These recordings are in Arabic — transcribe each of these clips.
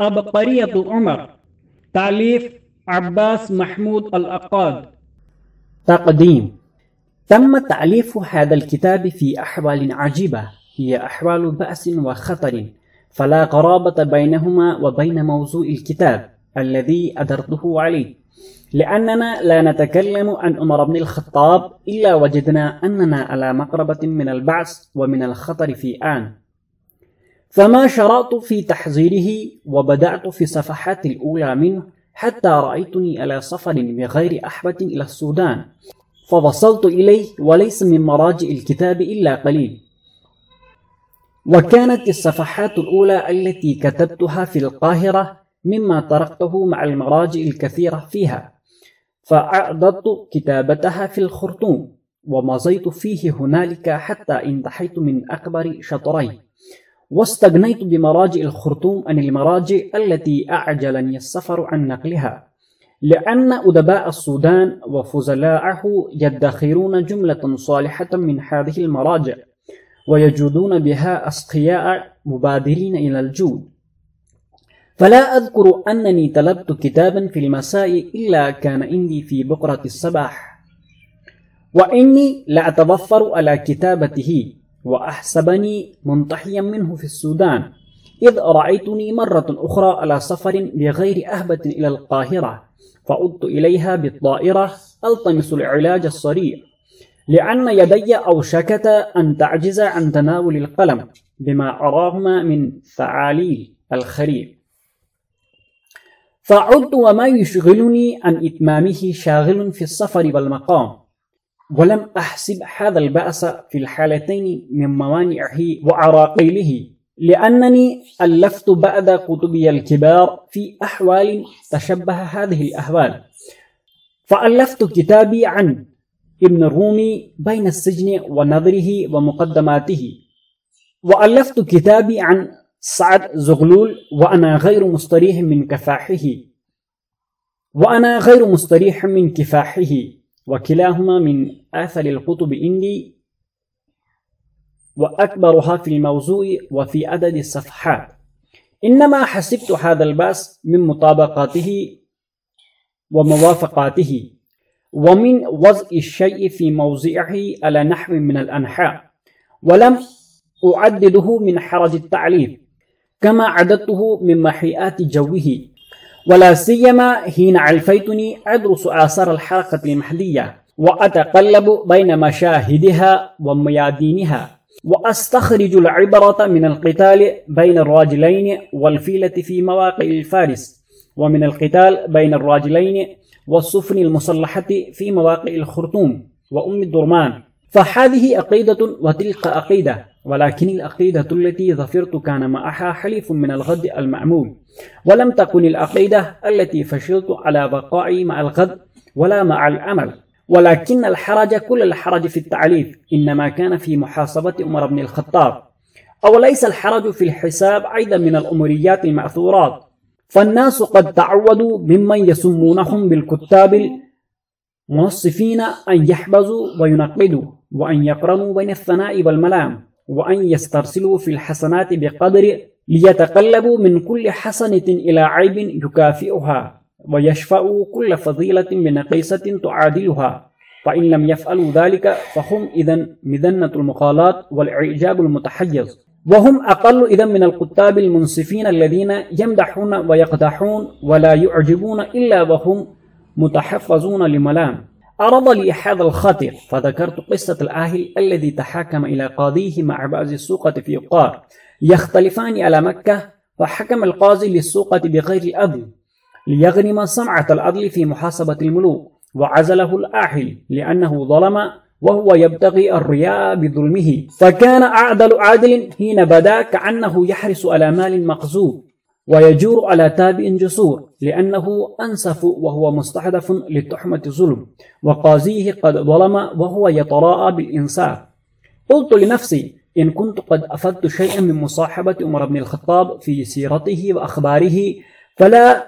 عبقرية عمر. تأليف عباس محمود الأقاد. تقديم. تم تأليف هذا الكتاب في أحوال عجيبة. هي أحوال بأس وخطر. فلا قرابة بينهما وبين موضوع الكتاب الذي أدرته عليه لأننا لا نتكلم عن عمر بن الخطاب إلا وجدنا أننا على مقربة من البعث ومن الخطر في آن. فما شرعت في تحذيره وبدأت في الصفحات الأولى منه حتى رأيتني على سفر بغير أحبة إلى السودان فوصلت إليه وليس من مراجع الكتاب إلا قليل. وكانت الصفحات الأولى التي كتبتها في القاهرة مما تركته مع المراجع الكثيرة فيها فأعددت كتابتها في الخرطوم ومضيت فيه هنالك حتى انتحيت من أكبر شطريه. واستغنيت بمراجع الخرطوم عن المراجع التي أعجلني السفر عن نقلها. لأن أدباء السودان وفزلاءه يدخرون جملة صالحة من هذه المراجع ويجودون بها أسقياء مبادرين إلى الجود. فلا أذكر أنني طلبت كتابا في المساء إلا كان عندي في بقرة الصباح. وإني لأتظفر على كتابته. وأحسبني منتحيا منه في السودان إذ رأيتني مرة أخرى على سفر بغير أهبة إلى القاهرة فعدت إليها بالطائرة ألتمس العلاج الصريع لأن يدي أوشكت أن تعجز عن تناول القلم بما أراهما من فعاليل الخريف. فعدت وما يشغلني عن إتمامه شاغل في السفر والمقام. ولم أحسب هذا البأس في الحالتين من موانعه وعراقيله لأنني ألفت بعد كتبي الكبار في أحوال تشبه هذه الأحوال فألفت كتابي عن ابن الرومي بين السجن ونظره ومقدماته. وألفت كتابي عن سعد زغلول وأنا غير مستريح من كفاحه. وأنا غير مستريح من كفاحه. وكلاهما من آثر الكتب عندي وأكبرها في الموضوع وفي عدد الصفحات. إنما حسبت هذا الباس من مطابقاته وموافقاته ومن وضع الشيء في موضعه على نحو من الأنحاء ولم أعدده من حرج التعليف كما عددته من محيئات جوه. ولا سيما حين علفيتني أدرس آثار الحركة المحلية وأتقلب بين مشاهدها وميادينها وأستخرج العبرة من القتال بين الراجلين والفيلة في مواقع الفارس ومن القتال بين الراجلين والسفن المسلحة في مواقع الخرطوم وأم الدرمان. فهذه عقيدة وتلك عقيدة ولكن العقيدة التي ظفرت كان معها حليف من الغد المأمول ولم تكن العقيدة التي فشلت على بقائي مع الغد ولا مع الأمل ولكن الحرج كل الحرج في التعليف إنما كان في محاسبة عمر بن الخطاب. أو ليس الحرج في الحساب أيضا من الأموريات المأثورات. فالناس قد تعودوا ممن يسمونهم بالكتاب المنصفين أن يحبزوا وينقدوا. وأن يقرنوا بين الثناء والملام وأن يسترسلوا في الحسنات بقدر ليتقلبوا من كل حسنة إلى عيب يكافئها ويشفأوا كل فضيلة بنقيصة تعادلها. فإن لم يفعلوا ذلك فهم إذا مذنة المقالات والإعجاب المتحيز. وهم أقل إذا من الكتاب المنصفين الذين يمدحون ويقدحون ولا يعجبون إلا وهم متحفظون لملام. عرض لي هذا الخطر فذكرت قصة الآهل الذي تحاكم إلى قاضيه مع بعض السوقة في قار. يختلفان على مكة فحكم القاضي للسوقة بغير الأذن ليغنم سمعة العدل في محاسبة الملوك وعزله الآحل لأنه ظلم وهو يبتغي الرياء بظلمه. فكان أعدل عادل حين بدا كأنه يحرص على مال مقزوب. ويجور على تابع جسور لأنه أنسف وهو مستحدث لتحمة ظلم وقاضيه قد ظلم وهو يتراءى بالإنصاف قلت لنفسي إن كنت قد أفدت شيئا من مصاحبة عمر بن الخطاب في سيرته وأخباره فلا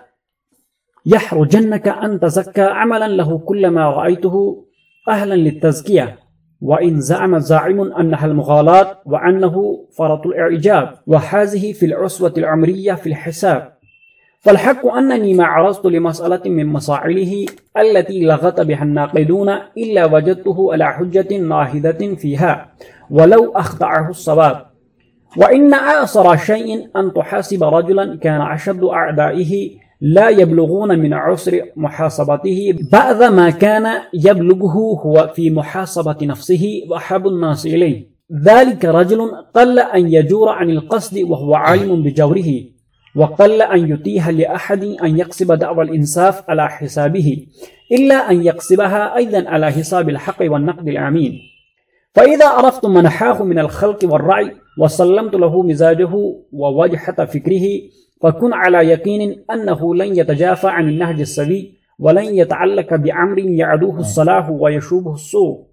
يحرجنك أن تزكى عملا له كلما رأيته أهلا للتزكية. وإن زعم زاعم أنها المغالاة وأنه فرط الإعجاب وهذه في العصوة العمرية في الحساب. فالحق أنني ما عرضت لمسألة من مسائله التي لغت بها الناقدون إلا وجدته على حجة ناهدة فيها ولو أخضعه الصواب. وإن أعصر شيء أن تحاسب رجلا كان أشد أعدائه لا يبلغون من عسر محاسبته بعد ما كان يبلغه هو في محاسبة نفسه وأحب الناس إليه. ذلك رجل قل أن يجور عن القصد وهو عالم بجوره وقل أن يتيح لأحد أن يقصب دعوى الإنصاف على حسابه إلا أن يقصبها أيضا على حساب الحق والنقد الأمين. فإذا عرفت منحاه من الخلق والرعي وسلمت له مزاجه ووجحة فكره فكن على يقين أنه لن يتجافى عن النهج السوي ولن يتعلق بأمر يعدوه الصلاح ويشوبه السوء.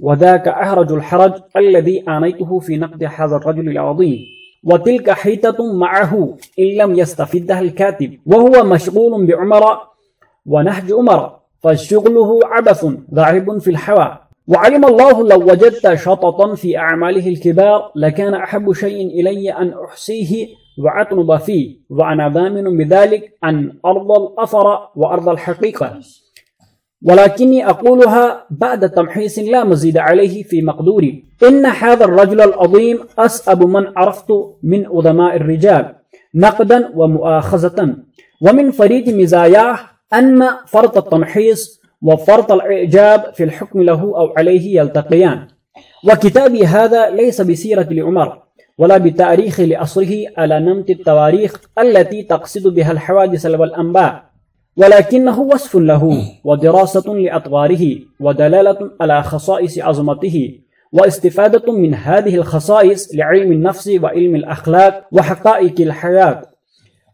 وذاك أهرج الحرج الذي آنيته في نقد هذا الرجل العظيم. وتلك حيطة معه إن لم يستفدها الكاتب. وهو مشغول بعمر ونهج عمر فشغله عبث ذاهب في الحوى. وعلم الله لو وجدت شططا في أعماله الكبار لكان أحب شيء إلي أن أحصيه وأطلب فيه وأنا ضامن بذلك أن أرض الأثر وأرض الحقيقة. ولكني أقولها بعد تمحيص لا مزيد عليه في مقدوري. إن هذا الرجل العظيم أسأب من عرفت من أدماء الرجال نقدا ومؤاخذة. ومن فريد مزاياه أن فرط التمحيص وفرط الإعجاب في الحكم له أو عليه يلتقيان. وكتابي هذا ليس بسيرة لعمر. ولا بتاريخ لأصره على نمط التواريخ التي تقصد بها الحوادث والأنباء ولكنه وصف له ودراسة لأطواره ودلالة على خصائص عظمته واستفادة من هذه الخصائص لعلم النفس وعلم الأخلاق وحقائق الحياة.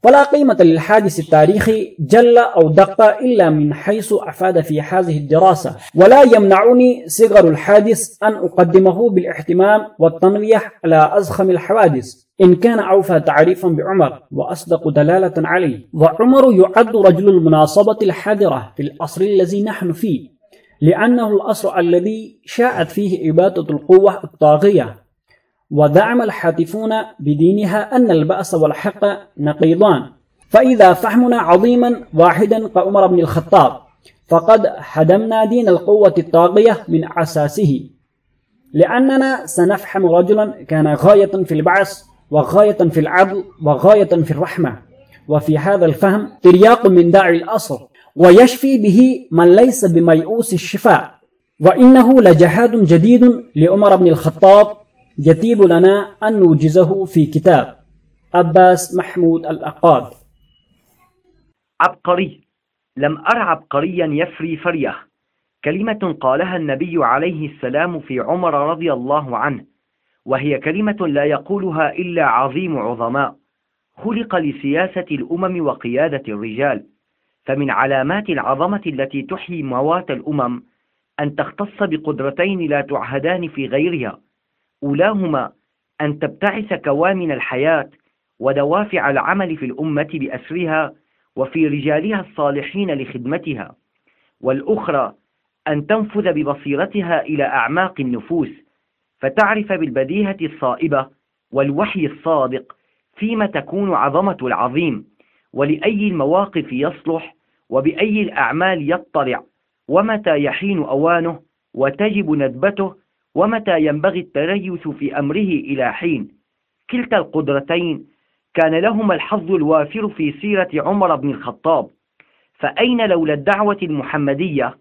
فلا قيمة للحادث التاريخي جل أو دق إلا من حيث أفاد في هذه الدراسة. ولا يمنعني صغر الحادث أن أقدمه بالاهتمام والتنويه على أزخم الحوادث. إن كان أوفى تعريفا بعمر وأصدق دلالة عليه وعمر يعد رجل المناصبة الحاضرة في الأصر الذي نحن فيه. لأنه الأصر الذي شاءت فيه إبادة القوة الطاغية. ودعم الحاتفون بدينها أن البأس والحق نقيضان. فإذا فهمنا عظيما واحدا كعمر بن الخطاب فقد هدمنا دين القوة الطاغية من أساسه. لأننا سنفهم رجلا كان غاية في البعث وغاية في العدل وغاية في الرحمة. وفي هذا الفهم ترياق من داعي الأصر ويشفي به من ليس بميؤوس الشفاء. وإنه لجهاد جديد لعمر بن الخطاب يطيب لنا أن نوجزه في كتاب عباس محمود الأقاد. عبقري. لم أر عبقريا يفري فريه. كلمة قالها النبي عليه السلام في عمر رضي الله عنه وهي كلمة لا يقولها إلا عظيم عظماء. خلق لسياسة الأمم وقيادة الرجال. فمن علامات العظمة التي تحيي موات الأمم أن تختص بقدرتين لا تعهدان في غيرها. أولاهما أن تبتعث كوامن الحياة ودوافع العمل في الأمة بأسرها وفي رجالها الصالحين لخدمتها والأخرى أن تنفذ ببصيرتها إلى أعماق النفوس فتعرف بالبديهة الصائبة والوحي الصادق فيما تكون عظمة العظيم ولأي المواقف يصلح وبأي الأعمال يطلع ومتى يحين أوانه وتجب ندبته ومتى ينبغي التريث في أمره إلى حين؟ كلتا القدرتين كان لهما الحظ الوافر في سيرة عمر بن الخطاب. فأين لولا الدعوة المحمدية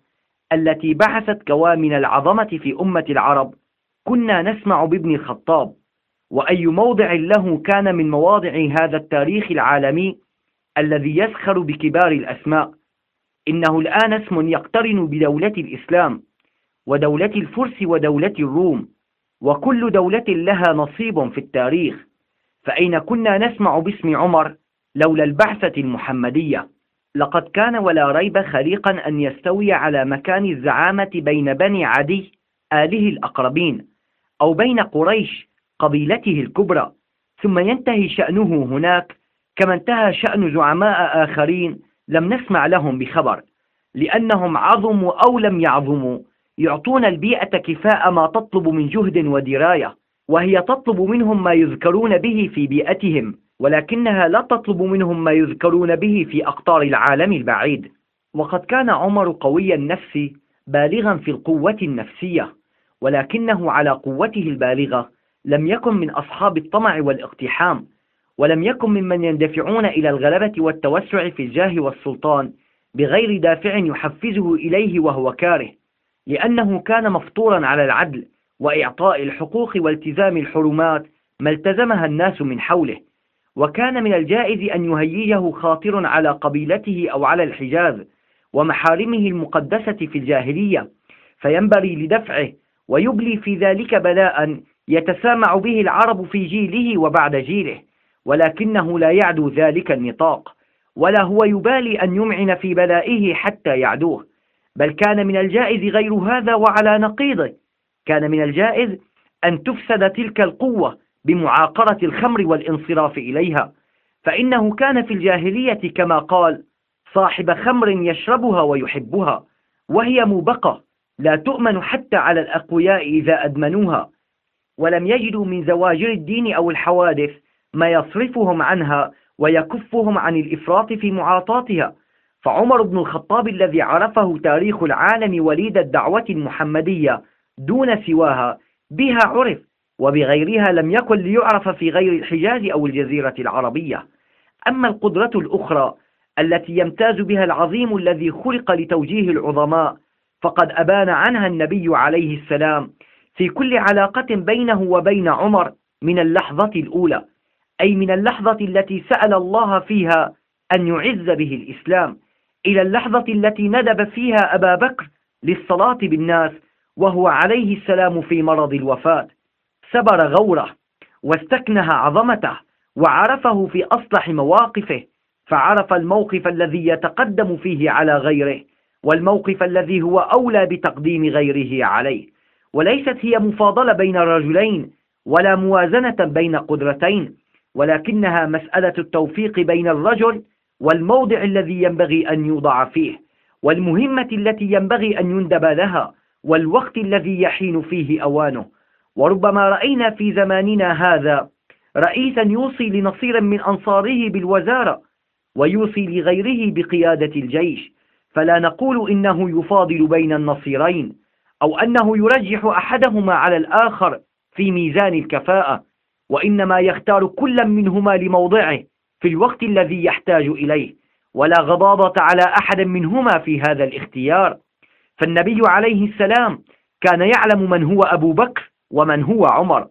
التي بعثت كوامن العظمة في أمة العرب كنا نسمع بابن الخطاب؟ وأي موضع له كان من مواضع هذا التاريخ العالمي الذي يسخر بكبار الأسماء؟ إنه الآن اسم يقترن بدولة الإسلام. ودولة الفرس ودولة الروم وكل دولة لها نصيب في التاريخ. فأين كنا نسمع باسم عمر لولا البعثة المحمدية؟ لقد كان ولا ريب خليقا أن يستوي على مكان الزعامة بين بني عدي آله الأقربين أو بين قريش قبيلته الكبرى. ثم ينتهي شأنه هناك كما انتهى شأن زعماء آخرين لم نسمع لهم بخبر لأنهم عظموا أو لم يعظموا. يعطون البيئة كفاء ما تطلب من جهد ودراية وهي تطلب منهم ما يذكرون به في بيئتهم ولكنها لا تطلب منهم ما يذكرون به في أقطار العالم البعيد. وقد كان عمر قوي النفس بالغا في القوة النفسية ولكنه على قوته البالغة لم يكن من أصحاب الطمع والاقتحام ولم يكن ممن يندفعون إلى الغلبة والتوسع في الجاه والسلطان بغير دافع يحفزه إليه وهو كاره. لأنه كان مفطورا على العدل وإعطاء الحقوق والتزام الحرمات ما التزمها الناس من حوله وكان من الجائز أن يهيجه خاطر على قبيلته أو على الحجاز ومحارمه المقدسة في الجاهلية فينبغي لدفعه ويبلي في ذلك بلاء يتسامع به العرب في جيله وبعد جيله ولكنه لا يعدو ذلك النطاق ولا هو يبالي أن يمعن في بلائه حتى يعدوه. بل كان من الجائز غير هذا وعلى نقيضه. كان من الجائز أن تفسد تلك القوة بمعاقرة الخمر والانصراف إليها. فإنه كان في الجاهلية كما قال صاحب خمر يشربها ويحبها وهي موبقة لا تؤمن حتى على الأقوياء إذا أدمنوها. ولم يجدوا من زواجر الدين أو الحوادث ما يصرفهم عنها ويكفهم عن الإفراط في معاطاتها. فعمر بن الخطاب الذي عرفه تاريخ العالم وليد الدعوة المحمدية دون سواها بها عرف وبغيرها لم يكن ليعرف في غير الحجاز أو الجزيرة العربية. أما القدرة الأخرى التي يمتاز بها العظيم الذي خلق لتوجيه العظماء فقد أبان عنها النبي عليه السلام في كل علاقة بينه وبين عمر من اللحظة الأولى أي من اللحظة التي سأل الله فيها أن يعز به الإسلام. إلى اللحظة التي ندب فيها أبا بكر للصلاة بالناس وهو عليه السلام في مرض الوفاة. سبر غورة واستكنه عظمته وعرفه في أصلح مواقفه فعرف الموقف الذي يتقدم فيه على غيره والموقف الذي هو أولى بتقديم غيره عليه. وليست هي مفاضلة بين الرجلين ولا موازنة بين قدرتين ولكنها مسألة التوفيق بين الرجل والموضع الذي ينبغي أن يوضع فيه والمهمة التي ينبغي أن يندب لها والوقت الذي يحين فيه أوانه. وربما رأينا في زماننا هذا رئيسا يوصي لنصير من أنصاره بالوزارة ويوصي لغيره بقيادة الجيش. فلا نقول إنه يفاضل بين النصيرين أو أنه يرجح أحدهما على الآخر في ميزان الكفاءة وإنما يختار كل منهما لموضعه. في الوقت الذي يحتاج إليه ولا غضاضة على أحد منهما في هذا الاختيار. فالنبي عليه السلام كان يعلم من هو أبو بكر ومن هو عمر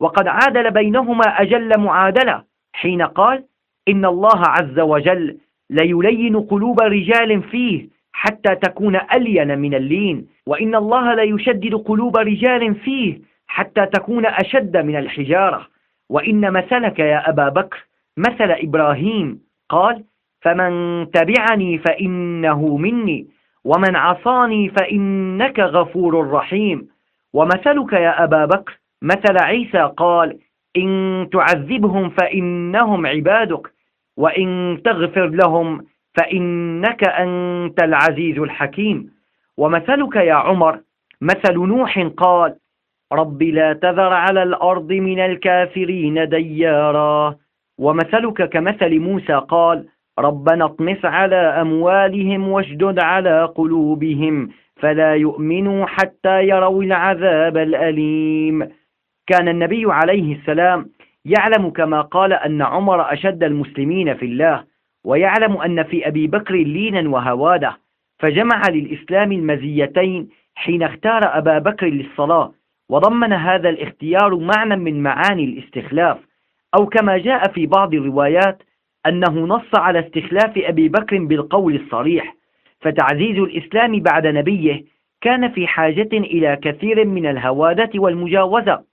وقد عادل بينهما أجل معادلة حين قال إن الله عز وجل ليلين قلوب رجال فيه حتى تكون ألين من اللين وإن الله ليشدد قلوب رجال فيه حتى تكون أشد من الحجارة وإن مثلك يا أبا بكر مثل إبراهيم قال فمن تبعني فإنه مني ومن عصاني فإنك غفور رحيم. ومثلك يا أبا بكر مثل عيسى قال إن تعذبهم فإنهم عبادك وإن تغفر لهم فإنك أنت العزيز الحكيم. ومثلك يا عمر مثل نوح قال رب لا تذر على الأرض من الكافرين ديارا. ومثلك كمثل موسى قال ربنا اطمس على أموالهم واشدد على قلوبهم فلا يؤمنوا حتى يروا العذاب الأليم. كان النبي عليه السلام يعلم كما قال أن عمر أشد المسلمين في الله ويعلم أن في أبي بكر لينا وهوادة فجمع للإسلام المزيتين حين اختار أبا بكر للصلاة وضمن هذا الاختيار معنى من معاني الاستخلاف أو كما جاء في بعض الروايات أنه نص على استخلاف أبي بكر بالقول الصريح فتعزيز الإسلام بعد نبيه كان في حاجة إلى كثير من الهوادة والمجاوزة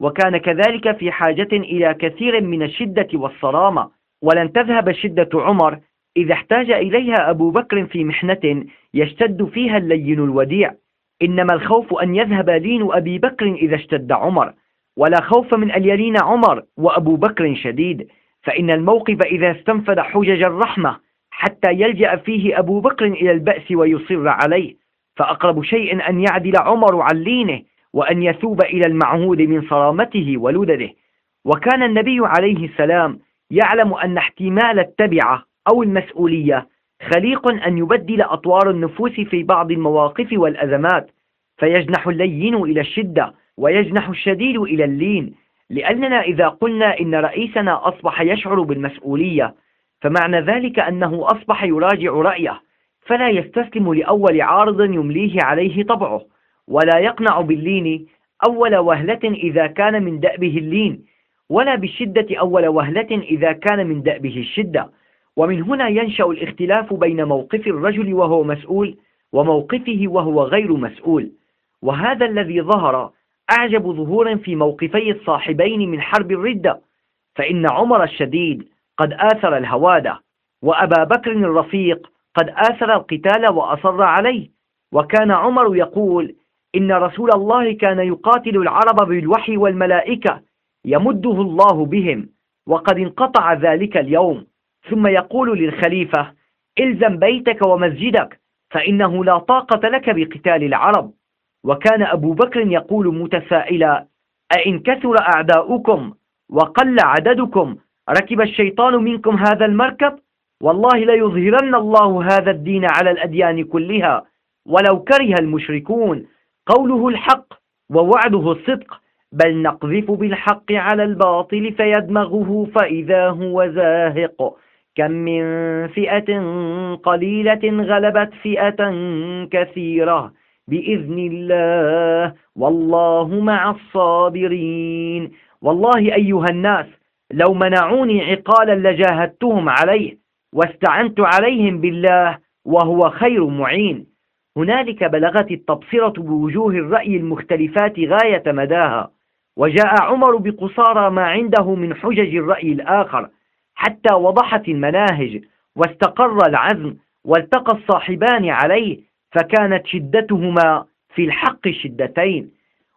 وكان كذلك في حاجة إلى كثير من الشدة والصرامة. ولن تذهب شدة عمر إذا احتاج إليها أبو بكر في محنة يشتد فيها اللين الوديع. إنما الخوف أن يذهب لين أبي بكر إذا اشتد عمر. ولا خوف من أن يلين عمر وأبو بكر شديد. فإن الموقف إذا استنفذ حجج الرحمة حتى يلجأ فيه أبو بكر إلى البأس ويصر عليه. فأقرب شيء أن يعدل عمر عن لينه وأن يثوب إلى المعهود من صرامته ولدده. وكان النبي عليه السلام يعلم أن احتمال التبعة أو المسؤولية خليق أن يبدل أطوار النفوس في بعض المواقف والأزمات. فيجنح اللين إلى الشدة ويجنح الشديد إلى اللين لأننا إذا قلنا إن رئيسنا أصبح يشعر بالمسؤولية فمعنى ذلك أنه أصبح يراجع رأيه فلا يستسلم لأول عارض يمليه عليه طبعه ولا يقنع باللين أول وهلة إذا كان من دأبه اللين ولا بالشدة أول وهلة إذا كان من دأبه الشدة. ومن هنا ينشأ الاختلاف بين موقف الرجل وهو مسؤول وموقفه وهو غير مسؤول. وهذا الذي ظهر أعجب ظهور في موقفي الصاحبين من حرب الردة فإن عمر الشديد قد آثر الهوادة وأبا بكر الرفيق قد آثر القتال وأصر عليه. وكان عمر يقول إن رسول الله كان يقاتل العرب بالوحي والملائكة يمده الله بهم وقد انقطع ذلك اليوم. ثم يقول للخليفة إلزم بيتك ومسجدك فإنه لا طاقة لك بقتال العرب. وكان أبو بكر يقول متسائلا أئن كثر أعداؤكم وقل عددكم ركب الشيطان منكم هذا المركب؟ والله ليظهرن الله هذا الدين على الأديان كلها ولو كره المشركون. قوله الحق ووعده الصدق بل نقذف بالحق على الباطل فيدمغه فإذا هو زاهق. كم من فئة قليلة غلبت فئة كثيرة. بإذن الله. والله مع الصابرين. والله أيها الناس لو منعوني عقالا لجاهدتهم عليه واستعنت عليهم بالله وهو خير معين. هنالك بلغت التبصرة بوجوه الرأي المختلفات غاية مداها وجاء عمر بقصارى ما عنده من حجج الرأي الآخر حتى وضحت المناهج واستقر العزم والتقى الصاحبان عليه فكانت شدتهما في الحق شدتين.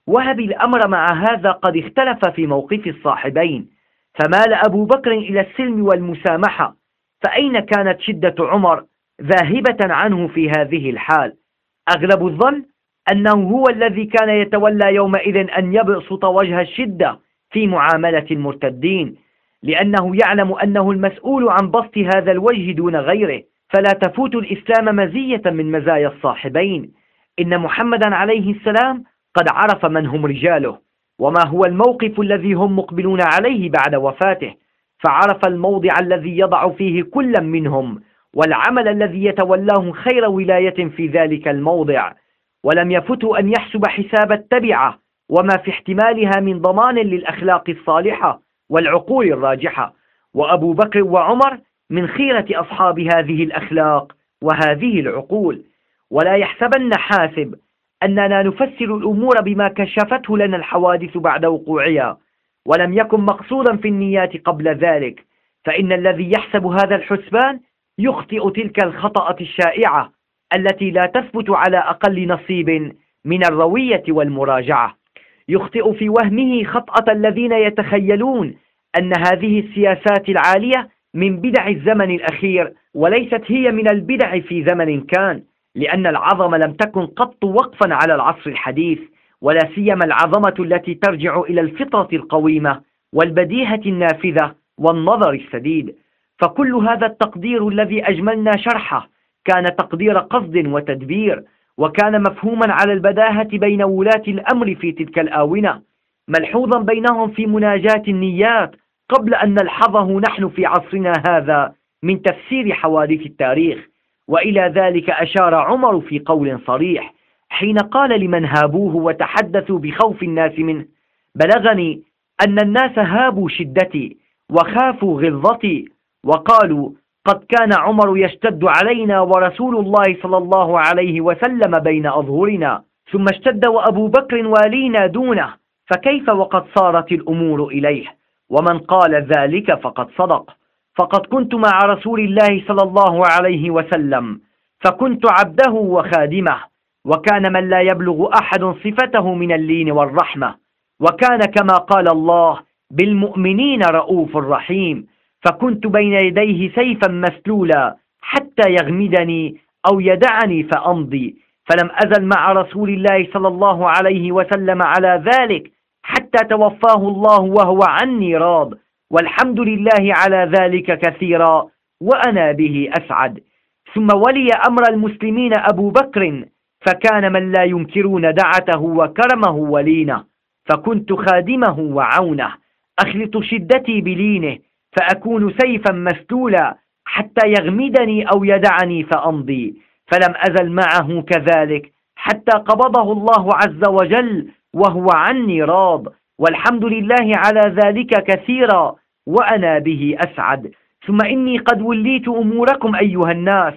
وهب الأمر مع هذا قد اختلف في موقف الصاحبين. فمال أبو بكر إلى السلم والمسامحة فأين كانت شدة عمر ذاهبة عنه في هذه الحال؟ أغلب الظن أنه هو الذي كان يتولى يومئذ أن يبسط وجه الشدة في معاملة المرتدين لأنه يعلم أنه المسؤول عن بسط هذا الوجه دون غيره. فلا تفوت الإسلام مزية من مزايا الصاحبين. إن محمدا عليه السلام قد عرف من هم رجاله وما هو الموقف الذي هم مقبلون عليه بعد وفاته. فعرف الموضع الذي يضع فيه كل منهم والعمل الذي يتولاه خير ولاية في ذلك الموضع. ولم يفته أن يحسب حساب التبعة وما في احتمالها من ضمان للأخلاق الصالحة والعقول الراجحة. وأبو بكر وعمر من خيرة أصحاب هذه الأخلاق وهذه العقول. ولا يحسبن حاسب أننا نفسر الأمور بما كشفته لنا الحوادث بعد وقوعها. ولم يكن مقصودا في النيات قبل ذلك. فإن الذي يحسب هذا الحسبان يخطئ تلك الخطأة الشائعة التي لا تثبت على أقل نصيب من الروية والمراجعة. يخطئ في وهمه خطأة الذين يتخيلون أن هذه السياسات العالية من بدع الزمن الأخير وليست هي من البدع في زمن كان لأن العظمة لم تكن قط وقفا على العصر الحديث ولا سيما العظمة التي ترجع إلى الفطرة القويمة والبديهة النافذة والنظر السديد. فكل هذا التقدير الذي أجملنا شرحه كان تقدير قصد وتدبير وكان مفهوما على البداهة بين ولاة الأمر في تلك الآونة ملحوظا بينهم في مناجاة النيات قبل أن نلحظه نحن في عصرنا هذا من تفسير حوادث التاريخ. وإلى ذلك أشار عمر في قول صريح حين قال لمن هابوه وتحدثوا بخوف الناس منه بلغني أن الناس هابوا شدتي وخافوا غلظتي وقالوا قد كان عمر يشتد علينا ورسول الله صلى الله عليه وسلم بين أظهرنا ثم اشتد وأبو بكر والينا دونه فكيف وقد صارت الأمور إليه؟ ومن قال ذلك فقد صدق. فقد كنت مع رسول الله صلى الله عليه وسلم فكنت عبده وخادمه وكان من لا يبلغ أحد صفته من اللين والرحمة وكان كما قال الله بالمؤمنين رؤوف رحيم فكنت بين يديه سيفا مسلولا حتى يغمدني أو يدعني فأمضي. فلم أزل مع رسول الله صلى الله عليه وسلم على ذلك حتى توفاه الله وهو عني راض والحمد لله على ذلك كثيرا وأنا به أسعد. ثم ولي أمر المسلمين أبو بكر فكان من لا ينكرون دعته وكرمه ولينه فكنت خادمه وعونه. أخلط شدتي بلينه فأكون سيفا مسلولا حتى يغمدني أو يدعني فأمضي. فلم أزل معه كذلك حتى قبضه الله عز وجل وهو عني راض والحمد لله على ذلك كثيرا وأنا به أسعد. ثم إني قد وليت أموركم أيها الناس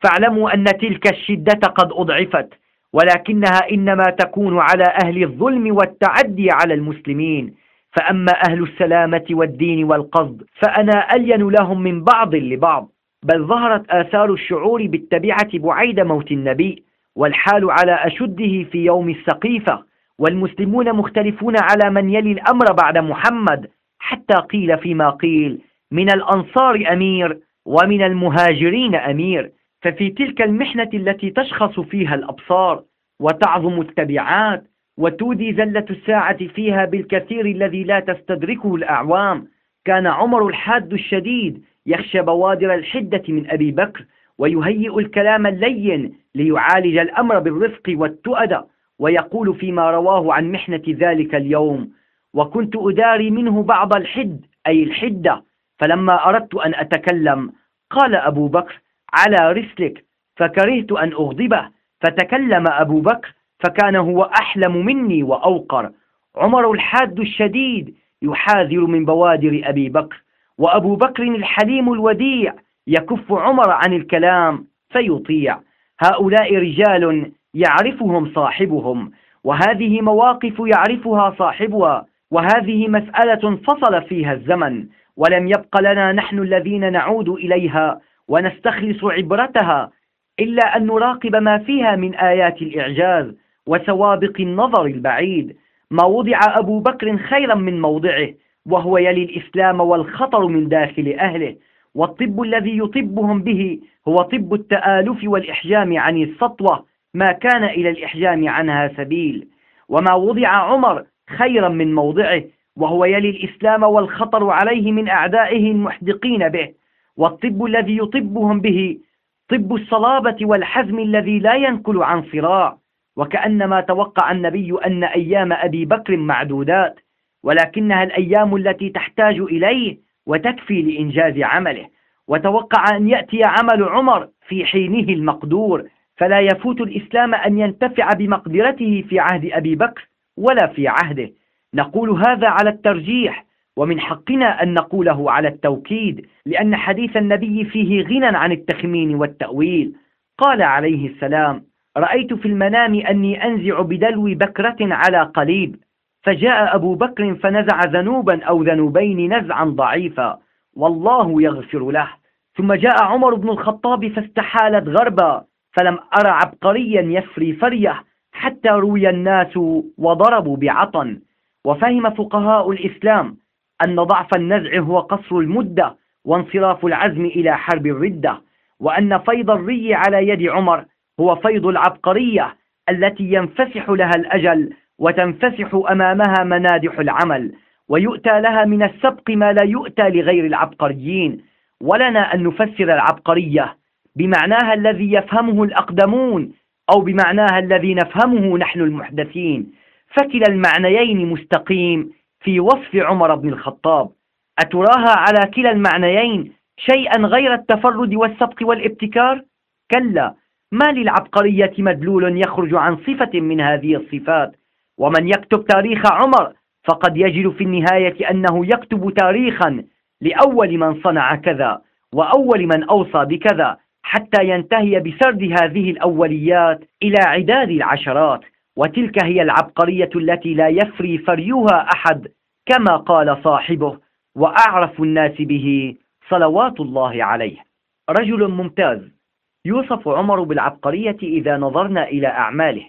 فاعلموا أن تلك الشدة قد أضعفت ولكنها إنما تكون على أهل الظلم والتعدي على المسلمين. فأما أهل السلامة والدين والقصد فأنا ألين لهم من بعض لبعض. بل ظهرت آثار الشعور بالتبعة بعيد موت النبي والحال على أشده في يوم السقيفة. والمسلمون مختلفون على من يلي الأمر بعد محمد حتى قيل فيما قيل من الأنصار أمير ومن المهاجرين أمير. ففي تلك المحنة التي تشخص فيها الأبصار وتعظم التبعات وتودي زلة الساعة فيها بالكثير الذي لا تستدركه الأعوام كان عمر الحاد الشديد يخشى بوادر الحدة من أبي بكر ويهيئ الكلام اللين ليعالج الأمر بالرفق والتؤدى ويقول فيما رواه عن محنة ذلك اليوم وكنت أداري منه بعض الحد أي الحدة فلما أردت أن أتكلم قال أبو بكر على رسلك فكرهت أن أغضبه فتكلم أبو بكر فكان هو أحلم مني وأوقر. عمر الحاد الشديد يحاذر من بوادر أبي بكر وأبو بكر الحليم الوديع يكف عمر عن الكلام فيطيع. هؤلاء رجال يعرفهم صاحبهم وهذه مواقف يعرفها صاحبها وهذه مسألة فصل فيها الزمن ولم يبق لنا نحن الذين نعود إليها ونستخلص عبرتها إلا أن نراقب ما فيها من آيات الإعجاز وسوابق النظر البعيد. ما وضع أبو بكر خيرا من موضعه وهو يلي الإسلام والخطر من داخل أهله. والطب الذي يطبهم به هو طب التآلف والإحجام عن السطوة ما كان إلى الإحجام عنها سبيل وما وضع عمر خيرا من موضعه وهو يلي الإسلام والخطر عليه من أعدائه المحدقين به والطب الذي يطبهم به طب الصلابة والحزم الذي لا ينكل عن صراع وكأنما توقع النبي أن أيام أبي بكر معدودات ولكنها الأيام التي تحتاج إليه وتكفي لإنجاز عمله وتوقع أن يأتي عمل عمر في حينه المقدور فلا يفوت الإسلام أن ينتفع بمقدرته في عهد أبي بكر ولا في عهده. نقول هذا على الترجيح ومن حقنا أن نقوله على التوكيد لأن حديث النبي فيه غنى عن التخمين والتأويل. قال عليه السلام رأيت في المنام أني أنزع بدلو بكرة على قليب فجاء أبو بكر فنزع ذنوبا أو ذنوبين نزعا ضعيفا والله يغفر له. ثم جاء عمر بن الخطاب فاستحالت غربا. فلم أرى عبقريا يفري فرية حتى روي الناس وضربوا بعطن. وفهم فقهاء الإسلام أن ضعف النزع هو قصر المدة وانصراف العزم إلى حرب الردة وأن فيض الري على يد عمر هو فيض العبقرية التي ينفسح لها الأجل وتنفسح أمامها منادح العمل. ويؤتى لها من السبق ما لا يؤتى لغير العبقريين. ولنا أن نفسر العبقرية بمعناها الذي يفهمه الأقدمون أو بمعناها الذي نفهمه نحن المحدثين. فكلا المعنيين مستقيم في وصف عمر بن الخطاب. أتراها على كلا المعنيين شيئا غير التفرد والسبق والابتكار؟ كلا. ما للعبقرية مدلول يخرج عن صفة من هذه الصفات؟ ومن يكتب تاريخ عمر فقد يجد في النهاية أنه يكتب تاريخا لأول من صنع كذا وأول من أوصى بكذا. حتى ينتهي بسرد هذه الأوليات إلى عداد العشرات وتلك هي العبقرية التي لا يفري فريها أحد كما قال صاحبه وأعرف الناس به صلوات الله عليه. رجل ممتاز يوصف عمر بالعبقرية إذا نظرنا إلى أعماله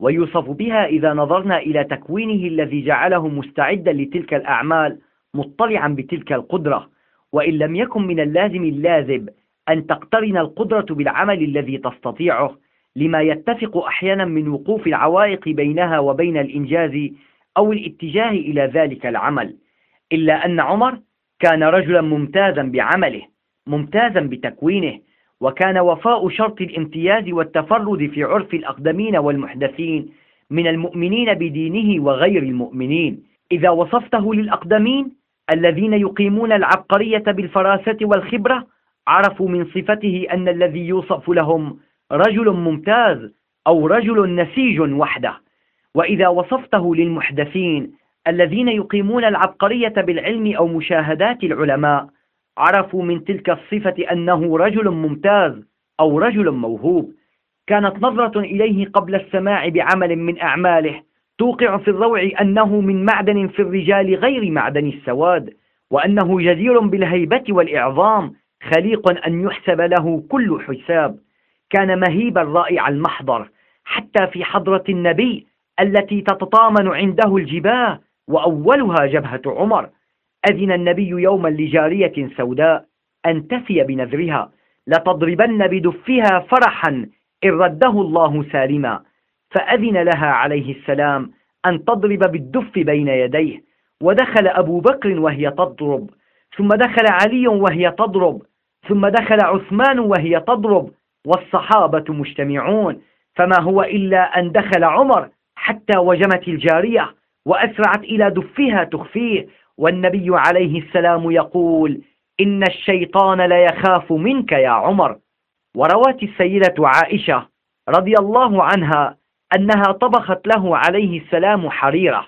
ويوصف بها إذا نظرنا إلى تكوينه الذي جعله مستعدا لتلك الأعمال مطلعا بتلك القدرة وإن لم يكن من اللازم اللاذب أن تقترن القدرة بالعمل الذي تستطيعه لما يتفق أحيانا من وقوف العوائق بينها وبين الإنجاز أو الاتجاه إلى ذلك العمل. إلا أن عمر كان رجلا ممتازا بعمله ممتازا بتكوينه وكان وفاء شرط الامتياز والتفرد في عرف الأقدمين والمحدثين من المؤمنين بدينه وغير المؤمنين. إذا وصفته للأقدمين الذين يقيمون العبقرية بالفراسة والخبرة عرفوا من صفته أن الذي يوصف لهم رجل ممتاز أو رجل نسيج وحده. وإذا وصفته للمحدثين الذين يقيمون العبقرية بالعلم أو مشاهدات العلماء عرفوا من تلك الصفة أنه رجل ممتاز أو رجل موهوب. كانت نظرة إليه قبل السماع بعمل من أعماله توقع في الروع أنه من معدن في الرجال غير معدن السواد وأنه جدير بالهيبة والإعظام خليق أن يحسب له كل حساب. كان مهيبا رائع المحضر حتى في حضرة النبي التي تتطامن عنده الجباه وأولها جبهة عمر. أذن النبي يوما لجارية سوداء أن تفي بنذرها لتضربن بدفها فرحا إن رده الله سالما. فأذن لها عليه السلام أن تضرب بالدف بين يديه ودخل أبو بكر وهي تضرب ثم دخل علي وهي تضرب ثم دخل عثمان وهي تضرب والصحابة مجتمعون. فما هو إلا أن دخل عمر حتى وجمت الجارية وأسرعت إلى دفها تخفيه. والنبي عليه السلام يقول إن الشيطان ليخاف منك يا عمر. وروات السيدة عائشة رضي الله عنها أنها طبخت له عليه السلام حريرة.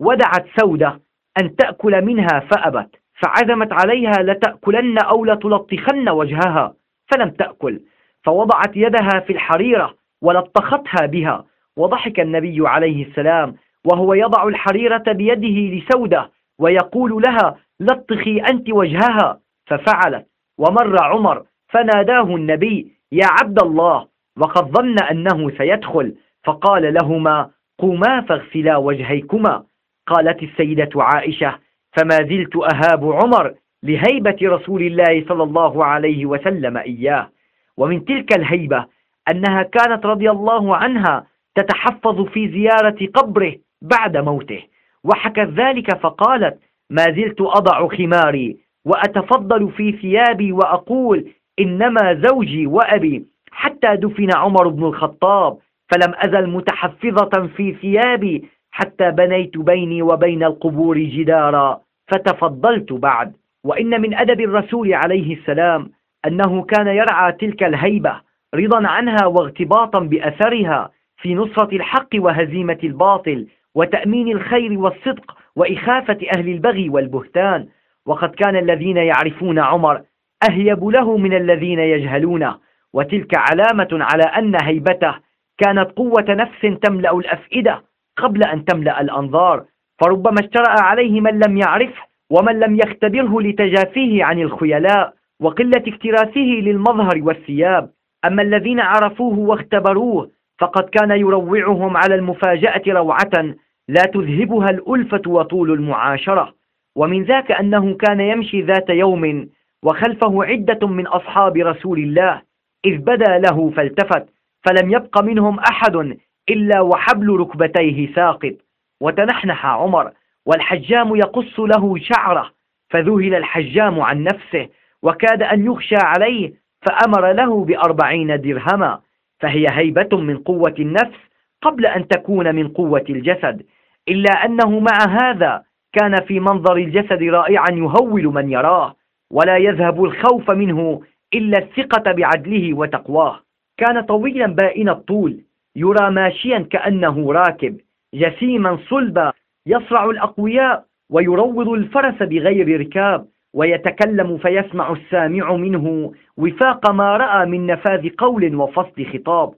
ودعت سودة أن تأكل منها فأبت. فعزمت عليها لتأكلن أو لتلطخن وجهها فلم تأكل. فوضعت يدها في الحريرة ولطختها بها. وضحك النبي عليه السلام وهو يضع الحريرة بيده لسودة ويقول لها لطخي أنت وجهها. ففعلت. ومر عمر فناداه النبي يا عبد الله وقد ظن أنه سيدخل. فقال لهما قوما فاغسلا وجهيكما. قالت السيدة عائشة فما زلت أهاب عمر لهيبة رسول الله صلى الله عليه وسلم إياه. ومن تلك الهيبة أنها كانت رضي الله عنها تتحفظ في زيارة قبره بعد موته. وحكت ذلك فقالت ما زلت أضع خماري وأتفضل في ثيابي وأقول إنما زوجي وأبي حتى دفن عمر بن الخطاب فلم أزل متحفظة في ثيابي حتى بنيت بيني وبين القبور جدارا فتفضلت بعد. وإن من أدب الرسول عليه السلام أنه كان يرعى تلك الهيبة رضا عنها واغتباطا بأثرها في نصرة الحق وهزيمة الباطل وتأمين الخير والصدق وإخافة أهل البغي والبهتان. وقد كان الذين يعرفون عمر أهيب له من الذين يجهلونه. وتلك علامة على أن هيبته كانت قوة نفس تملأ الأفئدة قبل أن تملأ الأنظار. فربما اشترأ عليه من لم يعرفه ومن لم يختبره لتجافيه عن الخيلاء وقلة اكتراثه للمظهر والثياب. أما الذين عرفوه واختبروه فقد كان يروعهم على المفاجأة روعة لا تذهبها الألفة وطول المعاشرة. ومن ذاك أنه كان يمشي ذات يوم وخلفه عدة من أصحاب رسول الله. إذ بدا له فالتفت فلم يبق منهم أحد إلا وحبل ركبتيه ساقط. وتنحنح عمر والحجام يقص له شعره فذهل الحجام عن نفسه وكاد أن يخشى عليه فأمر له بأربعين درهما فهي هيبة من قوة النفس قبل أن تكون من قوة الجسد إلا أنه مع هذا كان في منظر الجسد رائعا يهول من يراه ولا يذهب الخوف منه إلا الثقة بعدله وتقواه. كان طويلا بائن الطول يرى ماشيا كأنه راكب جسيما صلبا يصرع الأقوياء ويروض الفرس بغير ركاب ويتكلم فيسمع السامع منه وفاق ما رأى من نفاذ قول وفصل خطاب.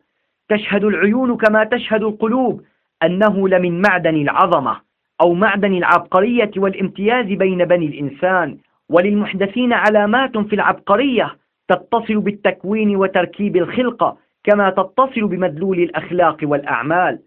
تشهد العيون كما تشهد القلوب أنه لمن معدن العظمة أو معدن العبقرية والامتياز بين بني الإنسان. وللمحدثين علامات في العبقرية تتصل بالتكوين وتركيب الخلقة كما تتصل بمدلول الأخلاق والأعمال.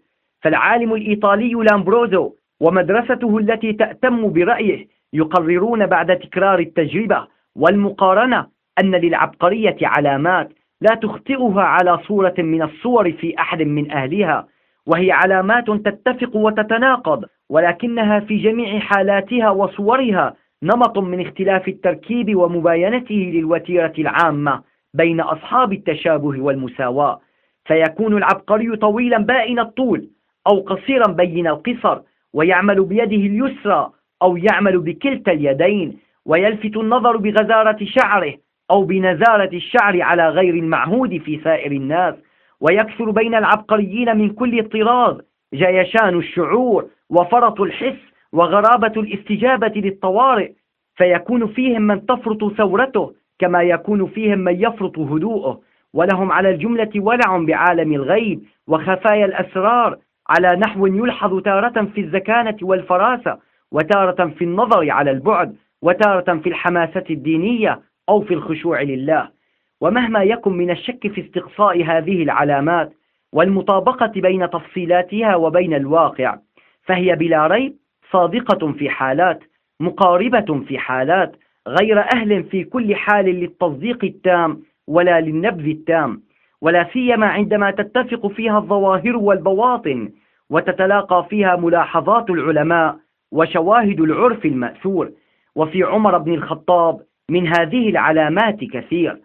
فالعالم الإيطالي لامبروزو ومدرسته التي تأتم برأيه يقررون بعد تكرار التجربة والمقارنة أن للعبقرية علامات لا تخطئها على صورة من الصور في أحد من أهلها وهي علامات تتفق وتتناقض ولكنها في جميع حالاتها وصورها نمط من اختلاف التركيب ومباينته للوتيرة العامة بين أصحاب التشابه والمساواة. فيكون العبقري طويلا بائن الطول أو قصيرا بين القصر ويعمل بيده اليسرى أو يعمل بكلتا اليدين ويلفت النظر بغزارة شعره أو بنزارة الشعر على غير المعهود في سائر الناس ويكثر بين العبقريين من كل طراز جيشان الشعور وفرط الحس وغرابة الاستجابة للطوارئ فيكون فيهم من تفرط ثورته كما يكون فيهم من يفرط هدوءه ولهم على الجملة ولع بعالم الغيب وخفايا الأسرار على نحو يلحظ تارة في الزكانة والفراسة وتارة في النظر على البعد وتارة في الحماسة الدينية أو في الخشوع لله. ومهما يكن من الشك في استقصاء هذه العلامات والمطابقة بين تفصيلاتها وبين الواقع فهي بلا ريب صادقة في حالات مقاربة في حالات غير أهل في كل حال للتصديق التام ولا للنبذ التام. ولا سيما عندما تتفق فيها الظواهر والبواطن وتتلاقى فيها ملاحظات العلماء وشواهد العرف المأثور. وفي عمر بن الخطاب من هذه العلامات كثير.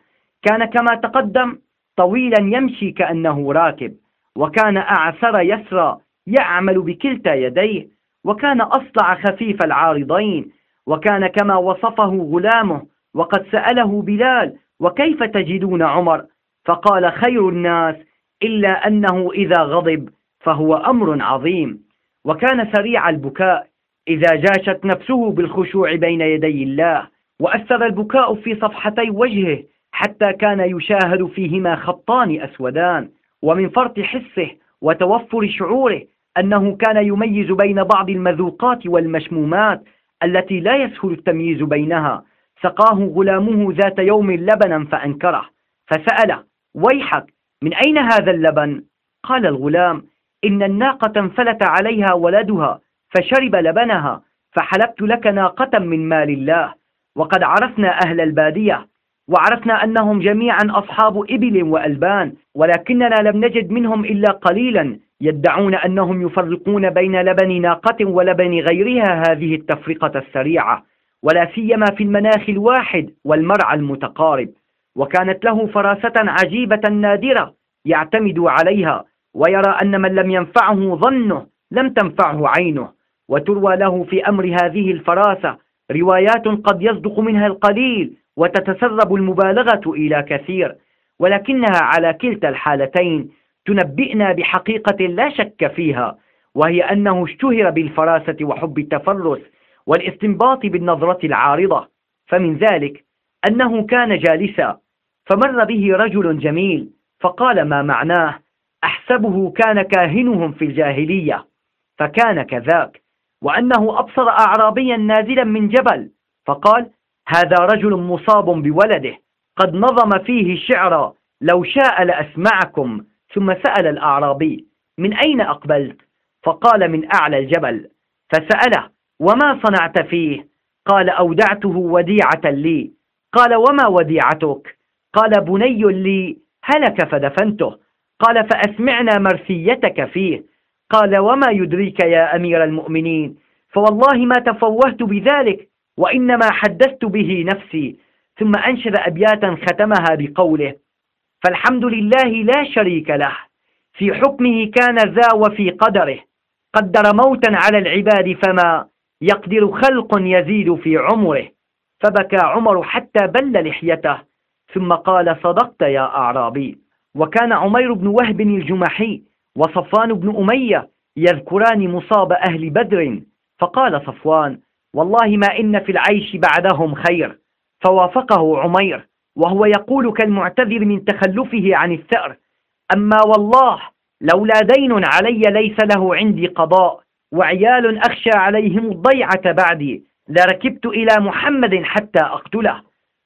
كان كما تقدم طويلا يمشي كأنه راكب وكان أعسر يسرى يعمل بكلتا يديه وكان أصلع خفيف العارضين وكان كما وصفه غلامه وقد سأله بلال وكيف تجدون عمر؟ فقال خير الناس إلا أنه إذا غضب فهو أمر عظيم وكان سريع البكاء إذا جاشت نفسه بالخشوع بين يدي الله وأثر البكاء في صفحتي وجهه حتى كان يشاهد فيهما خطان أسودان ومن فرط حسه وتوفر شعوره أنه كان يميز بين بعض المذوقات والمشمومات التي لا يسهل التمييز بينها سقاه غلامه ذات يوم لبنا فأنكره فسأله ويحك من أين هذا اللبن؟ قال الغلام إن الناقة انفلت عليها ولدها فشرب لبنها فحلبت لك ناقة من مال الله. وقد عرفنا أهل البادية وعرفنا أنهم جميعا أصحاب إبل وألبان ولكننا لم نجد منهم إلا قليلا يدعون أنهم يفرقون بين لبن ناقة ولبن غيرها هذه التفرقة السريعة ولا سيما في المناخ الواحد والمرعى المتقارب. وكانت له فراسة عجيبة نادرة يعتمد عليها ويرى أن من لم ينفعه ظنه لم تنفعه عينه وتروى له في أمر هذه الفراسة روايات قد يصدق منها القليل وتتسرب المبالغة إلى كثير ولكنها على كلتا الحالتين تنبئنا بحقيقة لا شك فيها وهي أنه اشتهر بالفراسة وحب التفرس والاستنباط بالنظرة العارضة فمن ذلك أنه كان جالسا فمر به رجل جميل فقال ما معناه أحسبه كان كاهنهم في الجاهلية فكان كذاك. وأنه أبصر أعرابيا نازلا من جبل فقال هذا رجل مصاب بولده قد نظم فيه شعرا لو شاء لأسمعكم. ثم سأل الأعرابي من أين أقبلت؟ فقال من أعلى الجبل. فسأله وما صنعت فيه؟ قال أودعته وديعة لي. قال وما وديعتك؟ قال بني لي هلك فدفنته. قال فأسمعنا مرثيتك فيه. قال وما يدريك يا أمير المؤمنين؟ فوالله ما تفوهت بذلك وإنما حدثت به نفسي. ثم أنشد أبياتا ختمها بقوله فالحمد لله لا شريك له في حكمه كان ذا وفي قدره قدر موتا على العباد فما يقدر خلق يزيد في عمره فبكى عمر حتى بل لحيته ثم قال صدقت يا أعرابي. وكان عمير بن وهب الجمحي وصفوان بن أمية يذكران مصاب أهل بدر. فقال صفوان والله ما إن في العيش بعدهم خير. فوافقه عمير وهو يقول كالمعتذر من تخلفه عن الثأر أما والله لولا دين علي ليس له عندي قضاء وعيال أخشى عليهم الضيعة بعدي لركبت إلى محمد حتى أقتله.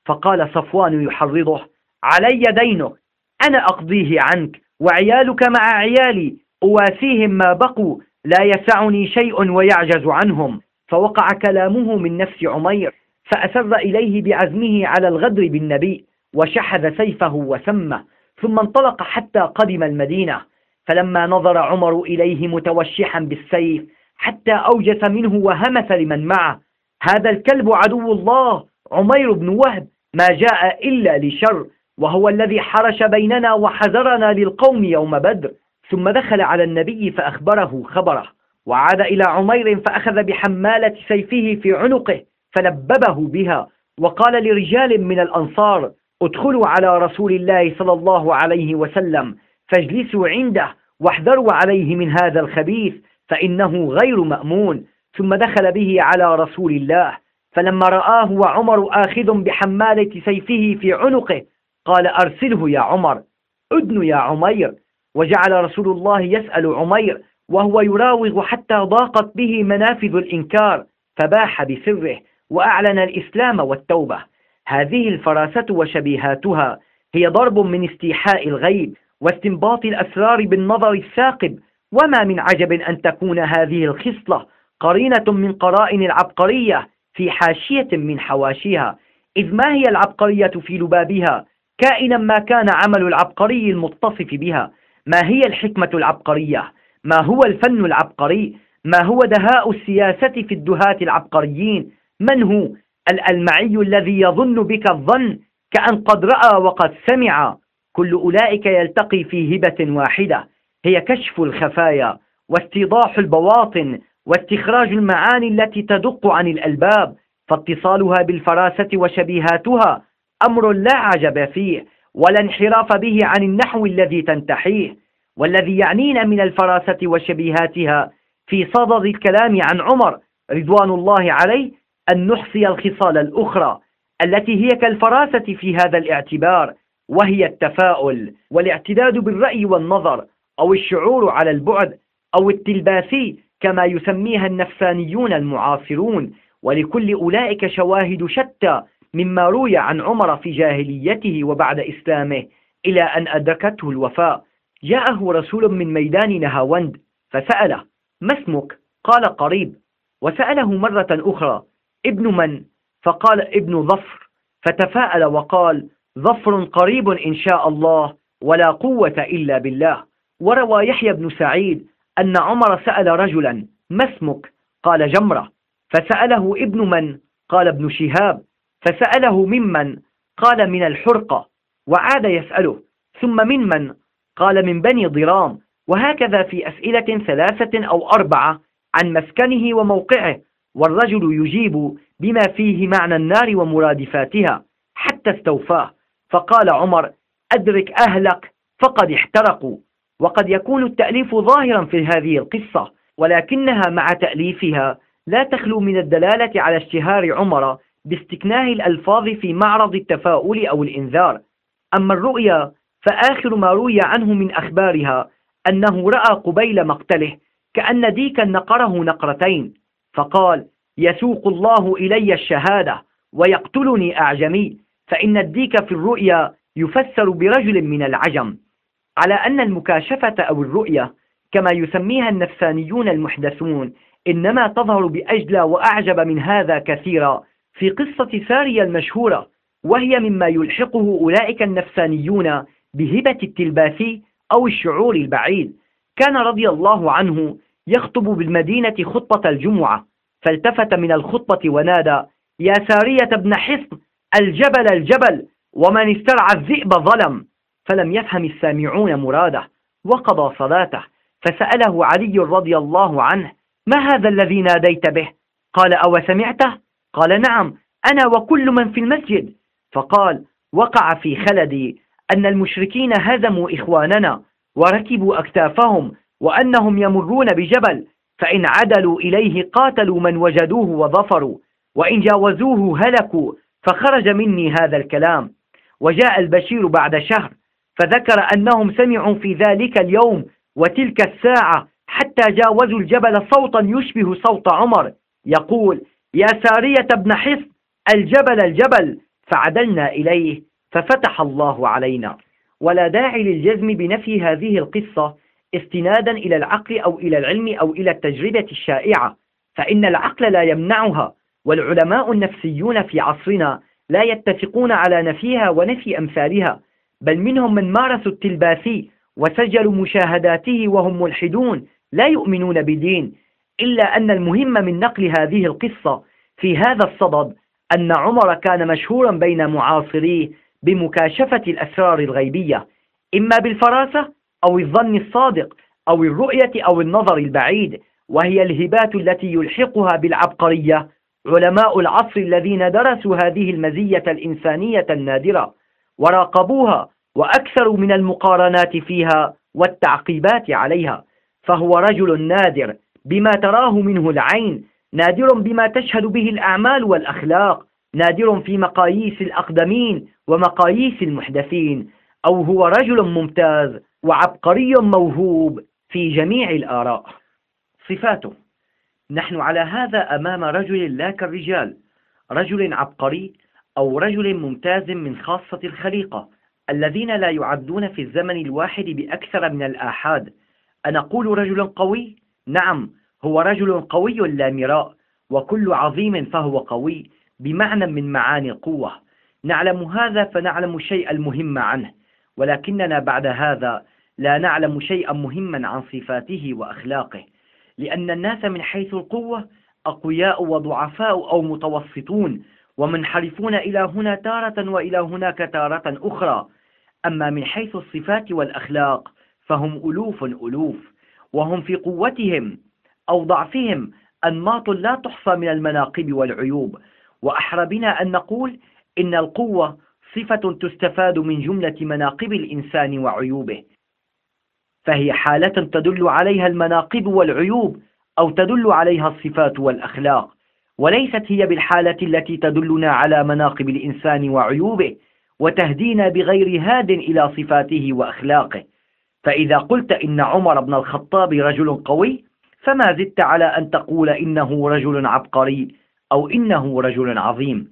فقال صفوان يحرضه علي دينك. أنا أقضيه عنك وعيالك مع عيالي أواسيهم ما بقوا لا يسعني شيء ويعجز عنهم. فوقع كلامه من نفس عمير فأسر إليه بعزمه على الغدر بالنبي وشحذ سيفه وسمه ثم انطلق حتى قدم المدينة. فلما نظر عمر إليه متوشحا بالسيف حتى أوجس منه وهمس لمن معه. هذا الكلب عدو الله عمير بن وهب ما جاء إلا لشر. وهو الذي حرش بيننا وحذرنا للقوم يوم بدر ثم دخل على النبي فأخبره خبره وعاد إلى عمير فأخذ بحمالة سيفه في عنقه فلببه بها وقال لرجال من الأنصار ادخلوا على رسول الله صلى الله عليه وسلم فاجلسوا عنده واحذروا عليه من هذا الخبيث فإنه غير مأمون. ثم دخل به على رسول الله فلما رآه وعمر آخذ بحمالة سيفه في عنقه قال أرسله يا عمر أدن يا عمير. وجعل رسول الله يسأل عمير وهو يراوغ حتى ضاقت به منافذ الإنكار فباح بسره وأعلن الإسلام والتوبة. هذه الفراسة وشبيهاتها هي ضرب من استيحاء الغيب واستنباط الأسرار بالنظر الثاقب. وما من عجب أن تكون هذه الخصلة قرينة من قرائن العبقرية في حاشية من حواشيها إذ ما هي العبقرية في لبابها؟ كائنا ما كان عمل العبقري المتصف بها. ما هي الحكمة العبقرية؟ ما هو الفن العبقري؟ ما هو دهاء السياسة في الدهاة العبقريين؟ من هو؟ الألمعي الذي يظن بك الظن كأن قد رأى وقد سمع. كل أولئك يلتقي في هبة واحدة هي كشف الخفايا واستيضاح البواطن واستخراج المعاني التي تدق عن الألباب فاتصالها بالفراسة وشبيهاتها أمر لا عجب فيه ولا انحراف به عن النحو الذي تنتحيه والذي يعنينا من الفراسة وشبيهاتها في صدد الكلام عن عمر رضوان الله عليه أن نحصي الخصال الأخرى التي هي كالفراسة في هذا الاعتبار وهي التفاؤل والاعتداد بالرأي والنظر أو الشعور على البعد أو التلباسي كما يسميها النفسانيون المعاصرون ولكل أولئك شواهد شتى مما روي عن عمر في جاهليته وبعد إسلامه إلى أن أدركته الوفاء جاءه رسول من ميدان نهاوند فسأله ما اسمك؟ قال قريب وسأله مرة أخرى ابن من؟ فقال ابن ظفر فتفاءل وقال ظفر قريب إن شاء الله ولا قوة إلا بالله وروى يحيى بن سعيد أن عمر سأل رجلا ما اسمك؟ قال جمرة فسأله ابن من؟ قال ابن شهاب فسأله ممن؟ قال من الحرقة. وعاد يسأله. ثم من من؟ قال من بني ضرام. وهكذا في أسئلة ثلاثة أو أربعة عن مسكنه وموقعه. والرجل يجيب بما فيه معنى النار ومرادفاتها حتى استوفاه. فقال عمر أدرك أهلك فقد احترقوا. وقد يكون التأليف ظاهرا في هذه القصة ولكنها مع تأليفها لا تخلو من الدلالة على اشتهار عمر باستكناه الألفاظ في معرض التفاؤل أو الإنذار. أما الرؤيا فآخر ما روي عنه من أخبارها أنه رأى قبيل مقتله كأن ديكا نقره نقرتين فقال يسوق الله إلي الشهادة ويقتلني أعجمي فإن الديك في الرؤيا يفسر برجل من العجم. على أن المكاشفة أو الرؤية كما يسميها النفسانيون المحدثون إنما تظهر بأجلى وأعجب من هذا كثيرا في قصة سارية المشهورة وهي مما يلحقه أولئك النفسانيون بهبة التلباثي أو الشعور البعيد. كان رضي الله عنه يخطب بالمدينة خطبة الجمعة فالتفت من الخطبة ونادى يا سارية ابن حصن الجبل الجبل ومن استرعى الذئب ظلم. فلم يفهم السامعون مراده وقضى صلاته. فسأله علي رضي الله عنه ما هذا الذي ناديت به؟ قال أو سمعته قال نعم أنا وكل من في المسجد. فقال وقع في خلدي أن المشركين هزموا إخواننا وركبوا أكتافهم وأنهم يمرون بجبل فإن عدلوا إليه قاتلوا من وجدوه وظفروا وإن جاوزوه هلكوا فخرج مني هذا الكلام. وجاء البشير بعد شهر فذكر أنهم سمعوا في ذلك اليوم وتلك الساعة حتى جاوزوا الجبل صوتا يشبه صوت عمر. يقول يا سارية ابن حصن الجبل الجبل فعدلنا إليه ففتح الله علينا. ولا داعي للجزم بنفي هذه القصة استنادا إلى العقل أو إلى العلم أو إلى التجربة الشائعة فإن العقل لا يمنعها والعلماء النفسيون في عصرنا لا يتفقون على نفيها ونفي أمثالها بل منهم من مارسوا التلباثي وسجلوا مشاهداته وهم ملحدون لا يؤمنون بدين إلا أن المهم من نقل هذه القصة في هذا الصدد أن عمر كان مشهورا بين معاصريه بمكاشفة الأسرار الغيبية إما بالفراسة أو الظن الصادق أو الرؤية أو النظر البعيد وهي الهبات التي يلحقها بالعبقرية علماء العصر الذين درسوا هذه المزية الإنسانية النادرة وراقبوها وأكثروا من المقارنات فيها والتعقيبات عليها فهو رجل نادر بما تراه منه العين نادر بما تشهد به الأعمال والأخلاق نادر في مقاييس الأقدمين ومقاييس المحدثين أو هو رجل ممتاز وعبقري موهوب في جميع الآراء صفاته نحن على هذا أمام رجل لا كالرجال رجل عبقري أو رجل ممتاز من خاصة الخليقة الذين لا يعدون في الزمن الواحد بأكثر من الآحاد أنقول رجل قوي؟ نعم هو رجل قوي لا مراء وكل عظيم فهو قوي بمعنى من معاني القوة نعلم هذا فنعلم الشيء المهم عنه ولكننا بعد هذا لا نعلم شيئا مهما عن صفاته وأخلاقه لأن الناس من حيث القوة أقوياء وضعفاء أو متوسطون ومنحرفون إلى هنا تارة وإلى هناك تارة أخرى. أما من حيث الصفات والأخلاق فهم ألوف ألوف. وهم في قوتهم أو ضعفهم أنماط لا تحصى من المناقب والعيوب. وأحرى بنا أن نقول إن القوة صفة تستفاد من جملة مناقب الإنسان وعيوبه. فهي حالة تدل عليها المناقب والعيوب أو تدل عليها الصفات والأخلاق. وليست هي بالحالة التي تدلنا على مناقب الإنسان وعيوبه وتهدينا بغير هاد إلى صفاته وأخلاقه. فإذا قلت إن عمر بن الخطاب رجل قوي فما زدت على أن تقول إنه رجل عبقري أو إنه رجل عظيم.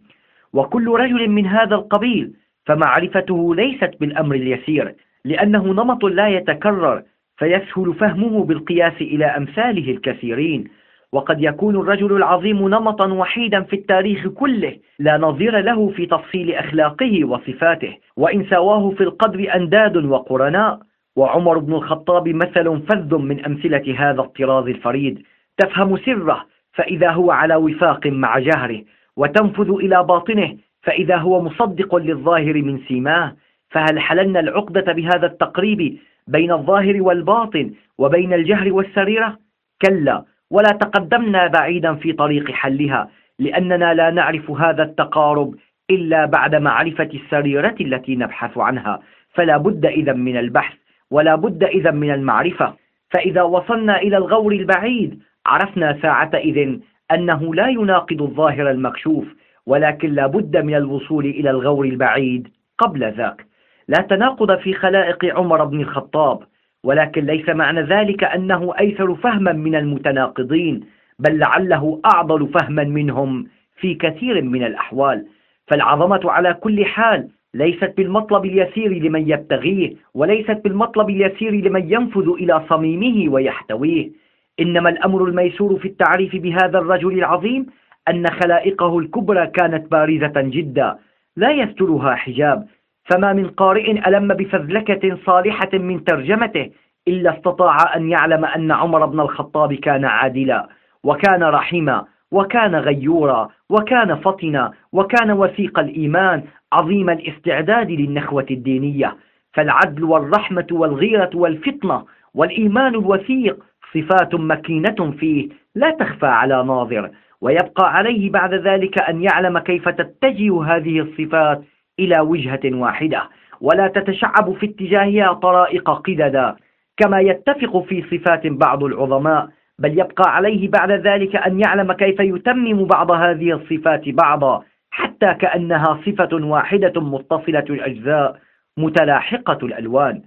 وكل رجل من هذا القبيل فمعرفته ليست بالأمر اليسير لأنه نمط لا يتكرر فيسهل فهمه بالقياس إلى أمثاله الكثيرين. وقد يكون الرجل العظيم نمطا وحيدا في التاريخ كله لا نظير له في تفصيل أخلاقه وصفاته. وإن سواه في القدر أنداد وقرناء. وعمر بن الخطاب مثل فذ من أمثلة هذا الطراز الفريد. تفهم سره فإذا هو على وفاق مع جهره وتنفذ إلى باطنه فإذا هو مصدق للظاهر من سيماه. فهل حللنا العقدة بهذا التقريب بين الظاهر والباطن وبين الجهر والسريرة؟ كلا ولا تقدمنا بعيدا في طريق حلها لأننا لا نعرف هذا التقارب إلا بعد معرفة السريرة التي نبحث عنها. فلا بد إذا من البحث. ولا بد إذا من المعرفة. فإذا وصلنا إلى الغور البعيد عرفنا ساعة إذن أنه لا يناقض الظاهر المكشوف ولكن لا بد من الوصول إلى الغور البعيد قبل ذاك. لا تناقض في خلائق عمر بن الخطاب ولكن ليس معنى ذلك أنه أيسر فهما من المتناقضين بل لعله أعضل فهما منهم في كثير من الأحوال. فالعظمة على كل حال ليست بالمطلب اليسير لمن يبتغيه وليست بالمطلب اليسير لمن ينفذ إلى صميمه ويحتويه. إنما الأمر الميسور في التعريف بهذا الرجل العظيم أن خلائقه الكبرى كانت بارزة جدا لا يسترها حجاب. فما من قارئ ألم بفذلكة صالحة من ترجمته إلا استطاع أن يعلم أن عمر بن الخطاب كان عادلا وكان رحيما. وكان غيورا وكان فطنا وكان وثيق الإيمان عظيم الاستعداد للنخوة الدينية. فالعدل والرحمة والغيرة والفطنة والإيمان الوثيق صفات مكينة فيه لا تخفى على ناظر. ويبقى عليه بعد ذلك أن يعلم كيف تتجه هذه الصفات إلى وجهة واحدة. ولا تتشعب في اتجاهها طرائق قددا كما يتفق في صفات بعض العظماء. بل يبقى عليه بعد ذلك أن يعلم كيف يتمم بعض هذه الصفات بعضا حتى كأنها صفة واحدة متصلة الأجزاء متلاحقة الألوان.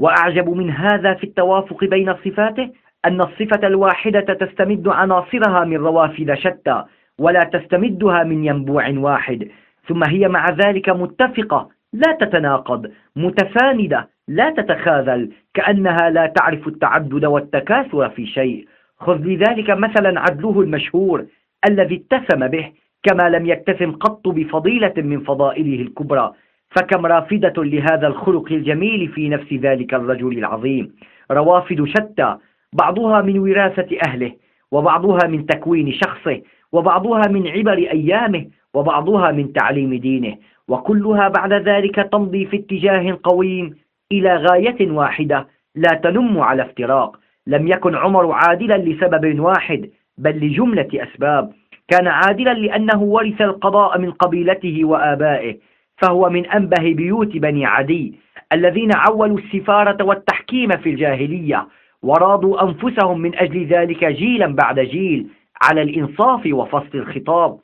وأعجب من هذا في التوافق بين صفاته أن الصفة الواحدة تستمد عناصرها من روافد شتى ولا تستمدها من ينبوع واحد. ثم هي مع ذلك متفقة لا تتناقض متساندة لا تتخاذل كأنها لا تعرف التعدد والتكاثر في شيء. خذ لذلك مثلا عدله المشهور الذي اتسم به كما لم يتسم قط بفضيلة من فضائله الكبرى. فكم رافدة لهذا الخلق الجميل في نفس ذلك الرجل العظيم. روافد شتى بعضها من وراثة أهله وبعضها من تكوين شخصه وبعضها من عبر أيامه وبعضها من تعليم دينه. وكلها بعد ذلك تمضي في اتجاه قويم إلى غاية واحدة لا تنم على افتراق. لم يكن عمر عادلا لسبب واحد بل لجملة أسباب. كان عادلا لأنه ورث القضاء من قبيلته وآبائه فهو من أنبه بيوت بني عدي الذين عولوا السفارة والتحكيم في الجاهلية وراضوا أنفسهم من أجل ذلك جيلا بعد جيل على الإنصاف وفصل الخطاب.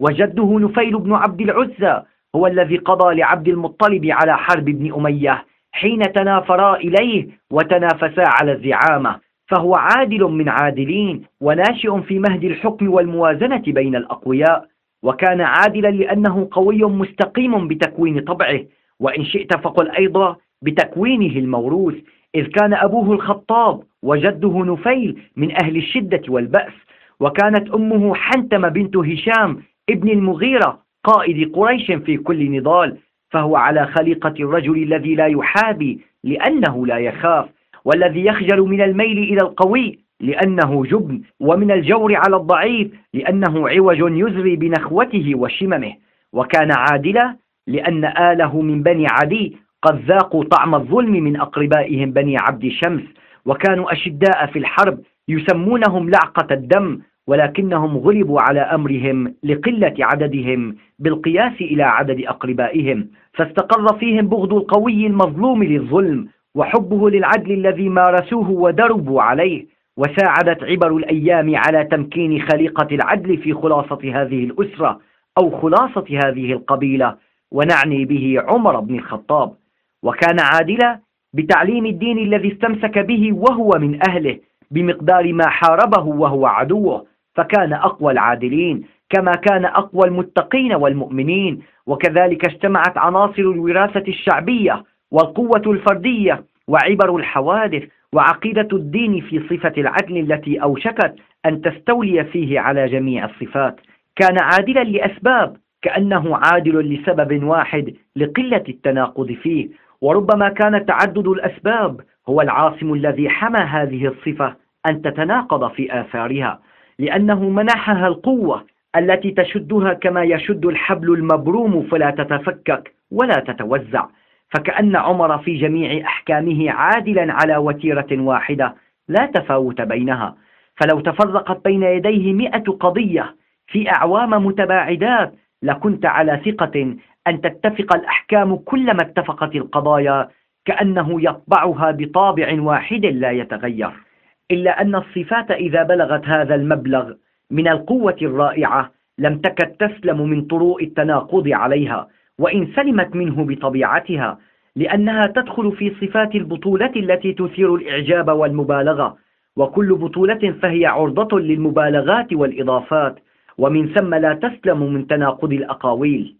وجده نفيل بن عبد العزى هو الذي قضى لعبد المطلب على حرب ابن أمية حين تنافرا إليه وتنافسا على الزعامة. فهو عادل من عادلين وناشئ في مهد الحكم والموازنة بين الأقوياء. وكان عادلا لأنه قوي مستقيم بتكوين طبعه. وإن شئت فقل أيضا بتكوينه الموروث. إذ كان أبوه الخطاب وجده نفيل من أهل الشدة والبأس. وكانت أمه حنتم بنت هشام ابن المغيرة قائد قريش في كل نضال. فهو على خليقة الرجل الذي لا يحابي لأنه لا يخاف. والذي يخجل من الميل إلى القوي لأنه جبن ومن الجور على الضعيف لأنه عوج يزري بنخوته وشممه. وكان عادلا لأن آله من بني عدي قد ذاقوا طعم الظلم من أقربائهم بني عبد شمس وكانوا أشداء في الحرب يسمونهم لعقة الدم ولكنهم غلبوا على أمرهم لقلة عددهم بالقياس إلى عدد أقربائهم. فاستقر فيهم بغض القوي المظلوم للظلم وحبه للعدل الذي مارسوه ودربوا عليه وساعدت عبر الأيام على تمكين خليقة العدل في خلاصة هذه الأسرة أو خلاصة هذه القبيلة ونعني به عمر بن الخطاب. وكان عادلا بتعليم الدين الذي استمسك به وهو من أهله بمقدار ما حاربه وهو عدوه فكان أقوى العادلين كما كان أقوى المتقين والمؤمنين. وكذلك اجتمعت عناصر الوراثة الشعبية والقوة الفردية وعبر الحوادث وعقيدة الدين في صفة العدل التي أوشكت أن تستولي فيه على جميع الصفات. كان عادلا لأسباب كأنه عادل لسبب واحد لقلة التناقض فيه. وربما كان تعدد الأسباب هو العاصم الذي حمى هذه الصفة أن تتناقض في آثارها لأنه منحها القوة التي تشدها كما يشد الحبل المبروم فلا تتفكك ولا تتوزع. فكأن عمر في جميع أحكامه عادلا على وتيرة واحدة لا تفاوت بينها. فلو تفرقت بين يديه مئة قضية في أعوام متباعدات لكنت على ثقة أن تتفق الأحكام كلما اتفقت القضايا كأنه يطبعها بطابع واحد لا يتغير. إلا أن الصفات إذا بلغت هذا المبلغ من القوة الرائعة لم تكد تسلم من طروء التناقض عليها. وإن سلمت منه بطبيعتها لأنها تدخل في صفات البطولة التي تثير الإعجاب والمبالغة. وكل بطولة فهي عرضة للمبالغات والإضافات ومن ثم لا تسلم من تناقض الأقاويل.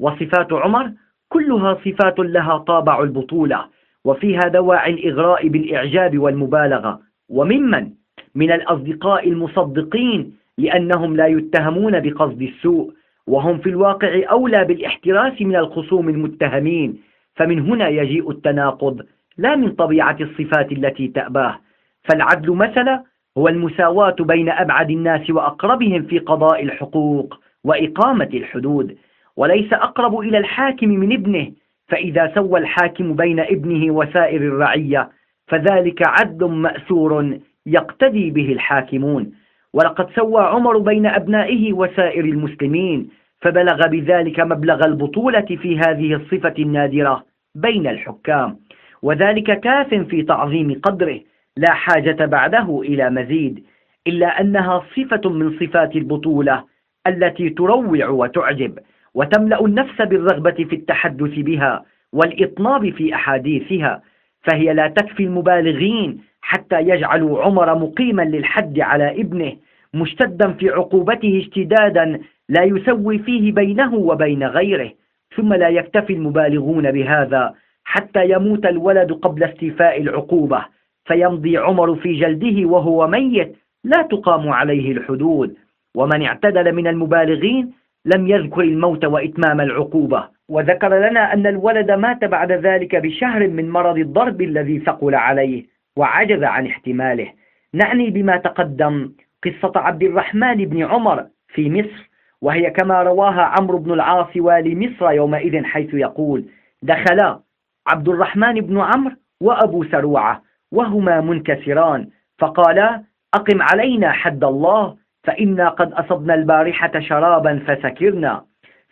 وصفات عمر كلها صفات لها طابع البطولة وفيها دواعي الإغراء بالإعجاب والمبالغة. وممن؟ من الأصدقاء المصدقين لأنهم لا يتهمون بقصد السوء. وهم في الواقع أولى بالاحتراس من الخصوم المتهمين فمن هنا يجيء التناقض لا من طبيعة الصفات التي تأباه. فالعدل مثلا هو المساواة بين أبعد الناس وأقربهم في قضاء الحقوق وإقامة الحدود وليس أقرب إلى الحاكم من ابنه فإذا سوى الحاكم بين ابنه وسائر الرعية فذلك عدل مأسور يقتدي به الحاكمون. ولقد سوى عمر بين أبنائه وسائر المسلمين فبلغ بذلك مبلغ البطولة في هذه الصفة النادرة بين الحكام. وذلك كاف في تعظيم قدره لا حاجة بعده إلى مزيد إلا أنها صفة من صفات البطولة التي تروع وتعجب وتملأ النفس بالرغبة في التحدث بها والإطناب في أحاديثها. فهي لا تكفي المبالغين حتى يجعلوا عمر مقيما للحد على ابنه مشتدا في عقوبته اشتدادا لا يسوي فيه بينه وبين غيره. ثم لا يكتفي المبالغون بهذا حتى يموت الولد قبل استيفاء العقوبة. فيمضي عمر في جلده وهو ميت لا تقام عليه الحدود. ومن اعتدل من المبالغين لم يذكر الموت وإتمام العقوبة. وذكر لنا أن الولد مات بعد ذلك بشهر من مرض الضرب الذي ثقل عليه وعجز عن احتماله. نعني بما تقدم قصة عبد الرحمن بن عمر في مصر وهي كما رواها عمرو بن العاص والي مصر يومئذ حيث يقول دخلا عبد الرحمن بن عمرو وأبو سروعة وهما منكسران فقالا أقم علينا حد الله فإنا قد أصبنا البارحة شرابا فسكرنا.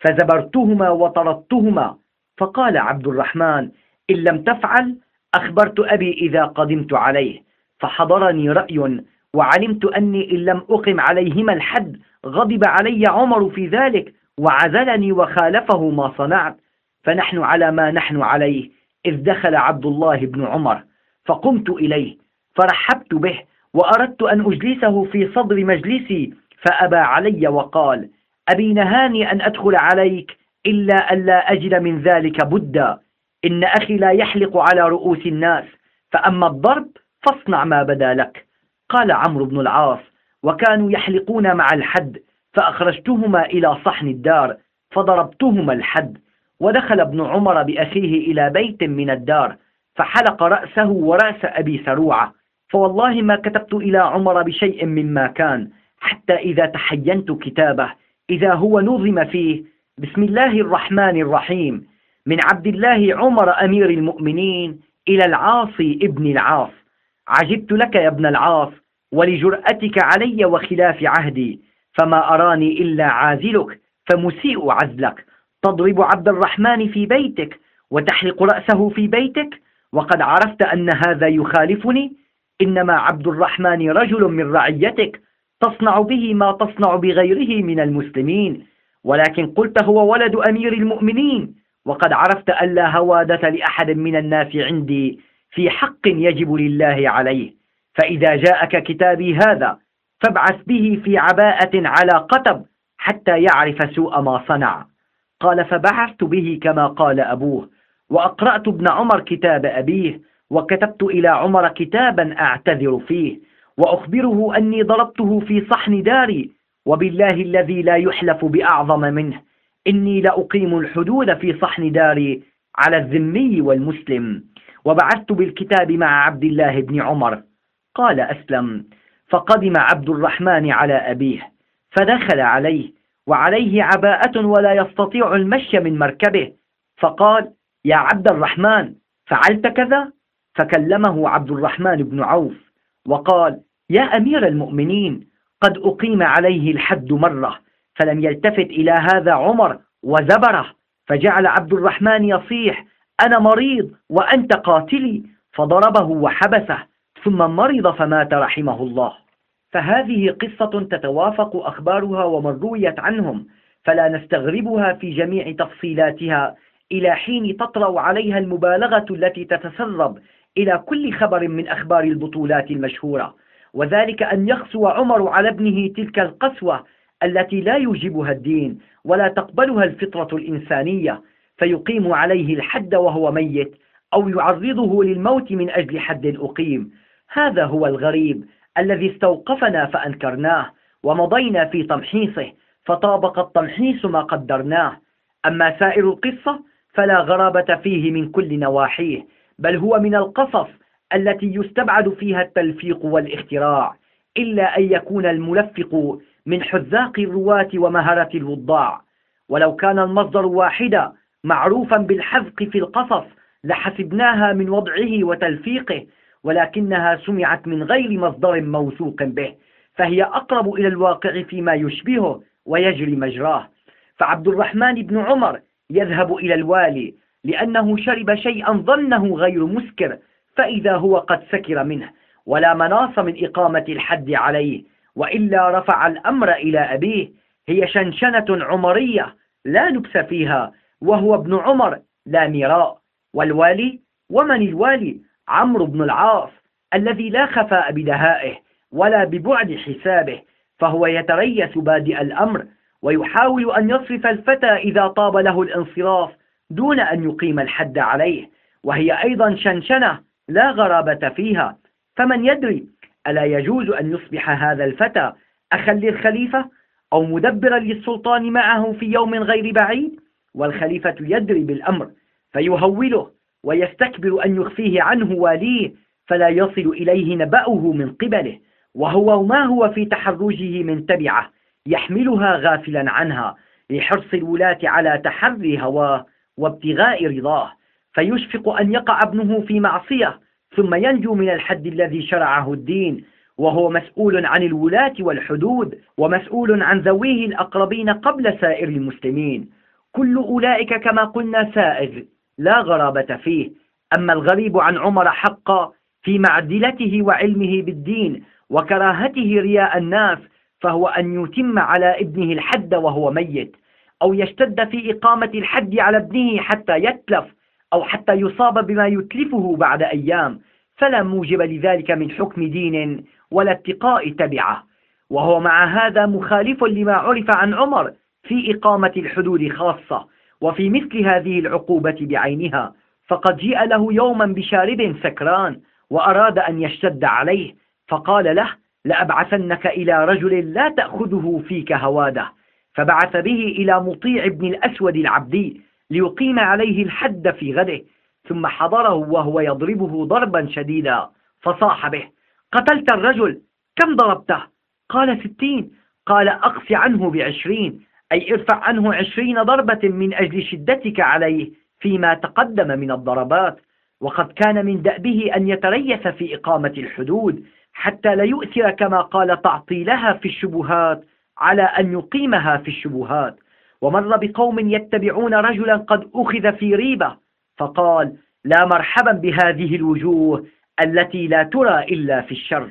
فزبرتهما وطردتهما. فقال عبد الرحمن إن لم تفعل أخبرت أبي إذا قدمت عليه. فحضرني رأي وعلمت أني إن لم أقم عليهما الحد غضب علي عمر في ذلك وعزلني وخالفه ما صنعت. فنحن على ما نحن عليه إذ دخل عبد الله بن عمر. فقمت إليه فرحبت به وأردت أن أجلسه في صدر مجلسي فأبى علي وقال أبي نهاني أن أدخل عليك إلا أن لا أجد من ذلك بدا. إن أخي لا يحلق على رؤوس الناس فأما الضرب فاصنع ما بدا لك. قال عمرو بن العاص وكانوا يحلقون مع الحد فأخرجتهما إلى صحن الدار فضربتهما الحد ودخل ابن عمر بأخيه إلى بيت من الدار فحلق رأسه ورأس أبي سروعة. فوالله ما كتبت إلى عمر بشيء مما كان حتى إذا تحينت كتابه إذا هو نظم فيه. بسم الله الرحمن الرحيم. من عبد الله عمر أمير المؤمنين إلى العاصي ابن العاص. عجبت لك يا ابن العاص ولجرأتك علي وخلاف عهدي. فما أراني إلا عازلك فمسيء عزلك. تضرب عبد الرحمن في بيتك وتحلق رأسه في بيتك. وقد عرفت أن هذا يخالفني. إنما عبد الرحمن رجل من رعيتك. تصنع به ما تصنع بغيره من المسلمين. ولكن قلت هو ولد أمير المؤمنين وقد عرفت أن لا هوادة لأحد من الناس عندي في حق يجب لله عليه. فإذا جاءك كتابي هذا فابعث به في عباءة على قتب حتى يعرف سوء ما صنع. قال فبعثت به كما قال أبوه وأقرأت ابن عمر كتاب أبيه وكتبت إلى عمر كتابا أعتذر فيه. وأخبره أني ضربته في صحن داري وبالله الذي لا يحلف بأعظم منه إني لأقيم الحدود في صحن داري على الذمي والمسلم. وبعثت بالكتاب مع عبد الله بن عمر قال أسلم. فقدم عبد الرحمن على أبيه فدخل عليه وعليه عباءة ولا يستطيع المشي من مركبه. فقال يا عبد الرحمن فعلت كذا؟ فكلمه عبد الرحمن بن عوف. وقال يا أمير المؤمنين قد أقيم عليه الحد مرة فلم يلتفت إلى هذا عمر وزبره فجعل عبد الرحمن يصيح أنا مريض وأنت قاتلي فضربه وحبسه ثم مرض فمات رحمه الله. فهذه قصة تتوافق أخبارها ومن رويت عنهم فلا نستغربها في جميع تفصيلاتها إلى حين تطرأ عليها المبالغة التي تتسرب إلى كل خبر من أخبار البطولات المشهورة. وذلك أن يخسو عمر على ابنه تلك القسوة التي لا يوجبها الدين ولا تقبلها الفطرة الإنسانية فيقيم عليه الحد وهو ميت أو يعرضه للموت من أجل حد أقيم. هذا هو الغريب الذي استوقفنا فأنكرناه ومضينا في تمحيصه فطابق التمحيص ما قدرناه. أما سائر القصة فلا غرابة فيه من كل نواحيه. بل هو من القصص التي يستبعد فيها التلفيق والاختراع إلا أن يكون الملفق من حذاق الرواة ومهرة الوضاع. ولو كان المصدر واحدا معروفا بالحذق في القصص لحسبناها من وضعه وتلفيقه ولكنها سمعت من غير مصدر موثوق به فهي أقرب إلى الواقع فيما يشبهه ويجري مجراه. فعبد الرحمن بن عمر يذهب إلى الوالي لأنه شرب شيئا ظنه غير مسكر فإذا هو قد سكر منه ولا مناص من إقامة الحد عليه وإلا رفع الأمر إلى أبيه. هي شنشنة عمرية لا لبس فيها وهو ابن عمر لا ميراء والوالي ومن الوالي؟ عمرو بن العاص الذي لا خفاء بدهائه ولا ببعد حسابه فهو يتريث بادئ الأمر ويحاول أن يصرف الفتى إذا طاب له الانصراف. دون أن يقيم الحد عليه وهي أيضا شنشنة لا غرابة فيها. فمن يدري ألا يجوز أن يصبح هذا الفتى أخا للخليفة أو مدبرا للسلطان معه في يوم غير بعيد؟ والخليفة يدري بالأمر فيهوله ويستكبر أن يخفيه عنه واليه فلا يصل إليه نبأه من قبله وهو ما هو في تحرجه من تبعة يحملها غافلا عنها لحرص الولاة على تحري هواه. وابتغاء رضاه فيشفق أن يقع ابنه في معصية ثم ينجو من الحد الذي شرعه الدين وهو مسؤول عن الولاة والحدود ومسؤول عن ذويه الأقربين قبل سائر المسلمين. كل أولئك كما قلنا سائغ لا غرابة فيه. أما الغريب عن عمر حقا في معدلته وعلمه بالدين وكراهته رياء الناس فهو أن يتم على ابنه الحد وهو ميت. أو يشتد في إقامة الحد على ابنه حتى يتلف أو حتى يصاب بما يتلفه بعد أيام فلا موجب لذلك من حكم دين ولا اتقاء تبعه. وهو مع هذا مخالف لما عرف عن عمر في إقامة الحدود خاصة وفي مثل هذه العقوبة بعينها. فقد جيء له يوما بشارب سكران وأراد أن يشتد عليه فقال له لأبعثنك إلى رجل لا تأخذه فيك هوادة. فبعث به إلى مطيع ابن الأسود العبدي ليقيم عليه الحد في غده ثم حضره وهو يضربه ضربا شديدا فصاح به قتلت الرجل كم ضربته؟ قال ستين. قال أقف عنه بعشرين أي ارفع عنه عشرين ضربة من أجل شدتك عليه فيما تقدم من الضربات وقد كان من دأبه أن يتريث في إقامة الحدود حتى لا يؤثر كما قال تعطيلها في الشبهات على أن يقيمها في الشبهات. ومر بقوم يتبعون رجلا قد أخذ في ريبة فقال لا مرحبا بهذه الوجوه التي لا ترى إلا في الشر.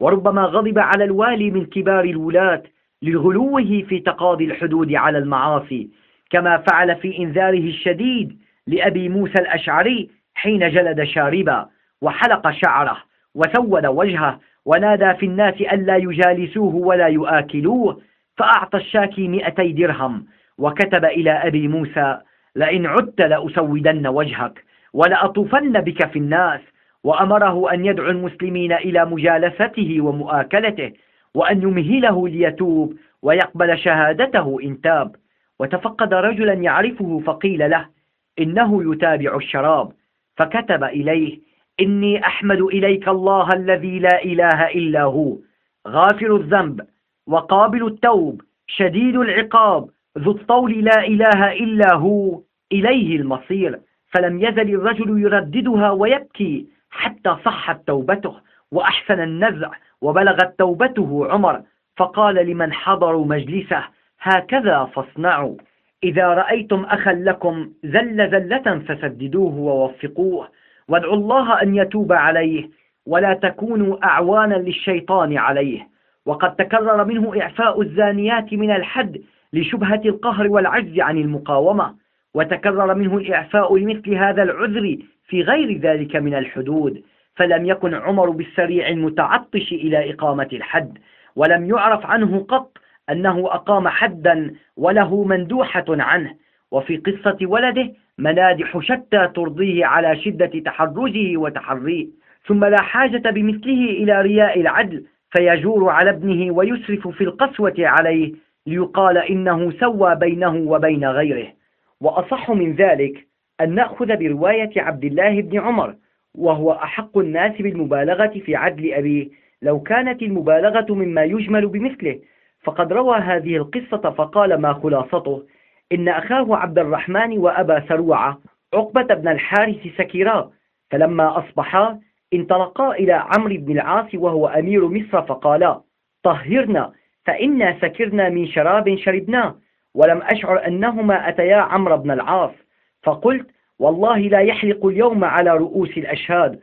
وربما غضب على الوالي من كبار الولاة لغلوه في تقاضي الحدود على المعاصي كما فعل في إنذاره الشديد لأبي موسى الأشعري حين جلد شاربا وحلق شعره وسود وجهه ونادى في الناس ألا يجالسوه ولا يآكلوه فأعطى الشاكي مئتي درهم وكتب إلى أبي موسى لئن عدت لأسودن وجهك ولأطوفن بك في الناس وأمره أن يدعو المسلمين إلى مجالسته ومؤاكلته وأن يمهله ليتوب ويقبل شهادته إن تاب. وتفقد رجلا يعرفه فقيل له إنه يتابع الشراب. فكتب إليه إني أحمد إليك الله الذي لا إله إلا هو غافر الذنب وقابل التوب شديد العقاب ذو الطول لا إله إلا هو إليه المصير. فلم يزل الرجل يرددها ويبكي حتى صحت توبته وأحسن النزع وبلغت توبته عمر. فقال لمن حضروا مجلسه هكذا فاصنعوا. إذا رأيتم أخا لكم زل زلة فسددوه ووفقوه. وادعوا الله أن يتوب عليه ولا تكونوا أعوانا للشيطان عليه. وقد تكرر منه إعفاء الزانيات من الحد لشبهة القهر والعجز عن المقاومة وتكرر منه الإعفاء لمثل هذا العذر في غير ذلك من الحدود فلم يكن عمر بالسريع المتعطش إلى إقامة الحد ولم يعرف عنه قط أنه أقام حدا وله مندوحة عنه وفي قصة ولده منادح شتى ترضيه على شدة تحرجه وتحريه ثم لا حاجة بمثله إلى رياء العدل فيجور على ابنه ويسرف في القسوة عليه ليقال إنه سوى بينه وبين غيره. وأصح من ذلك أن نأخذ برواية عبد الله بن عمر وهو أحق الناس بالمبالغة في عدل أبيه. لو كانت المبالغة مما يجمل بمثله فقد روى هذه القصة فقال ما خلاصته. إن أخاه عبد الرحمن وأبا سروعة عقبة بن الحارث سكيرا فلما أصبحا انطلقا إلى عمرو بن العاص وهو أمير مصر فقالا طهرنا فإنا سكرنا من شراب شربناه ولم أشعر أنهما أتيا عمرو بن العاص فقلت والله لا يحلق اليوم على رؤوس الأشهاد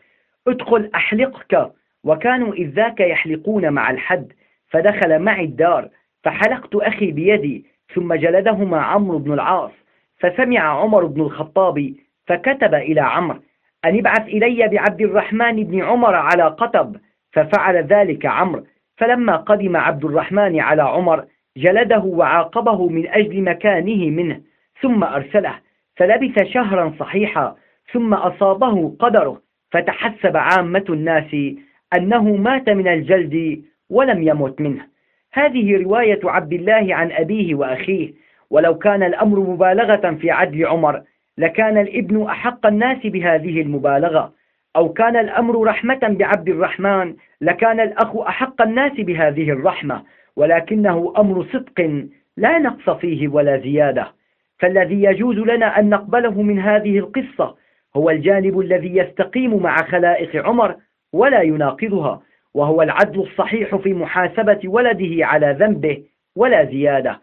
ادخل أحلقك وكانوا إذ ذاك يحلقون مع الحد فدخل معي الدار فحلقت أخي بيدي ثم جلدهما عمرو بن العاص فسمع عمر بن الخطاب فكتب إلى عمرو أن ابعث إلي بعبد الرحمن بن عمر على قطب ففعل ذلك عمرو. فلما قدم عبد الرحمن على عمر جلده وعاقبه من أجل مكانه منه ثم أرسله. فلبث شهرا صحيحا ثم أصابه قدره. فتحسب عامة الناس أنه مات من الجلد ولم يمت منه. هذه رواية عبد الله عن أبيه وأخيه. ولو كان الأمر مبالغة في عدل عمر لكان الابن أحق الناس بهذه المبالغة. أو كان الأمر رحمة بعبد الرحمن لكان الأخ أحق الناس بهذه الرحمة. ولكنه أمر صدق لا نقص فيه ولا زيادة. فالذي يجوز لنا أن نقبله من هذه القصة هو الجانب الذي يستقيم مع خلائق عمر ولا يناقضها وهو العدل الصحيح في محاسبة ولده على ذنبه ولا زيادة.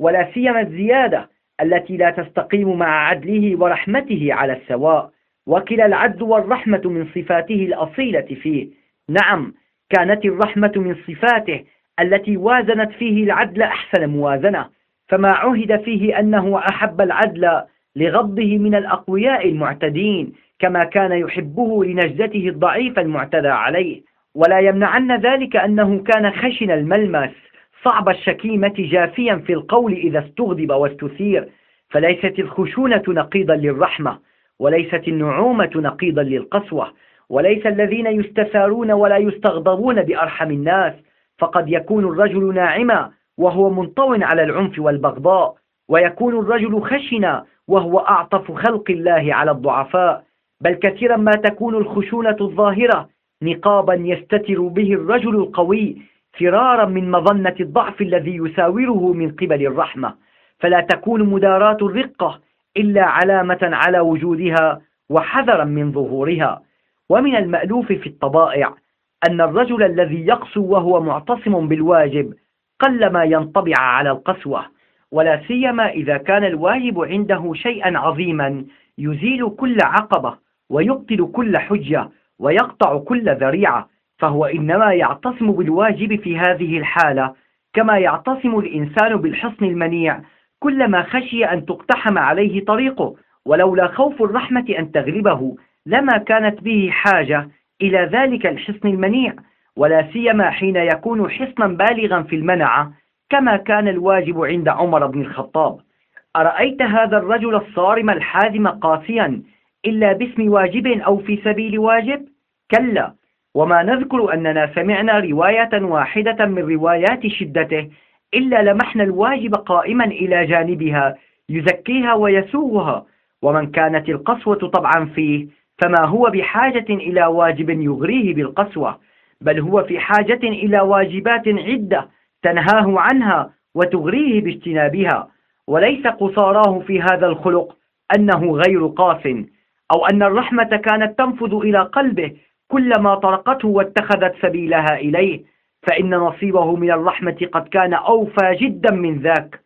ولا سيما الزيادة التي لا تستقيم مع عدله ورحمته على السواء وكلا العدل والرحمة من صفاته الأصيلة فيه. نعم كانت الرحمة من صفاته التي وازنت فيه العدل أحسن موازنة. فما عهد فيه أنه أحب العدل لغضه من الأقوياء المعتدين كما كان يحبه لنجدته الضعيف المعتدى عليه. ولا يمنعن ذلك أنه كان خشن الملمس. صعب الشكيمة جافيا في القول إذا استغضب واستثير فليست الخشونة نقيضا للرحمة وليست النعومة نقيضا للقسوة وليس الذين يستثارون ولا يستغضبون بأرحم الناس فقد يكون الرجل ناعما وهو منطو على العنف والبغضاء ويكون الرجل خشنا وهو أعطف خلق الله على الضعفاء بل كثيرا ما تكون الخشونة الظاهرة نقابا يستتر به الرجل القوي فرارا من مظنة الضعف الذي يساوره من قبل الرحمة. فلا تكون مداراة الرقة إلا علامة على وجودها وحذرا من ظهورها. ومن المألوف في الطبائع أن الرجل الذي يقسو وهو معتصم بالواجب قلما ينطبع على القسوة ولا سيما إذا كان الواجب عنده شيئا عظيما يزيل كل عقبة ويبطل كل حجة ويقطع كل ذريعة. فهو إنما يعتصم بالواجب في هذه الحالة كما يعتصم الإنسان بالحصن المنيع كلما خشي أن تقتحم عليه طريقه ولولا خوف الرحمة أن تغلبه لما كانت به حاجة إلى ذلك الحصن المنيع ولا سيما حين يكون حصنا بالغا في المنعة كما كان الواجب عند عمر بن الخطاب أرأيت هذا الرجل الصارم الحازم قاسيا إلا باسم واجب أو في سبيل واجب؟ كلا وما نذكر أننا سمعنا رواية واحدة من روايات شدته إلا لمحنا الواجب قائما إلى جانبها يزكيها ويسوغها ومن كانت القسوة طبعا فيه فما هو بحاجة إلى واجب يغريه بالقسوة بل هو في حاجة إلى واجبات عدة تنهاه عنها وتغريه باجتنابها وليس قصاراه في هذا الخلق أنه غير قاس أو أن الرحمة كانت تنفذ إلى قلبه كلما طرقته واتخذت سبيلها إليه فإن نصيبه من الرحمة قد كان أوفى جدا من ذاك.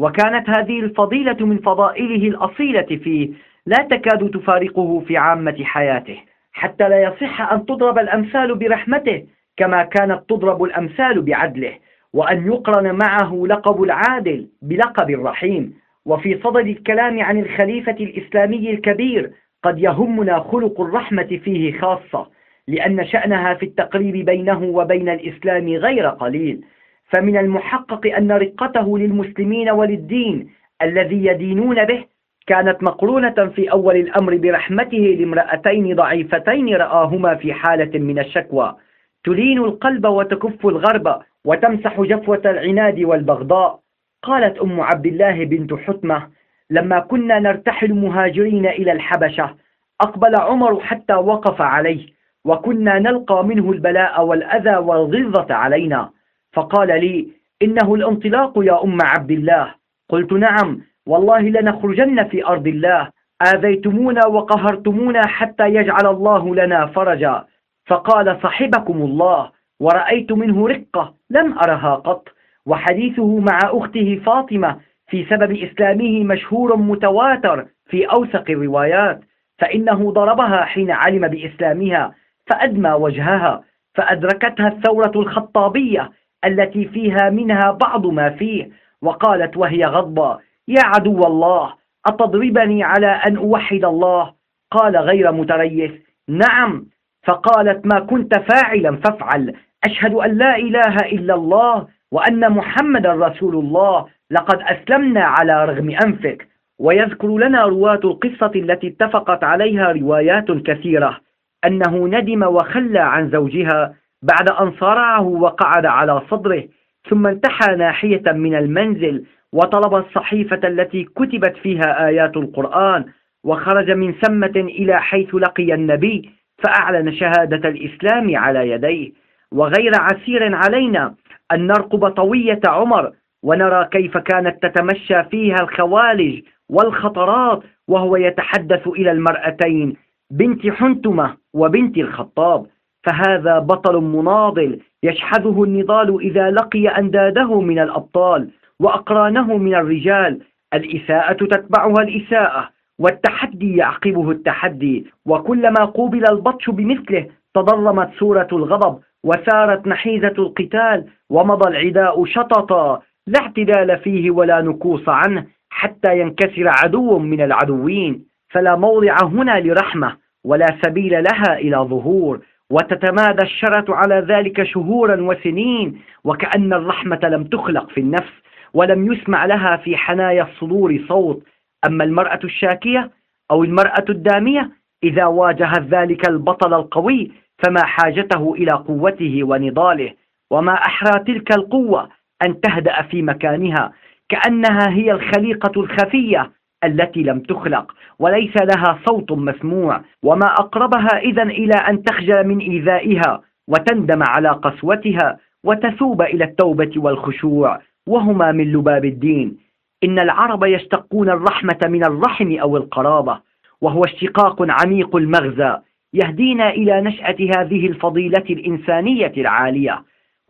وكانت هذه الفضيلة من فضائله الأصيلة فيه لا تكاد تفارقه في عامة حياته حتى لا يصح أن تضرب الأمثال برحمته كما كانت تضرب الأمثال بعدله وأن يقرن معه لقب العادل بلقب الرحيم. وفي صدد الكلام عن الخليفة الإسلامي الكبير قد يهمنا خلق الرحمة فيه خاصة لأن شأنها في التقريب بينه وبين الإسلام غير قليل. فمن المحقق أن رقته للمسلمين وللدين الذي يدينون به كانت مقرونة في أول الأمر برحمته لامرأتين ضعيفتين رآهما في حالة من الشكوى. تلين القلب وتكف الغرب وتمسح جفوة العناد والبغضاء. قالت أم عبد الله بنت حتمة لما كنا نرتحل مهاجرين إلى الحبشة أقبل عمر حتى وقف عليه وكنا نلقى منه البلاء والأذى والغلظة علينا. فقال لي إنه الانطلاق يا أم عبد الله. قلت نعم والله لنخرجن في أرض الله. آذيتمونا وقهرتمونا حتى يجعل الله لنا فرجا. فقال صحبكم الله ورأيت منه رقة لم أرها قط. وحديثه مع أخته فاطمة في سبب إسلامه مشهور متواتر في أوثق الروايات فإنه ضربها حين علم بإسلامها فأدمى وجهها فأدركتها الثورة الخطابية التي فيها منها بعض ما فيه وقالت وهي غضبة يا عدو الله أتضربني على أن أوحد الله؟ قال غير متريث نعم. فقالت ما كنت فاعلا فافعل أشهد أن لا إله إلا الله وأن محمد رسول الله لقد أسلمنا على رغم أنفك ويذكر لنا رواة القصة التي اتفقت عليها روايات كثيرة أنه ندم وخلى عن زوجها بعد أن صرعه وقعد على صدره ثم انتحى ناحية من المنزل وطلب الصحيفة التي كتبت فيها آيات القرآن وخرج من سمة إلى حيث لقي النبي فأعلن شهادة الإسلام على يديه. وغير عسير علينا أن نرقب طوية عمر ونرى كيف كانت تتمشى فيها الخوالج والخطرات وهو يتحدث إلى المرأتين بنت حنتمة وبنت الخطاب. فهذا بطل مناضل يشحذه النضال إذا لقي أنداده من الأبطال وأقرانه من الرجال. الإساءة تتبعها الإساءة والتحدي يعقبه التحدي. وكلما قوبل البطش بمثله تضرمت سورة الغضب وسارت نحيزة القتال ومضى العداء شططا. لا اعتدال فيه ولا نكوص عنه حتى ينكسر عدو من العدوين فلا موضع هنا لرحمة ولا سبيل لها إلى ظهور وتتمادى الشرة على ذلك شهورا وسنين وكأن الرحمة لم تخلق في النفس ولم يسمع لها في حنايا الصدور صوت. أما المرأة الشاكية أو المرأة الدامية إذا واجهت ذلك البطل القوي فما حاجته إلى قوته ونضاله وما أحرى تلك القوة أن تهدأ في مكانها كأنها هي الخليقة الخفية التي لم تخلق وليس لها صوت مسموع وما أقربها إذا إلى أن تخجل من إيذائها وتندم على قسوتها وتثوب إلى التوبة والخشوع وهما من لباب الدين. إن العرب يشتقون الرحمة من الرحم أو القرابة وهو اشتقاق عميق المغزى يهدينا إلى نشأة هذه الفضيلة الإنسانية العالية.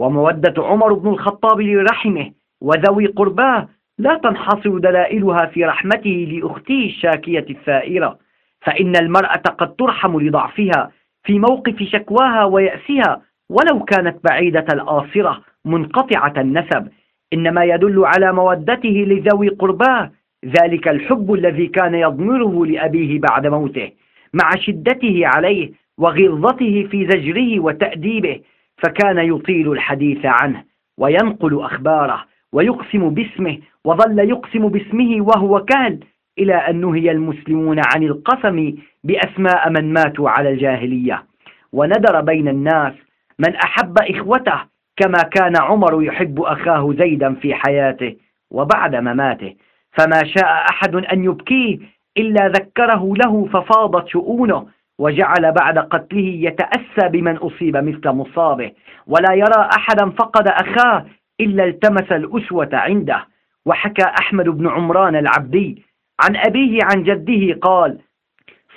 ومودة عمر بن الخطاب لرحمه وذوي قرباه لا تنحصر دلائلها في رحمته لأخته الشاكية الثائرة فإن المرأة قد ترحم لضعفها في موقف شكواها ويأسها ولو كانت بعيدة الآصرة منقطعة النسب إنما يدل على مودته لذوي قرباه ذلك الحب الذي كان يضمره لأبيه بعد موته مع شدته عليه وغلظته في زجره وتأديبه فكان يطيل الحديث عنه وينقل أخباره ويقسم باسمه وظل يقسم باسمه وهو كهل إلى أن نهي المسلمون عن القسم بأسماء من ماتوا على الجاهلية وندر بين الناس من أحب إخوته كما كان عمر يحب أخاه زيدا في حياته وبعد مماته فما شاء أحد أن يبكيه إلا ذكره له ففاضت شؤونه وجعل بعد قتله يتأسى بمن أصيب مثل مصابه ولا يرى أحدا فقد أخاه إلا التمس الأسوة عنده. وحكى أحمد بن عمران العبدي عن أبيه عن جده قال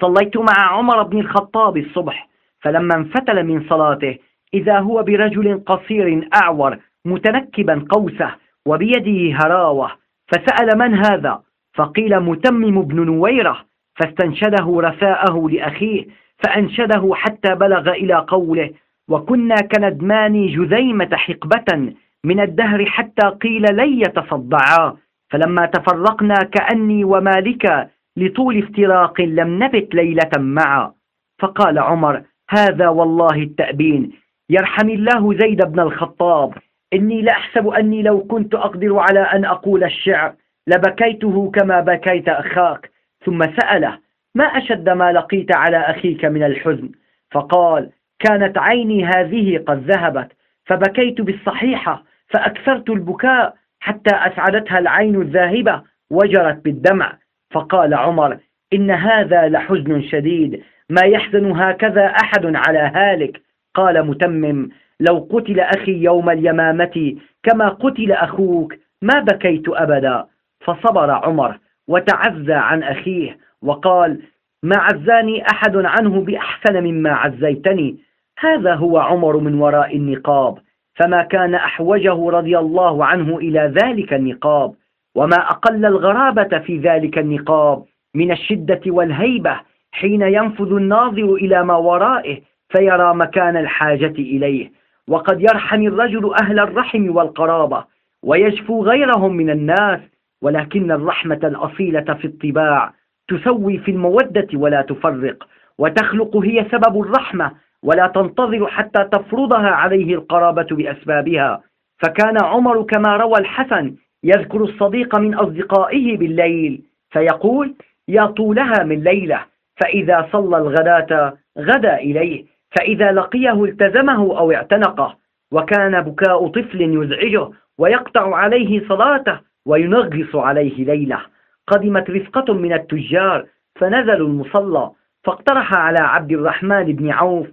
صليت مع عمر بن الخطاب الصبح فلما انفتل من صلاته إذا هو برجل قصير أعور متنكبا قوسه وبيده هراوة فسأل من هذا؟ فقيل متمم بن نويرة فاستنشده رثاءه لأخيه فأنشده حتى بلغ إلى قوله وكنا كندمان جذيمة حقبة من الدهر حتى قيل لن يتصدعا فلما تفرقنا كأني ومالك لطول افتراق لم نبت ليلة معا. فقال عمر هذا والله التأبين يرحم الله زيد بن الخطاب إني لأحسب أني لو كنت أقدر على أن أقول الشعر لبكيته كما بكيت أخاك ثم سأله ما أشد ما لقيت على أخيك من الحزن؟ فقال كانت عيني هذه قد ذهبت فبكيت بالصحيحة فأكثرت البكاء حتى أسعدتها العين الذاهبة وجرت بالدمع. فقال عمر إن هذا لحزن شديد ما يحزن هكذا أحد على هالك. قال متمم لو قتل أخي يوم اليمامة كما قتل أخوك ما بكيت أبدا. فصبر عمر. وتعزى عن أخيه وقال ما عزاني أحد عنه بأحسن مما عزيتني. هذا هو عمر من وراء النقاب. فما كان أحوجه رضي الله عنه إلى ذلك النقاب. وما أقل الغرابة في ذلك النقاب من الشدة والهيبة حين ينفذ الناظر إلى ما ورائه فيرى مكان الحاجة إليه. وقد يرحم الرجل أهل الرحم والقرابة ويشفو غيرهم من الناس ولكن الرحمة الأصيلة في الطباع تسوي في المودة ولا تفرق وتخلق هي سبب الرحمة ولا تنتظر حتى تفرضها عليه القرابة بأسبابها. فكان عمر كما روى الحسن يذكر الصديق من أصدقائه بالليل فيقول يا طولها من ليلة فإذا صلى الغداة غدا إليه فإذا لقيه التزمه أو اعتنقه وكان بكاء طفل يزعجه ويقطع عليه صلاته وينغص عليه ليلة. قدمت رفقة من التجار فنزلوا المصلى فاقترح على عبد الرحمن بن عوف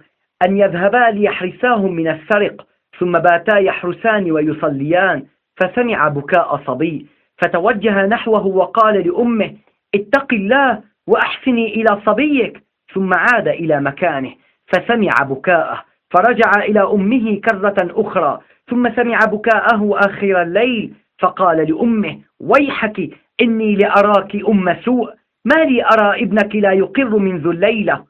أن يذهبا ليحرساهم من السرق ثم باتا يحرسان ويصليان فسمع بكاء صبي فتوجه نحوه وقال لأمه اتق الله وأحسني إلى صبيك ثم عاد إلى مكانه فسمع بكاءه فرجع إلى أمه كرة أخرى ثم سمع بكاءه آخر الليل فقال لأمه ويحك إني لأراك أم سوء ما لي أرى ابنك لا يقر منذ الليلة.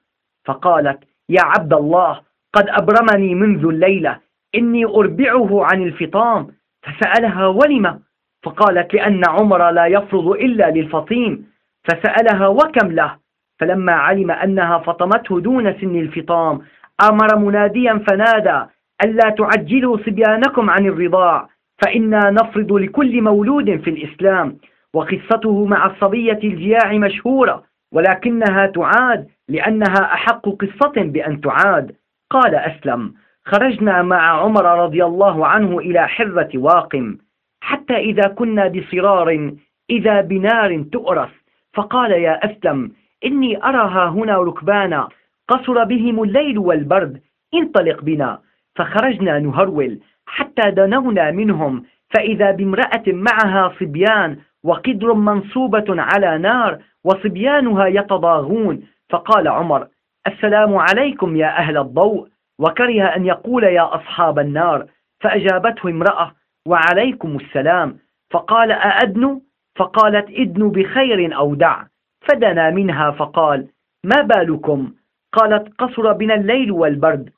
فقالت يا عبد الله قد أبرمني منذ الليلة إني أربعه عن الفطام. فسألها ولم؟ فقالت لأن عمر لا يفرض إلا للفطيم. فسألها وكم له؟ فلما علم أنها فطمته دون سن الفطام أمر مناديا فنادى ألا تعجلوا صبيانكم عن الرضاع؟ فإنا نفرض لكل مولود في الإسلام وقصته مع الصبية الجياع مشهورة ولكنها تعاد لأنها أحق قصة بأن تعاد. قال أسلم. خرجنا مع عمر رضي الله عنه إلى حرة واقم. حتى إذا كنا بصرار إذا بنار تؤرس. فقال يا أسلم إني أراها هنا ركبانا. قصر بهم الليل والبرد. انطلق بنا. فخرجنا نهرول. حتى دنونا منهم فإذا بامرأة معها صبيان وقدر منصوبة على نار وصبيانها يتضاغون فقال عمر السلام عليكم يا أهل الضوء. وكره أن يقول يا أصحاب النار فأجابته امرأة وعليكم السلام. فقال أأدن فقالت إدن بخير أو دع. فدنا منها فقال ما بالكم؟ قالت قصر بنا الليل والبرد.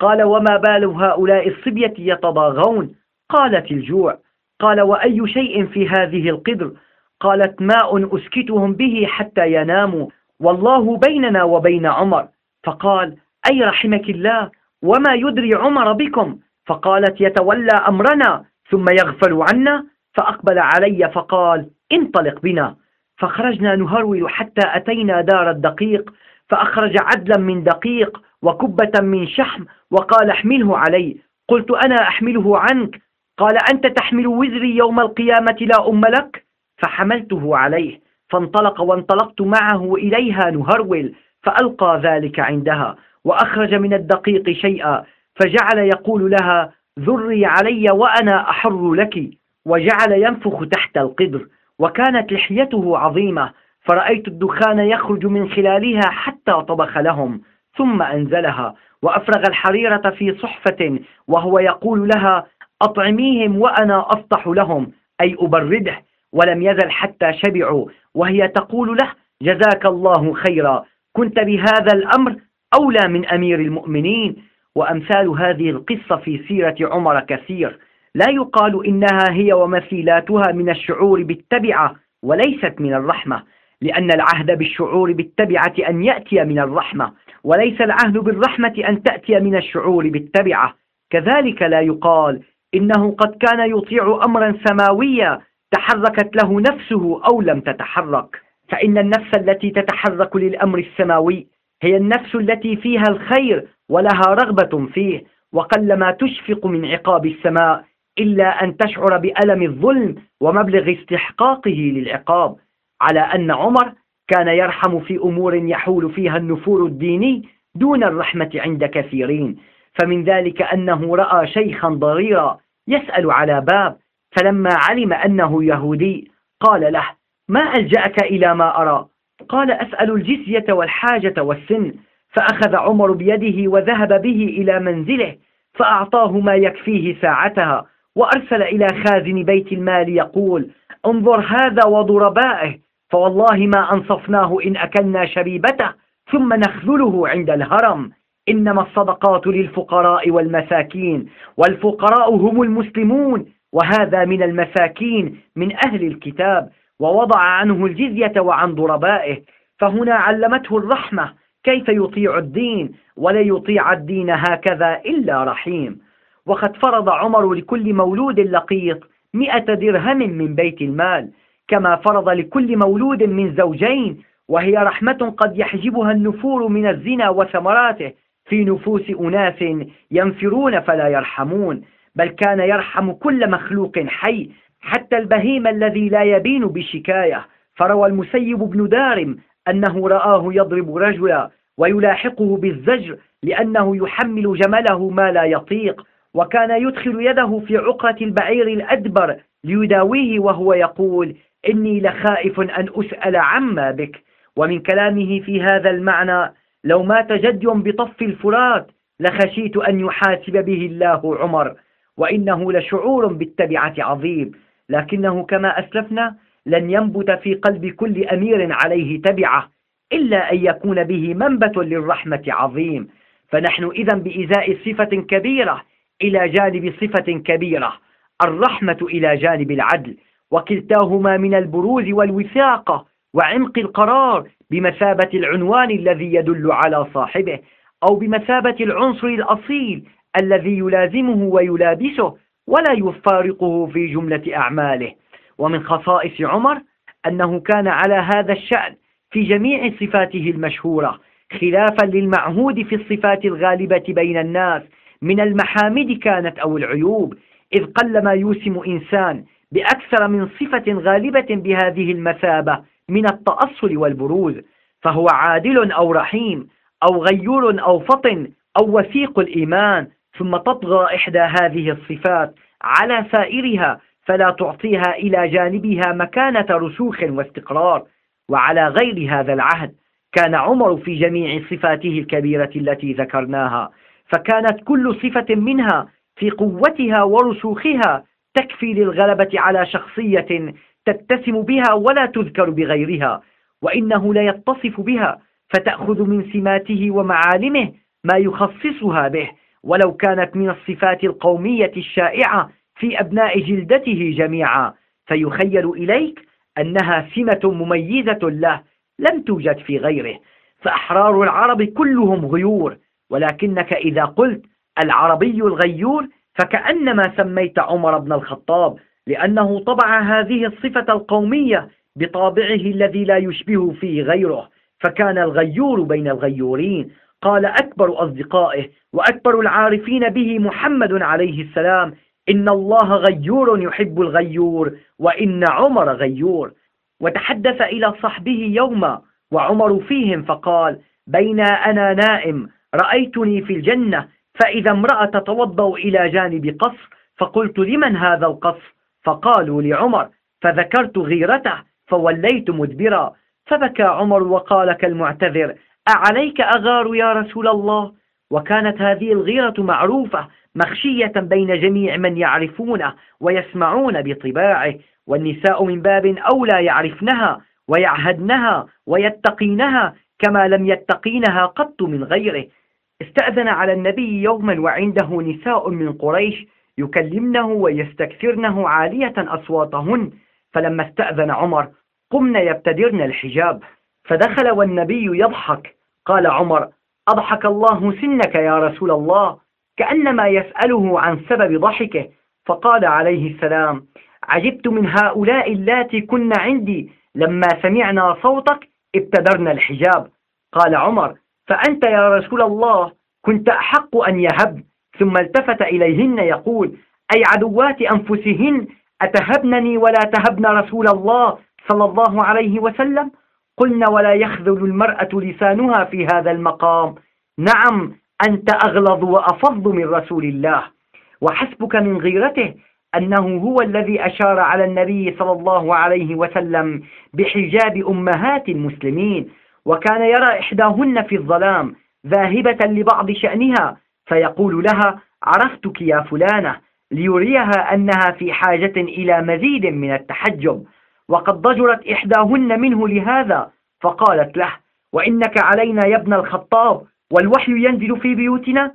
قال وما بال هؤلاء الصبية يتضاغون؟ قالت الجوع. قال وأي شيء في هذه القدر؟ قالت ماء أسكتهم به حتى يناموا. والله بيننا وبين عمر. فقال أي رحمك الله وما يدري عمر بكم؟ فقالت يتولى أمرنا ثم يغفل عنا. فأقبل علي فقال انطلق بنا. فخرجنا نهرول حتى أتينا دار الدقيق. فأخرج عدلا من دقيق وكبة من شحم وقال احمله علي. قلت أنا أحمله عنك. قال أنت تحمل وزري يوم القيامة لا أم لك؟ فحملته عليه. فانطلق وانطلقت معه إليها نهرول فألقى ذلك عندها وأخرج من الدقيق شيئا فجعل يقول لها ذري علي وأنا أحر لك. وجعل ينفخ تحت القدر وكانت لحيته عظيمة فرأيت الدخان يخرج من خلالها حتى طبخ لهم. ثم أنزلها وأفرغ الحريرة في صحفة وهو يقول لها أطعميهم وأنا أسطح لهم أي أبرده ولم يزل حتى شبعوا وهي تقول له جزاك الله خيرا كنت بهذا الأمر أولى من أمير المؤمنين. وأمثال هذه القصة في سيرة عمر كثير. لا يقال إنها هي ومثيلاتها من الشعور بالتبعة وليست من الرحمة لأن العهد بالشعور بالتبعة أن يأتي من الرحمة. وليس العهد بالرحمة أن تأتي من الشعور بالتبعة. كذلك لا يقال إنه قد كان يطيع أمرا سماويا تحركت له نفسه أو لم تتحرك. فإن النفس التي تتحرك للأمر السماوي هي النفس التي فيها الخير ولها رغبة فيه. وقلما تشفق من عقاب السماء إلا أن تشعر بألم الظلم ومبلغ استحقاقه للعقاب. على أن عمر كان يرحم في أمور يحول فيها النفور الديني دون الرحمة عند كثيرين. فمن ذلك أنه رأى شيخا ضريرا يسأل على باب فلما علم أنه يهودي قال له ما ألجأك إلى ما أرى؟ قال أسأل الجزية والحاجة والسن. فأخذ عمر بيده وذهب به إلى منزله فأعطاه ما يكفيه ساعتها وأرسل إلى خازن بيت المال يقول انظر هذا وضربائه. فوالله ما أنصفناه إن أكلنا شريبته ثم نخذله عند الهرم. إنما الصدقات للفقراء والمساكين والفقراء هم المسلمون وهذا من المساكين من أهل الكتاب ووضع عنه الجزية وعن ضربائه. فهنا علمته الرحمة كيف يطيع الدين؟ ولا يطيع الدين هكذا إلا رحيم. وقد فرض عمر لكل مولود لقيط مئة درهم من بيت المال. كما فرض لكل مولود من زوجين وهي رحمة قد يحجبها النفور من الزنا وثمراته في نفوس أناس ينفرون فلا يرحمون بل كان يرحم كل مخلوق حي حتى البهيم الذي لا يبين بشكاية. فروى المسيب بن دارم أنه رآه يضرب رجلا ويلاحقه بالزجر لأنه يحمل جمله ما لا يطيق وكان يدخل يده في عقرة البعير الأدبر ليداويه وهو يقول إني لخائف أن أسأل عما بك ومن كلامه في هذا المعنى لو مات جدي بطف الفرات لخشيت أن يحاسب به الله عمر وإنه لشعور بالتبعة عظيم. لكنه كما أسلفنا لن ينبت في قلب كل أمير عليه تبعة إلا أن يكون به منبت للرحمة عظيم. فنحن إذا بإزاء صفة كبيرة إلى جانب صفة كبيرة الرحمة إلى جانب العدل. وكلتاهما من البروز والوثاقة وعمق القرار بمثابة العنوان الذي يدل على صاحبه أو بمثابة العنصر الأصيل الذي يلازمه ويلابسه ولا يفارقه في جملة أعماله. ومن خصائص عمر أنه كان على هذا الشأن في جميع صفاته المشهورة خلافا للمعهود في الصفات الغالبة بين الناس من المحامد كانت أو العيوب إذ قل ما يوسم إنسان بأكثر من صفة غالبة بهذه المثابة من التأصل والبروز فهو عادل أو رحيم أو غيور أو فطن أو وثيق الإيمان ثم تطغى إحدى هذه الصفات على سائرها فلا تعطيها إلى جانبها مكانة رسوخ واستقرار وعلى غير هذا العهد كان عمر في جميع صفاته الكبيرة التي ذكرناها فكانت كل صفة منها في قوتها ورسوخها تكفي للغلبة على شخصية تتسم بها ولا تذكر بغيرها وإنه لا يتصف بها فتأخذ من سماته ومعالمه ما يخصصها به ولو كانت من الصفات القومية الشائعة في أبناء جلدته جميعا. فيخيل إليك أنها سمة مميزة له لم توجد في غيره. فأحرار العرب كلهم غيور ولكنك إذا قلت العربي الغيور فكأنما سميت عمر بن الخطاب لأنه طبع هذه الصفة القومية بطابعه الذي لا يشبه فيه غيره فكان الغيور بين الغيورين. قال أكبر أصدقائه وأكبر العارفين به محمد عليه السلام إن الله غيور يحب الغيور وإن عمر غيور. وتحدث إلى صحبه يوما وعمر فيهم فقال بين أنا نائم رأيتني في الجنة فإذا امرأة تتوضأ إلى جانب قصر فقلت لمن هذا القصر؟ فقالوا لعمر فذكرت غيرته فوليت مدبرا. فبكى عمر وقال كالمعتذر أعليك أغار يا رسول الله؟ وكانت هذه الغيرة معروفة مخشية بين جميع من يعرفونه ويسمعون بطباعه والنساء من باب أولى يعرفنها ويعهدنها ويتقينها كما لم يتقينها قط من غيره. استأذن على النبي يوما وعنده نساء من قريش يكلمنه ويستكثرنه عالية أصواتهن. فلما استأذن عمر قمن يبتدرن الحجاب. فدخل والنبي يضحك. قال عمر أضحك الله سنك يا رسول الله كأنما يسأله عن سبب ضحكه. فقال عليه السلام عجبت من هؤلاء اللاتي كن عندي. لما سمعنا صوتك ابتدرنا الحجاب. قال عمر فأنت يا رسول الله كنت أحق أن يهب. ثم التفت إليهن يقول أي عدوات أنفسهن أتهبنني ولا تهبن رسول الله صلى الله عليه وسلم؟ قلنا ولا يخذل المرأة لسانها في هذا المقام. نعم أنت أغلظ وأفض من رسول الله. وحسبك من غيرته أنه هو الذي أشار على النبي صلى الله عليه وسلم بحجاب أمهات المسلمين. وكان يرى إحداهن في الظلام ذاهبة لبعض شأنها فيقول لها عرفتك يا فلانة ليريها أنها في حاجة إلى مزيد من التحجب وقد ضجرت إحداهن منه لهذا فقالت له وإنك علينا يا ابن الخطاب والوحي ينزل في بيوتنا؟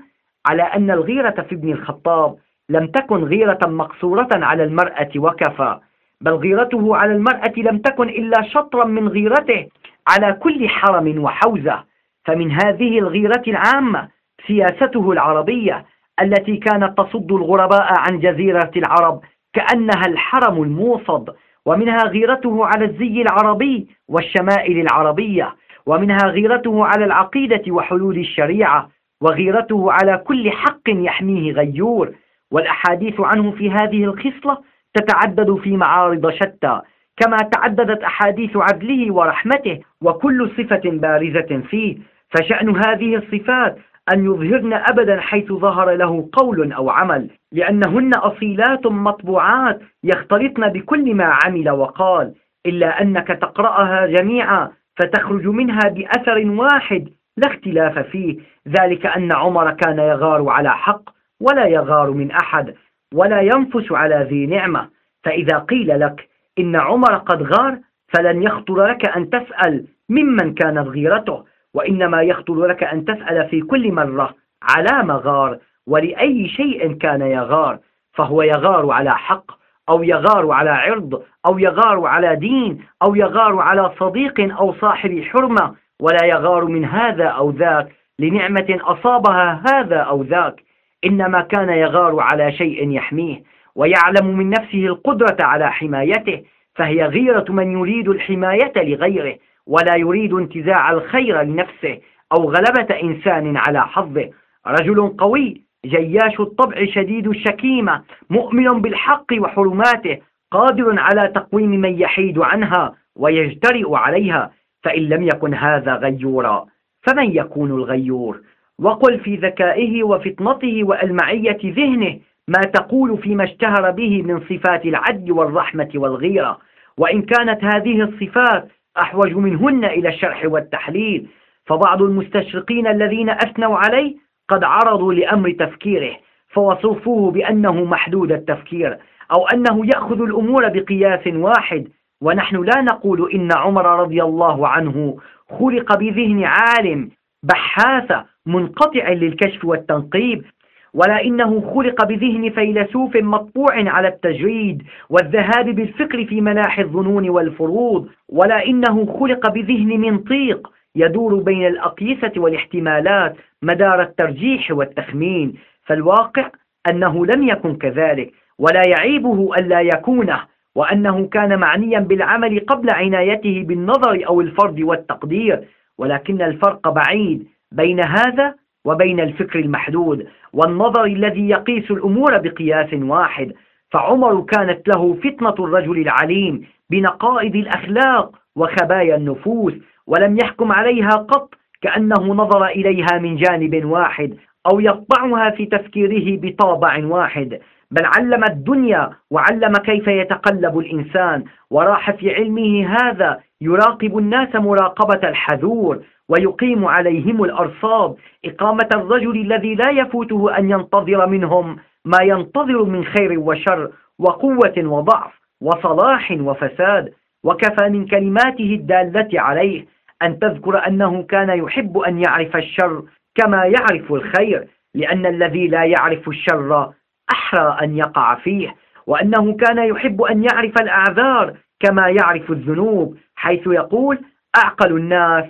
على أن الغيرة في ابن الخطاب لم تكن غيرة مقصورة على المرأة وكفى بل غيرته على المرأة لم تكن إلا شطرا من غيرته على كل حرم وحوزة. فمن هذه الغيرة العامة سياسته العربية التي كانت تصد الغرباء عن جزيرة العرب كأنها الحرم الموصد ومنها غيرته على الزي العربي والشمائل العربية ومنها غيرته على العقيدة وحلول الشريعة وغيرته على كل حق يحميه غيور. والأحاديث عنه في هذه الخصلة تتعدد في معارض شتى. كما تعددت أحاديث عدله ورحمته وكل صفة بارزة فيه فشأن هذه الصفات أن يظهرن أبدا حيث ظهر له قول أو عمل لأنهن أصيلات مطبوعات يختلطن بكل ما عمل وقال إلا أنك تقرأها جميعا فتخرج منها بأثر واحد لا اختلاف فيه ذلك أن عمر كان يغار على حق ولا يغار من أحد ولا ينفس على ذي نعمة فإذا قيل لك إن عمر قد غار فلن يخطر لك أن تسأل ممن كانت غيرته وإنما يخطر لك أن تسأل في كل مرة على ما غار ولأي شيء كان يغار فهو يغار على حق أو يغار على عرض أو يغار على دين أو يغار على صديق أو صاحب حرمة ولا يغار من هذا أو ذاك لنعمة أصابها هذا أو ذاك إنما كان يغار على شيء يحميه. ويعلم من نفسه القدرة على حمايته فهي غيرة من يريد الحماية لغيره ولا يريد انتزاع الخير لنفسه أو غلبة إنسان على حظه. رجل قوي جياش الطبع شديد الشكيمة مؤمن بالحق وحرماته قادر على تقويم من يحيد عنها ويجترئ عليها فإن لم يكن هذا غيورا فمن يكون الغيور؟ وقل في ذكائه وفطنته وألمعية ذهنه ما تقول فيما اشتهر به من صفات العدل والرحمة والغيرة. وإن كانت هذه الصفات أحوج منهن إلى الشرح والتحليل. فبعض المستشرقين الذين أثنوا عليه قد عرضوا لأمر تفكيره فوصفوه بأنه محدود التفكير أو أنه يأخذ الأمور بقياس واحد. ونحن لا نقول إن عمر رضي الله عنه خلق بذهن عالم بحاث منقطع للكشف والتنقيب. ولا إنه خلق بذهن فيلسوف مطبوع على التجريد والذهاب بالفكر في مناحي الظنون والفروض ولا إنه خلق بذهن منطيق يدور بين الأقيسة والاحتمالات مدار الترجيح والتخمين. فالواقع أنه لم يكن كذلك ولا يعيبه ألا يكونه وأنه كان معنيا بالعمل قبل عنايته بالنظر أو الفرض والتقدير. ولكن الفرق بعيد بين هذا وبين الفكر المحدود. والنظر الذي يقيس الأمور بقياس واحد. فعمر كانت له فتنة الرجل العليم بنقائض الأخلاق وخبايا النفوس ولم يحكم عليها قط كأنه نظر إليها من جانب واحد أو يطبعها في تفكيره بطابع واحد. بل علم الدنيا وعلم كيف يتقلب الإنسان وراح في علمه هذا يراقب الناس مراقبة الحذور ويقيم عليهم الأرصاد إقامة الرجل الذي لا يفوته أن ينتظر منهم ما ينتظر من خير وشر وقوة وضعف وصلاح وفساد. وكفى من كلماته الدالة عليه. أن تذكر أنه كان يحب أن يعرف الشر كما يعرف الخير لأن الذي لا يعرف الشر أحرى أن يقع فيه. وأنه كان يحب أن يعرف الأعذار كما يعرف الذنوب. حيث يقول أعقل الناس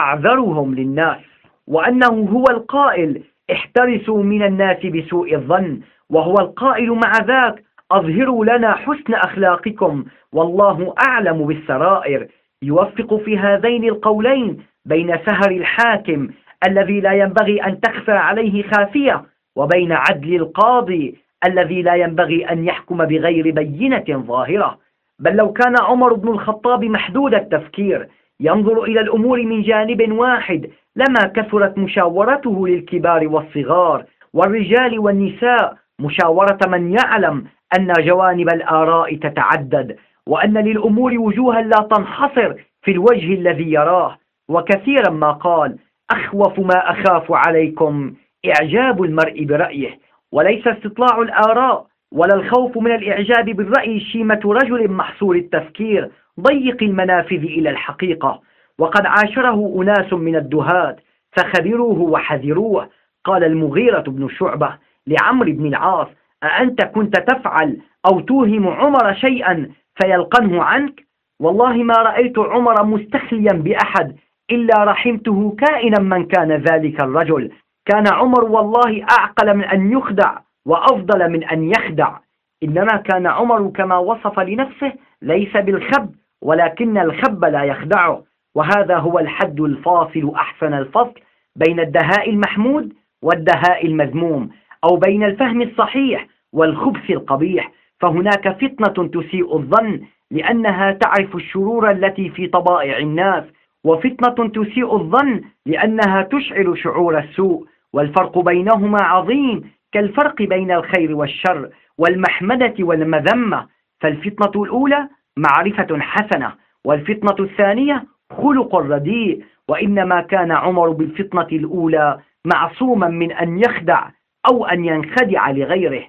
أعذرهم للناس وأنه هو القائل احترسوا من الناس بسوء الظن وهو القائل مع ذاك أظهروا لنا حسن أخلاقكم والله أعلم بالسرائر. يوفق في هذين القولين بين سهر الحاكم الذي لا ينبغي أن تخفى عليه خافية وبين عدل القاضي الذي لا ينبغي أن يحكم بغير بينة ظاهرة. بل لو كان عمر بن الخطاب محدود التفكير ينظر إلى الأمور من جانب واحد لما كثرت مشاورته للكبار والصغار والرجال والنساء مشاورة من يعلم أن جوانب الآراء تتعدد وأن للأمور وجوها لا تنحصر في الوجه الذي يراه. وكثيرا ما قال أخوف ما أخاف عليكم إعجاب المرء برأيه وليس استطلاع الآراء. ولا الخوف من الإعجاب بالرأي شيمة رجل محصور التفكير ضيق المنافذ إلى الحقيقة. وقد عاشره أناس من الدهات فخبروه وحذروه. قال المغيرة بن شعبة لعمرو بن العاص أأنت كنت تفعل أو توهم عمر شيئا فيلقنه عنك؟ والله ما رأيت عمر مستخليا بأحد إلا رحمته كائنا من كان ذلك الرجل. كان عمر والله أعقل من أن يخدع. وأفضل من أن يخدع. إنما كان عمر كما وصف لنفسه ليس بالخب ولكن الخب لا يخدعه. وهذا هو الحد الفاصل أحسن الفصل بين الدهاء المحمود والدهاء المذموم أو بين الفهم الصحيح والخبث القبيح. فهناك فتنة تسيء الظن لأنها تعرف الشرور التي في طبائع الناس وفتنة تسيء الظن لأنها تشعر شعور السوء. والفرق بينهما عظيم كالفرق بين الخير والشر والمحمدة والمذمة فالفتنة الأولى معرفة حسنة والفتنة الثانية خلق رديء وإنما كان عمر بالفتنة الأولى معصوما من أن يخدع أو أن ينخدع لغيره.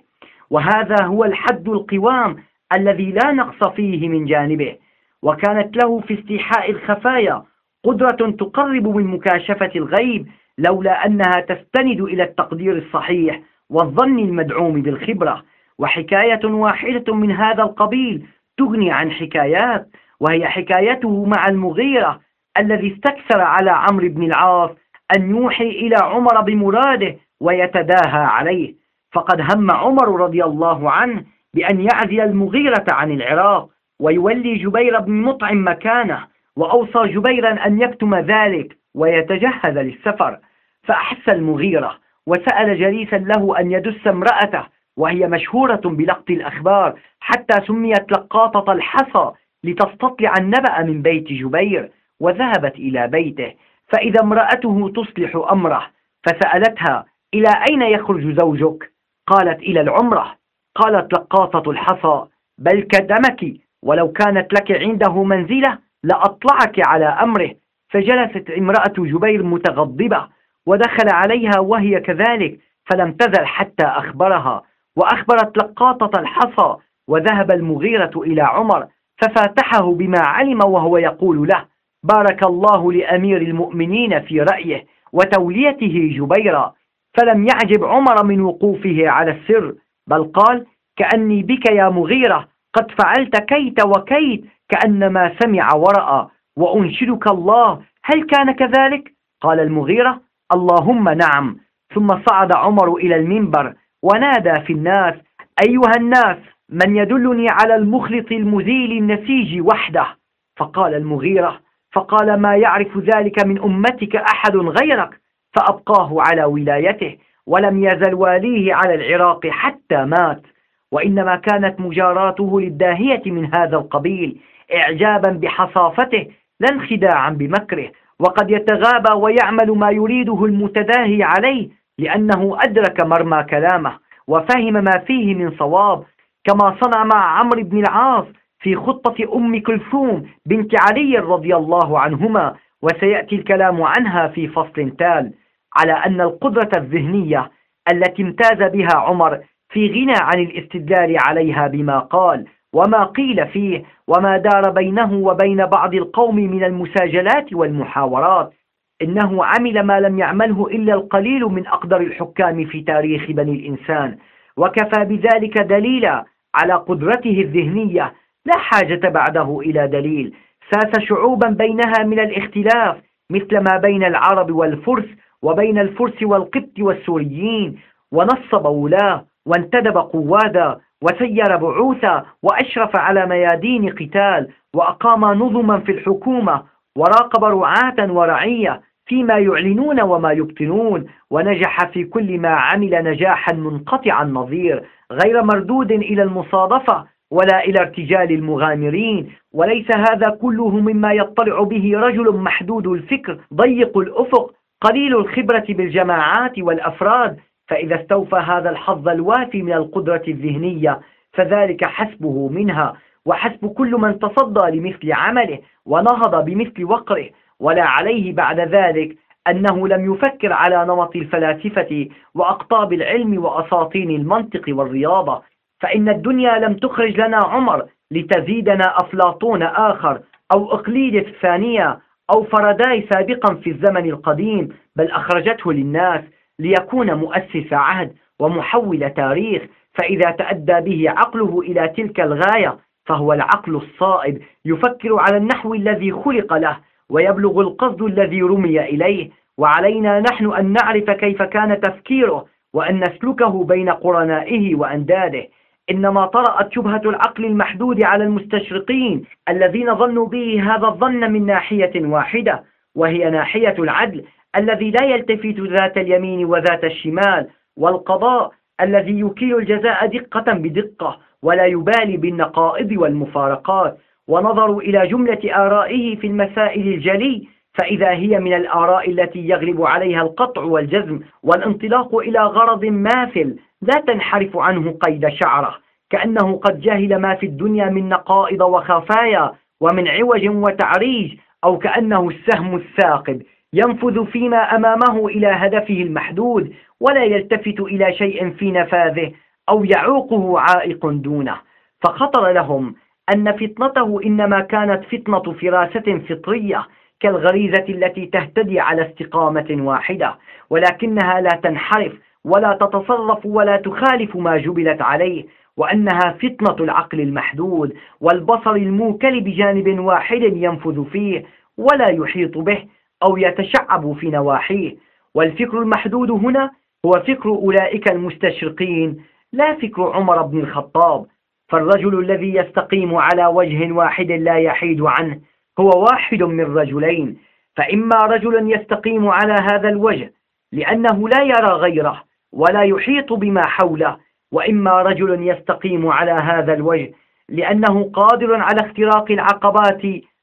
وهذا هو الحد القوام الذي لا نقص فيه من جانبه. وكانت له في استيحاء الخفايا قدرة تقرب من مكاشفة الغيب لولا أنها تستند إلى التقدير الصحيح والظن المدعوم بالخبرة وحكاية واحدة من هذا القبيل تغني عن حكايات وهي حكايته مع المغيرة الذي استكثر على عمرو بن العاص أن يوحي إلى عمر بمراده ويتداهى عليه. فقد هم عمر رضي الله عنه بأن يعزل المغيرة عن العراق ويولي جبير بن مطعم مكانه وأوصى جبيرا أن يكتم ذلك ويتجهز للسفر فأحس المغيرة وسأل جليسا له أن يدس امرأته وهي مشهورة بلقط الأخبار حتى سميت لقاطة الحصى لتستطلع النبأ من بيت جبير وذهبت إلى بيته. فإذا امرأته تصلح أمره فسألتها إلى أين يخرج زوجك؟ قالت إلى العمرة. قالت لقاطة الحصى بل كدمك ولو كانت لك عنده منزلة لأطلعك على أمره. فجلست امرأة جبير متغضبة ودخل عليها وهي كذلك فلم تزل حتى أخبرها وأخبرت لقاطة الحصى وذهب المغيرة إلى عمر ففاتحه بما علم وهو يقول له بارك الله لأمير المؤمنين في رأيه وتوليته جبيرا فلم يعجب عمر من وقوفه على السر بل قال كأني بك يا مغيرة قد فعلت كيت وكيت كأنما سمع ورأى وأنشدك الله هل كان كذلك؟ قال المغيرة اللهم نعم. ثم صعد عمر إلى المنبر ونادى في الناس أيها الناس من يدلني على المخلط المزيل النسيج وحده؟ فقال المغيرة فقال ما يعرف ذلك من أمتك أحد غيرك؟ فأبقاه على ولايته ولم يزل واليه على العراق حتى مات. وإنما كانت مجاراته للداهية من هذا القبيل إعجابا بحصافته لا انخداعا بمكره. وقد يتغابى ويعمل ما يريده المتداهي عليه لأنه أدرك مرمى كلامه وفهم ما فيه من صواب كما صنع مع عمرو بن العاص في خطة أم كلثوم بنت علي رضي الله عنهما وسيأتي الكلام عنها في فصل تال على أن القدرة الذهنية التي امتاز بها عمر في غنى عن الاستدلال عليها بما قال وما قيل فيه وما دار بينه وبين بعض القوم من المساجلات والمحاورات. إنه عمل ما لم يعمله إلا القليل من أقدر الحكام في تاريخ بني الإنسان. وكفى بذلك دليلا على قدرته الذهنية. لا حاجة بعده إلى دليل. ساس شعوبا بينها من الاختلاف مثل ما بين العرب والفرس وبين الفرس والقبط والسوريين. ونصب ولاه وانتدب قوادا وسير بعوثا وأشرف على ميادين قتال وأقام نظما في الحكومة وراقب رعاة ورعية فيما يعلنون وما يبطنون ونجح في كل ما عمل نجاحا منقطع النظير غير مردود إلى المصادفة ولا إلى ارتجال المغامرين وليس هذا كله مما يطلع به رجل محدود الفكر ضيق الأفق قليل الخبرة بالجماعات والأفراد فإذا استوفى هذا الحظ الوافي من القدرة الذهنية فذلك حسبه منها وحسب كل من تصدى لمثل عمله ونهض بمثل وقره ولا عليه بعد ذلك أنه لم يفكر على نمط الفلاسفة وأقطاب العلم وأساطين المنطق والرياضة. فإن الدنيا لم تخرج لنا عمر لتزيدنا أفلاطون آخر أو إقليدس ثانية أو فرداي سابقا في الزمن القديم بل أخرجته للناس ليكون مؤسس عهد ومحول تاريخ فإذا تأدى به عقله إلى تلك الغاية فهو العقل الصائب يفكر على النحو الذي خلق له ويبلغ القصد الذي رمي إليه. وعلينا نحن أن نعرف كيف كان تفكيره وأن نسلكه بين قرنائه وأنداده. إنما طرأت شبهة العقل المحدود على المستشرقين الذين ظنوا به هذا الظن من ناحية واحدة وهي ناحية العدل. الذي لا يلتفت ذات اليمين وذات الشمال والقضاء الذي يكيل الجزاء دقة بدقة ولا يبالي بالنقائض والمفارقات. ونظروا إلى جملة آرائه في المسائل الجلي فإذا هي من الآراء التي يغلب عليها القطع والجزم والانطلاق إلى غرض ماثل لا تنحرف عنه قيد شعره كأنه قد جهل ما في الدنيا من نقائض وخفايا ومن عوج وتعريج أو كأنه السهم الثاقب. ينفذ فيما أمامه إلى هدفه المحدود ولا يلتفت إلى شيء في نفاذه أو يعوقه عائق دونه. فخطر لهم أن فتنته إنما كانت فتنة فراسة فطرية كالغريزة التي تهتدي على استقامة واحدة ولكنها لا تنحرف ولا تتصرف ولا تخالف ما جبلت عليه وأنها فتنة العقل المحدود والبصر الموكل بجانب واحد ينفذ فيه ولا يحيط به أو يتشعب في نواحيه. والفكر المحدود هنا هو فكر أولئك المستشرقين لا فكر عمر بن الخطاب. فالرجل الذي يستقيم على وجه واحد لا يحيد عنه هو واحد من رجلين. فإما رجل يستقيم على هذا الوجه لأنه لا يرى غيره ولا يحيط بما حوله وإما رجل يستقيم على هذا الوجه لأنه قادر على اختراق العقبات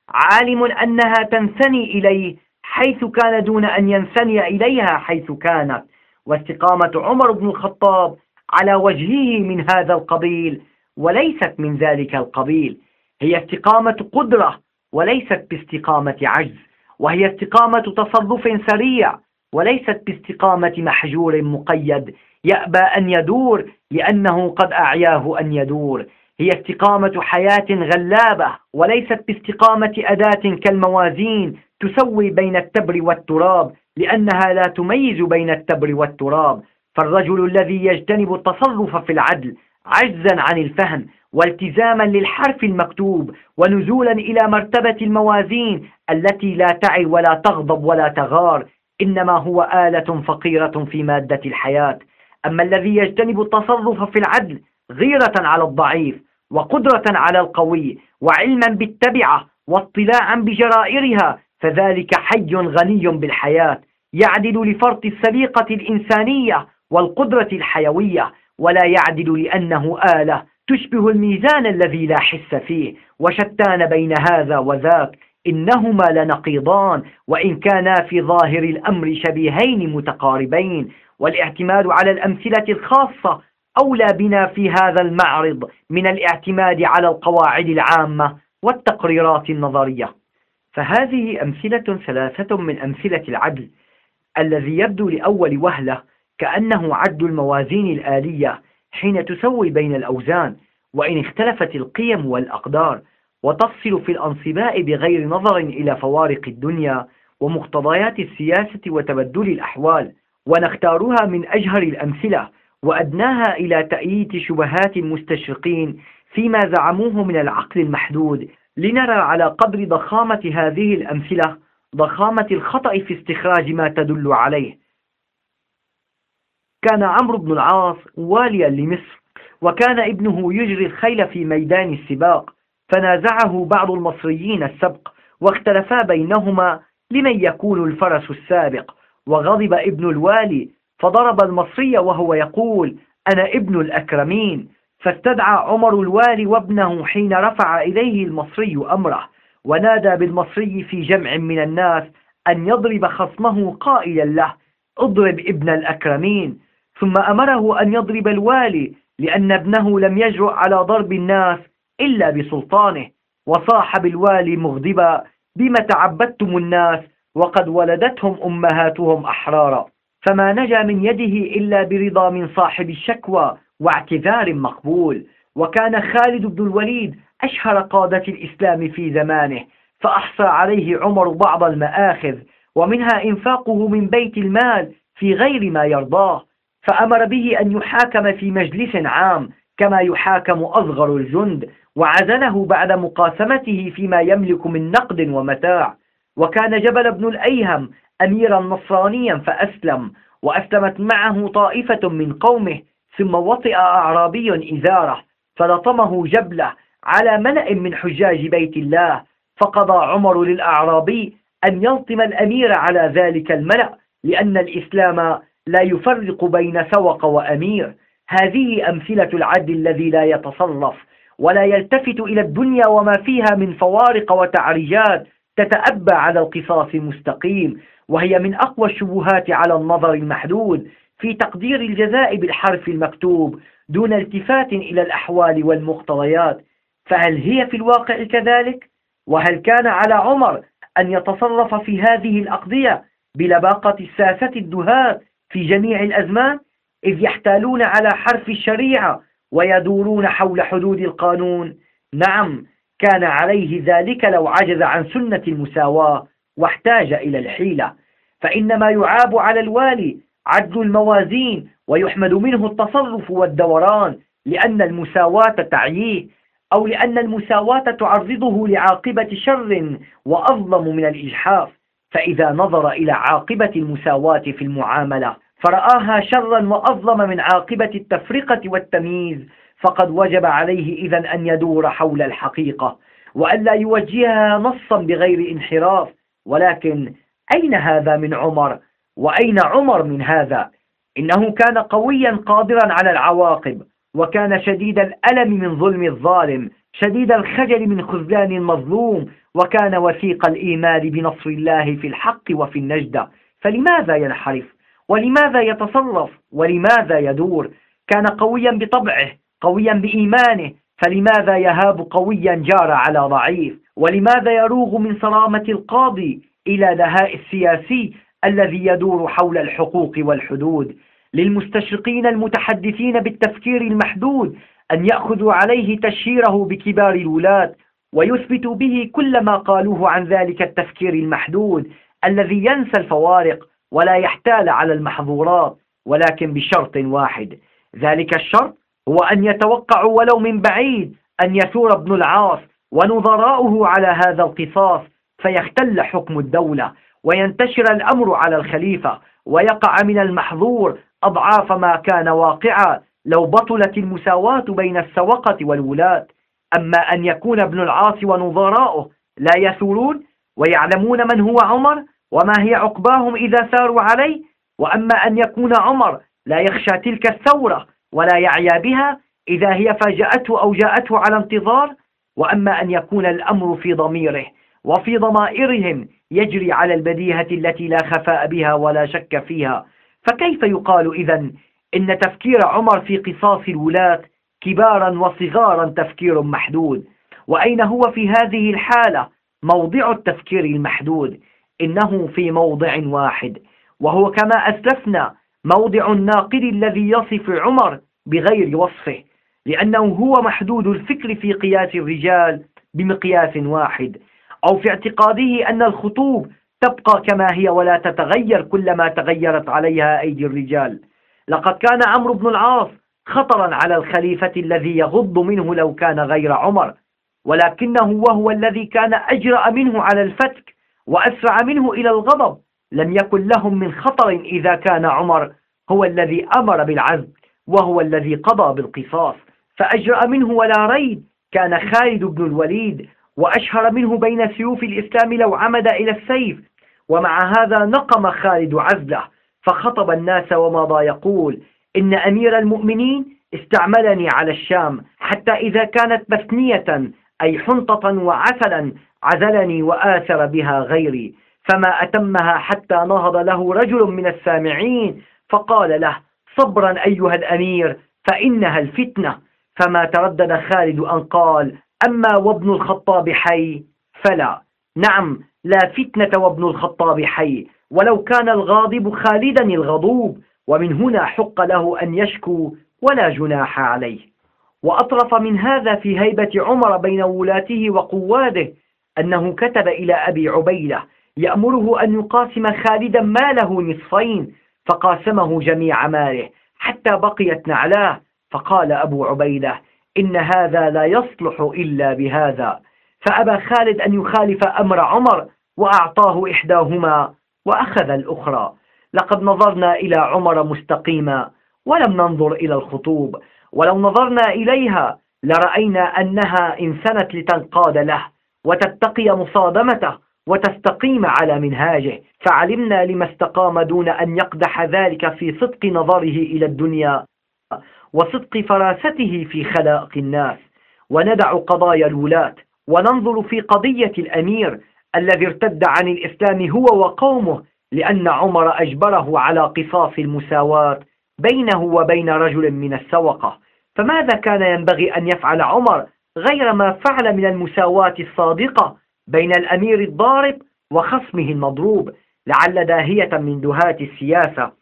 عالم أنها تنثني إليه حيث كان دون أن ينثني إليها حيث كانت. واستقامة عمر بن الخطاب على وجهه من هذا القبيل وليست من ذلك القبيل. هي استقامة قدرة وليست باستقامة عجز. وهي استقامة تصرف سريع وليست باستقامة محجور مقيد. يأبى أن يدور لأنه قد أعياه أن يدور. هي استقامة حياة غلابة وليست باستقامة أداة كالموازين تسوي بين التبر والتراب لأنها لا تميز بين التبر والتراب. فالرجل الذي يجتنب التصرف في العدل عجزا عن الفهم والتزاما للحرف المكتوب ونزولا إلى مرتبة الموازين التي لا تعي ولا تغضب ولا تغار إنما هو آلة فقيرة في مادة الحياة. أما الذي يجتنب التصرف في العدل غيرة على الضعيف وقدرة على القوي وعلما بالتبعة واطلاعا بجرائرها فذلك حي غني بالحياة يعدل لفرط السليقة الإنسانية والقدرة الحيوية ولا يعدل لأنه آلة تشبه الميزان الذي لا حس فيه. وشتان بين هذا وذاك إنهما لنقيضان وإن كانا في ظاهر الأمر شبيهين متقاربين. والاعتماد على الأمثلة الخاصة أولى بنا في هذا المعرض من الاعتماد على القواعد العامة والتقريرات النظرية. فهذه أمثلة ثلاثة من أمثلة العدل الذي يبدو لأول وهلة كأنه عد الموازين الآلية حين تسوي بين الأوزان وإن اختلفت القيم والأقدار وتفصل في الأنصباء بغير نظر إلى فوارق الدنيا ومقتضيات السياسة وتبدل الأحوال. ونختارها من أجهر الأمثلة وأدناها إلى تأييد شبهات المستشرقين فيما زعموه من العقل المحدود لنرى على قدر ضخامة هذه الأمثلة ضخامة الخطأ في استخراج ما تدل عليه. كان عمرو بن العاص واليا لمصر وكان ابنه يجري الخيل في ميدان السباق فنازعه بعض المصريين السبق واختلفا بينهما لمن يكون الفرس السابق. وغضب ابن الوالي فضرب المصري وهو يقول أنا ابن الأكرمين فاستدعى عمر الوالي وابنه حين رفع إليه المصري أمره ونادى بالمصري في جمع من الناس أن يضرب خصمه قائلا له اضرب ابن الأكرمين. ثم أمره أن يضرب الوالي لأن ابنه لم يجرؤ على ضرب الناس إلا بسلطانه وصاح بالوالي مغضبا بما تعبدتم الناس وقد ولدتهم أمهاتهم أحرارا فما نجا من يده إلا برضا من صاحب الشكوى واعتذار مقبول. وكان خالد بن الوليد أشهر قادة الإسلام في زمانه فأحصى عليه عمر بعض المآخذ ومنها إنفاقه من بيت المال في غير ما يرضاه. فأمر به أن يحاكم في مجلس عام كما يحاكم أصغر الجند وعزله بعد مقاسمته فيما يملك من نقد ومتاع. وكان جبل بن الأيهم أميرا نصرانيا فأسلم وأسلمت معه طائفة من قومه. ثم وطئ أعرابي إزارة فلطمه جبلة على ملأ من حجاج بيت الله فقضى عمر للأعرابي أن يلطم الأمير على ذلك الملأ لأن الإسلام لا يفرق بين سوق وأمير. هذه أمثلة العدل الذي لا يتصرف ولا يلتفت إلى الدنيا وما فيها من فوارق وتعريجات تتأبى على القصاص المستقيم وهي من أقوى الشبهات على النظر المحدود. في تقدير الجزاء بالحرف المكتوب دون التفات إلى الأحوال والمقتضيات. فهل هي في الواقع كذلك؟ وهل كان على عمر أن يتصرف في هذه الأقضية بلباقة الساسة الدهاة في جميع الأزمان؟ إذ يحتالون على حرف الشريعة ويدورون حول حدود القانون. نعم كان عليه ذلك لو عجز عن سنة المساواة واحتاج إلى الحيلة. فإنما يعاب على الوالي عدل الموازين ويحمد منه التصرف والدوران لأن المساواة تعييه أو لأن المساواة تعرضه لعاقبة شر وأظلم من الإجحاف فإذا نظر إلى عاقبة المساواة في المعاملة فرآها شرا وأظلم من عاقبة التفرقة والتمييز فقد وجب عليه إذا أن يدور حول الحقيقة وألا يوجهها نصا بغير انحراف. ولكن أين هذا من عمر؟ وأين عمر من هذا؟ إنه كان قويا قادرا على العواقب وكان شديد الألم من ظلم الظالم شديد الخجل من خذلان المظلوم وكان وثيق الإيمان بنصر الله في الحق وفي النجدة. فلماذا ينحرف؟ ولماذا يتصرف؟ ولماذا يدور؟ كان قويا بطبعه قويا بإيمانه فلماذا يهاب قويا جار على ضعيف؟ ولماذا يروغ من صرامة القاضي إلى دهاء السياسي الذي يدور حول الحقوق والحدود للمستشرقين المتحدثين بالتفكير المحدود أن يأخذوا عليه تشهيره بكبار الولاة ويثبتوا به كل ما قالوه عن ذلك التفكير المحدود الذي ينسى الفوارق ولا يحتال على المحظورات ولكن بشرط واحد. ذلك الشرط هو أن يتوقعوا ولو من بعيد أن يثور ابن العاص ونظراؤه على هذا القصاص فيختل حكم الدولة. وينتشر الأمر على الخليفة ويقع من المحظور أضعاف ما كان واقعا لو بطلت المساواة بين السوقة والولاة. أما أن يكون ابن العاص ونظراؤه لا يثورون ويعلمون من هو عمر وما هي عقباهم إذا ساروا عليه وأما أن يكون عمر لا يخشى تلك الثورة ولا يعيا بها إذا هي فاجأته أو جاءته على انتظار وأما أن يكون الأمر في ضميره وفي ضمائرهم يجري على البديهة التي لا خفاء بها ولا شك فيها. فكيف يقال إذا إن تفكير عمر في قصاص الولاة كبارا وصغارا تفكير محدود؟ وأين هو في هذه الحالة موضع التفكير المحدود؟ إنه في موضع واحد وهو كما أسلفنا موضع الناقد الذي يصف عمر بغير وصفه لأنه هو محدود الفكر في قياس الرجال بمقياس واحد. أو في اعتقاده أن الخطوب تبقى كما هي ولا تتغير كلما تغيرت عليها أيدي الرجال. لقد كان عمرو بن العاص خطرا على الخليفة الذي يغض منه لو كان غير عمر ولكنه وهو الذي كان أجرأ منه على الفتك وأسرع منه إلى الغضب. لم يكن لهم من خطر إذا كان عمر هو الذي أمر بالعزل وهو الذي قضى بالقصاص. فأجرأ منه ولا ريب كان خالد بن الوليد وأشهر منه بين سيوف الإسلام لو عمد إلى السيف. ومع هذا نقم خالد عزله فخطب الناس ومضى يقول. إن أمير المؤمنين استعملني على الشام حتى إذا كانت مثنية أي حنطة وعسلا عزلني وآثر بها غيري. فما أتمها حتى نهض له رجل من السامعين فقال له صبرا أيها الأمير فإنها الفتنة. فما تردد خالد أن قال أما وابن الخطاب حي فلا. نعم لا فتنة وابن الخطاب حي. ولو كان الغاضب خالدا الغضوب ومن هنا حق له أن يشكو ولا جناح عليه. وأطرف من هذا في هيبة عمر بين ولاته وقواده أنه كتب إلى أبي عبيدة يأمره أن يقاسم خالدا ماله نصفين فقاسمه جميع ماله حتى بقيت نعلاه. فقال أبو عبيدة إن هذا لا يصلح إلا بهذا. فأبى خالد أن يخالف أمر عمر وأعطاه إحداهما وأخذ الأخرى. لقد نظرنا إلى عمر مستقيما ولم ننظر إلى الخطوب. ولو نظرنا إليها لرأينا أنها إن سنت لتنقاد له وتتقي مصادمته وتستقيم على منهاجه. فعلمنا لما استقام دون أن يقدح ذلك في صدق نظره إلى الدنيا وصدق فراسته في خلائق الناس وندع قضايا الولاة وننظر في قضية الأمير الذي ارتد عن الإسلام هو وقومه لأن عمر أجبره على قصاص المساواة بينه وبين رجل من السوقة. فماذا كان ينبغي أن يفعل عمر غير ما فعل من المساواة الصادقة بين الأمير الضارب وخصمه المضروب؟ لعل داهية من دهاة السياسة.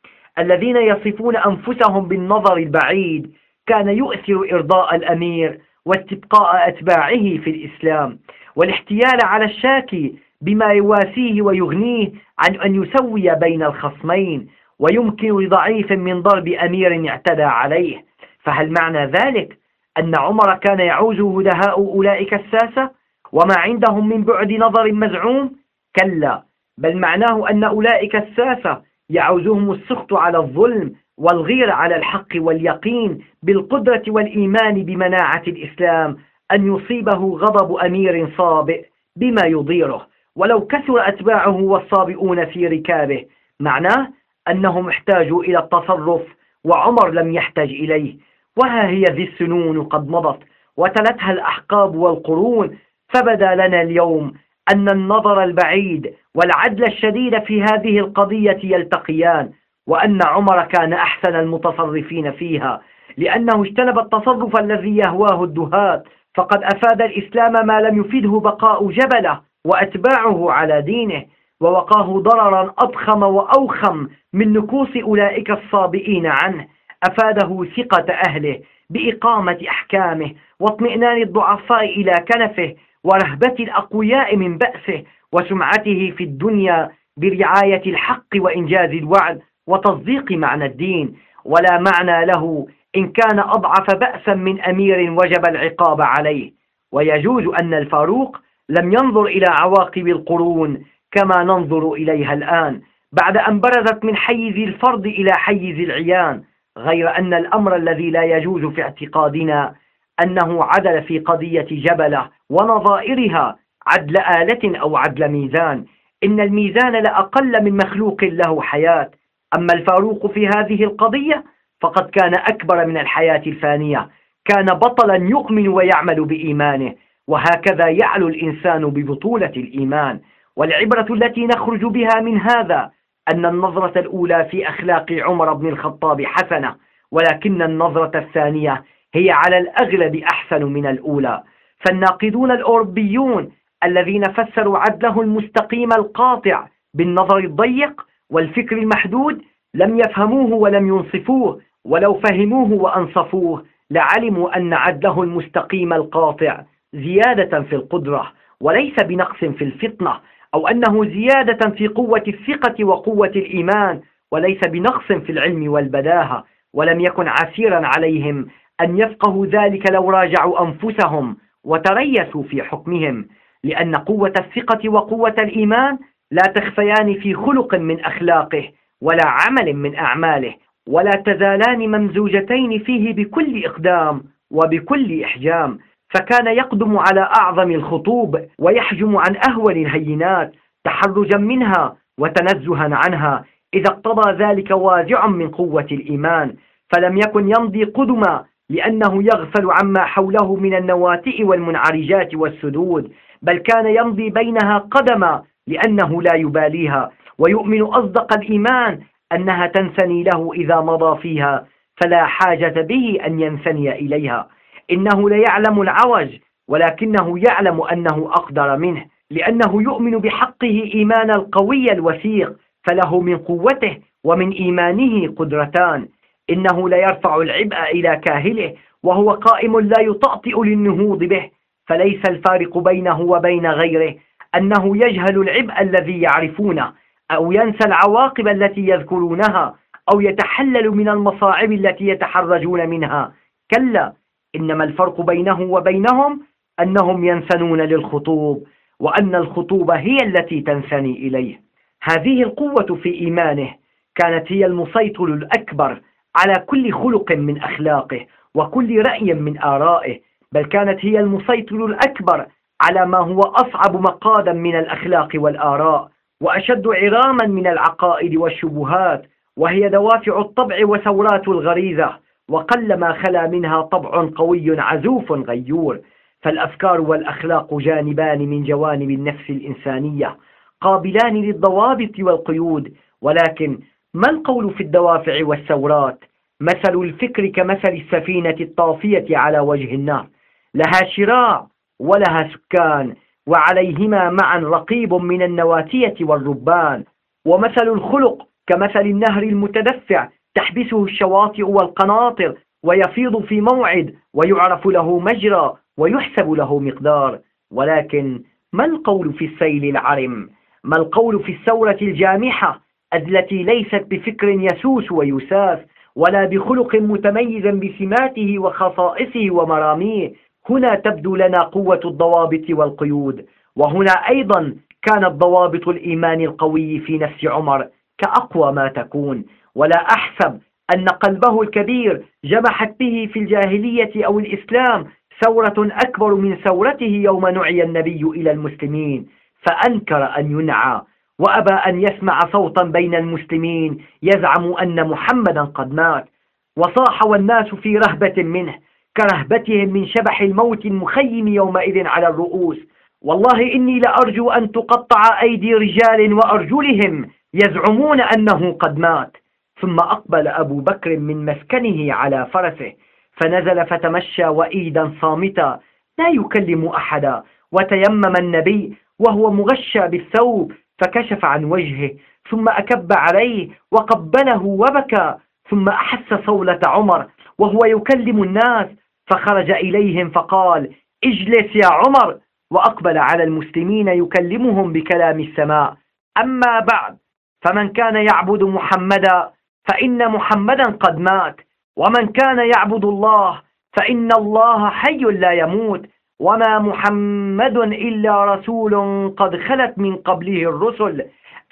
الذين يصفون أنفسهم بالنظر البعيد كان يؤثر إرضاء الأمير واستبقاء أتباعه في الإسلام والاحتيال على الشاكي بما يواسيه ويغنيه عن أن يسوي بين الخصمين ويمكن لضعيف من ضرب أمير اعتدى عليه. فهل معنى ذلك أن عمر كان يعوزه دهاء أولئك الساسة؟ وما عندهم من بعد نظر مزعوم؟ كلا بل معناه أن أولئك الساسة يعوزهم السخط على الظلم والغير على الحق واليقين بالقدرة والإيمان بمناعة الإسلام أن يصيبه غضب أمير صابئ بما يضيره. ولو كثر أتباعه والصابئون في ركابه معناه أنهم احتاجوا إلى التصرف وعمر لم يحتج إليه. وها هي ذي السنون قد مضت وتلتها الأحقاب والقرون فبدا لنا اليوم أن النظر البعيد والعدل الشديد في هذه القضية يلتقيان وأن عمر كان أحسن المتصرفين فيها. لأنه اجتنب التصرف الذي يهواه الدهات فقد أفاد الإسلام ما لم يفده بقاء جبله وأتباعه على دينه ووقاه ضررا أضخم وأوخم من نكوص أولئك الصابئين عنه. أفاده ثقة أهله بإقامة أحكامه واطمئنان الضعفاء إلى كنفه ورهبة الأقوياء من بأسه وسمعته في الدنيا برعاية الحق وإنجاز الوعد وتصديق معنى الدين. ولا معنى له إن كان أضعف بأسا من أمير وجب العقاب عليه. ويجوز أن الفاروق لم ينظر إلى عواقب القرون كما ننظر إليها الآن بعد أن برزت من حيز الفرد إلى حيز العيان. غير أن الأمر الذي لا يجوز في اعتقادنا أنه عدل في قضية جبلة ونظائرها عدل آلة أو عدل ميزان. إن الميزان لأقل من مخلوق له حياة. أما الفاروق في هذه القضية فقد كان أكبر من الحياة الفانية. كان بطلا يؤمن ويعمل بإيمانه. وهكذا يعلو الإنسان ببطولة الإيمان. والعبرة التي نخرج بها من هذا أن النظرة الأولى في أخلاق عمر بن الخطاب حسنة. ولكن النظرة الثانية هي على الأغلب أحسن من الأولى. فالناقدون الأوروبيون الذين فسروا عدله المستقيم القاطع بالنظر الضيق والفكر المحدود لم يفهموه ولم ينصفوه ولو فهموه وأنصفوه لعلموا أن عدله المستقيم القاطع زيادة في القدرة وليس بنقص في الفطنة أو أنه زيادة في قوة الثقة وقوة الإيمان وليس بنقص في العلم والبداهة ولم يكن عسيرا عليهم أن يفقهوا ذلك لو راجعوا أنفسهم وتريثوا في حكمهم لأن قوة الثقة وقوة الإيمان لا تخفيان في خلق من أخلاقه ولا عمل من أعماله ولا تزالان ممزوجتين فيه بكل إقدام وبكل إحجام. فكان يقدم على أعظم الخطوب ويحجم عن أهون الهينات تحرجا منها وتنزها عنها. إذا اقتضى ذلك وازع من قوة الإيمان. فلم يكن يمضي قدما لأنه يغفل عما حوله من النواتئ والمنعرجات والسدود بل كان يمضي بينها قدما لأنه لا يباليها. ويؤمن أصدق الإيمان أنها تنثني له إذا مضى فيها فلا حاجة به أن ينثني إليها. إنه ليعلم العوج ولكنه يعلم أنه أقدر منه. لأنه يؤمن بحقه إيمان القوي الوثيق فله من قوته ومن إيمانه قدرتان. إنه ليرفع العبء إلى كاهله وهو قائم لا يطأطئ للنهوض به. فليس الفارق بينه وبين غيره أنه يجهل العبء الذي يعرفونه أو ينسى العواقب التي يذكرونها أو يتحلل من المصاعب التي يتحرجون منها. كلا إنما الفرق بينه وبينهم أنهم ينسنون للخطوب وأن الخطوب هي التي تنسني إليه. هذه القوة في إيمانه كانت هي المسيطر الأكبر على كل خلق من أخلاقه وكل رأي من آرائه بل كانت هي المسيطر الأكبر على ما هو أصعب مقادا من الأخلاق والآراء وأشد عراما من العقائد والشبهات وهي دوافع الطبع وثورات الغريزة وقل ما خلا منها طبع قوي عزوف غيور. فالأفكار والأخلاق جانبان من جوانب النفس الإنسانية قابلان للضوابط والقيود ولكن ما القول في الدوافع والثورات؟ مثل الفكر كمثل السفينة الطافية على وجه النهر لها شراع ولها سكان وعليهما معا رقيب من النواتية والربان. ومثل الخلق كمثل النهر المتدفع تحبسه الشواطئ والقناطر ويفيض في موعد ويعرف له مجرى ويحسب له مقدار. ولكن ما القول في السيل العرم؟ ما القول في الثورة الجامحة؟ التي ليست بفكر يسوس ويساس ولا بخلق متميز بسماته وخصائصه ومراميه. هنا تبدو لنا قوة الضوابط والقيود. وهنا أيضا كانت ضوابط الإيمان القوي في نفس عمر كأقوى ما تكون. ولا أحسب أن قلبه الكبير جمحت به في الجاهلية أو الإسلام ثورة أكبر من ثورته يوم نعي النبي إلى المسلمين. فأنكر أن ينعى وأبى أن يسمع صوتا بين المسلمين يزعم أن محمدا قد مات. وصاح والناس في رهبة منه كرهبتهم من شبح الموت المخيم يومئذ على الرؤوس. والله إني لأرجو أن تقطع أيدي رجال وأرجلهم يزعمون أنه قد مات. ثم أقبل أبو بكر من مسكنه على فرسه فنزل فتمشى وإيدا صامتا لا يكلم أحدا. وتيمم النبي وهو مغشى بالثوب فكشف عن وجهه ثم أكب عليه وقبله وبكى ثم أحس صولة عمر وهو يكلم الناس فخرج إليهم فقال اجلس يا عمر! وأقبل على المسلمين يكلمهم بكلام السماء. أما بعد فمن كان يعبد محمدا فإن محمدا قد مات ومن كان يعبد الله فإن الله حي لا يموت. وما محمد إلا رسول قد خلت من قبله الرسل.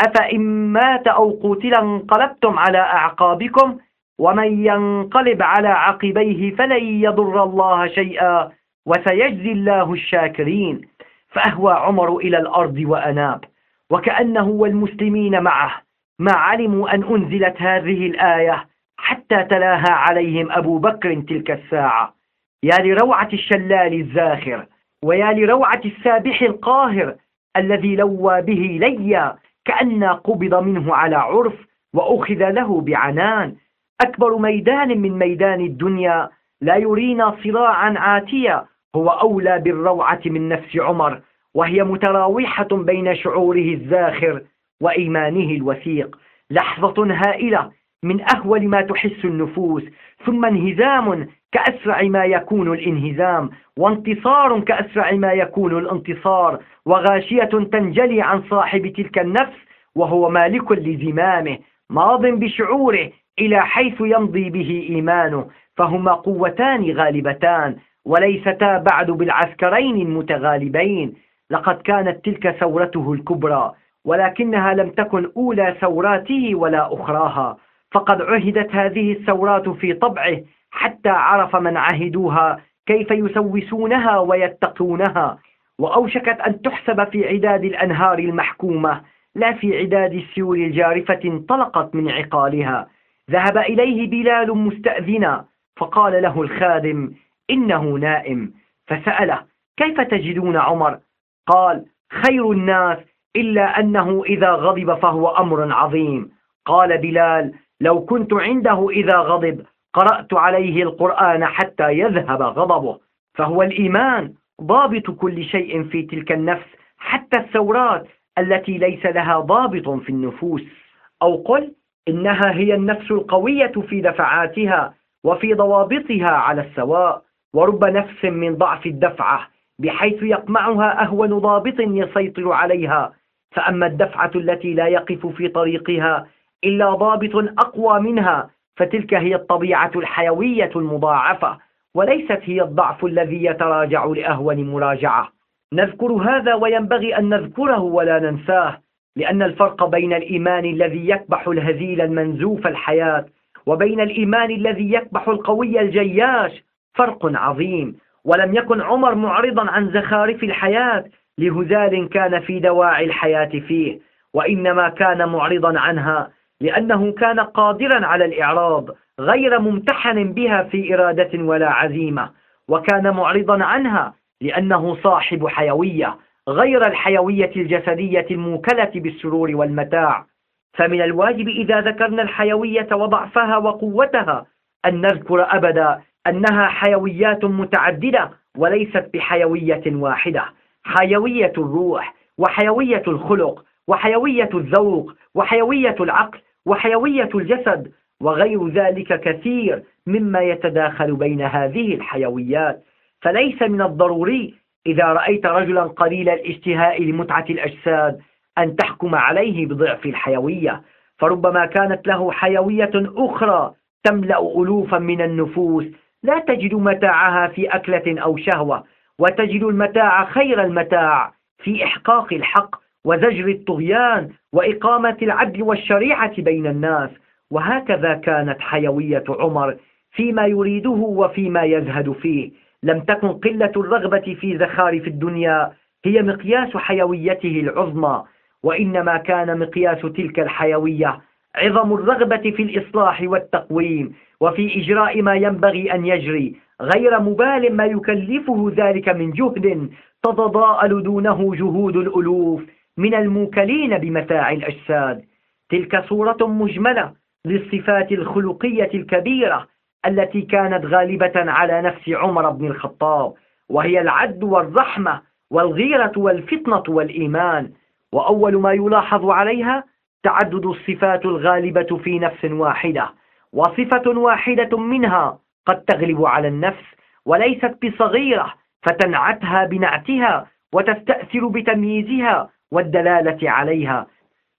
أفإن مات أو قتل انقلبتم على أعقابكم؟ ومن ينقلب على عقبيه فلن يضر الله شيئا وسيجزي الله الشاكرين. فأهوى عمر إلى الأرض وأناب. وكأنه والمسلمين معه. ما علموا أن أنزلت هذه الآية حتى تلاها عليهم أبو بكر تلك الساعة. يا لروعة الشلال الزاخر ويا لروعة السابح القاهر الذي لوى به ليا كأن قبض منه على عرف وأخذ له بعنان. أكبر ميدان من ميدان الدنيا لا يرينا صراعا عاتيا هو أولى بالروعة من نفس عمر وهي متراوحة بين شعوره الزاخر وإيمانه الوثيق. لحظة هائلة من أهول ما تحس النفوس ثم انهزام كأسرع ما يكون الانهزام وانتصار كأسرع ما يكون الانتصار وغاشية تنجلي عن صاحب تلك النفس وهو مالك لزمامه ماض بشعوره إلى حيث يمضي به إيمانه فهما قوتان غالبتان وليستا بعد بالعسكرين المتغالبين. لقد كانت تلك ثورته الكبرى ولكنها لم تكن أولى ثوراته ولا أخراها فقد عهدت هذه الثورات في طبعه حتى عرف من عهدوها كيف يسوسونها ويتقونها. وأوشكت أن تحسب في عداد الأنهار المحكومة لا في عداد السيول الجارفة انطلقت من عقالها. ذهب إليه بلال مستأذنا فقال له الخادم إنه نائم. فسأله كيف تجدون عمر؟ قال خير الناس إلا أنه إذا غضب فهو أمر عظيم. قال بلال لو كنت عنده إذا غضب قرأت عليه القرآن حتى يذهب غضبه. فهو الإيمان ضابط كل شيء في تلك النفس حتى الثورات التي ليس لها ضابط في النفوس. أو قل إنها هي النفس القوية في دفعاتها وفي ضوابطها على السواء. ورب نفس من ضعف الدفعة بحيث يقمعها أهون ضابط يسيطر عليها. فأما الدفعة التي لا يقف في طريقها إلا ضابط أقوى منها فتلك هي الطبيعة الحيوية المضاعفة وليست هي الضعف الذي يتراجع لأهون مراجعة. نذكر هذا وينبغي أن نذكره ولا ننساه لأن الفرق بين الإيمان الذي يكبح الهزيل المنزوف الحياة وبين الإيمان الذي يكبح القوي الجياش فرق عظيم. ولم يكن عمر معرضا عن زخارف الحياة لهزال كان في دواعي الحياة فيه وإنما كان معرضا عنها لأنه كان قادرا على الإعراض غير ممتحن بها في إرادة ولا عزيمة وكان معرضا عنها لأنه صاحب حيوية غير الحيوية الجسدية الموكلة بالسرور والمتاع. فمن الواجب إذا ذكرنا الحيوية وضعفها وقوتها أن نذكر أبدا أنها حيويات متعددة وليست بحيوية واحدة. حيوية الروح وحيوية الخلق وحيوية الذوق وحيوية العقل وحيوية الجسد وغير ذلك كثير مما يتداخل بين هذه الحيويات. فليس من الضروري إذا رأيت رجلا قليل الاشتهاء لمتعة الأجساد أن تحكم عليه بضعف الحيوية. فربما كانت له حيوية أخرى تملأ ألوفا من النفوس. لا تجد متاعها في أكلة أو شهوة وتجد المتاع خير المتاع في إحقاق الحق. وزجر الطغيان وإقامة العدل والشريعة بين الناس. وهكذا كانت حيوية عمر فيما يريده وفيما يزهد فيه. لم تكن قلة الرغبة في زخارف الدنيا هي مقياس حيويته العظمى وإنما كان مقياس تلك الحيوية عظم الرغبة في الإصلاح والتقويم وفي إجراء ما ينبغي أن يجري. غير مبال ما يكلفه ذلك من جهد تتضاءل دونه جهود الألوف. من الموكلين بمتاع الأجساد. تلك صورة مجملة للصفات الخلقية الكبيرة التي كانت غالبة على نفس عمر بن الخطاب وهي العد والرحمة والغيرة والفطنة والإيمان. وأول ما يلاحظ عليها تعدد الصفات الغالبة في نفس واحدة وصفة واحدة منها قد تغلب على النفس وليست بصغيرة فتنعتها بنعتها وتستأثر بتمييزها والدلالة عليها.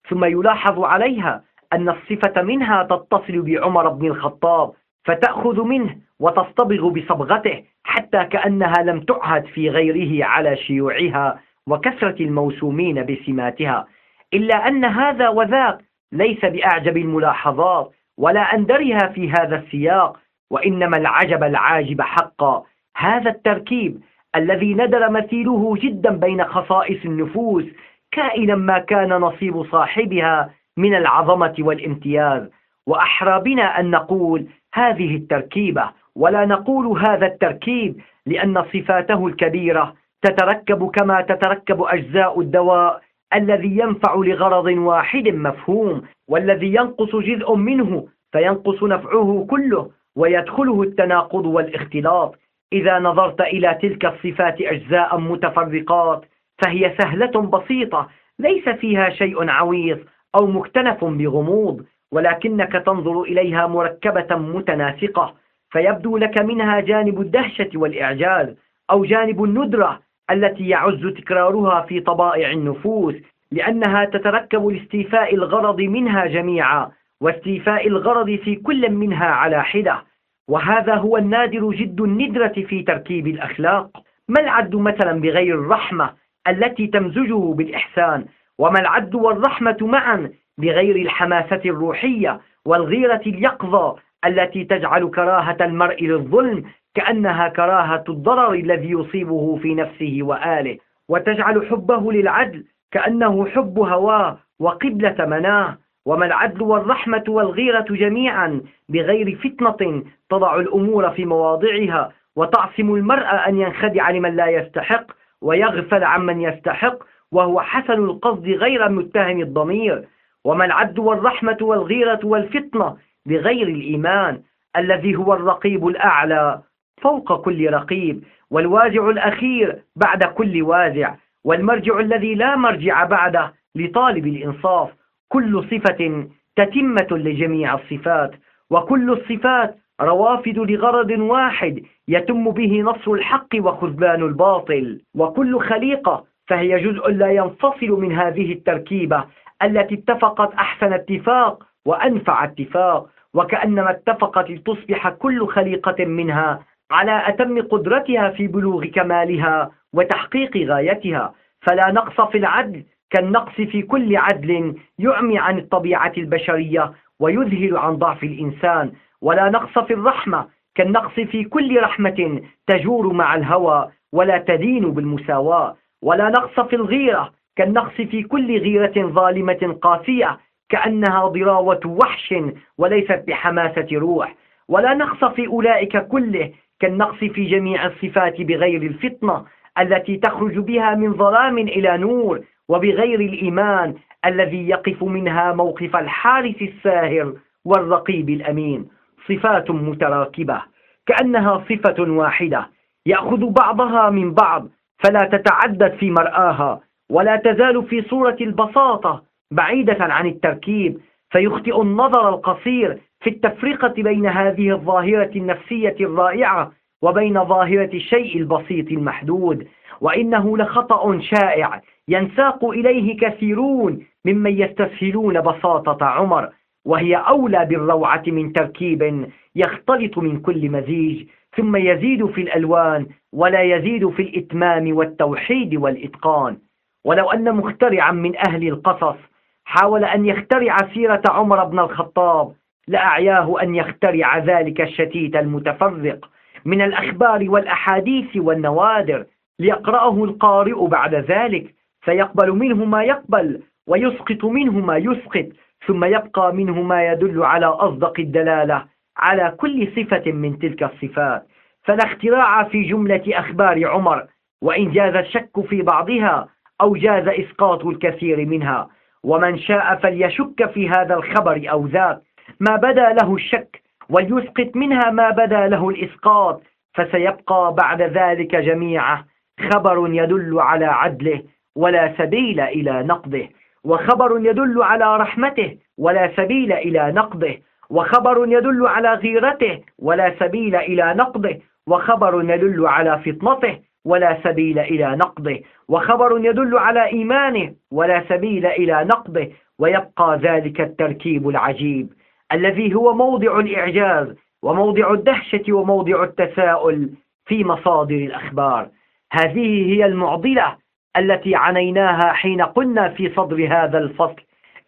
ثم يلاحظ عليها أن الصفة منها تتصل بعمر بن الخطاب فتأخذ منه وتصطبغ بصبغته حتى كأنها لم تعهد في غيره على شيوعها وكثرة الموسومين بسماتها. إلا أن هذا وذاك ليس بأعجب الملاحظات ولا أندرها في هذا السياق وإنما العجب العاجب حقا. هذا التركيب الذي ندر مثيله جدا بين خصائص النفوس كائنا ما كان نصيب صاحبها من العظمة والامتياز. وأحرى بنا أن نقول هذه التركيبة ولا نقول هذا التركيب لأن صفاته الكبيرة تتركب كما تتركب أجزاء الدواء الذي ينفع لغرض واحد مفهوم والذي ينقص جزء منه فينقص نفعه كله ويدخله التناقض والاختلاط. إذا نظرت إلى تلك الصفات أجزاء متفرقات فهي سهلة بسيطة ليس فيها شيء عويص أو مكتنف بغموض ولكنك تنظر إليها مركبة متناسقة فيبدو لك منها جانب الدهشة والإعجاز أو جانب الندرة التي يعز تكرارها في طبائع النفوس لأنها تتركب لاستيفاء الغرض منها جميعا واستيفاء الغرض في كل منها على حدة. وهذا هو النادر جد الندرة في تركيب الأخلاق. ما العد مثلا بغير الرحمة؟ التي تمزجه بالإحسان وما العد والرحمة معا بغير الحماسة الروحية والغيرة اليقظة التي تجعل كراهة المرء للظلم كأنها كراهة الضرر الذي يصيبه في نفسه وآله. وتجعل حبه للعدل كأنه حب هواه وقبلة مناه. وما العدل والرحمة والغيرة جميعا بغير فتنة تضع الأمور في مواضعها وتعصم المرء أن ينخدع لمن لا يستحق. ويغفل عمن يستحق وهو حسن القصد غير متهم الضمير. وما العد والرحمة والغيرة والفتنة بغير الإيمان الذي هو الرقيب الأعلى فوق كل رقيب والوازع الأخير بعد كل وازع والمرجع الذي لا مرجع بعده لطالب الإنصاف. كل صفة تتمة لجميع الصفات وكل الصفات روافد لغرض واحد يتم به نصر الحق وخذلان الباطل. وكل خليقة فهي جزء لا ينفصل من هذه التركيبة التي اتفقت أحسن اتفاق وأنفع اتفاق. وكأنما اتفقت لتصبح كل خليقة منها على أتم قدرتها في بلوغ كمالها وتحقيق غايتها. فلا نقص في العدل كالنقص في كل عدل يعمي عن الطبيعة البشرية ويذهل عن ضعف الإنسان. ولا نقص في الرحمة كالنقص في كل رحمة تجور مع الهوى ولا تدين بالمساواة. ولا نقص في الغيرة كالنقص في كل غيرة ظالمة قاسية كأنها ضراوة وحش وليست بحماسة روح. ولا نقص في أولئك كله كالنقص في جميع الصفات بغير الفطنة التي تخرج بها من ظلام إلى نور وبغير الإيمان الذي يقف منها موقف الحارس الساهر والرقيب الأمين. صفات متراكبة كأنها صفة واحدة يأخذ بعضها من بعض فلا تتعدد في مرآها ولا تزال في صورة البساطة بعيدة عن التركيب فيخطئ النظر القصير في التفرقة بين هذه الظاهرة النفسية الرائعة وبين ظاهرة الشيء البسيط المحدود وإنه لخطأ شائع ينساق إليه كثيرون ممن يستسهلون بساطة عمر. وهي أولى بالروعة من تركيب يختلط من كل مزيج ثم يزيد في الألوان ولا يزيد في الإتمام والتوحيد والإتقان. ولو أن مخترعا من أهل القصص حاول أن يخترع سيرة عمر بن الخطاب لأعياه أن يخترع ذلك الشتيت المتفرق من الأخبار والأحاديث والنوادر ليقرأه القارئ بعد ذلك فيقبل منه ما يقبل ويسقط منه ما يسقط. ثم يبقى منه ما يدل على أصدق الدلالة على كل صفة من تلك الصفات. فلا اختراع في جملة أخبار عمر وإن جاز الشك في بعضها أو جاز إسقاط الكثير منها. ومن شاء فليشك في هذا الخبر أو ذاك. ما بدا له الشك وليسقط منها ما بدا له الإسقاط فسيبقى بعد ذلك جميعه خبر يدل على عدله ولا سبيل إلى نقضه. وخبر يدل على رحمته ولا سبيل إلى نقضه. وخبر يدل على غيرته ولا سبيل إلى نقضه. وخبر يدل على فطنته ولا سبيل إلى نقضه. وخبر يدل على إيمانه ولا سبيل إلى نقضه. ويبقى ذلك التركيب العجيب الذي هو موضع الإعجاز وموضع الدهشة وموضع التساؤل في مصادر الأخبار. هذه هي المعضلة التي عنيناها حين قلنا في صدر هذا الفصل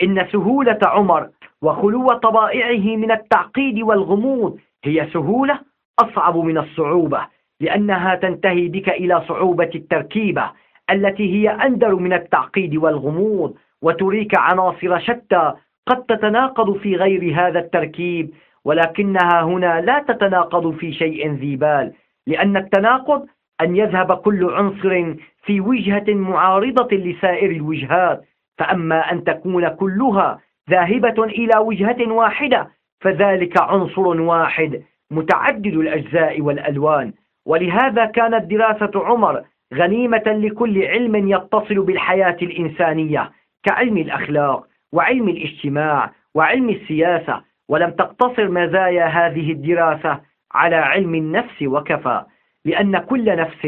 إن سهولة عمر وخلو طبائعه من التعقيد والغموض هي سهولة أصعب من الصعوبة لأنها تنتهي بك إلى صعوبة التركيبة التي هي أندر من التعقيد والغموض وتريك عناصر شتى قد تتناقض في غير هذا التركيب ولكنها هنا لا تتناقض في شيء ذي بال لأن التناقض أن يذهب كل عنصر في وجهة معارضة لسائر الوجهات فأما أن تكون كلها ذاهبة إلى وجهة واحدة فذلك عنصر واحد متعدد الأجزاء والألوان. ولهذا كانت دراسة عمر غنيمة لكل علم يتصل بالحياة الإنسانية كعلم الأخلاق وعلم الاجتماع وعلم السياسة ولم تقتصر مزايا هذه الدراسة على علم النفس وكفى لأن كل نفس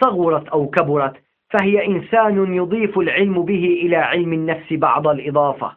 صغرت أو كبرت فهي إنسان يضيف العلم به إلى علم النفس بعض الإضافة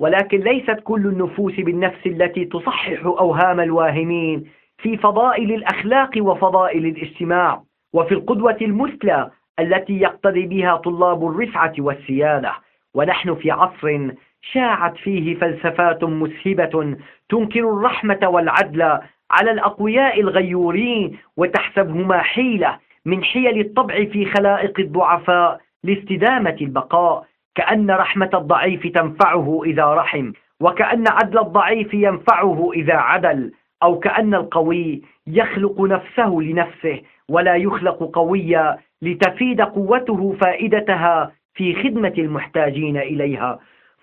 ولكن ليست كل النفوس بالنفس التي تصحح أوهام الواهمين في فضائل الأخلاق وفضائل الاجتماع وفي القدوة المثلى التي يقتدي بها طلاب الرفعة والسيادة. ونحن في عصر شاعت فيه فلسفات مسهبة تنكر الرحمة والعدل على الأقوياء الغيورين وتحسبهما حيلة من حيل الطبع في خلائق الضعفاء لاستدامة البقاء كأن رحمة الضعيف تنفعه إذا رحم وكأن عدل الضعيف ينفعه إذا عدل أو كأن القوي يخلق نفسه لنفسه ولا يخلق قويا لتفيد قوته فائدتها في خدمة المحتاجين إليها.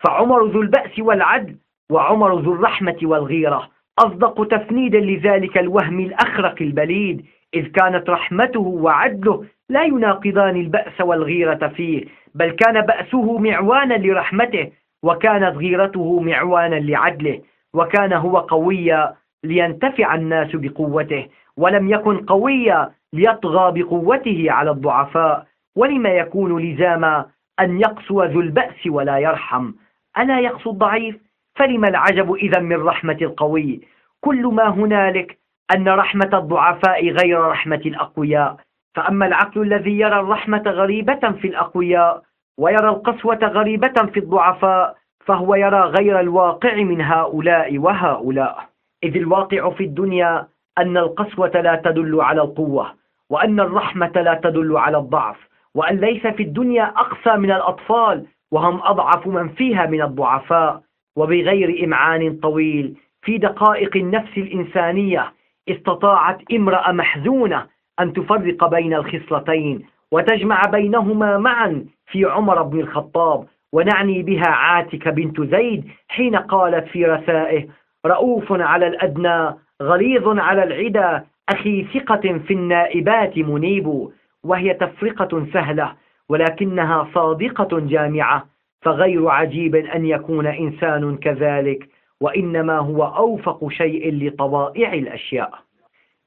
فعمر ذو البأس والعدل وعمر ذو الرحمة والغيرة أصدق تفنيدا لذلك الوهم الأخرق البليد إذ كانت رحمته وعدله لا يناقضان البأس والغيرة فيه بل كان بأسه معوانا لرحمته وكانت غيرته معوانا لعدله وكان هو قويا لينتفع الناس بقوته ولم يكن قويا ليطغى بقوته على الضعفاء ولما يكون لزاما أن يقسو ذو البأس ولا يرحم. ألا يقسو الضعيف فلما العجب إذا من رحمة القوي؟ كل ما هنالك أن رحمة الضعفاء غير رحمة الأقوياء. فأما العقل الذي يرى الرحمة غريبة في الأقوياء ويرى القسوة غريبة في الضعفاء فهو يرى غير الواقع من هؤلاء وهؤلاء. إذ الواقع في الدنيا أن القسوة لا تدل على القوة وأن الرحمة لا تدل على الضعف وأن ليس في الدنيا أقسى من الأطفال وهم أضعف من فيها من الضعفاء. وبغير إمعان طويل في دقائق النفس الإنسانية استطاعت امرأة محزونة أن تفرق بين الخصلتين وتجمع بينهما معا في عمر بن الخطاب ونعني بها عاتك بنت زيد حين قالت في رثائه رؤوف على الأدنى غليظ على العدا أخي ثقة في النائبات منيب وهي تفرقة سهلة ولكنها صادقة جامعة فغير عجيب أن يكون إنسان كذلك. وإنما هو أوفق شيء لطبائع الأشياء.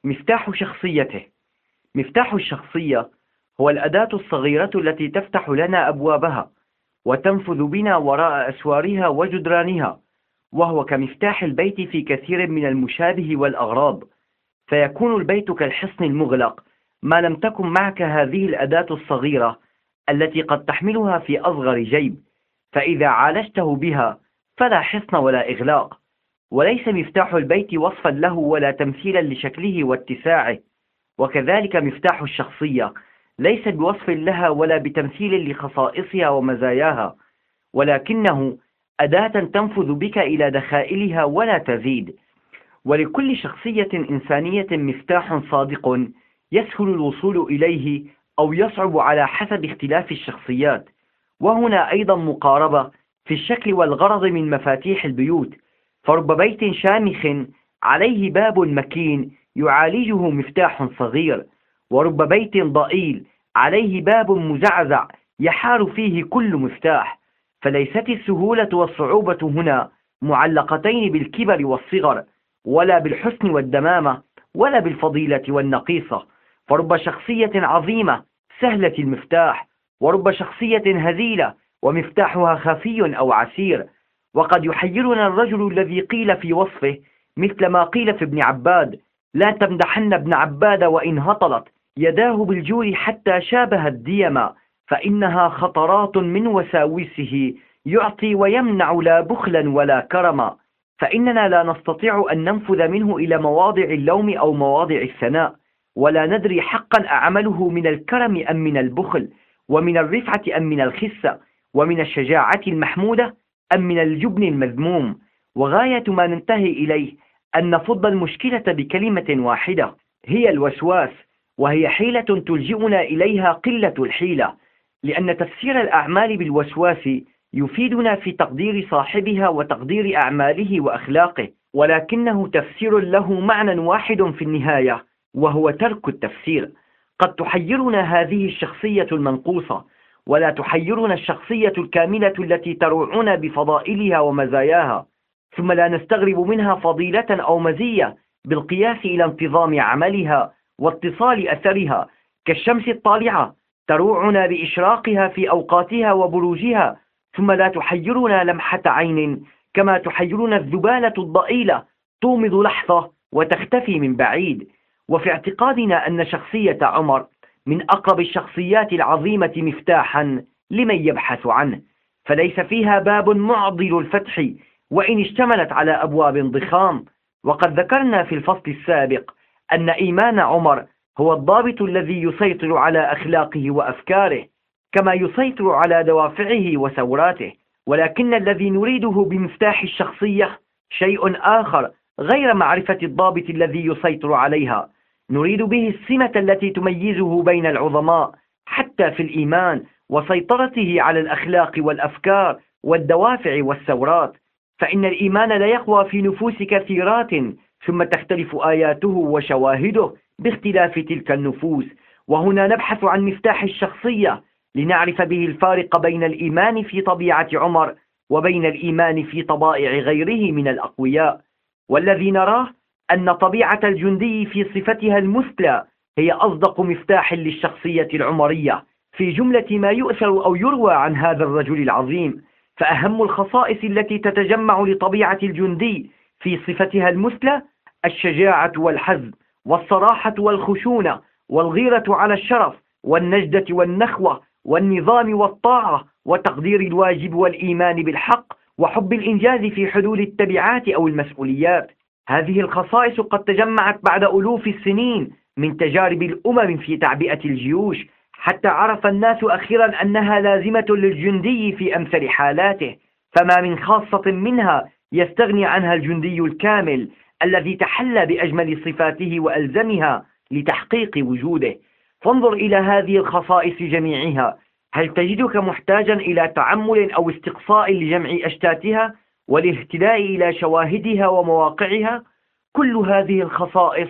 مفتاح شخصيته. مفتاح الشخصية هو الأداة الصغيرة التي تفتح لنا أبوابها وتنفذ بنا وراء أسوارها وجدرانها وهو كمفتاح البيت في كثير من المشابه والأغراض. فيكون البيت كالحصن المغلق ما لم تكن معك هذه الأداة الصغيرة التي قد تحملها في أصغر جيب. فإذا عالجته بها فلا حصن ولا إغلاق وليس مفتاح البيت وصفا له ولا تمثيلا لشكله واتساعه وكذلك مفتاح الشخصية ليس بوصف لها ولا بتمثيل لخصائصها ومزاياها ولكنه أداة تنفذ بك إلى دخائلها ولا تزيد. ولكل شخصية إنسانية مفتاح صادق يسهل الوصول إليه أو يصعب على حسب اختلاف الشخصيات. وهنا أيضا مقاربة في الشكل والغرض من مفاتيح البيوت فرب بيت شامخ عليه باب مكين يعالجه مفتاح صغير ورب بيت ضئيل عليه باب مزعزع يحار فيه كل مفتاح فليست السهولة والصعوبة هنا معلقتين بالكبر والصغر ولا بالحسن والدمامة ولا بالفضيلة والنقيصة. فرب شخصية عظيمة سهلة المفتاح ورب شخصية هزيلة ومفتاحها خفي أو عسير. وقد يحيرنا الرجل الذي قيل في وصفه مثل ما قيل في ابن عباد لا تمدحن ابن عباد وإن هطلت يداه بالجور حتى شابه الديما فإنها خطرات من وساوسه يعطي ويمنع لا بخلا ولا كرما فإننا لا نستطيع أن ننفذ منه إلى مواضع اللوم أو مواضع الثناء ولا ندري حقا أعمله من الكرم أم من البخل ومن الرفعة أم من الخسة. ومن الشجاعة المحمودة أم من الجبن المذموم. وغاية ما ننتهي إليه أن نفض المشكلة بكلمة واحدة هي الوسواس وهي حيلة تلجئنا إليها قلة الحيلة لأن تفسير الأعمال بالوسواس يفيدنا في تقدير صاحبها وتقدير أعماله وأخلاقه ولكنه تفسير له معنى واحد في النهاية وهو ترك التفسير. قد تحيرنا هذه الشخصية المنقوصة ولا تحيرنا الشخصية الكاملة التي تروعنا بفضائلها ومزاياها ثم لا نستغرب منها فضيلة أو مزية بالقياس إلى انتظام عملها واتصال أثرها كالشمس الطالعة تروعنا بإشراقها في أوقاتها وبروجها ثم لا تحيرنا لمحة عين كما تحيرنا الذبالة الضئيلة تومض لحظة وتختفي من بعيد. وفي اعتقادنا أن شخصية عمر من أقرب الشخصيات العظيمة مفتاحا لمن يبحث عنه. فليس فيها باب معضل الفتح وإن اشتملت على أبواب ضخام. وقد ذكرنا في الفصل السابق أن إيمان عمر هو الضابط الذي يسيطر على أخلاقه وأفكاره كما يسيطر على دوافعه وثوراته. ولكن الذي نريده بمفتاح الشخصية شيء آخر غير معرفة الضابط الذي يسيطر عليها. نريد به السمة التي تميزه بين العظماء حتى في الإيمان وسيطرته على الأخلاق والأفكار والدوافع والثورات. فإن الإيمان لا يقوى في نفوس كثيرات ثم تختلف آياته وشواهده باختلاف تلك النفوس. وهنا نبحث عن مفتاح الشخصية لنعرف به الفارق بين الإيمان في طبيعة عمر وبين الإيمان في طبائع غيره من الأقوياء. والذي نراه أن طبيعة الجندي في صفتها المثلى هي أصدق مفتاح للشخصية العمرية. في جملة ما يؤثر أو يروى عن هذا الرجل العظيم فأهم الخصائص التي تتجمع لطبيعة الجندي في صفتها المثلى الشجاعة والحزم والصراحة والخشونة والغيرة على الشرف والنجدة والنخوة والنظام والطاعة وتقدير الواجب والإيمان بالحق وحب الإنجاز في حلول التبعات أو المسؤوليات. هذه الخصائص قد تجمعت بعد ألوف السنين من تجارب الأمم في تعبئة الجيوش حتى عرف الناس أخيرا أنها لازمة للجندي في أمثل حالاته فما من خاصة منها يستغني عنها الجندي الكامل الذي تحلى بأجمل صفاته وألزمها لتحقيق وجوده. فانظر إلى هذه الخصائص جميعها. هل تجدك محتاجا إلى تعمل أو استقصاء لجمع أشتاتها؟ والاهتداء إلى شواهدها ومواقعها كل هذه الخصائص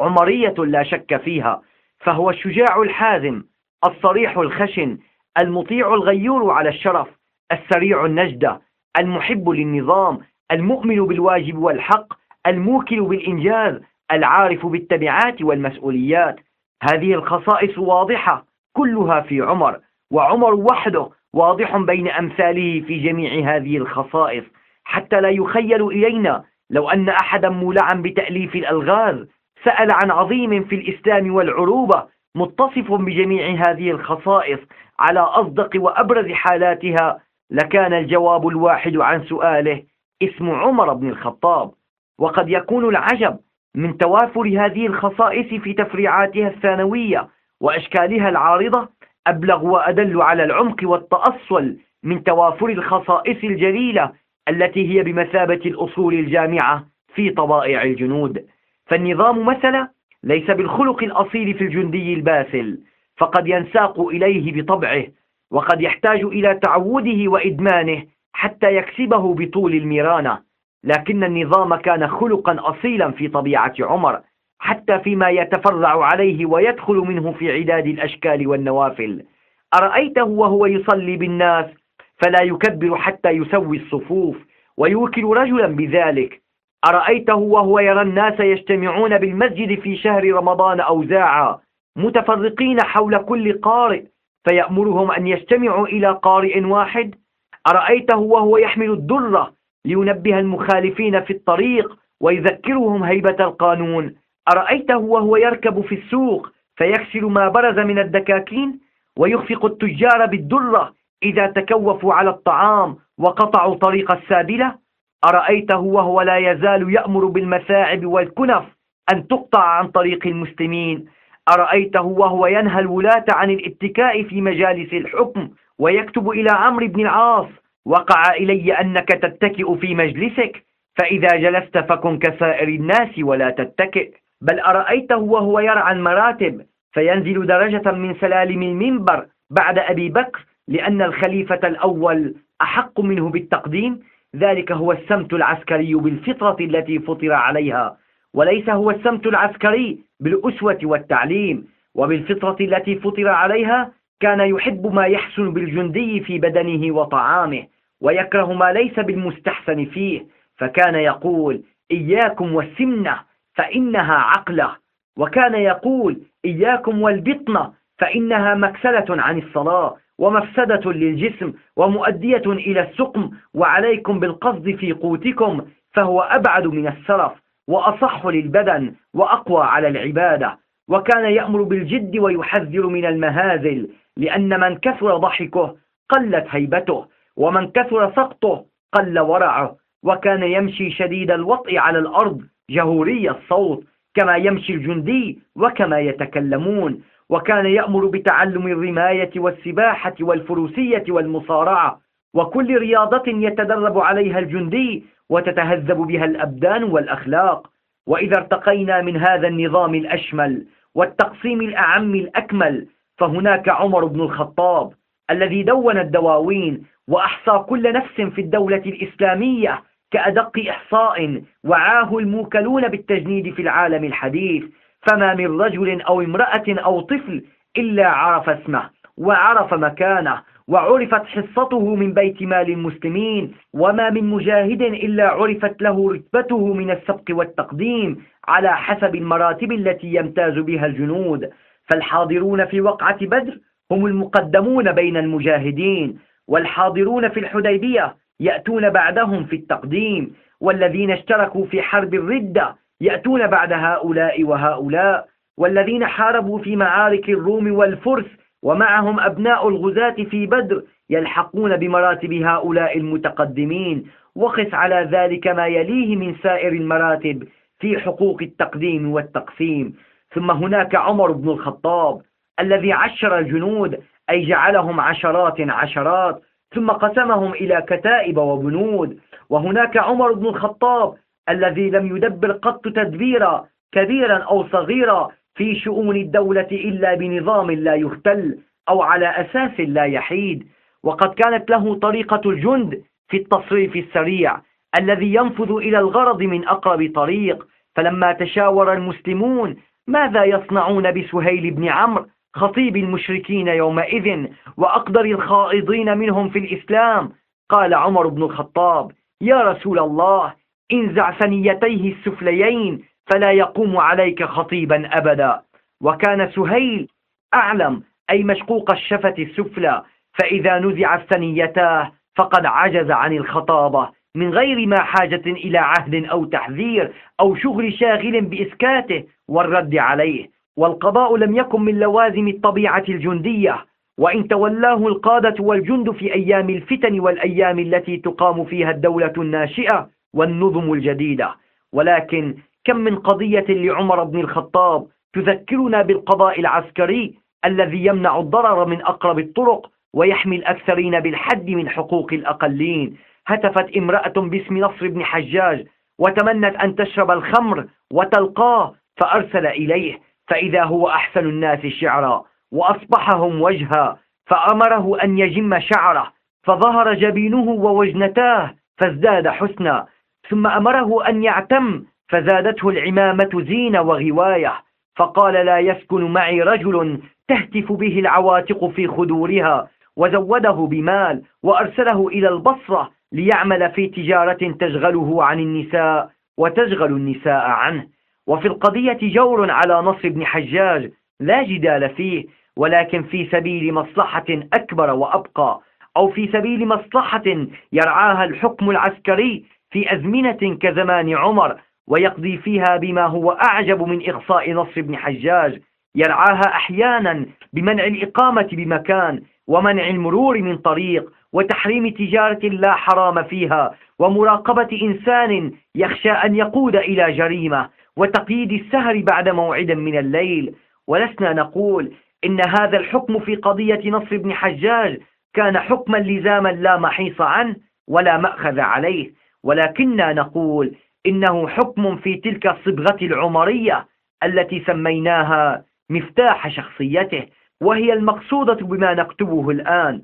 عمرية لا شك فيها فهو الشجاع الحازم الصريح الخشن المطيع الغيور على الشرف السريع النجدة المحب للنظام المؤمن بالواجب والحق الموكل بالإنجاز العارف بالتبعات والمسؤوليات. هذه الخصائص واضحة كلها في عمر وعمر وحده واضح بين أمثاله في جميع هذه الخصائص. حتى لا يخيل إلينا لو أن أحدا مولعا بتأليف الألغاز سأل عن عظيم في الإسلام والعروبة متصف بجميع هذه الخصائص على أصدق وأبرز حالاتها لكان الجواب الواحد عن سؤاله اسم عمر بن الخطاب. وقد يكون العجب من توافر هذه الخصائص في تفريعاتها الثانوية وأشكالها العارضة أبلغ وأدل على العمق والتأصل من توافر الخصائص الجليلة التي هي بمثابة الأصول الجامعة في طبائع الجنود. فالنظام مثلا ليس بالخلق الأصيل في الجندي الباسل فقد ينساق إليه بطبعه وقد يحتاج إلى تعوده وإدمانه حتى يكسبه بطول الميرانة. لكن النظام كان خلقا أصيلا في طبيعة عمر حتى فيما يتفرع عليه ويدخل منه في عداد الأشكال والنوافل. أرأيته وهو يصلي بالناس فلا يكبر حتى يسوي الصفوف ويوكل رجلا بذلك. أرأيته وهو يرى الناس يجتمعون بالمسجد في شهر رمضان أوزاعا متفرقين حول كل قارئ فيأمرهم أن يجتمعوا إلى قارئ واحد؟ أرأيته وهو يحمل الدرة لينبه المخالفين في الطريق ويذكرهم هيبة القانون؟ أرأيته وهو يركب في السوق فيكسر ما برز من الدكاكين؟ ويخفق التجار بالدرة إذا تكوفوا على الطعام وقطعوا طريق السابلة أرأيته وهو لا يزال يأمر بالمثاعب والكنف أن تقطع عن طريق المسلمين؟ أرأيته وهو ينهى الولاة عن الاتكاء في مجالس الحكم ويكتب إلى عمرو بن العاص وقع إلي أنك تتكئ في مجلسك فإذا جلست فكن كسائر الناس ولا تتكئ. بل أرأيته وهو يرعى المراتب فينزل درجة من سلالم المنبر بعد أبي بكر لأن الخليفة الأول أحق منه بالتقديم ذلك هو السمت العسكري بالفطرة التي فطر عليها وليس هو السمت العسكري بالأسوة والتعليم وبالفطرة التي فطر عليها كان يحب ما يحسن بالجندي في بدنه وطعامه ويكره ما ليس بالمستحسن فيه فكان يقول إياكم والسمنة فإنها عقلة. وكان يقول إياكم والبطنة فإنها مكسلة عن الصلاة. ومفسدة للجسم ومؤدية إلى السقم وعليكم بالقصد في قوتكم فهو أبعد من السرف وأصح للبدن وأقوى على العبادة وكان يأمر بالجد ويحذر من المهازل لأن من كثر ضحكه قلت هيبته ومن كثر سقطه قل ورعه وكان يمشي شديد الوطء على الأرض جهوري الصوت كما يمشي الجندي وكما يتكلمون وكان يأمر بتعلم الرماية والسباحة والفروسية والمصارعة وكل رياضة يتدرب عليها الجندي وتتهذب بها الأبدان والأخلاق. وإذا ارتقينا من هذا النظام الأشمل والتقسيم الأعم الأكمل فهناك عمر بن الخطاب الذي دون الدواوين وأحصى كل نفس في الدولة الإسلامية كأدق إحصاء وعاه الموكلون بالتجنيد في العالم الحديث. فما من رجل أو امرأة أو طفل إلا عرف اسمه وعرف مكانه وعرفت حصته من بيت مال المسلمين وما من مجاهد إلا عرفت له رتبته من السبق والتقديم على حسب المراتب التي يمتاز بها الجنود. فالحاضرون في وقعة بدر هم المقدمون بين المجاهدين والحاضرون في الحديبية يأتون بعدهم في التقديم والذين اشتركوا في حرب الردة يأتون بعد هؤلاء وهؤلاء والذين حاربوا في معارك الروم والفرس ومعهم أبناء الغزاة في بدر يلحقون بمراتب هؤلاء المتقدمين. وقس على ذلك ما يليه من سائر المراتب في حقوق التقديم والتقسيم. ثم هناك عمر بن الخطاب الذي عشر الجنود أي جعلهم عشرات عشرات ثم قسمهم إلى كتائب وبنود. وهناك عمر بن الخطاب الذي لم يدبر قط تدبيرا كبيرا أو صغيرا في شؤون الدولة إلا بنظام لا يختل أو على أساس لا يحيد. وقد كانت له طريقة الجند في التصريف السريع الذي ينفذ إلى الغرض من أقرب طريق. فلما تشاور المسلمون ماذا يصنعون بسهيل بن عمرو خطيب المشركين يومئذ وأقدر الخائضين منهم في الإسلام؟ قال عمر بن الخطاب يا رسول الله انزع ثنيتيه السفليين فلا يقوم عليك خطيبا أبدا. وكان سهيل أعلم أي مشقوق الشفة السفلى فإذا نزع الثنيتاه فقد عجز عن الخطابة. من غير ما حاجة إلى عهد أو تحذير أو شغل شاغل بإسكاته والرد عليه. والقضاء لم يكن من لوازم الطبيعة الجندية. وإن تولاه القادة والجند في أيام الفتن والأيام التي تقام فيها الدولة الناشئة والنظم الجديدة. ولكن كم من قضية لعمر بن الخطاب تذكرنا بالقضاء العسكري الذي يمنع الضرر من أقرب الطرق ويحمي الأكثرين بالحد من حقوق الأقلين. هتفت امرأة باسم نصر بن حجاج وتمنت أن تشرب الخمر وتلقاه فأرسل إليه. فإذا هو أحسن الناس شعرا وأصبحهم وجها فأمره أن يجم شعره فظهر جبينه ووجنتاه فازداد حسنا. ثم أمره أن يعتم فزادته العمامة زين وغواية فقال لا يسكن معي رجل تهتف به العواتق في خدورها وزوده بمال وأرسله إلى البصرة ليعمل في تجارة تشغله عن النساء وتشغل النساء عنه. وفي القضية جور على نصر بن حجاج لا جدال فيه ولكن في سبيل مصلحة أكبر وأبقى أو في سبيل مصلحة يرعاها الحكم العسكري في أزمنة كزمان عمر ويقضي فيها بما هو أعجب من إخصاء نصر بن حجاج يرعاها أحيانا بمنع الإقامة بمكان ومنع المرور من طريق وتحريم تجارة لا حرام فيها ومراقبة إنسان يخشى أن يقود إلى جريمة وتقييد السهر بعد موعد من الليل. ولسنا نقول إن هذا الحكم في قضية نصر بن حجاج كان حكما لزاما لا محيص عنه ولا مأخذ عليه. ولكننا نقول إنه حكم في تلك الصبغة العمرية التي سميناها مفتاح شخصيته وهي المقصودة بما نكتبه الآن.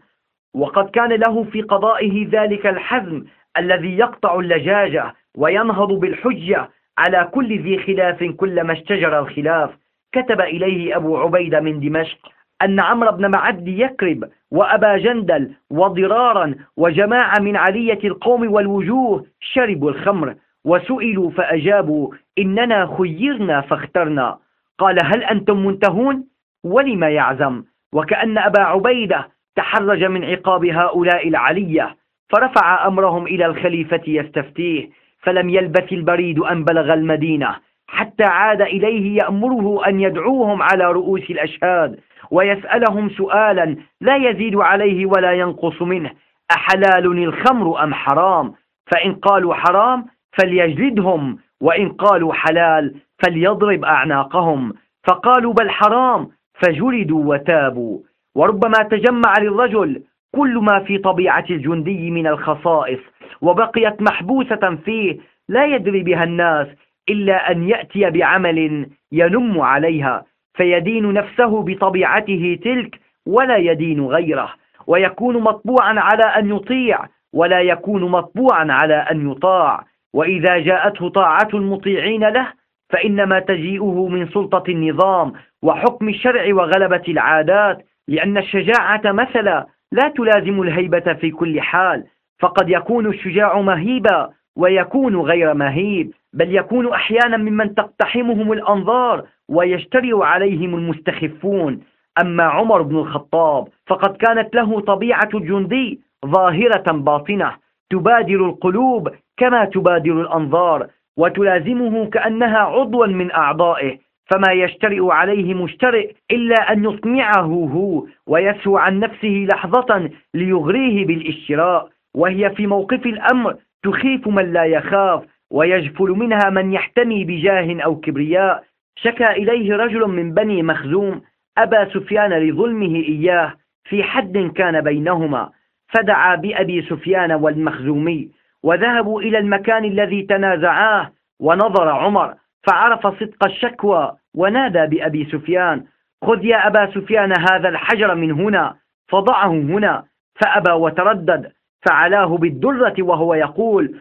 وقد كان له في قضائه ذلك الحزم الذي يقطع اللجاجة وينهض بالحجة على كل ذي خلاف كلما اشتجر الخلاف. كتب إليه أبو عبيدة من دمشق أن عمرو بن معد يكرب وأبا جندل وضرارا وجماعة من علية القوم والوجوه شربوا الخمر وسئلوا فأجابوا إننا خيرنا فاخترنا. قال هل أنتم منتهون؟ ولم يعزم. وكأن أبا عبيدة تحرج من عقاب هؤلاء العلية فرفع أمرهم إلى الخليفة يستفتيه فلم يلبث البريد أن بلغ المدينة حتى عاد إليه يأمره أن يدعوهم على رؤوس الأشهاد. ويسألهم سؤالا لا يزيد عليه ولا ينقص منه أحلال الخمر أم حرام؟ فإن قالوا حرام فليجلدهم وإن قالوا حلال فليضرب أعناقهم. فقالوا بل حرام فجلدوا وتابوا. وربما تجمع للرجل كل ما في طبيعة الجندي من الخصائص وبقيت محبوسة فيه لا يدري بها الناس إلا أن يأتي بعمل ينم عليها. فيدين نفسه بطبيعته تلك ولا يدين غيره ويكون مطبوعا على أن يطيع ولا يكون مطبوعا على أن يطاع. وإذا جاءته طاعة المطيعين له فإنما تجيئه من سلطة النظام وحكم الشرع وغلبة العادات لأن الشجاعة مثلا لا تلازم الهيبة في كل حال. فقد يكون الشجاع مهيبا ويكون غير مهيب بل يكون أحيانا ممن تقتحمهم الأنظار ويجترئ عليهم المستخفون. أما عمر بن الخطاب فقد كانت له طبيعة الجندي ظاهرة باطنة. تبادر القلوب كما تبادر الأنظار وتلازمه كأنها عضوا من أعضائه. فما يشترئ عليه مشترئ إلا أن يطمعه هو ويسهو عن نفسه لحظة ليغريه بالاشتراء. وهي في موقف الأمر تخيف من لا يخاف ويجفل منها من يحتمي بجاه أو كبرياء. شكى إليه رجل من بني مخزوم أبا سفيان لظلمه إياه في حد كان بينهما فدعا بأبي سفيان والمخزومي وذهبوا إلى المكان الذي تنازعاه ونظر عمر فعرف صدق الشكوى ونادى بأبي سفيان خذ يا أبا سفيان هذا الحجر من هنا فضعه هنا فأبى وتردد فعلاه بالدرة وهو يقول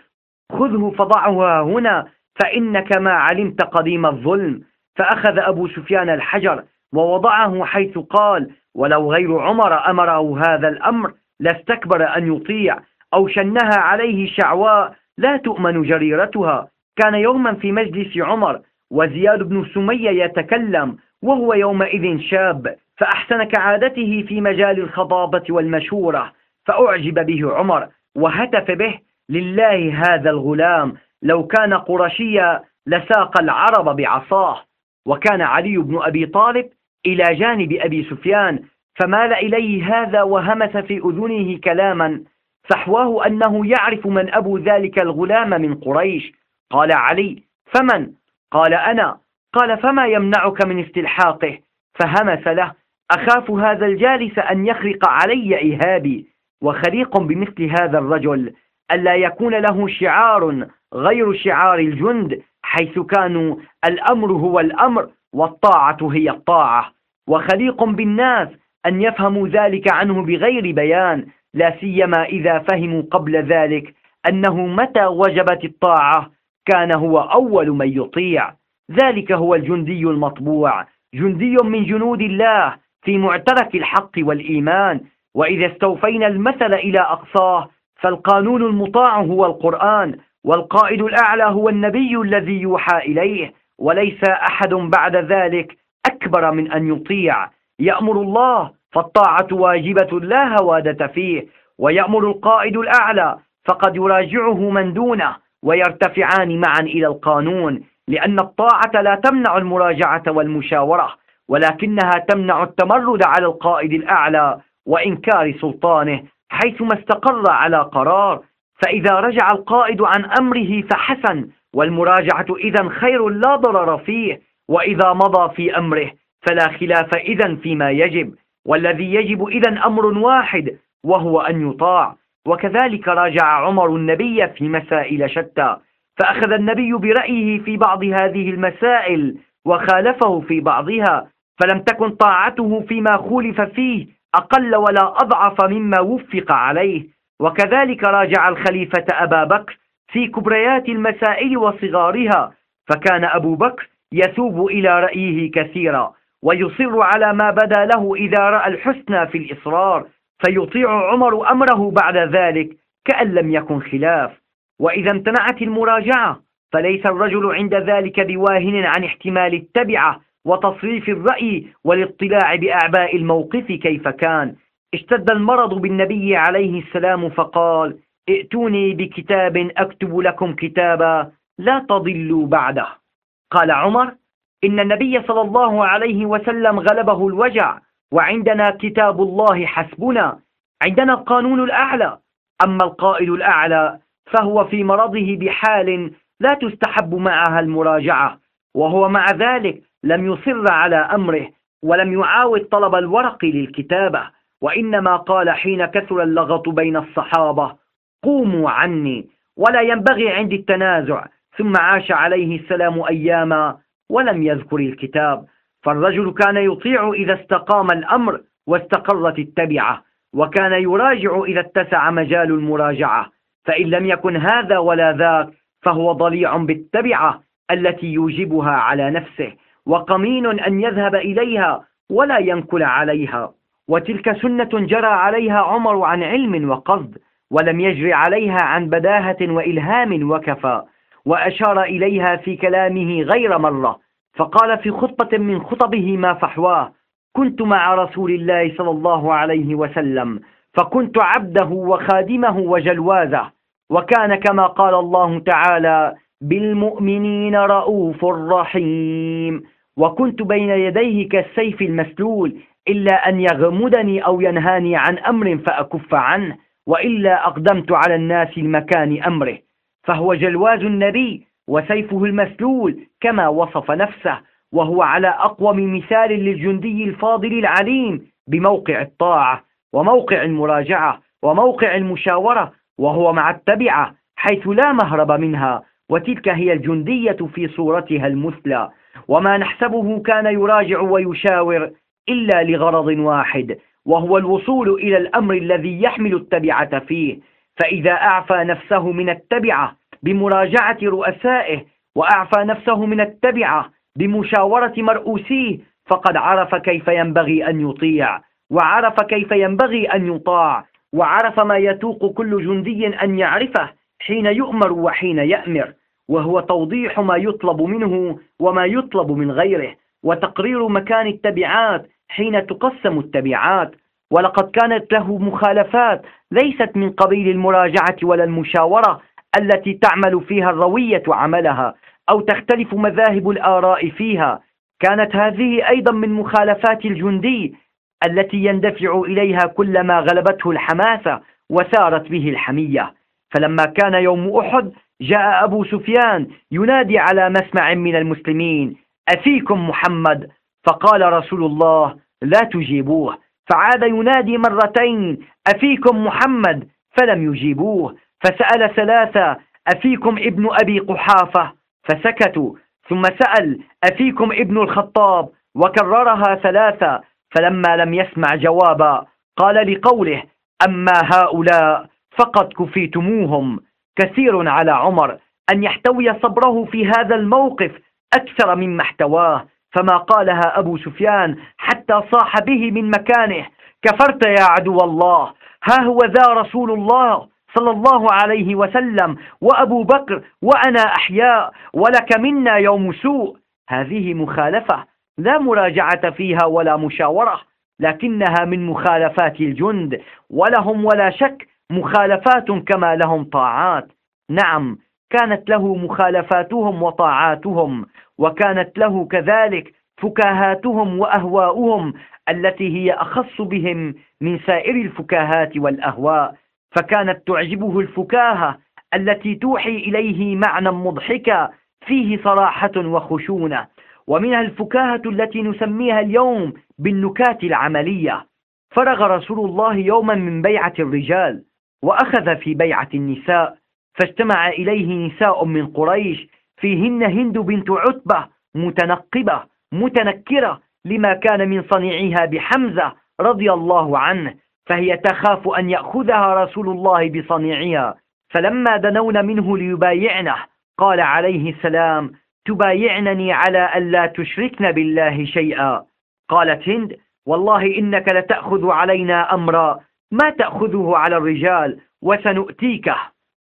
خذه فضعها هنا فإنك ما علمت قديم الظلم فأخذ أبو سفيان الحجر ووضعه حيث قال ولو غير عمر أمره هذا الأمر لاستكبر أن يطيع أو شنها عليه شعواء لا تؤمن جريرتها. كان يوما في مجلس عمر وزياد بن سمية يتكلم وهو يومئذ شاب فأحسن كعادته في مجال الخضابة والمشورة فأعجب به عمر وهتف به لله هذا الغلام لو كان قرشيا لساق العرب بعصاه. وكان علي بن أبي طالب إلى جانب أبي سفيان فمال إليه هذا وهمس في أذنه كلاما فحواه أنه يعرف من أبو ذلك الغلام من قريش. قال علي فمن؟ قال أنا. قال فما يمنعك من استلحاقه؟ فهمس له أخاف هذا الجالس أن يخرق علي إيهابي وخليق بمثل هذا الرجل ألا يكون له شعار غير شعار الجند حيث كانوا الأمر هو الأمر والطاعة هي الطاعة. وخليق بالناس أن يفهموا ذلك عنه بغير بيان لا سيما إذا فهموا قبل ذلك أنه متى وجبت الطاعة كان هو أول من يطيع. ذلك هو الجندي المطبوع جندي من جنود الله في معترك الحق والإيمان. وإذا استوفينا المثل إلى أقصاه فالقانون المطاع هو القرآن. والقائد الأعلى هو النبي الذي يوحى إليه وليس أحد بعد ذلك أكبر من أن يطيع. يأمر الله فالطاعة واجبة لا هوادة فيه. ويأمر القائد الأعلى فقد يراجعه من دونه ويرتفعان معا إلى القانون. لأن الطاعة لا تمنع المراجعة والمشاورة ولكنها تمنع التمرد على القائد الأعلى وإنكار سلطانه حيثما استقر على قرار. فإذا رجع القائد عن أمره فحسن والمراجعة إذا خير لا ضرر فيه وإذا مضى في أمره فلا خلاف إذا فيما يجب والذي يجب إذا أمر واحد وهو أن يطاع. وكذلك راجع عمر النبي في مسائل شتى فأخذ النبي برأيه في بعض هذه المسائل وخالفه في بعضها فلم تكن طاعته فيما خولف فيه أقل ولا أضعف مما وفق عليه. وكذلك راجع الخليفة أبا بكر في كبريات المسائل وصغارها فكان أبو بكر يثوب إلى رأيه كثيرا ويصر على ما بدا له إذا رأى الحسنى في الإصرار فيطيع عمر أمره بعد ذلك كأن لم يكن خلاف. وإذا امتنعت المراجعة فليس الرجل عند ذلك بواهن عن احتمال التبعة وتصريف الرأي والاطلاع بأعباء الموقف كيف كان. اشتد المرض بالنبي عليه السلام فقال ائتوني بكتاب أكتب لكم كتابا لا تضلوا بعده. قال عمر إن النبي صلى الله عليه وسلم غلبه الوجع وعندنا كتاب الله حسبنا عندنا القانون الأعلى. أما القائد الأعلى فهو في مرضه بحال لا تستحب معها المراجعة وهو مع ذلك لم يصر على أمره ولم يعاود طلب الورق للكتابة. وإنما قال حين كثر اللغط بين الصحابة قوموا عني ولا ينبغي عندي التنازع. ثم عاش عليه السلام أياما ولم يذكر الكتاب. فالرجل كان يطيع إذا استقام الأمر واستقرت التبعة وكان يراجع إذا اتسع مجال المراجعة. فإن لم يكن هذا ولا ذاك فهو ضليع بالتبعة التي يوجبها على نفسه وقمين أن يذهب إليها ولا ينكل عليها. وتلك سنة جرى عليها عمر عن علم وقصد ولم يجر عليها عن بداهة وإلهام وكفى وأشار إليها في كلامه غير مرة فقال في خطبة من خطبه ما فحواه كنت مع رسول الله صلى الله عليه وسلم فكنت عبده وخادمه وجلوازه وكان كما قال الله تعالى بالمؤمنين رؤوف رحيم وكنت بين يديه كالسيف المسلول إلا أن يغمدني أو ينهاني عن أمر فأكف عنه وإلا أقدمت على الناس المكان أمره. فهو جلواز النبي وسيفه المسلول كما وصف نفسه وهو على أقوم مثال للجندي الفاضل العليم بموقع الطاعة وموقع المراجعة وموقع المشاورة وهو مع التبعة حيث لا مهرب منها. وتلك هي الجندية في صورتها المثلى. وما نحسبه كان يراجع ويشاور إلا لغرض واحد وهو الوصول إلى الأمر الذي يحمل التبعة فيه. فإذا أعفى نفسه من التبعة بمراجعة رؤسائه وأعفى نفسه من التبعة بمشاورة مرؤوسيه فقد عرف كيف ينبغي أن يطيع وعرف كيف ينبغي أن يطاع وعرف ما يتوق كل جندي أن يعرفه حين يؤمر وحين يأمر وهو توضيح ما يطلب منه وما يطلب من غيره. وتقرير مكان التبعات حين تقسم التبعات ولقد كانت له مخالفات ليست من قبيل المراجعة ولا المشاورة التي تعمل فيها الروية عملها أو تختلف مذاهب الآراء فيها. كانت هذه أيضا من مخالفات الجندي التي يندفع إليها كلما غلبته الحماسة وسارت به الحمية. فلما كان يوم أحد جاء أبو سفيان ينادي على مسمع من المسلمين أفيكم محمد؟ فقال رسول الله لا تجيبوه. فعاد ينادي مرتين أفيكم محمد؟ فلم يجيبوه. فسأل ثلاثة أفيكم ابن أبي قحافة؟ فسكتوا. ثم سأل أفيكم ابن الخطاب؟ وكررها ثلاثة فلما لم يسمع جوابا قال لقوله أما هؤلاء فقد كفيتموهم. كثير على عمر أن يحتوي صبره في هذا الموقف أكثر مما احتواه فما قالها أبو سفيان حتى صاح به من مكانه. كفرت يا عدو الله. ها هو ذا رسول الله صلى الله عليه وسلم وأبو بكر وأنا أحياء ولك منا يوم سوء. هذه مخالفة. لا مراجعة فيها ولا مشاورة لكنها من مخالفات الجند ولهم ولا شك مخالفات كما لهم طاعات. نعم كانت له مخالفاتهم وطاعاتهم وكانت له كذلك فكاهاتهم وأهواؤهم التي هي أخص بهم من سائر الفكاهات والأهواء. فكانت تعجبه الفكاهة التي توحي إليه معنى مضحكا فيه صراحة وخشونة. ومنها الفكاهة التي نسميها اليوم بالنكات العملية. فرغ رسول الله يوما من بيعة الرجال وأخذ في بيعة النساء. فاجتمع إليه نساء من قريش فيهن هند بنت عتبة متنقبة متنكرة لما كان من صنيعها بحمزة رضي الله عنه فهي تخاف أن يأخذها رسول الله بصنيعها. فلما دنون منه ليبايعنه قال عليه السلام تبايعنني على ألا تشركن بالله شيئا. قالت هند والله إنك لتأخذ علينا أمرا ما تأخذه على الرجال وسنؤتيكه.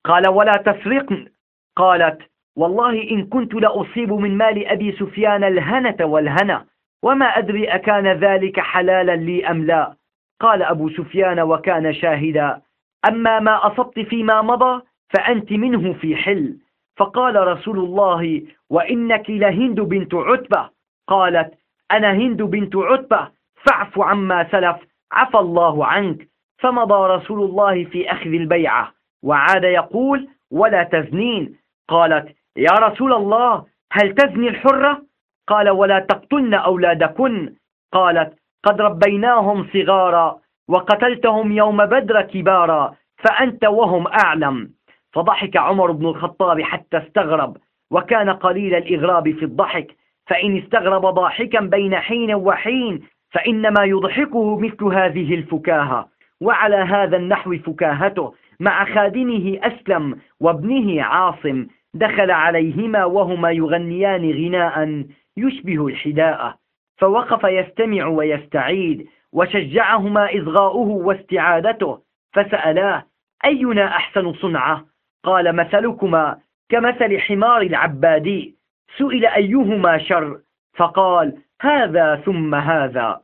قال ولا تسرقن قالت والله إن كنت لأصيب من مال أبي سفيان الهنة والهنة وما أدري أكان ذلك حلالا لي أم لا. قال أبو سفيان وكان شاهدا. أما ما أصبت فيما مضى فأنت منه في حل. فقال رسول الله وإنك لهند بنت عتبة. قالت أنا هند بنت عتبة فاعف عما سلف عفى الله عنك. فمضى رسول الله في أخذ البيعة. وعاد يقول ولا تزنين. قالت يا رسول الله هل تزني الحرة؟ قال ولا تقتلن أولادكن. قالت قد ربيناهم صغارا وقتلتهم يوم بدر كبارا فأنت وهم أعلم. فضحك عمر بن الخطاب حتى استغرب وكان قليل الإغراب في الضحك. فإن استغرب ضاحكا بين حين وحين فإنما يضحكه مثل هذه الفكاهة. وعلى هذا النحو فكاهته. مع خادمه أسلم وابنه عاصم دخل عليهما وهما يغنيان غناء يشبه الحداءة فوقف يستمع ويستعيد وشجعهما إصغاؤه واستعادته فسألاه أينا أحسن صنعة؟ قال مثلكما كمثل حمار العبادي سئل أيهما شر؟ فقال هذا ثم هذا.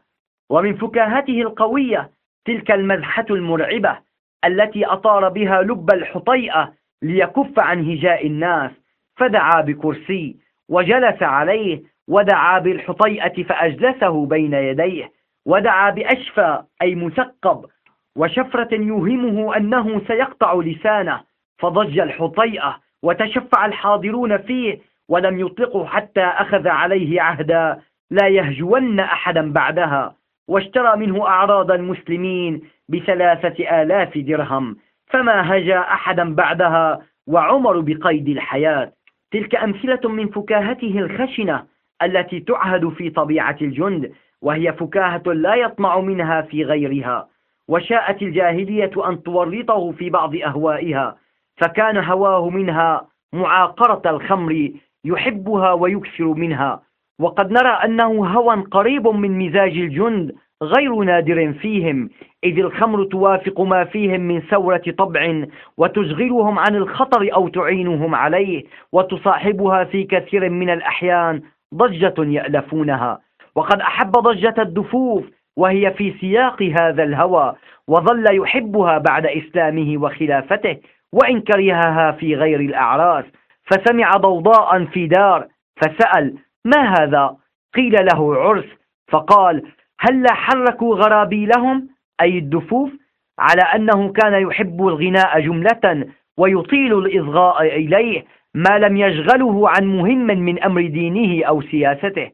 ومن فكاهته القوية تلك المزحة المرعبة التي أطار بها لب الحطيئة ليكف عن هجاء الناس فدعا بكرسي وجلس عليه ودعا بالحطيئة فأجلسه بين يديه ودعا بأشفى أي مثقب وشفرة يوهمه أنه سيقطع لسانه فضج الحطيئة وتشفع الحاضرون فيه ولم يطلقه حتى أخذ عليه عهدا لا يهجون أحدا بعدها واشترى منه أعراض المسلمين بثلاثة آلاف درهم فما هجا أحدا بعدها وعمر بقيد الحياة. تلك أمثلة من فكاهته الخشنة التي تعهد في طبيعة الجند وهي فكاهة لا يطمع منها في غيرها. وشاءت الجاهلية أن تورطه في بعض أهوائها فكان هواه منها معاقرة الخمر يحبها ويكثر منها. وقد نرى أنه هوى قريب من مزاج الجند غير نادر فيهم إذ الخمر توافق ما فيهم من ثورة طبع وتشغلهم عن الخطر أو تعينهم عليه وتصاحبها في كثير من الأحيان ضجة يألفونها. وقد أحب ضجة الدفوف وهي في سياق هذا الهوى وظل يحبها بعد إسلامه وخلافته وإن كرهها في غير الأعراس. فسمع ضوضاء في دار فسأل ما هذا؟ قيل له عرس فقال هل حركوا غرابيلهم؟ أي الدفوف؟ على أنه كان يحب الغناء جملة ويطيل الإصغاء إليه ما لم يشغله عن مهم من أمر دينه أو سياسته.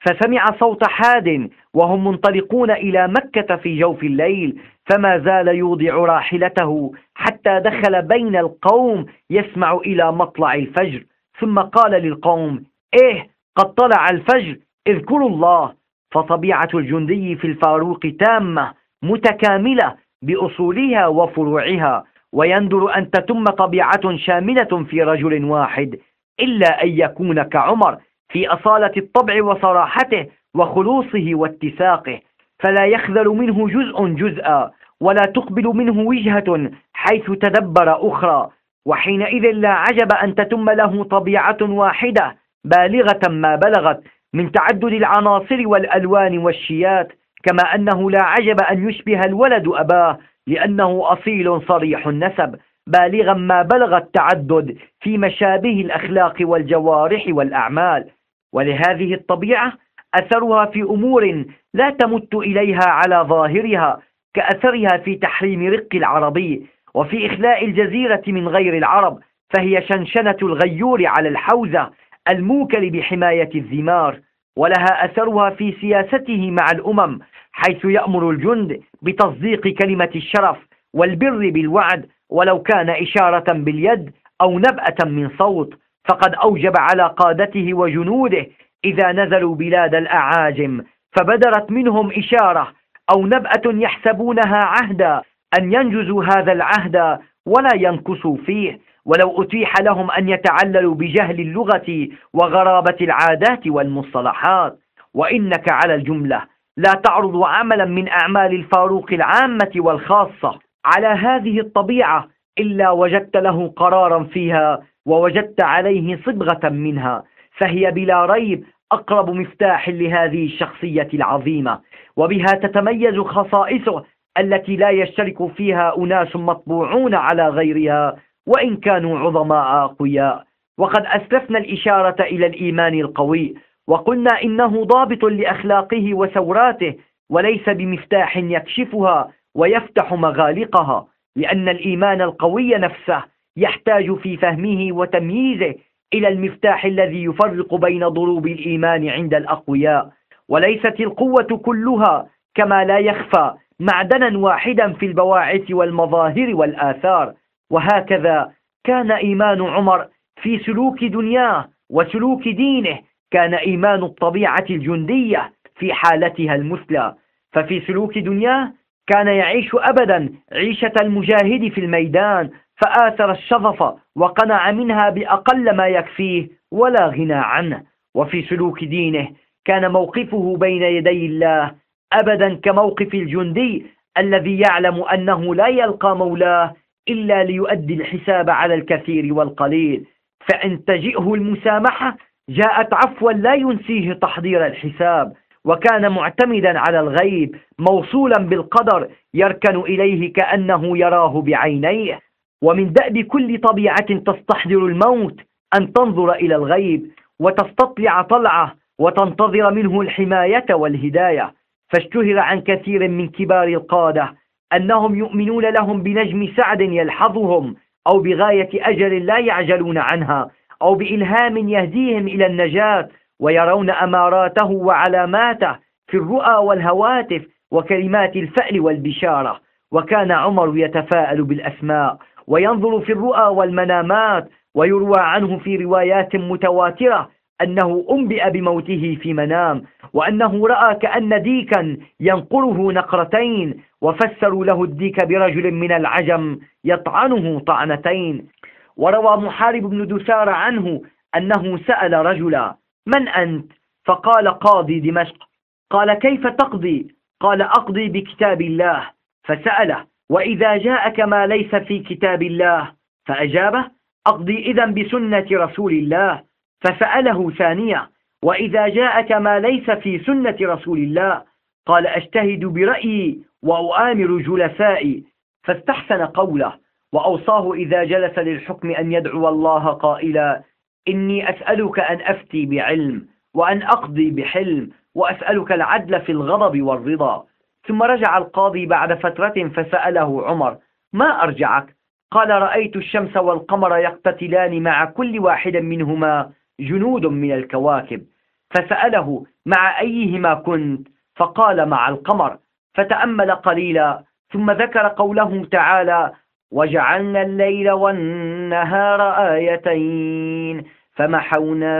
فسمع صوت حاد وهم منطلقون إلى مكة في جوف الليل فما زال يوضع راحلته حتى دخل بين القوم يسمع إلى مطلع الفجر. ثم قال للقوم إيه قد طلع الفجر اذكروا الله. فطبيعة الجندي في الفاروق تامة متكاملة بأصولها وفروعها ويندر أن تتم طبيعة شاملة في رجل واحد إلا أن يكون كعمر في أصالة الطبع وصراحته وخلوصه واتساقه فلا يخذل منه جزء جزءا ولا تقبل منه وجهة حيث تدبر أخرى وحينئذ لا عجب أن تتم له طبيعة واحدة بالغة ما بلغت من تعدد العناصر والألوان والشيات كما أنه لا عجب أن يشبه الولد أباه لأنه أصيل صريح النسب بالغا ما بلغ التعدد في مشابه الأخلاق والجوارح والأعمال. ولهذه الطبيعة أثرها في أمور لا تمت إليها على ظاهرها كأثرها في تحريم رق العربي وفي إخلاء الجزيرة من غير العرب فهي شنشنة الغيور على الحوزة. الموكل بحماية الزمار ولها أثرها في سياسته مع الأمم حيث يأمر الجند بتصديق كلمة الشرف والبر بالوعد ولو كان إشارة باليد أو نبأة من صوت فقد أوجب على قادته وجنوده إذا نزلوا بلاد الأعاجم فبدرت منهم إشارة أو نبأة يحسبونها عهدا أن ينجزوا هذا العهد ولا ينكسوا فيه. ولو أتيح لهم أن يتعللوا بجهل اللغة وغرابة العادات والمصطلحات. وإنك على الجملة. لا تعرض عملا من أعمال الفاروق العامة والخاصة على هذه الطبيعة إلا وجدت له قرارا فيها ووجدت عليه صبغة منها. فهي بلا ريب أقرب مفتاح لهذه الشخصية العظيمة. وبها تتميز خصائصه التي لا يشترك فيها أناس مطبوعون على غيرها. وإن كانوا عظماء أقوياء. وقد أسلفنا الإشارة إلى الإيمان القوي وقلنا إنه ضابط لأخلاقه وثوراته وليس بمفتاح يكشفها ويفتح مغالقها لأن الإيمان القوي نفسه يحتاج في فهمه وتمييزه إلى المفتاح الذي يفرق بين ضروب الإيمان عند الأقوياء. وليست القوة كلها كما لا يخفى معدنا واحدا في البواعث والمظاهر والآثار. وهكذا كان إيمان عمر في سلوك دنياه وسلوك دينه كان إيمان الطبيعة الجندية في حالتها المثلى. ففي سلوك دنياه كان يعيش أبدا عيشة المجاهد في الميدان فآثر الشظف وقنع منها بأقل ما يكفيه ولا غنى عنه. وفي سلوك دينه كان موقفه بين يدي الله أبدا كموقف الجندي الذي يعلم أنه لا يلقى مولاه إلا ليؤدي الحساب على الكثير والقليل. فإن تجئه المسامحة جاءت عفوا لا ينسيه تحضير الحساب. وكان معتمدا على الغيب موصولا بالقدر يركن إليه كأنه يراه بعينيه. ومن دأب كل طبيعة تستحضر الموت أن تنظر إلى الغيب وتستطلع طلعه وتنتظر منه الحماية والهداية. فاشتهر عن كثير من كبار القادة أنهم يؤمنون لهم بنجم سعد يلحظهم أو بغاية أجل لا يعجلون عنها أو بإلهام يهديهم إلى النجاة ويرون أماراته وعلاماته في الرؤى والهواتف وكلمات الفأل والبشارة. وكان عمر يتفاءل بالأسماء وينظر في الرؤى والمنامات ويروى عنه في روايات متواترة أنه أنبئ بموته في منام وأنه رأى كأن ديكا ينقره نقرتين وفسروا له الديك برجل من العجم يطعنه طعنتين. وروى محارب بن دثار عنه أنه سأل رجلا من أنت؟ فقال قاضي دمشق. قال كيف تقضي؟ قال أقضي بكتاب الله. فسأله وإذا جاءك ما ليس في كتاب الله؟ فأجابه أقضي إذا بسنة رسول الله. فسأله ثانية وإذا جاءك ما ليس في سنة رسول الله؟ قال أجتهد برأيي وأؤامر جلسائي فاستحسن قوله وأوصاه إذا جلس للحكم أن يدعو الله قائلا إني أسألك أن أفتي بعلم وأن أقضي بحلم وأسألك العدل في الغضب والرضا. ثم رجع القاضي بعد فترة فسأله عمر ما أرجعك؟ قال رأيت الشمس والقمر يقتتلان مع كل واحد منهما جنود من الكواكب. فسأله مع أيهما كنت؟ فقال مع القمر. فتأمل قليلا ثم ذكر قوله تعالى وجعلنا الليل والنهار آيتين فمحونا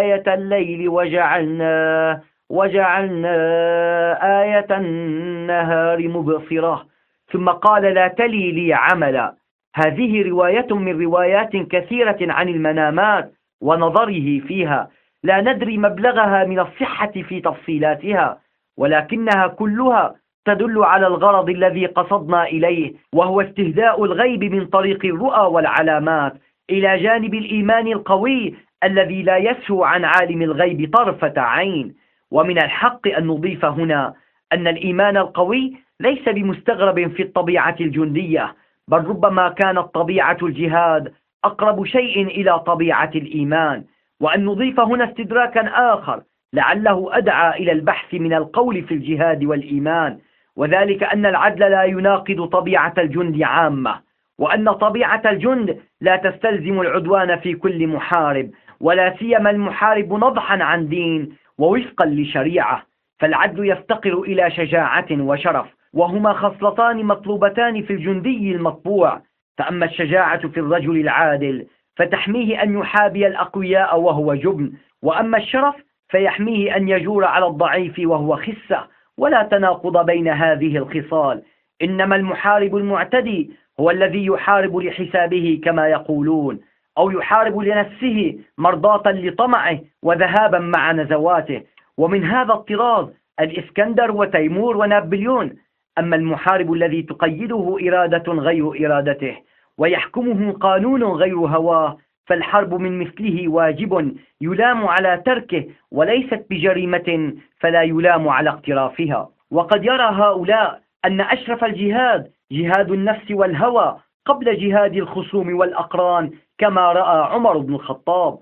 آية الليل وجعلنا وجعلنا آية النهار مبصرة. ثم قال لا تلي لي عملا. هذه رواية من روايات كثيرة عن المنامات ونظره فيها. لا ندري مبلغها من الصحة في تفصيلاتها. ولكنها كلها تدل على الغرض الذي قصدنا إليه وهو استهداء الغيب من طريق الرؤى والعلامات إلى جانب الإيمان القوي الذي لا يسهو عن عالم الغيب طرفة عين. ومن الحق أن نضيف هنا أن الإيمان القوي ليس بمستغرب في الطبيعة الجندية بل ربما كانت طبيعة الجهاد أقرب شيء إلى طبيعة الإيمان. وأن نضيف هنا استدراكا آخر لعله أدعى إلى البحث من القول في الجهاد والإيمان. وذلك أن العدل لا يناقض طبيعة الجند عامة وأن طبيعة الجند لا تستلزم العدوان في كل محارب ولا سيما المحارب نضحا عن دين ووفقا لشريعة. فالعدل يفتقر إلى شجاعة وشرف وهما خصلتان مطلوبتان في الجندي المطبوع. فأما الشجاعة في الرجل العادل فتحميه أن يحابي الأقوياء وهو جبن. وأما الشرف فيحميه أن يجور على الضعيف وهو خسة. ولا تناقض بين هذه الخصال. إنما المحارب المعتدي هو الذي يحارب لحسابه كما يقولون أو يحارب لنفسه مرضاة لطمعه وذهابا مع نزواته. ومن هذا الطراز الإسكندر وتيمور ونابليون. أما المحارب الذي تقيده إرادة غير إرادته ويحكمه قانون غير هواه فالحرب من مثله واجب يلام على تركه وليست بجريمة فلا يلام على اقترافها. وقد يرى هؤلاء أن أشرف الجهاد جهاد النفس والهوى قبل جهاد الخصوم والأقران كما رأى عمر بن الخطاب.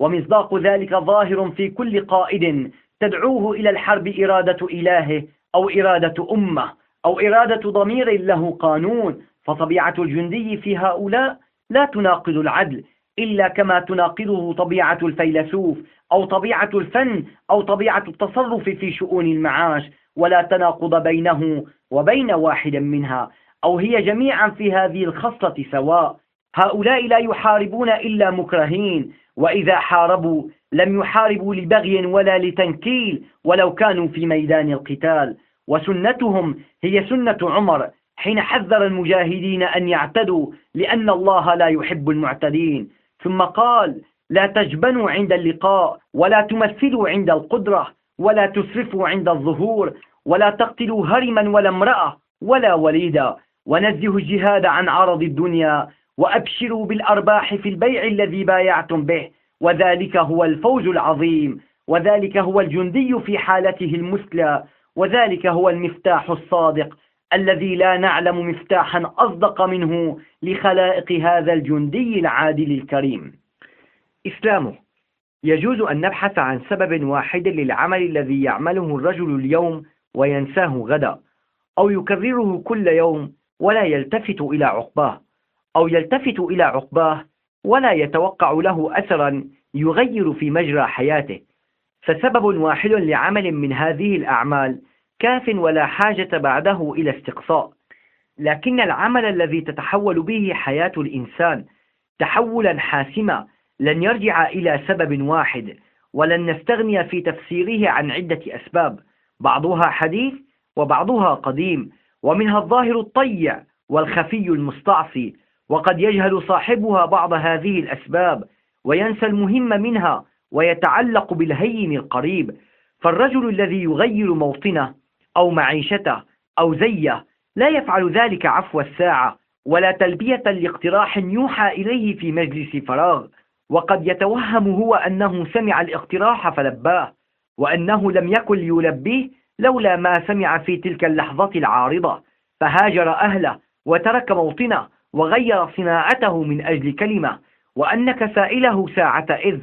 ومصداق ذلك ظاهر في كل قائد تدعوه إلى الحرب إرادة إلهه أو إرادة أمة أو إرادة ضمير له قانون. فطبيعة الجندي في هؤلاء لا تناقض العدل إلا كما تناقضه طبيعة الفيلسوف أو طبيعة الفن أو طبيعة التصرف في شؤون المعاش ولا تناقض بينه وبين واحد منها أو هي جميعا في هذه الخصلة سواء. هؤلاء لا يحاربون إلا مكرهين وإذا حاربوا لم يحاربوا لبغي ولا لتنكيل ولو كانوا في ميدان القتال. وسنتهم هي سنة عمر حين حذر المجاهدين أن يعتدوا لأن الله لا يحب المعتدين. ثم قال لا تجبنوا عند اللقاء ولا تمثلوا عند القدرة ولا تسرفوا عند الظهور ولا تقتلوا هرما ولا امرأة ولا وليدا ونزهوا الجهاد عن عرض الدنيا وأبشروا بالأرباح في البيع الذي بايعتم به وذلك هو الفوز العظيم وذلك هو الجندي في حالته المثلى وذلك هو المفتاح الصادق. الذي لا نعلم مفتاحا أصدق منه لخلائق هذا الجندي العادل الكريم. إسلامه يجوز أن نبحث عن سبب واحد للعمل الذي يعمله الرجل اليوم وينساه غدا أو يكرره كل يوم ولا يلتفت إلى عقباه أو يلتفت إلى عقباه ولا يتوقع له أثرا يغير في مجرى حياته. فسبب واحد لعمل من هذه الأعمال كاف ولا حاجة بعده إلى استقصاء. لكن العمل الذي تتحول به حياة الإنسان تحولا حاسما لن يرجع إلى سبب واحد ولن نستغني في تفسيره عن عدة أسباب بعضها حديث وبعضها قديم ومنها الظاهر الطيع والخفي المستعصي وقد يجهل صاحبها بعض هذه الأسباب وينسى المهم منها ويتعلق بالهين القريب. فالرجل الذي يغير موطنه أو معيشته أو زيه. لا يفعل ذلك عفو الساعة ولا تلبية لاقتراح يوحى إليه في مجلس فراغ. وقد يتوهم هو أنه سمع الاقتراح فلباه وأنه لم يكن ليلبيه لولا ما سمع في تلك اللحظة العارضة. فهاجر أهله وترك موطنه وغير صناعته من أجل كلمة. وأنك سائله ساعة إذ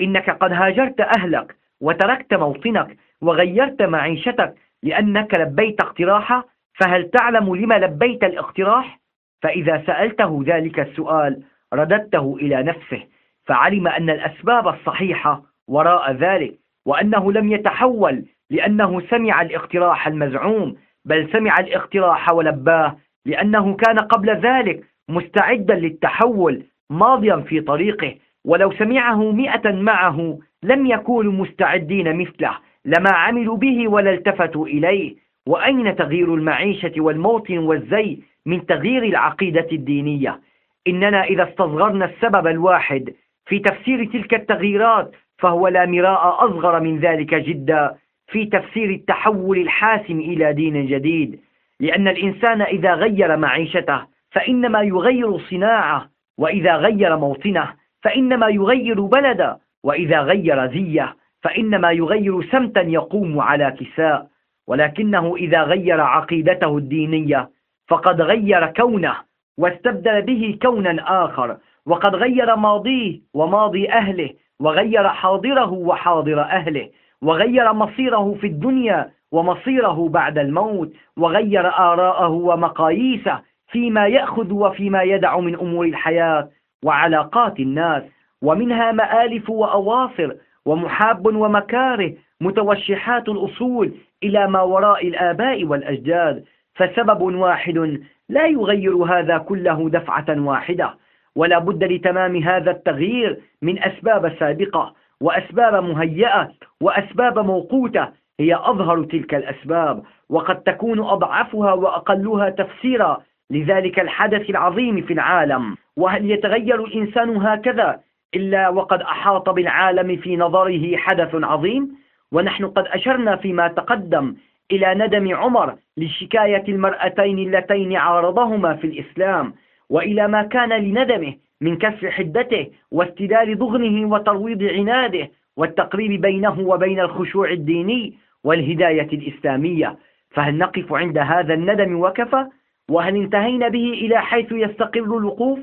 إنك قد هاجرت أهلك وتركت موطنك وغيرت معيشتك لأنك لبيت اقتراحه فهل تعلم لما لبيت الاقتراح؟ فإذا سألته ذلك السؤال رددته إلى نفسه فعلم أن الأسباب الصحيحة وراء ذلك وأنه لم يتحول لأنه سمع الاقتراح المزعوم بل سمع الاقتراح ولباه لأنه كان قبل ذلك مستعدا للتحول ماضيا في طريقه ولو سمعه مئة معه لم يكونوا مستعدين مثله لما عملوا به ولا التفتوا إليه. وأين تغيير المعيشة والموطن والزي من تغيير العقيدة الدينية؟ إننا إذا استصغرنا السبب الواحد في تفسير تلك التغييرات فهو لا مراء أصغر من ذلك جدا في تفسير التحول الحاسم إلى دين جديد. لأن الإنسان إذا غير معيشته فإنما يغير صناعة. وإذا غير موطنه فإنما يغير بلدا وإذا غير زيه فإنما يغير سمتا يقوم على كساء ولكنه إذا غير عقيدته الدينية فقد غير كونه واستبدل به كونا آخر وقد غير ماضيه وماضي أهله وغير حاضره وحاضر أهله وغير مصيره في الدنيا ومصيره بعد الموت وغير آراءه ومقاييسه فيما يأخذ وفيما يدع من أمور الحياة وعلاقات الناس ومنها مآلف وأواصر ومحاب ومكاره متوشحات الأصول إلى ما وراء الآباء والأجداد. فسبب واحد لا يغير هذا كله دفعة واحدة ولا بد لتمام هذا التغيير من أسباب سابقة وأسباب مهيئة وأسباب موقوتة هي أظهر تلك الأسباب وقد تكون أضعفها وأقلها تفسيرا لذلك الحدث العظيم في العالم. وهل يتغير الإنسان هكذا؟ إلا وقد أحاط بالعالم في نظره حدث عظيم ونحن قد أشرنا فيما تقدم إلى ندم عمر لشكاية المرأتين اللتين عارضهما في الإسلام وإلى ما كان لندمه من كسر حدته واستدال ضغنه وترويض عناده والتقريب بينه وبين الخشوع الديني والهداية الإسلامية فهل نقف عند هذا الندم وكفى؟ وهل انتهينا به إلى حيث يستقر الوقوف؟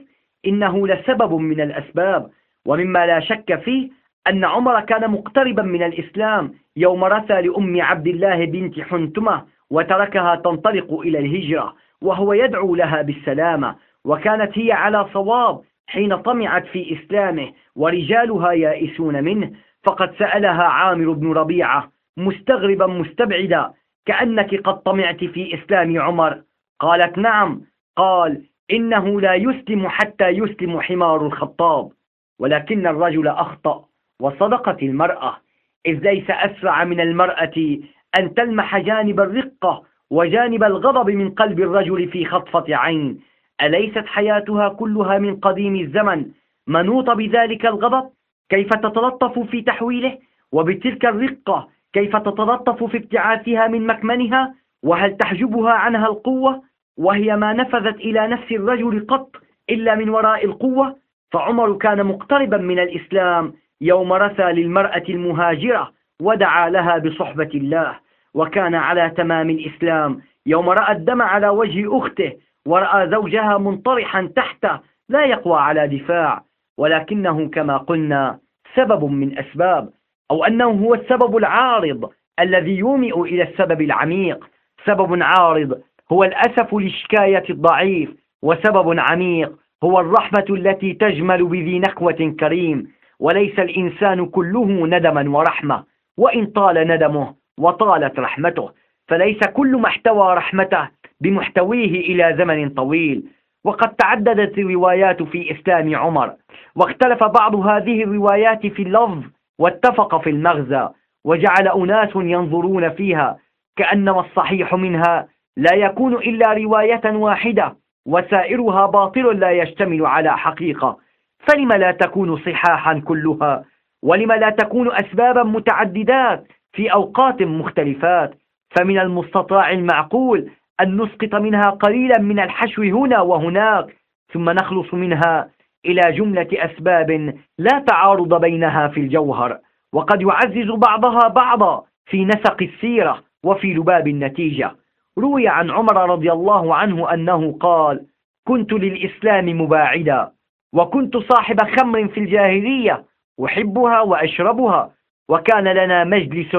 إنه لسبب من الأسباب ومما لا شك فيه أن عمر كان مقتربا من الإسلام يوم رثى لأم عبد الله بنت حنتمة وتركها تنطلق إلى الهجرة وهو يدعو لها بالسلامة وكانت هي على صواب حين طمعت في إسلامه ورجالها يائسون منه فقد سألها عامر بن ربيعة مستغربا مستبعدا كأنك قد طمعت في إسلام عمر؟ قالت نعم. قال إنه لا يسلم حتى يسلم حمار الخطاب. ولكن الرجل أخطأ وصدقت المرأة. إذ ليس أسرع من المرأة أن تلمح جانب الرقة وجانب الغضب من قلب الرجل في خطفة عين. أليست حياتها كلها من قديم الزمن؟ منوط بذلك الغضب؟ كيف تتلطف في تحويله؟ وبتلك الرقة كيف تتلطف في ابتعاثها من مكمنها؟ وهل تحجبها عنها القوة؟ وهي ما نفذت إلى نفس الرجل قط إلا من وراء القوة؟ فعمر كان مقتربا من الإسلام يوم رثى للمرأة المهاجرة ودعا لها بصحبة الله وكان على تمام الإسلام. يوم رأى الدم على وجه أخته ورأى زوجها منطرحا تحته لا يقوى على دفاع. ولكنه كما قلنا سبب من أسباب أو أنه هو السبب العارض الذي يومئ إلى السبب العميق. سبب عارض هو الأسف لشكاية الضعيف وسبب عميق هو الرحمة التي تجمل بذي نكوة كريم وليس الإنسان كله ندما ورحمة وإن طال ندمه وطالت رحمته. فليس كل ما احتوى رحمته بمحتويه إلى زمن طويل. وقد تعددت الروايات في إسلام عمر واختلف بعض هذه الروايات في اللفظ واتفق في المغزى وجعل أناس ينظرون فيها كأنما الصحيح منها لا يكون إلا رواية واحدة. وسائرها باطل لا يشتمل على حقيقة. فلم لا تكون صحاحا كلها؟ ولم لا تكون أسبابا متعددات في أوقات مختلفات؟ فمن المستطاع المعقول أن نسقط منها قليلا من الحشو هنا وهناك ثم نخلص منها إلى جملة أسباب لا تعارض بينها في الجوهر. وقد يعزز بعضها بعضا في نسق السيرة وفي لباب النتيجة. روي عن عمر رضي الله عنه أنه قال كنت للإسلام مباعدا وكنت صاحب خمر في الجاهلية أحبها وأشربها وكان لنا مجلس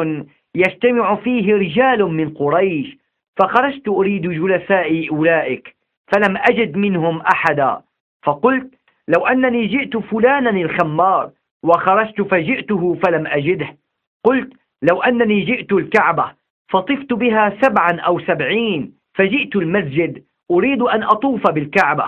يجتمع فيه رجال من قريش فخرجت أريد جلساء أولئك فلم أجد منهم أحدا فقلت لو أنني جئت فلانا الخمار وخرجت فجئته فلم أجده قلت لو أنني جئت الكعبة فطفت بها سبعا أو سبعين فجئت المسجد أريد أن أطوف بالكعبة.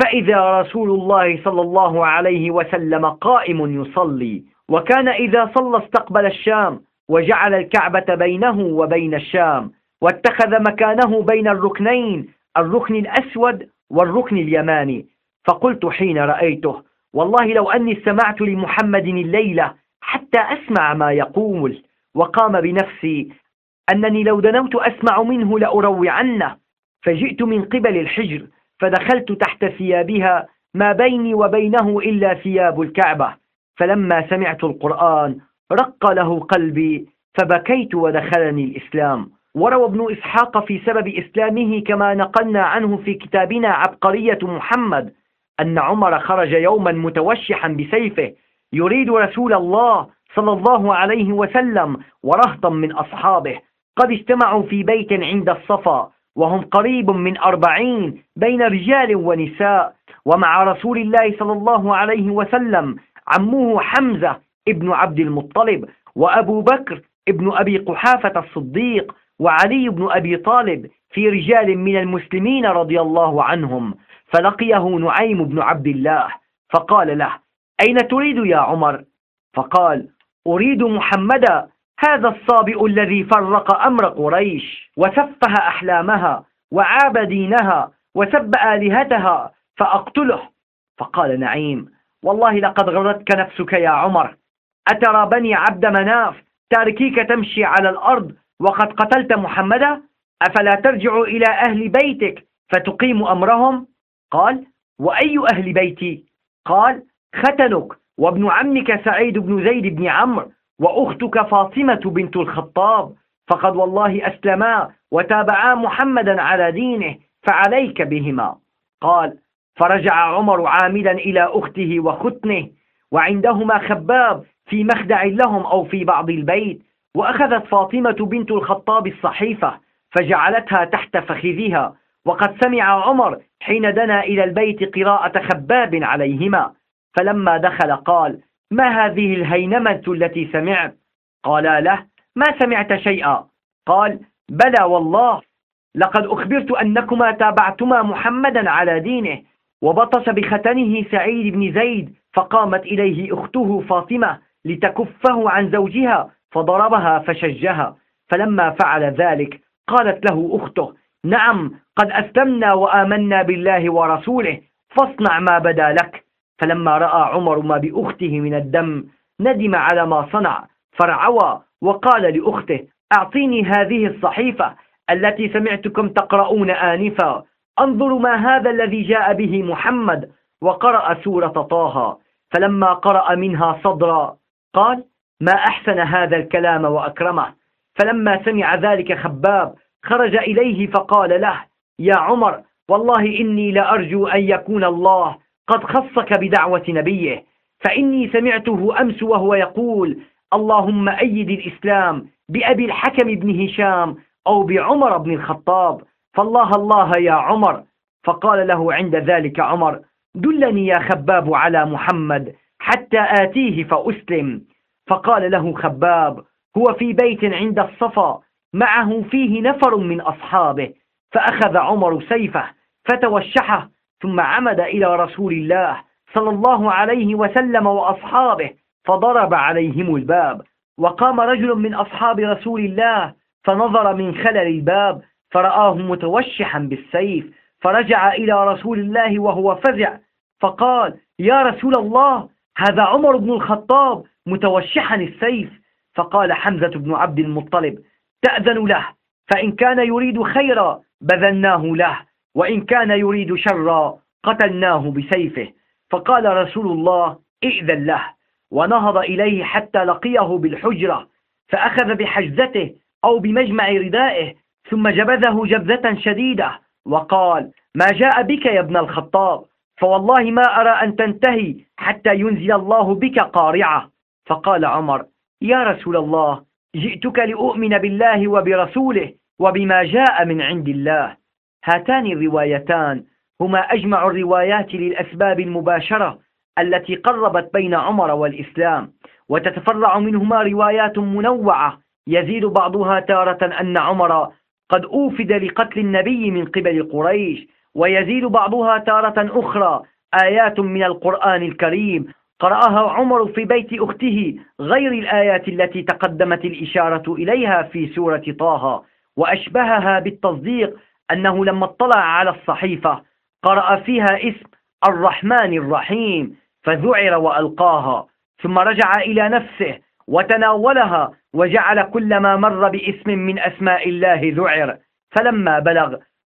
فإذا رسول الله صلى الله عليه وسلم قائم يصلي وكان إذا صلى استقبل الشام وجعل الكعبة بينه وبين الشام واتخذ مكانه بين الركنين الركن الأسود والركن اليماني. فقلت حين رأيته والله لو أني استمعت لمحمد الليلة حتى أسمع ما يقول. وقام بنفسي أنني لو دنوت أسمع منه لأروي عنه فجئت من قبل الحجر فدخلت تحت ثيابها ما بيني وبينه إلا ثياب الكعبة. فلما سمعت القرآن رق له قلبي فبكيت ودخلني الإسلام. وروى ابن إسحاق في سبب إسلامه كما نقلنا عنه في كتابنا عبقرية محمد أن عمر خرج يوما متوشحا بسيفه يريد رسول الله صلى الله عليه وسلم ورهطا من أصحابه. قد اجتمعوا في بيت عند الصفا وهم قريب من أربعين بين رجال ونساء. ومع رسول الله صلى الله عليه وسلم عمه حمزة ابن عبد المطلب وأبو بكر ابن أبي قحافة الصديق وعلي بن أبي طالب في رجال من المسلمين رضي الله عنهم. فلقيه نعيم بن عبد الله فقال له أين تريد يا عمر؟ فقال أريد محمدا هذا الصابئ الذي فرق أمر قريش وسفه أحلامها وعاب دينها وسب آلهتها فأقتله. فقال نعيم والله لقد غرتك نفسك يا عمر. أترى بني عبد مناف تاركيك تمشي على الأرض وقد قتلت محمدا؟ أفلا ترجع إلى أهل بيتك فتقيم أمرهم؟ قال وأي أهل بيتي؟ قال ختنك وابن عمك سعيد بن زيد بن عمرو وأختك فاطمة بنت الخطاب فقد والله أسلما وتابعا محمدا على دينه فعليك بهما. قال فرجع عمر عاملا إلى أخته وختنه وعندهما خباب في مخدع لهم أو في بعض البيت وأخذت فاطمة بنت الخطاب الصحيفة فجعلتها تحت فخذها وقد سمع عمر حين دنا إلى البيت قراءة خباب عليهما. فلما دخل قال ما هذه الهينمة التي سمعت؟ قالا له ما سمعت شيئا. قال بلى والله لقد أخبرت أنكما تابعتما محمدا على دينه وبطش بختنه سعيد بن زيد فقامت إليه أخته فاطمة لتكفه عن زوجها فضربها فشجها. فلما فعل ذلك قالت له أخته نعم قد أسلمنا وآمنا بالله ورسوله فاصنع ما بدا لك. فلما رأى عمر ما بأخته من الدم ندم على ما صنع فرعوى وقال لأخته أعطيني هذه الصحيفة التي سمعتكم تقرؤون آنفا. انظروا ما هذا الذي جاء به محمد. وقرأ سورة طه. فلما قرأ منها صدرا قال ما أحسن هذا الكلام وأكرمه. فلما سمع ذلك خباب خرج إليه فقال له يا عمر والله إني لأرجو أن يكون الله قد خصك بدعوة نبيه فإني سمعته أمس وهو يقول اللهم أيد الإسلام بأبي الحكم بن هشام أو بعمر بن الخطاب فالله الله يا عمر. فقال له عند ذلك عمر دلني يا خباب على محمد حتى آتيه فأسلم. فقال له خباب هو في بيت عند الصفا معه فيه نفر من أصحابه فأخذ عمر سيفه فتوشحه ثم عمد إلى رسول الله صلى الله عليه وسلم وأصحابه فضرب عليهم الباب. وقام رجل من أصحاب رسول الله فنظر من خلل الباب فرآه متوشحا بالسيف فرجع إلى رسول الله وهو فزع فقال يا رسول الله هذا عمر بن الخطاب متوشحا السيف. فقال حمزة بن عبد المطلب تأذن له فإن كان يريد خيرا بذلناه له. وإن كان يريد شرا قتلناه بسيفه. فقال رسول الله ائذن له. ونهض إليه حتى لقيه بالحجرة فأخذ بحجزته أو بمجمع ردائه ثم جبذه جبذة شديدة وقال ما جاء بك يا ابن الخطاب فوالله ما أرى أن تنتهي حتى ينزل الله بك قارعة. فقال عمر يا رسول الله جئتك لأؤمن بالله وبرسوله وبما جاء من عند الله. هاتان الروايتان. هما أجمع الروايات للأسباب المباشرة التي قربت بين عمر والإسلام وتتفرع منهما روايات منوعة يزيد بعضها تارة أن عمر قد أوفد لقتل النبي من قبل قريش ويزيد بعضها تارة أخرى آيات من القرآن الكريم. قرأها عمر في بيت أخته غير الآيات التي تقدمت الإشارة إليها في سورة طه وأشبهها بالتصديق أنه لما اطلع على الصحيفة قرأ فيها اسم الرحمن الرحيم فذعر وألقاها ثم رجع إلى نفسه وتناولها وجعل كل ما مر باسم من أسماء الله ذعر. فلما بلغ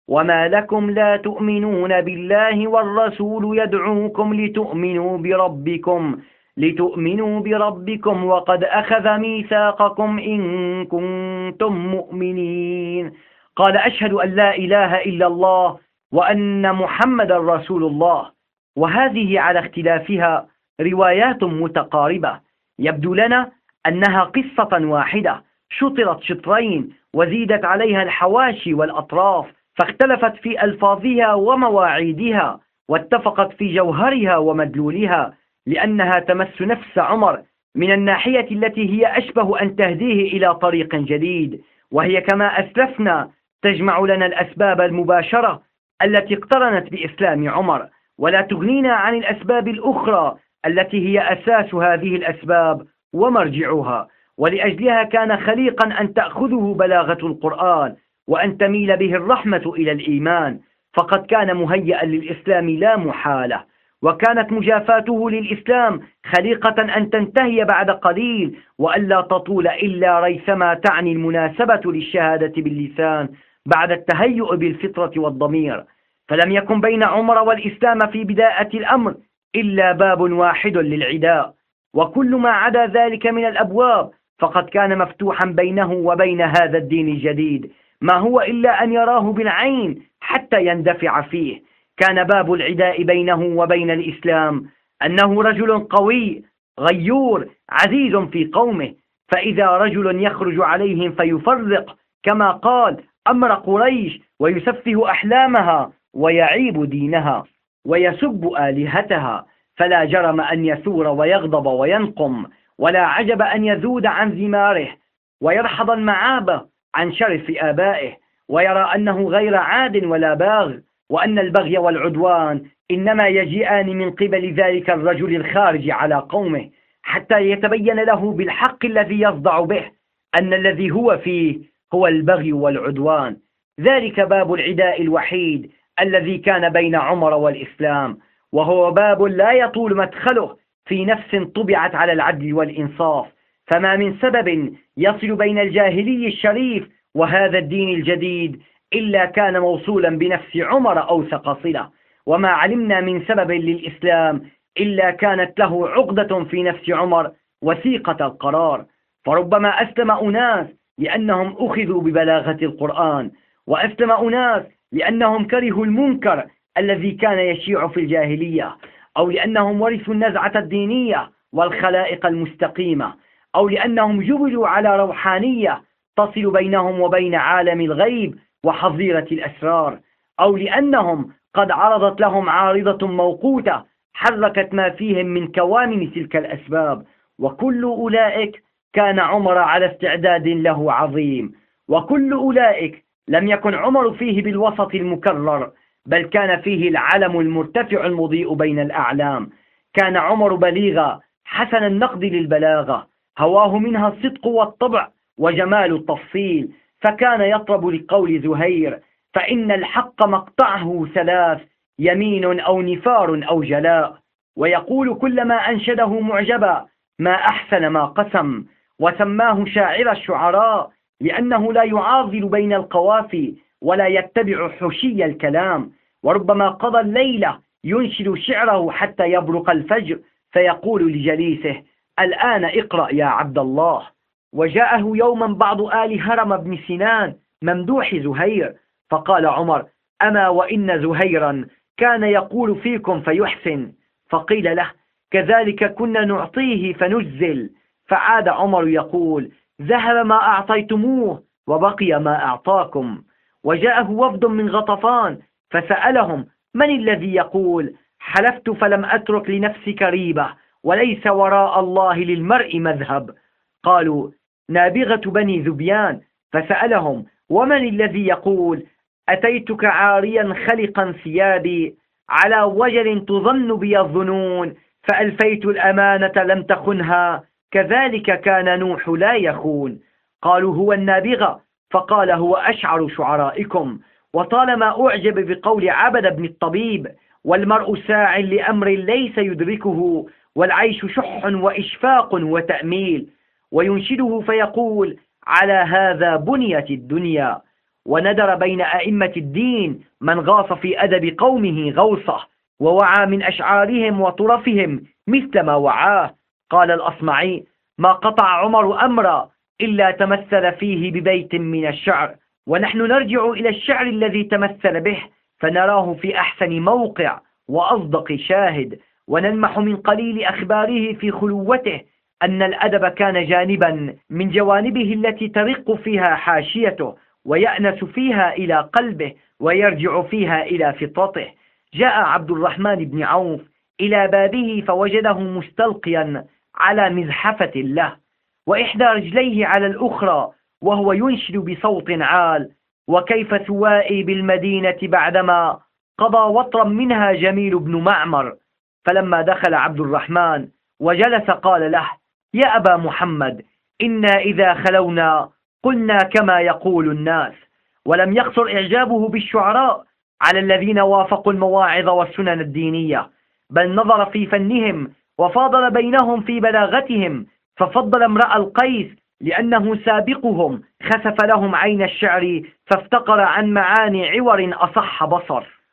وما لكم لا تؤمنون بالله والرسول يدعوكم لتؤمنوا بربكم لتؤمنوا بربكم وقد أخذ ميثاقكم إن كنتم مؤمنين. قال أشهد أن لا إله إلا الله وأن محمد رسول الله. وهذه على اختلافها روايات متقاربة. يبدو لنا أنها قصة واحدة. شطرت شطرين وزيدت عليها الحواشي والأطراف فاختلفت في ألفاظها ومواعيدها واتفقت في جوهرها ومدلولها لأنها تمس نفس عمر من الناحية التي هي أشبه أن تهديه إلى طريق جديد. وهي كما أسلفنا تجمع لنا الأسباب المباشرة التي اقترنت بإسلام عمر. ولا تغنينا عن الأسباب الأخرى التي هي أساس هذه الأسباب ومرجعها. ولأجلها كان خليقا أن تأخذه بلاغة القرآن وأن تميل به الرحمة إلى الإيمان. فقد كان مهيئا للإسلام لا محالة. وكانت مجافاته للإسلام خليقة أن تنتهي بعد قليل وألا تطول إلا ريثما تعني المناسبة للشهادة باللسان. بعد التهيؤ بالفطرة والضمير فلم يكن بين عمر والإسلام في بداية الأمر إلا باب واحد للعداء وكل ما عدا ذلك من الأبواب فقد كان مفتوحا بينه وبين هذا الدين الجديد ما هو إلا أن يراه بالعين حتى يندفع فيه. كان باب العداء بينه وبين الإسلام أنه رجل قوي غيور عزيز في قومه فإذا رجل يخرج عليهم فيفرق كما قال أمر قريش ويسفه أحلامها ويعيب دينها ويسب آلهتها فلا جرم أن يثور ويغضب وينقم ولا عجب أن يذود عن زماره ويرحض المعابة عن شرف آبائه ويرى أنه غير عاد ولا باغ وأن البغي والعدوان إنما يجيئان من قبل ذلك الرجل الخارج على قومه حتى يتبين له بالحق الذي يصدع به أن الذي هو فيه هو البغي والعدوان. ذلك باب العداء الوحيد الذي كان بين عمر والإسلام وهو باب لا يطول مدخله في نفس طبعت على العدل والإنصاف. فما من سبب يصل بين الجاهلي الشريف وهذا الدين الجديد إلا كان موصولا بنفس عمر أوثق صلة وما علمنا من سبب للإسلام إلا كانت له عقدة في نفس عمر وثيقة القرار. فربما أسلم أناس لأنهم أخذوا ببلاغة القرآن وأسلم أناس لأنهم كرهوا المنكر الذي كان يشيع في الجاهلية أو لأنهم ورثوا النزعة الدينية والخلائق المستقيمة أو لأنهم جبلوا على روحانية تصل بينهم وبين عالم الغيب وحظيرة الأسرار أو لأنهم قد عرضت لهم عارضة موقوتة حركت ما فيهم من كوامن تلك الأسباب وكل أولئك كان عمر على استعداد له عظيم. وكل أولئك لم يكن عمر فيه بالوسط المكرر بل كان فيه العلم المرتفع المضيء بين الأعلام. كان عمر بليغا حسن النقد للبلاغة. هواه منها الصدق والطبع وجمال التفصيل. فكان يطرب لقول زهير فإن الحق مقطعه ثلاث يمين أو نفار أو جلاء. ويقول كلما أنشده معجبا ما أحسن ما قسم. وسماه شاعر الشعراء لأنه لا يعاضل بين القوافي ولا يتبع حشي الكلام وربما قضى الليلة ينشد شعره حتى يبرق الفجر فيقول لجليسه الآن اقرأ يا عبد الله وجاءه يوما بعض آل هرم بن سنان ممدوح زهير فقال عمر أما وإن زهيرا كان يقول فيكم فيحسن فقيل له كذلك كنا نعطيه فنجزل فعاد عمر يقول ذهب ما أعطيتموه وبقي ما أعطاكم. وجاءه وفد من غطفان فسألهم من الذي يقول حلفت فلم أترك لنفسك ريبة وليس وراء الله للمرء مذهب. قالوا نابغة بني ذبيان. فسألهم ومن الذي يقول أتيتك عاريا خلقا ثيابي على وجل تظن بي الظنون فألفيت الأمانة لم تخنها؟ كذلك كان نوح لا يخون. قالوا هو النابغة. فقال هو أشعر شعرائكم. وطالما أعجب بقول عبد بن الطبيب والمرء ساع لأمر ليس يدركه والعيش شح وإشفاق وتأميل. وينشده فيقول على هذا بنيت الدنيا. وندر بين أئمة الدين من غاص في أدب قومه غوصة ووعى من أشعارهم وطرفهم مثل ما وعاه. قال الأصمعي ما قطع عمر أمرا إلا تمثل فيه ببيت من الشعر ونحن نرجع إلى الشعر الذي تمثل به فنراه في أحسن موقع وأصدق شاهد ونلمح من قليل أخباره في خلوته أن الأدب كان جانبا من جوانبه التي ترق فيها حاشيته ويأنس فيها إلى قلبه ويرجع فيها إلى فطرته. جاء عبد الرحمن بن عوف إلى بابه فوجده مستلقيا على مزحفة له وإحدى رجليه على الأخرى وهو ينشد بصوت عال وكيف ثوائي بالمدينة بعدما قضى وطرا منها جميل بن معمر. فلما دخل عبد الرحمن وجلس قال له يا أبا محمد إنا إذا خلونا قلنا كما يقول الناس ولم يقصر إعجابه بالشعراء على الذين وافقوا المواعظ والسنن الدينية بل نظر في فنهم وفاضل بينهم في بلاغتهم ففضل امرأ القيس لأنه سابقهم خسف لهم عين الشعر فافتقر عن معاني عور أصح بصر.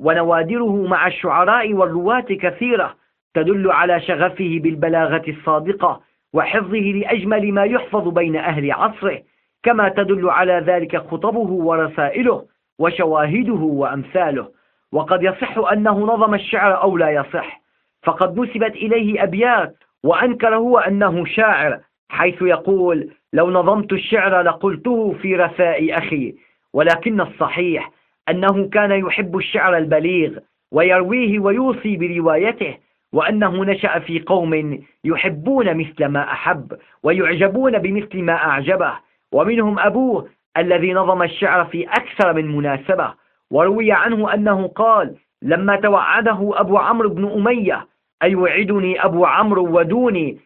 ونوادره مع الشعراء والرواة كثيرة تدل على شغفه بالبلاغة الصادقة وحفظه لأجمل ما يحفظ بين أهل عصره كما تدل على ذلك خطبه ورسائله وشواهده وأمثاله. وقد يصح أنه نظم الشعر أو لا يصح. فقد نسبت إليه أبيات وأنكر هو أنه شاعر حيث يقول لو نظمت الشعر لقلته في رثاء أخي ولكن الصحيح أنه كان يحب الشعر البليغ ويرويه ويوصي بروايته وأنه نشأ في قوم يحبون مثل ما أحب ويعجبون بمثل ما أعجبه ومنهم أبوه الذي نظم الشعر في أكثر من مناسبة وروي عنه أنه قال لما توعده أبو عمرو بن أمية أيوعدني أبو عمرو ودوني.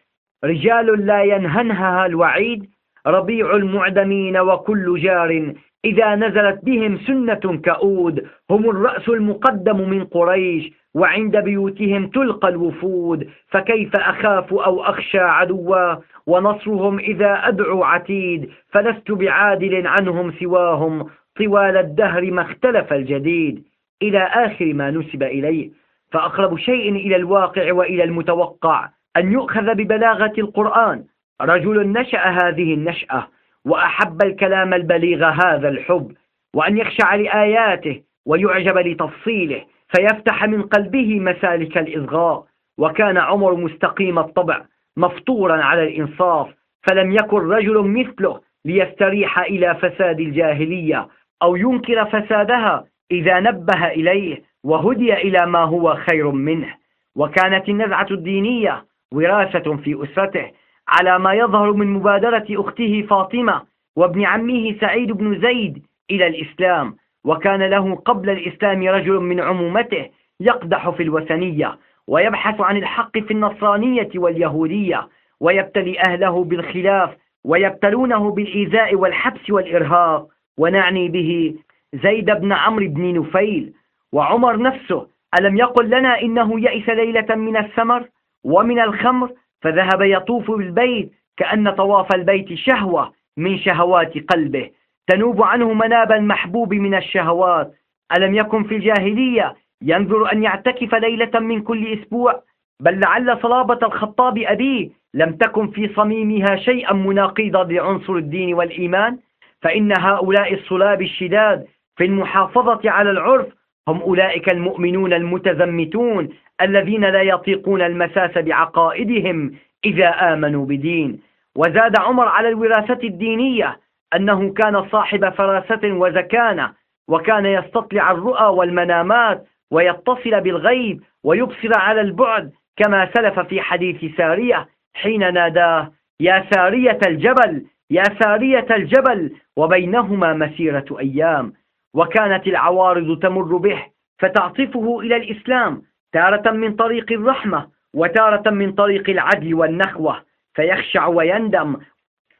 رجال لا ينهنها الوعيد ربيع المعدمين وكل جار. إذا نزلت بهم سنة كؤود هم الرأس المقدم من قريش وعند بيوتهم تلقى الوفود. فكيف أخاف أو أخشى عدوا؟ ونصرهم إذا أدعو عتيد. فلست بعادل عنهم سواهم طوال الدهر ما اختلف الجديد. إلى آخر ما نسب إليه. فأقرب شيء إلى الواقع وإلى المتوقع أن يؤخذ ببلاغة القرآن. رجل نشأ هذه النشأة وأحب الكلام البليغ هذا الحب وأن يخشع لآياته ويعجب لتفصيله فيفتح من قلبه مسالك الإصغاء. وكان عمر مستقيم الطبع مفطورا على الإنصاف فلم يكن رجل مثله ليستريح إلى فساد الجاهلية أو ينكر فسادها إذا نبه إليه. وهدي إلى ما هو خير منه. وكانت النزعة الدينية وراثة في أسرته على ما يظهر من مبادرة أخته فاطمة وابن عمه سعيد بن زيد إلى الإسلام. وكان له قبل الإسلام رجل من عمومته يقدح في الوثنية ويبحث عن الحق في النصرانية واليهودية ويبتلي أهله بالخلاف ويبتلونه بالإيذاء والحبس والإرهاق. ونعني به زيد بن عمرو بن نفيل وعمر نفسه ألم يقل لنا إنه يئس ليلة من الثمر ومن الخمر؟ فذهب يطوف بالبيت كأن طواف البيت شهوة من شهوات قلبه. تنوب عنه مناب المحبوب من الشهوات. ألم يكن في الجاهلية ينظر أن يعتكف ليلة من كل أسبوع؟ بل لعل صلابة الخطاب أبيه لم تكن في صميمها شيئا مناقضا لعنصر الدين والإيمان؟ فإن هؤلاء الصلاب الشداد في المحافظة على العرف هم أولئك المؤمنون المتزمتون الذين لا يطيقون المساس بعقائدهم إذا آمنوا بدين. وزاد عمر على الوراثة الدينية أنه كان صاحب فراسة وزكانة وكان يستطلع الرؤى والمنامات ويتصل بالغيب ويبصر على البعد كما سلف في حديث سارية حين ناداه يا سارية الجبل يا سارية الجبل وبينهما مسيرة أيام. وكانت العوارض تمر به فتعطفه إلى الإسلام تارة من طريق الرحمة وتارة من طريق العدل والنخوة فيخشع ويندم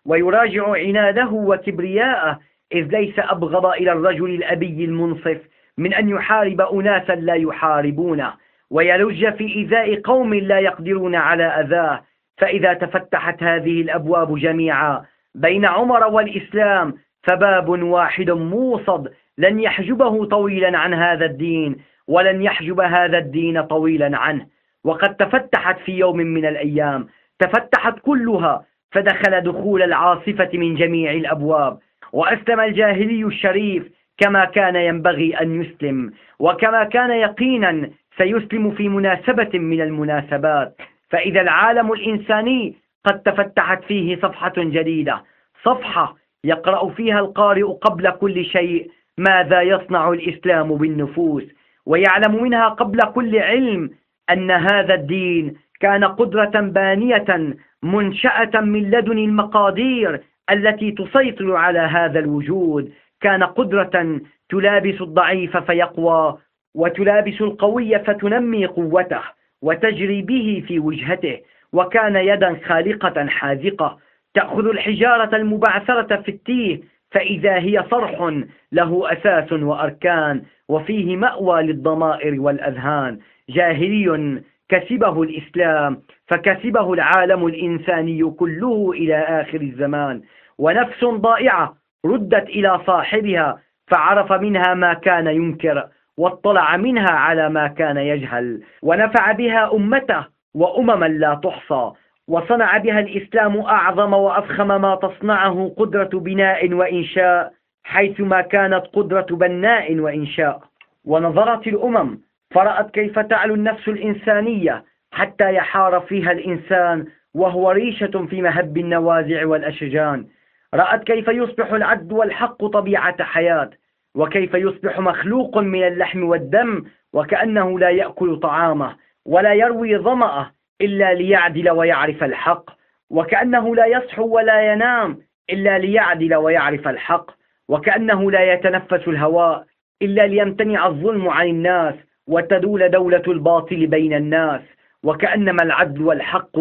ويراجع عناده وكبرياءه إذ ليس أبغض إلى الرجل الأبي المنصف من أن يحارب أناسا لا يحاربونه ويلج في إيذاء قوم لا يقدرون على أذاه فإذا تفتحت هذه الأبواب جميعا بين عمر والإسلام فباب واحد موصد لن يحجبه طويلا عن هذا الدين ولن يحجب هذا الدين طويلا عنه. وقد تفتحت في يوم من الأيام تفتحت كلها فدخل دخول العاصفة من جميع الأبواب. وأسلم الجاهلي الشريف كما كان ينبغي أن يسلم. وكما كان يقينا سيسلم في مناسبة من المناسبات. فإذا العالم الإنساني قد تفتحت فيه صفحة جديدة. صفحة يقرأ فيها القارئ قبل كل شيء. ماذا يصنع الإسلام بالنفوس ويعلم منها قبل كل علم أن هذا الدين كان قدرة بانية منشأة من لدن المقادير التي تسيطر على هذا الوجود. كان قدرة تلابس الضعيف فيقوى وتلابس القوي فتنمي قوته وتجري به في وجهته وكان يدا خالقة حاذقة تأخذ الحجارة المبعثرة في التيه فإذا هي صرح له أساس وأركان وفيه مأوى للضمائر والأذهان. جاهلي كسبه الإسلام فكسبه العالم الإنساني كله إلى آخر الزمان. ونفس ضائعة ردت إلى صاحبها فعرف منها ما كان ينكر واطلع منها على ما كان يجهل. ونفع بها أمته وأمما لا تحصى. وصنع بها الإسلام أعظم وأفخم ما تصنعه قدرة بناء وإنشاء حيثما كانت قدرة بناء وإنشاء ونظرت الأمم فرأت كيف تعلو النفس الإنسانية حتى يحار فيها الإنسان وهو ريشة في مهب النوازع والأشجان. رأت كيف يصبح العدل والحق طبيعة حياة وكيف يصبح مخلوق من اللحم والدم وكأنه لا يأكل طعامه ولا يروي ظمأه إلا ليعدل ويعرف الحق وكأنه لا يصحو ولا ينام إلا ليعدل ويعرف الحق وكأنه لا يتنفس الهواء إلا ليمتنع الظلم عن الناس وتدول دولة الباطل بين الناس وكأنما العدل والحق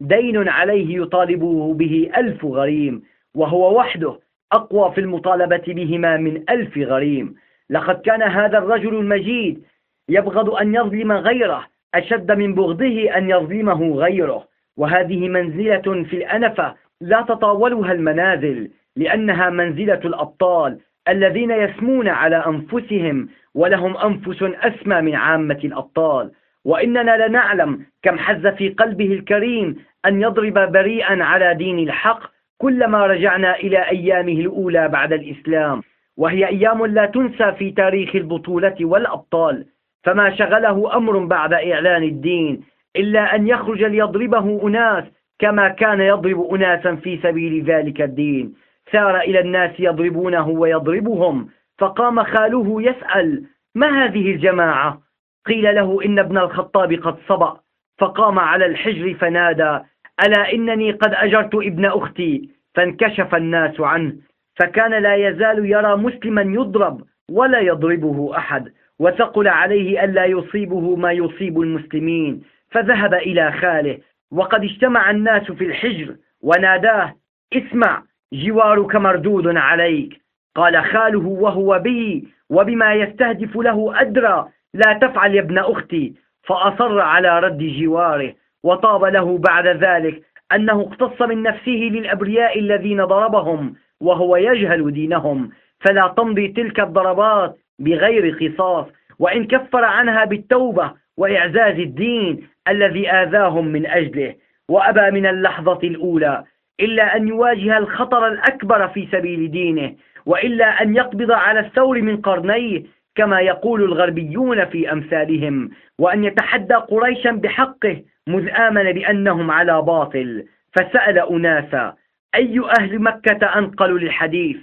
دين عليه يطالبه به ألف غريم وهو وحده أقوى في المطالبة بهما من ألف غريم. لقد كان هذا الرجل المجيد يبغض أن يظلم غيره أشد من بغضه أن يظلمه غيره. وهذه منزلة في الأنفة لا تطاولها المنازل لأنها منزلة الأبطال الذين يسمون على أنفسهم ولهم أنفس أسمى من عامة الأبطال. وإننا لنعلم كم حز في قلبه الكريم أن يضرب بريئا على دين الحق كلما رجعنا إلى أيامه الأولى بعد الإسلام. وهي أيام لا تنسى في تاريخ البطولة والأبطال. فما شغله أمر بعد إعلان الدين إلا أن يخرج ليضربه أناس كما كان يضرب أناسا في سبيل ذلك الدين. سار إلى الناس يضربونه ويضربهم فقام خاله يسأل ما هذه الجماعة؟ قيل له إن ابن الخطاب قد صبأ. فقام على الحجر فنادى ألا إنني قد أجرت ابن أختي؟ فانكشف الناس عنه فكان لا يزال يرى مسلما يضرب ولا يضربه أحد. وثقل عليه ألا يصيبه ما يصيب المسلمين فذهب إلى خاله وقد اجتمع الناس في الحجر وناداه اسمع جوارك مردود عليك. قال خاله وهو به وبما يستهدف له أدرى لا تفعل يا ابن أختي. فأصر على رد جواره وطاب له بعد ذلك أنه اقتص من نفسه للأبرياء الذين ضربهم وهو يجهل دينهم فلا تمضي تلك الضربات بغير قصاص وإن كفر عنها بالتوبة وإعزاز الدين الذي آذاهم من أجله. وأبى من اللحظة الأولى إلا أن يواجه الخطر الأكبر في سبيل دينه وإلا أن يقبض على الثور من قرنيه كما يقول الغربيون في أمثالهم وأن يتحدى قريشا بحقه مذ آمن بأنهم على باطل. فسأل أناسا أي أهل مكة أنقلوا للحديث؟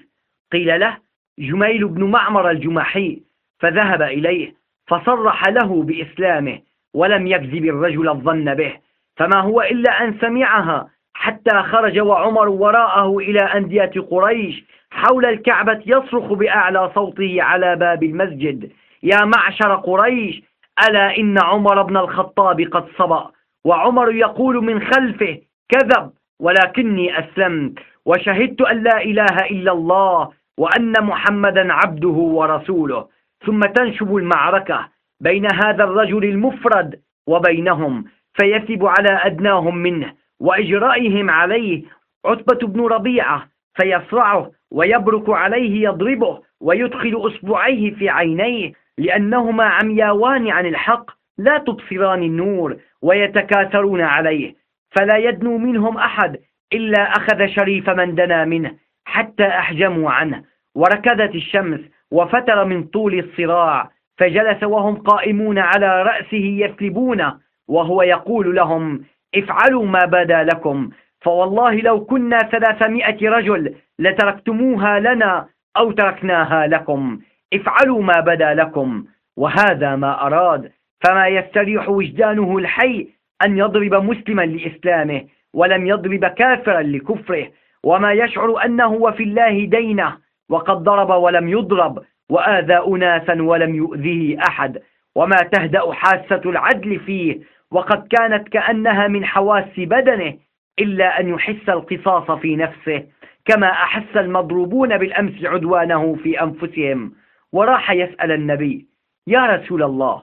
قيل له جميل بن معمر الجمحي فذهب إليه فصرح له بإسلامه ولم يكذب الرجل الظن به فما هو إلا أن سمعها حتى خرج وعمر وراءه إلى أندية قريش حول الكعبة يصرخ بأعلى صوته على باب المسجد يا معشر قريش ألا إن عمر بن الخطاب قد صبأ؟ وعمر يقول من خلفه كذب ولكني أسلمت وشهدت أن لا إله إلا الله وأن محمدا عبده ورسوله. ثم تنشب المعركة بين هذا الرجل المفرد وبينهم فيثب على أدناهم منه وإجرائهم عليه عتبة بن ربيعة فيصرعه ويبرك عليه يضربه ويدخل أصبعيه في عينيه لأنهما عمياوان عن الحق لا تبصران النور ويتكاثرون عليه. فلا يدنو منهم أحد إلا أخذ شريف من دنا منه. حتى أحجموا عنه. وركدت الشمس وفتر من طول الصراع فجلس وهم قائمون على رأسه يسلبونه وهو يقول لهم افعلوا ما بدا لكم. فوالله لو كنا ثلاثمائة رجل لتركتموها لنا أو تركناها لكم. افعلوا ما بدا لكم. وهذا ما أراد. فما يستريح وجدانه الحي أن يضرب مسلما لإسلامه ولم يضرب كافرا لكفره. وما يشعر أنه وفي الله دينه وقد ضرب ولم يضرب وآذى أناسا ولم يؤذيه أحد. وما تهدأ حاسة العدل فيه وقد كانت كأنها من حواس بدنه إلا أن يحس القصاص في نفسه كما أحس المضروبون بالأمس عدوانه في أنفسهم. وراح يسأل النبي يا رسول الله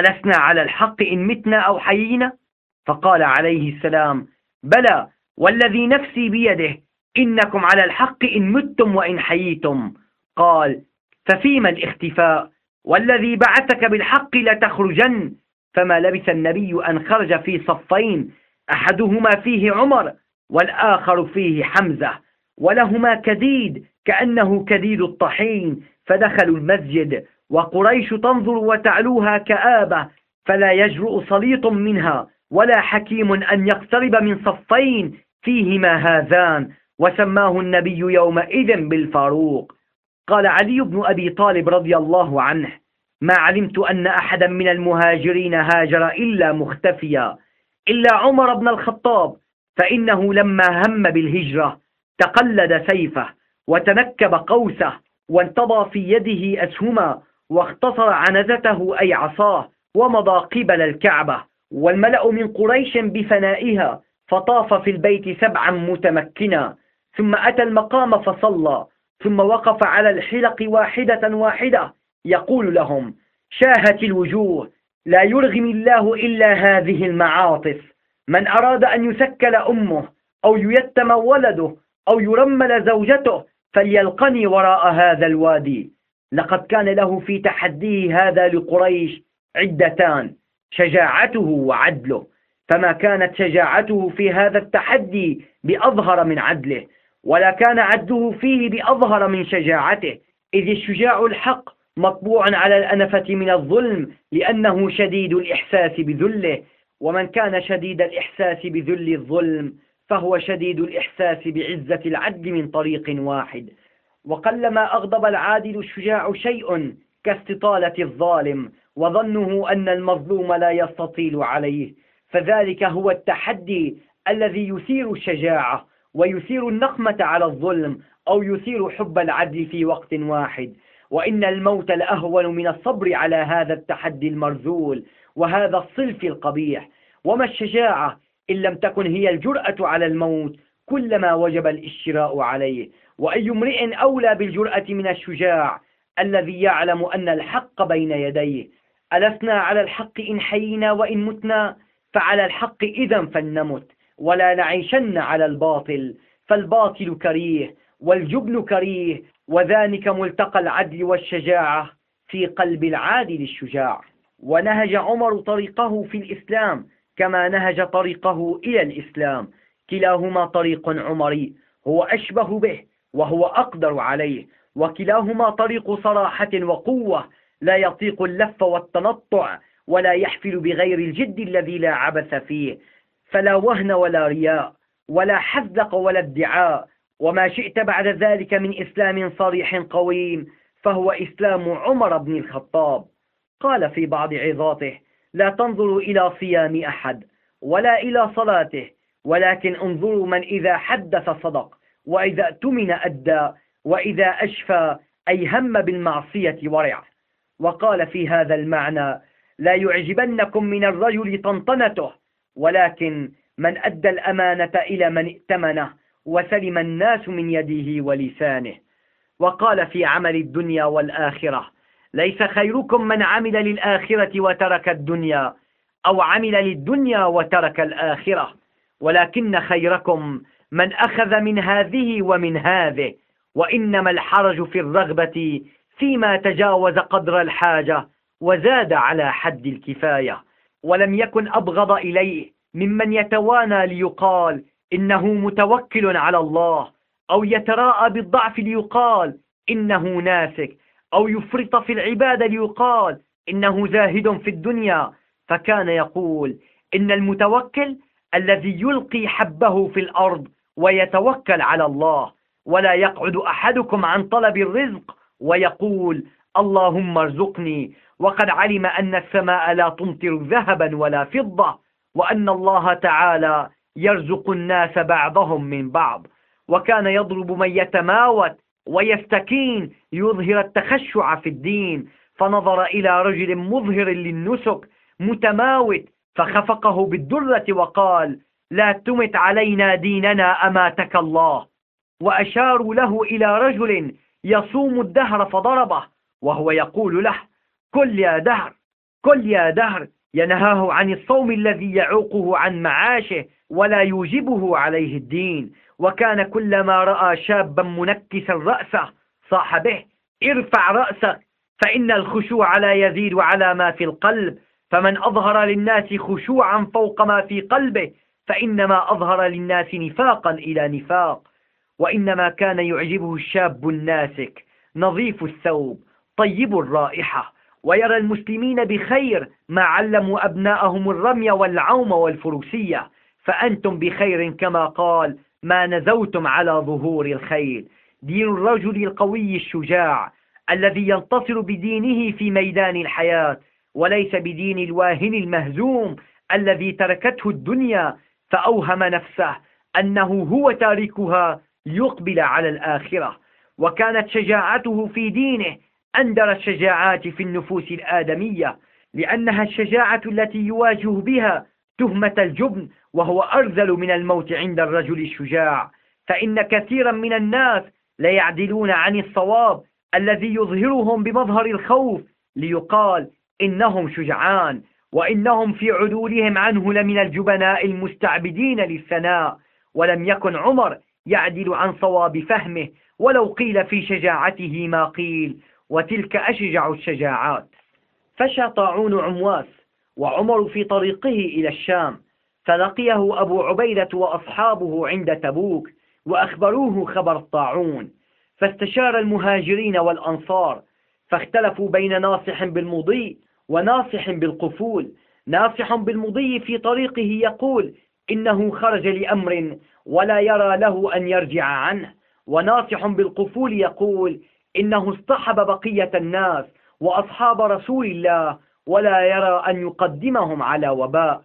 ألسنا على الحق إن متنا أو حيينا؟ فقال عليه السلام بلى والذي نفسي بيده إنكم على الحق إن متم وإن حييتم. قال ففيما الاختفاء؟ والذي بعثك بالحق لتخرجن. فما لبث النبي أن خرج في صفين أحدهما فيه عمر والآخر فيه حمزة ولهما كديد كأنه كديد الطحين. فدخلوا المسجد وقريش تنظر وتعلوها كآبة فلا يجرؤ صليط منها ولا حكيم أن يقترب من صفين فيهما هذان. وسماه النبي يومئذ بالفاروق. قال علي بن أبي طالب رضي الله عنه ما علمت أن أحدا من المهاجرين هاجر إلا مختفيا إلا عمر بن الخطاب فإنه لما هم بالهجرة تقلد سيفه وتنكب قوسه وانتضى في يده أسهما واختصر عنزته أي عصاه ومضى قبل الكعبة. والملأ من قريش بفنائها فطاف في البيت سبعا متمكنا ثم أتى المقام فصلى ثم وقف على الحلق واحدة واحدة. يقول لهم شاهت الوجوه لا يرغم الله إلا هذه المعاطف. من أراد أن يسكل أمه أو ييتم ولده أو يرمل زوجته فليلقني وراء هذا الوادي. لقد كان له في تحديه هذا لقريش عدتان شجاعته وعدله. فما كانت شجاعته في هذا التحدي بأظهر من عدله. ولا كان عدله فيه بأظهر من شجاعته إذ الشجاع الحق مطبوع على الأنفة من الظلم لأنه شديد الإحساس بذله. ومن كان شديد الإحساس بذل الظلم فهو شديد الإحساس بعزة العدل من طريق واحد. وقلما أغضب العادل الشجاع شيء كاستطالة الظالم وظنه أن المظلوم لا يستطيل عليه. فذلك هو التحدي الذي يثير الشجاعة. ويثير النقمة على الظلم أو يثير حب العدل في وقت واحد. وإن الموت لأهون من الصبر على هذا التحدي المرذول وهذا الصلف القبيح. وما الشجاعة إن لم تكن هي الجرأة على الموت كلما وجب الاشتراء عليه. وأي امرئ أولى بالجرأة من الشجاع الذي يعلم أن الحق بين يديه. ألسنا على الحق إن حيينا وإن متنا؟ فعلى الحق إذا فلنمت. ولا نعيشن على الباطل فالباطل كريه والجبن كريه وذلك ملتقى العدل والشجاعة في قلب العادل الشجاع. ونهج عمر طريقه في الإسلام كما نهج طريقه إلى الإسلام. كلاهما طريق عمري هو أشبه به وهو أقدر عليه. وكلاهما طريق صراحة وقوة لا يطيق اللف والتنطع ولا يحفل بغير الجد الذي لا عبث فيه. فلا وهن ولا رياء ولا حذق ولا ادعاء وما شئت بعد ذلك من إسلام صريح قويم فهو إسلام عمر بن الخطاب. قال في بعض عظاته لا تنظروا إلى صيام أحد ولا إلى صلاته ولكن انظروا من إذا حدث صدق وإذا اؤتمن أدى وإذا أشفى أي هم بالمعصية ورع. وقال في هذا المعنى لا يعجبنكم من الرجل طنطنته ولكن من أدى الأمانة إلى من ائتمنه وسلم الناس من يده ولسانه. وقال في عمل الدنيا والآخرة ليس خيركم من عمل للآخرة وترك الدنيا أو عمل للدنيا وترك الآخرة. ولكن خيركم من أخذ من هذه ومن هذه وإنما الحرج في الرغبة فيما تجاوز قدر الحاجة وزاد على حد الكفاية. ولم يكن أبغض إليه ممن يتوانى ليقال إنه متوكل على الله أو يتراءى بالضعف ليقال إنه ناسك أو يفرط في العبادة ليقال إنه زاهد في الدنيا. فكان يقول إن المتوكل الذي يلقي حبه في الأرض ويتوكل على الله ولا يقعد أحدكم عن طلب الرزق ويقول اللهم ارزقني وقد علم أن السماء لا تمطر ذهبا ولا فضة وأن الله تعالى يرزق الناس بعضهم من بعض. وكان يضرب من يتماوت ويستكين يظهر التخشع في الدين. فنظر إلى رجل مظهر للنسك متماوت فخفقه بالدرة وقال لا تمت علينا ديننا أماتك الله. وأشاروا له إلى رجل يصوم الدهر فضربه وهو يقول له كل يا دهر كل يا دهر ينهاه عن الصوم الذي يعوقه عن معاشه ولا يوجبه عليه الدين. وكان كلما رأى شابا منكسا رأسه صاح به ارفع رأسك فإن الخشوع لا يزيد على ما في القلب. فمن أظهر للناس خشوعا فوق ما في قلبه فإنما أظهر للناس نفاقا إلى نفاق. وإنما كان يعجبه الشاب الناسك نظيف الثوب طيب الرائحة ويرى المسلمين بخير ما علموا أبناءهم الرمي والعوم والفروسية. فأنتم بخير كما قال ما نزوتم على ظهور الخيل دين الرجل القوي الشجاع الذي ينتصر بدينه في ميدان الحياة وليس بدين الواهن المهزوم الذي تركته الدنيا. فأوهم نفسه أنه هو تاركها ليقبل على الآخرة. وكانت شجاعته في دينه أندر الشجاعات في النفوس الآدمية لأنها الشجاعة التي يواجه بها تهمة الجبن وهو أرذل من الموت عند الرجل الشجاع. فإن كثيرا من الناس ليعدلون عن الصواب الذي يظهرهم بمظهر الخوف ليقال إنهم شجعان وإنهم في عدولهم عنه لمن الجبناء المستعبدين للثناء. ولم يكن عمر يعدل عن صواب فهمه ولو قيل في شجاعته ما قيل. وتلك أشجع الشجاعات. فشى طاعون عمواس وعمر في طريقه إلى الشام فلقيه أبو عبيدة وأصحابه عند تبوك وأخبروه خبر الطاعون. فاستشار المهاجرين والأنصار فاختلفوا بين ناصح بالمضي وناصح بالقفول. ناصح بالمضي في طريقه يقول إنه خرج لأمر ولا يرى له أن يرجع عنه. وناصح بالقفول يقول إنه اصطحب بقية الناس وأصحاب رسول الله ولا يرى أن يقدمهم على وباء.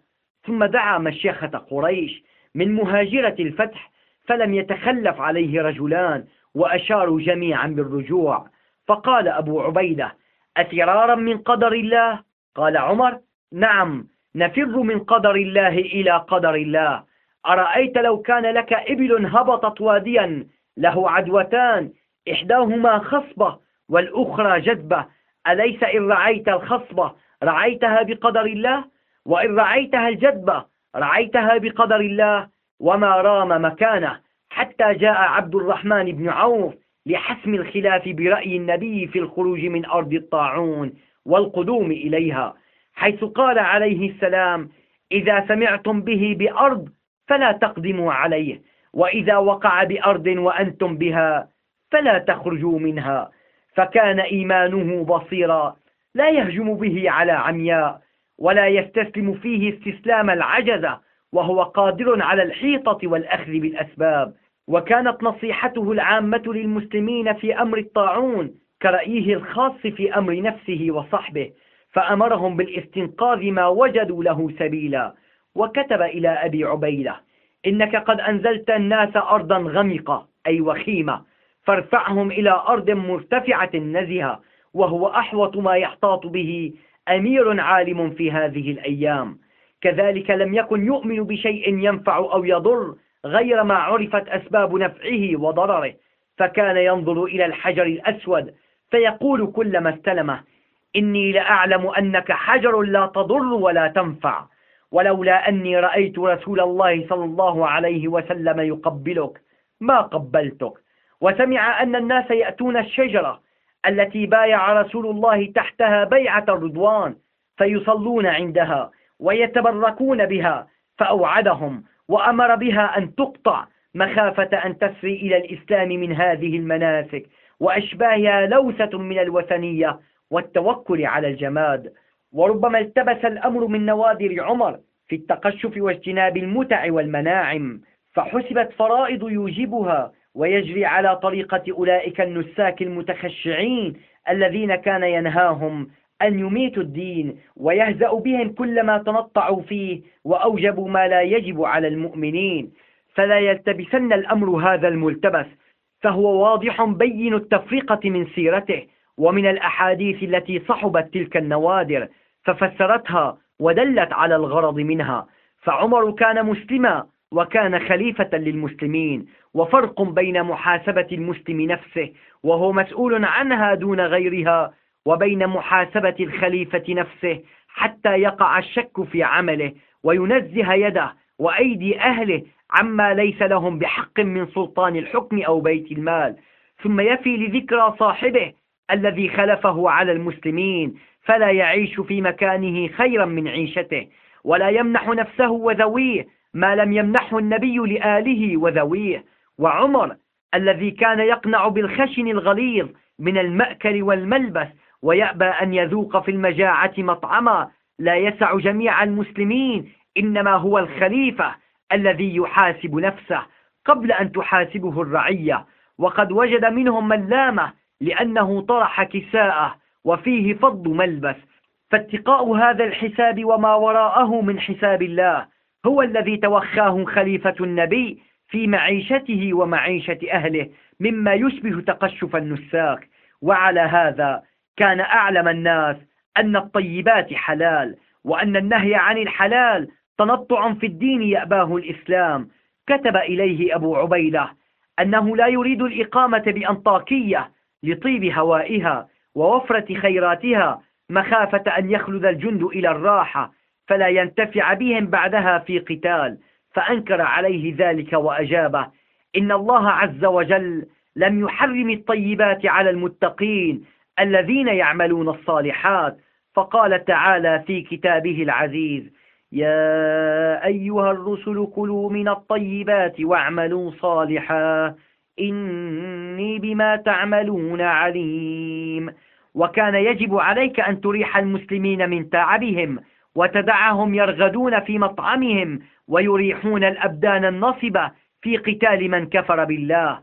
ثم دعا مشيخة قريش من مهاجرة الفتح فلم يتخلف عليه رجلان وأشاروا جميعا بالرجوع. فقال أبو عبيدة أفرارا من قدر الله؟ قال عمر نعم نفر من قدر الله إلى قدر الله. أرأيت لو كان لك إبل هبطت واديا له عدوتان إحداهما خصبة والأخرى جذبة. أليس إن رعيت الخصبة رعيتها بقدر الله. وإن رعيتها الجذبة؟ رعيتها بقدر الله. وما رام مكانه. حتى جاء عبد الرحمن بن عوف لحسم الخلاف برأي النبي في الخروج من أرض الطاعون والقدوم إليها حيث قال عليه السلام إذا سمعتم به بأرض فلا تقدموا عليه وإذا وقع بأرض وأنتم بها فلا تخرجوا منها. فكان إيمانه بصيرا. لا يهجم به على عمياء ولا يستسلم فيه استسلام العجزة وهو قادر على الحيطة والأخذ بالأسباب. وكانت نصيحته العامة للمسلمين في أمر الطاعون كرأيه الخاص في أمر نفسه وصحبه فأمرهم بالاستنقاذ ما وجدوا له سبيلا. وكتب إلى أبي عبيدة إنك قد أنزلت الناس أرضا غمقة أي وخيمة. فارفعهم إلى أرض مرتفعة نزهة وهو أحوط ما يحتاط به أمير عالم في هذه الأيام. كذلك لم يكن يؤمن بشيء ينفع أو يضر غير ما عرفت أسباب نفعه وضرره. فكان ينظر إلى الحجر الأسود فيقول كلما استلمه إني لأعلم أنك حجر لا تضر ولا تنفع. ولولا أني رأيت رسول الله صلى الله عليه وسلم يقبلك ما قبلتك. وسمع أن الناس يأتون الشجرة التي بايع رسول الله تحتها بيعة الرضوان فيصلون عندها ويتبركون بها فأوعدهم وأمر بها أن تقطع مخافة أن تسري إلى الإسلام من هذه المناسك وأشباهها لوثة من الوثنية والتوكل على الجماد. وربما التبس الأمر من نوادر عمر في التقشف واجتناب المتع والمناعم فحسبت فرائض يوجبها ويجري على طريقة أولئك النساك المتخشعين الذين كان ينهاهم أن يميتوا الدين ويهزأ بهم كلما تنطعوا فيه وأوجبوا ما لا يجب على المؤمنين. فلا يلتبسن الأمر هذا الملتبس فهو واضح بين التفرقة من سيرته ومن الأحاديث التي صحبت تلك النوادر ففسرتها ودلت على الغرض منها. فعمر كان مسلما وكان خليفة للمسلمين وفرق بين محاسبة المسلم نفسه وهو مسؤول عنها دون غيرها وبين محاسبة الخليفة نفسه حتى يقع الشك في عمله وينزه يده وأيدي أهله عما ليس لهم بحق من سلطان الحكم أو بيت المال. ثم يفي لذكرى صاحبه الذي خلفه على المسلمين فلا يعيش في مكانه خيرا من عيشته ولا يمنح نفسه وذويه ما لم يمنحه النبي لآله وذويه وعمر الذي كان يقنع بالخشن الغليظ من المأكل والملبس ويأبى أن يذوق في المجاعة مطعما لا يسع جميع المسلمين إنما هو الخليفة الذي يحاسب نفسه قبل أن تحاسبه الرعية. وقد وجد منهم من لامه لأنه طرح كساءه وفيه فض ملبس. فاتقاء هذا الحساب وما وراءه من حساب الله. هو الذي توخاه خليفة النبي في معيشته ومعيشة أهله مما يشبه تقشف النساك. وعلى هذا كان أعلم الناس أن الطيبات حلال وأن النهي عن الحلال تنطع في الدين يأباه الإسلام. كتب إليه أبو عبيدة أنه لا يريد الإقامة بأنطاكية لطيب هوائها ووفرة خيراتها مخافة أن يخلد الجند إلى الراحة. فلا ينتفع بهم بعدها في قتال. فأنكر عليه ذلك وأجابه إن الله عز وجل لم يحرم الطيبات على المتقين الذين يعملون الصالحات. فقال تعالى في كتابه العزيز يا أيها الرسل كلوا من الطيبات واعملوا صالحا إني بما تعملون عليم. وكان يجب عليك أن تريح المسلمين من تعبهم وتدعهم يرغدون في مطعمهم ويريحون الأبدان النصبة في قتال من كفر بالله.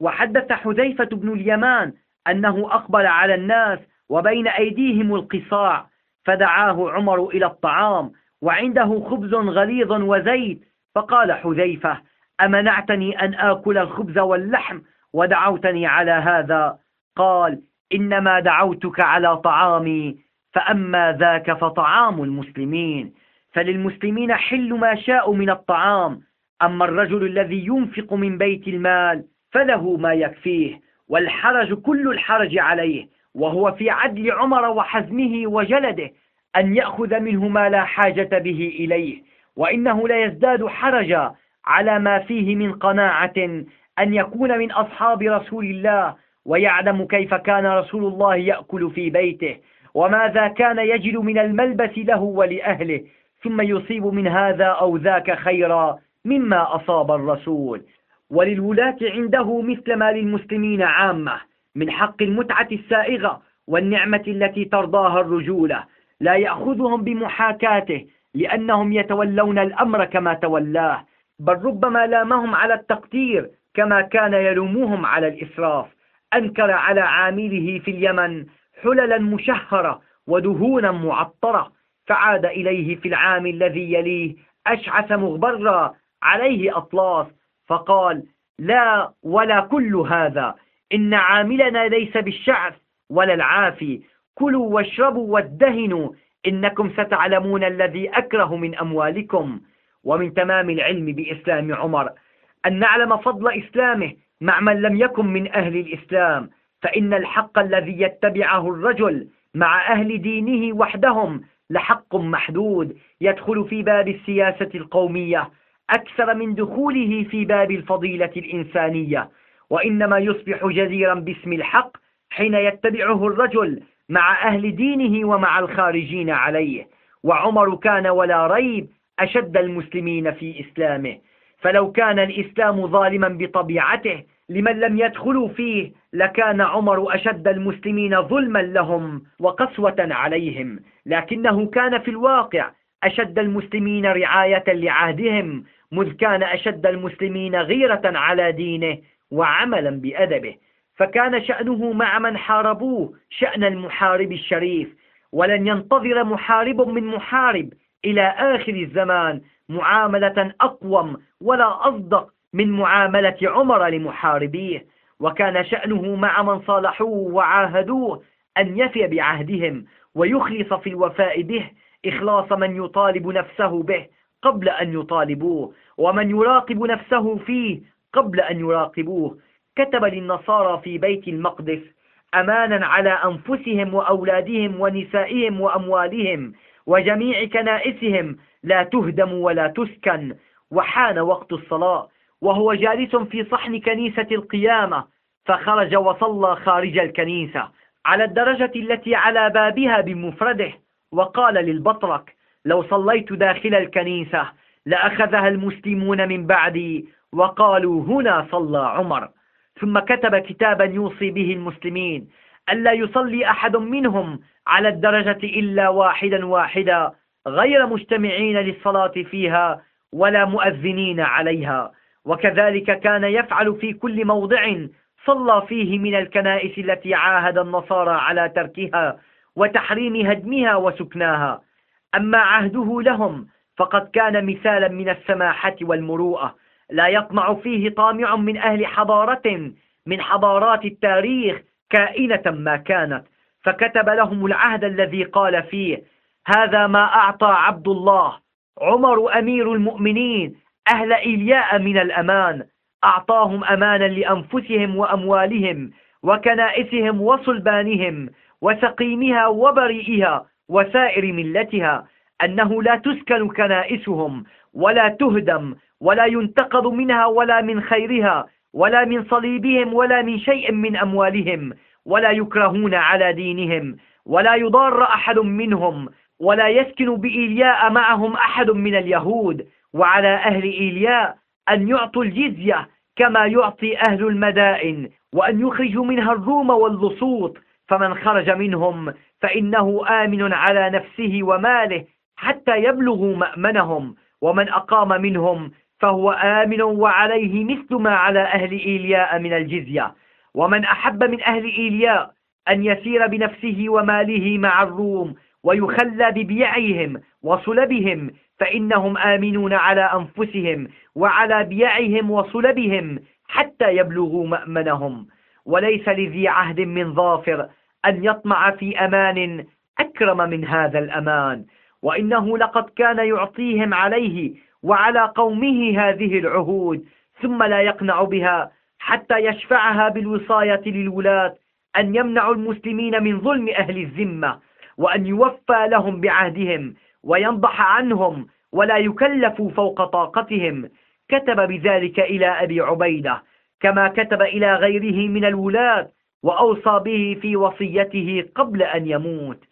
وحدث حذيفة بن اليمان أنه أقبل على الناس وبين أيديهم القصاع فدعاه عمر إلى الطعام وعنده خبز غليظ وزيت. فقال حذيفة أمنعتني أن آكل الخبز واللحم ودعوتني على هذا؟ قال إنما دعوتك على طعامي. فأما ذاك فطعام المسلمين فللمسلمين حل ما شاءوا من الطعام. أما الرجل الذي ينفق من بيت المال فله ما يكفيه والحرج كل الحرج عليه وهو في عدل عمر وحزمه وجلده أن يأخذ منه ما لا حاجة به إليه. وإنه لا يزداد حرجا على ما فيه من قناعة أن يكون من أصحاب رسول الله ويعلم كيف كان رسول الله يأكل في بيته. وماذا كان يجد من الملبس له ولأهله ثم يصيب من هذا أو ذاك خيرا مما أصاب الرسول. وللولاة عنده مثل ما للمسلمين عامة من حق المتعة السائغة والنعمة التي ترضاها الرجولة. لا يأخذهم بمحاكاته لأنهم يتولون الأمر كما تولاه. بل ربما لامهم على التقدير كما كان يلومهم على الإسراف. أنكر على عامله في اليمن حللا مشهرة ودهونا معطرة فعاد إليه في العام الذي يليه أشعث مغبرا عليه أطلاس فقال لا ولا كل هذا إن عاملنا ليس بالشعث ولا العافي كلوا واشربوا وادهنوا إنكم ستعلمون الذي أكره من أموالكم. ومن تمام العلم بإسلام عمر أن نعلم فضل إسلامه مع من لم يكن من أهل الإسلام. فإن الحق الذي يتبعه الرجل مع أهل دينه وحدهم لحق محدود يدخل في باب السياسة القومية أكثر من دخوله في باب الفضيلة الإنسانية وإنما يصبح جديرا باسم الحق حين يتبعه الرجل مع أهل دينه ومع الخارجين عليه. وعمر كان ولا ريب أشد المسلمين في إسلامه. فلو كان الإسلام ظالما بطبيعته لمن لم يدخلوا فيه لكان عمر أشد المسلمين ظلما لهم وقسوة عليهم لكنه كان في الواقع أشد المسلمين رعاية لعهدهم مذ كان أشد المسلمين غيرة على دينه وعملا بأدبه. فكان شأنه مع من حاربوه شأن المحارب الشريف ولن ينتظر محارب من محارب إلى آخر الزمان معاملة أقوم ولا أصدق من معاملة عمر لمحاربيه وكان شأنه مع من صالحوه وعاهدوه أن يفي بعهدهم ويخلص في الوفاء به إخلاص من يطالب نفسه به قبل أن يطالبوه ومن يراقب نفسه فيه قبل أن يراقبوه. كتب للنصارى في بيت المقدس أمانا على أنفسهم وأولادهم ونسائهم وأموالهم وجميع كنائسهم لا تهدم ولا تسكن وحان وقت الصلاة. وهو جالس في صحن كنيسة القيامة فخرج وصلى خارج الكنيسة على الدرجة التي على بابها بمفرده وقال للبطرك لو صليت داخل الكنيسة لأخذها المسلمون من بعدي. وقالوا هنا صلى عمر. ثم كتب كتابا يوصي به المسلمين ألا يصلي أحد منهم على الدرجة إلا واحدا واحدا غير مجتمعين للصلاة فيها ولا مؤذنين عليها. وكذلك كان يفعل في كل موضع صلى فيه من الكنائس التي عاهد النصارى على تركها وتحريم هدمها وسكناها. أما عهده لهم فقد كان مثالا من السماحة والمروءة. لا يطمع فيه طامع من أهل حضارة من حضارات التاريخ كائنة ما كانت. فكتب لهم العهد الذي قال فيه هذا ما أعطى عبد الله عمر أمير المؤمنين أهل إلياء من الأمان. أعطاهم أمانا لأنفسهم وأموالهم وكنائسهم وصلبانهم وسقيمها وبريئها وسائر ملتها. أنه لا تسكن كنائسهم ولا تهدم ولا ينتقض منها ولا من خيرها ولا من صليبهم ولا من شيء من أموالهم ولا يكرهون على دينهم ولا يضار أحد منهم ولا يسكن بإيلياء معهم أحد من اليهود وعلى أهل إيلياء أن يعطوا الجزية كما يعطي أهل المدائن وأن يخرجوا منها الروم واللصوط. فمن خرج منهم فإنه آمن على نفسه وماله حتى يبلغوا مأمنهم. ومن أقام منهم فهو آمن وعليه مثل ما على أهل إيلياء من الجزية. ومن أحب من أهل إيلياء أن يسير بنفسه وماله مع الروم ويخلى ببيعهم وصلبهم فإنهم آمنون على أنفسهم وعلى بيعهم وصلبهم حتى يبلغوا مأمنهم. وليس لذي عهد من ظافر أن يطمع في أمان أكرم من هذا الأمان. وإنه لقد كان يعطيهم عليه وعلى قومه هذه العهود ثم لا يقنع بها حتى يشفعها بالوصاية للولاة أن يمنعوا المسلمين من ظلم أهل الذمة وأن يوفى لهم بعهدهم وينضح عنهم ولا يكلفوا فوق طاقتهم. كتب بذلك إلى أبي عبيدة كما كتب إلى غيره من الولاة وأوصى به في وصيته قبل أن يموت.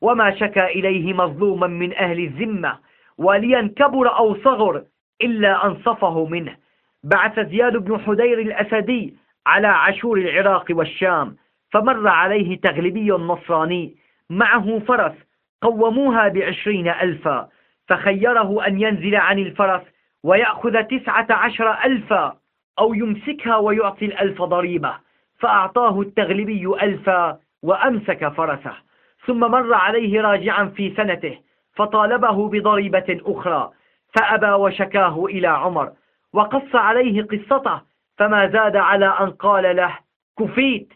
وما شكى إليه مظلوما من أهل الذمة وليا كبر أو صغر إلا أنصفه منه. بعث زياد بن حدير الأسدي على عشور العراق والشام فمر عليه تغلبي نصراني معه فرس قوموها بعشرين ألفا فخيره أن ينزل عن الفرس ويأخذ تسعة عشر ألفا أو يمسكها ويعطي الألف ضريبة فأعطاه التغلبي ألفا وأمسك فرسه. ثم مر عليه راجعا في سنته فطالبه بضريبة أخرى فأبى وشكاه إلى عمر وقص عليه قصته فما زاد على أن قال له كفيت.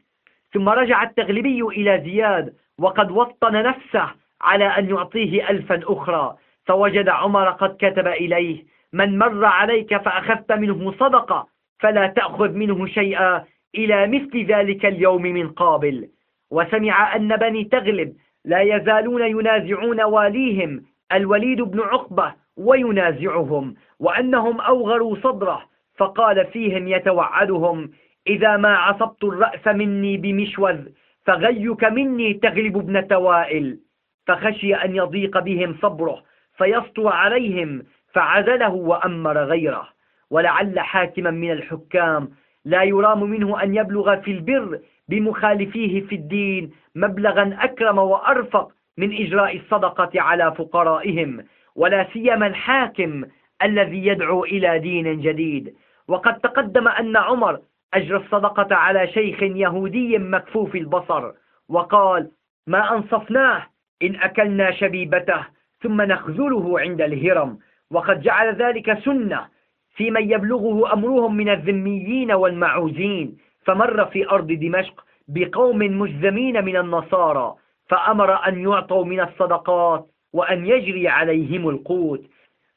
ثم رجع التغلبي إلى زياد وقد وطن نفسه على أن يعطيه ألفا أخرى. فوجد عمر قد كتب إليه من مر عليك فأخذت منه صدقة فلا تأخذ منه شيئا إلى مثل ذلك اليوم من قابل. وسمع أن بني تغلب لا يزالون ينازعون واليهم الوليد بن عقبة وينازعهم وأنهم أوغروا صدره فقال فيهم يتوعدهم إذا ما عصبت الرأس مني بمشوذ فغيك مني تغلب ابن توائل. فخشي أن يضيق بهم صبره فيسطو عليهم فعزله وأمر غيره. ولعل حاكما من الحكام لا يرام منه أن يبلغ في البر بمخالفيه في الدين مبلغا أكرم وأرفق من إجراء الصدقة على فقرائهم ولا سيما الحاكم الذي يدعو إلى دين جديد. وقد تقدم أن عمر أجرى الصدقة على شيخ يهودي مكفوف البصر وقال ما أنصفناه إن أكلنا شبيبته ثم نخذله عند الهرم وقد جعل ذلك سنة في من يبلغه أمرهم من الذميين والمعوزين فمر في أرض دمشق بقوم مجزمين من النصارى فأمر أن يعطوا من الصدقات وأن يجري عليهم القوت.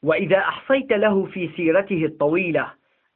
وإذا أحصيت له في سيرته الطويلة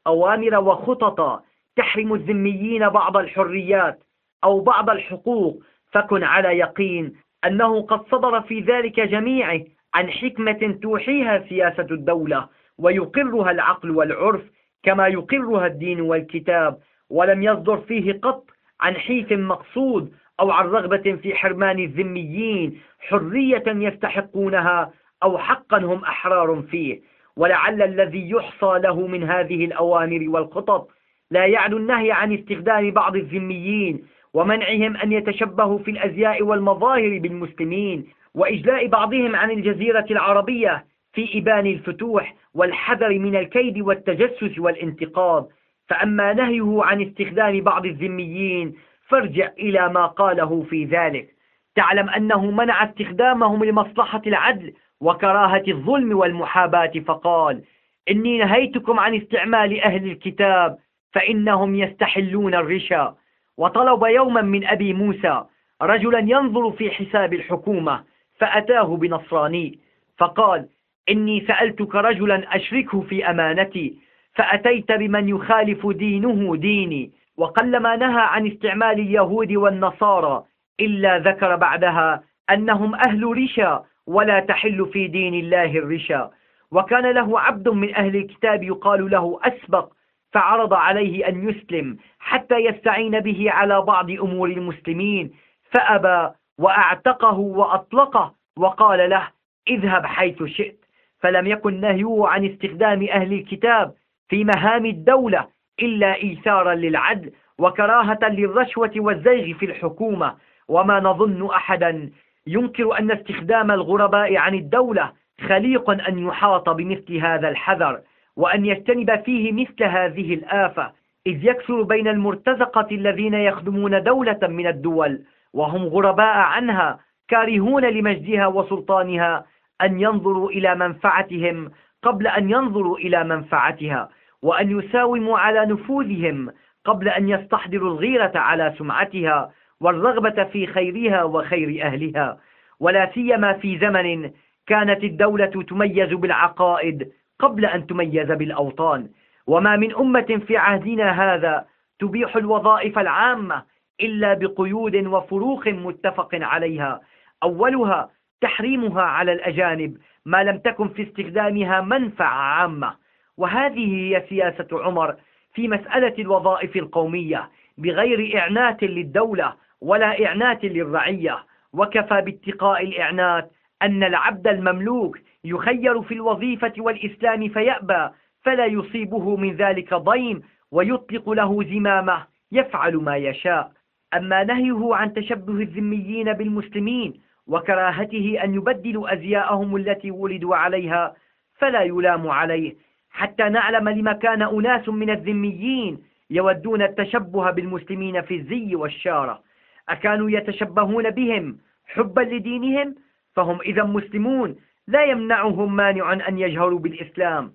أوامر وخطط تحرم الذميين بعض الحريات أو بعض الحقوق فكن على يقين أنه قد صدر في ذلك جميعه عن حكمة توحيها سياسة الدولة ويقرها العقل والعرف كما يقرها الدين والكتاب ولم يصدر فيه قط عن حيث مقصود أو عن رغبة في حرمان الذميين حرية يستحقونها أو حقا هم أحرار فيه. ولعل الذي يحصى له من هذه الأوامر والخطط لا يعد النهي عن استخدام بعض الذميين ومنعهم أن يتشبهوا في الأزياء والمظاهر بالمسلمين وإجلاء بعضهم عن الجزيرة العربية في إبان الفتوح والحذر من الكيد والتجسس والانتقاد فأما نهيه عن استخدام بعض الذميين فارجع إلى ما قاله في ذلك. تعلم أنه منع استخدامهم لمصلحة العدل وكراهة الظلم والمحاباة فقال إني نهيتكم عن استعمال أهل الكتاب فإنهم يستحلون الرشا. وطلب يوما من أبي موسى رجلا ينظر في حساب الحكومة فأتاه بنصراني فقال إني سألتك رجلا أشركه في أمانتي فأتيت بمن يخالف دينه ديني وقلما نهى عن استعمال اليهود والنصارى إلا ذكر بعدها أنهم أهل رشا ولا تحل في دين الله الرشا وكان له عبد من أهل الكتاب يقال له أسبق فعرض عليه أن يسلم حتى يستعين به على بعض أمور المسلمين. فأبى وأعتقه وأطلقه وقال له اذهب حيث شئت. فلم يكن نهيه عن استخدام أهل الكتاب في مهام الدولة إلا إيثارا للعدل وكراهة للرشوة والزيغ في الحكومة. وما نظن أحدا ينكر أن استخدام الغرباء عن الدولة خليق أن يحاط بمثل هذا الحذر. وأن يجتنب فيه مثل هذه الآفة إذ يكثر بين المرتزقة الذين يخدمون دولة من الدول وهم غرباء عنها كارهون لمجدها وسلطانها أن ينظروا إلى منفعتهم قبل أن ينظروا إلى منفعتها وأن يساوموا على نفوذهم قبل أن يستحضروا الغيرة على سمعتها والرغبة في خيرها وخير أهلها. ولا سيما في زمن كانت الدولة تميز بالعقائد قبل أن تميز بالأوطان. وما من أمة في عهدنا هذا تبيح الوظائف العامة إلا بقيود وفروق متفق عليها. أولها تحريمها على الأجانب ما لم تكن في استخدامها منفعة عامة. وهذه هي سياسة عمر في مسألة الوظائف القومية بغير إعنات للدولة ولا إعنات للرعية. وكفى باتقاء الإعنات أن العبد المملوك يخير في الوظيفة والإسلام فيأبى فلا يصيبه من ذلك ضيم ويطلق له زمامة يفعل ما يشاء. أما نهيه عن تشبه الذميين بالمسلمين وكراهته أن يبدلوا أزياءهم التي ولدوا عليها فلا يلام عليه. حتى نعلم لما كان أناس من الذميين يودون التشبه بالمسلمين في الزي والشارة. أكانوا يتشبهون بهم حبا لدينهم؟ فهم إذا مسلمون. لا يمنعهم مانع أن يجهروا بالإسلام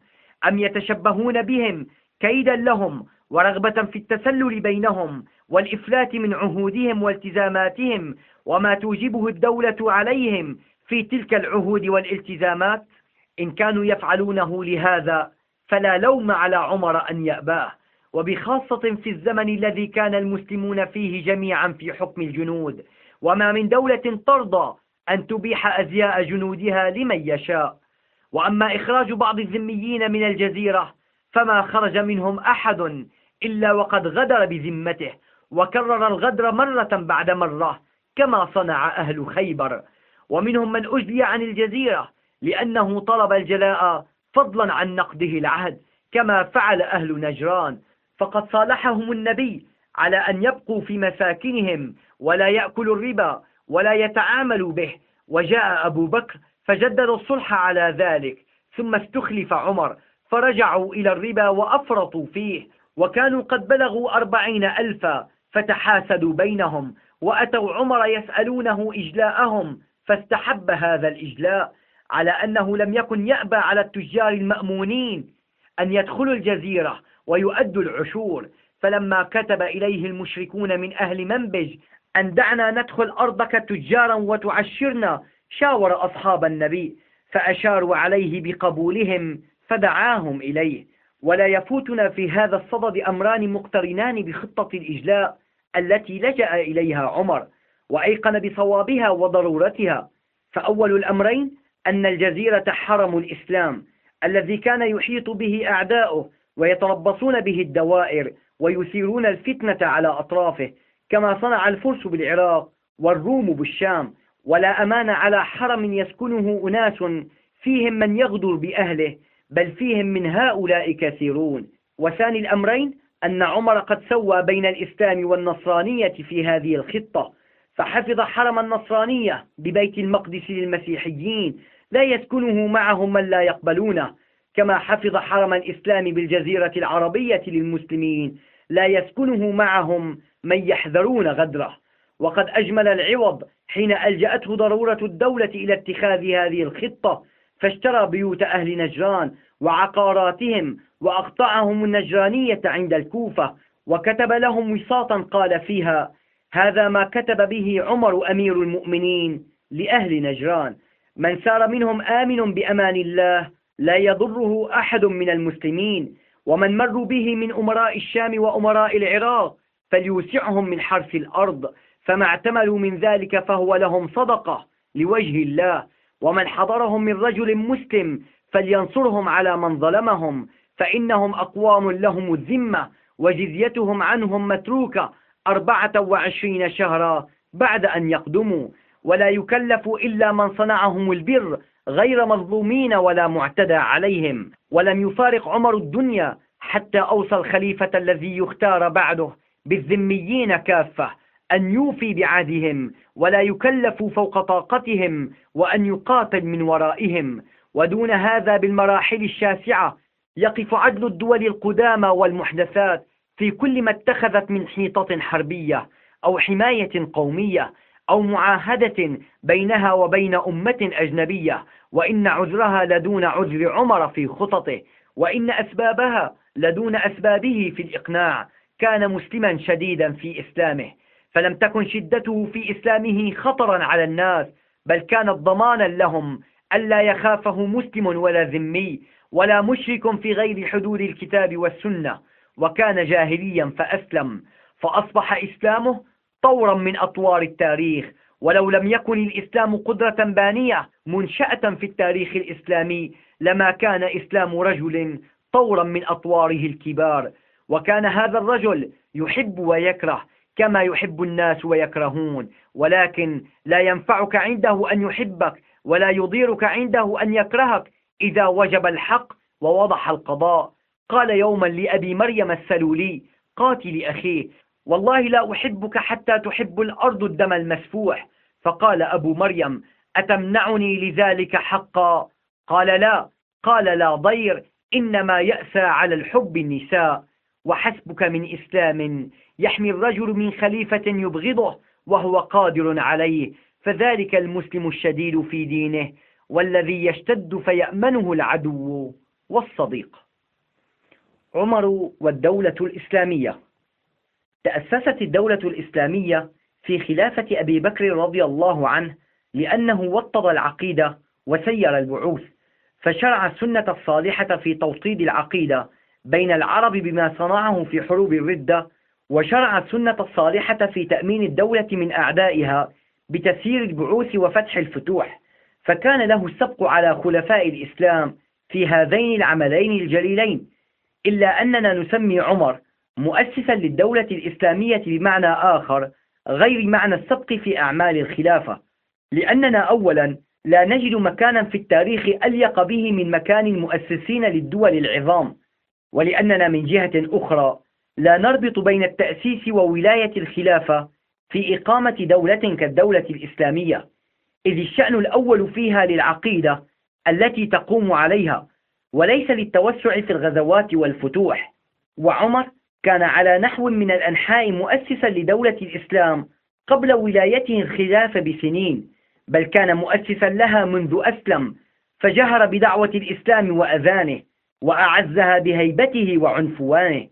أم يتشبهون بهم كيدا لهم ورغبة في التسلل بينهم والإفلات من عهودهم والتزاماتهم وما توجبه الدولة عليهم في تلك العهود والالتزامات؟ إن كانوا يفعلونه لهذا فلا لوم على عمر أن يأباه وبخاصة في الزمن الذي كان المسلمون فيه جميعا في حكم الجنود وما من دولة ترضى أن تبيح أزياء جنودها لمن يشاء. وأما إخراج بعض الذميين من الجزيرة فما خرج منهم أحد إلا وقد غدر بذمته وكرر الغدر مرة بعد مرة كما صنع أهل خيبر. ومنهم من أجلي عن الجزيرة لأنه طلب الجلاء فضلا عن نقده العهد كما فعل أهل نجران. فقد صالحهم النبي على أن يبقوا في مساكنهم ولا يأكلوا الربا ولا يتعاملوا به. وجاء أبو بكر فجدد الصلح على ذلك ثم استخلف عمر فرجعوا إلى الربا وأفرطوا فيه وكانوا قد بلغوا أربعين ألفا فتحاسدوا بينهم وأتوا عمر يسألونه إجلاءهم فاستحب هذا الإجلاء على أنه لم يكن يأبى على التجار المأمونين أن يدخلوا الجزيرة ويؤدوا العشور. فلما كتب إليه المشركون من أهل منبج أن دعنا ندخل أرضك تجارا وتعشرنا شاور أصحاب النبي فأشاروا عليه بقبولهم فدعاهم إليه. ولا يفوتنا في هذا الصدد أمران مقترنان بخطة الإجلاء التي لجأ إليها عمر وأيقن بصوابها وضرورتها. فأول الأمرين أن الجزيرة حرم الإسلام الذي كان يحيط به أعداؤه ويتربصون به الدوائر ويثيرون الفتنة على أطرافه. كما صنع الفرس بالعراق والروم بالشام ولا أمان على حرم يسكنه أناس فيهم من يغدر بأهله بل فيهم من هؤلاء كثيرون. وثاني الأمرين أن عمر قد سوى بين الإسلام والنصرانية في هذه الخطة فحفظ حرم النصرانية ببيت المقدس للمسيحيين لا يسكنه معهم من لا يقبلونه. كما حفظ حرم الإسلام بالجزيرة العربية للمسلمين لا يسكنه معهم من يحذرون غدره. وقد أجمل العوض حين ألجأته ضرورة الدولة إلى اتخاذ هذه الخطة فاشترى بيوت أهل نجران وعقاراتهم وأقطعهم النجرانية عند الكوفة وكتب لهم وساطا قال فيها هذا ما كتب به عمر أمير المؤمنين لأهل نجران. من سار منهم آمن بأمان الله لا يضره أحد من المسلمين ومن مروا به من أمراء الشام وأمراء العراق فليوسعهم من حرث الأرض فما اعتملوا من ذلك فهو لهم صدقة لوجه الله. ومن حضرهم من رجل مسلم فلينصرهم على من ظلمهم فإنهم أقوام لهم الذمة وجزيتهم عنهم متروكة أربعة وعشرين شهرا بعد أن يقدموا. ولا يكلف إلا من صنعهم البر غير مظلومين ولا معتدى عليهم. ولم يفارق عمر الدنيا حتى أوصى الخليفة الذي يختار بعده. بالذميين كافة أن يوفي بعهدهم ولا يكلف فوق طاقتهم وأن يقاتل من ورائهم. ودون هذا بالمراحل الشاسعة يقف عدل الدول القدامى والمحدثات في كل ما اتخذت من حيطة حربية أو حماية قومية أو معاهدة بينها وبين أمة أجنبية. وإن عذرها لدون عذر عمر في خططه وإن أسبابها لدون أسبابه في الإقناع. كان مسلما شديدا في إسلامه فلم تكن شدته في إسلامه خطرا على الناس بل كانت ضمانا لهم ألا يخافه مسلم ولا ذمي ولا مشرك في غير حدود الكتاب والسنة. وكان جاهليا فأسلم فأصبح إسلامه طورا من أطوار التاريخ ولو لم يكن الإسلام قدرة بانية منشأة في التاريخ الإسلامي لما كان إسلام رجل طورا من أطواره الكبار. وكان هذا الرجل يحب ويكره كما يحب الناس ويكرهون ولكن لا ينفعك عنده أن يحبك ولا يضيرك عنده أن يكرهك إذا وجب الحق ووضح القضاء. قال يوما لأبي مريم السلولي قاتل أخيه والله لا أحبك حتى تحب الأرض الدم المسفوح. فقال أبو مريم أتمنعني لذلك حقا؟ قال لا قال لا ضير إنما يأسى على الحب النساء. وحسبك من إسلام يحمي الرجل من خليفة يبغضه وهو قادر عليه فذلك المسلم الشديد في دينه والذي يشتد فيأمنه العدو والصديق. عمر والدولة الإسلامية. تأسست الدولة الإسلامية في خلافة أبي بكر رضي الله عنه لأنه وطد العقيدة وسير البعوث فشرع السنة الصالحة في توطيد العقيدة بين العرب بما صنعه في حروب الردة وشرع السنة الصالحة في تأمين الدولة من أعدائها بتسيير البعوث وفتح الفتوح. فكان له السبق على خلفاء الإسلام في هذين العملين الجليلين إلا أننا نسمي عمر مؤسسا للدولة الإسلامية بمعنى آخر غير معنى السبق في أعمال الخلافة. لأننا أولا لا نجد مكانا في التاريخ أليق به من مكان المؤسسين للدول العظام. ولأننا من جهة أخرى لا نربط بين التأسيس وولاية الخلافة في إقامة دولة كالدولة الإسلامية إذ الشأن الأول فيها للعقيدة التي تقوم عليها وليس للتوسع في الغزوات والفتوح. وعمر كان على نحو من الأنحاء مؤسسا لدولة الإسلام قبل ولايته الخلافة بسنين بل كان مؤسسا لها منذ أسلم فجهر بدعوة الإسلام وأذانه. وأعزها بهيبته وعنفوانه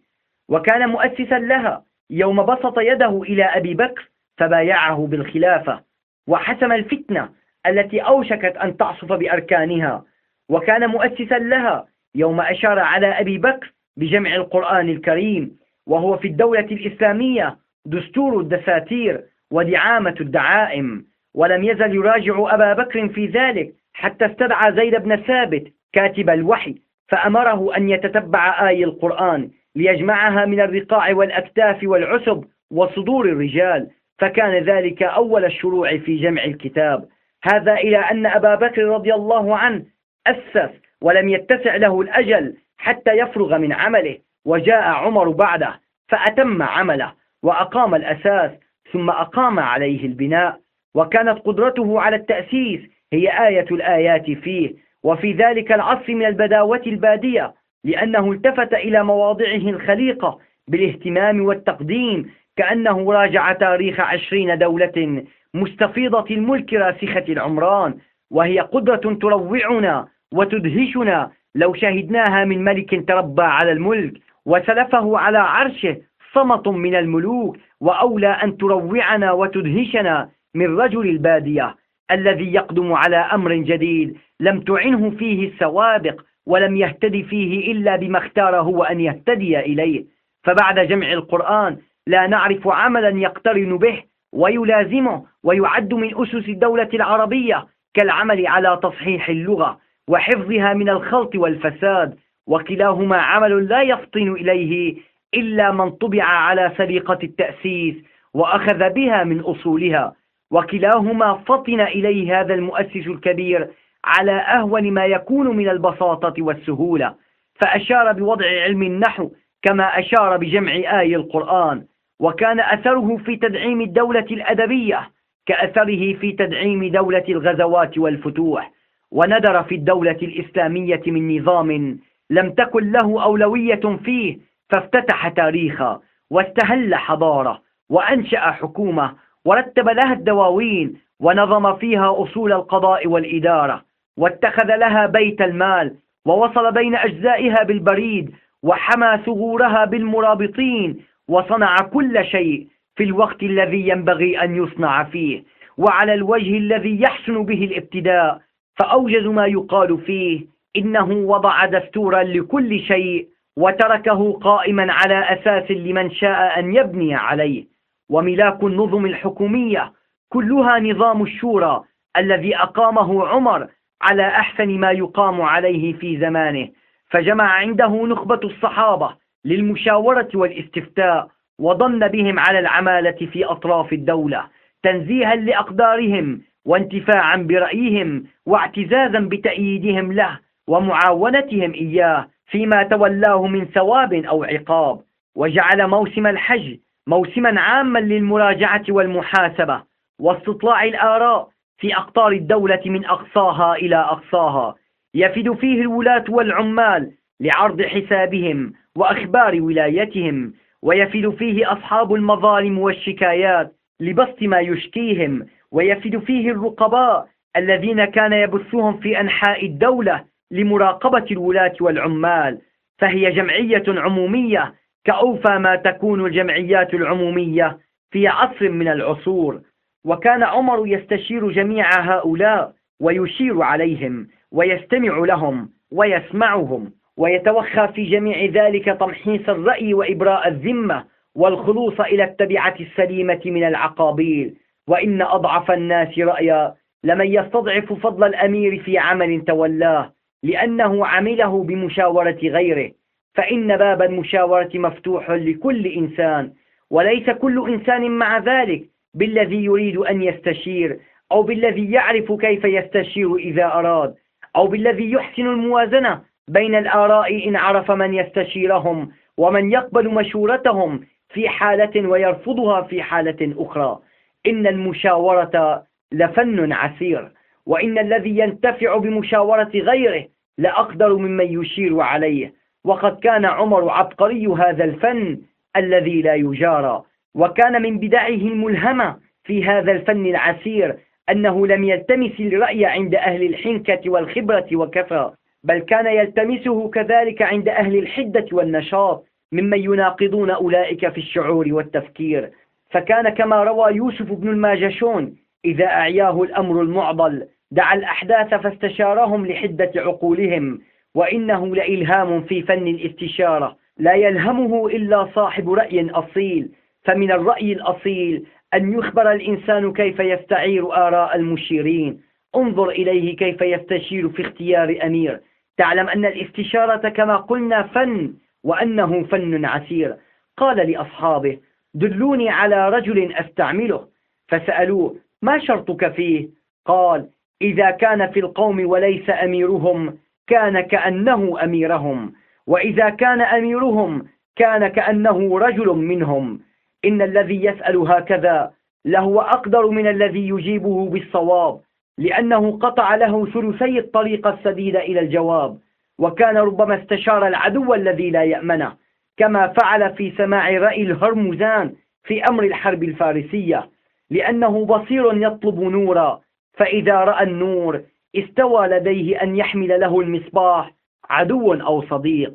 وكان مؤسسا لها يوم بسط يده إلى أبي بكر فبايعه بالخلافة وحسم الفتنة التي أوشكت أن تعصف بأركانها وكان مؤسسا لها يوم أشار على أبي بكر بجمع القرآن الكريم وهو في الدولة الإسلامية دستور الدساتير ودعامة الدعائم ولم يزل يراجع أبا بكر في ذلك حتى استدعى زيد بن ثابت كاتب الوحي فأمره أن يتتبع آي القرآن ليجمعها من الرقاع والأكتاف والعسب وصدور الرجال فكان ذلك أول الشروع في جمع الكتاب. هذا إلى أن أبا بكر رضي الله عنه أسس ولم يتسع له الأجل حتى يفرغ من عمله وجاء عمر بعده فأتم عمله وأقام الأساس ثم أقام عليه البناء وكانت قدرته على التأسيس هي آية الآيات فيه. وفي ذلك العصر من البداوة البادية لأنه التفت إلى مواضعه الخليقة بالاهتمام والتقديم كأنه راجع تاريخ عشرين دولة مستفيضة الملك راسخة العمران وهي قدرة تروعنا وتدهشنا لو شهدناها من ملك تربى على الملك وسلفه على عرشه صمت من الملوك وأولى أن تروعنا وتدهشنا من رجل البادية. الذي يقدم على أمر جديد لم تعنه فيه السوابق ولم يهتدي فيه إلا بما اختار هو أن يهتدي إليه. فبعد جمع القرآن لا نعرف عملا يقترن به ويلازمه ويعد من أسس الدولة العربية كالعمل على تصحيح اللغة وحفظها من الخلط والفساد. وكلاهما عمل لا يفطن إليه إلا من طبع على سليقة التأسيس وأخذ بها من أصولها. وكلاهما فطن إليه هذا المؤسس الكبير على أهون ما يكون من البساطة والسهولة فأشار بوضع علم النحو كما أشار بجمع آي القرآن وكان أثره في تدعيم الدولة الأدبية كأثره في تدعيم دولة الغزوات والفتوح وندر في الدولة الإسلامية من نظام لم تكن له أولوية فيه فافتتح تاريخا واستهل حضارة وأنشأ حكومة ورتب لها الدواوين ونظم فيها أصول القضاء والإدارة واتخذ لها بيت المال ووصل بين أجزائها بالبريد وحمى ثغورها بالمرابطين وصنع كل شيء في الوقت الذي ينبغي أن يصنع فيه وعلى الوجه الذي يحسن به الابتداء فأوجز ما يقال فيه إنه وضع دستورا لكل شيء وتركه قائما على أساس لمن شاء أن يبني عليه. وملاك النظم الحكومية كلها نظام الشورى الذي أقامه عمر على أحسن ما يقام عليه في زمانه. فجمع عنده نخبة الصحابة للمشاورة والاستفتاء وضن بهم على العمالة في أطراف الدولة تنزيها لأقدارهم وانتفاعا برأيهم واعتزازا بتأييدهم له ومعاونتهم إياه فيما تولاه من ثواب أو عقاب. وجعل موسم الحج موسما عاما للمراجعة والمحاسبة واستطلاع الآراء في أقطار الدولة من أقصاها إلى أقصاها. يفد فيه الولاة والعمال لعرض حسابهم وأخبار ولايتهم. ويفد فيه أصحاب المظالم والشكايات لبسط ما يشكيهم. ويفد فيه الرقباء الذين كان يبثهم في أنحاء الدولة لمراقبة الولاة والعمال. فهي جمعية عمومية كأوفى ما تكون الجمعيات العمومية في عصر من العصور وكان عمر يستشير جميع هؤلاء ويشير عليهم ويستمع لهم ويسمعهم ويتوخى في جميع ذلك تمحيص الرأي وإبراء الذمة والخلوص إلى التبعة السليمة من العقابيل. وإن أضعف الناس رأيا لمن يستضعف فضل الأمير في عمل تولاه لأنه عمله بمشاورة غيره. فإن باب المشاورة مفتوح لكل إنسان وليس كل إنسان مع ذلك بالذي يريد أن يستشير أو بالذي يعرف كيف يستشير إذا أراد أو بالذي يحسن الموازنة بين الآراء إن عرف من يستشيرهم ومن يقبل مشورتهم في حالة ويرفضها في حالة أخرى. إن المشاورة لفن عسير وإن الذي ينتفع بمشاورة غيره لأقدر ممن يشير عليه. وقد كان عمر عبقري هذا الفن الذي لا يجارى وكان من بدعه الملهمة في هذا الفن العسير أنه لم يلتمس الرأي عند أهل الحنكة والخبرة وكفى بل كان يلتمسه كذلك عند أهل الحدة والنشاط ممن يناقضون أولئك في الشعور والتفكير. فكان كما روى يوسف بن الماجشون إذا أعياه الأمر المعضل دعا الأحداث فاستشارهم لحدة عقولهم وإنه لإلهام في فن الاستشارة. لا يلهمه إلا صاحب رأي أصيل. فمن الرأي الأصيل أن يخبر الإنسان كيف يستعير آراء المشيرين. انظر إليه كيف يستشير في اختيار أمير. تعلم أن الاستشارة كما قلنا فن وأنه فن عسير. قال لأصحابه دلوني على رجل أستعمله. فسألوه ما شرطك فيه؟ قال إذا كان في القوم وليس أميرهم كان كأنه أميرهم وإذا كان أميرهم كان كأنه رجل منهم. إن الذي يسأل هكذا لهو أقدر من الذي يجيبه بالصواب لأنه قطع له ثلثي الطريق السديد إلى الجواب وكان ربما استشار العدو الذي لا يأمنه كما فعل في سماع رأي الهرمزان في أمر الحرب الفارسية لأنه بصير يطلب نورا فإذا رأى النور استوى لديه أن يحمل له المصباح عدو أو صديق.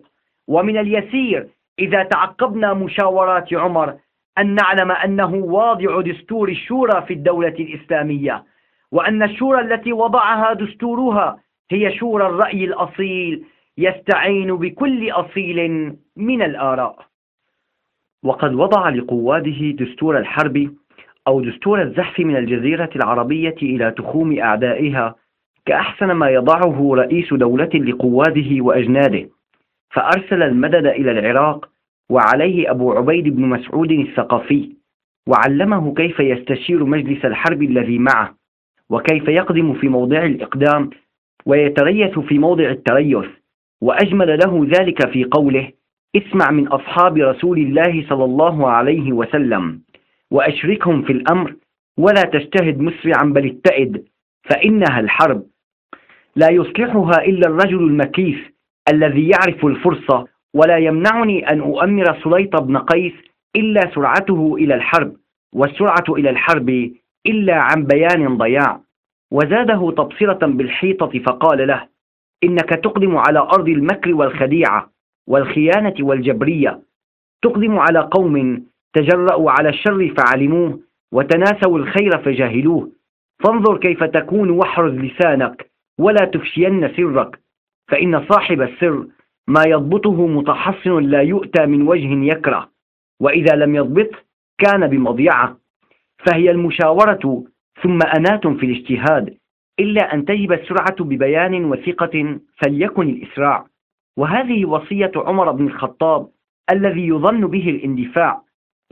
ومن اليسير إذا تعقبنا مشاورات عمر أن نعلم أنه واضع دستور الشورى في الدولة الإسلامية وأن الشورى التي وضعها دستورها هي شورى الرأي الأصيل يستعين بكل أصيل من الآراء. وقد وضع لقواده دستور الحرب أو دستور الزحف من الجزيرة العربية إلى تخوم أعدائها كأحسن ما يضعه رئيس دولة لقواده وأجناده. فأرسل المدد إلى العراق وعليه أبو عبيد بن مسعود الثقفي وعلمه كيف يستشير مجلس الحرب الذي معه وكيف يقدم في موضع الإقدام ويتريث في موضع التريث وأجمل له ذلك في قوله اسمع من أصحاب رسول الله صلى الله عليه وسلم وأشركهم في الأمر ولا تجتهد مسرعا بل اتئد فإنها الحرب لا يصلحها إلا الرجل المكيس الذي يعرف الفرصة ولا يمنعني أن أؤمر سليط بن قيس إلا سرعته إلى الحرب والسرعة إلى الحرب إلا عن بيان ضياع. وزاده تبصرة بالحيطة فقال له إنك تقدم على أرض المكر والخديعة والخيانة والجبرية. تقدم على قوم تجرأوا على الشر فعلموه وتناسوا الخير فجاهلوه. فانظر كيف تكون واحرز لسانك. ولا تفشين سرك فإن صاحب السر ما يضبطه متحصن لا يؤتى من وجه يكره وإذا لم يضبط كان بمضيعة فهي المشاورة ثم أنات في الاجتهاد إلا أن تجب السرعة ببيان وثقة فليكن الإسراع. وهذه وصية عمر بن الخطاب الذي يظن به الاندفاع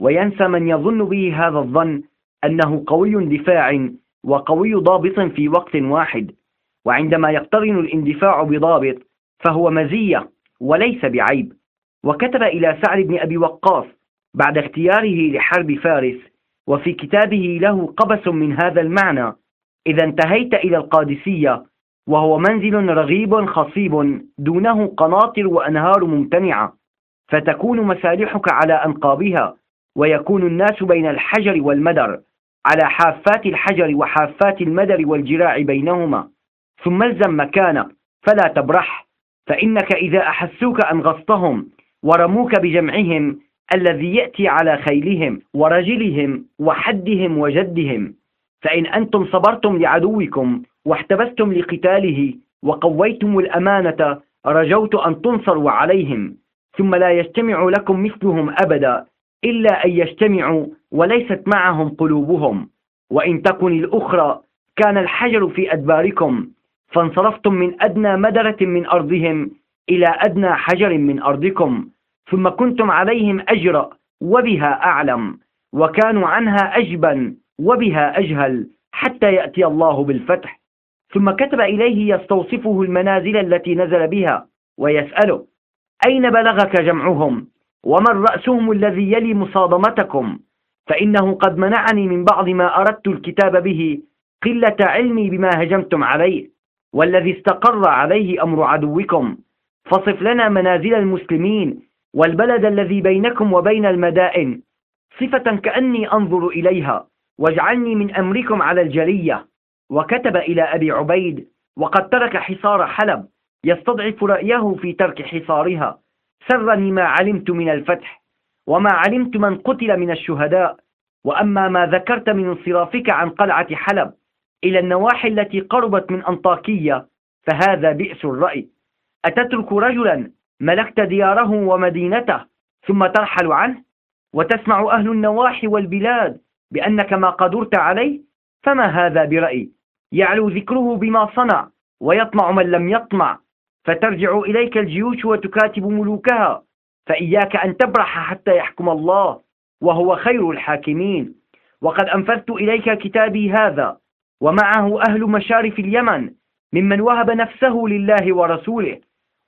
وينسى من يظن به هذا الظن أنه قوي دفاع وقوي ضابط في وقت واحد. وعندما يقترن الاندفاع بضابط فهو مزية وليس بعيب. وكتب إلى سعد بن أبي وقاص بعد اختياره لحرب فارس وفي كتابه له قبس من هذا المعنى إذا انتهيت إلى القادسية وهو منزل رغيب خصيب دونه قناطر وأنهار ممتنعة فتكون مسالحك على أنقابها ويكون الناس بين الحجر والمدر على حافات الحجر وحافات المدر والجراع بينهما. ثم الزم مكانك فلا تبرح. فإنك إذا أحسوك أنغصتهم ورموك بجمعهم الذي يأتي على خيلهم ورجلهم وحدهم وجدهم. فإن أنتم صبرتم لعدوكم واحتبستم لقتاله وقويتم الأمانة رجوت أن تنصروا عليهم. ثم لا يجتمع لكم مثلهم أبدا إلا أن يجتمعوا وليست معهم قلوبهم. وإن تكن الأخرى كان الحجر في أدباركم. فانصرفتم من أدنى مدرة من أرضهم إلى أدنى حجر من أرضكم ثم كنتم عليهم أجرأ وبها أعلم وكانوا عنها أجبا وبها أجهل حتى يأتي الله بالفتح. ثم كتب إليه يستوصفه المنازل التي نزل بها ويسأله أين بلغك جمعهم؟ ومن رأسهم الذي يلي مصادمتكم؟ فإنه قد منعني من بعض ما أردت الكتاب به قلة علمي بما هجمتم عليه. والذي استقر عليه أمر عدوكم. فصف لنا منازل المسلمين والبلد الذي بينكم وبين المدائن. صفة كأني أنظر إليها واجعلني من أمركم على الجلية وكتب إلى أبي عبيد وقد ترك حصار حلب يستضعف رأيه في ترك حصارها. سرني ما علمت من الفتح وما علمت من قتل من الشهداء. وأما ما ذكرت من انصرافك عن قلعة حلب إلى النواحي التي قربت من أنطاكية فهذا بئس الرأي. أتترك رجلا ملكت دياره ومدينته ثم ترحل عنه؟ وتسمع أهل النواحي والبلاد بأنك ما قدرت عليه؟ فما هذا برأي يعلو ذكره بما صنع ويطمع من لم يطمع. فترجع إليك الجيوش وتكاتب ملوكها فإياك أن تبرح حتى يحكم الله وهو خير الحاكمين. وقد أنفذت إليك كتابي هذا ومعه أهل مشارف اليمن ممن وهب نفسه لله ورسوله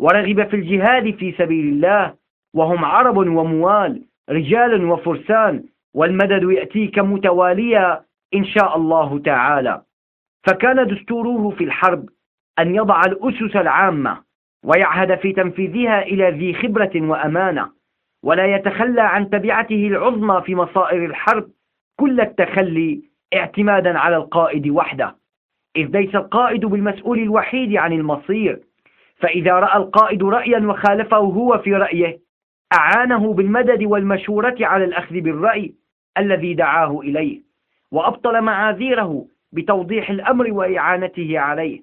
ورغب في الجهاد في سبيل الله وهم عرب وموال رجال وفرسان والمدد يأتيك متواليا إن شاء الله تعالى. فكان دستوره في الحرب أن يضع الأسس العامة ويعهد في تنفيذها إلى ذي خبرة وأمانة ولا يتخلى عن تبعته العظمى في مصائر الحرب كل التخلي اعتمادا على القائد وحده. إذ ليس القائد بالمسؤول الوحيد عن المصير فإذا رأى القائد رأيا وخالفه هو في رأيه أعانه بالمدد والمشورة على الأخذ بالرأي الذي دعاه إليه وأبطل معاذيره بتوضيح الأمر وإعانته عليه.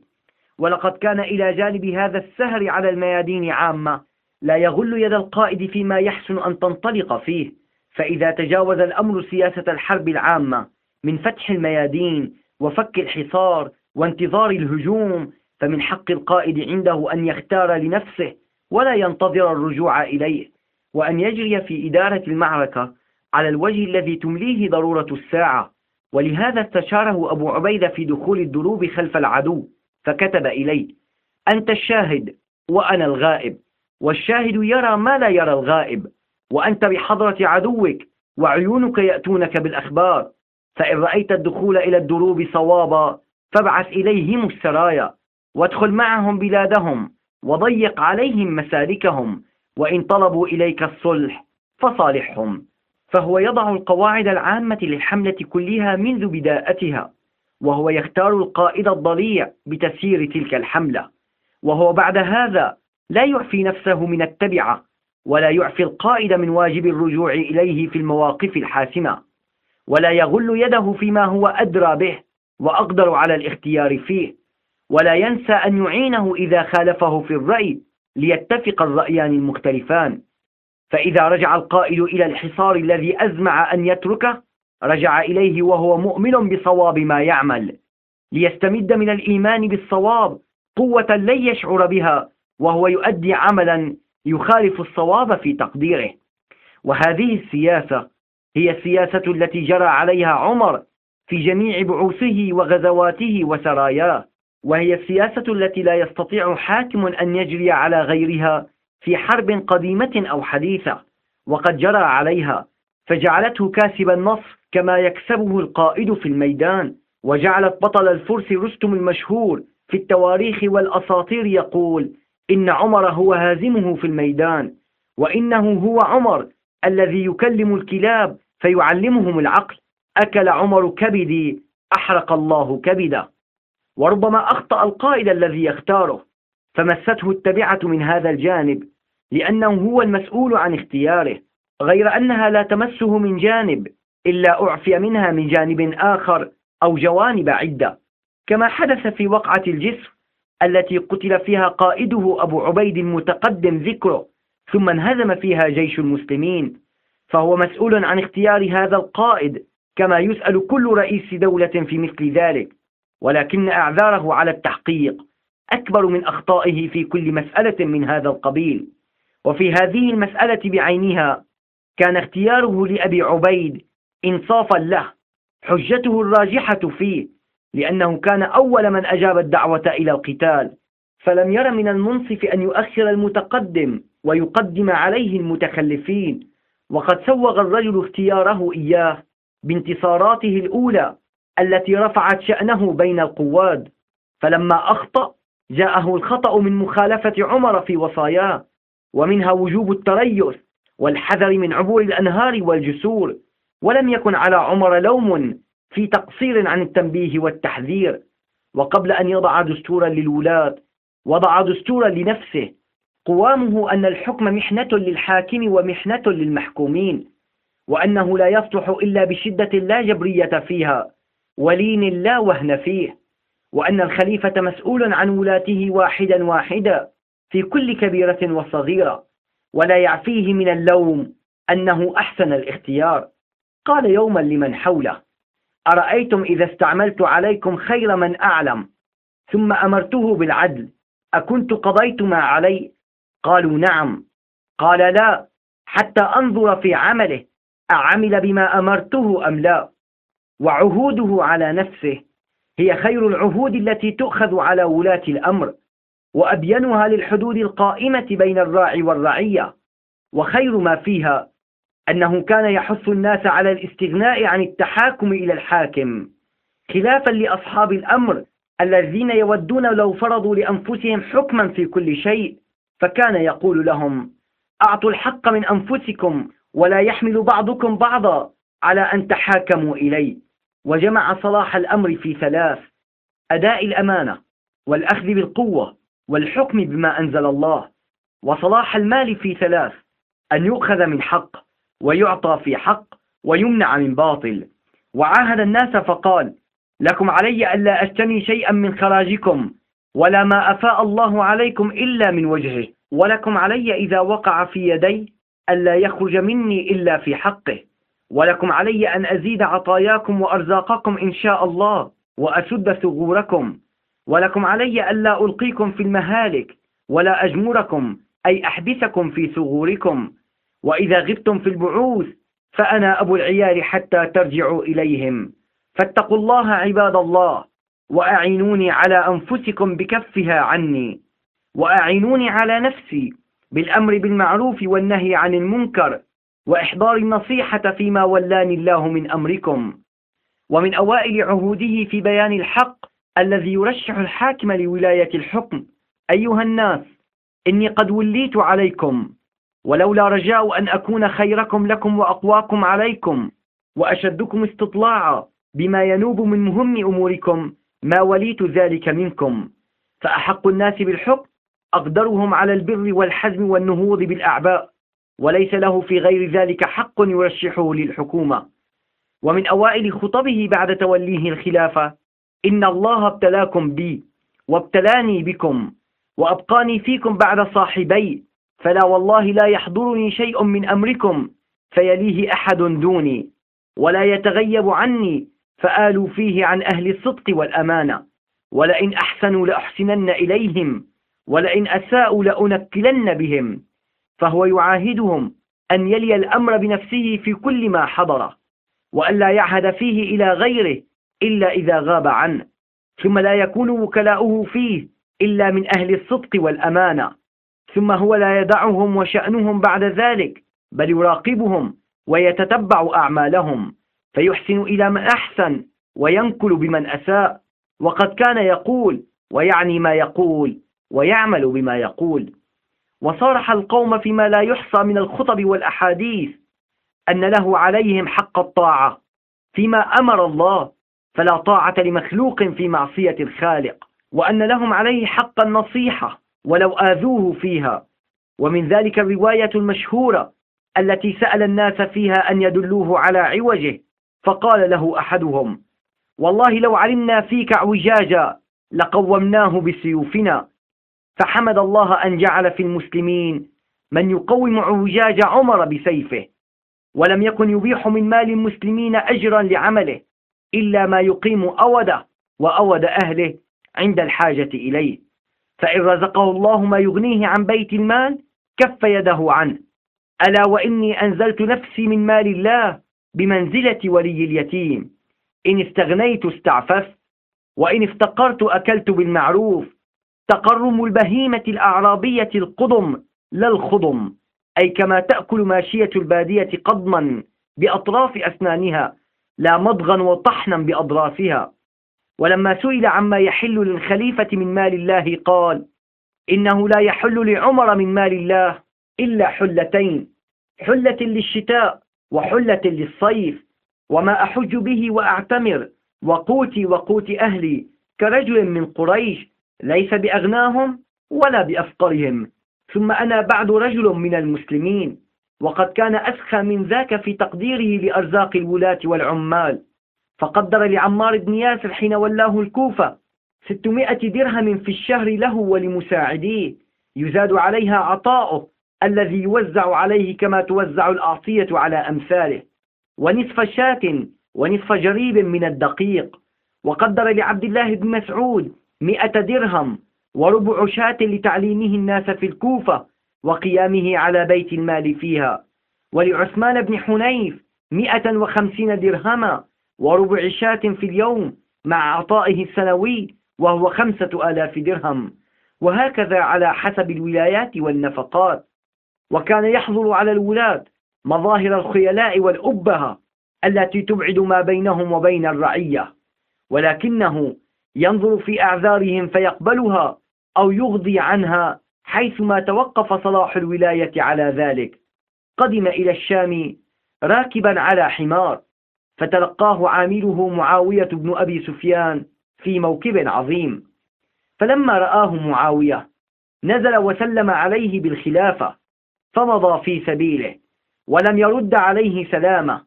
ولقد كان إلى جانب هذا السهر على الميادين عامة لا يغل يد القائد فيما يحسن أن تنطلق فيه فإذا تجاوز الأمر سياسة الحرب العامة من فتح الميادين وفك الحصار وانتظار الهجوم فمن حق القائد عنده أن يختار لنفسه ولا ينتظر الرجوع إليه وأن يجري في إدارة المعركة على الوجه الذي تمليه ضرورة الساعة. ولهذا استشاره أبو عبيدة في دخول الدروب خلف العدو فكتب إليه أنت الشاهد وأنا الغائب والشاهد يرى ما لا يرى الغائب وأنت بحضرة عدوك وعيونك يأتونك بالأخبار فإن رأيت الدخول إلى الدروب صوابا فابعث إليهم السرايا وادخل معهم بلادهم وضيق عليهم مسالكهم وإن طلبوا إليك الصلح فصالحهم. فهو يضع القواعد العامة للحملة كلها منذ بداءتها وهو يختار القائد الضليع بتسيير تلك الحملة. وهو بعد هذا لا يعفي نفسه من التبعة ولا يعفي القائد من واجب الرجوع إليه في المواقف الحاسمة. ولا يغل يده فيما هو أدرى به وأقدر على الاختيار فيه. ولا ينسى أن يعينه إذا خالفه في الرأي ليتفق الرأيان المختلفان. فإذا رجع القائد إلى الحصار الذي أزمع أن يتركه رجع إليه وهو مؤمن بصواب ما يعمل. ليستمد من الإيمان بالصواب قوة لن يشعر بها وهو يؤدي عملا يخالف الصواب في تقديره. وهذه السياسة هي السياسة التي جرى عليها عمر في جميع بعوثه وغزواته وسراياه وهي السياسة التي لا يستطيع حاكم أن يجري على غيرها في حرب قديمة أو حديثة وقد جرى عليها فجعلته كاسب النصر كما يكسبه القائد في الميدان وجعلت بطل الفرس رستم المشهور في التواريخ والأساطير يقول إن عمر هو هازمه في الميدان وإنه هو عمر الذي يكلم الكلاب فيعلمهم العقل. أكل عمر كبدي أحرق الله كبده وربما أخطأ القائد الذي يختاره. فمسته التبعة من هذا الجانب لأنه هو المسؤول عن اختياره. غير أنها لا تمسه من جانب إلا أعفي منها من جانب آخر أو جوانب عدة. كما حدث في وقعة الجسر التي قتل فيها قائده أبو عبيد المتقدم ذكره ثم انهزم فيها جيش المسلمين. فهو مسؤول عن اختيار هذا القائد كما يسأل كل رئيس دولة في مثل ذلك. ولكن أعذاره على التحقيق أكبر من أخطائه في كل مسألة من هذا القبيل. وفي هذه المسألة بعينها كان اختياره لأبي عبيد إنصافا له حجته الراجحة فيه لأنه كان أول من أجاب الدعوة إلى القتال. فلم ير من المنصف أن يؤخر المتقدم ويقدم عليه المتخلفين. وقد سوغ الرجل اختياره إياه بانتصاراته الأولى التي رفعت شأنه بين القواد. فلما أخطأ جاءه الخطأ من مخالفة عمر في وصاياه ومنها وجوب التريث والحذر من عبور الأنهار والجسور. ولم يكن على عمر لوم في تقصير عن التنبيه والتحذير. وقبل أن يضع دستورا للولاة وضع دستورا لنفسه قوامه أن الحكم محنة للحاكم ومحنة للمحكومين وأنه لا يصلح إلا بشدة لا جبرية فيها ولين لا وهن فيه وأن الخليفة مسؤول عن ولاته واحدا واحدا في كل كبيرة وصغيرة ولا يعفيه من اللوم أنه أحسن الاختيار. قال يوما لمن حوله أرأيتم إذا استعملت عليكم خير من أعلم ثم أمرته بالعدل أكنت قضيت ما علي؟ قالوا نعم. قال لا حتى أنظر في عمله أعمل بما أمرته أم لا؟ وعهوده على نفسه. هي خير العهود التي تؤخذ على ولاة الأمر وأبينها للحدود القائمة بين الراعي والرعية. وخير ما فيها أنه كان يحث الناس على الاستغناء عن التحاكم إلى الحاكم خلافا لأصحاب الأمر الذين يودون لو فرضوا لأنفسهم حكما في كل شيء. فكان يقول لهم أعطوا الحق من أنفسكم ولا يحمل بعضكم بعضا على أن تحاكموا إلي. وجمع صلاح الأمر في ثلاث أداء الأمانة والأخذ بالقوة والحكم بما أنزل الله. وصلاح المال في ثلاث أن يؤخذ من حق ويعطى في حق ويمنع من باطل. وعاهد الناس فقال لكم علي ألا أجتني شيئا من خراجكم ولا ما أفاء الله عليكم إلا من وجهه ولكم علي إذا وقع في يدي ألا يخرج مني إلا في حقه ولكم علي أن أزيد عطاياكم وأرزاقكم إن شاء الله وأسد ثغوركم ولكم علي ألا ألقيكم في المهالك ولا أجمركم أي أحبسكم في ثغوركم وإذا غبتم في البعوث فأنا أبو العيال حتى ترجعوا إليهم. فاتقوا الله عباد الله. وأعينوني على أنفسكم بكفها عني. وأعينوني على نفسي بالأمر بالمعروف والنهي عن المنكر وإحضار النصيحة فيما ولاني الله من أمركم. ومن أوائل عهوده في بيان الحق الذي يرشح الحاكم لولاية الحكم. أيها الناس إني قد وليت عليكم. ولولا رجاء أن أكون خيركم لكم وأقواكم عليكم. وأشدكم استطلاعا بما ينوب من مهم أموركم. ما وليت ذلك منكم فأحق الناس بالحكم أقدرهم على البر والحزم والنهوض بالأعباء وليس له في غير ذلك حق يرشحه للحكومة. ومن أوائل خطبه بعد توليه الخلافة إن الله ابتلاكم بي وابتلاني بكم وأبقاني فيكم بعد صاحبي فلا والله لا يحضرني شيء من أمركم فيليه أحد دوني ولا يتغيب عني فآلوا فيه عن أهل الصدق والأمانة. ولئن أحسنوا لأحسنن إليهم ولئن أساءوا لأنكلن بهم. فهو يعاهدهم أن يلي الأمر بنفسه في كل ما حضره وأن لا يعهد فيه إلى غيره إلا إذا غاب عنه. ثم لا يكون وكلاؤه فيه إلا من أهل الصدق والأمانة. ثم هو لا يدعهم وشأنهم بعد ذلك بل يراقبهم ويتتبع أعمالهم. فيحسن إلى من أحسن وينكل بمن أساء. وقد كان يقول ويعني ما يقول ويعمل بما يقول. وصارح القوم فيما لا يحصى من الخطب والأحاديث أن له عليهم حق الطاعة فيما أمر الله فلا طاعة لمخلوق في معصية الخالق وأن لهم عليه حق النصيحة ولو آذوه فيها. ومن ذلك الرواية المشهورة التي سأل الناس فيها أن يدلوه على عوجه فقال له أحدهم والله لو علمنا فيك أعوجاجا لقومناه بسيوفنا فحمد الله أن جعل في المسلمين من يقوم أعوجاج عمر بسيفه ولم يكن يبيح من مال المسلمين أجرا لعمله إلا ما يقيم أوده وأود أهله عند الحاجة إليه. فإن رزقه الله ما يغنيه عن بيت المال كف يده عنه. ألا وإني أنزلت نفسي من مال الله بمنزلة ولي اليتيم. إن استغنيت استعففت وإن افتقرت أكلت بالمعروف. تقرم البهيمة الأعرابية القضم لا الخضم. أي كما تأكل ماشية البادية قضما بأطراف أسنانها لا مضغا وطحنا بأضرافها. ولما سئل عما يحل للخليفة من مال الله قال إنه لا يحل لعمر من مال الله إلا حلتين حلة للشتاء وحلة للصيف وما أحج به وأعتمر وقوتي وقوت أهلي كرجل من قريش ليس بأغناهم ولا بأفقرهم. ثم أنا بعد رجل من المسلمين وقد كان أسخى من ذاك في تقديره لأرزاق الولاة والعمال. فقدر لعمار بن ياسر حين ولاه الكوفة ستمائة درهم في الشهر له ولمساعديه. يزاد عليها عطاؤه. الذي يوزع عليه كما توزع الأعطية على أمثاله. ونصف شاة ونصف جريب من الدقيق. وقدر لعبد الله بن مسعود مئة درهم وربع شاة لتعليمه الناس في الكوفة وقيامه على بيت المال فيها. ولعثمان بن حنيف مئة وخمسين درهما وربع شاة في اليوم مع عطائه السنوي وهو خمسة آلاف درهم. وهكذا على حسب الولايات والنفقات. وكان يحضر على الولاة مظاهر الخيلاء والأبهة التي تبعد ما بينهم وبين الرعية ولكنه ينظر في أعذارهم فيقبلها أو يغضي عنها حيثما توقف صلاح الولاية على ذلك. قدم إلى الشام راكبا على حمار فتلقاه عامله معاوية بن أبي سفيان في موكب عظيم. فلما رآه معاوية نزل وسلم عليه بالخلافة فمضى في سبيله ولم يرد عليه سلامة.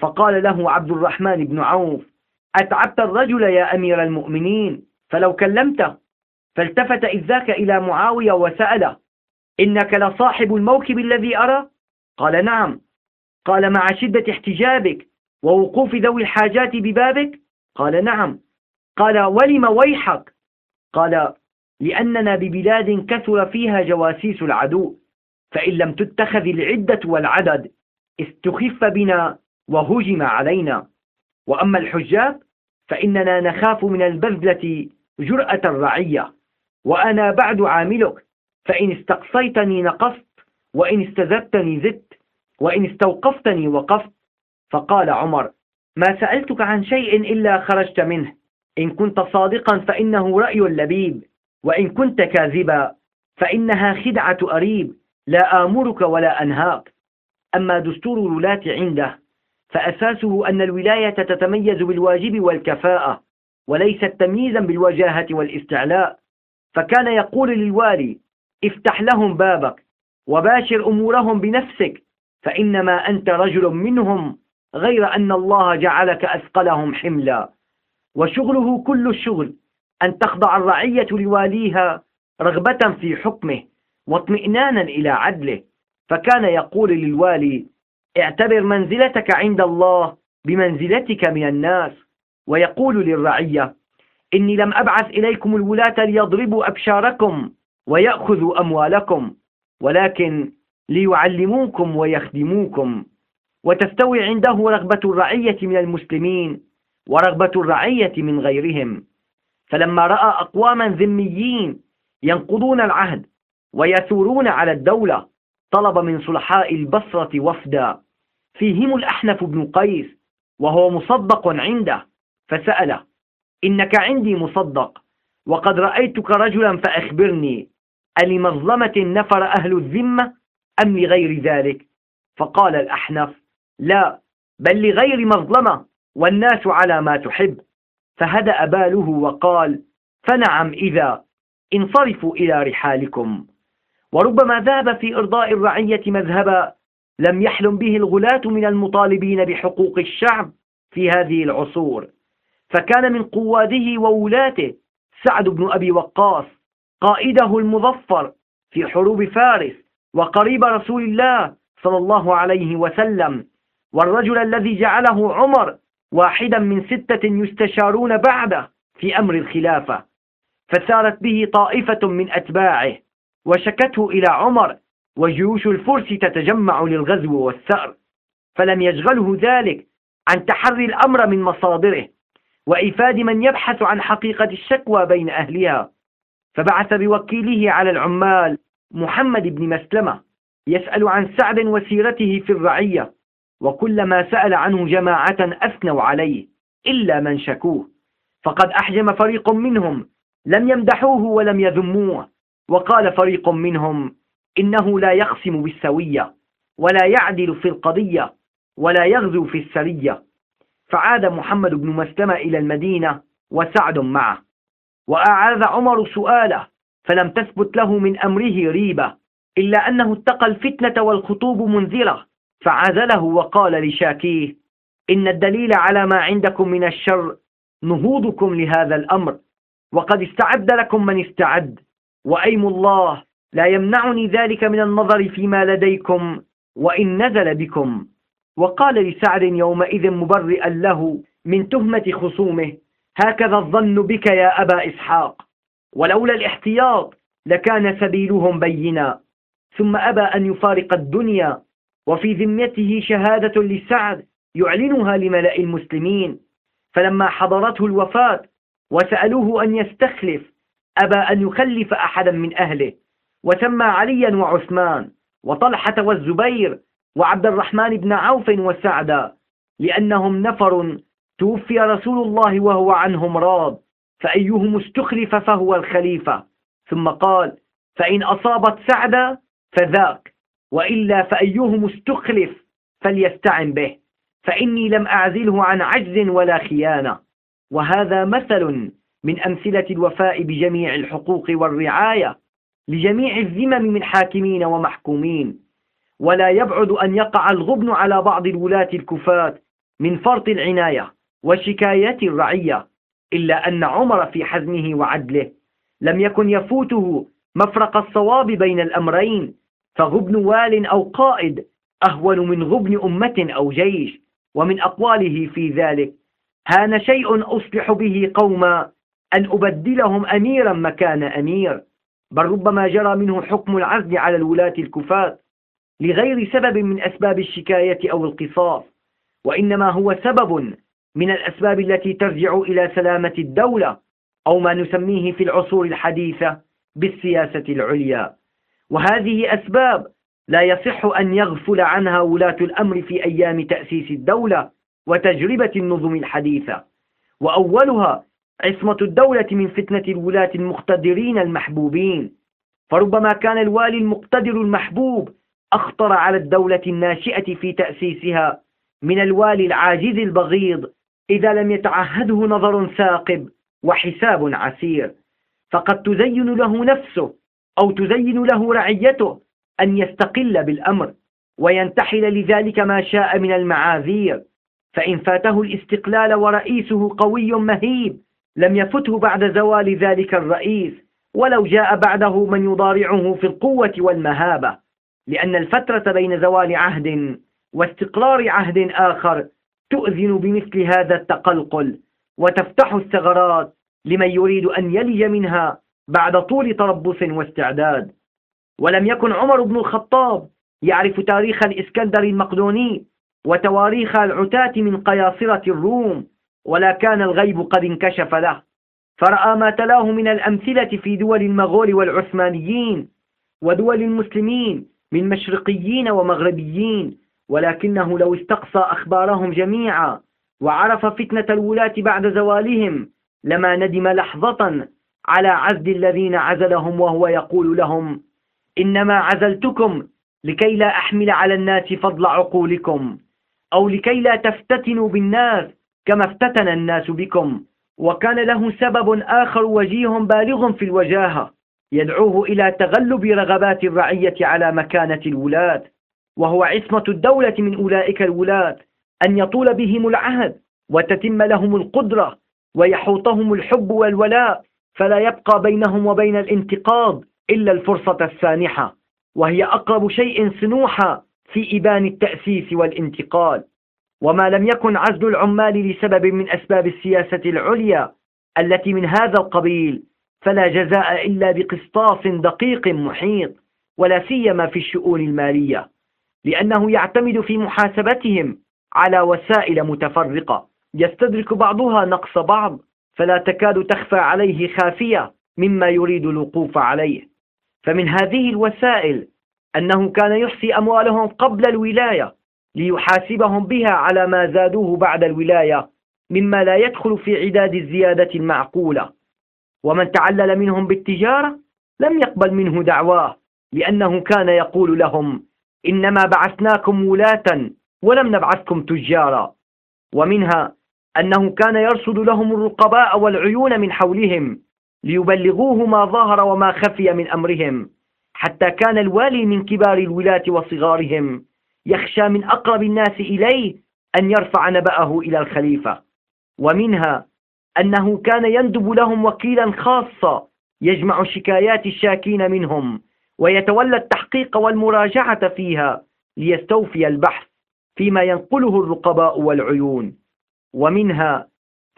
فقال له عبد الرحمن بن عوف أتعبت الرجل يا أمير المؤمنين؟ فلو كلمته. فالتفت إذ ذاك إلى معاوية وسأله إنك لصاحب الموكب الذي أرى؟ قال نعم. قال مع شدة احتجابك ووقوف ذوي الحاجات ببابك؟ قال نعم. قال ولم ويحك؟ قال لأننا ببلاد كثر فيها جواسيس العدو. فإن لم تتخذ العدة والعدد استخف بنا وهجم علينا. وأما الحجاب فإننا نخاف من البذلة جرأة الرعية. وأنا بعد عاملك فإن استقصيتني نقصت وإن استزدتني زدت وإن استوقفتني وقفت. فقال عمر ما سألتك عن شيء إلا خرجت منه. إن كنت صادقا فإنه رأي لبيب وإن كنت كاذبا فإنها خدعة أريب. لا آمرك ولا أنهاك. أما دستور الولاة عنده فأساسه أن الولاية تتميز بالواجب والكفاءة وليست تمييزا بالوجاهة والاستعلاء. فكان يقول للوالي افتح لهم بابك وباشر أمورهم بنفسك فإنما أنت رجل منهم غير أن الله جعلك أثقلهم حملا. وشغله كل الشغل أن تخضع الرعية لواليها رغبة في حكمه. واطمئنانا إلى عدله. فكان يقول للوالي اعتبر منزلتك عند الله بمنزلتك من الناس. ويقول للرعية إني لم أبعث إليكم الولاة ليضربوا أبشاركم ويأخذوا أموالكم ولكن ليعلموكم ويخدموكم. وتستوي عنده رغبة الرعية من المسلمين ورغبة الرعية من غيرهم. فلما رأى أقواما ذميين ينقضون العهد ويثورون على الدولة. طلب من صلحاء البصرة وفدا. فيهم الأحنف بن قيس وهو مصدق عنده. فسأله إنك عندي مصدق وقد رأيتك رجلا فأخبرني. ألمظلمة نفر أهل الذمة أم لغير ذلك؟ فقال الأحنف لا بل لغير مظلمة والناس على ما تحب. فهدأ باله وقال فنعم إذا انصرفوا إلى رحالكم. وربما ذهب في إرضاء الرعية مذهبا لم يحلم به الغلاة من المطالبين بحقوق الشعب في هذه العصور. فكان من قواده وولاته سعد بن أبي وقاص قائده المظفر في حروب فارس وقريب رسول الله صلى الله عليه وسلم والرجل الذي جعله عمر واحدا من ستة يستشارون بعده في أمر الخلافة فسارت به طائفة من أتباعه. وشكته إلى عمر وجيوش الفرس تتجمع للغزو والثأر. فلم يشغله ذلك عن تحري الأمر من مصادره وإفاد من يبحث عن حقيقة الشكوى بين أهلها. فبعث بوكيله على العمال محمد بن مسلمة يسأل عن سعد وسيرته في الرعية وكلما سأل عنه جماعة أثنوا عليه إلا من شكوه. فقد أحجم فريق منهم لم يمدحوه ولم يذموه. وقال فريق منهم إنه لا يقسم بالسوية ولا يعدل في القضية ولا يغزو في السرية. فعاد محمد بن مسلمة إلى المدينة وسعد معه. وأعاذ عمر سؤاله فلم تثبت له من أمره ريبة إلا أنه اتقى الفتنة والخطوب منذرة. فعزله وقال لشاكيه إن الدليل على ما عندكم من الشر نهوضكم لهذا الأمر وقد استعد لكم من استعد. وأيم الله لا يمنعني ذلك من النظر فيما لديكم وإن نزل بكم. وقال لسعد يومئذ مبرئا له من تهمة خصومه هكذا الظن بك يا أبا إسحاق. ولولا الاحتياط لكان سبيلهم بينا. ثم أبى أن يفارق الدنيا وفي ذمته شهادة لسعد يعلنها لملأ المسلمين. فلما حضرته الوفاة وسألوه أن يستخلف أبى أن يخلف أحدا من أهله وسمى عليا وعثمان وطلحة والزبير وعبد الرحمن بن عوف وسعدا لأنهم نفر توفي رسول الله وهو عنهم راض فأيهم استخلف فهو الخليفة. ثم قال فإن أصابت سعدا فذاك وإلا فأيهم استخلف فليستعن به فإني لم أعزله عن عجز ولا خيانة. وهذا مثل من أمثلة الوفاء بجميع الحقوق والرعاية لجميع الذمم من حاكمين ومحكومين. ولا يبعد أن يقع الغبن على بعض الولاة الكفاة من فرط العناية وشكايات الرعية إلا أن عمر في حزمه وعدله لم يكن يفوته مفرق الصواب بين الأمرين فغبن وال أو قائد أهون من غبن أمة أو جيش ومن أقواله في ذلك. هان شيء أصلح به قوما أن أبدلهم أميرا مكان أمير بل ربما جرى منه حكم العزل على الولاة الكفاة لغير سبب من أسباب الشكاية أو القصاص وإنما هو سبب من الأسباب التي ترجع إلى سلامة الدولة أو ما نسميه في العصور الحديثة بالسياسة العليا. وهذه أسباب لا يصح أن يغفل عنها ولاة الأمر في أيام تأسيس الدولة وتجربة النظم الحديثة وأولها عصمة الدولة من فتنة الولاة المقتدرين المحبوبين. فربما كان الوالي المقتدر المحبوب أخطر على الدولة الناشئة في تأسيسها من الوالي العاجز البغيض إذا لم يتعهده نظر ثاقب وحساب عسير. فقد تزين له نفسه أو تزين له رعيته أن يستقل بالأمر وينتحل لذلك ما شاء من المعاذير. فإن فاته الاستقلال ورئيسه قوي مهيب لم يفته بعد زوال ذلك الرئيس ولو جاء بعده من يضارعه في القوة والمهابة لأن الفترة بين زوال عهد واستقرار عهد آخر تؤذن بمثل هذا التقلقل وتفتح الثغرات لمن يريد أن يلج منها بعد طول تربص واستعداد. ولم يكن عمر بن الخطاب يعرف تاريخ الإسكندر المقدوني وتواريخ العتاة من قياصرة الروم ولا كان الغيب قد انكشف له. فرأى ما تلاه من الأمثلة في دول المغول والعثمانيين ودول المسلمين من مشرقيين ومغربيين ولكنه لو استقصى أخبارهم جميعا وعرف فتنة الولاة بعد زوالهم لما ندم لحظة على عزل الذين عزلهم وهو يقول لهم إنما عزلتكم لكي لا أحمل على الناس فضل عقولكم أو لكي لا تفتتنوا بالناس كما افتتن الناس بكم وكان له سبب آخر وجيه بالغ في الوجاهة يدعوه إلى تغلب رغبات الرعية على مكانة الولاة وهو عصمة الدولة من أولئك الولاة أن يطول بهم العهد وتتم لهم القدرة ويحوطهم الحب والولاء فلا يبقى بينهم وبين الانتقاض إلا الفرصة السانحة وهي أقرب شيء سنوحا في إبان التأسيس والانتقال. وما لم يكن عزل العمال لسبب من أسباب السياسة العليا التي من هذا القبيل فلا جزاء إلا بقسطاس دقيق محيط ولا سيما في الشؤون المالية لأنه يعتمد في محاسبتهم على وسائل متفرقة. يستدرك بعضها نقص بعض فلا تكاد تخفى عليه خافية مما يريد الوقوف عليه. فمن هذه الوسائل أنه كان يحصي أموالهم قبل الولاية ليحاسبهم بها على ما زادوه بعد الولاية مما لا يدخل في عداد الزيادة المعقولة. ومن تعلل منهم بالتجارة لم يقبل منه دعواه لأنه كان يقول لهم إنما بعثناكم ولاة ولم نبعثكم تجارا. ومنها أنه كان يرصد لهم الرقباء والعيون من حولهم ليبلغوه ما ظهر وما خفي من أمرهم حتى كان الوالي من كبار الولاة وصغارهم. يخشى من أقرب الناس إليه أن يرفع نبأه إلى الخليفة. ومنها أنه كان يندب لهم وكيلا خاصا يجمع شكايات الشاكين منهم ويتولى التحقيق والمراجعة فيها ليستوفي البحث فيما ينقله الرقباء والعيون. ومنها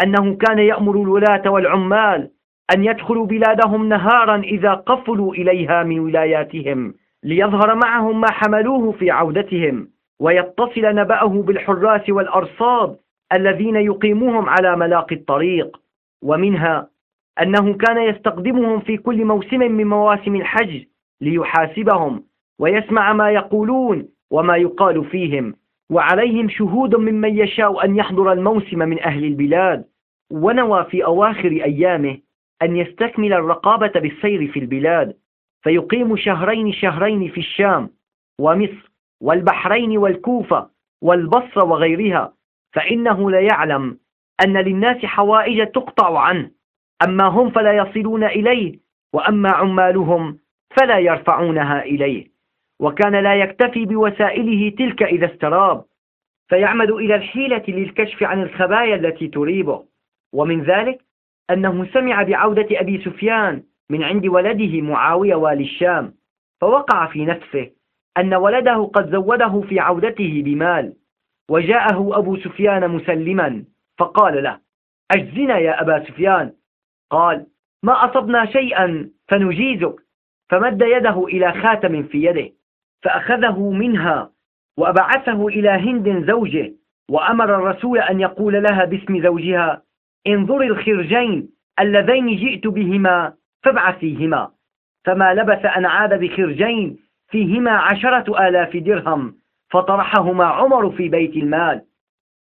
أنه كان يأمر الولاة والعمال أن يدخلوا بلادهم نهارا إذا قفلوا إليها من ولاياتهم. ليظهر معهم ما حملوه في عودتهم ويتصل نبأه بالحراس والأرصاد الذين يقيموهم على ملاقي الطريق. ومنها أنه كان يستقدمهم في كل موسم من مواسم الحج ليحاسبهم ويسمع ما يقولون وما يقال فيهم. وعليهم شهود ممن يشاء أن يحضر الموسم من أهل البلاد. ونوى في أواخر أيامه أن يستكمل الرقابة بالسير في البلاد. فيقيم شهرين شهرين في الشام ومصر والبحرين والكوفة والبصرة وغيرها فإنه لا يعلم أن للناس حوائج تقطع عنه. أما هم فلا يصلون إليه وأما عمالهم فلا يرفعونها إليه. وكان لا يكتفي بوسائله تلك إذا استراب فيعمد إلى الحيلة للكشف عن الخبايا التي تريبه. ومن ذلك أنه سمع بعودة أبي سفيان من عند ولده معاوية والي الشام فوقع في نفسه أن ولده قد زوده في عودته بمال وجاءه أبو سفيان مسلما فقال له أجزنا يا أبا سفيان. قال ما أصبنا شيئا فنجيزك. فمد يده إلى خاتم في يده فأخذه منها وأبعثه إلى هند زوجه وأمر الرسول أن يقول لها باسم زوجها انظري الخرجين اللذين جئت بهما فابعثيهما فما لبث أن عاد بخرجين فيهما عشرة آلاف درهم فطرحهما عمر في بيت المال.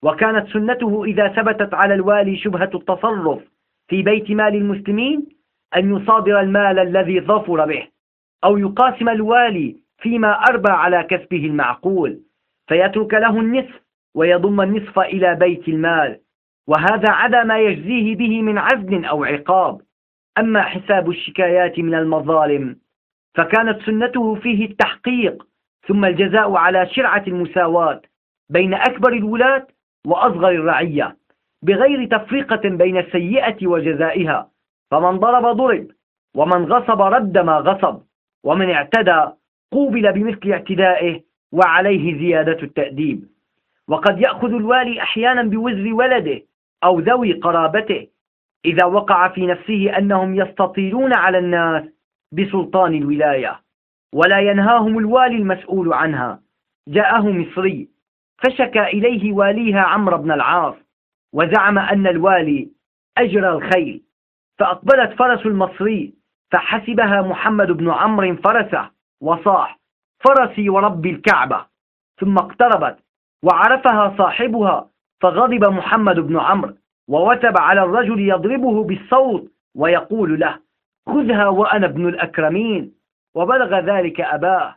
وكانت سنته إذا ثبتت على الوالي شبهة التصرف في بيت مال المسلمين أن يصادر المال الذي ظفر به أو يقاسم الوالي فيما أربى على كسبه المعقول فيترك له النصف ويضم النصف إلى بيت المال. وهذا عدا ما يجزيه به من عزل أو عقاب. أما حساب الشكايات من المظالم فكانت سنته فيه التحقيق ثم الجزاء على شرعة المساواة بين أكبر الولاة وأصغر الرعية بغير تفرقة بين السيئة وجزائها فمن ضرب ضرب ومن غصب رد ما غصب ومن اعتدى قوبل بمثل اعتدائه وعليه زيادة التأديب. وقد يأخذ الوالي أحيانا بوزر ولده أو ذوي قرابته إذا وقع في نفسه أنهم يستطيلون على الناس بسلطان الولاية ولا ينهاهم الوالي المسؤول عنها. جاءه مصري فشكى إليه واليها عمرو بن العاص وزعم أن الوالي أجرى الخيل فأقبلت فرس المصري فحسبها محمد بن عمرو فرسه وصاح فرسي ورب الكعبة ثم اقتربت وعرفها صاحبها فغضب محمد بن عمرو. ووتب على الرجل يضربه بالصوت ويقول له خذها وأنا ابن الأكرمين. وبلغ ذلك أباه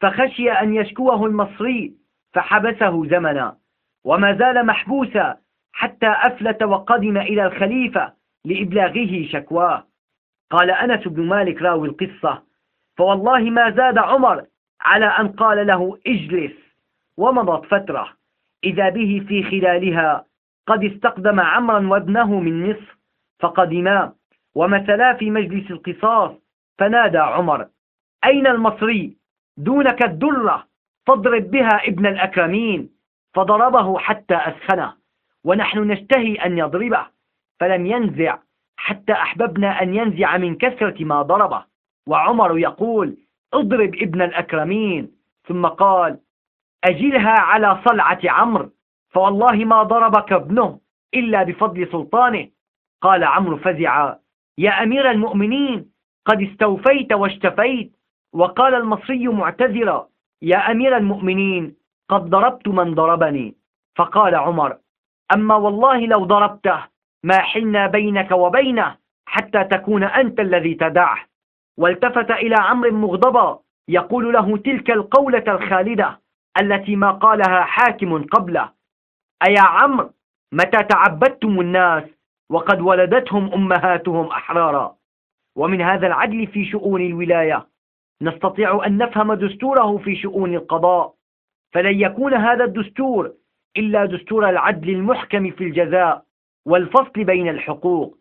فخشي أن يشكوه المصري فحبسه زمنا. وما زال محبوسا حتى أفلت وقدم إلى الخليفة لإبلاغه شكواه. قال أنس بن مالك راوي القصة فوالله ما زاد عمر على أن قال له اجلس. ومضت فترة إذا به في خلالها قد استقدم عمرا وابنه من مصر فقدما ومثلا في مجلس القصاص فنادى عمر أين المصري؟ دونك الدرة فاضرب بها ابن الأكرمين. فضربه حتى أسخنه ونحن نشتهي أن يضربه فلم ينزع حتى أحببنا أن ينزع من كثرة ما ضربه. وعمر يقول اضرب ابن الأكرمين. ثم قال أجلها على صلعة عمرو. فوالله ما ضربك ابنه إلا بفضل سلطانه. قال عمرو فزعا يا أمير المؤمنين قد استوفيت واشتفيت. وقال المصري معتذرا يا أمير المؤمنين قد ضربت من ضربني. فقال عمر أما والله لو ضربته ما حلنا بينك وبينه حتى تكون أنت الذي تدعه. والتفت إلى عمرو مغضبا يقول له تلك القولة الخالدة التي ما قالها حاكم قبله. أيا عمرو متى تعبدتم الناس؟ وقد ولدتهم أمهاتهم أحرارا. ومن هذا العدل في شؤون الولاية. نستطيع أن نفهم دستوره في شؤون القضاء. فلن يكون هذا الدستور إلا دستور العدل المحكم في الجزاء والفصل بين الحقوق.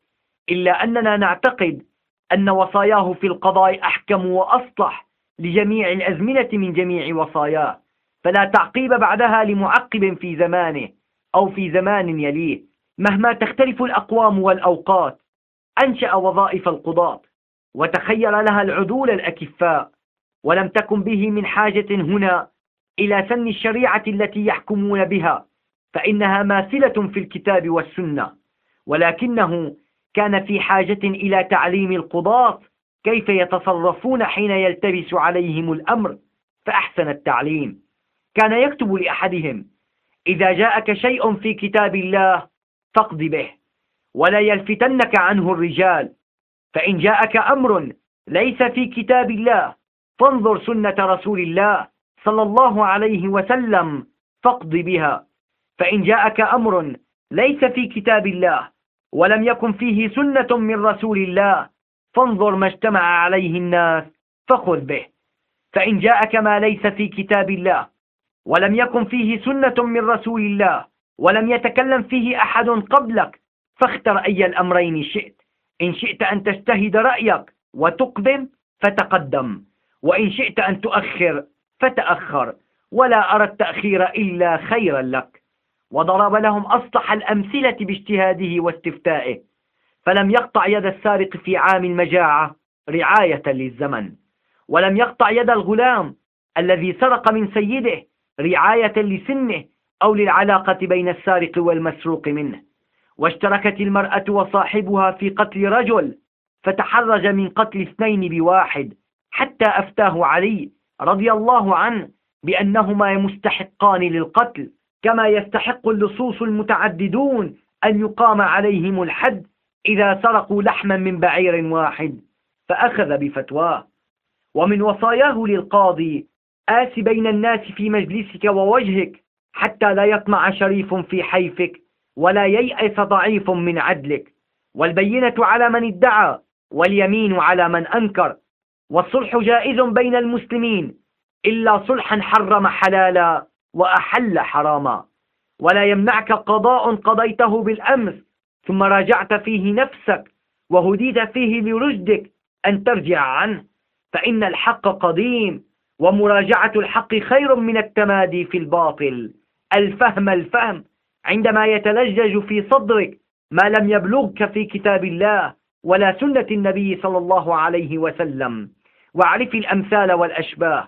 إلا أننا نعتقد أن وصاياه في القضاء أحكم وأصلح لجميع الأزمنة من جميع وصاياه. فلا تعقيب بعدها لمعقب في زمانه. أو في زمان يليه. مهما تختلف الأقوام والأوقات أنشأ وظائف القضاة وتخير لها العدول الأكفاء ولم تكن به من حاجة هنا إلى سن الشريعة التي يحكمون بها فإنها ماثلة في الكتاب والسنة. ولكنه كان في حاجة إلى تعليم القضاة كيف يتصرفون حين يلتبس عليهم الأمر فأحسن التعليم. كان يكتب لأحدهم إذا جاءك شيء في كتاب الله فاقض به ولا يلفتنك عنه الرجال. فإن جاءك أمر ليس في كتاب الله فانظر سنة رسول الله صلى الله عليه وسلم فاقض بها. فإن جاءك أمر ليس في كتاب الله ولم يكن فيه سنة من رسول الله فانظر ما اجتمع عليه الناس فخذ به. فإن جاءك ما ليس في كتاب الله ولم يكن فيه سنة من رسول الله ولم يتكلم فيه أحد قبلك. فاختر أي الأمرين شئت. إن شئت أن تجتهد رأيك وتقدم فتقدم. وإن شئت أن تؤخر فتأخر. ولا أرى التأخير إلا خيرا لك. وضرب لهم أصلح الأمثلة باجتهاده واستفتائه. فلم يقطع يد السارق في عام المجاعة رعاية للزمن. ولم يقطع يد الغلام الذي سرق من سيده رعاية لسنه أو للعلاقة بين السارق والمسروق منه. واشتركت المرأة وصاحبها في قتل رجل فتحرج من قتل اثنين بواحد حتى أفتاه علي رضي الله عنه بأنهما مستحقان للقتل كما يستحق اللصوص المتعددون أن يقام عليهم الحد إذا سرقوا لحما من بعير واحد فأخذ بفتواه. ومن وصاياه للقاضي آس بين الناس في مجلسك ووجهك حتى لا يطمع شريف في حيفك ولا ييأس ضعيف من عدلك. والبينة على من ادعى واليمين على من أنكر. والصلح جائز بين المسلمين إلا صلحا حرم حلالا وأحل حراما. ولا يمنعك قضاء قضيته بالأمس ثم راجعت فيه نفسك وهديت فيه لرشدك أن ترجع عنه. فإن الحق قديم ومراجعة الحق خير من التمادي في الباطل. الفهم الفهم. عندما يتلجج في صدرك ما لم يبلغك في كتاب الله ولا سنة النبي صلى الله عليه وسلم. واعرف الأمثال والأشباه.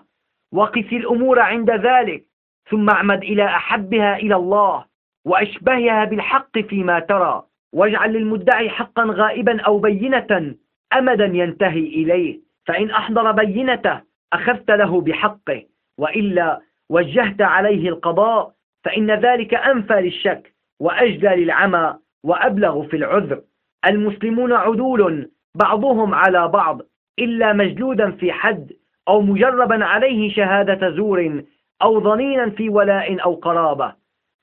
وقس الأمور عند ذلك. ثم اعمد إلى أحبها إلى الله وأشبهها بالحق فيما ترى. واجعل للمدعي حقا غائبا أو بينة أمدا ينتهي إليه. فإن أحضر بينته أخذت له بحقه وإلا وجهت عليه القضاء فإن ذلك أنفى للشك وأجلى للعمى وأبلغ في العذر. المسلمون عدول بعضهم على بعض إلا مجلودا في حد أو مجربا عليه شهادة زور أو ضنينا في ولاء أو قرابة.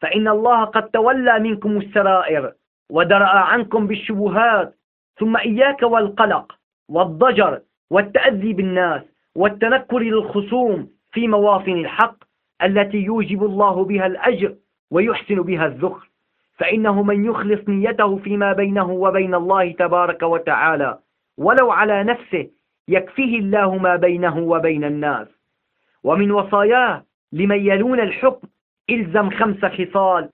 فإن الله قد تولى منكم السرائر ودرأ عنكم بالشبهات ثم إياك والقلق والضجر والتأذي بالناس. والتنكر للخصوم في مواطن الحق التي يوجب الله بها الأجر ويحسن بها الذخر فإنه من يخلص نيته فيما بينه وبين الله تبارك وتعالى ولو على نفسه يكفيه الله ما بينه وبين الناس. ومن وصاياه لمن يلون الحكم إلزم خمس خصال.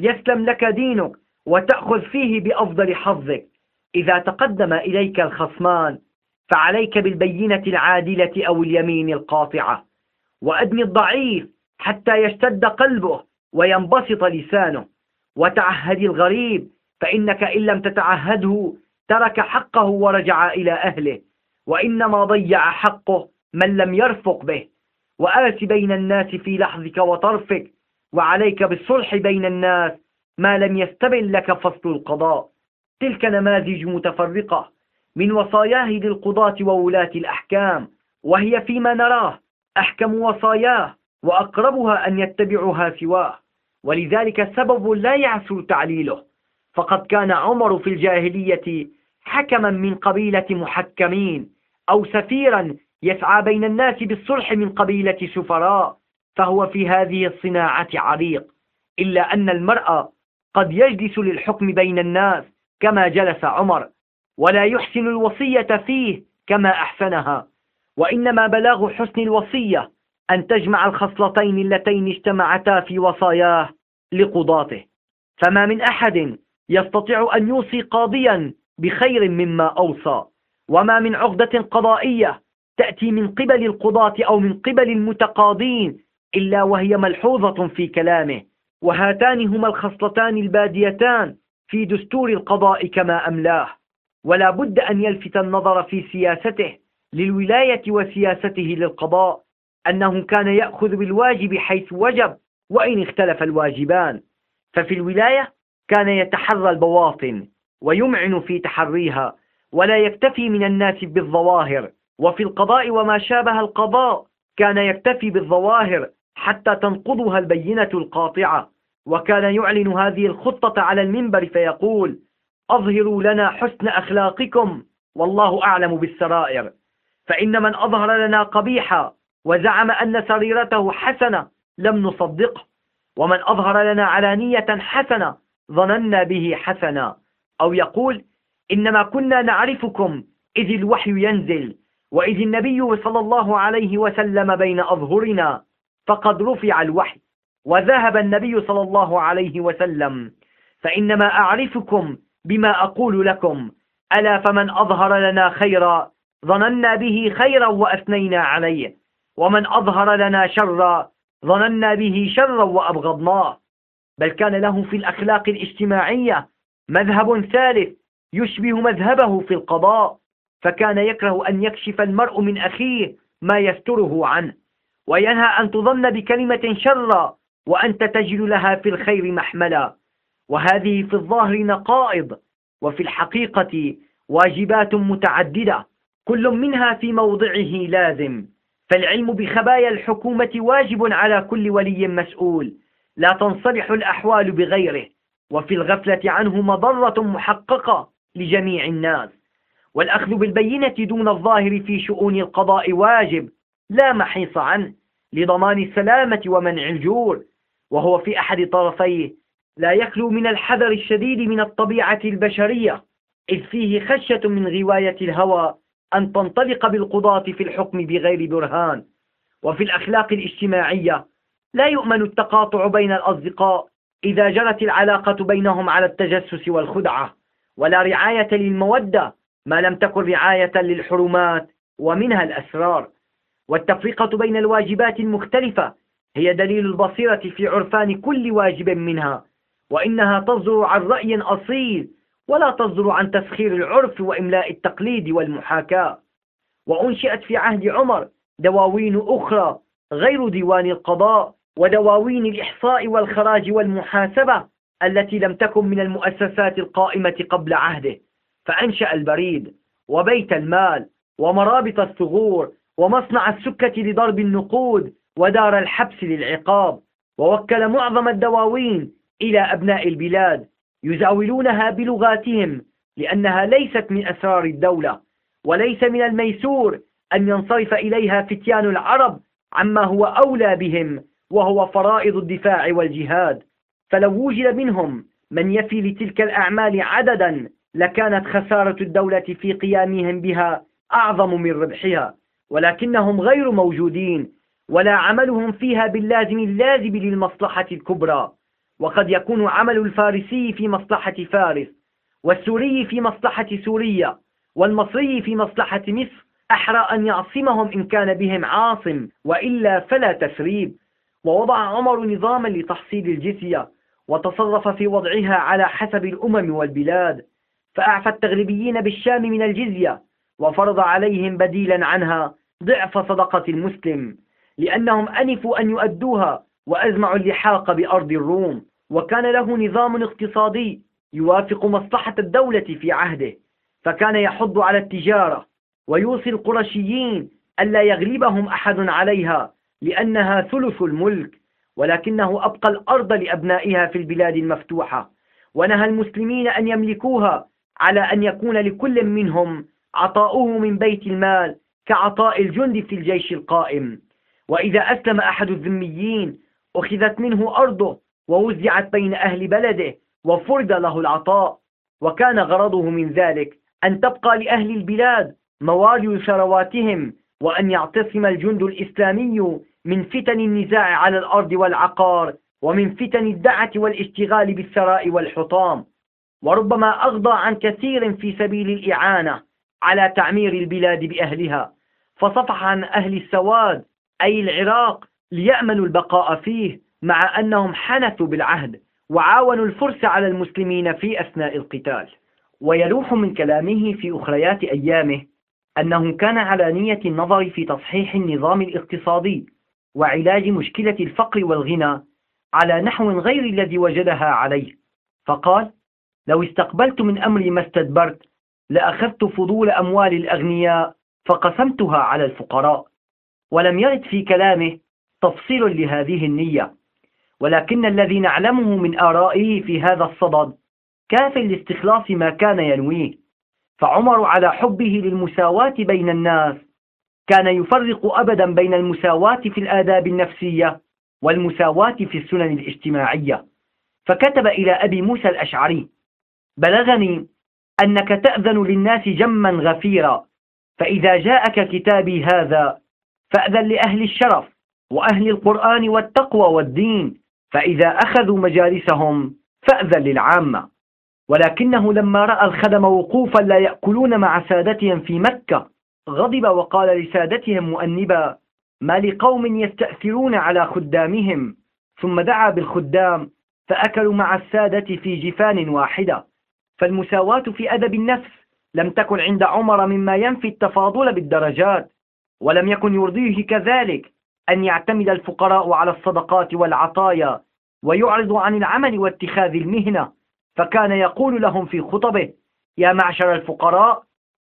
يسلم لك دينك وتأخذ فيه بأفضل حظك. إذا تقدم إليك الخصمان فعليك بالبينة العادلة أو اليمين القاطعة وأدم الضعيف حتى يشتد قلبه وينبسط لسانه وتعهد الغريب فإنك إن لم تتعهده ترك حقه ورجع إلى أهله وإنما ضيع حقه من لم يرفق به. وآت بين الناس في لحظك وطرفك وعليك بالصلح بين الناس ما لم يستبن لك فصل القضاء. تلك نماذج متفرقة. من وصاياه للقضاة وولاة الأحكام وهي فيما نراه أحكم وصاياه وأقربها أن يتبعها سواه. ولذلك سبب لا يعسر تعليله. فقد كان عمر في الجاهلية حكما من قبيلة محكمين أو سفيرا يسعى بين الناس بالصلح من قبيلة سفراء فهو في هذه الصناعة عريق. إلا أن المرأة قد يجلس للحكم بين الناس كما جلس عمر. ولا يحسن الوصية فيه كما أحسنها. وإنما بلاغ حسن الوصية أن تجمع الخصلتين اللتين اجتمعتا في وصاياه لقضاته. فما من أحد يستطيع أن يوصي قاضيا بخير مما أوصى. وما من عقدة قضائية تأتي من قبل القضاة أو من قبل المتقاضين إلا وهي ملحوظة في كلامه. وهاتان هما الخصلتان الباديتان في دستور القضاء كما أملاه. ولا بد أن يلفت النظر في سياسته للولاية وسياسته للقضاء أنه كان يأخذ بالواجب حيث وجب وإن اختلف الواجبان. ففي الولاية كان يتحرى البواطن ويمعن في تحريها ولا يكتفي من الناس بالظواهر. وفي القضاء وما شابه القضاء كان يكتفي بالظواهر حتى تنقضها البينة القاطعة. وكان يعلن هذه الخطة على المنبر فيقول أظهروا لنا حسن أخلاقكم والله أعلم بالسرائر. فإن من أظهر لنا قبيحا وزعم أن سريرته حسنة لم نصدقه ومن أظهر لنا علانية حسنة ظننا به حسنا. أو يقول إنما كنا نعرفكم إذ الوحي ينزل وإذ النبي صلى الله عليه وسلم بين أظهرنا فقد رفع الوحي وذهب النبي صلى الله عليه وسلم. فإنما أعرفكم بما أقول لكم. ألا فمن أظهر لنا خيرا ظننا به خيرا وأثنينا عليه. ومن أظهر لنا شرا ظننا به شرا وأبغضناه بل كان له في الأخلاق الاجتماعية مذهب ثالث يشبه مذهبه في القضاء. فكان يكره أن يكشف المرء من أخيه ما يستره عنه. وينهى أن تظن بكلمة شرا وأنت تجد لها في الخير محملا. وهذه في الظاهر نقائض وفي الحقيقة واجبات متعددة كل منها في موضعه لازم. فالعلم بخبايا الحكومة واجب على كل ولي مسؤول لا تنصلح الأحوال بغيره وفي الغفلة عنه مضرة محققة لجميع الناس. والأخذ بالبينة دون الظاهر في شؤون القضاء واجب لا محيص عنه لضمان السلامة ومنع الجور وهو في أحد طرفيه لا يخلو من الحذر الشديد من الطبيعة البشرية إذ فيه خشية من غواية الهوى أن تنطلق بالقضاة في الحكم بغير برهان. وفي الأخلاق الاجتماعية لا يؤمن التقاطع بين الأصدقاء إذا جرت العلاقة بينهم على التجسس والخدعة ولا رعاية للمودة ما لم تكن رعاية للحرمات ومنها الأسرار. والتفرقة بين الواجبات المختلفة هي دليل البصيرة في عرفان كل واجب منها. وإنها تصدر عن رأي أصيل ولا تصدر عن تسخير العرف وإملاء التقليد والمحاكاة. وأنشئت في عهد عمر دواوين أخرى غير ديوان القضاء ودواوين الإحصاء والخراج والمحاسبة التي لم تكن من المؤسسات القائمة قبل عهده. فأنشأ البريد وبيت المال ومرابط الثغور ومصنع السكة لضرب النقود ودار الحبس للعقاب. ووكل معظم الدواوين إلى أبناء البلاد يزاولونها بلغاتهم لأنها ليست من أسرار الدولة وليس من الميسور أن ينصرف إليها فتيان العرب عما هو أولى بهم وهو فرائض الدفاع والجهاد. فلو وجد منهم من يفي لتلك الأعمال عددا لكانت خسارة الدولة في قيامهم بها أعظم من ربحها. ولكنهم غير موجودين ولا عملهم فيها باللازم اللازم للمصلحة الكبرى. وقد يكون عمل الفارسي في مصلحة فارس والسوري في مصلحة سوريا والمصري في مصلحة مصر أحرى أن يعصمهم إن كان بهم عاصم وإلا فلا تسريب. ووضع عمر نظاما لتحصيل الجزية وتصرف في وضعها على حسب الأمم والبلاد. فأعفى التغلبيين بالشام من الجزية وفرض عليهم بديلا عنها ضعف صدقة المسلم لأنهم أنفوا أن يؤدوها وأزمعوا اللحاق بأرض الروم. وكان له نظام اقتصادي يوافق مصلحة الدولة في عهده فكان يحض على التجارة ويوصي القرشيين ألا يغلبهم أحد عليها لأنها ثلث الملك ولكنه أبقى الأرض لأبنائها في البلاد المفتوحة ونهى المسلمين أن يملكوها على أن يكون لكل منهم عطاؤه من بيت المال كعطاء الجند في الجيش القائم. وإذا أسلم أحد الذميين أخذت منه أرضه ووزعت بين أهل بلده وفرض له العطاء وكان غرضه من ذلك أن تبقى لأهل البلاد موالي ثرواتهم وأن يعتصم الجند الإسلامي من فتن النزاع على الأرض والعقار ومن فتن الدعة والاشتغال بالثراء والحطام. وربما أغضى عن كثير في سبيل الإعانة على تعمير البلاد بأهلها. فصفح عن أهل السواد أي العراق ليأمنوا البقاء فيه مع أنهم حنثوا بالعهد وعاونوا الفرس على المسلمين في أثناء القتال. ويلوح من كلامه في أخريات أيامه أنه كان على نية النظر في تصحيح النظام الاقتصادي وعلاج مشكلة الفقر والغنى على نحو غير الذي وجدها عليه. فقال لو استقبلت من أمري ما استدبرت لأخذت فضول أموال الأغنياء فقسمتها على الفقراء. ولم يرد في كلامه تفصيل لهذه النية. ولكن الذي نعلمه من آرائه في هذا الصدد كاف لاستخلاص ما كان ينويه. فعمر على حبه للمساواة بين الناس. كان يفرق أبدا بين المساواة في الآداب النفسية والمساواة في السنن الاجتماعية. فكتب إلى أبي موسى الأشعري بلغني أنك تأذن للناس جما غفيرا فإذا جاءك كتابي هذا فأذن لأهل الشرف وأهل القرآن والتقوى والدين فإذا أخذوا مجالسهم فأذن للعامة. ولكنه لما رأى الخدم وقوفا لا يأكلون مع سادتهم في مكة غضب وقال لسادتهم مؤنبا ما لقوم يستأثرون على خدامهم؟ ثم دعا بالخدام فأكلوا مع السادة في جفان واحدة. فالمساواة في أدب النفس لم تكن عند عمر مما ينفي التفاضل بالدرجات ولم يكن يرضيه كذلك. أن يعتمد الفقراء على الصدقات والعطايا ويعرض عن العمل واتخاذ المهنة. فكان يقول لهم في خطبه يا معشر الفقراء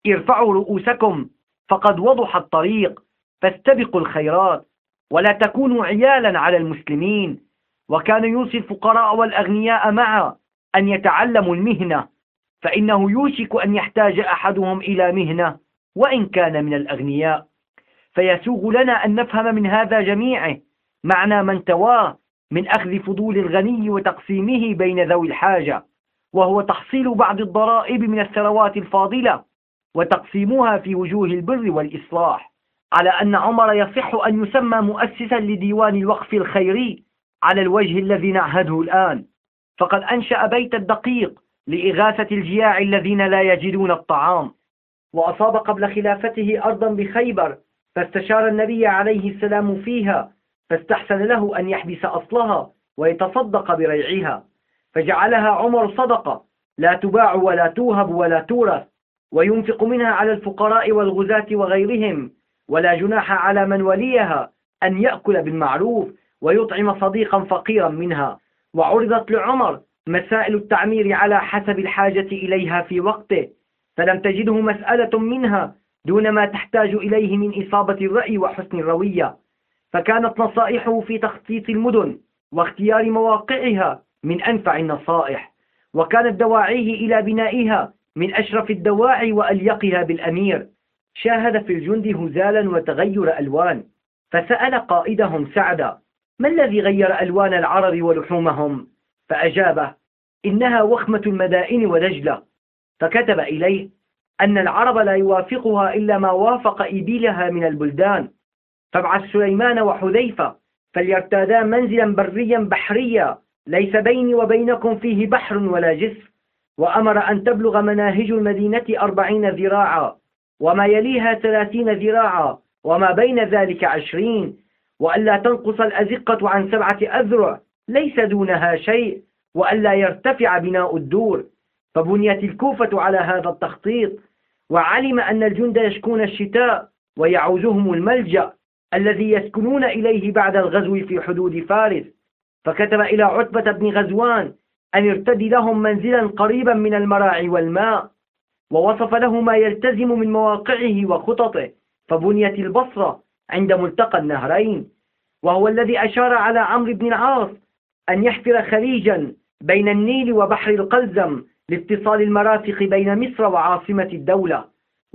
ارفعوا رؤوسكم فقد وضح الطريق فاستبقوا الخيرات ولا تكونوا عيالا على المسلمين. وكان يوصي الفقراء والأغنياء معا أن يتعلموا المهنة. فإنه يوشك أن يحتاج أحدهم إلى مهنة وإن كان من الأغنياء. فيسوغ لنا أن نفهم من هذا جميعه معنى من تواه من أخذ فضول الغني وتقسيمه بين ذوي الحاجة وهو تحصيل بعض الضرائب من الثروات الفاضلة وتقسيمها في وجوه البر والإصلاح على أن عمر يصح أن يسمى مؤسسا لديوان الوقف الخيري على الوجه الذي نعهده الآن. فقد أنشأ بيت الدقيق لإغاثة الجياع الذين لا يجدون الطعام. وأصاب قبل خلافته أرضا بخيبر فاستشار النبي عليه السلام فيها فاستحسن له أن يحبس أصلها ويتصدق بريعها فجعلها عمر صدقة لا تباع ولا توهب ولا تورث وينفق منها على الفقراء والغزاة وغيرهم ولا جناح على من وليها أن يأكل بالمعروف ويطعم صديقا فقيرا منها. وعرضت لعمر مسائل التعمير على حسب الحاجة إليها في وقته فلم تجده مسألة منها دون ما تحتاج إليه من إصابة الرأي وحسن الروية. فكانت نصائحه في تخطيط المدن واختيار مواقعها من أنفع النصائح وكانت دواعيه إلى بنائها من أشرف الدواعي وأليقها بالأمير. شاهد في الجند هزالا وتغير ألوان. فسأل قائدهم سعدا ما الذي غير ألوان العرب ولحومهم؟ فأجابه إنها وخمة المدائن ودجلة فكتب إليه أن العرب لا يوافقها إلا ما وافق إبيلها من البلدان. فابعث سليمان وحذيفة فليرتادا منزلا بريا بحريا. ليس بيني وبينكم فيه بحر ولا جسر. وأمر أن تبلغ مناهج المدينة أربعين ذراعا. وما يليها ثلاثين ذراعا. وما بين ذلك عشرين. وألا تنقص الأزقة عن سبعة أذرع. ليس دونها شيء. وألا يرتفع بناء الدور. فبنيت الكوفة على هذا التخطيط وعلم أن الجند يشكون الشتاء ويعوزهم الملجأ الذي يسكنون إليه بعد الغزو في حدود فارس. فكتب إلى عتبة بن غزوان أن يرتدي لهم منزلا قريبا من المراعي والماء ووصف له ما يلتزم من مواقعه وخططه. فبنيت البصرة عند ملتقى النهرين وهو الذي أشار على عمرو بن العاص أن يحفر خليجا بين النيل وبحر القلزم لاتصال المرافق بين مصر وعاصمة الدولة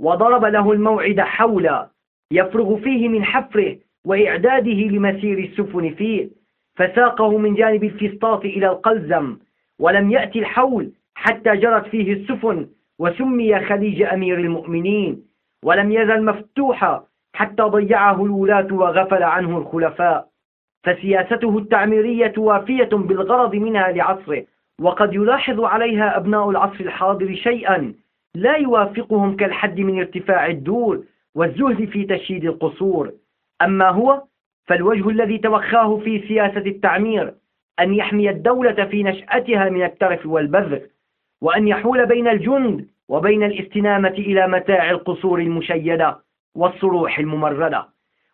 وضرب له الموعد حولا يفرغ فيه من حفره وإعداده لمسير السفن فيه. فساقه من جانب الفسطاط إلى القلزم ولم يأتي الحول حتى جرت فيه السفن وسمي خليج أمير المؤمنين ولم يزل مفتوحا حتى ضيعه الولاة وغفل عنه الخلفاء. فسياسته التعميرية وافية بالغرض منها لعصره. وقد يلاحظ عليها أبناء العصر الحاضر شيئا لا يوافقهم كالحد من ارتفاع الدور والزهد في تشييد القصور. أما هو فالوجه الذي توخاه في سياسة التعمير أن يحمي الدولة في نشأتها من الترف والبذر وأن يحول بين الجند وبين الاستنامة إلى متاع القصور المشيدة والصروح الممردة.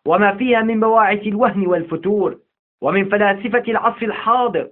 وما فيها من بواعث الوهن والفتور ومن فلاسفة العصر الحاضر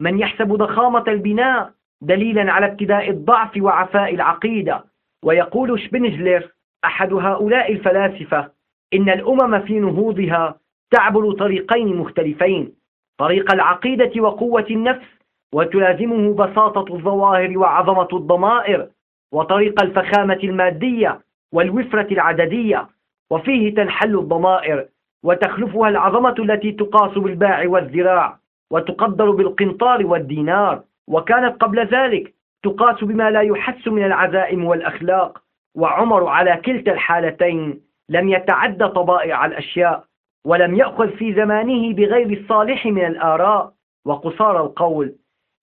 من يحسب ضخامة البناء دليلا على ابتداء الضعف وعفاء العقيدة. ويقول شبنجلر أحد هؤلاء الفلاسفة إن الأمم في نهوضها تعبر طريقين مختلفين طريق العقيدة وقوة النفس وتلازمه بساطة الظواهر وعظمة الضمائر وطريق الفخامة المادية والوفرة العددية وفيه تنحل الضمائر وتخلفها العظمة التي تقاس بالباع والذراع. وتقدر بالقنطار والدينار وكانت قبل ذلك تقاس بما لا يحس من العزائم والأخلاق. وعمر على كلتا الحالتين لم يتعد طبائع الأشياء ولم يأخذ في زمانه بغير الصالح من الآراء. وقصار القول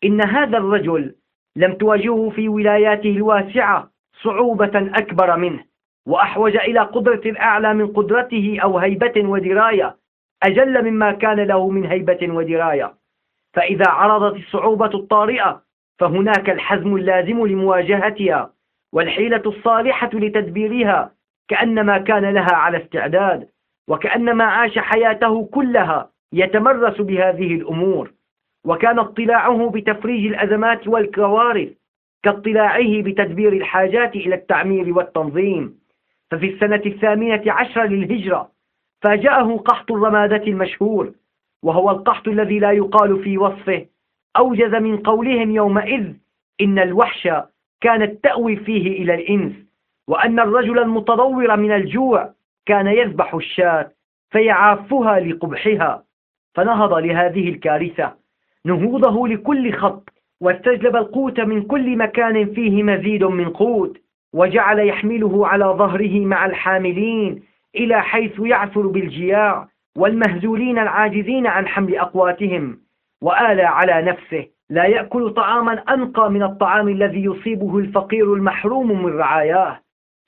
إن هذا الرجل لم تواجهه في ولاياته الواسعة صعوبة أكبر منه وأحوج إلى قدرة أعلى من قدرته أو هيبة ودراية. أجل مما كان له من هيبة ودراية. فإذا عرضت الصعوبة الطارئة فهناك الحزم اللازم لمواجهتها والحيلة الصالحة لتدبيرها كأنما كان لها على استعداد وكأنما عاش حياته كلها يتمرس بهذه الأمور. وكان اطلاعه بتفريج الأزمات والكوارث كاطلاعه بتدبير الحاجات إلى التعمير والتنظيم. ففي السنة الثامنة عشر للهجرة فاجأه قحط الرمادة المشهور وهو القحط الذي لا يقال في وصفه. أوجز من قولهم يومئذ إن الوحش كانت تأوي فيه إلى الإنس وأن الرجل المتضور من الجوع كان يذبح الشاة فيعافها لقبحها. فنهض لهذه الكارثة. نهوضه لكل خط واستجلب القوت من كل مكان فيه مزيد من قوت وجعل يحمله على ظهره مع الحاملين إلى حيث يعثر بالجياع والمهزولين العاجزين عن حمل أقواتهم وآلى على نفسه لا يأكل طعاما أنقى من الطعام الذي يصيبه الفقير المحروم من رعاياه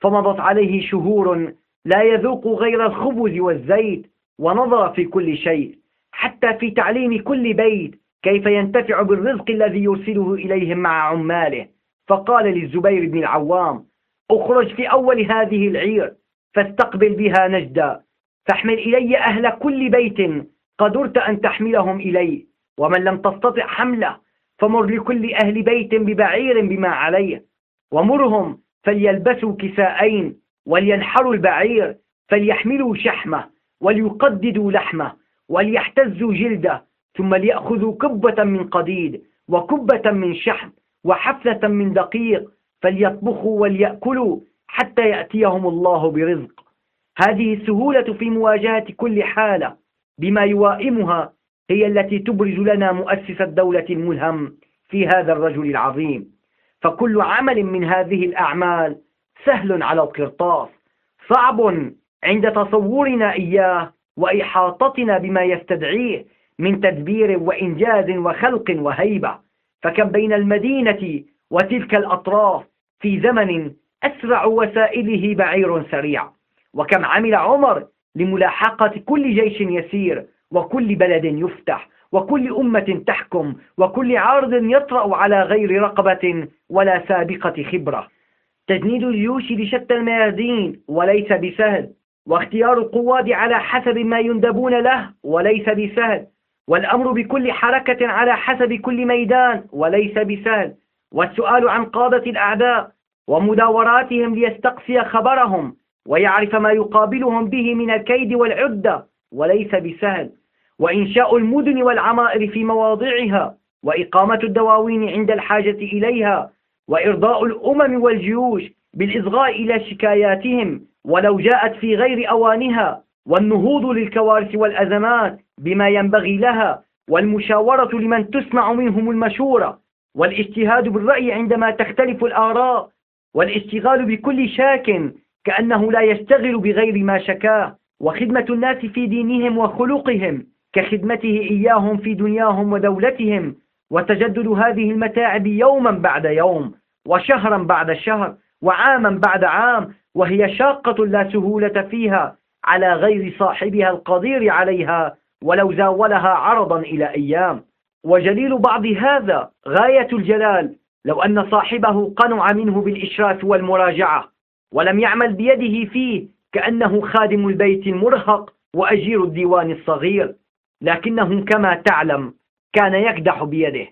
فمضت عليه شهور لا يذوق غير الخبز والزيت ونظر في كل شيء حتى في تعليم كل بيت كيف ينتفع بالرزق الذي يرسله إليهم مع عماله. فقال للزبير بن العوام اخرج في أول هذه العير فاستقبل بها نجدا. فاحمل إلي أهل كل بيت قدرت أن تحملهم إلي. ومن لم تستطع حمله فمر لكل أهل بيت ببعير بما عليه. ومرهم فليلبسوا كساءين ولينحروا البعير فليحملوا شحمه وليقددوا لحمه وليحتزوا جلده ثم ليأخذوا كبة من قديد وكبة من شحم وحفلة من دقيق فليطبخوا وليأكلوا حتى يأتيهم الله برزق. هذه السهولة في مواجهة كل حالة بما يوائمها هي التي تبرز لنا مؤسس الدولة الملهم في هذا الرجل العظيم. فكل عمل من هذه الأعمال سهل على القرطاس صعب عند تصورنا إياه وإحاطتنا بما يستدعيه من تدبير وإنجاز وخلق وهيبة. فكم بين المدينة وتلك الأطراف في زمن أسرع وسائله بعير سريع. وكم عمل عمر لملاحقة كل جيش يسير وكل بلد يفتح وكل أمة تحكم وكل عارض يطرأ على غير رقبة ولا سابقة خبرة. تجنيد الجيوش لشتى الميادين وليس بسهل واختيار القواد على حسب ما يندبون له وليس بسهل والأمر بكل حركة على حسب كل ميدان وليس بسهل. والسؤال عن قادة الأعداء ومداوراتهم ليستقصي خبرهم ويعرف ما يقابلهم به من الكيد والعدة وليس بسهل. وإنشاء المدن والعمائر في مواضعها وإقامة الدواوين عند الحاجة إليها وإرضاء الأمم والجيوش بالإصغاء إلى شكاياتهم ولو جاءت في غير أوانها والنهوض للكوارث والأزمات بما ينبغي لها والمشاورة لمن تسمع منهم المشورة والاجتهاد بالرأي عندما تختلف الآراء والاشتغال بكل شاك كأنه لا يشتغل بغير ما شكاه وخدمة الناس في دينهم وخلقهم كخدمته إياهم في دنياهم ودولتهم وتجدد هذه المتاعب يوما بعد يوم وشهرا بعد شهر وعاما بعد عام وهي شاقة لا سهولة فيها على غير صاحبها القدير عليها ولو زاولها عرضا إلى أيام. وجليل بعض هذا غاية الجلال لو أن صاحبه قنع منه بالإشراف والمراجعة ولم يعمل بيده فيه كأنه خادم البيت المرهق وأجير الديوان الصغير. لكنه كما تعلم كان يكدح بيده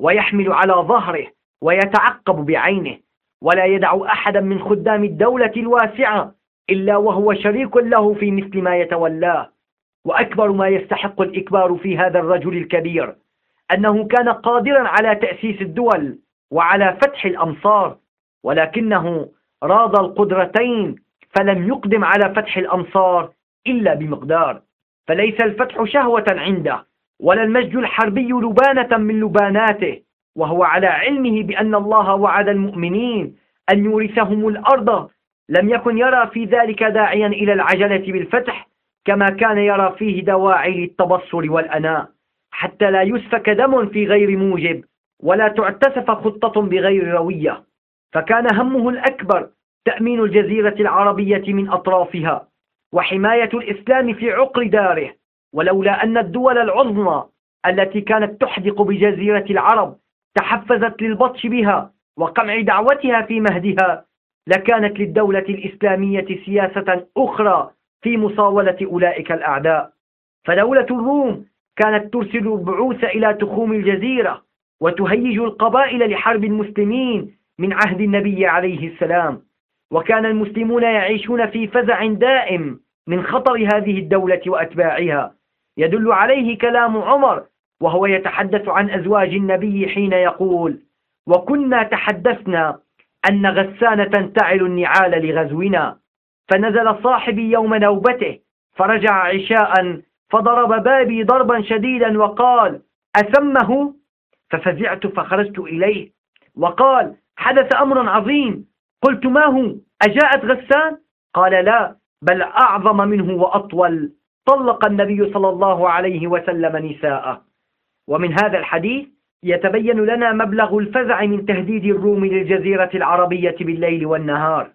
ويحمل على ظهره ويتعقب بعينه ولا يدع أحدا من خدام الدولة الواسعة إلا وهو شريك له في مثل ما يتولاه. وأكبر ما يستحق الإكبار في هذا الرجل الكبير أنه كان قادرا على تأسيس الدول وعلى فتح الأمصار ولكنه راض القدرتين فلم يقدم على فتح الأمصار إلا بمقدار. فليس الفتح شهوة عنده ولا المجد الحربي لبانة من لباناته. وهو على علمه بأن الله وعد المؤمنين أن يورثهم الأرض. لم يكن يرى في ذلك داعيا إلى العجلة بالفتح كما كان يرى فيه دواعي للتبصر والأناء حتى لا يسفك دم في غير موجب. ولا تعتسف خطة بغير روية. فكان همه الأكبر تأمين الجزيرة العربية من أطرافها وحماية الإسلام في عقر داره. ولولا أن الدول العظمى التي كانت تحدق بجزيرة العرب تحفزت للبطش بها وقمع دعوتها في مهدها لكانت للدولة الإسلامية سياسة أخرى في مصاولة أولئك الأعداء. فدولة الروم كانت ترسل البعوث إلى تخوم الجزيرة. وتهيج القبائل لحرب المسلمين من عهد النبي عليه السلام. وكان المسلمون يعيشون في فزع دائم من خطر هذه الدولة وأتباعها. يدل عليه كلام عمر وهو يتحدث عن أزواج النبي حين يقول وكنا تحدثنا أن غسان تنتعل النعال لغزونا فنزل صاحبي يوم نوبته فرجع عشاء فضرب بابي ضربا شديدا وقال أسمه ففزعت فخرجت إليه. وقال حدث أمر عظيم. قلت ما هو؟ أجاءت غسان؟ قال لا بل أعظم منه وأطول. طلق النبي صلى الله عليه وسلم نساءه. ومن هذا الحديث يتبين لنا مبلغ الفزع من تهديد الروم للجزيرة العربية بالليل والنهار.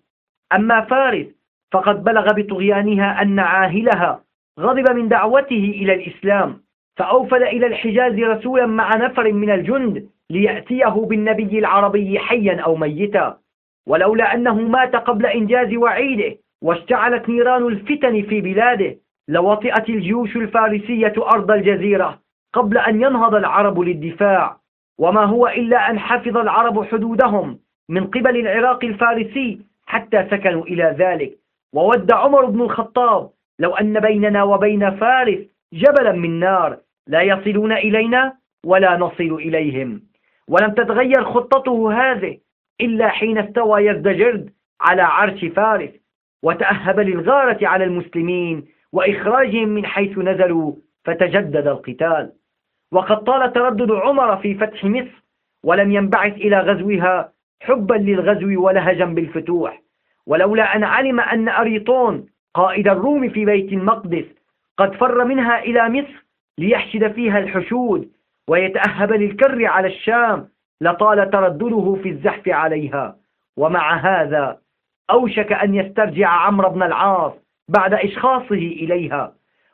أما فارس فقد بلغ بطغيانها أن عاهلها غضب من دعوته إلى الإسلام. فأوفد إلى الحجاز رسولا مع نفر من الجند ليأتيه بالنبي العربي حيا أو ميتا. ولولا أنه مات قبل إنجاز وعيده واشتعلت نيران الفتن في بلاده لوطئت الجيوش الفارسية أرض الجزيرة قبل أن ينهض العرب للدفاع. وما هو إلا أن حفظ العرب حدودهم من قبل العراق الفارسي حتى سكنوا إلى ذلك. وود عمر بن الخطاب لو أن بيننا وبين فارس جبلا من نار لا يصلون إلينا ولا نصل إليهم. ولم تتغير خطته هذه إلا حين استوى يزدجرد على عرش فارس وتأهب للغارة على المسلمين وإخراجهم من حيث نزلوا فتجدد القتال. وقد طال تردد عمر في فتح مصر ولم ينبعث إلى غزوها حبا للغزو ولهجا بالفتوح. ولولا أن علم أن أريطون قائد الروم في بيت المقدس قد فر منها إلى مصر ليحشد فيها الحشود ويتأهب للكر على الشام لطال تردده في الزحف عليها. ومع هذا أوشك أن يسترجع عمرو بن العاص بعد إشخاصه إليها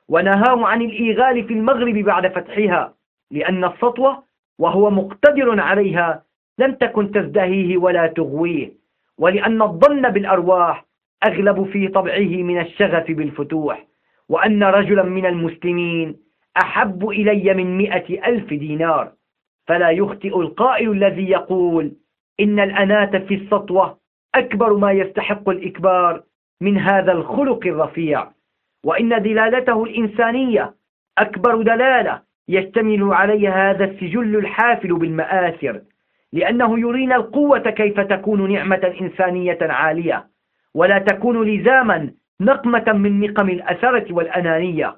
ونهاه عن الإيغال في المغرب بعد فتحها لأن السطوة وهو مقتدر عليها لم تكن تزدهيه ولا تغويه ولأن الظن بالأرواح أغلب في طبعه من الشغف بالفتوح. وأن رجلا من المسلمين أحب إلي من مئة ألف دينار فلا يخطئ القائل الذي يقول إن الأناة في السطوة أكبر ما يستحق الإكبار من هذا الخلق الرفيع وإن دلالته الإنسانية أكبر دلالة يشتمل عليها هذا السجل الحافل بالمآثر لأنه يرينا القوة كيف تكون نعمة إنسانية عالية ولا تكون لزاما نقمة من نقم الأثرة والأنانية.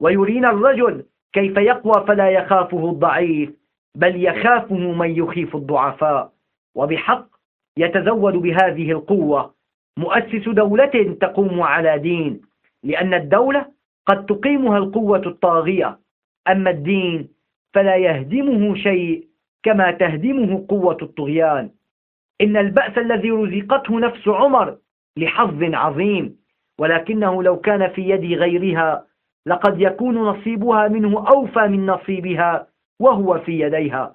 ويرينا الرجل كيف يقوى فلا يخافه الضعيف بل يخافه من يخيف الضعفاء. وبحق يتزود بهذه القوة. مؤسس دولة تقوم على دين لأن الدولة قد تقيمها القوة الطاغية. أما الدين فلا يهدمه شيء كما تهدمه قوة الطغيان. إن البأس الذي رزقته نفس عمر لحظ عظيم. ولكنه لو كان في يد غيرها لقد يكون نصيبها منه أوفى من نصيبها وهو في يديها.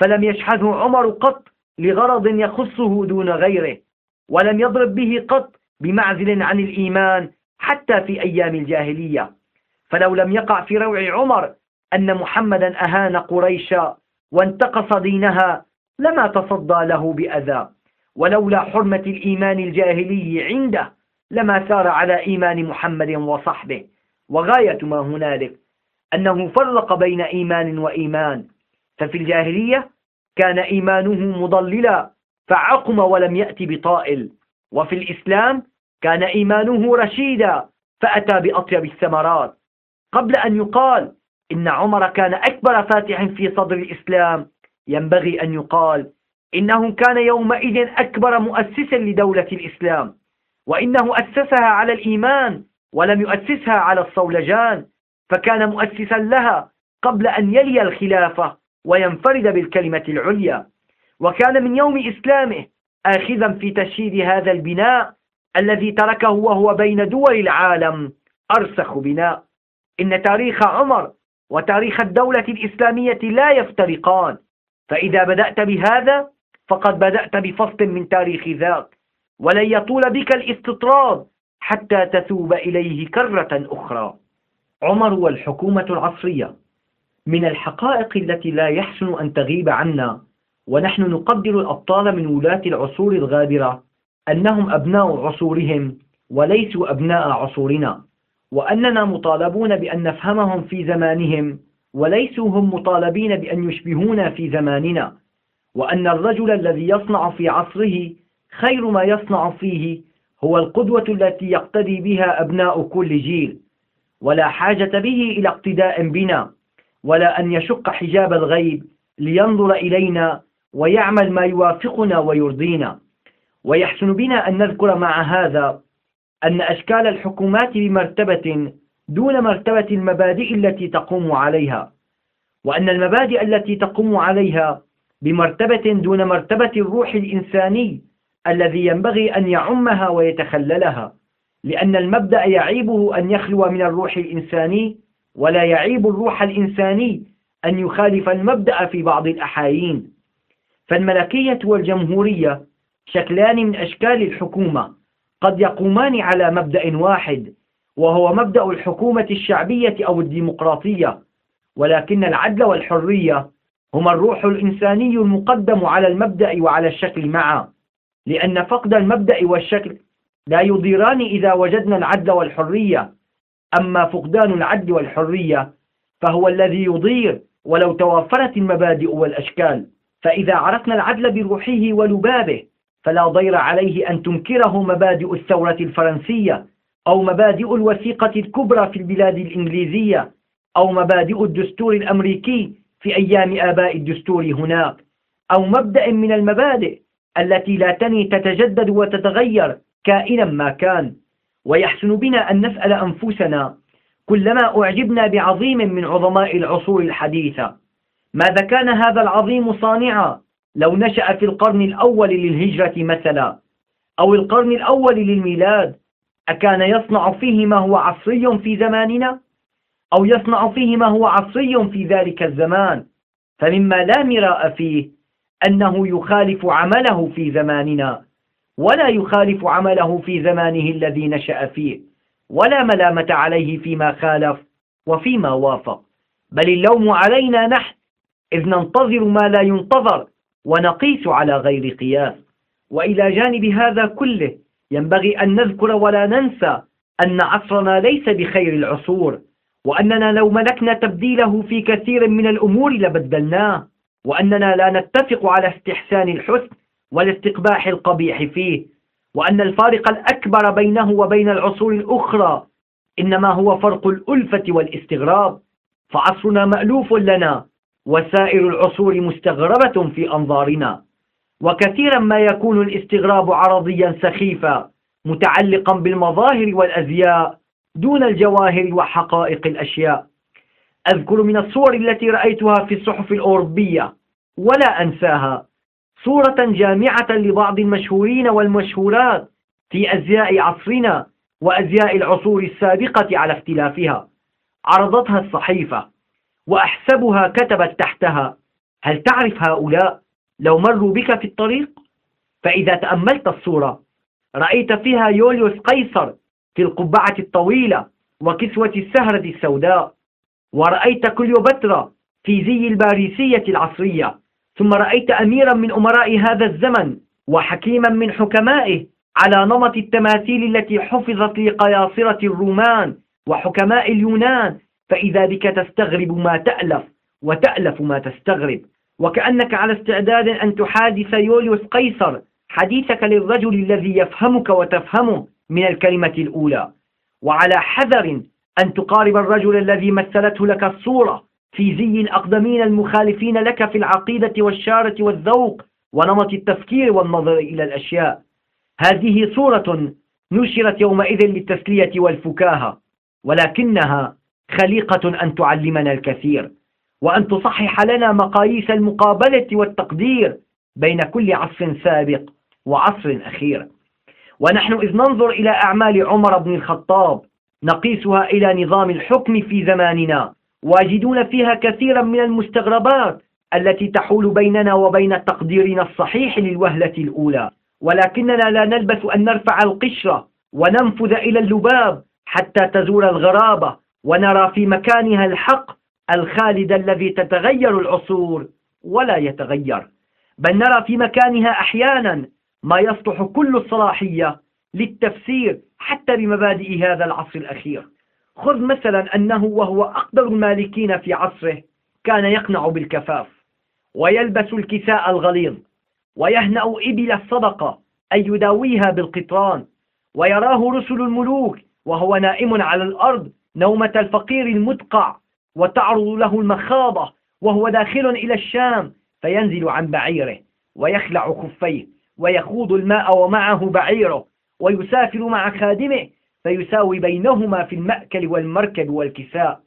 فلم يشحذه عمر قط لغرض يخصه دون غيره ولم يضرب به قط بمعزل عن الإيمان حتى في أيام الجاهلية. فلو لم يقع في روع عمر أن محمدا أهان قريشا وانتقص دينها لما تصدى له بأذى. ولولا حرمة الإيمان الجاهلي عنده لما سار على إيمان محمد وصحبه. وغاية ما هنالك أنه فرق بين إيمان وإيمان. ففي الجاهلية كان إيمانه مضللا فعقم ولم يأتي بطائل. وفي الإسلام كان إيمانه رشيدا فأتى بأطيب الثمرات. قبل أن يقال إن عمر كان أكبر فاتح في صدر الإسلام ينبغي أن يقال إنه كان يومئذ أكبر مؤسسا لدولة الإسلام. وإنه أسسها على الإيمان ولم يؤسسها على الصولجان فكان مؤسسا لها قبل أن يلي الخلافة وينفرد بالكلمة العليا. وكان من يوم إسلامه آخذا في تشييد هذا البناء الذي تركه وهو بين دول العالم أرسخ بناء. إن تاريخ عمر وتاريخ الدولة الإسلامية لا يفترقان فإذا بدأت بهذا فقد بدأت بفصل من تاريخ ذاك. ولن يطول بك الاستطراد حتى تثوب إليه كرة أخرى. عمر والحكومة العصرية من الحقائق التي لا يحسن أن تغيب عنا ونحن نقدر الأبطال من ولاة العصور الغابرة أنهم أبناء عصورهم وليسوا أبناء عصورنا وأننا مطالبون بأن نفهمهم في زمانهم وليسوا هم مطالبين بأن يشبهونا في زماننا وأن الرجل الذي يصنع في عصره خير ما يصنع فيه هو القدوة التي يقتدي بها أبناء كل جيل ولا حاجة به إلى اقتداء بنا ولا أن يشق حجاب الغيب لينظر إلينا ويعمل ما يوافقنا ويرضينا. ويحسن بنا أن نذكر مع هذا أن أشكال الحكومات بمرتبة دون مرتبة المبادئ التي تقوم عليها وأن المبادئ التي تقوم عليها بمرتبة دون مرتبة الروح الإنساني الذي ينبغي أن يعمها ويتخللها لأن المبدأ يعيبه أن يخلو من الروح الإنساني ولا يعيب الروح الإنساني أن يخالف المبدأ في بعض الأحايين. فالملكية والجمهورية شكلان من أشكال الحكومة قد يقومان على مبدأ واحد وهو مبدأ الحكومة الشعبية أو الديمقراطية. ولكن العدل والحرية هما الروح الإنساني المقدم على المبدأ وعلى الشكل معا. لأن فقد المبدأ والشكل. لا يضيران إذا وجدنا العدل والحرية. أما فقدان العدل والحرية فهو الذي يضير ولو توفرت المبادئ والأشكال. فإذا عرفنا العدل بروحه ولبابه فلا ضير عليه أن تنكره مبادئ الثورة الفرنسية أو مبادئ الوثيقة الكبرى في البلاد الإنجليزية أو مبادئ الدستور الأمريكي في أيام آباء الدستور هناك أو مبدأ من المبادئ التي لا تني تتجدد وتتغير كائنا ما كان. ويحسن بنا أن نسأل أنفسنا كلما أعجبنا بعظيم من عظماء العصور الحديثة ماذا كان هذا العظيم صانعا؟ لو نشأ في القرن الأول للهجرة مثلا أو القرن الأول للميلاد أكان يصنع فيه ما هو عصري في زماننا؟ أو يصنع فيه ما هو عصري في ذلك الزمان؟ فمما لا مراء فيه أنه يخالف عمله في زماننا ولا يخالف عمله في زمانه الذي نشأ فيه ولا ملامة عليه فيما خالف وفيما وافق. بل اللوم علينا نحن إذ ننتظر ما لا ينتظر ونقيس على غير قياس. وإلى جانب هذا كله ينبغي أن نذكر ولا ننسى أن عصرنا ليس بخير العصور وأننا لو ملكنا تبديله في كثير من الأمور لبدلناه. وأننا لا نتفق على استحسان الحسن والاستقباح القبيح فيه وأن الفارق الأكبر بينه وبين العصور الأخرى إنما هو فرق الألفة والاستغراب فعصرنا مألوف لنا وسائر العصور مستغربة في أنظارنا وكثيرا ما يكون الاستغراب عرضيا سخيفا متعلقا بالمظاهر والأزياء دون الجواهر وحقائق الأشياء. أذكر من الصور التي رأيتها في الصحف الأوروبية ولا أنساها. صورة جامعة لبعض المشهورين والمشهورات في أزياء عصرنا وأزياء العصور السابقة على اختلافها. عرضتها الصحيفة وأحسبها كتبت تحتها. هل تعرف هؤلاء لو مروا بك في الطريق؟ فإذا تأملت الصورة رأيت فيها يوليوس قيصر في القبعة الطويلة وكسوة السهرة السوداء. ورأيت كليوباترا في زي الباريسية العصرية ثم رأيت أميرا من أمراء هذا الزمن وحكيما من حكمائه على نمط التماثيل التي حفظت لقياصرة الرومان وحكماء اليونان فإذا بك تستغرب ما تألف وتألف ما تستغرب وكأنك على استعداد أن تحادث يوليوس قيصر حديثك للرجل الذي يفهمك وتفهمه من الكلمة الأولى. وعلى حذر أن تقارب الرجل الذي مثلته لك الصورة في زي الأقدمين المخالفين لك في العقيدة والشارة والذوق ونمط التفكير والنظر إلى الأشياء. هذه صورة نشرت يومئذ للتسلية والفكاهة ولكنها خليقة أن تعلمنا الكثير وأن تصحح لنا مقاييس المقابلة والتقدير بين كل عصر سابق وعصر أخير. ونحن إذ ننظر إلى أعمال عمر بن الخطاب نقيسها إلى نظام الحكم في زماننا واجدون فيها كثيرا من المستغربات التي تحول بيننا وبين تقديرنا الصحيح للوهلة الأولى. ولكننا لا نلبث أن نرفع القشرة وننفذ إلى اللباب حتى تزول الغرابة ونرى في مكانها الحق الخالد الذي تتغير العصور ولا يتغير. بل نرى في مكانها أحيانا ما يصلح كل الصلاحية للتفسير حتى بمبادئ هذا العصر الأخير. خذ مثلا أنه وهو أقدر المالكين في عصره كان يقنع بالكفاف ويلبس الكساء الغليظ ويهنأ إبل الصدقة أن يداويها بالقطران ويراه رسل الملوك وهو نائم على الأرض نومة الفقير المدقع وتعرض له المخاضة وهو داخل إلى الشام فينزل عن بعيره ويخلع خفيه ويخوض الماء ومعه بعيره ويسافر مع خادمه فيساوي بينهما في المأكل والمركب والكساء.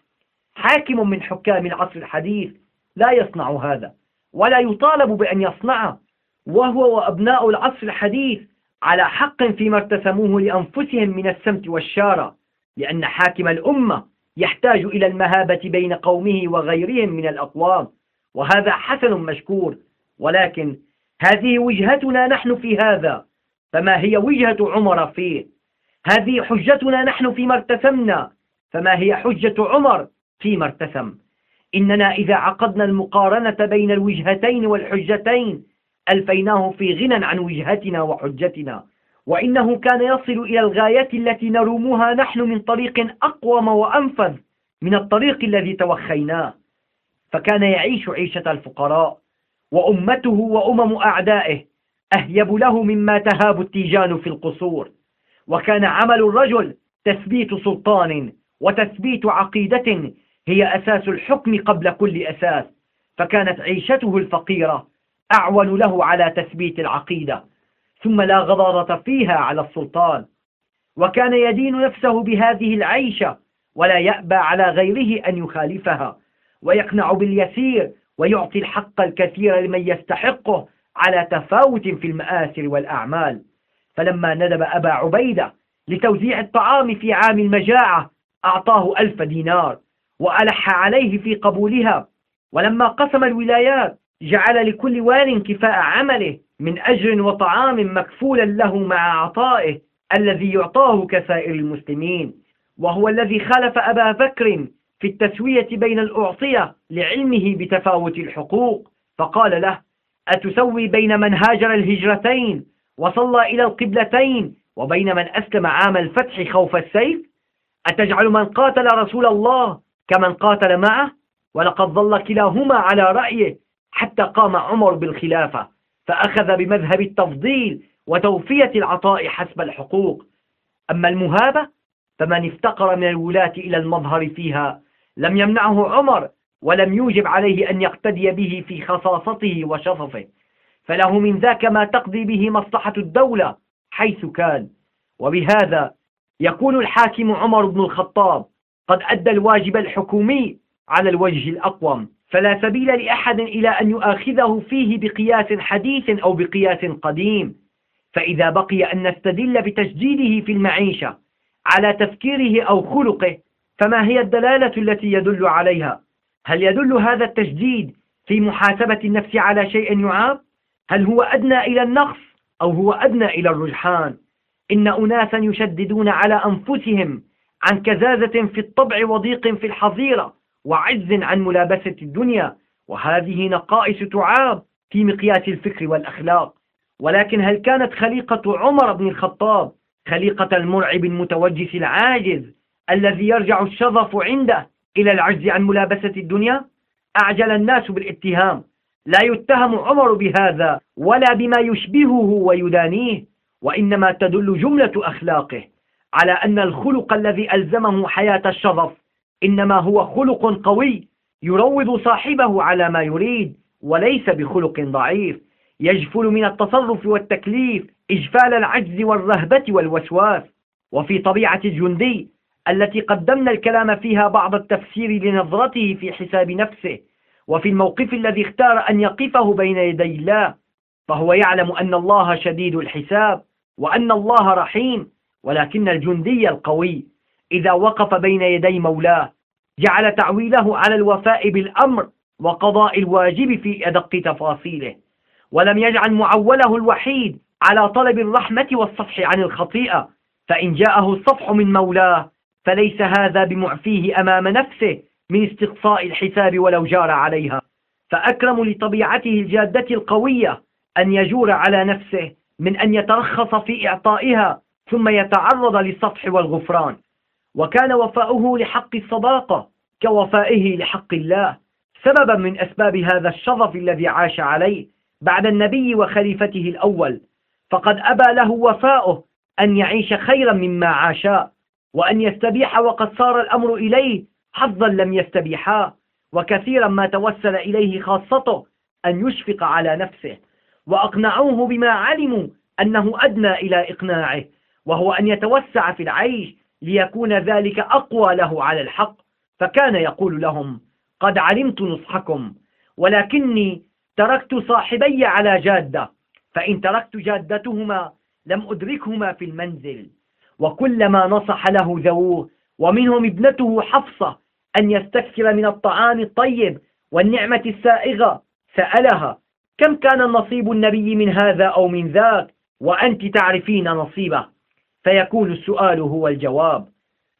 حاكم من حكام العصر الحديث لا يصنع هذا ولا يطالب بأن يصنعه وهو وأبناء العصر الحديث على حق فيما ارتسموه لأنفسهم من السمت والشارة لأن حاكم الأمة يحتاج إلى المهابة بين قومه وغيرهم من الأقوام وهذا حسن مشكور ولكن هذه وجهتنا نحن في هذا. فما هي وجهة عمر فيه؟ هذه حجتنا نحن فيما ارتسمنا. فما هي حجة عمر فيما ارتسم؟ إننا إذا عقدنا المقارنة بين الوجهتين والحجتين ألفيناه في غنى عن وجهتنا وحجتنا. وإنه كان يصل إلى الغاية التي نرومها نحن من طريق أقوم وأنفذ من الطريق الذي توخيناه. فكان يعيش عيشة الفقراء وأمته وأمم أعدائه. أهيب له مما تهاب التيجان في القصور. وكان عمل الرجل تثبيت سلطان وتثبيت عقيدة هي أساس الحكم قبل كل أساس. فكانت عيشته الفقيرة أعون له على تثبيت العقيدة ثم لا غضاضة فيها على السلطان. وكان يدين نفسه بهذه العيشة ولا يأبى على غيره أن يخالفها. ويقنع باليسير ويعطي الحق الكثير لمن يستحقه على تفاوت في المآثر والأعمال. فلما ندب أبا عبيدة لتوزيع الطعام في عام المجاعة أعطاه ألف دينار وألح عليه في قبولها. ولما قسم الولايات جعل لكل وال كفاء عمله من أجر وطعام مكفولا له مع عطائه الذي يعطاه كسائر المسلمين. وهو الذي خالف أبا بكر في التسوية بين الأعطية لعلمه بتفاوت الحقوق. فقال له أتسوي بين من هاجر الهجرتين وصلى إلى القبلتين وبين من أسلم عام الفتح خوف السيف؟ أتجعل من قاتل رسول الله كمن قاتل معه؟ ولقد ظل كلاهما على رأيه حتى قام عمر بالخلافة فأخذ بمذهب التفضيل وتوفية العطاء حسب الحقوق. أما المهابة فمن افتقر من الولاة إلى المظهر فيها لم يمنعه عمر ولم يوجب عليه أن يقتدي به في خصاصته وشففه. فله من ذاك ما تقضي به مصلحة الدولة حيث كان. وبهذا يكون الحاكم عمر بن الخطاب قد أدى الواجب الحكومي على الوجه الأقوم. فلا سبيل لأحد إلى أن يؤاخذه فيه بقياس حديث أو بقياس قديم. فإذا بقي أن نستدل بتجديده في المعيشة على تفكيره أو خلقه فما هي الدلالة التي يدل عليها؟ هل يدل هذا التجديد في محاسبة النفس على شيء يعاب؟ هل هو أدنى إلى النقص أو هو أدنى إلى الرجحان؟ إن أناسا يشددون على أنفسهم عن كزازة في الطبع وضيق في الحظيرة وعز عن ملابسة الدنيا وهذه نقائص تعاب في مقياس الفكر والأخلاق. ولكن هل كانت خليقة عمر بن الخطاب خليقة المرعب المتوجس العاجز الذي يرجع الشظف عنده إلى العجز عن ملابسة الدنيا؟ أعجل الناس بالاتهام. لا يتهم عمر بهذا ولا بما يشبهه ويدانيه وإنما تدل جملة أخلاقه على أن الخلق الذي ألزمه حياة الشظف إنما هو خلق قوي يروض صاحبه على ما يريد وليس بخلق ضعيف. يجفل من التصرف والتكليف إجفال العجز والرهبة والوسواس. وفي طبيعة الجندي التي قدمنا الكلام فيها بعض التفسير لنظرته في حساب نفسه وفي الموقف الذي اختار أن يقفه بين يدي الله فهو يعلم أن الله شديد الحساب وأن الله رحيم ولكن الجندي القوي إذا وقف بين يدي مولاه جعل تعويله على الوفاء بالأمر وقضاء الواجب في أدق تفاصيله ولم يجعل معوله الوحيد على طلب الرحمة والصفح عن الخطيئة فإن جاءه الصفح من مولاه فليس هذا بمعفيه أمام نفسه من استقصاء الحساب ولو جار عليها. فأكرم لطبيعته الجادة القوية أن يجور على نفسه من أن يترخص في إعطائها ثم يتعرض للسطح والغفران. وكان وفاؤه لحق الصداقة كوفائه لحق الله سببا من أسباب هذا الشظف الذي عاش عليه بعد النبي وخليفته الأول. فقد أبى له وفاؤه أن يعيش خيرا مما عاشا. وأن يستبيح وقد صار الأمر إليه حظا لم يستبيحا. وكثيرا ما توسل إليه خاصته أن يشفق على نفسه. وأقنعوه بما علموا أنه أدنى إلى إقناعه وهو أن يتوسع في العيش ليكون ذلك أقوى له على الحق. فكان يقول لهم قد علمت نصحكم ولكني تركت صاحبي على جادة. فإن تركت جادتهما لم أدركهما في المنزل. وكلما نصح له ذووه ومنهم ابنته حفصة أن يستكثر من الطعام الطيب والنعمة السائغة. سألها كم كان نصيب النبي من هذا أو من ذاك؟ وأنت تعرفين نصيبه. فيكون السؤال هو الجواب.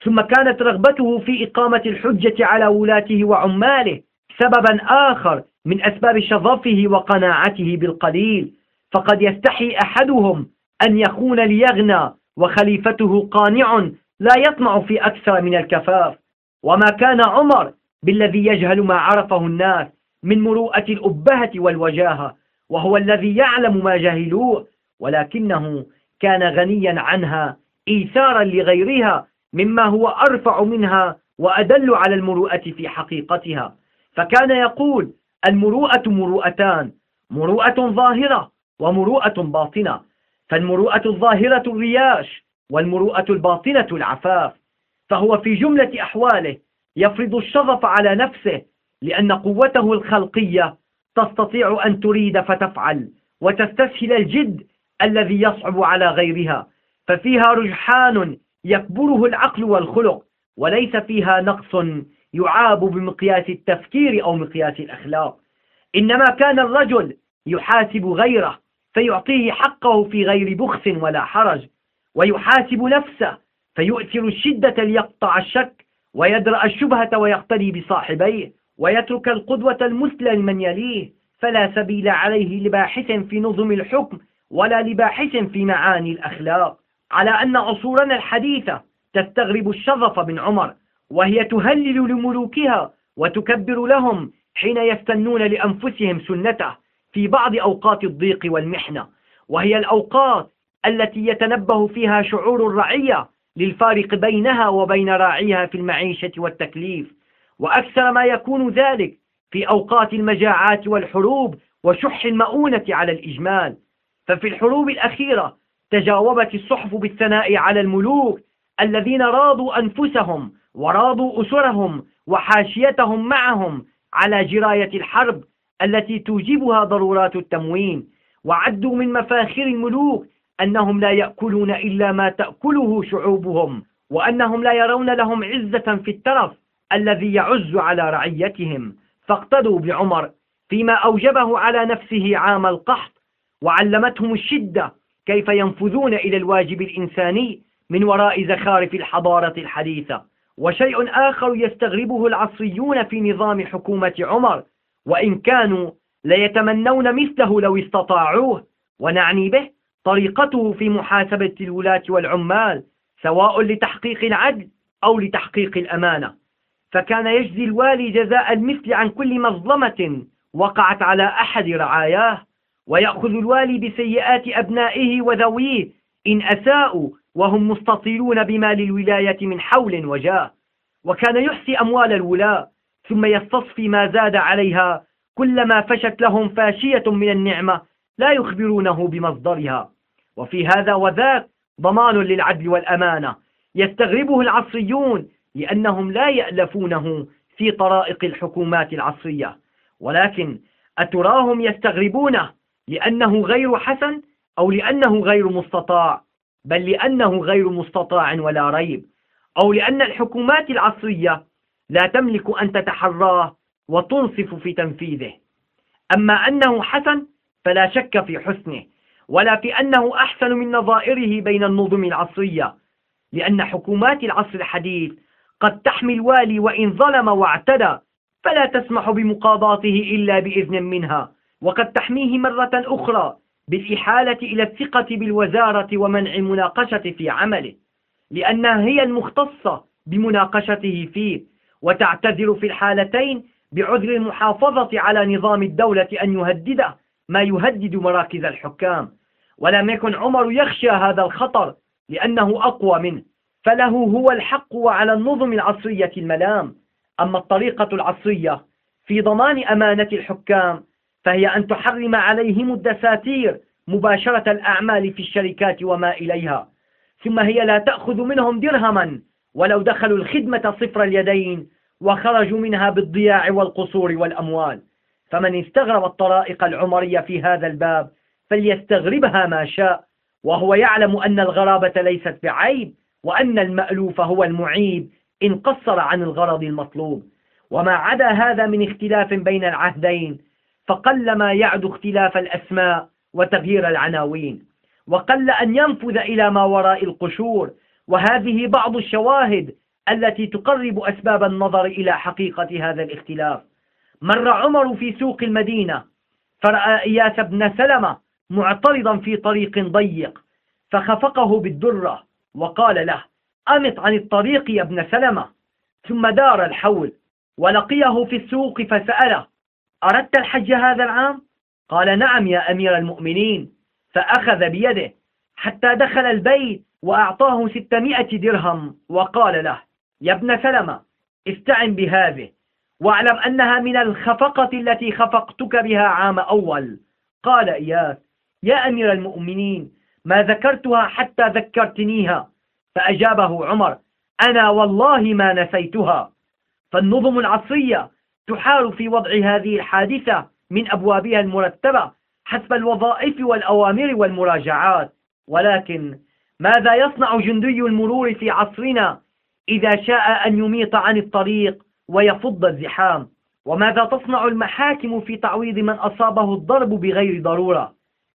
ثم كانت رغبته في إقامة الحجة على ولاته وعماله سببا آخر من أسباب شظفه وقناعته بالقليل. فقد يستحي أحدهم أن يخون ليغنى وخليفته قانع لا يطمع في أكثر من الكفاف. وما كان عمر بالذي يجهل ما عرفه الناس من مروءة الأبهة والوجاهة وهو الذي يعلم ما جهلوه ولكنه كان غنيا عنها إيثارا لغيرها مما هو أرفع منها وأدل على المروءة في حقيقتها. فكان يقول المروءة مروءتان مروءة ظاهرة ومروءة باطنة. فالمروءة الظاهرة الرياش والمروءة الباطنة العفاف فهو في جملة أحواله يفرض الشظف على نفسه لأن قوته الخلقية تستطيع أن تريد فتفعل وتستسهل الجد الذي يصعب على غيرها ففيها رجحان يكبره العقل والخلق وليس فيها نقص يعاب بمقياس التفكير أو مقياس الأخلاق إنما كان الرجل يحاسب غيره فيعطيه حقه في غير بخس ولا حرج ويحاسب نفسه فيؤثر الشدة ليقطع الشك ويدرأ الشبهة ويقتدي بصاحبيه ويترك القدوة المثلى لمن يليه فلا سبيل عليه لباحث في نظم الحكم ولا لباحث في معاني الأخلاق. على أن عصورنا الحديثة تستغرب الشظف من عمر وهي تهلل لملوكها وتكبر لهم حين يستنون لأنفسهم سنته. في بعض أوقات الضيق والمحنة وهي الأوقات التي يتنبه فيها شعور الرعية للفارق بينها وبين راعيها في المعيشة والتكليف. وأكثر ما يكون ذلك في أوقات المجاعات والحروب وشح المؤونة على الإجمال. ففي الحروب الأخيرة تجاوبت الصحف بالثناء على الملوك الذين راضوا أنفسهم وراضوا أسرهم وحاشيتهم معهم على جراية الحرب التي توجبها ضرورات التموين وعدوا من مفاخر الملوك أنهم لا يأكلون إلا ما تأكله شعوبهم وأنهم لا يرون لهم عزة في الترف الذي يعز على رعيتهم. فاقتدوا بعمر فيما أوجبه على نفسه عام القحط وعلمتهم الشدة كيف ينفذون إلى الواجب الإنساني من وراء زخارف الحضارة الحديثة. وشيء آخر يستغربه العصريون في نظام حكومة عمر وإن كانوا ليتمنون مثله لو استطاعوه ونعني به طريقته في محاسبة الولاة والعمال سواء لتحقيق العدل أو لتحقيق الأمانة. فكان يجزي الوالي جزاء المثل عن كل مظلمة وقعت على أحد رعاياه ويأخذ الوالي بسيئات أبنائه وذويه إن أساءوا وهم مستطيلون بمال الولاية من حول وجاه. وكان يحصي أموال الولاة ثم يستصفي ما زاد عليها كلما فشت لهم فاشية من النعمة لا يخبرونه بمصدرها. وفي هذا وذاك ضمان للعدل والأمانة. يستغربه العصريون لأنهم لا يألفونه في طرائق الحكومات العصرية. ولكن أتراهم يستغربونه لأنه غير حسن أو لأنه غير مستطاع؟ بل لأنه غير مستطاع ولا ريب. أو لأن الحكومات العصرية لا تملك أن تتحراه وتنصف في تنفيذه. أما أنه حسن فلا شك في حسنه ولا في أنه أحسن من نظائره بين النظم العصرية لأن حكومات العصر الحديث قد تحمي الوالي وإن ظلم واعتدى فلا تسمح بمقاضاته إلا بإذن منها وقد تحميه مرة أخرى بالإحالة إلى الثقة بالوزارة ومنع المناقشة في عمله لأنها هي المختصة بمناقشته فيه. وتعتذر في الحالتين بعذر المحافظة على نظام الدولة أن يهدده ما يهدد مراكز الحكام. ولم يكن عمر يخشى هذا الخطر لأنه أقوى منه فله هو الحق وعلى النظم العصرية الملام. أما الطريقة العصرية في ضمان أمانة الحكام فهي أن تحرم عليهم الدساتير مباشرة الأعمال في الشركات وما إليها. ثم هي لا تأخذ منهم درهما ولو دخلوا الخدمة صفر اليدين وخرجوا منها بالضياع والقصور والأموال. فمن استغرب الطرائق العمرية في هذا الباب فليستغربها ما شاء وهو يعلم أن الغرابة ليست بعيب وأن المألوف هو المعيب إن قصر عن الغرض المطلوب. وما عدا هذا من اختلاف بين العهدين فقل ما يعد اختلاف الأسماء وتغيير العناوين. وقل أن ينفذ إلى ما وراء القشور وهذه بعض الشواهد التي تقرب أسباب النظر إلى حقيقة هذا الاختلاف مر عمر في سوق المدينة فرأى إياس بن سلمة معترضا في طريق ضيق فخفقه بالدرة وقال له أمط عن الطريق يا ابن سلمة ثم دار الحول ولقيه في السوق فسأله أردت الحج هذا العام؟ قال نعم يا أمير المؤمنين فأخذ بيده حتى دخل البيت وأعطاه ستمائة درهم وقال له يا ابن سلمة استعن بهذه واعلم أنها من الخفقة التي خفقتك بها عام أول. قال إياس يا أمير المؤمنين ما ذكرتها حتى ذكرتنيها. فأجابه عمر أنا والله ما نسيتها. فالنظم العصرية تحار في وضع هذه الحادثة من أبوابها المرتبة حسب الوظائف والأوامر والمراجعات ولكن ماذا يصنع جندي المرور في عصرنا إذا شاء أن يميط عن الطريق ويفض الزحام؟ وماذا تصنع المحاكم في تعويض من أصابه الضرب بغير ضرورة؟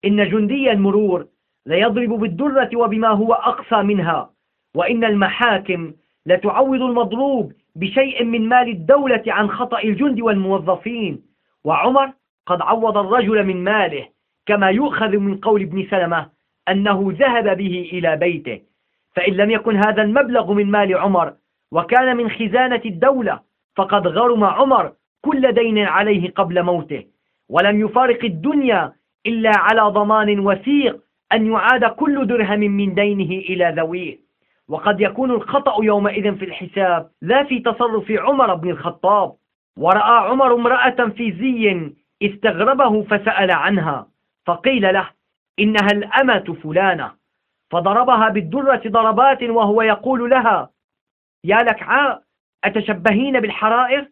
إن جندي المرور ليضرب بالدرة وبما هو أقصى منها وإن المحاكم لتعوض المضروب بشيء من مال الدولة عن خطأ الجند والموظفين. وعمر قد عوض الرجل من ماله كما يؤخذ من قول ابن سلمة أنه ذهب به إلى بيته فإن لم يكن هذا المبلغ من مال عمر وكان من خزانة الدولة فقد غرم عمر كل دين عليه قبل موته ولم يفارق الدنيا إلا على ضمان وثيق أن يعاد كل درهم من دينه إلى ذويه. وقد يكون الخطأ يومئذ في الحساب لا في تصرف عمر بن الخطاب. ورأى عمر امرأة في زي استغربه فسأل عنها فقيل له إنها الأمة فلانة. فضربها بالدرة ضربات وهو يقول لها يا لكعاء أتشبهين بالحرائر؟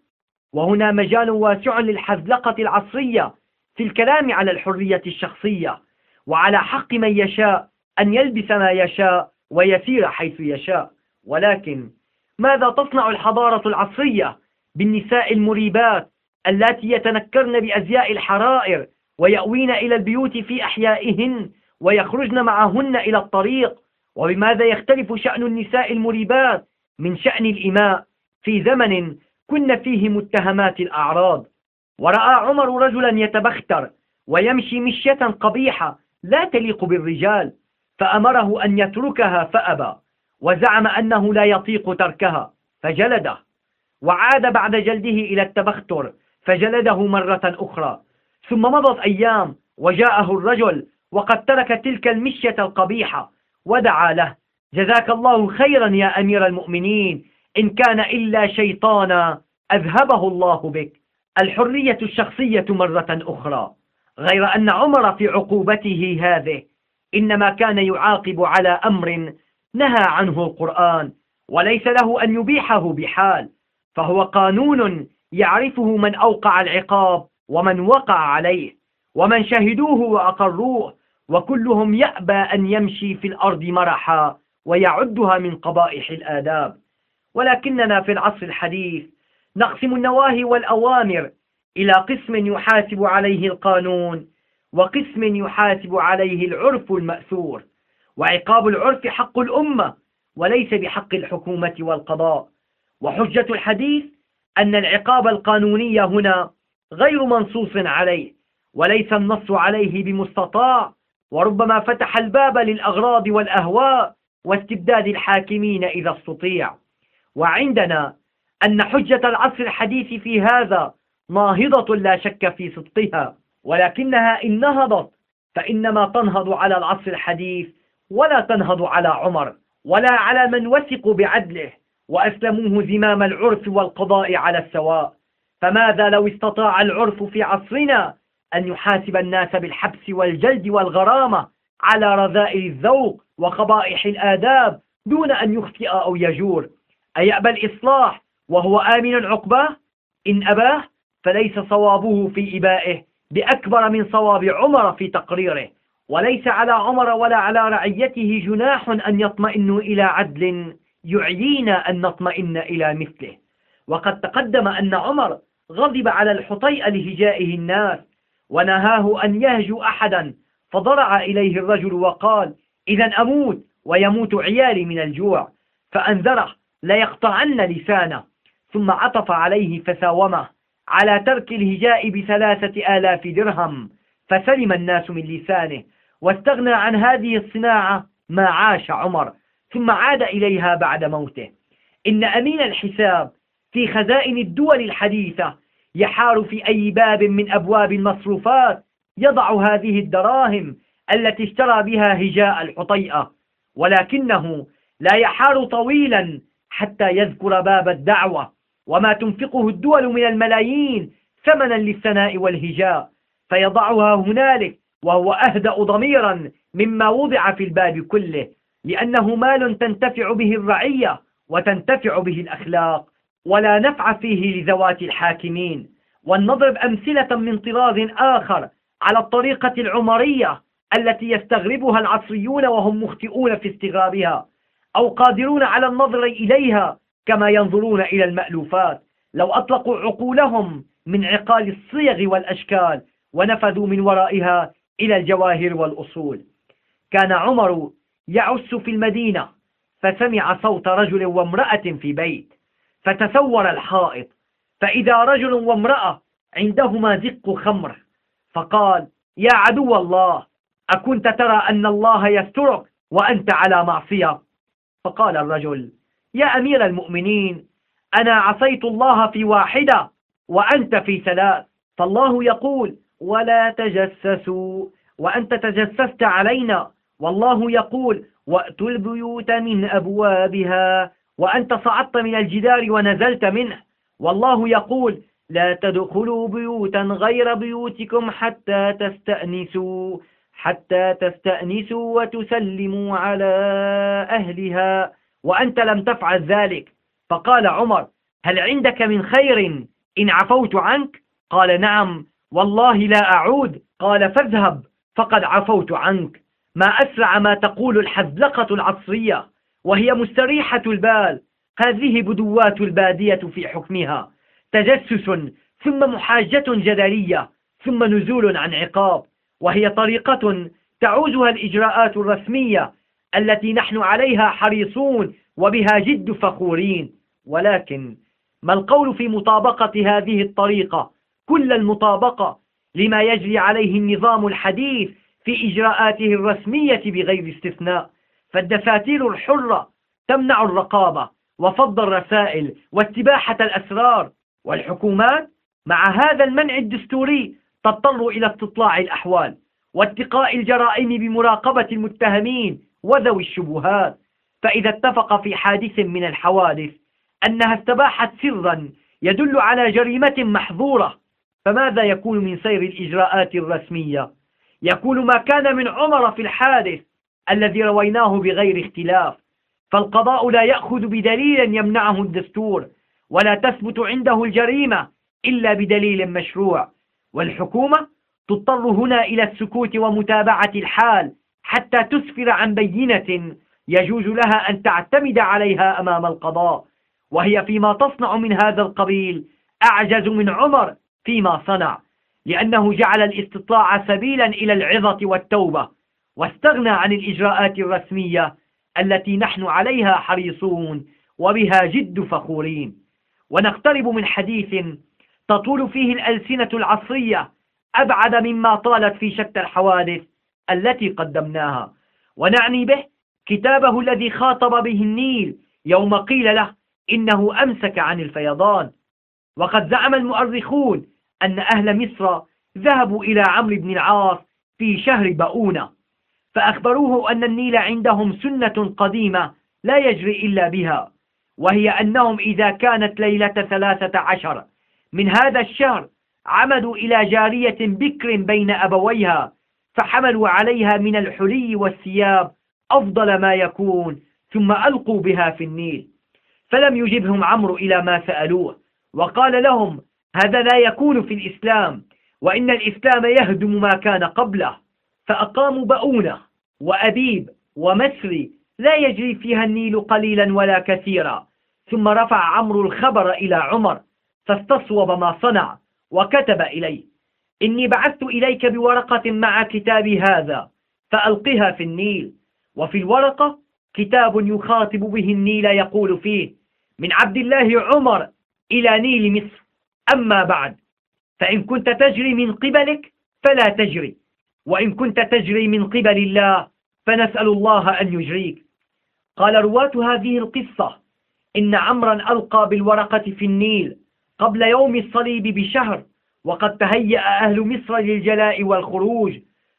وهنا مجال واسع للحزلقة العصرية في الكلام على الحرية الشخصية وعلى حق من يشاء أن يلبس ما يشاء ويسير حيث يشاء. ولكن ماذا تصنع الحضارة العصرية بالنساء المريبات اللاتي يتنكرن بأزياء الحرائر ويأوين إلى البيوت في أحيائهن ويخرجن معهن إلى الطريق. وبماذا يختلف شأن النساء المريبات من شأن الإماء؟ في زمن كن فيه متهمات الأعراض. ورأى عمر رجلا يتبختر ويمشي مشية قبيحة لا تليق بالرجال فأمره أن يتركها فأبى وزعم أنه لا يطيق تركها فجلده. وعاد بعد جلده إلى التبختر فجلده مرة أخرى. ثم مضت أيام وجاءه الرجل وقد ترك تلك المشية القبيحة ودعا له. جزاك الله خيرا يا أمير المؤمنين. إن كان إلا شيطانا أذهبه الله بك. الحرية الشخصية مرة أخرى. غير أن عمر في عقوبته هذه. إنما كان يعاقب على أمر نهى عنه القرآن وليس له أن يبيحه بحال. فهو قانون يعرفه من أوقع العقاب. ومن وقع عليه ومن شهدوه وأقروه وكلهم يأبى أن يمشي في الأرض مرحا ويعدها من قبائح الآداب. ولكننا في العصر الحديث نقسم النواهي والأوامر إلى قسم يحاسب عليه القانون وقسم يحاسب عليه العرف المأثور. وعقاب العرف حق الأمة وليس بحق الحكومة والقضاء. وحجة الحديث أن العقاب القانوني هنا غير منصوص عليه وليس النص عليه بمستطاع وربما فتح الباب للأغراض والأهواء واستبداد الحاكمين إذا استطيع. وعندنا أن حجة العصر الحديث في هذا ناهضة لا شك في صدقها ولكنها إن نهضت فإنما تنهض على العصر الحديث ولا تنهض على عمر ولا على من وثقوا بعدله وأسلموه زمام العرف والقضاء على السواء. فماذا لو استطاع العرف في عصرنا أن يحاسب الناس بالحبس والجلد والغرامة على رذائل الذوق وقبائح الآداب دون أن يخطئ أو يجور؟ أيأبى الإصلاح وهو آمن عقباه؟ إن أباه فليس صوابه في إبائه بأكبر من صواب عمر في تقريره وليس على عمر ولا على رعيته جناح أن يطمئنوا إلى عدل يعيينا أن نطمئن إلى مثله. وقد تقدم أن عمر غضب على الحطيئة لهجائه الناس ونهاه أن يهجو أحدا فضرع إليه الرجل وقال إذا أموت ويموت عيالي من الجوع فأنذره ليقطعن لسانه. ثم عطف عليه فساومه على ترك الهجاء بثلاثة آلاف درهم فسلم الناس من لسانه واستغنى عن هذه الصناعة ما عاش عمر ثم عاد إليها بعد موته. إن أمين الحساب في خزائن الدول الحديثة. يحار في أي باب من أبواب المصروفات يضع هذه الدراهم التي اشترى بها هجاء الحطيئة. ولكنه لا يحار طويلا حتى يذكر باب الدعوة. وما تنفقه الدول من الملايين ثمنا للثناء والهجاء. فيضعها هنالك وهو أهدأ ضميرا مما وضع في الباب كله. لأنه مال تنتفع به الرعية وتنتفع به الأخلاق. ولا نفع فيه لذوات الحاكمين. ولنضرب أمثلة من طراز آخر على الطريقة العمرية التي يستغربها العصريون وهم مخطئون في استغرابها أو قادرون على النظر إليها كما ينظرون إلى المألوفات. لو أطلقوا عقولهم من عقال الصيغ والأشكال ونفذوا من ورائها إلى الجواهر والأصول. كان عمر يعس في المدينة فسمع صوت رجل وامرأة في بيت. فتسور الحائط. فإذا رجل وامرأة عندهما زق خمر فقال يا عدو الله أكنت ترى أن الله يسترك وأنت على معصية. فقال الرجل يا أمير المؤمنين أنا عصيت الله في واحدة وأنت في ثلاث. فالله يقول ولا تجسسوا وأنت تجسست علينا. والله يقول وأتوا البيوت من أبوابها وأنت صعدت من الجدار ونزلت منه. والله يقول لا تدخلوا بيوتا غير بيوتكم حتى تستأنسوا حتى تستأنسوا وتسلموا على أهلها. وأنت لم تفعل ذلك. فقال عمر هل عندك من خير إن عفوت عنك؟ قال نعم. والله لا أعود. قال فاذهب فقد عفوت عنك. ما أسرع ما تقول الحزلقة العصرية. وهي مستريحة البال. هذه بدوات البادية في حكمها. تجسس ثم محاجة جدلية ثم نزول عن عقاب. وهي طريقة تعوزها الإجراءات الرسمية التي نحن عليها حريصون وبها جد فخورين. ولكن ما القول في مطابقة هذه الطريقة؟ كل المطابقة لما يجري عليه النظام الحديث في إجراءاته الرسمية بغير استثناء. فالدفاتير الحرة تمنع الرقابة وفض الرسائل واستباحة الأسرار والحكومات مع هذا المنع الدستوري تضطر إلى استطلاع الأحوال واتقاء الجرائم بمراقبة المتهمين وذوي الشبهات. فإذا اتفق في حادث من الحوادث أنها استباحت سرا يدل على جريمة محظورة فماذا يكون من سير الإجراءات الرسمية؟ يكون ما كان من عمر في الحادث الذي رويناه بغير اختلاف. فالقضاء لا يأخذ بدليل يمنعه الدستور ولا تثبت عنده الجريمة إلا بدليل مشروع. والحكومة تضطر هنا إلى السكوت ومتابعة الحال حتى تسفر عن بينة يجوز لها أن تعتمد عليها أمام القضاء. وهي فيما تصنع من هذا القبيل أعجز من عمر فيما صنع لأنه جعل الاستطاع سبيلا إلى العظة والتوبة. واستغنى عن الإجراءات الرسمية التي نحن عليها حريصون وبها جد فخورين. ونقترب من حديث تطول فيه الألسنة العصرية أبعد مما طالت في شتى الحوادث التي قدمناها. ونعني به كتابه الذي خاطب به النيل يوم قيل له إنه أمسك عن الفيضان. وقد زعم المؤرخون أن أهل مصر ذهبوا إلى عمرو بن العاص في شهر بؤونة. فأخبروه أن النيل عندهم سنة قديمة لا يجري إلا بها وهي أنهم إذا كانت ليلة ثلاثة عشر من هذا الشهر عمدوا إلى جارية بكر بين أبويها فحملوا عليها من الحلي والثياب أفضل ما يكون ثم ألقوا بها في النيل. فلم يجبهم عمرو إلى ما سألوه وقال لهم هذا لا يكون في الإسلام وإن الإسلام يهدم ما كان قبله. فأقاموا بؤونة وأبيب ومسري لا يجري فيها النيل قليلا ولا كثيرا. ثم رفع عمرو الخبر إلى عمر فاستصوب ما صنع وكتب إليه. إني بعثت إليك بورقة مع كتابي هذا فألقها في النيل. وفي الورقة كتاب يخاطب به النيل يقول فيه من عبد الله عمر إلى نيل مصر أما بعد فإن كنت تجري من قبلك فلا تجري. وإن كنت تجري من قبل الله فنسأل الله أن يجريك. قال رواة هذه القصة إن عمرا ألقى بالورقة في النيل قبل يوم الصليب بشهر وقد تهيأ أهل مصر للجلاء والخروج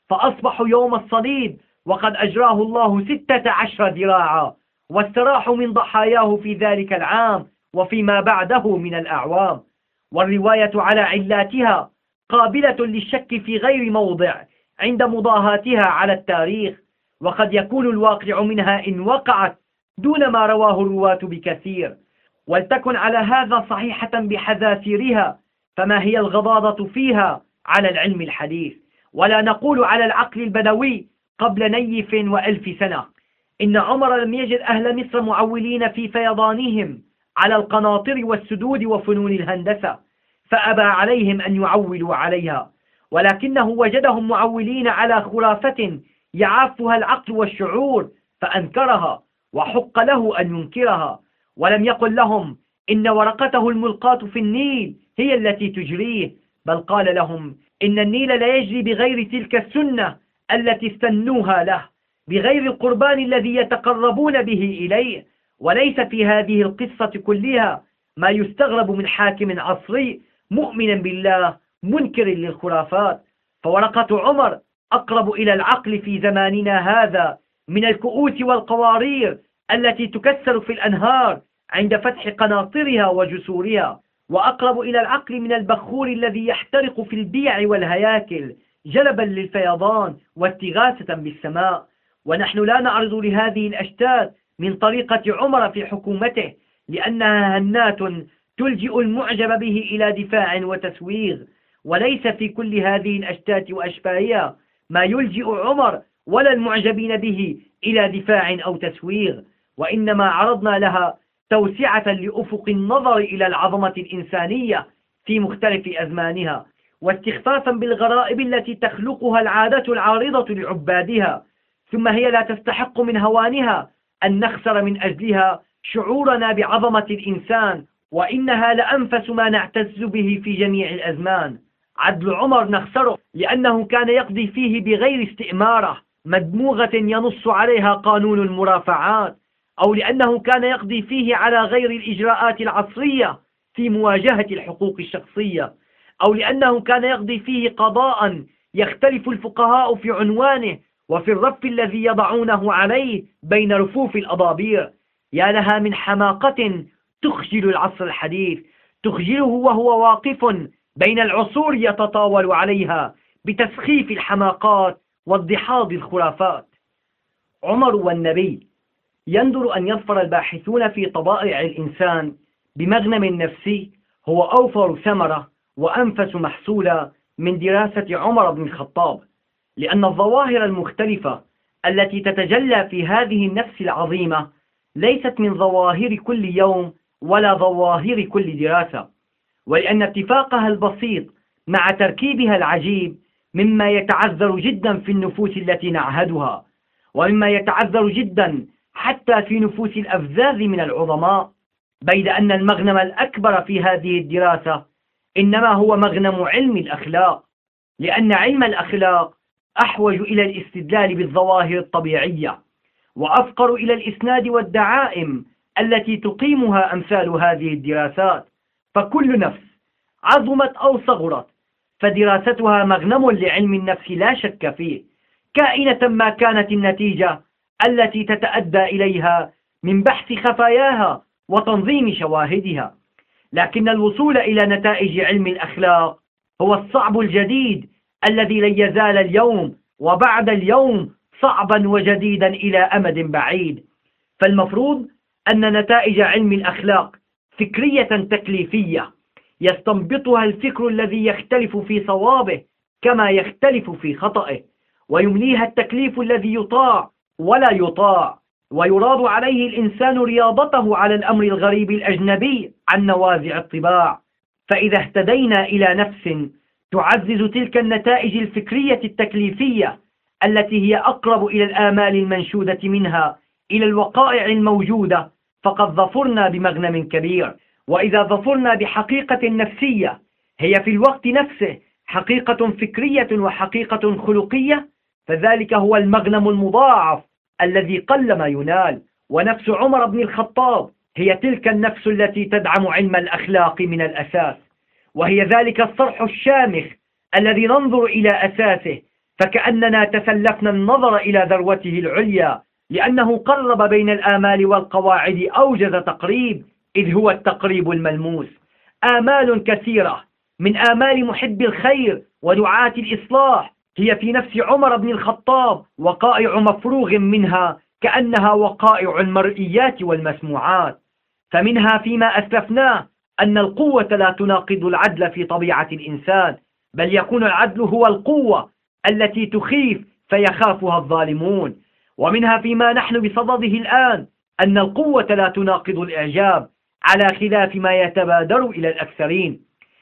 فأصبحوا يوم الصليب وقد أجراه الله ستة عشر ذراعا واستراحوا من ضحاياه في ذلك العام وفيما بعده من الأعوام. والرواية على علاتها قابلة للشك في غير موضع. عند مضاهاتها على التاريخ وقد يكون الواقع منها إن وقعت دون ما رواه الرواة بكثير. ولتكن على هذا صحيحة بحذافيرها فما هي الغضاضة فيها على العلم الحديث؟ ولا نقول على العقل البدوي قبل نيف وألف سنة. إن عمر لم يجد أهل مصر معولين في فيضانهم على القناطر والسدود وفنون الهندسة فأبى عليهم أن يعولوا عليها. ولكنه وجدهم معولين على خرافة يعافها العقل والشعور فأنكرها وحق له أن ينكرها. ولم يقل لهم إن ورقته الملقاة في النيل هي التي تجريه بل قال لهم إن النيل لا يجري بغير تلك السنة التي استنوها له بغير القربان الذي يتقربون به إليه. وليس في هذه القصة كلها ما يستغرب من حاكم عصري مؤمنا بالله منكر للخرافات. فورقة عمر أقرب إلى العقل في زماننا هذا من الكؤوس والقوارير التي تكسر في الأنهار عند فتح قناطرها وجسورها وأقرب إلى العقل من البخور الذي يحترق في البيع والهياكل جلبا للفيضان واستغاثة بالسماء. ونحن لا نعرض لهذه الأشتات من طريقة عمر في حكومته لأنها هنات تلجئ المعجب به إلى دفاع وتسويغ. وليس في كل هذه الأشتات وأشباهها ما يلجئ عمر ولا المعجبين به إلى دفاع أو تسويغ وإنما عرضنا لها توسعة لأفق النظر إلى العظمة الإنسانية في مختلف أزمانها واستخفافا بالغرائب التي تخلقها العادة العارضة لعبادها ثم هي لا تستحق من هوانها أن نخسر من أجلها شعورنا بعظمة الإنسان وإنها لأنفس ما نعتز به في جميع الأزمان. عدل عمر نخسره لأنه كان يقضي فيه بغير استئمارة مدموغة ينص عليها قانون المرافعات أو لأنه كان يقضي فيه على غير الإجراءات العصرية في مواجهة الحقوق الشخصية أو لأنه كان يقضي فيه قضاء يختلف الفقهاء في عنوانه وفي الرف الذي يضعونه عليه بين رفوف الأضابير يا لها من حماقة تخجل العصر الحديث تخجله وهو واقف بين العصور يتطاول عليها بتسخيف الحماقات واضحاض الخرافات. عمر والنبي يندر أن يظفر الباحثون في طبائع الإنسان بمغنم نفسي هو أوفر ثمرة وأنفس محصولا من دراسة عمر بن الخطاب لأن الظواهر المختلفة التي تتجلى في هذه النفس العظيمة ليست من ظواهر كل يوم ولا ظواهر كل دراسة. ولأن اتفاقها البسيط مع تركيبها العجيب مما يتعذر جدا في النفوس التي نعهدها ومما يتعذر جدا حتى في نفوس الأفذاذ من العظماء بيد أن المغنم الأكبر في هذه الدراسة إنما هو مغنم علم الأخلاق لأن علم الأخلاق أحوج إلى الاستدلال بالظواهر الطبيعية وأفقر إلى الإسناد والدعائم التي تقيمها أمثال هذه الدراسات. فكل نفس عظمت أو صغرت فدراستها مغنم لعلم النفس لا شك فيه كائنة ما كانت النتيجة التي تتأدى إليها من بحث خفاياها وتنظيم شواهدها. لكن الوصول إلى نتائج علم الأخلاق هو الصعب الجديد الذي لن يزال اليوم وبعد اليوم صعبا وجديدا إلى أمد بعيد. فالمفروض أن نتائج علم الأخلاق فكرية تكليفية يستنبطها الفكر الذي يختلف في صوابه كما يختلف في خطئه ويمليها التكليف الذي يطاع ولا يطاع ويراد عليه الإنسان رياضته على الأمر الغريب الأجنبي عن نوازع الطباع. فإذا اهتدينا إلى نفس تعزز تلك النتائج الفكرية التكليفية التي هي أقرب إلى الآمال المنشودة منها إلى الوقائع الموجودة فقد ظفرنا بمغنم كبير. وإذا ظفرنا بحقيقة نفسية هي في الوقت نفسه حقيقة فكرية وحقيقة خلقية فذلك هو المغنم المضاعف الذي قل ما ينال. ونفس عمر بن الخطاب هي تلك النفس التي تدعم علم الأخلاق من الأساس. وهي ذلك الصرح الشامخ الذي ننظر إلى أساسه فكأننا تسلفنا النظر إلى ذروته العليا. لأنه قرب بين الآمال والقواعد أوجز تقريب إذ هو التقريب الملموس. آمال كثيرة من آمال محب الخير ودعاة الإصلاح هي في نفس عمر بن الخطاب وقائع مفروغ منها كأنها وقائع المرئيات والمسموعات. فمنها فيما أسلفناه أن القوة لا تناقض العدل في طبيعة الإنسان بل يكون العدل هو القوة التي تخيف فيخافها الظالمون. ومنها فيما نحن بصدده الآن أن القوة لا تناقض الإعجاب على خلاف ما يتبادر إلى الأكثرين.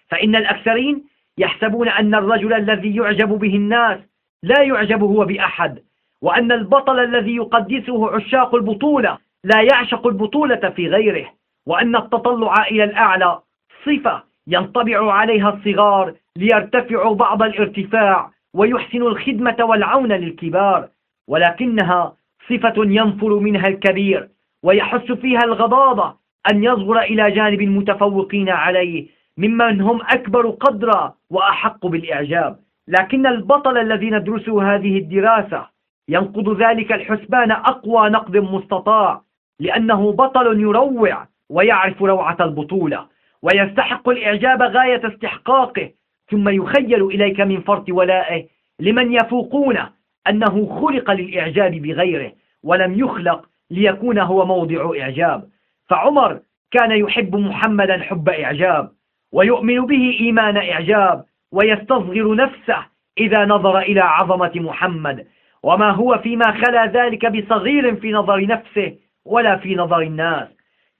فإن الأكثرين يحسبون أن الرجل الذي يعجب به الناس لا يعجب هو بأحد وأن البطل الذي يقدسه عشاق البطولة لا يعشق البطولة في غيره وأن التطلع إلى الأعلى صفة ينطبع عليها الصغار ليرتفعوا بعض الارتفاع ويحسنوا الخدمة والعون للكبار. ولكنها صفة ينفر منها الكبير ويحس فيها الغضاضة أن يصغر إلى جانب المتفوقين عليه ممن هم أكبر قدرا وأحق بالإعجاب. لكن البطل الذي ندرسه هذه الدراسة ينقض ذلك الحسبان أقوى نقد مستطاع لأنه بطل يروع ويعرف روعة البطولة ويستحق الإعجاب غاية استحقاقه ثم يخيل إليك من فرط ولائه لمن يفوقونه أنه خلق للإعجاب بغيره ولم يخلق ليكون هو موضع إعجاب. فعمر كان يحب محمدا حب إعجاب ويؤمن به إيمان إعجاب ويستصغر نفسه إذا نظر إلى عظمة محمد. وما هو فيما خلا ذلك بصغير في نظر نفسه ولا في نظر الناس.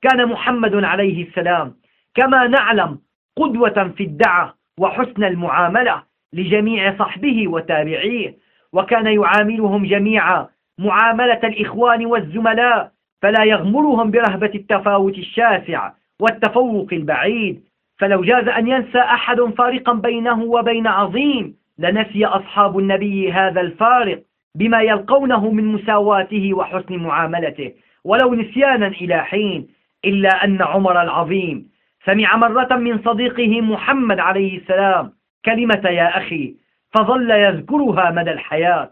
كان محمد عليه السلام كما نعلم قدوة في الدعة وحسن المعاملة لجميع صحبه وتابعيه. وكان يعاملهم جميعا معاملة الإخوان والزملاء فلا يغمرهم برهبة التفاوت الشاسع والتفوق البعيد. فلو جاز أن ينسى أحد فارقا بينه وبين عظيم لنسي أصحاب النبي هذا الفارق بما يلقونه من مساواته وحسن معاملته. ولو نسيانا إلى حين إلا أن عمر العظيم سمع مرة من صديقه محمد عليه السلام كلمة يا أخي فظل يذكرها مدى الحياة.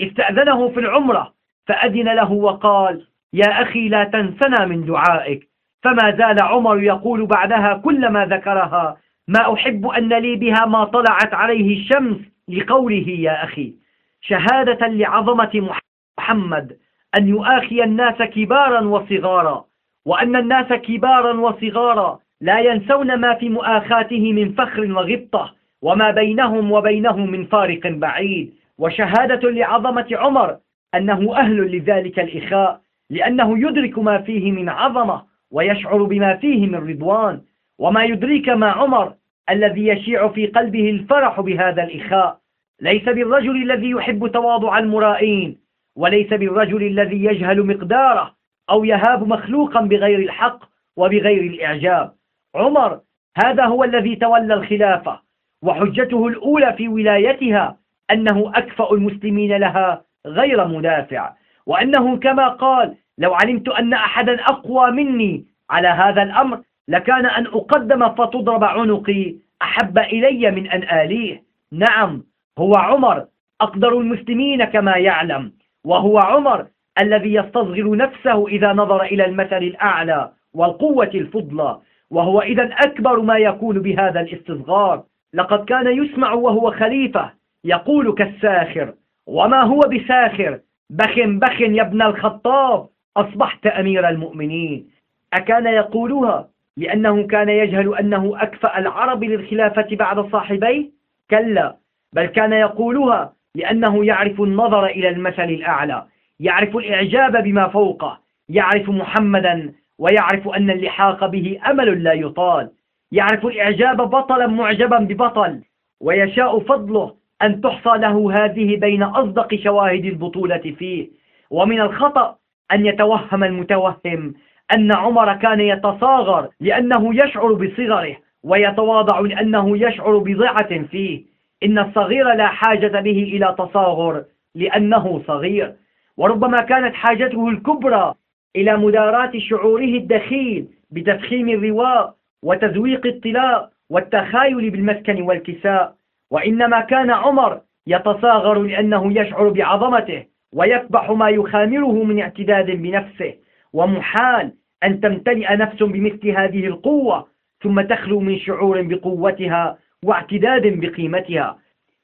استأذنه في العمرة فأذن له وقال يا أخي لا تنسنا من دعائك. فما زال عمر يقول بعدها كلما ذكرها ما أحب أن لي بها ما طلعت عليه الشمس. لقوله يا أخي شهادة لعظمة محمد أن يؤاخي الناس كبارا وصغارا وأن الناس كبارا وصغارا لا ينسون ما في مؤاخاته من فخر وغبطة وما بينهم وبينه من فارق بعيد. وشهادة لعظمة عمر أنه أهل لذلك الإخاء لأنه يدرك ما فيه من عظمة ويشعر بما فيه من رضوان. وما يدريك ما عمر الذي يشيع في قلبه الفرح بهذا الإخاء. ليس بالرجل الذي يحب تواضع المرائين وليس بالرجل الذي يجهل مقداره أو يهاب مخلوقا بغير الحق وبغير الإعجاب. عمر هذا هو الذي تولى الخلافة وحجته الأولى في ولايتها أنه أكفأ المسلمين لها غير مدافع وأنه كما قال لو علمت أن أحدا أقوى مني على هذا الأمر لكان أن أقدم فتضرب عنقي أحب إلي من أن آليه. نعم هو عمر أقدر المسلمين كما يعلم وهو عمر الذي يستصغر نفسه إذا نظر إلى المثل الأعلى والقوة الفضلى وهو إذا أكبر ما يكون بهذا الاستصغار. لقد كان يسمع وهو خليفة يقول كالساخر وما هو بساخر؟ بخ بخ يا ابن الخطاب أصبحت أمير المؤمنين. أكان يقولها لأنه كان يجهل أنه أكفأ العرب للخلافة بعد صاحبيه؟ كلا بل كان يقولها لأنه يعرف النظر إلى المثل الأعلى يعرف الإعجاب بما فوقه يعرف محمدا ويعرف أن اللحاق به أمل لا يطال. يعرف الإعجاب بطلا معجبا ببطل ويشاء فضله أن تحصى له هذه بين أصدق شواهد البطولة فيه. ومن الخطأ أن يتوهم المتوهم أن عمر كان يتصاغر لأنه يشعر بصغره ويتواضع لأنه يشعر بضعة فيه. إن الصغير لا حاجة به إلى تصاغر لأنه صغير. وربما كانت حاجته الكبرى إلى مداراة شعوره الدخيل بتفخيم الرواء وتزويق الطلاء والتخايل بالمسكن والكساء وإنما كان عمر يتصاغر لأنه يشعر بعظمته ويكبح ما يخامره من اعتداد بنفسه ومحال أن تمتلئ نفس بمثل هذه القوة ثم تخلو من شعور بقوتها واعتداد بقيمتها.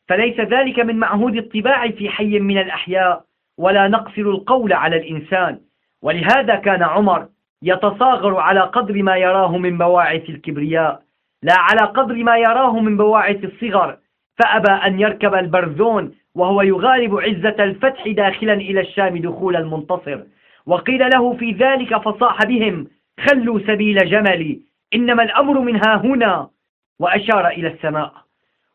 فليس ذلك من معهود الطباع في حي من الأحياء ولا نقصر القول على الإنسان. ولهذا كان عمر يتصاغر على قدر ما يراه من بواعث الكبرياء لا على قدر ما يراه من بواعث الصغر. فأبى أن يركب البرزون وهو يغالب عزة الفتح داخلا إلى الشام دخول المنتصر. وقيل له في ذلك فصاح بهم خلوا سبيل جملي إنما الأمر من ها هنا وأشار إلى السماء.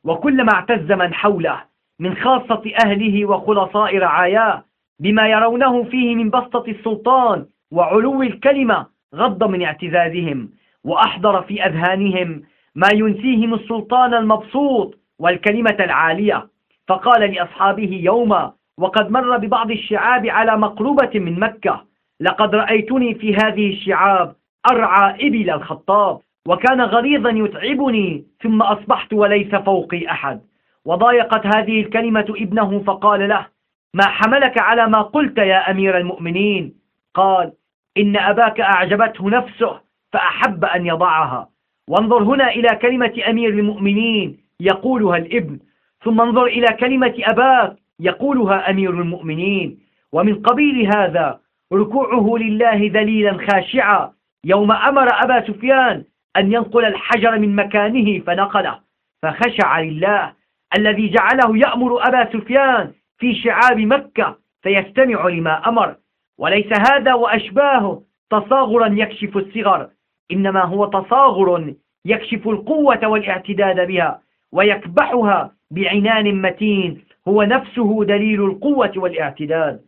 وكلما اعتز من حوله من خاصة أهله وخلصاء رعاياه بما يرونه فيه من بسطة السلطان وعلو الكلمة غض من اعتزازهم وأحضر في أذهانهم ما ينسيهم السلطان المبسوط والكلمة العالية. فقال لأصحابه يوما وقد مر ببعض الشعاب على مقربة من مكة لقد رأيتني في هذه الشعاب أرعى إبل الخطاب وكان غليظا يتعبني ثم أصبحت وليس فوقي أحد. وضايقت هذه الكلمة ابنه فقال له ما حملك على ما قلت يا أمير المؤمنين؟ قال إن أباك أعجبته نفسه فأحب أن يضعها. وانظر هنا إلى كلمة أمير المؤمنين يقولها الإبن. ثم انظر إلى كلمة أباك يقولها أمير المؤمنين. ومن قبيل هذا ركوعه لله ذليلا خاشعا. يوم أمر أبا سفيان أن ينقل الحجر من مكانه فنقله فخشع لله. الذي جعله يأمر أبا سفيان في شعاب مكة فيستمع لما أمر. وليس هذا وأشباهه تصاغرا يكشف الصغر إنما هو تصاغر يكشف القوة والاعتداد بها ويكبحها بعنان متين هو نفسه دليل القوة والاعتداد.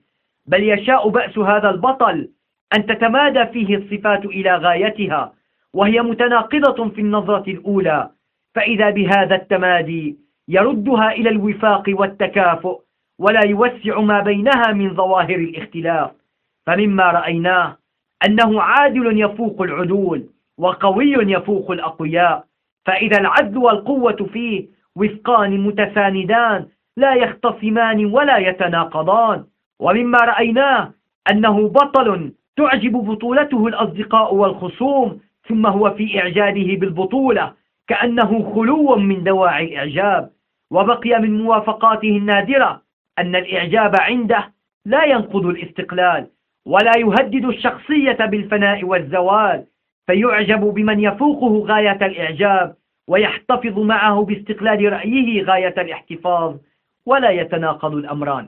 بل يشاء بأس هذا البطل أن تتمادى فيه الصفات إلى غايتها وهي متناقضة في النظرة الأولى. فإذا بهذا التمادي يردها إلى الوفاق والتكافؤ ولا يوسع ما بينها من ظواهر الاختلاف. فمما رأيناه أنه عادل يفوق العدول وقوي يفوق الأقوياء فإذا العدل والقوة فيه وفقان متساندان لا يختصمان ولا يتناقضان. ومما رأيناه أنه بطل تعجب بطولته الأصدقاء والخصوم ثم هو في إعجابه بالبطولة كأنه خلو من دواعي الإعجاب وبقي من موافقاته النادرة أن الإعجاب عنده لا ينقض الاستقلال. ولا يهدد الشخصية بالفناء والزوال فيعجب بمن يفوقه غاية الإعجاب ويحتفظ معه باستقلال رأيه غاية الاحتفاظ ولا يتناقض الأمران.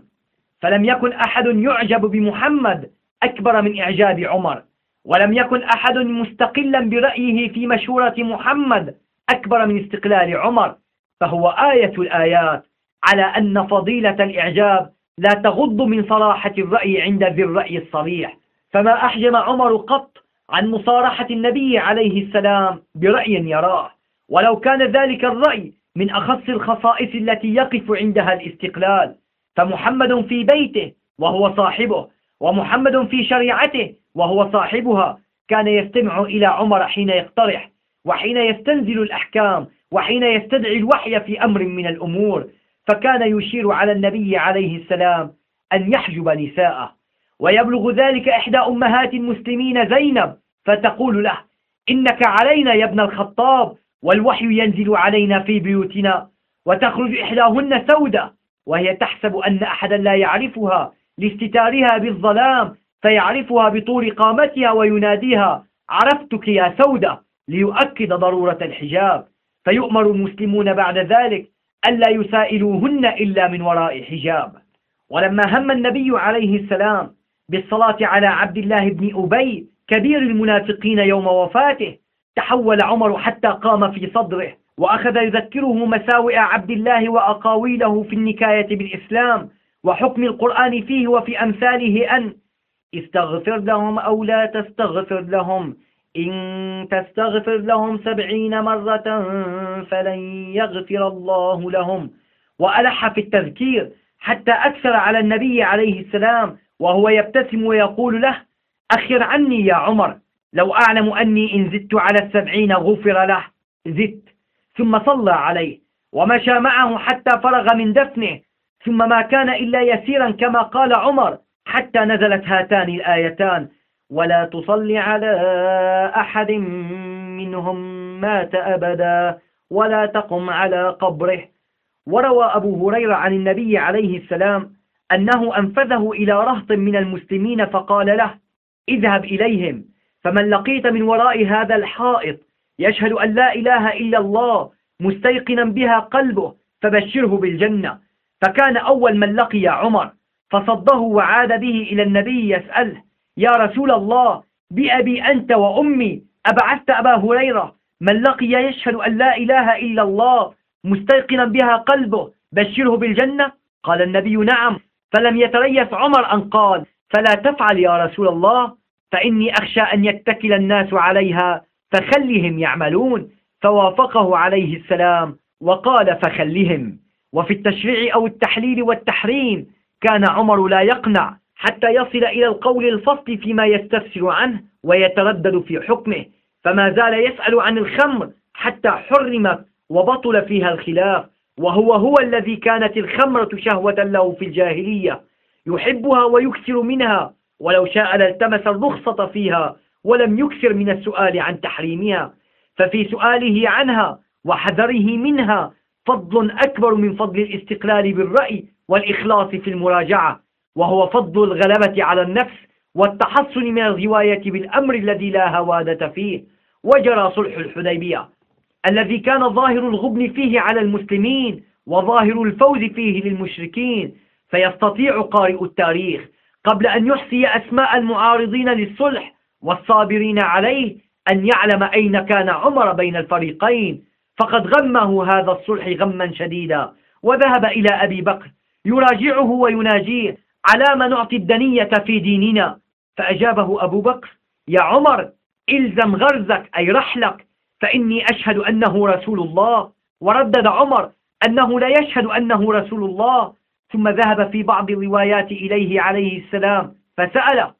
فلم يكن أحد يعجب بمحمد أكبر من إعجاب عمر ولم يكن أحد مستقلا برأيه في مشورة محمد أكبر من استقلال عمر. فهو آية الآيات على أن فضيلة الإعجاب لا تغض من صراحة الرأي عند ذي الرأي الصريح. فما أحجم عمر قط عن مصارحة النبي عليه السلام برأي يراه. ولو كان ذلك الرأي من أخص الخصائص التي يقف عندها الاستقلال. فمحمد في بيته وهو صاحبه ومحمد في شريعته وهو صاحبها. كان يستمع إلى عمر حين يقترح وحين يستنزل الأحكام وحين يستدعي الوحي في أمر من الأمور. فكان يشير على النبي عليه السلام أن يحجب نساءه ويبلغ ذلك إحدى أمهات المسلمين زينب فتقول له إنك علينا يا ابن الخطاب والوحي ينزل علينا في بيوتنا وتخرج إحداهن سودة وهي تحسب أن أحدا لا يعرفها لاستتارها بالظلام فيعرفها بطول قامتها ويناديها عرفتك يا سودة ليؤكد ضرورة الحجاب. فيؤمر المسلمون بعد ذلك ألا يسائلوهن إلا من وراء حجاب. ولما هم النبي عليه السلام بالصلاة على عبد الله بن أبي كبير المنافقين يوم وفاته تحول عمر حتى قام في صدره وأخذ يذكره مساوئ عبد الله وأقاويله في النكاية بالإسلام وحكم القرآن فيه وفي أمثاله أن استغفر لهم أو لا تستغفر لهم إن تستغفر لهم سبعين مرة فلن يغفر الله لهم. وألح في التذكير حتى أكثر على النبي عليه السلام وهو يبتسم ويقول له أخر عني يا عمر لو أعلم أني إن زدت على السبعين غفر له زدت. ثم صلى عليه ومشى معه حتى فرغ من دفنه. ثم ما كان إلا يسيرا كما قال عمر حتى نزلت هاتان الآيتان. ولا تصل على أحد منهم مات أبدا ولا تقم على قبره. وروى أبو هريرة عن النبي عليه السلام أنه أنفذه إلى رهط من المسلمين فقال له اذهب إليهم فمن لقيت من وراء هذا الحائط يشهد أن لا إله إلا الله مستيقنا بها قلبه فبشره بالجنة. فكان أول من لقي عمر فصده وعاد به إلى النبي يسأله يا رسول الله بأبي أنت وأمي أبعثت أبا هريرة من لقي يشهد أن لا إله إلا الله مستيقنا بها قلبه بشره بالجنة؟ قال النبي نعم. فلم يتريث عمر أن قال فلا تفعل يا رسول الله فإني أخشى أن يتكل الناس عليها فخلهم يعملون. فوافقه عليه السلام وقال فخلهم. وفي التشريع أو التحليل والتحريم كان عمر لا يقنع حتى يصل إلى القول الفصل فيما يستفسر عنه ويتردد في حكمه فما زال يسأل عن الخمر حتى حرمت وبطل فيها الخلاف وهو هو الذي كانت الخمرة شهوة له في الجاهلية يحبها ويكثر منها ولو شاء لالتمس الرخصة فيها ولم يكثر من السؤال عن تحريمها ففي سؤاله عنها وحذره منها فضل أكبر من فضل الاستقلال بالرأي والإخلاص في المراجعة. وهو فضل الغلبة على النفس والتحصن من الغواية بالأمر الذي لا هوادة فيه وجرى صلح الحديبية الذي كان ظاهر الغبن فيه على المسلمين وظاهر الفوز فيه للمشركين فيستطيع قارئ التاريخ قبل أن يحصي أسماء المعارضين للصلح والصابرين عليه أن يعلم أين كان عمر بين الفريقين. فقد غمه هذا الصلح غما شديدا وذهب إلى أبي بكر يراجعه ويناجيه على ما نعطي الدنية في ديننا. فأجابه أبو بكر يا عمر إلزم غرزك أي رحلك فإني أشهد أنه رسول الله. وردد عمر أنه لا يشهد أنه رسول الله. ثم ذهب في بعض الروايات إليه عليه السلام فسأل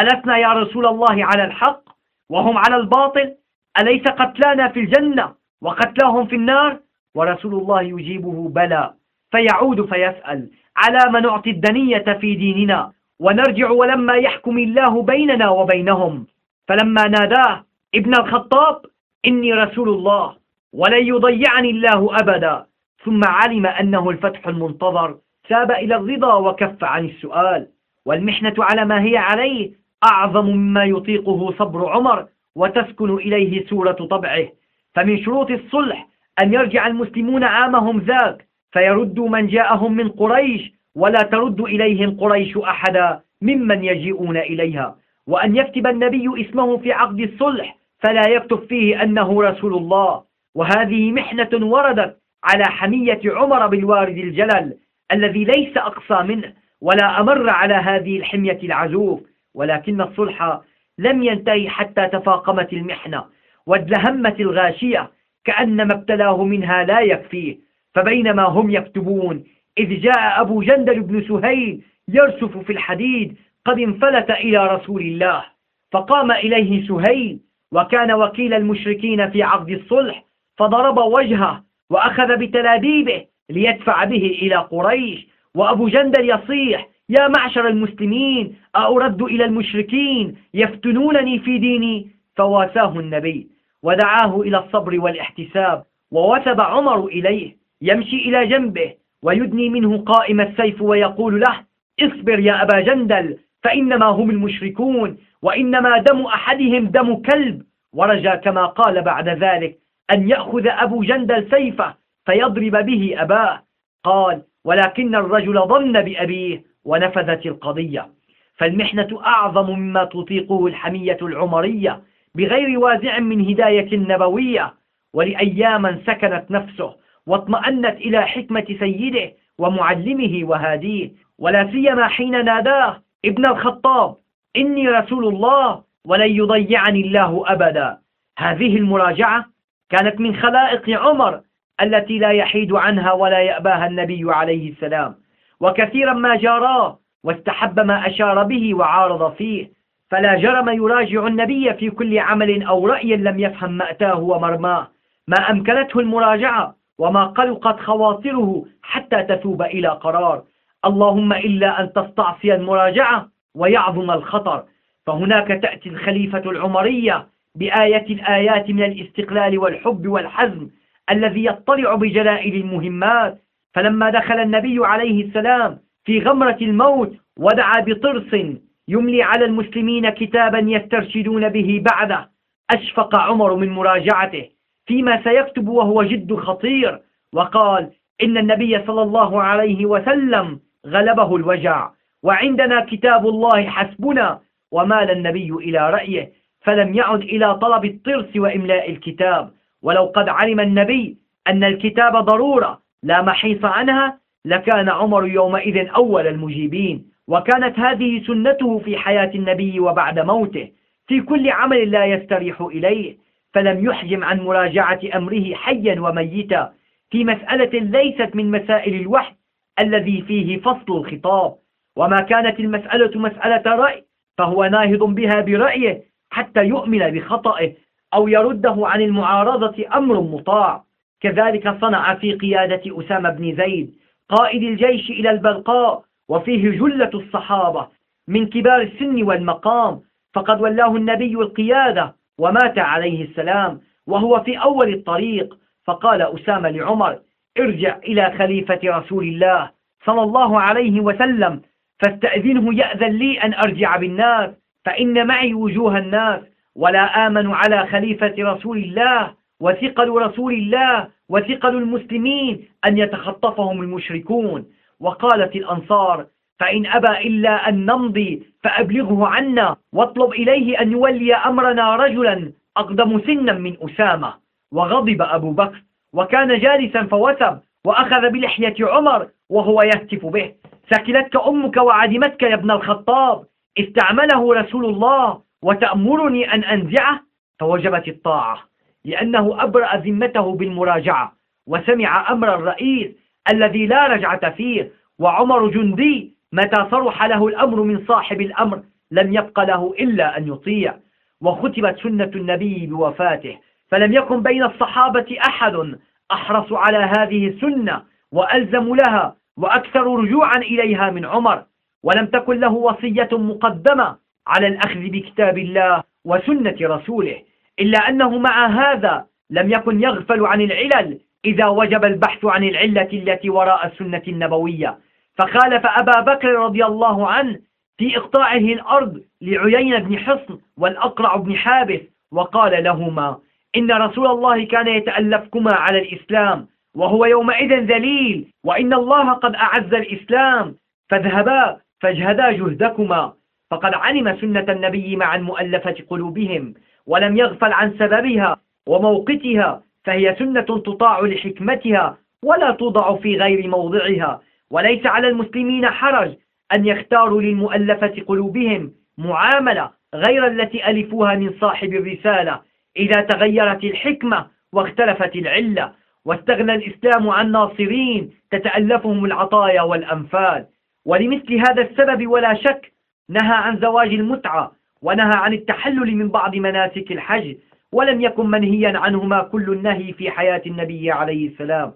ألسنا يا رسول الله على الحق؟ وهم على الباطل؟ أليس قتلانا في الجنة وقتلاهم في النار؟ ورسول الله يجيبه بلى. فيعود فيسأل على ما نعطي الدنية في ديننا ونرجع ولما يحكم الله بيننا وبينهم. فلما ناداه ابن الخطاب إني رسول الله ولن يضيعني الله أبدا. ثم علم أنه الفتح المنتظر ساب إلى الرضا وكف عن السؤال. والمحنة على ما هي عليه أعظم مما يطيقه صبر عمر وتسكن إليه سورة طبعه. فمن شروط الصلح أن يرجع المسلمون عامهم ذاك فيردوا من جاءهم من قريش ولا ترد إليهم قريش أحدا ممن يجيئون إليها. وأن يكتب النبي اسمه في عقد الصلح فلا يكتب فيه أنه رسول الله. وهذه محنة وردت على حمية عمر بالوارد الجلل الذي ليس أقصى منه ولا أمر على هذه الحمية العزوف. ولكن الصلح لم ينتهي حتى تفاقمت المحنة وادلهمت الغاشية كأنما ابتلاه منها لا يكفيه. فبينما هم يكتبون إذ جاء أبو جندل بن سهيل يرسف في الحديد قد انفلت إلى رسول الله فقام إليه سهيل وكان وكيل المشركين في عقد الصلح فضرب وجهه وأخذ بتلابيبه ليدفع به إلى قريش. وأبو جندل يصيح يا معشر المسلمين أأرد إلى المشركين يفتنونني في ديني؟ فواساه النبي ودعاه إلى الصبر والاحتساب ووثب عمر إليه. يمشي إلى جنبه ويدني منه قائم السيف ويقول له اصبر يا أبا جندل فإنما هم المشركون وإنما دم أحدهم دم كلب. ورجى كما قال بعد ذلك أن يأخذ أبو جندل سيفه فيضرب به أباه. قال ولكن الرجل ظن بأبيه ونفذت القضية. فالمحنة أعظم مما تطيقه الحمية العمرية بغير وازع من هداية نبوية ولأياما سكنت نفسه واطمأنت إلى حكمة سيده ومعلمه وهاديه ولا سيما حين ناداه ابن الخطاب إني رسول الله ولن يضيعني الله أبدا. هذه المراجعة كانت من خلائق عمر التي لا يحيد عنها ولا يأباها النبي عليه السلام. وكثيرا ما جاراه واستحب ما أشار به وعارض فيه. فلا جرم يراجع النبي في كل عمل أو رأي لم يفهم مأتاه ومرماه. ما أمكنته المراجعة وما قلقت خواطره حتى تثوب إلى قرار. اللهم إلا أن تستعصي المراجعة ويعظم الخطر. فهناك تأتي الخليفة العمرية بآية الآيات من الاستقلال والحب والحزم الذي يطلع بجلائل المهمات. فلما دخل النبي عليه السلام في غمرة الموت ودعا بطرس يملي على المسلمين كتابا يسترشدون به بعده. أشفق عمر من مراجعته. فيما سيكتب وهو جد خطير وقال إن النبي صلى الله عليه وسلم غلبه الوجع وعندنا كتاب الله حسبنا ومال النبي إلى رأيه فلم يعد إلى طلب الطرس وإملاء الكتاب. ولو قد علم النبي أن الكتاب ضرورة لا محيص عنها لكان عمر يومئذ أول المجيبين. وكانت هذه سنته في حياة النبي وبعد موته في كل عمل لا يستريح إليه. فلم يحجم عن مراجعة أمره حيا وميتا في مسألة ليست من مسائل الوحي الذي فيه فصل الخطاب. وما كانت المسألة مسألة رأي فهو ناهض بها برأيه حتى يؤمن بخطئه أو يرده عن المعارضة أمر مطاع. كذلك صنع في قيادة أسامة بن زيد قائد الجيش إلى البلقاء وفيه جلة الصحابة من كبار السن والمقام فقد ولاه النبي القيادة ومات عليه السلام وهو في أول الطريق. فقال أسامة لعمر ارجع إلى خليفة رسول الله صلى الله عليه وسلم فاستأذنه يأذن لي أن أرجع بالناس فإن معي وجوه الناس ولا آمن على خليفة رسول الله وثقل رسول الله وثقل المسلمين أن يتخطفهم المشركون. وقالت الأنصار فإن أبى إلا أن نمضي فأبلغه عنا واطلب إليه أن يولي أمرنا رجلا أقدم سنا من أسامة. وغضب أبو بكر وكان جالسا فوثب وأخذ بلحية عمر وهو يهتف به. سكلتك أمك وعدمتك يا ابن الخطاب. استعمله رسول الله وتأمرني أن أنزعه. فوجبت الطاعة لأنه أبرأ ذمته بالمراجعة وسمع أمر الرئيس الذي لا رجعة فيه. وعمر جندي متى صرح له الأمر من صاحب الأمر لم يبق له إلا أن يطيع. وختمت سنة النبي بوفاته. فلم يكن بين الصحابة أحد أحرص على هذه السنة وألزم لها وأكثر رجوعا إليها من عمر. ولم تكن له وصية مقدمة على الأخذ بكتاب الله وسنة رسوله. إلا أنه مع هذا لم يكن يغفل عن العلل إذا وجب البحث عن العلة التي وراء السنة النبوية. فخالف أبا بكر رضي الله عنه في إقطاعه الأرض لعيين بن حصن والأقرع بن حابس وقال لهما إن رسول الله كان يتألفكما على الإسلام وهو يومئذ ذليل وإن الله قد أعز الإسلام فاذهبا فاجهدا جهدكما. فقد علم سنة النبي مع المؤلفة قلوبهم ولم يغفل عن سببها وموقتها فهي سنة تطاع لحكمتها ولا توضع في غير موضعها. وليس على المسلمين حرج أن يختاروا للمؤلفة قلوبهم معاملة غير التي ألفوها من صاحب الرسالة إذا تغيرت الحكمة واختلفت العلة واستغنى الإسلام عن ناصرين تتألفهم العطايا والأنفال. ولمثل هذا السبب ولا شك نهى عن زواج المتعة ونهى عن التحلل من بعض مناسك الحج ولم يكن منهيا عنهما كل النهي في حياة النبي عليه السلام.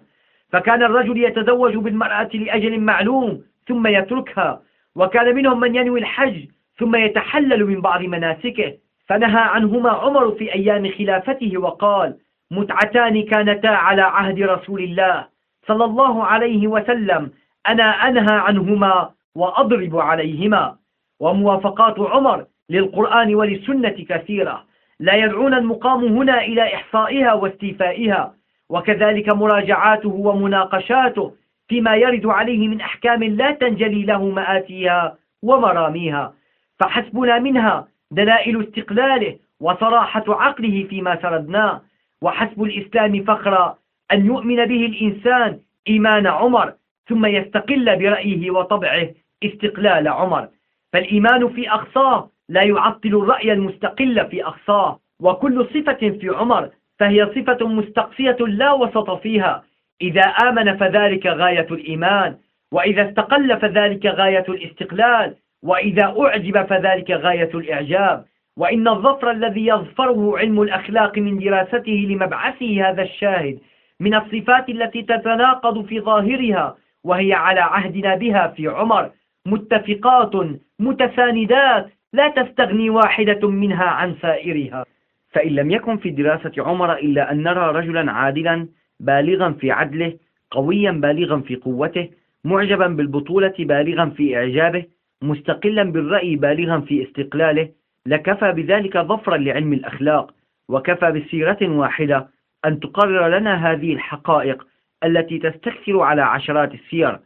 فكان الرجل يتزوج بالمرأة لأجل معلوم ثم يتركها. وكان منهم من ينوي الحج ثم يتحلل من بعض مناسكه. فنهى عنهما عمر في أيام خلافته وقال متعتان كانتا على عهد رسول الله صلى الله عليه وسلم. أنا أنهى عنهما وأضرب عليهما. وموافقات عمر للقرآن وللسنة كثيرة. لا يدعون المقام هنا إلى إحصائها واستيفائها. وكذلك مراجعاته ومناقشاته فيما يرد عليه من أحكام لا تنجلي له مآتيها ومراميها. فحسبنا منها دلائل استقلاله وصراحة عقله فيما سردناه وحسب الإسلام فخرا أن يؤمن به الإنسان إيمان عمر ثم يستقل برأيه وطبعه استقلال عمر. فالإيمان في أقصاه لا يعطل الرأي المستقل في أقصاه وكل صفة في عمر. فهي صفة مستقصية لا وسط فيها. إذا آمن فذلك غاية الإيمان وإذا استقل فذلك غاية الاستقلال وإذا أعجب فذلك غاية الإعجاب. وإن الظفر الذي يظفره علم الأخلاق من دراسته لمبعثه هذا الشاهد من الصفات التي تتناقض في ظاهرها وهي على عهدنا بها في عمر. متفقات متساندات لا تستغني واحدة منها عن سائرها. فإن لم يكن في دراسة عمر إلا أن نرى رجلا عادلا بالغا في عدله قويا بالغا في قوته معجبا بالبطولة بالغا في إعجابه مستقلا بالرأي بالغا في استقلاله لكفى بذلك ظفرا لعلم الأخلاق وكفى بسيرة واحدة أن تقرر لنا هذه الحقائق التي تستكثر على عشرات السير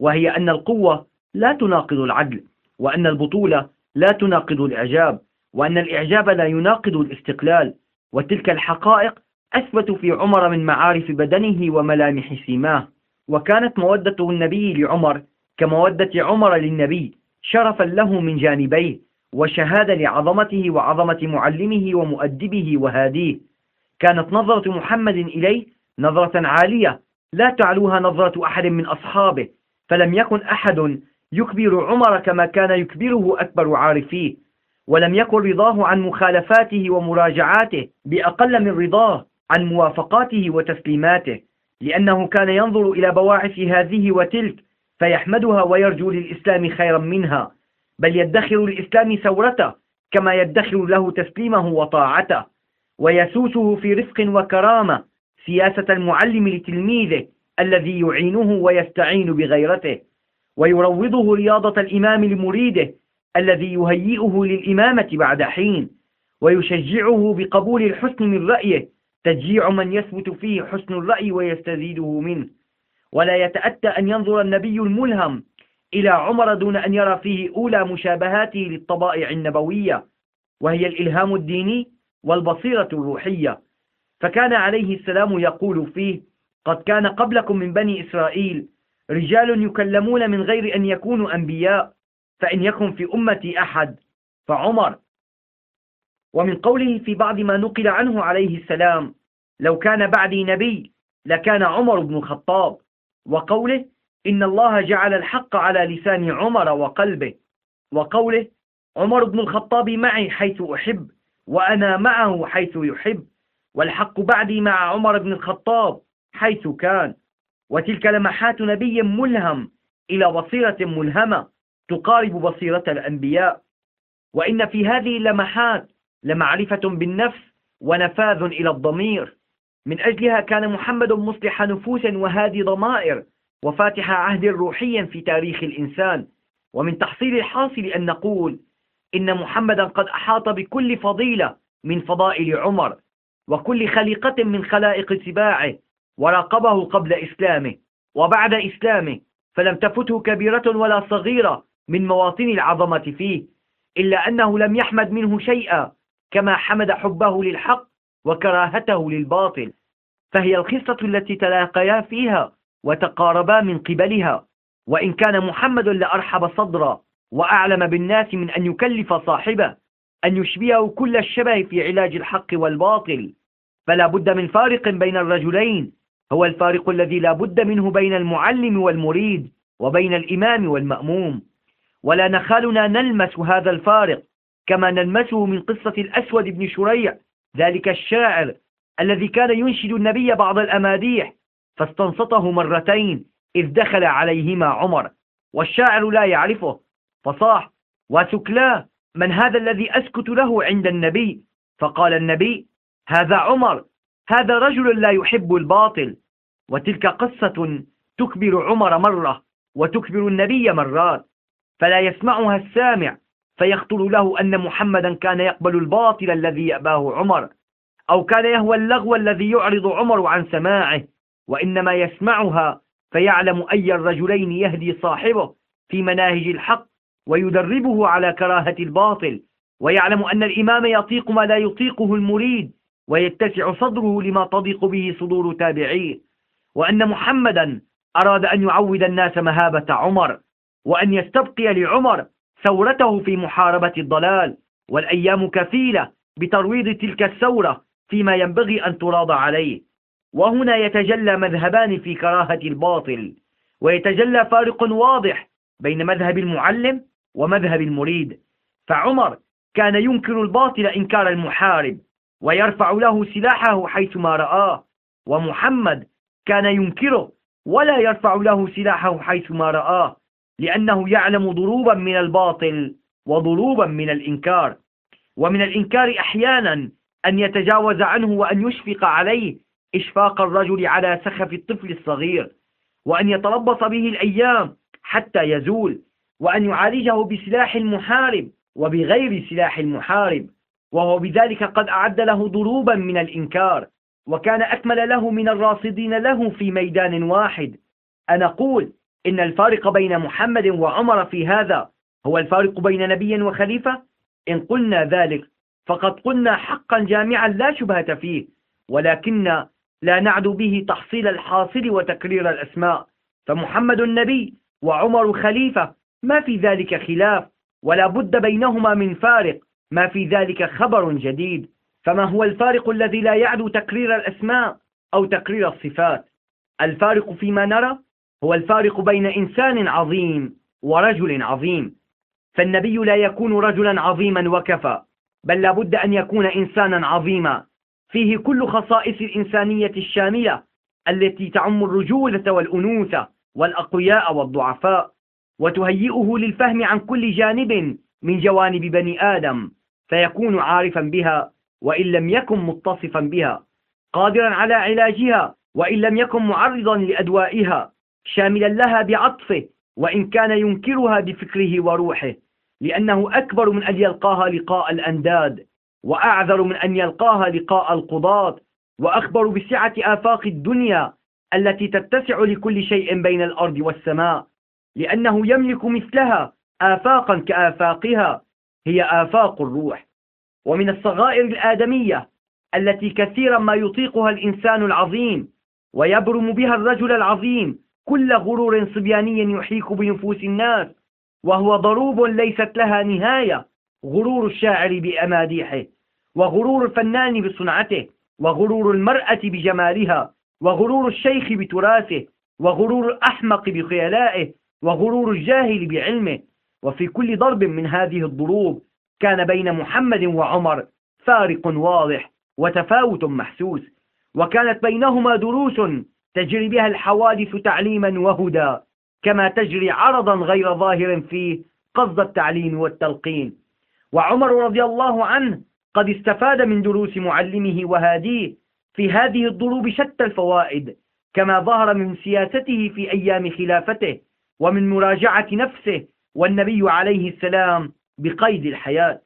وهي أن القوة لا تناقض العدل وأن البطولة لا تناقض الإعجاب وأن الإعجاب لا يناقض الاستقلال وتلك الحقائق أثبت في عمر من معارف بدنه وملامح سيماه. وكانت مودة النبي لعمر كمودة عمر للنبي شرفا له من جانبيه وشهادة لعظمته وعظمة معلمه ومؤدبه وهاديه. كانت نظرة محمد إليه نظرة عالية لا تعلوها نظرة أحد من أصحابه فلم يكن أحد يكبر عمر كما كان يكبره أكبر عارفيه. ولم يكن رضاه عن مخالفاته ومراجعاته بأقل من رضاه عن موافقاته وتسليماته لأنه كان ينظر إلى بواعث هذه وتلك فيحمدها ويرجو للإسلام خيرا منها بل يدخر الإسلام ثورته كما يدخر له تسليمه وطاعته ويسوسه في رفق وكرامة سياسة المعلم لتلميذه الذي يعينه ويستعين بغيرته ويروضه رياضة الإمام لمريده الذي يهيئه للإمامة بعد حين ويشجعه بقبول الحسن من رأيه. تشجيع من يثبت فيه حسن الرأي ويستزيده منه. ولا يتأتى أن ينظر النبي الملهم إلى عمر دون أن يرى فيه أولى مشابهاته للطبائع النبوية وهي الإلهام الديني والبصيرة الروحية. فكان عليه السلام يقول فيه قد كان قبلكم من بني إسرائيل رجال يكلمون من غير أن يكونوا أنبياء فإن يكن في أمتي أحد فعمر. ومن قوله في بعض ما نقل عنه عليه السلام لو كان بعدي نبي لكان عمر بن الخطاب. وقوله إن الله جعل الحق على لسان عمر وقلبه. وقوله عمر بن الخطاب معي حيث أحب وأنا معه حيث يحب. والحق بعدي مع عمر بن الخطاب حيث كان. وتلك لمحات نبي ملهم إلى بصيرة ملهمة. تقارب بصيرة الأنبياء. وإن في هذه اللمحات لمعرفة بالنفس ونفاذ إلى الضمير. من أجلها كان محمد مصلح نفوس وهادي ضمائر وفاتح عهد روحيا في تاريخ الإنسان. ومن تحصيل الحاصل أن نقول إن محمدا قد أحاط بكل فضيلة من فضائل عمر وكل خليقة من خلائق سباعه وراقبه قبل إسلامه. وبعد إسلامه فلم تفته كبيرة ولا صغيرة من مواطن العظمة فيه إلا أنه لم يحمد منه شيئا كما حمد حبه للحق وكراهته للباطل. فهي الخصة التي تلاقيا فيها وتقاربا من قبلها. وإن كان محمد لأرحب صدرا وأعلم بالناس من أن يكلف صاحبه أن يشبهه كل الشبه في علاج الحق والباطل. فلا بد من فارق بين الرجلين هو الفارق الذي لا بد منه بين المعلم والمريد وبين الإمام والمأموم. ولا نخالنا نلمس هذا الفارق كما نلمسه من قصة الأسود بن شريع ذلك الشاعر الذي كان ينشد النبي بعض الأماديح فاستنصته مرتين إذ دخل عليهما عمر والشاعر لا يعرفه فصاح وسكلا من هذا الذي أسكت له عند النبي؟ فقال النبي هذا عمر هذا رجل لا يحب الباطل وتلك قصة تكبر عمر مرة وتكبر النبي مرات. فلا يسمعها السامع فيخطر له أن محمدا كان يقبل الباطل الذي يأباه عمر أو كان يهوى اللغو الذي يعرض عمر عن سماعه وإنما يسمعها فيعلم أي الرجلين يهدي صاحبه في مناهج الحق ويدربه على كراهة الباطل ويعلم أن الإمام يطيق ما لا يطيقه المريد ويتسع صدره لما تضيق به صدور تابعيه وأن محمدا أراد أن يعود الناس مهابة عمر. وأن يستبقي لعمر ثورته في محاربة الضلال والأيام كفيلة بترويض تلك الثورة فيما ينبغي أن تراضى عليه. وهنا يتجلى مذهبان في كراهة الباطل ويتجلى فارق واضح بين مذهب المعلم ومذهب المريد. فعمر كان ينكر الباطل إنكار المحارب ويرفع له سلاحه حيثما رآه ومحمد كان ينكره ولا يرفع له سلاحه حيثما رآه. لأنه يعلم ضروبا من الباطل وضروبا من الإنكار. ومن الإنكار أحيانا أن يتجاوز عنه وأن يشفق عليه إشفاق الرجل على سخف الطفل الصغير وأن يتربص به الأيام حتى يزول وأن يعالجه بسلاح المحارب وبغير سلاح المحارب. وهو بذلك قد أعد له ضروبا من الإنكار وكان أكمل له من الراصدين له في ميدان واحد. أنا أقول إن الفارق بين محمد وعمر في هذا هو الفارق بين نبي وخليفة. إن قلنا ذلك فقد قلنا حقا جامعا لا شبهة فيه ولكن لا نعد به تحصيل الحاصل وتكرير الأسماء. فمحمد النبي وعمر خليفة ما في ذلك خلاف ولا بد بينهما من فارق ما في ذلك خبر جديد. فما هو الفارق الذي لا يعدو تكرير الأسماء أو تكرير الصفات؟ الفارق فيما نرى هو الفارق بين إنسان عظيم ورجل عظيم. فالنبي لا يكون رجلا عظيما وكفى بل لابد أن يكون إنسانا عظيما. فيه كل خصائص الإنسانية الشاملة التي تعم الرجولة والأنوثة والأقوياء والضعفاء وتهيئه للفهم عن كل جانب من جوانب بني آدم فيكون عارفا بها وإن لم يكن متصفا بها قادرا على علاجها وإن لم يكن معرضا لأدوائها. شاملا لها بعطفه وإن كان ينكرها بفكره وروحه لأنه أكبر من أن يلقاها لقاء الأنداد وأعذر من أن يلقاها لقاء القضاة وأخبر بسعة آفاق الدنيا التي تتسع لكل شيء بين الأرض والسماء لأنه يملك مثلها آفاقا كآفاقها هي آفاق الروح. ومن الصغائر الآدمية التي كثيرا ما يطيقها الإنسان العظيم ويبرم بها الرجل العظيم كل غرور صبياني يحيك بنفوس الناس وهو ضروب ليست لها نهاية غرور الشاعر بأماديحه وغرور الفنان بصنعته وغرور المرأة بجمالها وغرور الشيخ بتراثه وغرور الأحمق بخيلائه وغرور الجاهل بعلمه. وفي كل ضرب من هذه الضروب كان بين محمد وعمر فارق واضح وتفاوت محسوس وكانت بينهما دروس تجري بها الحوادث تعليما وهدى كما تجري عرضا غير ظاهر فيه قصد التعليم والتلقين. وعمر رضي الله عنه قد استفاد من دروس معلمه وهاديه في هذه الضروب شتى الفوائد كما ظهر من سياسته في أيام خلافته ومن مراجعة نفسه والنبي عليه السلام بقيد الحياة.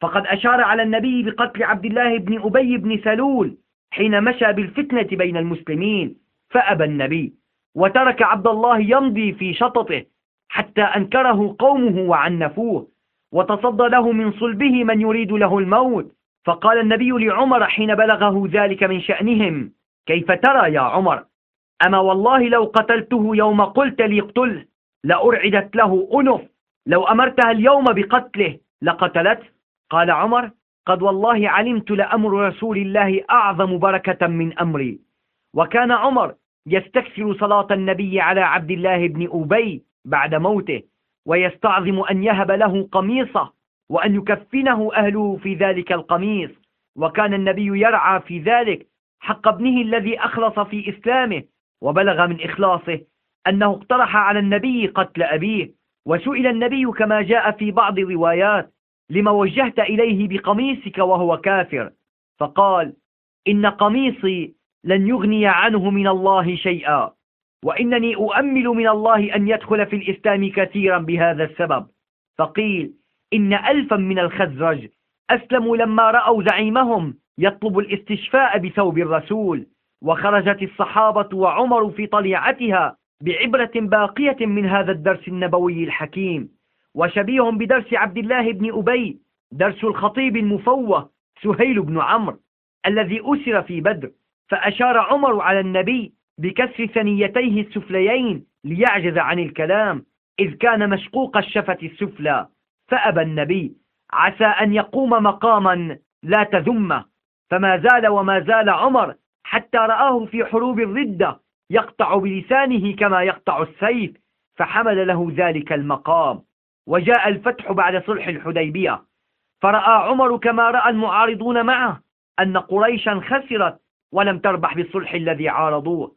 فقد أشار على النبي بقتل عبد الله بن أبي بن سلول حين مشى بالفتنة بين المسلمين. فأبى النبي وترك عبد الله يمضي في شططه حتى أنكره قومه وعنفوه وتصدى له من صلبه من يريد له الموت. فقال النبي لعمر حين بلغه ذلك من شأنهم كيف ترى يا عمر؟ أما والله لو قتلته يوم قلت لي اقتله لأرعدت له أنف. لو أمرتها اليوم بقتله لقتلته. قال عمر قد والله علمت لأمر رسول الله أعظم بركة من أمري. وكان عمر يستكثر صلاة النبي على عبد الله بن أبي بعد موته ويستعظم أن يهب له قميصه وأن يكفنه أهله في ذلك القميص. وكان النبي يرعى في ذلك حق ابنه الذي أخلص في إسلامه وبلغ من إخلاصه أنه اقترح على النبي قتل أبيه. وسئل النبي كما جاء في بعض الروايات لما وجهت إليه بقميصك وهو كافر؟ فقال إن قميصي لن يغني عنه من الله شيئا. وإنني أؤمل من الله أن يدخل في الإسلام كثيرا بهذا السبب. فقيل إن ألفا من الخزرج أسلموا لما رأوا زعيمهم يطلب الاستشفاء بثوب الرسول. وخرجت الصحابة وعمر في طليعتها بعبرة باقية من هذا الدرس النبوي الحكيم. وشبيه بدرس عبد الله بن أبي درس الخطيب المفوه سهيل بن عمرو الذي أسر في بدر. فأشار عمر على النبي بكسر ثنيتيه السفليين ليعجز عن الكلام إذ كان مشقوق الشفة السفلى. فأبى النبي عسى أن يقوم مقاما لا تذمه. فما زال وما زال عمر حتى رآه في حروب الردة يقطع بلسانه كما يقطع السيف فحمل له ذلك المقام. وجاء الفتح بعد صلح الحديبية. فرأى عمر كما رأى المعارضون معه أن قريشا خسرت ولم تربح بالصلح الذي عارضوه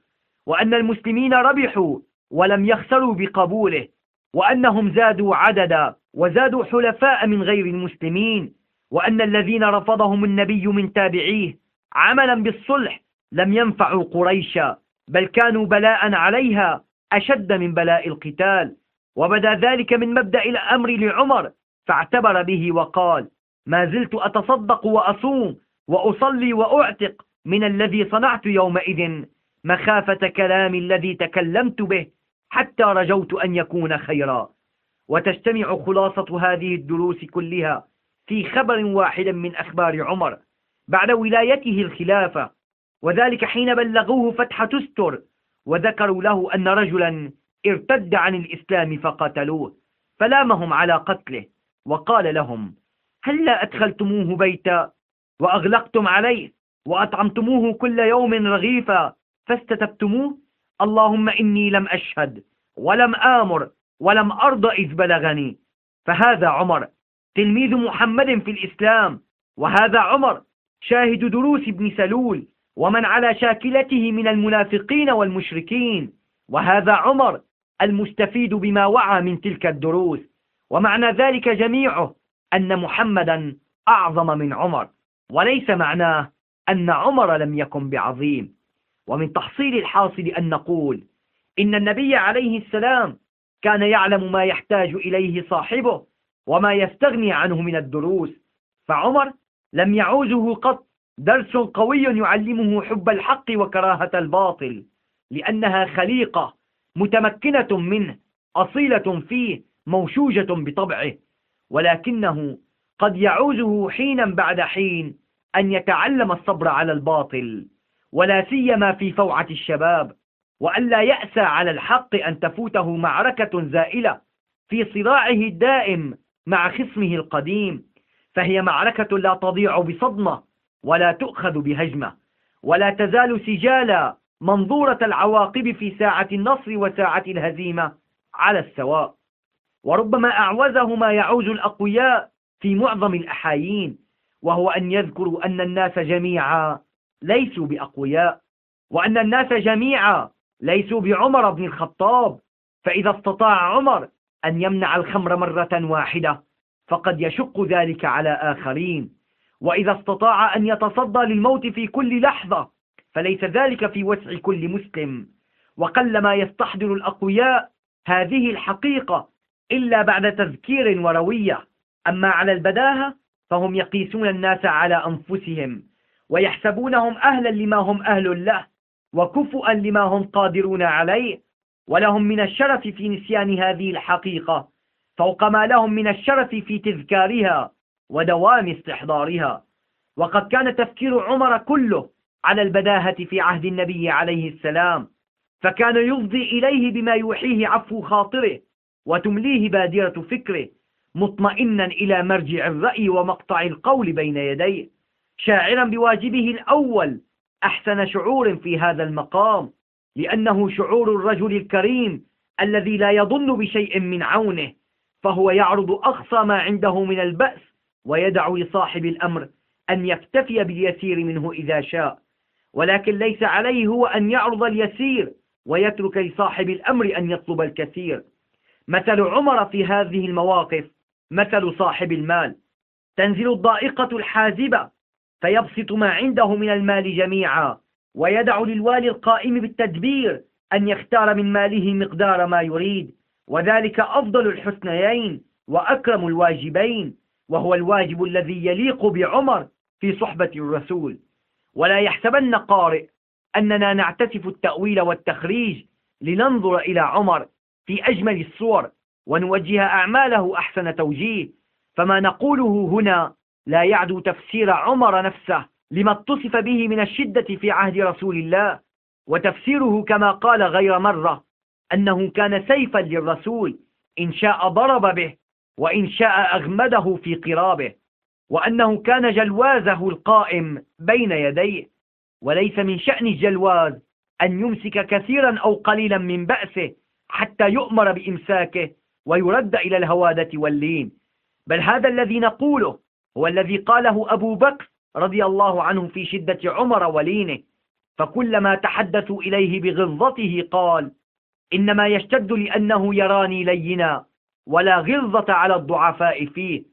وأن المسلمين ربحوا ولم يخسروا بقبوله وأنهم زادوا عددا وزادوا حلفاء من غير المسلمين وأن الذين رفضهم النبي من تابعيه عملا بالصلح لم ينفعوا قريشا بل كانوا بلاء عليها أشد من بلاء القتال. وبدا ذلك من مبدأ الأمر لعمر فاعتبر به وقال ما زلت أتصدق وأصوم وأصلي وأعتق من الذي صنعت يومئذ مخافة كلام الذي تكلمت به حتى رجوت أن يكون خيرا. وتجتمع خلاصة هذه الدروس كلها في خبر واحد من أخبار عمر بعد ولايته الخلافة. وذلك حين بلغوه فتح تستر وذكروا له أن رجلا ارتد عن الإسلام فقتلوه فلامهم على قتله. وقال لهم هل لا أدخلتموه بيتا وأغلقتم عليه؟ وأطعمتموه كل يوم رغيفا فاستتبتموه. اللهم إني لم أشهد ولم آمر ولم أرضى إذ بلغني. فهذا عمر. تلميذ محمد في الإسلام. وهذا عمر. شاهد دروس ابن سلول. ومن على شاكلته من المنافقين والمشركين. وهذا عمر. المستفيد بما وعى من تلك الدروس. ومعنى ذلك جميعه أن محمدا أعظم من عمر. وليس معناه أن عمر لم يكن بعظيم. ومن تحصيل الحاصل أن نقول إن النبي عليه السلام كان يعلم ما يحتاج إليه صاحبه وما يستغني عنه من الدروس. فعمر لم يعوزه قط درس قوي يعلمه حب الحق وكراهة الباطل لأنها خليقة متمكنة منه أصيلة فيه موشوجة بطبعه. ولكنه قد يعوزه حينا بعد حين أن يتعلم الصبر على الباطل ولا سيما في فوعة الشباب وألا يأسى على الحق أن تفوته معركة زائلة في صراعه الدائم مع خصمه القديم فهي معركة لا تضيع بصدمة ولا تؤخذ بهجمة ولا تزال سجالا منظورة العواقب في ساعة النصر وساعة الهزيمة على السواء. وربما أعوزه ما يعوز الأقوياء في معظم الأحايين وهو أن يذكروا أن الناس جميعا ليسوا بأقوياء وأن الناس جميعا ليسوا بعمر بن الخطاب. فإذا استطاع عمر أن يمنع الخمر مرة واحدة فقد يشق ذلك على آخرين. وإذا استطاع أن يتصدى للموت في كل لحظة فليس ذلك في وسع كل مسلم. وقلما يستحضر الأقوياء هذه الحقيقة إلا بعد تذكير وروية. أما على البداهة فهم يقيسون الناس على أنفسهم ويحسبونهم أهلا لما هم أهل له وكفؤا لما هم قادرون عليه ولهم من الشرف في نسيان هذه الحقيقة فوق ما لهم من الشرف في تذكارها ودوام استحضارها وقد كان تفكير عمر كله على البداهة في عهد النبي عليه السلام فكان يفضي إليه بما يوحيه عفو خاطره وتمليه بادرة فكره مطمئنا إلى مرجع الرأي ومقطع القول بين يديه شاعرا بواجبه الأول أحسن شعور في هذا المقام لأنه شعور الرجل الكريم الذي لا يظن بشيء من عونه فهو يعرض أقصى ما عنده من البأس ويدع لصاحب الأمر أن يكتفي باليسير منه إذا شاء ولكن ليس عليه هو أن يعرض اليسير ويترك لصاحب الأمر أن يطلب الكثير. مثل عمر في هذه المواقف مثل صاحب المال. تنزل الضائقة الحازبة فيبسط ما عنده من المال جميعا ويدع للوالي القائم بالتدبير أن يختار من ماله مقدار ما يريد. وذلك أفضل الحسنيين وأكرم الواجبين وهو الواجب الذي يليق بعمر في صحبة الرسول. ولا يحسبن قارئ أننا نعتسف التأويل والتخريج لننظر إلى عمر في أجمل الصور. ونوجه أعماله أحسن توجيه. فما نقوله هنا لا يعدو تفسير عمر نفسه لما اتصف به من الشدة في عهد رسول الله. وتفسيره كما قال غير مرة أنه كان سيفا للرسول إن شاء ضرب به وإن شاء أغمده في قرابه وأنه كان جلوازه القائم بين يديه. وليس من شأن الجلواز أن يمسك كثيرا أو قليلا من بأسه حتى يؤمر بإمساكه. ويرد إلى الهوادة واللين. بل هذا الذي نقوله هو الذي قاله أبو بكر رضي الله عنه في شدة عمر ولينه. فكلما تحدثوا إليه بغلظته قال إنما يشتد لأنه يراني لينا ولا غلظة على الضعفاء فيه.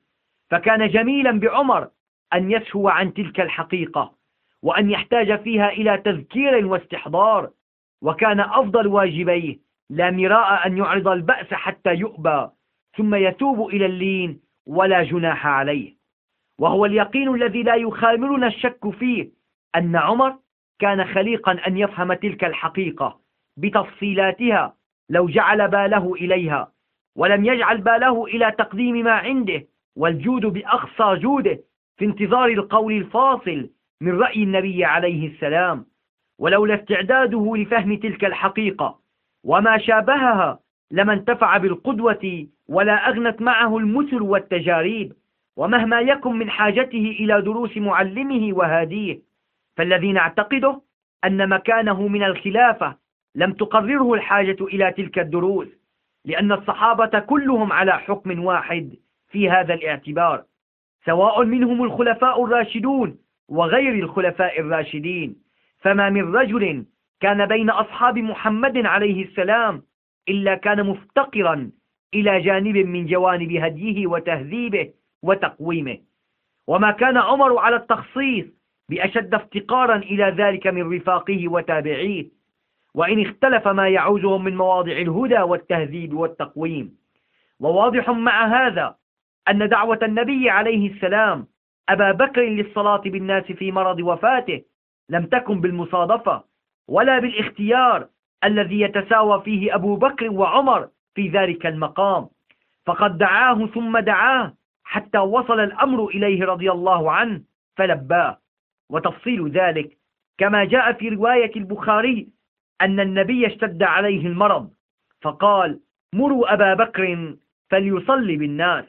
فكان جميلا بعمر أن يسهو عن تلك الحقيقة وأن يحتاج فيها إلى تذكير واستحضار وكان أفضل واجبيه. لا مراء أن يعرض البأس حتى يؤبى ثم يتوب إلى اللين ولا جناح عليه. وهو اليقين الذي لا يخامرنا الشك فيه أن عمر كان خليقا أن يفهم تلك الحقيقة بتفصيلاتها لو جعل باله إليها ولم يجعل باله إلى تقديم ما عنده والجود بأقصى جوده في انتظار القول الفاصل من رأي النبي عليه السلام. ولولا استعداده لفهم تلك الحقيقة وما شابهها لما انتفع بالقدوة ولا أغنت معه المثل والتجاريب ومهما يكن من حاجته إلى دروس معلمه وهاديه فالذي نعتقده أن مكانه من الخلافة لم تقرره الحاجة إلى تلك الدروس لأن الصحابة كلهم على حكم واحد في هذا الاعتبار سواء منهم الخلفاء الراشدون وغير الخلفاء الراشدين فما من رجل كان بين أصحاب محمد عليه السلام إلا كان مفتقرا إلى جانب من جوانب هديه وتهذيبه وتقويمه. وما كان عمر على التخصيص بأشد افتقارا إلى ذلك من رفاقه وتابعيه. وإن اختلف ما يعوزهم من مواضع الهدى والتهذيب والتقويم. وواضح مع هذا أن دعوة النبي عليه السلام أبا بكر للصلاة بالناس في مرض وفاته لم تكن بالمصادفة. ولا بالاختيار الذي يتساوى فيه أبو بكر وعمر في ذلك المقام. فقد دعاه ثم دعاه حتى وصل الأمر إليه رضي الله عنه فلباه. وتفصيل ذلك كما جاء في رواية البخاري أن النبي اشتد عليه المرض فقال مروا أبا بكر فليصلي بالناس.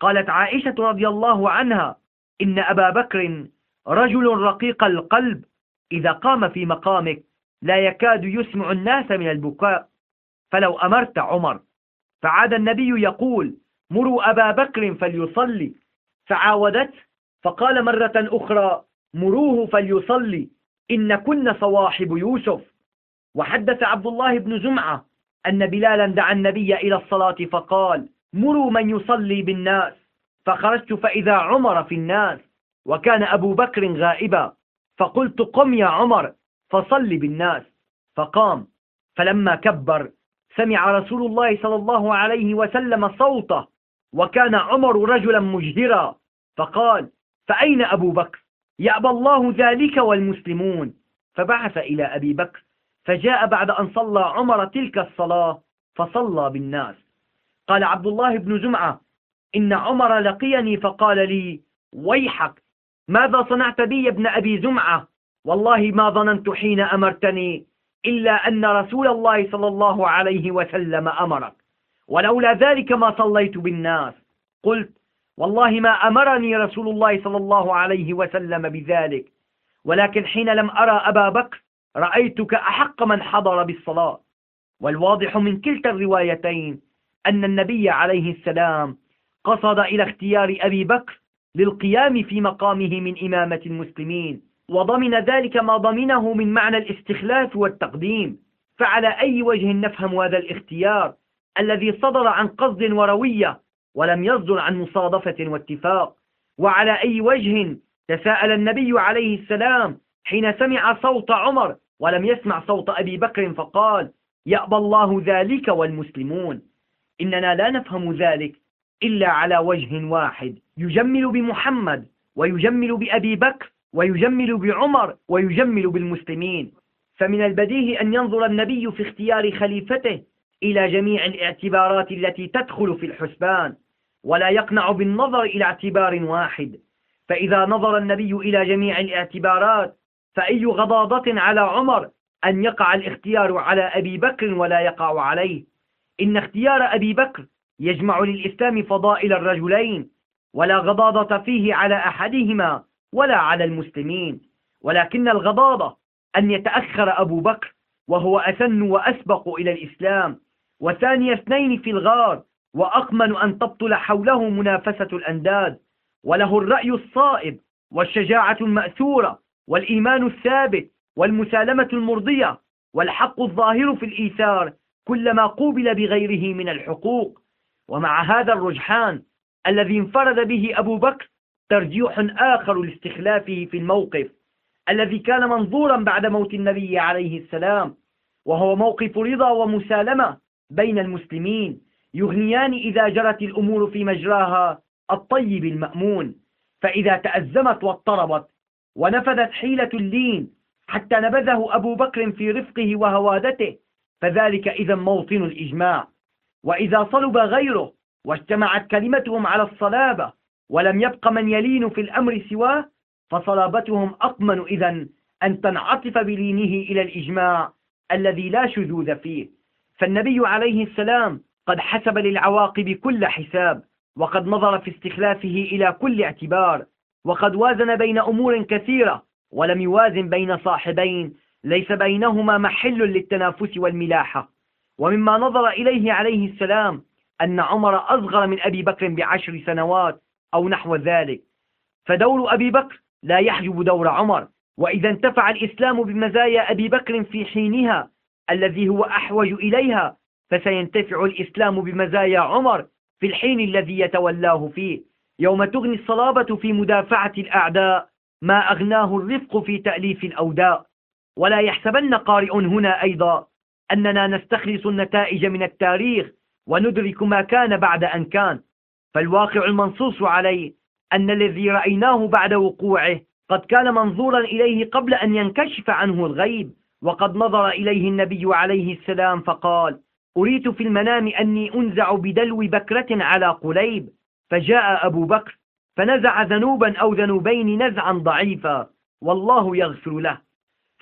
قالت عائشة رضي الله عنها إن أبا بكر رجل رقيق القلب إذا قام في مقامك لا يكاد يسمع الناس من البكاء. فلو أمرت عمر فعاد النبي يقول مروا أبا بكر فليصلي. فعاودته فقال مرة أخرى مروه فليصلي إن كن صواحب يوسف. وحدث عبد الله بن زمعة أن بلالا دعا النبي إلى الصلاة فقال مروا من يصلي بالناس. فخرجت فإذا عمر في الناس وكان أبو بكر غائبا. فقلت قم يا عمر فصل بالناس. فقام فلما كبر سمع رسول الله صلى الله عليه وسلم صوته وكان عمر رجلا مجهرا فقال فأين أبو بكر؟ يأبى الله ذلك والمسلمون. فبعث إلى أبي بكر فجاء بعد أن صلى عمر تلك الصلاة فصلى بالناس. قال عبد الله بن زمعة إن عمر لقيني فقال لي ويحك ماذا صنعت بي يا ابن أبي زمعة؟ والله ما ظننت حين أمرتني إلا أن رسول الله صلى الله عليه وسلم أمرك. ولولا ذلك ما صليت بالناس. قلت والله ما أمرني رسول الله صلى الله عليه وسلم بذلك. ولكن حين لم أرى أبا بكر رأيتك أحق من حضر بالصلاة. والواضح من كلتا الروايتين أن النبي عليه السلام قصد إلى اختيار أبي بكر للقيام في مقامه من إمامة المسلمين وضمن ذلك ما ضمنه من معنى الاستخلاف والتقديم. فعلى أي وجه نفهم هذا الاختيار الذي صدر عن قصد وروية ولم يصدر عن مصادفة واتفاق؟ وعلى أي وجه تساءل النبي عليه السلام حين سمع صوت عمر ولم يسمع صوت أبي بكر فقال يأبى الله ذلك والمسلمون. إننا لا نفهم ذلك إلا على وجه واحد. يجمل بمحمد ويجمل بأبي بكر ويجمل بعمر ويجمل بالمسلمين. فمن البديهي أن ينظر النبي في اختيار خليفته إلى جميع الاعتبارات التي تدخل في الحسبان ولا يقنع بالنظر إلى اعتبار واحد. فإذا نظر النبي إلى جميع الاعتبارات فأي غضاضة على عمر أن يقع الاختيار على أبي بكر ولا يقع عليه؟ إن اختيار أبي بكر يجمع للإسلام فضائل الرجلين ولا غضاضة فيه على أحدهما ولا على المسلمين. ولكن الغضاضة أن يتأخر أبو بكر وهو أسن وأسبق إلى الإسلام. وثاني اثنين في الغار وأقمن أن تبطل حوله منافسة الأنداد. وله الرأي الصائب والشجاعة المأثورة والإيمان الثابت والمسالمة المرضية والحق الظاهر في الإيثار كلما قوبل بغيره من الحقوق. ومع هذا الرجحان الذي انفرد به أبو بكر ترجيح آخر لاستخلافه في الموقف الذي كان منظورا بعد موت النبي عليه السلام وهو موقف رضا ومسالمة بين المسلمين يغنيان إذا جرت الأمور في مجراها الطيب المأمون فإذا تأزمت واضطربت ونفذت حيلة اللين حتى نبذه أبو بكر في رفقه وهوادته فذلك إذا موطن الإجماع. وإذا صلب غيره واجتمعت كلمتهم على الصلابة ولم يبق من يلين في الأمر سواه فصلابتهم أقمن إذا أن تنعطف بلينه إلى الإجماع الذي لا شذوذ فيه. فالنبي عليه السلام قد حسب للعواقب كل حساب وقد نظر في استخلافه إلى كل اعتبار وقد وازن بين أمور كثيرة ولم يوازن بين صاحبين ليس بينهما محل للتنافس والملاحة. ومما نظر إليه عليه السلام أن عمر أصغر من أبي بكر بعشر سنوات أو نحو ذلك. فدور أبي بكر لا يحجب دور عمر وإذا انتفع الإسلام بمزايا أبي بكر في حينها الذي هو أحوج إليها فسينتفع الإسلام بمزايا عمر في الحين الذي يتولاه فيه. يوم تغني الصلابة في مدافعة الأعداء ما أغناه الرفق في تأليف الأوداء. ولا يحسبن قارئ هنا أيضا أننا نستخلص النتائج من التاريخ وندرك ما كان بعد أن كان. فالواقع المنصوص عليه أن الذي رأيناه بعد وقوعه قد كان منظورا إليه قبل أن ينكشف عنه الغيب وقد نظر إليه النبي عليه السلام فقال أريت في المنام أني أنزع بدلو بكرة على قليب. فجاء أبو بكر فنزع ذنوبا أو ذنوبين نزعا ضعيفا والله يغفر له.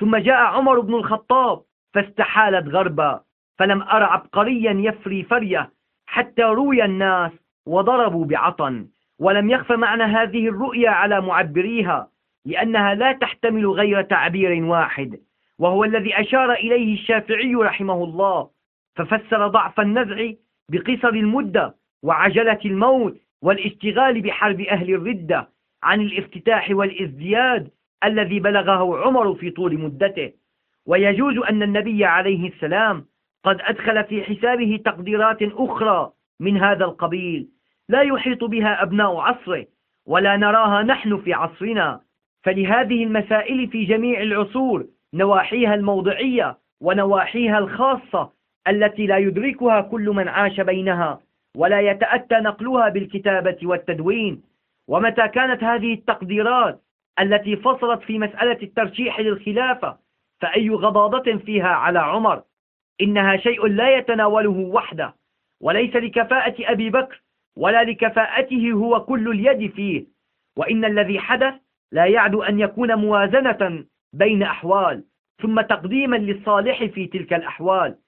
ثم جاء عمر بن الخطاب فاستحالت غربا فلم أر عبقريا يفري فرية حتى روي الناس وضربوا بعطن. ولم يخف معنى هذه الرؤيا على معبريها لأنها لا تحتمل غير تعبير واحد وهو الذي أشار إليه الشافعي رحمه الله ففسر ضعف النزع بقصر المدة وعجلة الموت والاشتغال بحرب أهل الردة عن الافتتاح والازدياد الذي بلغه عمر في طول مدته. ويجوز أن النبي عليه السلام قد أدخل في حسابه تقديرات أخرى من هذا القبيل. لا يحيط بها أبناء عصره ولا نراها نحن في عصرنا. فلهذه المسائل في جميع العصور نواحيها الموضعية ونواحيها الخاصة التي لا يدركها كل من عاش بينها ولا يتأتى نقلها بالكتابة والتدوين. ومتى كانت هذه التقديرات التي فصلت في مسألة الترشيح للخلافة فأي غضاضة فيها على عمر؟ إنها شيء لا يتناوله وحده وليس لكفاءة أبي بكر ولا لكفاءته هو كل اليد فيه. وإن الذي حدث لا يعد أن يكون موازنة بين أحوال ثم تقديما للصالح في تلك الأحوال.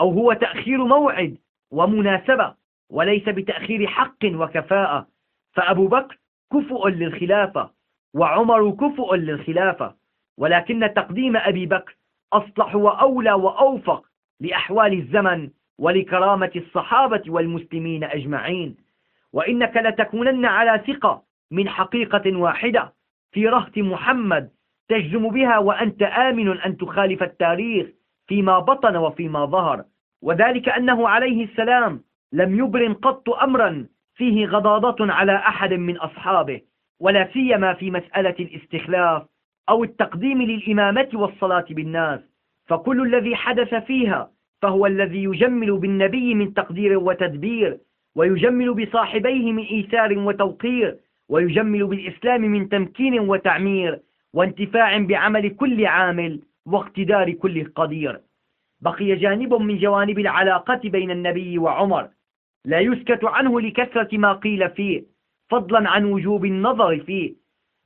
أو هو تأخير موعد ومناسبة وليس بتأخير حق وكفاءة. فأبو بكر كفؤ للخلافة وعمر كفؤ للخلافة. ولكن تقديم أبي بكر أصلح وأولى وأوفق لأحوال الزمن ولكرامة الصحابة والمسلمين أجمعين. وإنك لتكونن على ثقة من حقيقة واحدة في رهط محمد تجزم بها وأنت آمن أن تخالف التاريخ فيما بطن وفيما ظهر. وذلك أنه عليه السلام لم يبرم قط أمرا فيه غضاضة على أحد من أصحابه ولا سيما في مسألة الاستخلاف أو التقديم للإمامة والصلاة بالناس فكل الذي حدث فيها فهو الذي يجمل بالنبي من تقدير وتدبير ويجمل بصاحبيه من إيثار وتوقير ويجمل بالإسلام من تمكين وتعمير وانتفاع بعمل كل عامل واقتدار كل قدير. بقي جانب من جوانب العلاقة بين النبي وعمر. لا يسكت عنه لكثرة ما قيل فيه فضلا عن وجوب النظر فيه.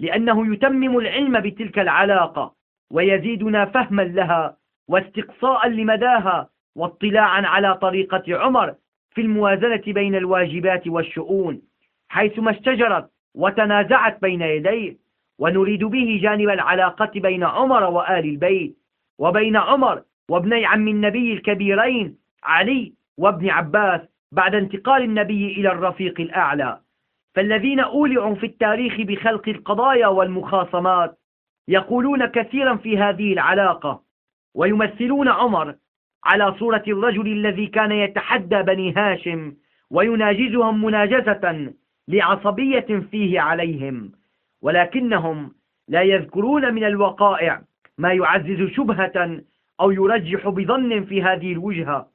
لأنه يتمم العلم بتلك العلاقة ويزيدنا فهما لها واستقصاء لمداها واطلاعا على طريقة عمر في الموازنة بين الواجبات والشؤون حيثما اشتجرت وتنازعت بين يديه ونريد به جانب العلاقة بين عمر وآل البيت وبين عمر وابني عم النبي الكبيرين علي وابن عباس بعد انتقال النبي إلى الرفيق الأعلى. فالذين أولعوا في التاريخ بخلق القضايا والمخاصمات يقولون كثيرا في هذه العلاقة ويمثلون عمر على صورة الرجل الذي كان يتحدى بني هاشم ويناجزهم مناجزة لعصبية فيه عليهم ولكنهم لا يذكرون من الوقائع ما يعزز شبهة أو يرجح بظن في هذه الوجهة.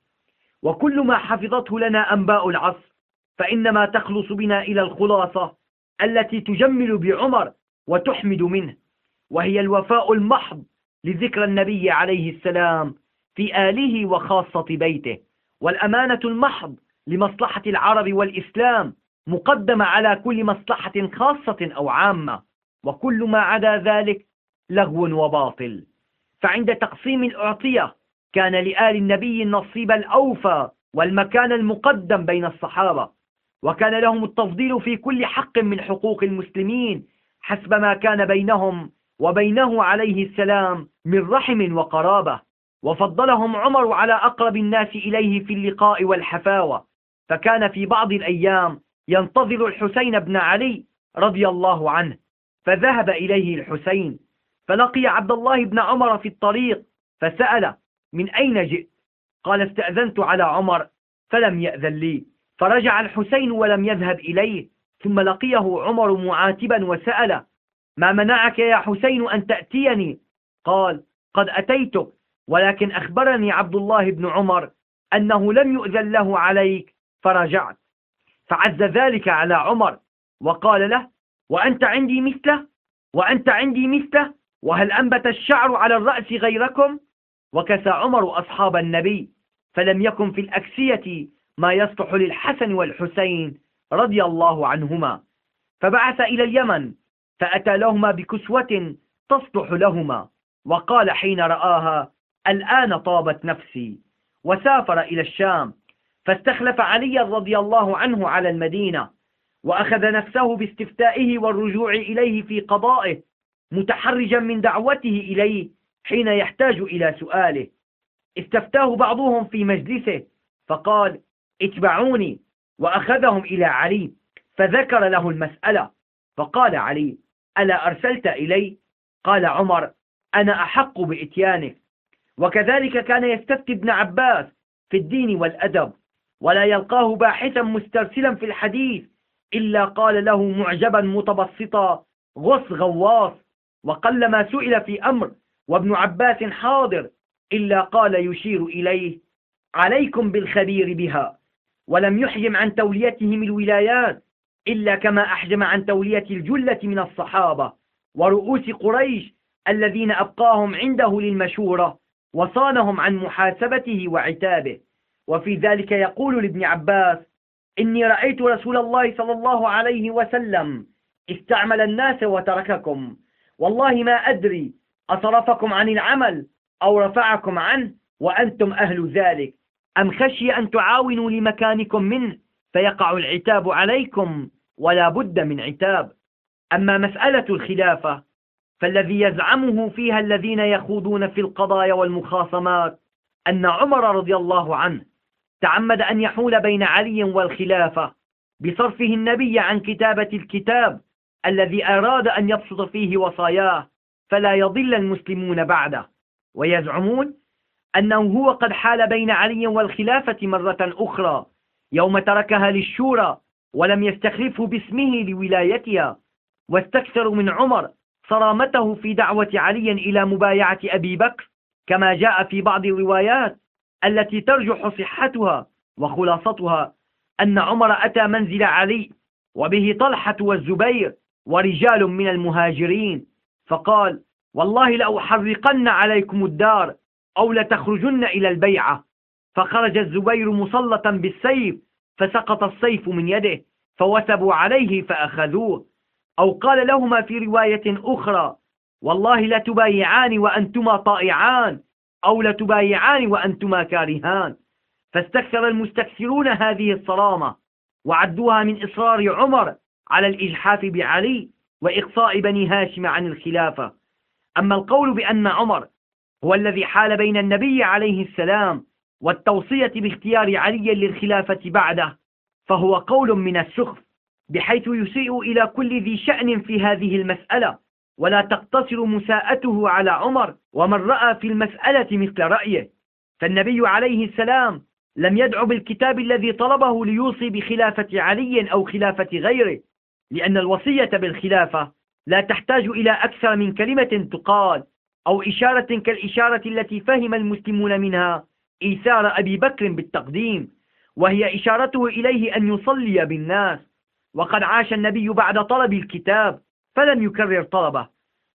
وكل ما حفظته لنا أنباء العصر فإنما تخلص بنا إلى الخلاصة التي تجمل بعمر وتحمد منه وهي الوفاء المحض لذكر النبي عليه السلام في آله وخاصة بيته والأمانة المحض لمصلحة العرب والإسلام مقدمة على كل مصلحة خاصة أو عامة وكل ما عدا ذلك لغو وباطل. فعند تقسيم الأعطية كان لآل النبي النصيب الأوفى والمكان المقدم بين الصحابة وكان لهم التفضيل في كل حق من حقوق المسلمين حسب ما كان بينهم وبينه عليه السلام من رحم وقرابة. وفضلهم عمر على أقرب الناس إليه في اللقاء والحفاوة. فكان في بعض الأيام ينتظر الحسين بن علي رضي الله عنه فذهب إليه الحسين فلقي عبد الله بن عمر في الطريق فسأل من أين جئت؟ قال استأذنت على عمر فلم يأذن لي. فرجع الحسين ولم يذهب إليه ثم لقيه عمر معاتبا وسأل ما منعك يا حسين أن تأتيني؟ قال قد أتيتك ولكن أخبرني عبد الله بن عمر أنه لم يؤذن له عليك فرجعت. فعز ذلك على عمر وقال له وأنت عندي مثله؟ وأنت عندي مثله؟ وهل أنبت الشعر على الرأس غيركم؟ وكسى عمر أصحاب النبي فلم يكن في الأكسية ما يصلح للحسن والحسين رضي الله عنهما. فبعث إلى اليمن فأتى لهما بكسوة تصلح لهما. وقال حين رآها الآن طابت نفسي. وسافر إلى الشام فاستخلف علي رضي الله عنه على المدينة. وأخذ نفسه باستفتائه والرجوع إليه في قضائه متحرجا من دعوته إليه حين يحتاج إلى سؤاله. استفتاه بعضهم في مجلسه فقال اتبعوني وأخذهم إلى علي فذكر له المسألة فقال علي ألا أرسلت إلي؟ قال عمر أنا أحق بإتيانك. وكذلك كان يستفتي ابن عباس في الدين والأدب ولا يلقاه باحثا مسترسلا في الحديث إلا قال له معجبا متبسطا غص غواص وقلما سئل في أمر وابن عباس حاضر إلا قال يشير إليه عليكم بالخبير بها. ولم يحجم عن توليتهم الولايات إلا كما أحجم عن تولية الجلة من الصحابة ورؤوس قريش الذين أبقاهم عنده للمشورة وصانهم عن محاسبته وعتابه. وفي ذلك يقول لابن عباس إني رأيت رسول الله صلى الله عليه وسلم استعمل الناس وترككم. والله ما أدري أصرفكم عن العمل أو رفعكم عنه وأنتم أهل ذلك. أم خشي أن تعاونوا لمكانكم منه فيقع العتاب عليكم ولا بد من عتاب. أما مسألة الخلافة فالذي يزعمه فيها الذين يخوضون في القضايا والمخاصمات أن عمر رضي الله عنه تعمد أن يحول بين علي والخلافة بصرفه النبي عن كتابة الكتاب الذي أراد أن يبسط فيه وصاياه فلا يضل المسلمون بعده. ويزعمون أنه هو قد حال بين علي والخلافة مرة أخرى يوم تركها للشورى ولم يستخلفه باسمه لولايتها. واستكثروا من عمر صرامته في دعوة علي إلى مبايعة أبي بكر كما جاء في بعض الروايات التي ترجح صحتها وخلاصتها أن عمر أتى منزل علي وبه طلحة والزبير ورجال من المهاجرين فقال والله لأحرقن عليكم الدار أو لتخرجن إلى البيعة. فخرج الزبير مسلطا بالسيف فسقط السيف من يده فوثبوا عليه فأخذوه. أو قال لهما في رواية أخرى والله لتبايعان وأنتما طائعان أو لتبايعان وأنتما كارهان. فاستكثر المستكثرون هذه الصرامة وعدوها من إصرار عمر على الإجحاف بعلي وإقصاء بني هاشم عن الخلافة. أما القول بأن عمر هو الذي حال بين النبي عليه السلام والتوصية باختيار علي للخلافة بعده فهو قول من السخف بحيث يسيء إلى كل ذي شأن في هذه المسألة ولا تقتصر مساءته على عمر ومن رأى في المسألة مثل رأيه. فالنبي عليه السلام لم يدع بالكتاب الذي طلبه ليوصي بخلافة علي أو خلافة غيره لأن الوصية بالخلافة لا تحتاج إلى أكثر من كلمة تقال. أو إشارة كالإشارة التي فهم المسلمون منها إيثار أبي بكر بالتقديم وهي إشارته إليه أن يصلي بالناس وقد عاش النبي بعد طلب الكتاب فلم يكرر طلبه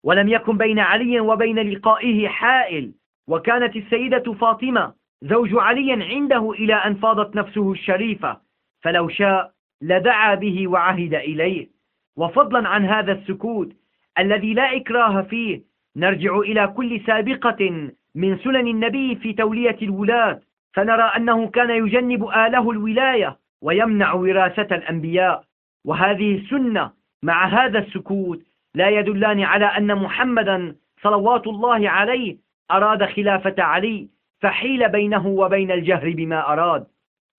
ولم يكن بين علي وبين لقائه حائل وكانت السيدة فاطمة زوج علي عنده إلى أن فاضت نفسه الشريفة فلو شاء لدعا به وعهد إليه. وفضلا عن هذا السكوت الذي لا إكراه فيه نرجع إلى كل سابقة من سنن النبي في تولية الولاة فنرى أنه كان يجنب آله الولاية ويمنع وراثة الأنبياء. وهذه السنة مع هذا السكوت لا يدلان على أن محمدا صلوات الله عليه أراد خلافة علي فحيل بينه وبين الجهر بما أراد.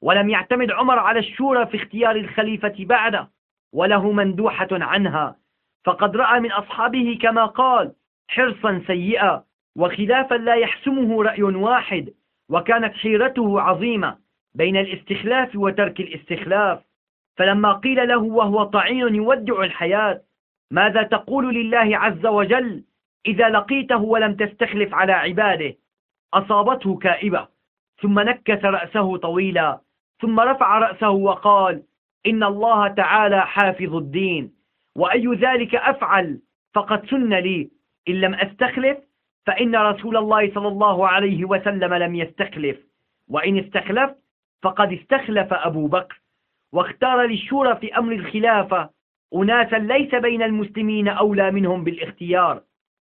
ولم يعتمد عمر على الشورى في اختيار الخليفة بعده وله مندوحة عنها. فقد رأى من أصحابه كما قال حرصا سيئا وخلافا لا يحسمه رأي واحد وكانت حيرته عظيمة بين الاستخلاف وترك الاستخلاف. فلما قيل له وهو طعين يودع الحياة ماذا تقول لله عز وجل؟ إذا لقيته ولم تستخلف على عباده أصابته كائبة ثم نكس رأسه طويلا ثم رفع رأسه وقال إن الله تعالى حافظ الدين وأي ذلك أفعل فقد سن لي. إن لم أستخلف فإن رسول الله صلى الله عليه وسلم لم يستخلف. وإن استخلف فقد استخلف أبو بكر. واختار للشورى في أمر الخلافة أناسا ليس بين المسلمين أولى منهم بالاختيار.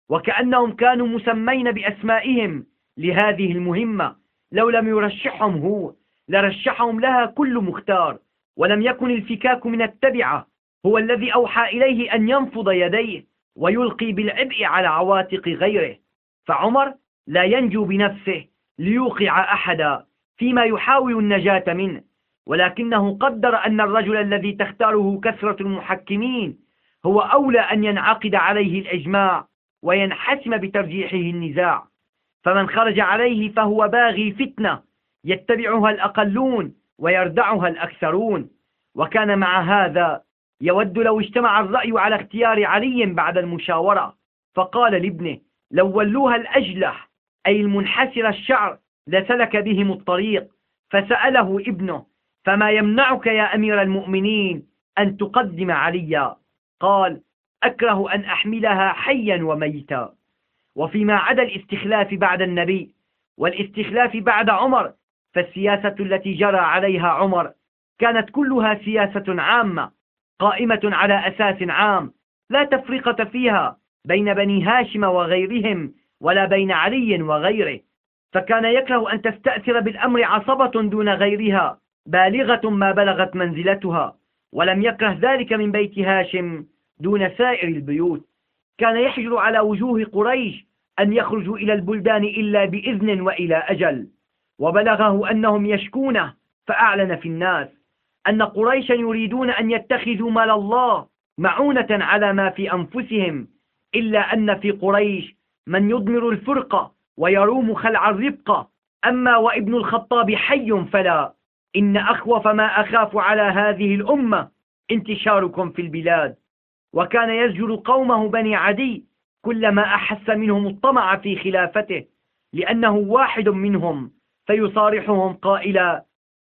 وكأنهم كانوا مسمين بأسمائهم لهذه المهمة. لو لم يرشحهم هو لرشحهم لها كل مختار. ولم يكن الفكاك من التبعة. هو الذي أوحى إليه أن ينفض يديه. ويلقي بالعبء على عواتق غيره. فعمر لا ينجو بنفسه ليوقع أحدا فيما يحاول النجاة منه. ولكنه قدر أن الرجل الذي تختاره كثرة المحكمين هو أولى أن ينعقد عليه الإجماع وينحسم بترجيحه النزاع. فمن خرج عليه فهو باغي فتنة يتبعها الأقلون ويردعها الأكثرون. وكان مع هذا يود لو اجتمع الرأي على اختيار علي بعد المشاورة فقال لابنه لو ولوها الأجلح أي المنحسر الشعر لسلك بهم الطريق. فسأله ابنه فما يمنعك يا أمير المؤمنين أن تقدم عليا؟ قال أكره أن أحملها حيا وميتا. وفيما عدا الاستخلاف بعد النبي والاستخلاف بعد عمر فالسياسة التي جرى عليها عمر كانت كلها سياسة عامة قائمة على أساس عام لا تفرقة فيها بين بني هاشم وغيرهم ولا بين علي وغيره. فكان يكره أن تستأثر بالأمر عصبة دون غيرها بالغة ما بلغت منزلتها ولم يكره ذلك من بيت هاشم دون سائر البيوت. كان يحجر على وجوه قريش أن يخرجوا إلى البلدان إلا بإذن وإلى أجل وبلغه أنهم يشكونه فأعلن في الناس. أن قريشا يريدون أن يتخذوا مال الله معونة على ما في أنفسهم إلا أن في قريش من يضمر الفرقة ويروم خلع الربقة أما وابن الخطاب حي فلا. إن أخوف ما أخاف على هذه الأمة انتشاركم في البلاد. وكان يزجر قومه بني عدي كلما أحس منهم الطمع في خلافته لأنه واحد منهم فيصارحهم قائلا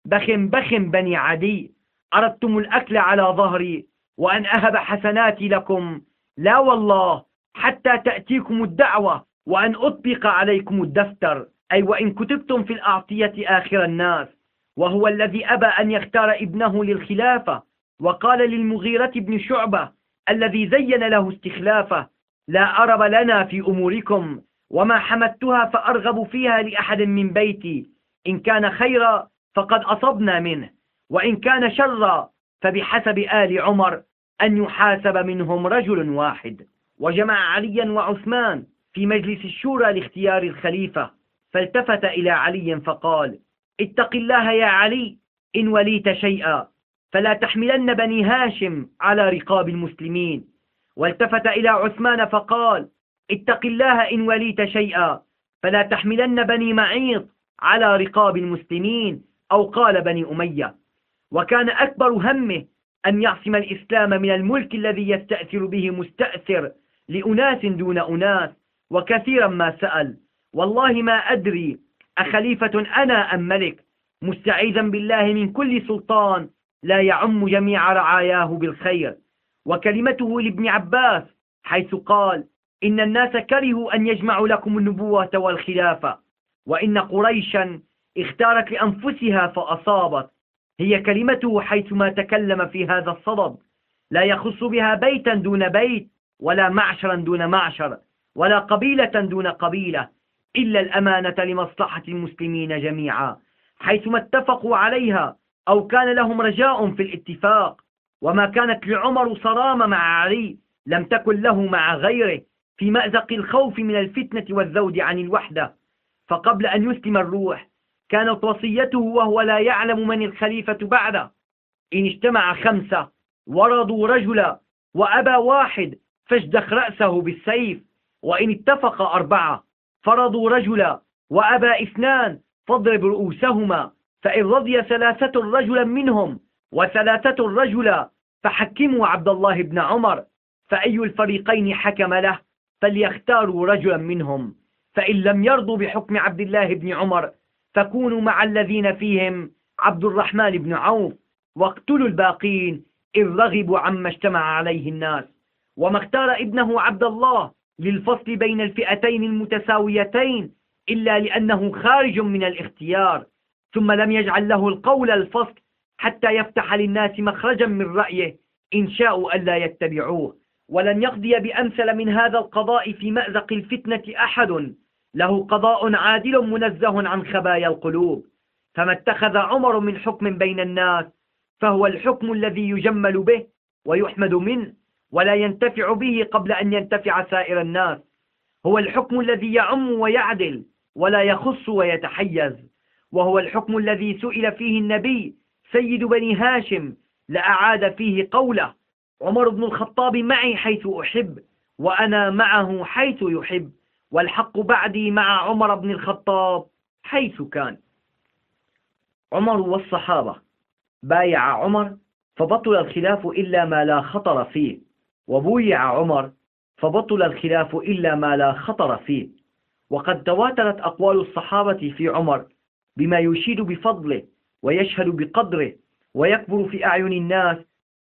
بخ بخ بني عدي. أردتم الأكل على ظهري وأن أهب حسناتي لكم. لا والله حتى تأتيكم الدعوة وأن أطبق عليكم الدفتر. أي وإن كتبتم في الأعطية آخر الناس. وهو الذي أبى أن يختار ابنه للخلافة. وقال للمغيرة بن شعبة الذي زين له استخلافه لا أرب لنا في أموركم وما حمدتها فأرغب فيها لأحد من بيتي. إن كان خيرا فقد أصبنا منه. وإن كان شرا فبحسب آل عمر أن يحاسب منهم رجل واحد. وجمع عليا وعثمان في مجلس الشورى لاختيار الخليفة. فالتفت إلى علي فقال اتق الله يا علي إن وليت شيئا. فلا تحملن بني هاشم على رقاب المسلمين. والتفت إلى عثمان فقال اتق الله إن وليت شيئا. فلا تحملن بني معيط على رقاب المسلمين. أو قال بني أمية. وكان أكبر همه أن يعصم الإسلام من الملك الذي يستأثر به مستأثر لأناس دون أناس وكثيرا ما سأل. والله ما أدري أخليفة أنا أم ملك؟ مستعيذا بالله من كل سلطان لا يعم جميع رعاياه بالخير. وكلمته لابن عباس حيث قال إن الناس كرهوا أن يجمعوا لكم النبوة والخلافة وإن قريشا اختارت لأنفسها فأصابت. هي كلمته حيثما تكلم في هذا الصدد. لا يخص بها بيتا دون بيت ولا معشرا دون معشر ولا قبيلة دون قبيلة إلا الأمانة لمصلحة المسلمين جميعا. حيثما اتفقوا عليها أو كان لهم رجاء في الاتفاق وما كانت لعمر صرامة مع علي لم تكن له مع غيره في مأزق الخوف من الفتنة والذود عن الوحدة. فقبل أن يسلم الروح كانت وصيته وهو لا يعلم من الخليفة بعده. إن اجتمع خمسة ورضوا رجلا وأبى واحد فاجدخ رأسه بالسيف وإن اتفق أربعة فرضوا رجلا وأبى اثنان فاضرب رؤوسهما فإن رضي ثلاثة رجلا منهم وثلاثة رجلا فحكموا عبد الله بن عمر فأي الفريقين حكم له فليختاروا رجلا منهم فإن لم يرضوا بحكم عبد الله بن عمر فكونوا مع الذين فيهم عبد الرحمن بن عوف واقتلوا الباقين إن رغبوا عما اجتمع عليه الناس. وما اختار ابنه عبد الله للفصل بين الفئتين المتساويتين إلا لأنه خارج من الاختيار ثم لم يجعل له القول الفصل حتى يفتح للناس مخرجا من رأيه إن شاءوا ألا يتبعوه. ولن يقضي بأمثل من هذا القضاء في مأزق الفتنة أحد. له قضاء عادل منزه عن خبايا القلوب. فما اتخذ عمر من حكم بين الناس فهو الحكم الذي يجمل به ويحمد منه ولا ينتفع به قبل أن ينتفع سائر الناس. هو الحكم الذي يعم ويعدل ولا يخص ويتحيز. وهو الحكم الذي سئل فيه النبي سيد بني هاشم لأعاد فيه قوله عمر بن الخطاب معي حيث أحب وأنا معه حيث يحب. والحق بعدي مع عمر بن الخطاب حيث كان. عمر والصحابة بايع عمر فبطل الخلاف إلا ما لا خطر فيه وبويع عمر فبطل الخلاف إلا ما لا خطر فيه. وقد تواترت أقوال الصحابة في عمر بما يشيد بفضله ويشهد بقدره ويكبر في أعين الناس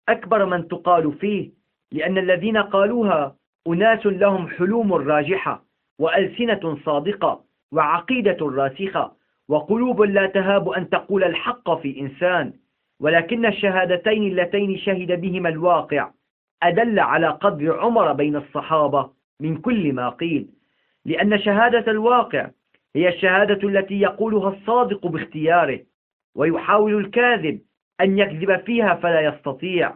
أكبر من تقال فيه لأن الذين قالوها أناس لهم حلوم راجحة. وألسنة صادقة وعقيدة راسخة وقلوب لا تهاب أن تقول الحق في إنسان ولكن الشهادتين اللتين شهد بهما الواقع أدل على قدر عمر بين الصحابة من كل ما قيل. لأن شهادة الواقع هي الشهادة التي يقولها الصادق باختياره ويحاول الكاذب أن يكذب فيها فلا يستطيع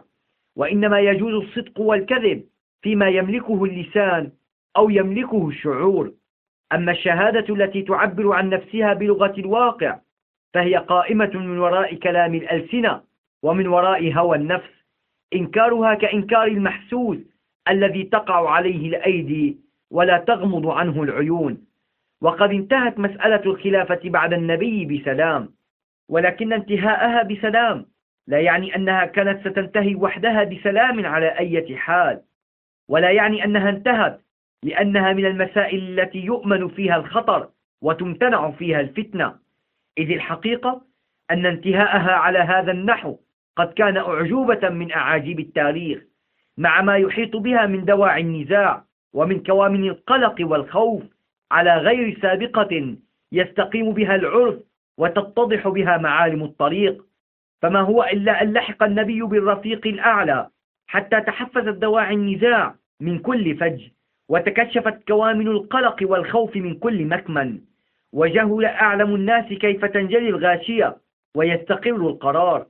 وإنما يجوز الصدق والكذب فيما يملكه اللسان أو يملكه الشعور. أما الشهادة التي تعبر عن نفسها بلغة الواقع فهي قائمة من وراء كلام الألسنة ومن وراء هوى النفس إنكارها كإنكار المحسوس الذي تقع عليه الأيدي ولا تغمض عنه العيون. وقد انتهت مسألة الخلافة بعد النبي بسلام ولكن انتهاءها بسلام لا يعني أنها كانت ستنتهي وحدها بسلام على أي حال ولا يعني أنها انتهت لأنها من المسائل التي يؤمن فيها الخطر وتمتنع فيها الفتنة. إذ الحقيقة أن انتهاءها على هذا النحو قد كان أعجوبة من أعاجيب التاريخ مع ما يحيط بها من دواعي النزاع ومن كوامن القلق والخوف على غير سابقة يستقيم بها العرف وتتضح بها معالم الطريق. فما هو إلا أن لحق النبي بالرفيق الأعلى حتى تحفزت دواعي النزاع من كل فج. وتكشفت كوامن القلق والخوف من كل مكمن. وجهل أعلم الناس كيف تنجلي الغاشية ويستقر القرار.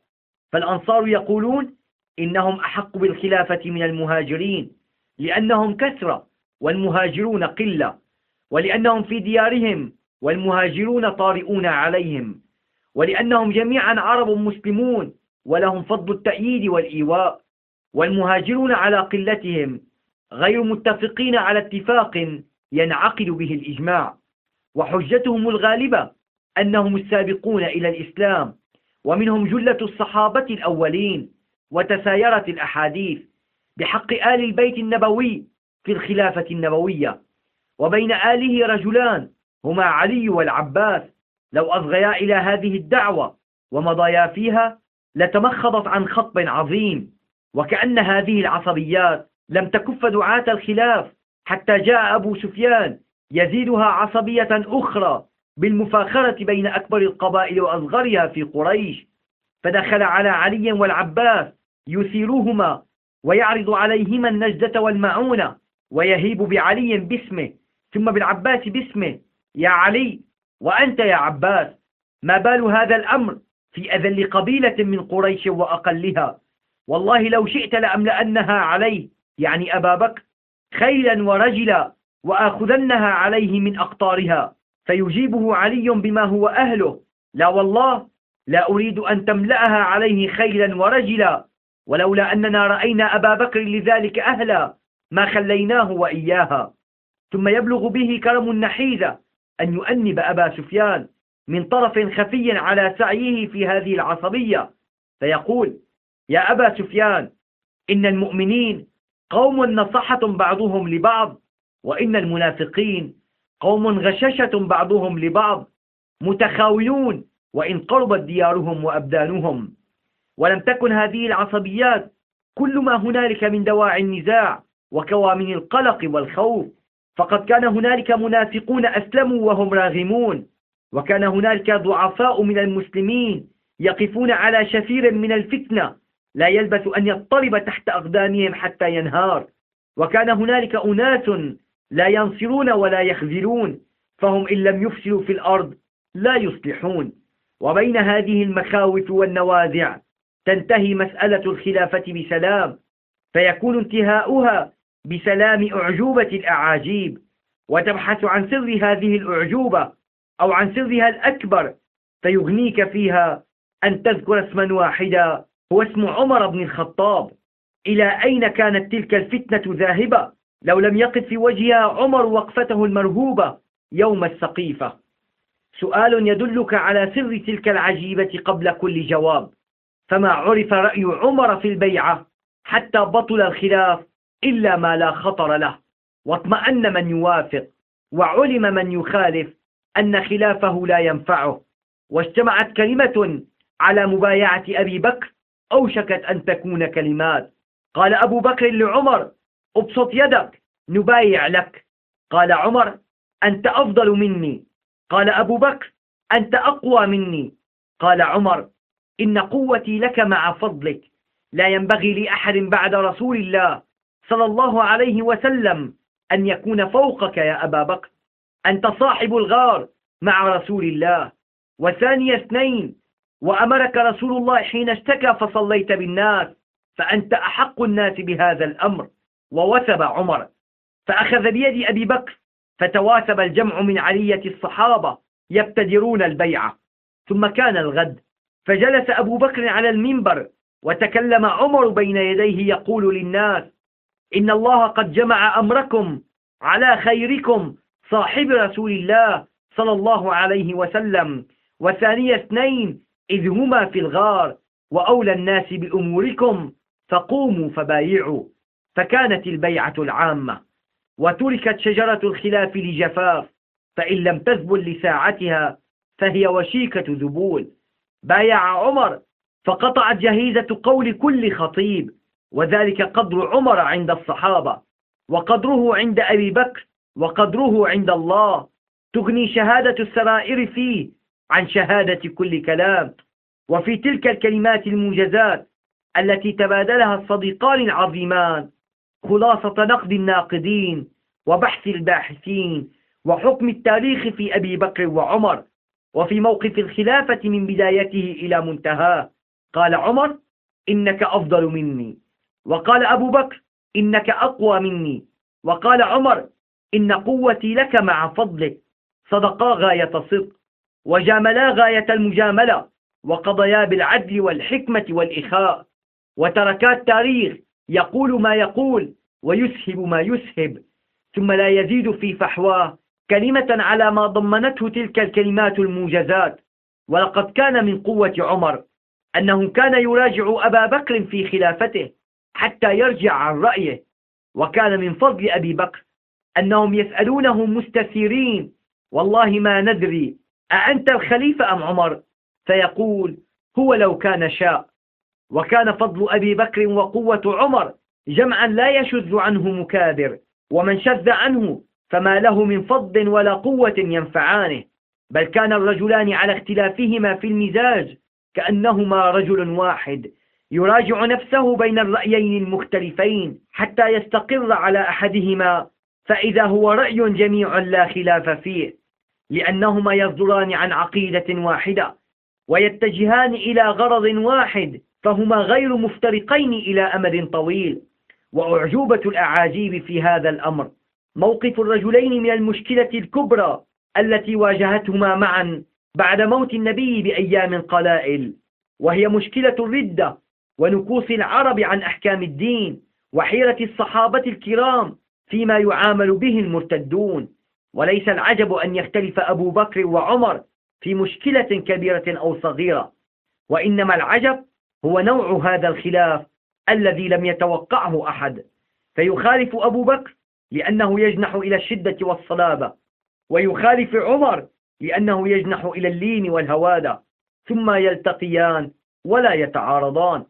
فالأنصار يقولون إنهم أحق بالخلافة من المهاجرين لأنهم كثرة والمهاجرون قلة ولأنهم في ديارهم والمهاجرون طارئون عليهم ولأنهم جميعا عرب مسلمون ولهم فضل التأييد والإيواء والمهاجرون على قلتهم غير متفقين على اتفاق ينعقد به الإجماع. وحجتهم الغالبة أنهم السابقون إلى الإسلام ومنهم جلة الصحابة الأولين وتسايرت الأحاديث بحق آل البيت النبوي في الخلافة النبوية. وبين آله رجلان هما علي والعباس. لو أصغيا إلى هذه الدعوة ومضيا فيها لتمخضت عن خطب عظيم وكأن هذه العصبيات لم تكف دعاة الخلاف حتى جاء أبو سفيان يزيدها عصبية أخرى بالمفاخرة بين أكبر القبائل وأصغرها في قريش فدخل على علي والعباس يثيرهما ويعرض عليهما النجدة والمعونة ويهيب بعلي باسمه ثم بالعباس باسمه يا علي وأنت يا عباس ما بال هذا الأمر في أذل قبيلة من قريش وأقلها؟ والله لو شئت لأملأنها عليه يعني أبا بكر خيلا ورجلا وآخذنها عليه من أقطارها فيجيبه علي بما هو أهله. لا والله لا أريد أن تملأها عليه خيلا ورجلا ولولا أننا رأينا أبا بكر لذلك أهلا ما خليناه وإياها. ثم يبلغ به كرم النحيذة أن يؤنب أبا سفيان من طرف خفي على سعيه في هذه العصبية فيقول يا أبا سفيان إن المؤمنين قوم نصحة بعضهم لبعض وإن المنافقين قوم غششة بعضهم لبعض متخاولون وإن قربت ديارهم وأبدانهم. ولم تكن هذه العصبيات كل ما هنالك من دواعي النزاع وكوامن القلق والخوف. فقد كان هنالك منافقون أسلموا وهم راغمون. وكان هنالك ضعفاء من المسلمين يقفون على شفير من الفتنة لا يلبث أن يضطرب تحت أقدامهم حتى ينهار. وكان هنالك أناس لا ينصرون ولا يخذلون فهم إن لم يفسروا في الأرض لا يصلحون. وبين هذه المخاوف والنوازع تنتهي مسألة الخلافة بسلام فيكون انتهاؤها بسلام أعجوبة الأعاجيب. وتبحث عن سر هذه الأعجوبة أو عن سرها الأكبر فيغنيك فيها أن تذكر اسما واحدا. هو اسم عمر بن الخطاب. إلى أين كانت تلك الفتنة ذاهبة؟ لو لم يقف في وجهها عمر وقفته المرهوبة يوم السقيفة. سؤال يدلك على سر تلك العجيبة قبل كل جواب. فما عرف رأي عمر في البيعة حتى بطل الخلاف إلا ما لا خطر له. واطمأن من يوافق وعلم من يخالف أن خلافه لا ينفعه. واجتمعت كلمة على مبايعة أبي بكر أوشكت أن تكون كلمات. قال أبو بكر لعمر أبسط يدك نبايع لك. قال عمر أنت أفضل مني. قال أبو بكر أنت أقوى مني. قال عمر إن قوتي لك مع فضلك. لا ينبغي لأحد بعد رسول الله صلى الله عليه وسلم أن يكون فوقك يا أبا بكر. أنت صاحب الغار مع رسول الله. وثاني اثنين وأمرك رسول الله حين اشتكى فصليت بالناس فأنت أحق الناس بهذا الأمر ووثب عمر. فأخذ بيد أبي بكر فتواثب الجمع من علية الصحابة يبتدرون البيعة ثم كان الغد. فجلس أبو بكر على المنبر وتكلم عمر بين يديه يقول للناس إن الله قد جمع أمركم على خيركم صاحب رسول الله صلى الله عليه وسلم. وثاني اثنين إذ هما في الغار وأولى الناس بأموركم فقوموا فبايعوا. فكانت البيعة العامة. وتركت شجرة الخلاف لجفاف فإن لم تذبل لساعتها فهي وشيكة ذبول. بايع عمر فقطعت جهيزة قول كل خطيب وذلك قدر عمر عند الصحابة وقدره عند أبي بكر وقدره عند الله. تغني شهادة السرائر فيه عن شهادة كل كلام وفي تلك الكلمات الموجزات التي تبادلها الصديقان العظيمان خلاصة نقد الناقدين وبحث الباحثين وحكم التاريخ في أبي بكر وعمر وفي موقف الخلافة من بدايته إلى منتهاه. قال عمر إنك أفضل مني. وقال أبو بكر إنك أقوى مني. وقال عمر إن قوتي لك مع فضلك صدقا غاية صدق. وجاملا غاية المجاملة وقضيا بالعدل والحكمة والإخاء. وتركا التاريخ يقول ما يقول ويسهب ما يسهب. ثم لا يزيد في فحواه كلمة على ما ضمنته تلك الكلمات الموجزات. ولقد كان من قوة عمر أنه كان يراجع أبا بكر في خلافته حتى يرجع عن رأيه. وكان من فضل أبي بكر أنهم يسألونه مستثيرين والله ما ندري أأنت الخليفة أم عمر؟ فيقول هو لو كان شاء. وكان فضل أبي بكر وقوة عمر جمعا لا يشذ عنه مكابر ومن شذ عنه فما له من فضل ولا قوة ينفعانه. بل كان الرجلان على اختلافهما في المزاج كأنهما رجل واحد يراجع نفسه بين الرأيين المختلفين حتى يستقر على أحدهما فإذا هو رأي جميع لا خلاف فيه. لأنهما يصدران عن عقيدة واحدة ويتجهان إلى غرض واحد فهما غير مفترقين إلى أمد طويل. وأعجوبة الأعاجيب في هذا الأمر. موقف الرجلين من المشكلة الكبرى التي واجهتهما معا بعد موت النبي بأيام قلائل. وهي مشكلة الردة ونكوص العرب عن أحكام الدين وحيرة الصحابة الكرام فيما يعامل به المرتدون. وليس العجب أن يختلف أبو بكر وعمر في مشكلة كبيرة أو صغيرة وإنما العجب هو نوع هذا الخلاف الذي لم يتوقعه أحد. فيخالف أبو بكر لأنه يجنح إلى الشدة والصلابة ويخالف عمر لأنه يجنح إلى اللين والهوادة ثم يلتقيان ولا يتعارضان.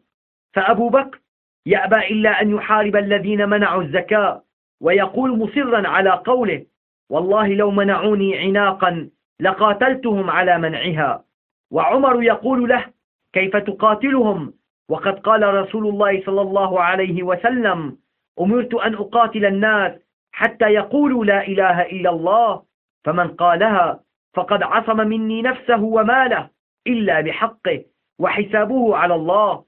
فأبو بكر يأبى إلا أن يحارب الذين منعوا الزكاة ويقول مصرا على قوله والله لو منعوني عناقا لقاتلتهم على منعها. وعمر يقول له كيف تقاتلهم؟ وقد قال رسول الله صلى الله عليه وسلم أمرت أن أقاتل الناس حتى يقولوا لا إله إلا الله فمن قالها فقد عصم مني نفسه وماله إلا بحقه وحسابه على الله.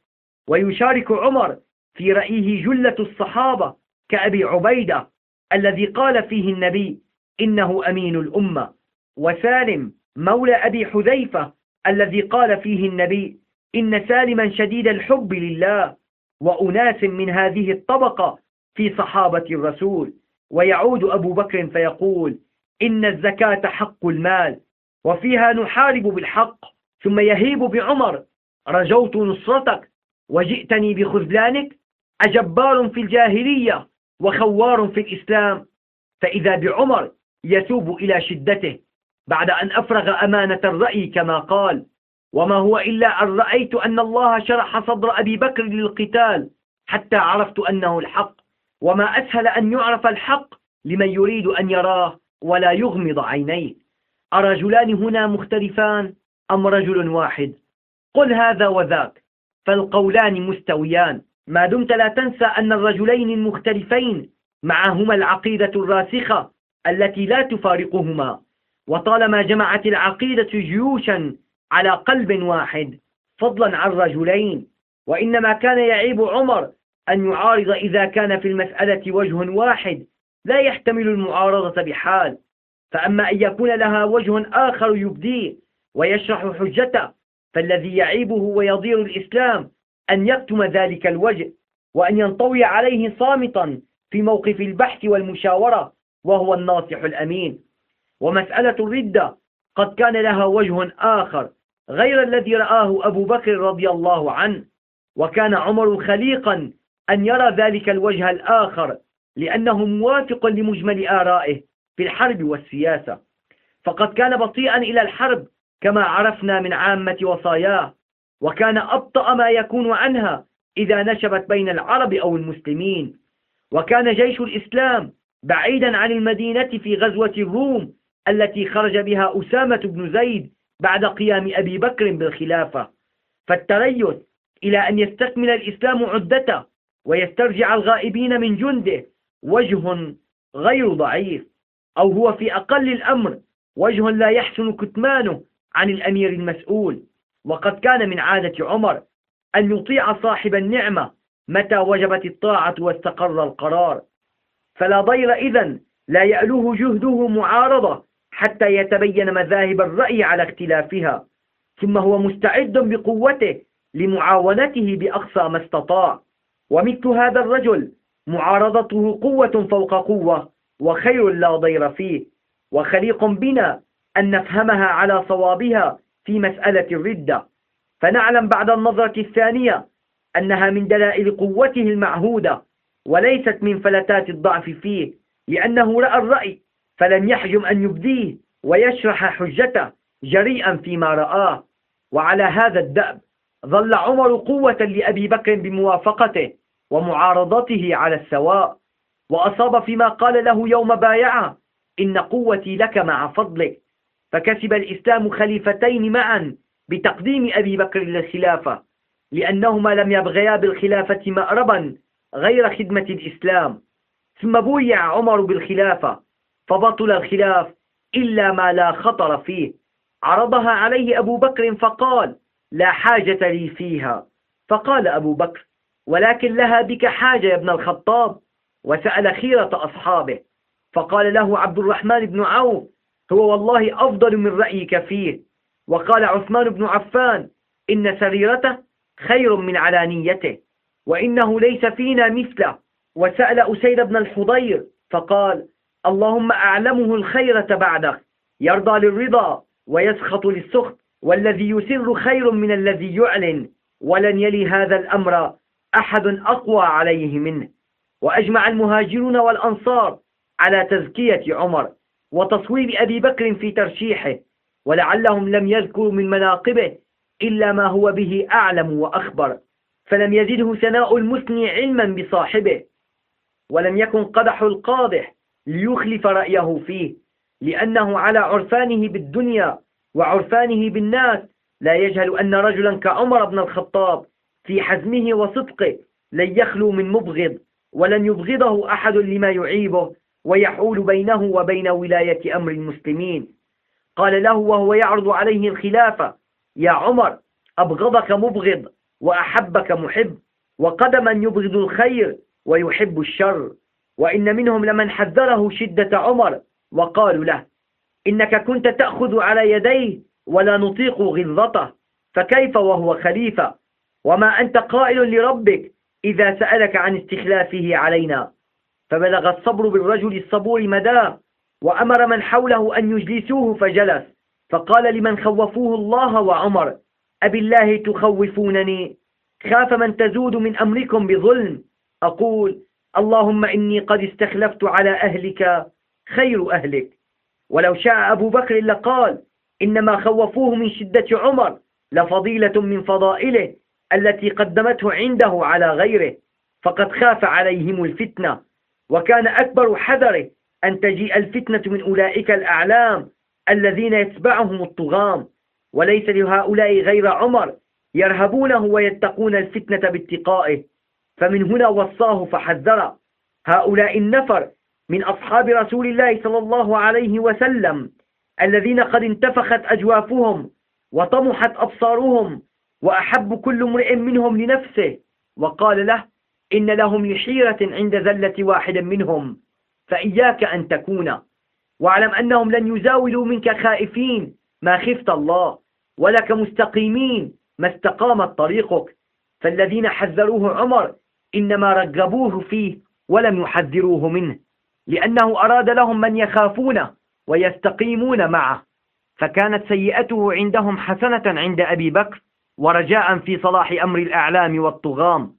ويشارك عمر في رأيه جلة الصحابة كأبي عبيدة الذي قال فيه النبي إنه أمين الأمة. وسالم مولى أبي حذيفة الذي قال فيه النبي إن سالما شديد الحب لله وأناس من هذه الطبقة في صحابة الرسول. ويعود أبو بكر فيقول إن الزكاة حق المال وفيها نحارب بالحق ثم يهيب بعمر رجوت نصرتك وجئتني بخذلانك أجبار في الجاهلية وخوار في الإسلام. فإذا بعمر يتوب إلى شدته بعد أن أفرغ أمانة الرأي كما قال وما هو إلا أن رأيت أن الله شرح صدر أبي بكر للقتال حتى عرفت أنه الحق وما أسهل أن يعرف الحق لمن يريد أن يراه ولا يغمض عينيه. أرجلان هنا مختلفان أم رجل واحد؟ قل هذا وذاك فالقولان مستويان. ما دمت لا تنسى أن الرجلين المختلفين معهما العقيدة الراسخة التي لا تفارقهما وطالما جمعت العقيدة جيوشا على قلب واحد فضلا عن رجلين وإنما كان يعيب عمر أن يعارض إذا كان في المسألة وجه واحد لا يحتمل المعارضة بحال. فأما أن يكون لها وجه آخر يبديه ويشرح حجته فالذي يعيبه ويضير الإسلام أن يكتم ذلك الوجه وأن ينطوي عليه صامتا في موقف البحث والمشاورة وهو الناصح الأمين. ومسألة الردة قد كان لها وجه آخر غير الذي رآه أبو بكر رضي الله عنه. وكان عمر خليقا أن يرى ذلك الوجه الآخر لأنه موافق لمجمل آرائه في الحرب والسياسة. فقد كان بطيئا إلى الحرب كما عرفنا من عامة وصاياه. وكان أبطأ ما يكون عنها إذا نشبت بين العرب أو المسلمين. وكان جيش الإسلام بعيدا عن المدينة في غزوة الروم التي خرج بها أسامة بن زيد بعد قيام أبي بكر بالخلافة. فالتريث إلى أن يستكمل الإسلام عدته ويسترجع الغائبين من جنده وجه غير ضعيف أو هو في أقل الأمر وجه لا يحسن كتمانه عن الأمير المسؤول. وقد كان من عادة عمر أن يطيع صاحب النعمة متى وجبت الطاعة واستقر القرار. فلا ضير إذن لا يألوه جهده معارضة حتى يتبين مذاهب الرأي على اختلافها. ثم هو مستعد بقوته لمعاونته بأقصى ما استطاع. ومثل هذا الرجل معارضته قوة فوق قوة وخير لا ضير فيه. وخليق بنا أن نفهمها على صوابها في مسألة الردة. فنعلم بعد النظرة الثانية أنها من دلائل قوته المعهودة وليست من فلتات الضعف فيه لأنه رأى الرأي فلم يحجم أن يبديه ويشرح حجته جريئا فيما رآه. وعلى هذا الدأب ظل عمر قوة لأبي بكر بموافقته ومعارضته على السواء. وأصاب فيما قال له يوم بايعه إن قوتي لك مع فضلك. فكسب الإسلام خليفتين معا بتقديم أبي بكر للخلافة لأنهما لم يبغيا بالخلافة مأربا غير خدمة الإسلام. ثم بويع عمر بالخلافة فبطل الخلاف إلا ما لا خطر فيه. عرضها عليه أبو بكر فقال لا حاجة لي فيها. فقال أبو بكر ولكن لها بك حاجة يا ابن الخطاب. وسأل خيرة أصحابه. فقال له عبد الرحمن بن عوف هو والله أفضل من رأيك فيه. وقال عثمان بن عفان إن سريرته خير من علانيته. وإنه ليس فينا مثله. وسأل أسيد بن الحضير فقال اللهم أعلمه الخيرة بعدك يرضى للرضا ويسخط للسخط والذي يسر خير من الذي يعلن ولن يلي هذا الأمر أحد أقوى عليه منه. وأجمع المهاجرون والأنصار على تزكية عمر وتصويب أبي بكر في ترشيحه ولعلهم لم يذكروا من مناقبه إلا ما هو به أعلم وأخبر. فلم يزده ثناء المثني علما بصاحبه ولم يكن قدح القادح ليخلف رأيه فيه لأنه على عرفانه بالدنيا وعرفانه بالناس. لا يجهل أن رجلا كعمر بن الخطاب في حزمه وصدقه لن يخلو من مبغض ولن يبغضه أحد لما يعيبه ويحول بينه وبين ولاية أمر المسلمين. قال له وهو يعرض عليه الخلافة يا عمر أبغضك مبغض. وأحبك محب وقدما يبغض الخير ويحب الشر. وإن منهم لمن حذره شدة عمر وقالوا له إنك كنت تأخذ على يديه ولا نطيق غلظته فكيف وهو خليفة؟ وما أنت قائل لربك إذا سألك عن استخلافه علينا؟ فبلغ الصبر بالرجل الصبور مداه وأمر من حوله أن يجلسوه فجلس. فقال لمن خوفوه الله وعمر أبي الله تخوفونني؟ خاف من تزود من أمركم بظلم. أقول اللهم إني قد استخلفت على أهلك خير أهلك. ولو شاء أبو بكر لقال إنما خوفوه من شدة عمر لفضيلة من فضائله التي قدمته عنده على غيره. فقد خاف عليهم الفتنة. وكان أكبر حذره أن تجيء الفتنة من أولئك الأعلام الذين يتبعهم الطغام وليس لهؤلاء غير عمر يرهبونه ويتقون الفتنة باتقائه. فمن هنا وصاه فحذر. هؤلاء النفر من أصحاب رسول الله صلى الله عليه وسلم الذين قد انتفخت أجوافهم وطمحت أبصارهم وأحب كل امرئ منهم لنفسه. وقال له إن لهم لحيرة عند ذلة واحد منهم فإياك أن تكون. واعلم أنهم لن يزاولوا منك خائفين. ما خفت الله. ولك مستقيمين ما استقامت طريقك. فالذين حذروه عمر إنما رغبوه فيه ولم يحذروه منه لأنه أراد لهم من يخافونه ويستقيمون معه. فكانت سيئته عندهم حسنة عند أبي بكر ورجاء في صلاح أمر الأعلام والطغام.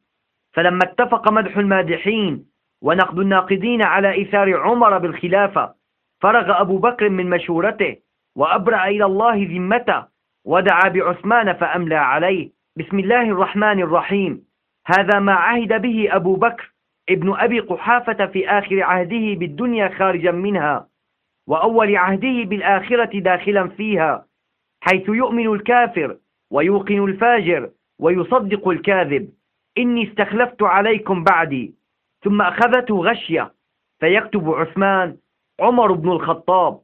فلما اتفق مدح المادحين ونقد الناقدين على إثار عمر بالخلافة فرغ أبو بكر من مشورته وأبرأ إلى الله ذمته. ودعا بعثمان فأملى عليه. بسم الله الرحمن الرحيم. هذا ما عهد به أبو بكر ابن أبي قحافة في آخر عهده بالدنيا خارجا منها وأول عهده بالآخرة داخلا فيها حيث يؤمن الكافر ويوقن الفاجر ويصدق الكاذب. إني استخلفت عليكم بعدي ثم أخذته غشية فيكتب عثمان عمر بن الخطاب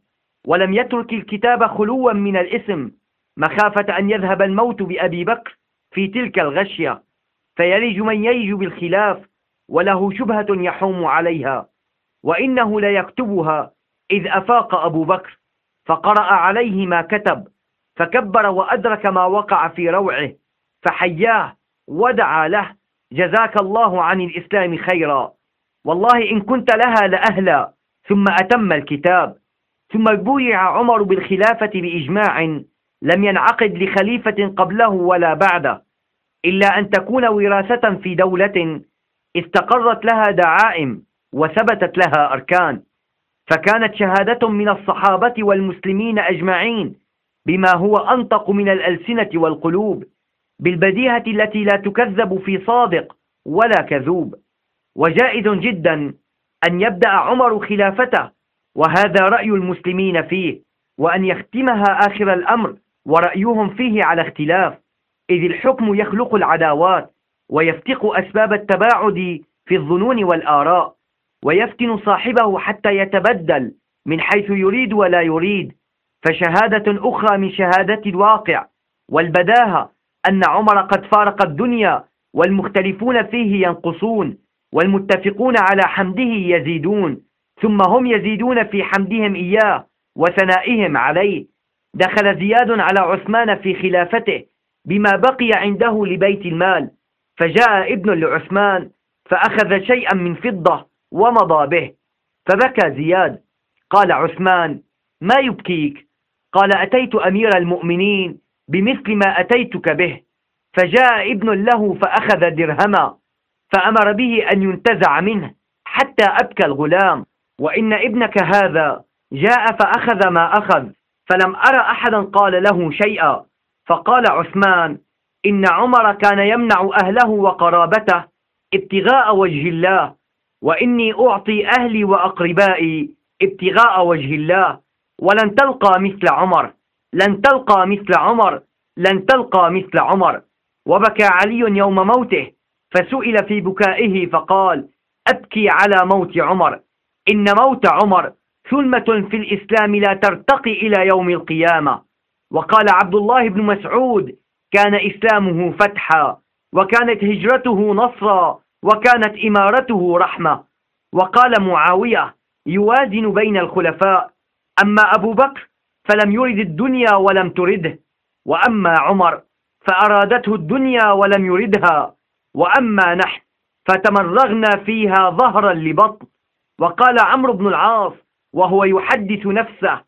ولم يترك الكتاب خلوا من الاسم مخافة أن يذهب الموت بأبي بكر في تلك الغشية فيلج من يلج بالخلاف وله شبهة يحوم عليها وإنه ليكتبها إذ أفاق أبو بكر فقرأ عليه ما كتب فكبر وأدرك ما وقع في روعه فحياه ودعا له جزاك الله عن الإسلام خيرا. والله إن كنت لها لأهلا ثم أتم الكتاب ثم بويع عمر بالخلافة بإجماع لم ينعقد لخليفة قبله ولا بعده إلا أن تكون وراثة في دولة استقرت لها دعائم وثبتت لها أركان فكانت شهادة من الصحابة والمسلمين أجمعين بما هو أنطق من الألسنة والقلوب بالبديهة التي لا تكذب في صادق ولا كذوب. وجائز جدا أن يبدأ عمر خلافته وهذا رأي المسلمين فيه وأن يختمها آخر الأمر ورأيهم فيه على اختلاف إذ الحكم يخلق العداوات ويفتق أسباب التباعد في الظنون والآراء ويفتن صاحبه حتى يتبدل من حيث يريد ولا يريد. فشهادة أخرى من شهادة الواقع والبداهة أن عمر قد فارق الدنيا والمختلفون فيه ينقصون والمتفقون على حمده يزيدون ثم هم يزيدون في حمدهم إياه وثنائهم عليه. دخل زياد على عثمان في خلافته بما بقي عنده لبيت المال فجاء ابن لعثمان فأخذ شيئا من فضة ومضى به فبكى زياد قال عثمان ما يبكيك؟ قال أتيت أمير المؤمنين بمثل ما أتيتك به. فجاء ابن له فأخذ درهما فأمر به أن ينتزع منه حتى أبكى الغلام وإن ابنك هذا جاء فأخذ ما أخذ. فلم أرى أحدا قال له شيئا. فقال عثمان إن عمر كان يمنع أهله وقرابته ابتغاء وجه الله وإني أعطي أهلي وأقربائي ابتغاء وجه الله. ولن تلقى مثل عمر لن تلقى مثل عمر لن تلقى مثل عمر. وبكى علي يوم موته فسئل في بكائه فقال أبكي على موت عمر إن موت عمر ثلمة في الإسلام لا ترتقي إلى يوم القيامة. وقال عبد الله بن مسعود كان إسلامه فتحا وكانت هجرته نصرا وكانت إمارته رحمة. وقال معاوية يوازن بين الخلفاء. أما أبو بكر فلم يرد الدنيا ولم ترده. وأما عمر فأرادته الدنيا ولم يردها. وأما نحن فتمرغنا فيها ظهرا لبطن. وقال عمرو بن العاص وهو يحدث نفسه.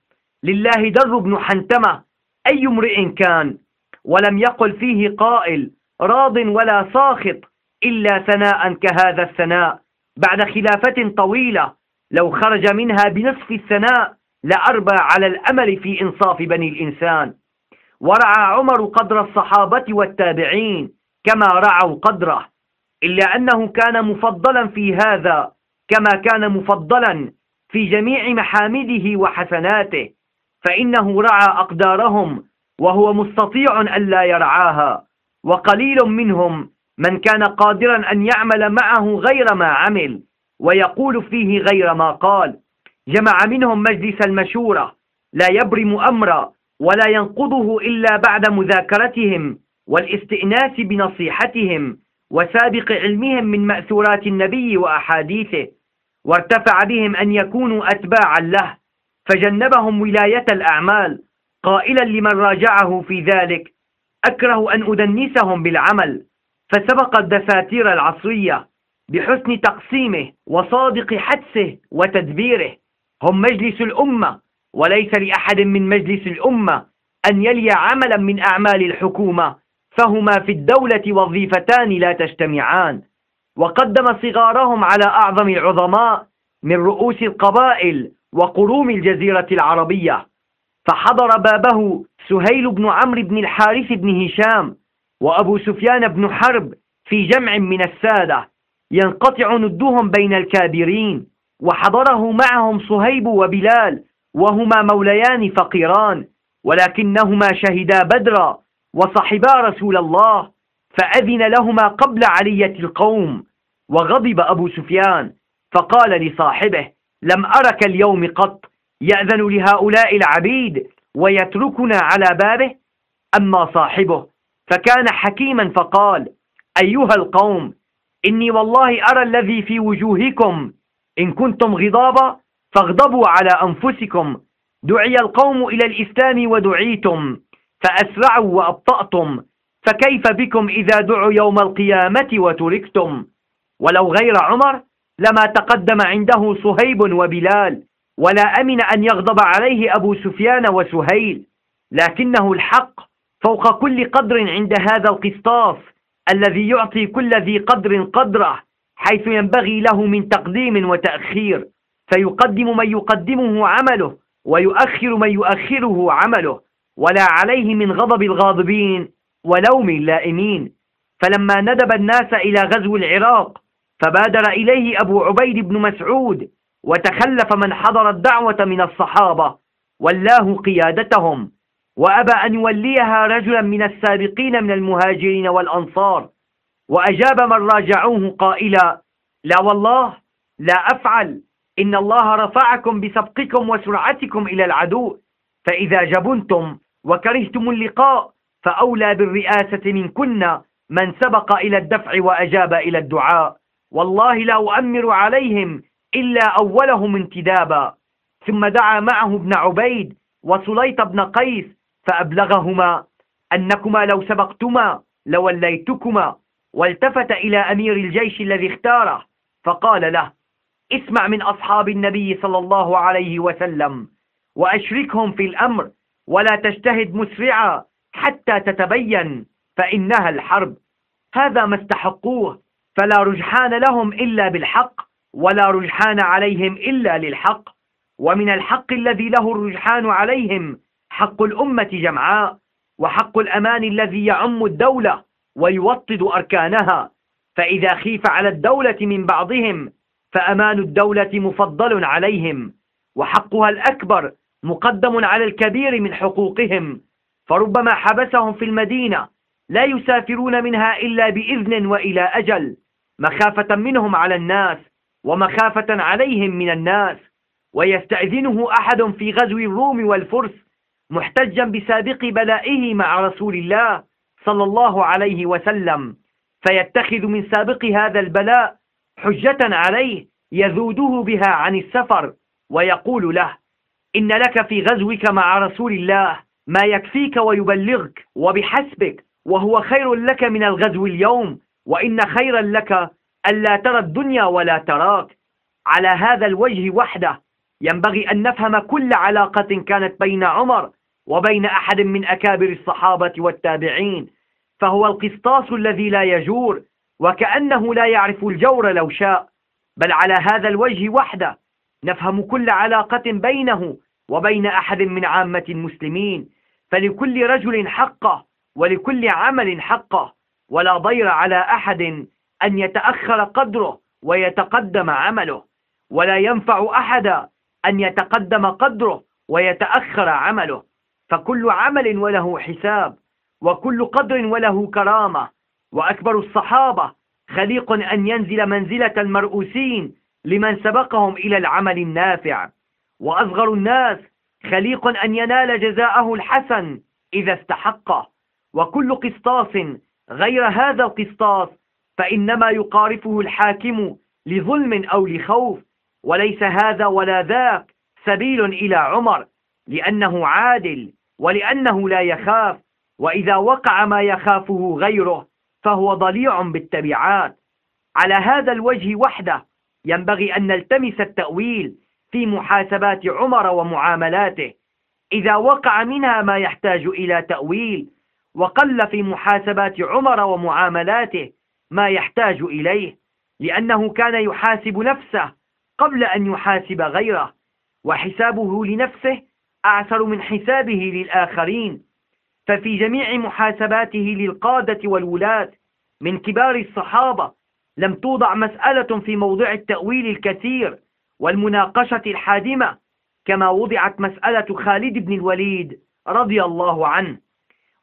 لله در بن حنتمة. أي امرئ كان؟ ولم يقل فيه قائل راض ولا ساخط إلا ثناء كهذا الثناء. بعد خلافة طويلة لو خرج منها بنصف الثناء لأربى على الأمل في إنصاف بني الإنسان. ورعى عمر قدر الصحابة والتابعين كما رعوا قدره. إلا أنه كان مفضلا في هذا كما كان مفضلا في جميع محامده وحسناته فإنه رعى أقدارهم وهو مستطيع أن لا يرعاها وقليل منهم من كان قادرا أن يعمل معه غير ما عمل ويقول فيه غير ما قال. جمع منهم مجلس المشورة لا يبرم أمرا ولا ينقضه إلا بعد مذاكرتهم والاستئناس بنصيحتهم وسابق علمهم من مأثورات النبي وأحاديثه. وارتفع بهم أن يكونوا أتباعا له فجنبهم ولاية الأعمال قائلا لمن راجعه في ذلك أكره أن أدنسهم بالعمل فسبق الدساتير العصرية بحسن تقسيمه وصادق حدسه وتدبيره. هم مجلس الأمة وليس لأحد من مجلس الأمة أن يلي عملا من أعمال الحكومة فهما في الدولة وظيفتان لا تجتمعان. وقدم صغارهم على أعظم العظماء من رؤوس القبائل وقروم الجزيرة العربية. فحضر بابه سهيل بن عمرو بن الحارث بن هشام وأبو سفيان بن حرب في جمع من السادة. ينقطع ندهم بين الكابرين وحضره معهم صهيب وبلال وهما موليان فقيران ولكنهما شهدا بدرا وصحبا رسول الله فأذن لهما قبل علية القوم. وغضب أبو سفيان فقال لصاحبه لم أرك اليوم قط يأذن لهؤلاء العبيد ويتركنا على بابه؟ أما صاحبه فكان حكيما فقال أيها القوم إني والله أرى الذي في وجوهكم إن كنتم غضابا فاغضبوا على أنفسكم. دعي القوم إلى الإسلام ودعيتم فأسرعوا وأبطأتم فكيف بكم إذا دعوا يوم القيامة وتركتم؟ ولو غير عمر لما تقدم عنده صهيب وبلال ولا أمن أن يغضب عليه أبو سفيان وسهيل لكنه الحق فوق كل قدر عند هذا القسطاس الذي يعطي كل ذي قدر قدره حيث ينبغي له من تقديم وتأخير فيقدم من يقدمه عمله ويؤخر من يؤخره عمله ولا عليه من غضب الغاضبين ولوم اللائمين. فلما ندب الناس إلى غزو العراق فبادر إليه أبو عبيد بن مسعود وتخلف من حضر الدعوة من الصحابة ولاه قيادتهم وأبى أن يوليها رجلا من السابقين من المهاجرين والأنصار وأجاب من راجعوه قائلا لا والله لا أفعل إن الله رفعكم بسبقكم وسرعتكم إلى العدو فإذا جبنتم وكرهتم اللقاء فأولى بالرئاسة منكن من سبق إلى الدفع وأجاب إلى الدعاء. والله لا أؤمر عليهم إلا أولهم انتدابا. ثم دعا معه ابن عبيد وسليط بن قيس فأبلغهما أنكما لو سبقتما لوليتكما والتفت إلى أمير الجيش الذي اختاره فقال له اسمع من أصحاب النبي صلى الله عليه وسلم وأشركهم في الأمر ولا تجتهد مسرعا حتى تتبين فإنها الحرب. هذا ما استحقوه فلا رجحان لهم إلا بالحق ولا رجحان عليهم إلا للحق. ومن الحق الذي له الرجحان عليهم حق الأمة جمعاء وحق الأمان الذي يعم الدولة ويوطد أركانها. فإذا خيف على الدولة من بعضهم فأمان الدولة مفضل عليهم وحقها الأكبر مقدم على الكبير من حقوقهم. فربما حبسهم في المدينة لا يسافرون منها إلا بإذن وإلى أجل. مخافة منهم على الناس ومخافة عليهم من الناس. ويستأذنه أحد في غزو الروم والفرس محتجا بسابق بلائه مع رسول الله صلى الله عليه وسلم. فيتخذ من سابق هذا البلاء حجة عليه يذوده بها عن السفر ويقول له إن لك في غزوك مع رسول الله ما يكفيك ويبلغك وبحسبك وهو خير لك من الغزو اليوم وإن خيرا لك ألا ترى الدنيا ولا تراك. على هذا الوجه وحده ينبغي أن نفهم كل علاقة كانت بين عمر وبين أحد من أكابر الصحابة والتابعين فهو القسطاس الذي لا يجور وكأنه لا يعرف الجور لو شاء. بل على هذا الوجه وحده نفهم كل علاقة بينه وبين أحد من عامة المسلمين فلكل رجل حقه ولكل عمل حقه ولا ضير على أحد أن يتأخر قدره ويتقدم عمله. ولا ينفع أحدا أن يتقدم قدره ويتأخر عمله. فكل عمل وله حساب وكل قدر وله كرامة. وأكبر الصحابة خليق أن ينزل منزلة المرؤوسين لمن سبقهم إلى العمل النافع. وأصغر الناس خليق أن ينال جزاءه الحسن إذا استحقه وكل قسطاس غير هذا القسطاس فإنما يقارفه الحاكم لظلم أو لخوف وليس هذا ولا ذاك سبيل إلى عمر لأنه عادل ولأنه لا يخاف وإذا وقع ما يخافه غيره فهو ضليع بالتبعات. على هذا الوجه وحده ينبغي أن نلتمس التأويل في محاسبات عمر ومعاملاته. إذا وقع منها ما يحتاج إلى تأويل وقل في محاسبات عمر ومعاملاته ما يحتاج إليه لأنه كان يحاسب نفسه قبل أن يحاسب غيره وحسابه لنفسه أعسر من حسابه للآخرين. ففي جميع محاسباته للقادة والولاة من كبار الصحابة لم توضع مسألة في موضع التأويل الكثير والمناقشة الحادمة كما وضعت مسألة خالد بن الوليد رضي الله عنه.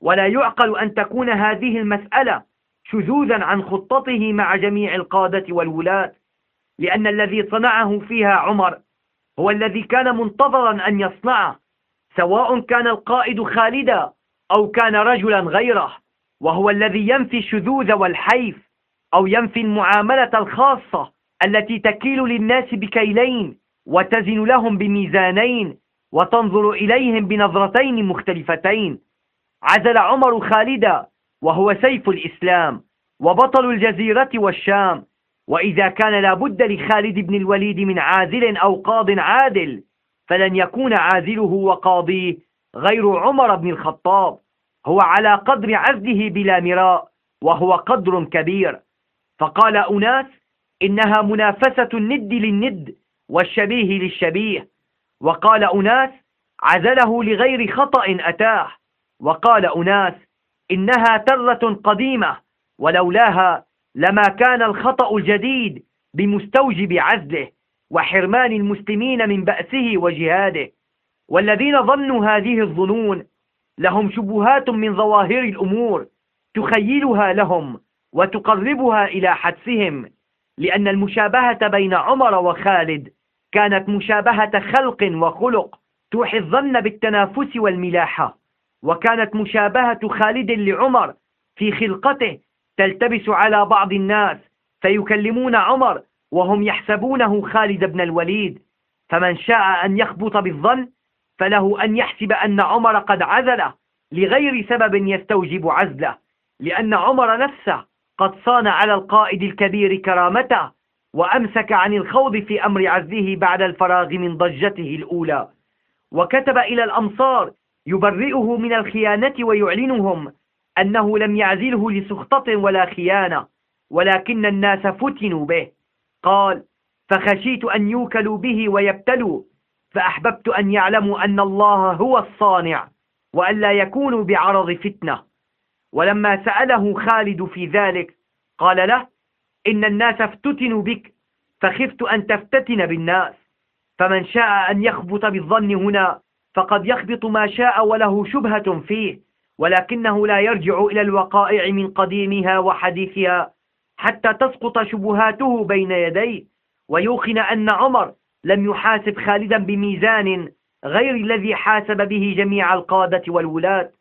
ولا يعقل أن تكون هذه المسألة شذوذا عن خطته مع جميع القادة والولاة لأن الذي صنعه فيها عمر هو الذي كان منتظرا أن يصنعه سواء كان القائد خالدا أو كان رجلا غيره وهو الذي ينفي الشذوذ والحيف أو ينفي المعاملة الخاصة التي تكيل للناس بكيلين وتزن لهم بميزانين وتنظر إليهم بنظرتين مختلفتين. عزل عمر خالدا وهو سيف الإسلام وبطل الجزيرة والشام. وإذا كان لابد لخالد بن الوليد من عازل أو قاض عادل فلن يكون عازله وقاضيه غير عمر بن الخطاب. هو على قدر عزله بلا مراء وهو قدر كبير. فقال أناس إنها منافسة الند للند والشبيه للشبيه. وقال أناس عزله لغير خطأ أتاه. وقال أناس إنها ترة قديمة ولولاها لما كان الخطأ الجديد بمستوجب عزله وحرمان المسلمين من بأسه وجهاده. والذين ظنوا هذه الظنون لهم شبهات من ظواهر الأمور تخيلها لهم وتقربها إلى حدسهم لأن المشابهة بين عمر وخالد كانت مشابهة خلق وخلق توحي الظن بالتنافس والملاحة. وكانت مشابهة خالد لعمر في خلقته تلتبس على بعض الناس فيكلمون عمر وهم يحسبونه خالد بن الوليد. فمن شاء أن يخبط بالظن فله أن يحسب أن عمر قد عزله لغير سبب يستوجب عزله لأن عمر نفسه قد صان على القائد الكبير كرامته وأمسك عن الخوض في أمر عزله بعد الفراغ من ضجته الأولى. وكتب إلى الأمصار يبرئه من الخيانة ويعلنهم أنه لم يعزله لسخطة ولا خيانة ولكن الناس فتنوا به. قال فخشيت أن يوكلوا به ويبتلوا فأحببت أن يعلموا أن الله هو الصانع وأن لا يكونوا بعرض فتنة. ولما سأله خالد في ذلك قال له إن الناس افتتنوا بك فخفت أن تفتتن بالناس فمن شاء أن يخبط بالظن هنا فقد يخبط ما شاء وله شبهة فيه ولكنه لا يرجع إلى الوقائع من قديمها وحديثها حتى تسقط شبهاته بين يديه. ويوقن أن عمر لم يحاسب خالدا بميزان غير الذي حاسب به جميع القادة والولاة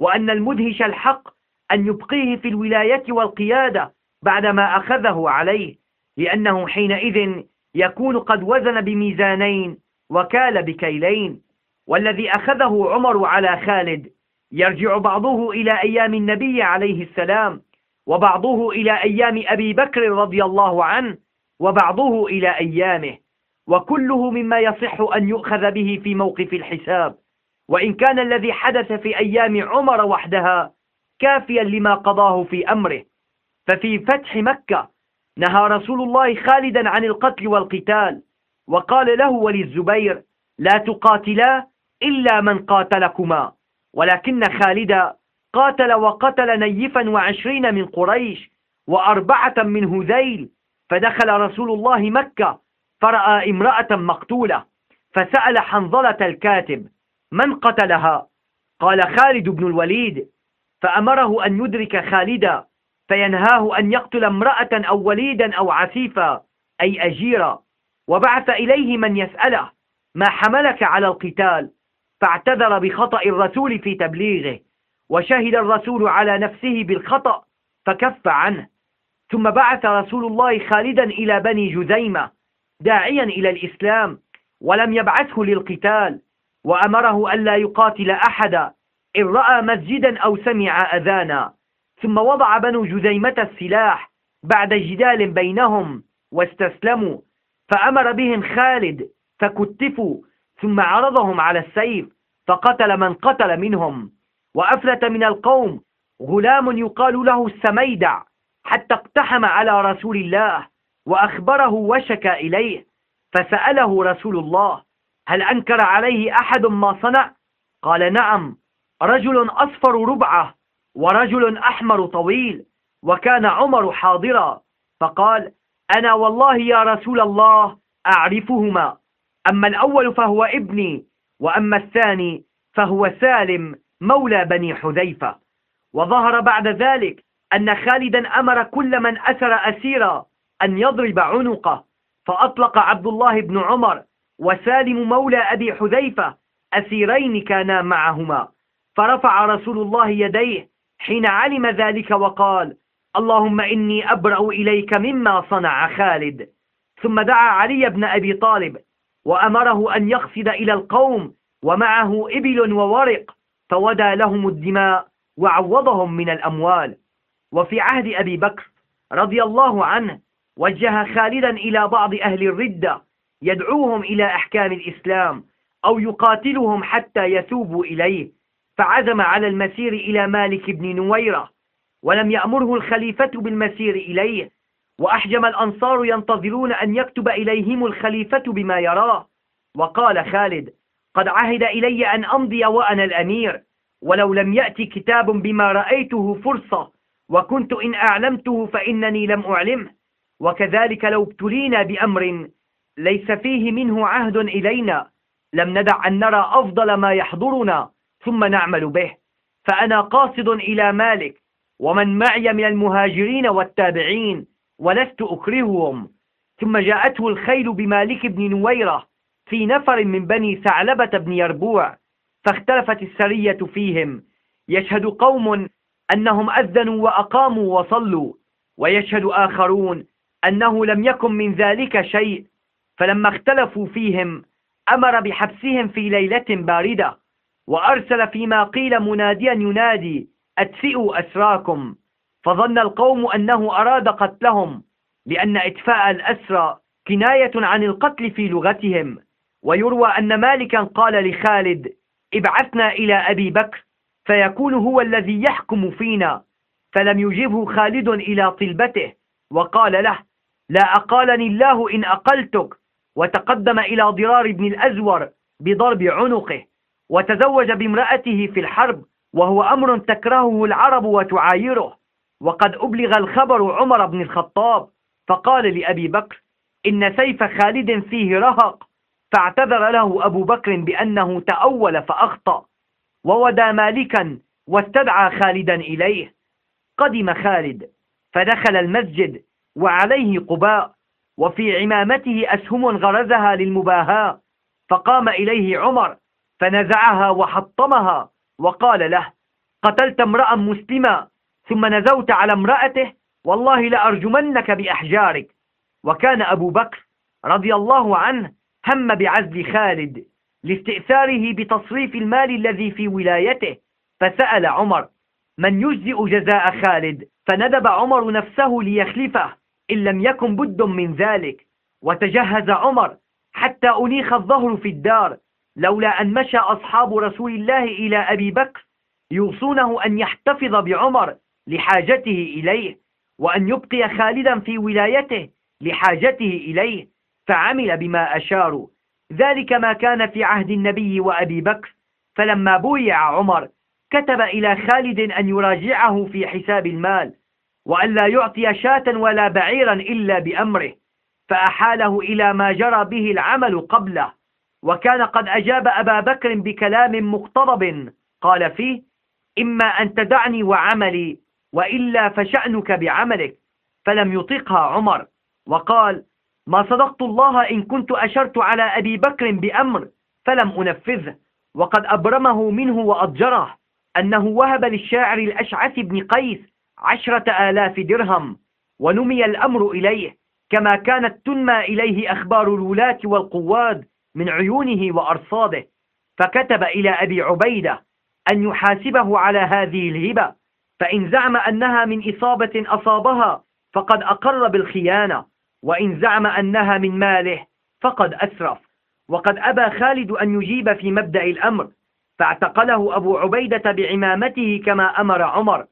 وأن المدهش الحق أن يبقيه في الولاية والقيادة بعدما أخذه عليه لأنه حينئذ يكون قد وزن بميزانين وكال بكيلين. والذي أخذه عمر على خالد. يرجع بعضه إلى أيام النبي عليه السلام وبعضه إلى أيام أبي بكر رضي الله عنه وبعضه إلى أيامه. وكله مما يصح أن يؤخذ به في موقف الحساب. وإن كان الذي حدث في أيام عمر وحدها كافيا لما قضاه في أمره. ففي فتح مكة نهى رسول الله خالدا عن القتل والقتال وقال له وللزبير لا تقاتلا إلا من قاتلكما. ولكن خالدا قاتل وقتل نيفا وعشرين من قريش وأربعة من هذيل فدخل رسول الله مكة فرأى امرأة مقتولة فسأل حنظلة الكاتب من قتلها؟ قال خالد بن الوليد فأمره أن يدرك خالدا فينهاه أن يقتل امرأة أو وليدا أو عسيفا أي أجيرا. وبعث إليه من يسأله ما حملك على القتال؟ فاعتذر بخطأ الرسول في تبليغه وشهد الرسول على نفسه بالخطأ فكف عنه. ثم بعث رسول الله خالدا إلى بني جزيمة داعيا إلى الإسلام ولم يبعثه للقتال وأمره ألا يقاتل أحدا إن رأى مسجدا أو سمع أذانا. ثم وضع بنو جذيمة السلاح بعد جدال بينهم واستسلموا فأمر بهم خالد فكتفوا ثم عرضهم على السيف فقتل من قتل منهم وأفلت من القوم غلام يقال له السميدع حتى اقتحم على رسول الله وأخبره وشك إليه فسأله رسول الله هل أنكر عليه أحد ما صنع؟ قال نعم رجل أصفر ربعة ورجل أحمر طويل وكان عمر حاضرا فقال أنا والله يا رسول الله أعرفهما أما الأول فهو ابني وأما الثاني فهو سالم مولى بني حذيفة. وظهر بعد ذلك أن خالدا أمر كل من أسر أسيرا أن يضرب عنقه فأطلق عبد الله بن عمر وسالم مولى أبي حذيفة أسيرين كانا معهما. فرفع رسول الله يديه حين علم ذلك وقال اللهم إني أبرأ إليك مما صنع خالد. ثم دعا علي بن أبي طالب وأمره أن يقصد إلى القوم ومعه إبل وورق فودى لهم الدماء وعوضهم من الأموال. وفي عهد أبي بكر رضي الله عنه وجه خالدا إلى بعض أهل الردة يدعوهم إلى أحكام الإسلام أو يقاتلهم حتى يثوبوا إليه فعزم على المسير إلى مالك بن نويرة ولم يأمره الخليفة بالمسير إليه وأحجم الأنصار ينتظرون أن يكتب إليهم الخليفة بما يراه وقال خالد قد عهد إلي أن أمضي وأنا الأمير ولو لم يأتي كتاب بما رأيته فرصة وكنت إن أعلمته فإنني لم أعلمه. وكذلك لو ابتلينا بأمر ليس فيه منه عهد إلينا لم ندع أن نرى أفضل ما يحضرنا ثم نعمل به. فأنا قاصد إلى مالك ومن معي من المهاجرين والتابعين ولست أكرههم. ثم جاءته الخيل بمالك بن نويرة في نفر من بني ثعلبة بن يربوع فاختلفت السرية فيهم. يشهد قوم أنهم أذنوا وأقاموا وصلوا ويشهد آخرون أنه لم يكن من ذلك شيء. فلما اختلفوا فيهم أمر بحبسهم في ليلة باردة وأرسل فيما قيل مناديا ينادي أدفئوا أسراكم. فظن القوم أنه أراد قتلهم لأن إدفاء الأسرى كناية عن القتل في لغتهم. ويروى أن مالكا قال لخالد ابعثنا إلى أبي بكر فيكون هو الذي يحكم فينا. فلم يجبه خالد إلى طلبته وقال له لا أقالني الله إن أقلتك. وتقدم إلى ضرار بن الأزور بضرب عنقه وتزوج بامرأته في الحرب وهو أمر تكرهه العرب وتعايره. وقد أبلغ الخبر عمر بن الخطاب فقال لأبي بكر إن سيف خالد فيه رهق فاعتذر له أبو بكر بأنه تأول فأخطأ وودى مالكا واستدعى خالدا إليه. قدم خالد فدخل المسجد وعليه قباء وفي عمامته أسهم غرزها للمباهاة فقام إليه عمر فنزعها وحطمها وقال له قتلت امرأ مسلما ثم نزوت على امرأته والله لأرجمنك بأحجارك. وكان أبو بكر رضي الله عنه هم بعزل خالد لاستئثاره بتصريف المال الذي في ولايته فسأل عمر من يجزئ جزاء خالد؟ فندب عمر نفسه ليخلفه إن لم يكن بد من ذلك. وتجهز عمر أنيخ أنيخ الظهر في الدار لولا أن مشى أصحاب رسول الله إلى أبي بكر يوصونه أن يحتفظ بعمر لحاجته إليه وأن يبقي خالدا في ولايته لحاجته إليه فعمل بما أشاروا ذلك ما كان في عهد النبي وأبي بكر. فلما بويع عمر كتب إلى خالد أن يراجعه في حساب المال وأن لا يعطي شاة ولا بعيرا إلا بأمره فأحاله إلى ما جرى به العمل قبله. وكان قد أجاب أبا بكر بكلام مقتضب قال فيه إما أن تدعني وعملي وإلا فشأنك بعملك. فلم يطيقها عمر. وقال ما صدقت الله إن كنت أشرت على أبي بكر بأمر فلم أنفذه. وقد أبرمه منه وأضجره أنه وهب للشاعر الأشعث بن قيس عشرة آلاف درهم ونمي الأمر إليه. كما كانت تنمى إليه أخبار الولاة والقواد من عيونه وأرصاده. فكتب إلى أبي عبيدة أن يحاسبه على هذه الهبة. فإن زعم أنها من إصابة أصابها فقد أقر بالخيانة وإن زعم أنها من ماله فقد أسرف. وقد أبى خالد أن يجيب في مبدأ الأمر فاعتقله أبو عبيدة بعمامته كما أمر عمر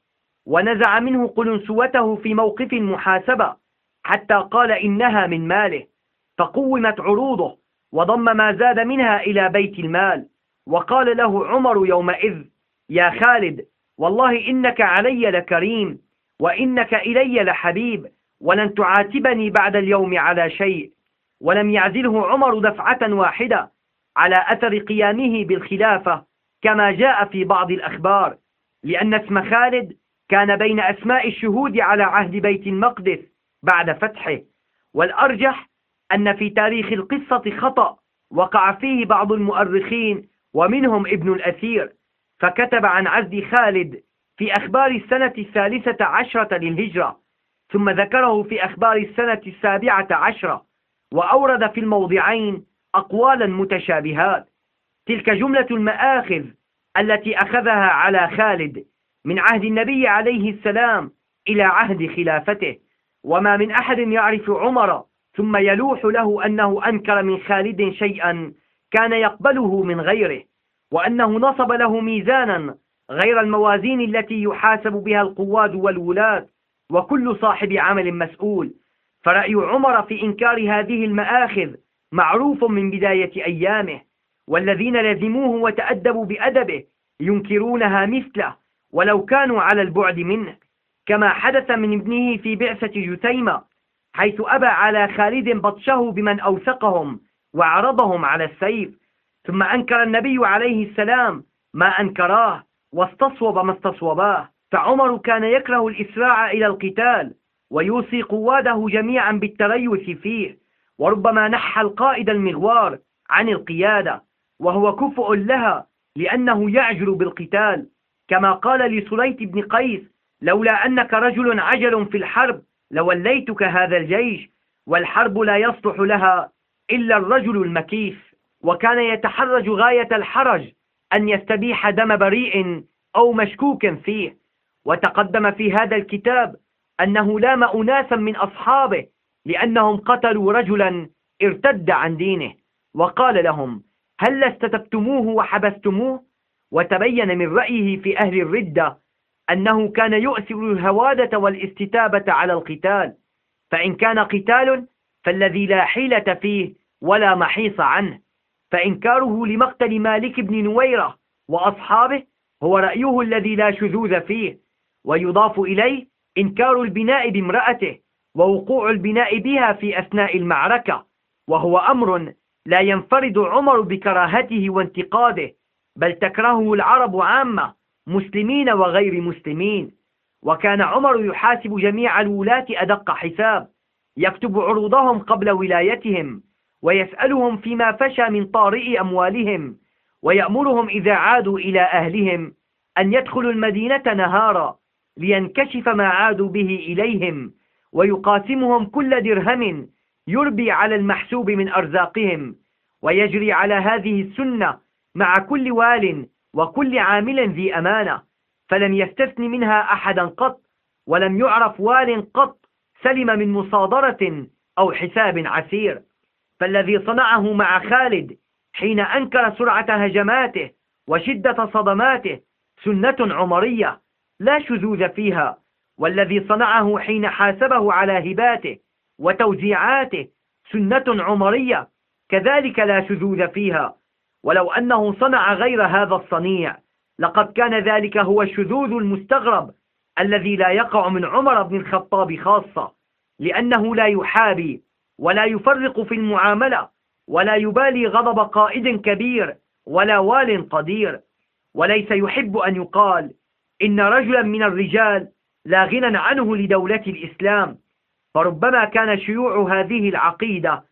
ونزع منه قلنسوته في موقف المحاسبة حتى قال إنها من ماله فقومت عروضه وضم ما زاد منها إلى بيت المال. وقال له عمر يومئذ يا خالد والله إنك علي لكريم وإنك إلي لحبيب ولن تعاتبني بعد اليوم على شيء ولم يعزله عمر دفعة واحدة على أثر قيامه بالخلافة كما جاء في بعض الأخبار لأن اسم خالد كان بين أسماء الشهود على عهد بيت المقدس بعد فتحه والأرجح أن في تاريخ القصة خطأ وقع فيه بعض المؤرخين ومنهم ابن الأثير. فكتب عن عزل خالد في أخبار السنة الثالثة عشرة للهجرة ثم ذكره في أخبار السنة السابعة عشرة وأورد في الموضعين أقوالا متشابهات. تلك جملة المآخذ التي أخذها على خالد من عهد النبي عليه السلام إلى عهد خلافته. وما من أحد يعرف عمر ثم يلوح له أنه أنكر من خالد شيئا كان يقبله من غيره. وأنه نصب له ميزانا غير الموازين التي يحاسب بها القواد والولاة وكل صاحب عمل مسؤول. فرأي عمر في إنكار هذه المآخذ معروف من بداية أيامه والذين لزموه وتأدبوا بأدبه ينكرونها مثله ولو كانوا على البعد منه. كما حدث من ابنه في بعثة جثيمة حيث أبى على خالد بطشه بمن أوثقهم وعرضهم على السيف. ثم أنكر النبي عليه السلام ما أنكراه واستصوب ما استصوباه. فعمر كان يكره الإسراع إلى القتال ويوصي قواده جميعا بالتريث فيه وربما نحى القائد المغوار عن القيادة وهو كفء لها لأنه يعجل بالقتال. كما قال لسليت بن قيس لولا أنك رجل عجل في الحرب لوليتك هذا الجيش والحرب لا يصلح لها إلا الرجل المكيف. وكان يتحرج غاية الحرج أن يستبيح دم بريء أو مشكوك فيه. وتقدم في هذا الكتاب أنه لام أناسا من أصحابه لأنهم قتلوا رجلا ارتد عن دينه. وقال لهم هل استتبتموه وحبستموه؟ وتبين من رأيه في أهل الردة أنه كان يؤثر الهوادة والاستتابة على القتال. فإن كان قتال فالذي لا حيلة فيه ولا محيص عنه. فإنكاره لمقتل مالك بن نويرة وأصحابه هو رأيه الذي لا شذوذ فيه ويضاف إليه إنكار البناء بامرأته ووقوع البناء بها في أثناء المعركة وهو أمر لا ينفرد عمر بكراهته وانتقاده بل تكرهه العرب عامة مسلمين وغير مسلمين وكان عمر يحاسب جميع الولاة أدق حساب يكتب عروضهم قبل ولايتهم ويسألهم فيما فشى من طارئ أموالهم ويأمرهم إذا عادوا إلى أهلهم أن يدخلوا المدينة نهارا لينكشف ما عادوا به إليهم ويقاسمهم كل درهم يربي على المحسوب من أرزاقهم ويجري على هذه السنة مع كل وال وكل عامل ذي أمانة فلم يستثن منها أحدا قط ولم يعرف وال قط سلم من مصادرة أو حساب عسير. فالذي صنعه مع خالد حين أنكر سرعة هجماته وشدة صدماته سنة عمرية لا شذوذ فيها والذي صنعه حين حاسبه على هباته وتوزيعاته سنة عمرية كذلك لا شذوذ فيها. ولو أنه صنع غير هذا الصنيع لقد كان ذلك هو الشذوذ المستغرب الذي لا يقع من عمر بن الخطاب خاصة لأنه لا يحابي ولا يفرق في المعاملة ولا يبالي غضب قائد كبير ولا وال قدير. وليس يحب أن يقال إن رجلا من الرجال لا غنى عنه لدولة الإسلام. فربما كان شيوع هذه العقيدة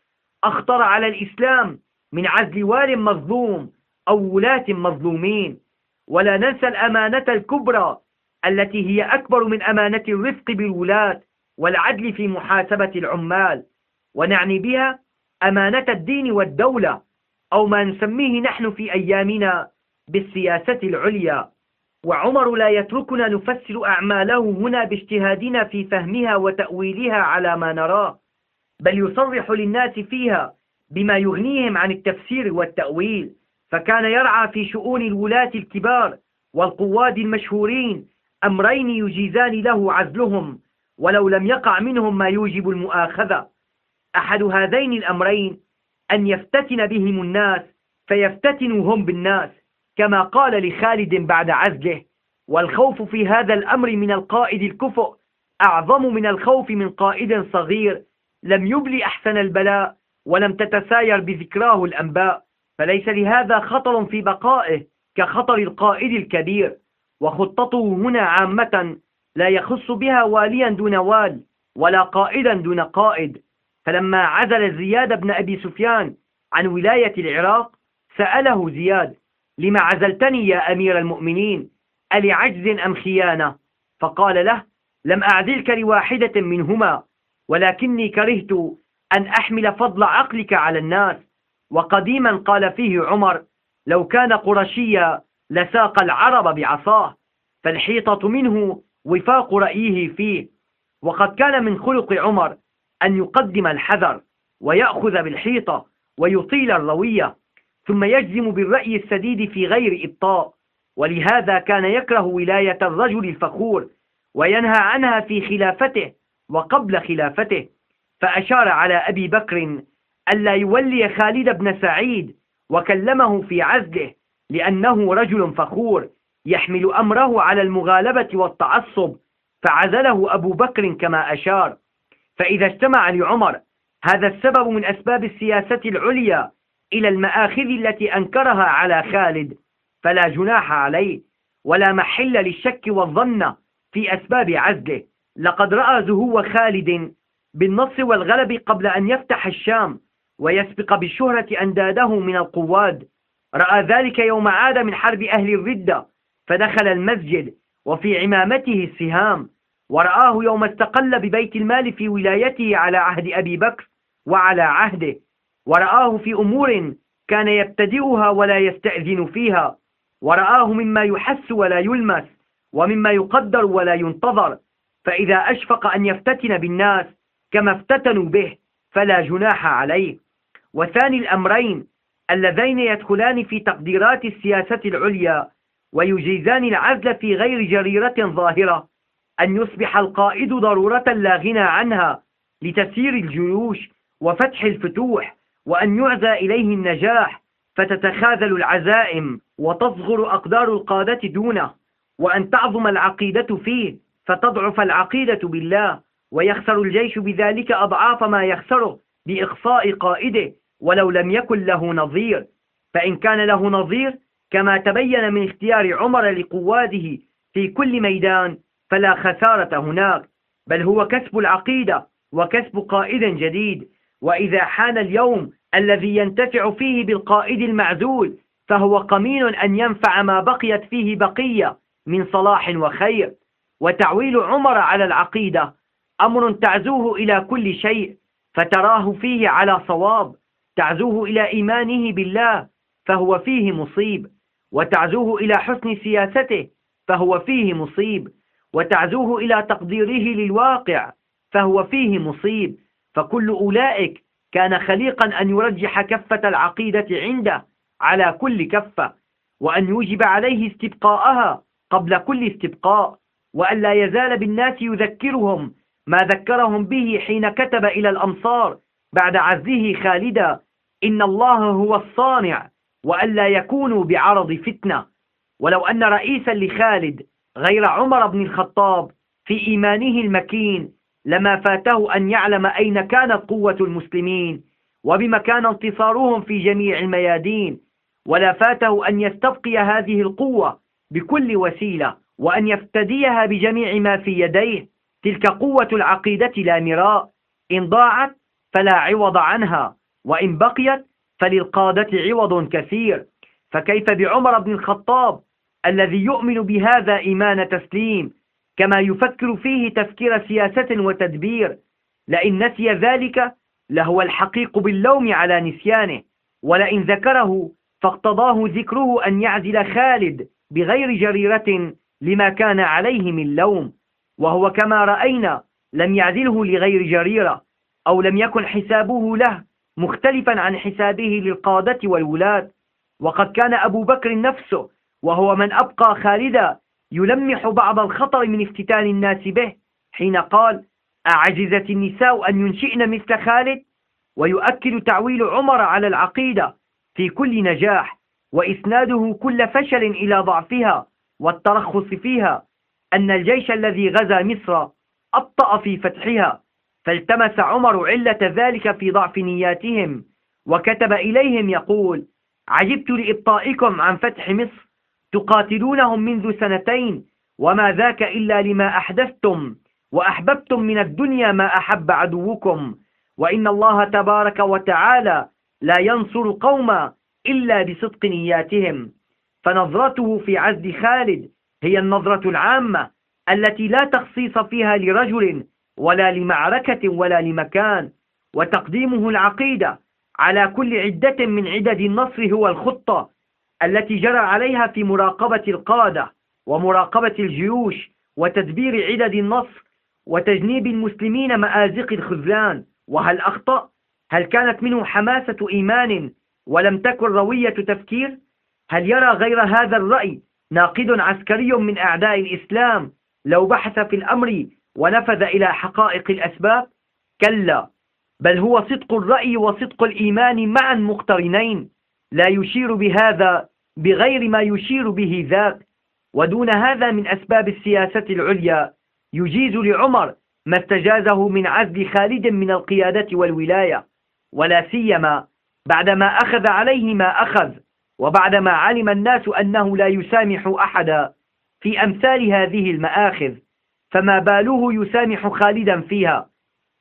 أخطر على الإسلام من عزل وال مظلوم أو ولاة مظلومين. ولا ننسى الأمانة الكبرى التي هي أكبر من أمانة الرفق بالولاة والعدل في محاسبة العمال. ونعني بها أمانة الدين والدولة أو ما نسميه نحن في أيامنا بالسياسة العليا. وعمر لا يتركنا نفسر أعماله هنا باجتهادنا في فهمها وتأويلها على ما نراه بل يصرح للناس فيها بما يغنيهم عن التفسير والتأويل. فكان يرعى في شؤون الولاة الكبار والقواد المشهورين أمرين يجيزان له عزلهم ولو لم يقع منهم ما يوجب المؤاخذة. أحد هذين الأمرين أن يفتتن بهم الناس فيفتتنوا هم بالناس كما قال لخالد بعد عزله والخوف في هذا الأمر من القائد الكفؤ أعظم من الخوف من قائد صغير. لم يبلي أحسن البلاء ولم تتساير بذكراه الأنباء فليس لهذا خطر في بقائه كخطر القائد الكبير. وخطته هنا عامة لا يخص بها واليا دون وال ولا قائدا دون قائد. فلما عزل زياد بن أبي سفيان عن ولاية العراق سأله زياد لما عزلتني يا أمير المؤمنين ألعجز أم خيانة؟ فقال له لم أعزلك لواحدة منهما ولكني كرهت أن أحمل فضل عقلك على الناس. وقديما قال فيه عمر لو كان قرشيا لساق العرب بعصاه فالحيطة منه وفاق رأيه فيه. وقد كان من خلق عمر أن يقدم الحذر ويأخذ بالحيطة ويطيل الروية ثم يجزم بالرأي السديد في غير إبطاء. ولهذا كان يكره ولاية الرجل الفخور وينهى عنها في خلافته وقبل خلافته. فأشار على أبي بكر ألا يولي خالد بن سعيد وكلمه في عزله لأنه رجل فخور يحمل أمره على المغالبة والتعصب فعزله أبو بكر كما أشار. فإذا اجتمع لعمر هذا السبب من أسباب السياسة العليا إلى المآخذ التي أنكرها على خالد. فلا جناح عليه ولا محل للشك والظن في أسباب عزله. لقد رأى زهو خالد بالنص والغلب قبل أن يفتح الشام ويسبق بالشهرة أنداده من القواد. رأى ذلك يوم عاد من حرب أهل الردة فدخل المسجد وفي عمامته السهام. ورآه يوم استقل ببيت المال في ولايته على عهد أبي بكر وعلى عهده. ورآه في أمور كان يبتدئها ولا يستأذن فيها. ورآه مما يحس ولا يلمس ومما يقدر ولا ينتظر. فإذا أشفق أن يفتتن بالناس كما افتتنوا به فلا جناح عليه. وثاني الأمرين اللذين يدخلان في تقديرات السياسة العليا ويجيزان العزل في غير جريرة ظاهرة. أن يصبح القائد ضرورة لا غنى عنها لتسيير الجيوش وفتح الفتوح وأن يعزى إليه النجاح فتتخاذل العزائم وتصغر أقدار القادة دونه وأن تعظم العقيدة فيه فتضعف العقيدة بالله ويخسر الجيش بذلك أضعاف ما يخسره بإخفاء قائده ولو لم يكن له نظير. فإن كان له نظير كما تبين من اختيار عمر لقواده في كل ميدان فلا خسارة هناك بل هو كسب العقيدة وكسب قائد جديد. وإذا حان اليوم الذي ينتفع فيه بالقائد المعزول فهو قمين أن ينفع ما بقيت فيه بقية من صلاح وخير. وتعويل عمر على العقيدة أمر تعزوه إلى كل شيء فتراه فيه على صواب. تعزوه إلى إيمانه بالله فهو فيه مصيب. وتعزوه إلى حسن سياسته فهو فيه مصيب. وتعزوه إلى تقديره للواقع فهو فيه مصيب. فكل أولئك كان خليقا أن يرجح كفة العقيدة عنده على كل كفة وأن يوجب عليه استبقاءها قبل كل استبقاء وأن لا يزال بالناس يذكرهم ما ذكرهم به حين كتب إلى الأمصار بعد عزله خالدا. إن الله هو الصانع وألا يكونوا بعرض فتنة. ولو أن رئيسا لخالد غير عمر بن الخطاب في إيمانه المكين لما فاته أن يعلم أين كانت قوة المسلمين وبما كان انتصارهم في جميع الميادين ولا فاته أن يستبقي هذه القوة بكل وسيلة وأن يفتديها بجميع ما في يديه تلك قوة العقيدة لا مراء إن ضاعت فلا عوض عنها وإن بقيت فللقادة عوض كثير. فكيف بعمر بن الخطاب الذي يؤمن بهذا إيمان تسليم كما يفكر فيه تفكير سياسة وتدبير. لئن نسي ذلك لهو الحقيق باللوم على نسيانه ولئن ذكره فاقتضاه ذكره أن يعزل خالد بغير جريرة لما كان عليه من لوم. وهو كما رأينا لم يعزله لغير جريرة أو لم يكن حسابه له مختلفا عن حسابه للقادة والولاة. وقد كان أبو بكر نفسه وهو من أبقى خالدا يلمح بعض الخطر من افتتان الناس به حين قال أعجزت النساء أن ينشئن مثل خالد؟ ويؤكد تعويل عمر على العقيدة في كل نجاح وإسناده كل فشل إلى ضعفها والترخص فيها أن الجيش الذي غزا مصر أبطأ في فتحها فالتمس عمر علة ذلك في ضعف نياتهم وكتب إليهم يقول عجبت لإبطائكم عن فتح مصر تقاتلونهم منذ سنتين وما ذاك إلا لما أحدثتم وأحببتم من الدنيا ما أحب عدوكم. وإن الله تبارك وتعالى لا ينصر قوما إلا بصدق نياتهم. فنظرته في عزل خالد هي النظرة العامة التي لا تخصيص فيها لرجل ولا لمعركة ولا لمكان. وتقديمه العقيدة على كل عدة من عدد النصر هو الخطة التي جرى عليها في مراقبة القادة ومراقبة الجيوش وتدبير عدد النصر وتجنيب المسلمين مآزق الخذلان وهل أخطأ؟ هل كانت منه حماسة إيمان ولم تكن روية تفكير؟ هل يرى غير هذا الرأي ناقد عسكري من أعداء الإسلام لو بحث في الأمر ونفذ إلى حقائق الأسباب؟ كلا بل هو صدق الرأي وصدق الإيمان معا مقترنين لا يشير بهذا بغير ما يشير به ذاك ودون هذا من أسباب السياسة العليا يجيز لعمر ما استجازه من عزل خالد من القيادة والولاية ولا سيما بعدما أخذ عليه ما أخذ وبعدما علم الناس أنه لا يسامح أحدا في أمثال هذه المآخذ فما باله يسامح خالدا فيها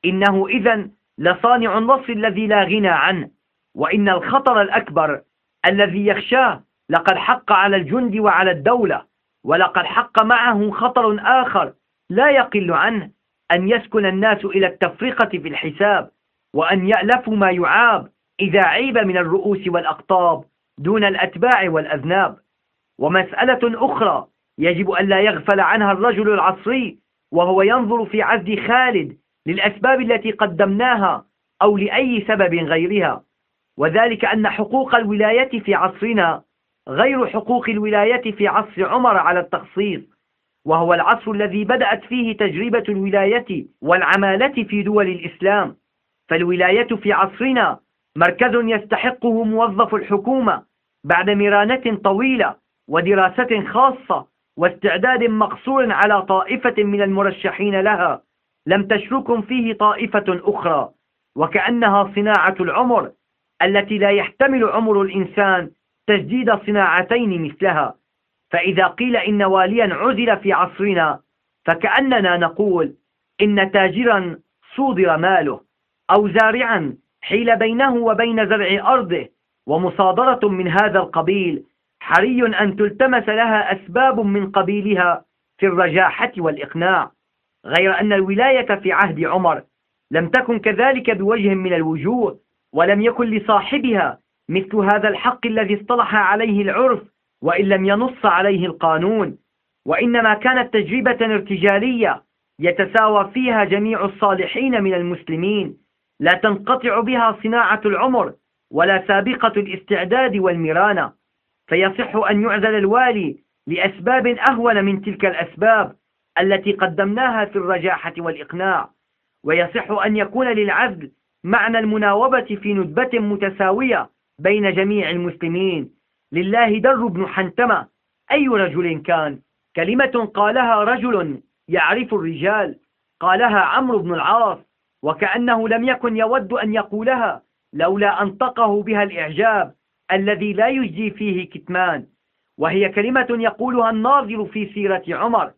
إنه إذا لصانع النصر الذي لا غنى عنه. وإن الخطر الأكبر الذي يخشاه لقد حق على الجند وعلى الدولة ولقد حق معه خطر آخر لا يقل عنه أن يسكن الناس إلى التفرقة في الحساب وأن يألفوا ما يعاب إذا عيب من الرؤوس والأقطاب دون الأتباع والأذناب. ومسألة أخرى يجب أن لا يغفل عنها الرجل العصري وهو ينظر في عزل خالد للأسباب التي قدمناها أو لأي سبب غيرها. وذلك أن حقوق الولاية في عصرنا غير حقوق الولاية في عصر عمر على التخصيص وهو العصر الذي بدأت فيه تجربة الولاية والعمالة في دول الإسلام. فالولاية في عصرنا مركز يستحقه موظف الحكومة بعد مرانة طويلة ودراسة خاصة واستعداد مقصور على طائفة من المرشحين لها. لم تشركم فيه طائفة أخرى وكأنها صناعة العمر التي لا يحتمل عمر الإنسان تجديد صناعتين مثلها. فإذا قيل إن واليا عزل في عصرنا فكأننا نقول إن تاجرا صودر ماله أو زارعا حيل بينه وبين زرع أرضه ومصادرة من هذا القبيل حري أن تلتمس لها أسباب من قبيلها في الرجاحة والإقناع. غير أن الولاية في عهد عمر لم تكن كذلك بوجه من الوجوه ولم يكن لصاحبها مثل هذا الحق الذي اصطلح عليه العرف وإن لم ينص عليه القانون. وإنما كانت تجربة ارتجالية يتساوى فيها جميع الصالحين من المسلمين. لا تنقطع بها صناعة العمر ولا سابقة الاستعداد والمرانة. فيصح أن يعزل الوالي لأسباب أهون من تلك الأسباب التي قدمناها في الرجاحة والإقناع. ويصح أن يكون للعزل معنى المناوبة في ندبة متساوية بين جميع المسلمين. لله در بن حنتمة. أي رجل كان؟ كلمة قالها رجل يعرف الرجال. قالها عمرو بن العاص. وكأنه لم يكن يود أن يقولها لولا أنطقه بها الإعجاب الذي لا يجدي فيه كتمان. وهي كلمة يقولها الناظر في سيرة عمر.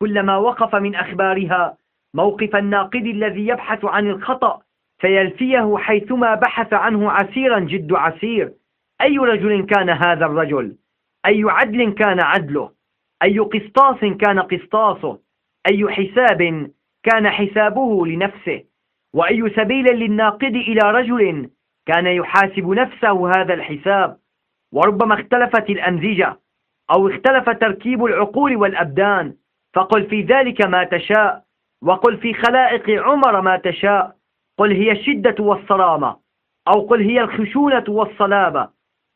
كلما وقف من أخبارها موقف الناقد الذي يبحث عن الخطأ فيلفيه حيثما بحث عنه عسيرا جد عسير. أي رجل كان هذا الرجل؟ أي عدل كان عدله؟ أي قسطاس كان قسطاسه؟ أي حساب كان حسابه لنفسه؟ وأي سبيل للناقد إلى رجل كان يحاسب نفسه هذا الحساب؟ وربما اختلفت الأمزجة أو اختلف تركيب العقول والأبدان. فقل في ذلك ما تشاء وقل في خلائق عمر ما تشاء. قل هي الشدة والصرامة أو قل هي الخشونة والصلابة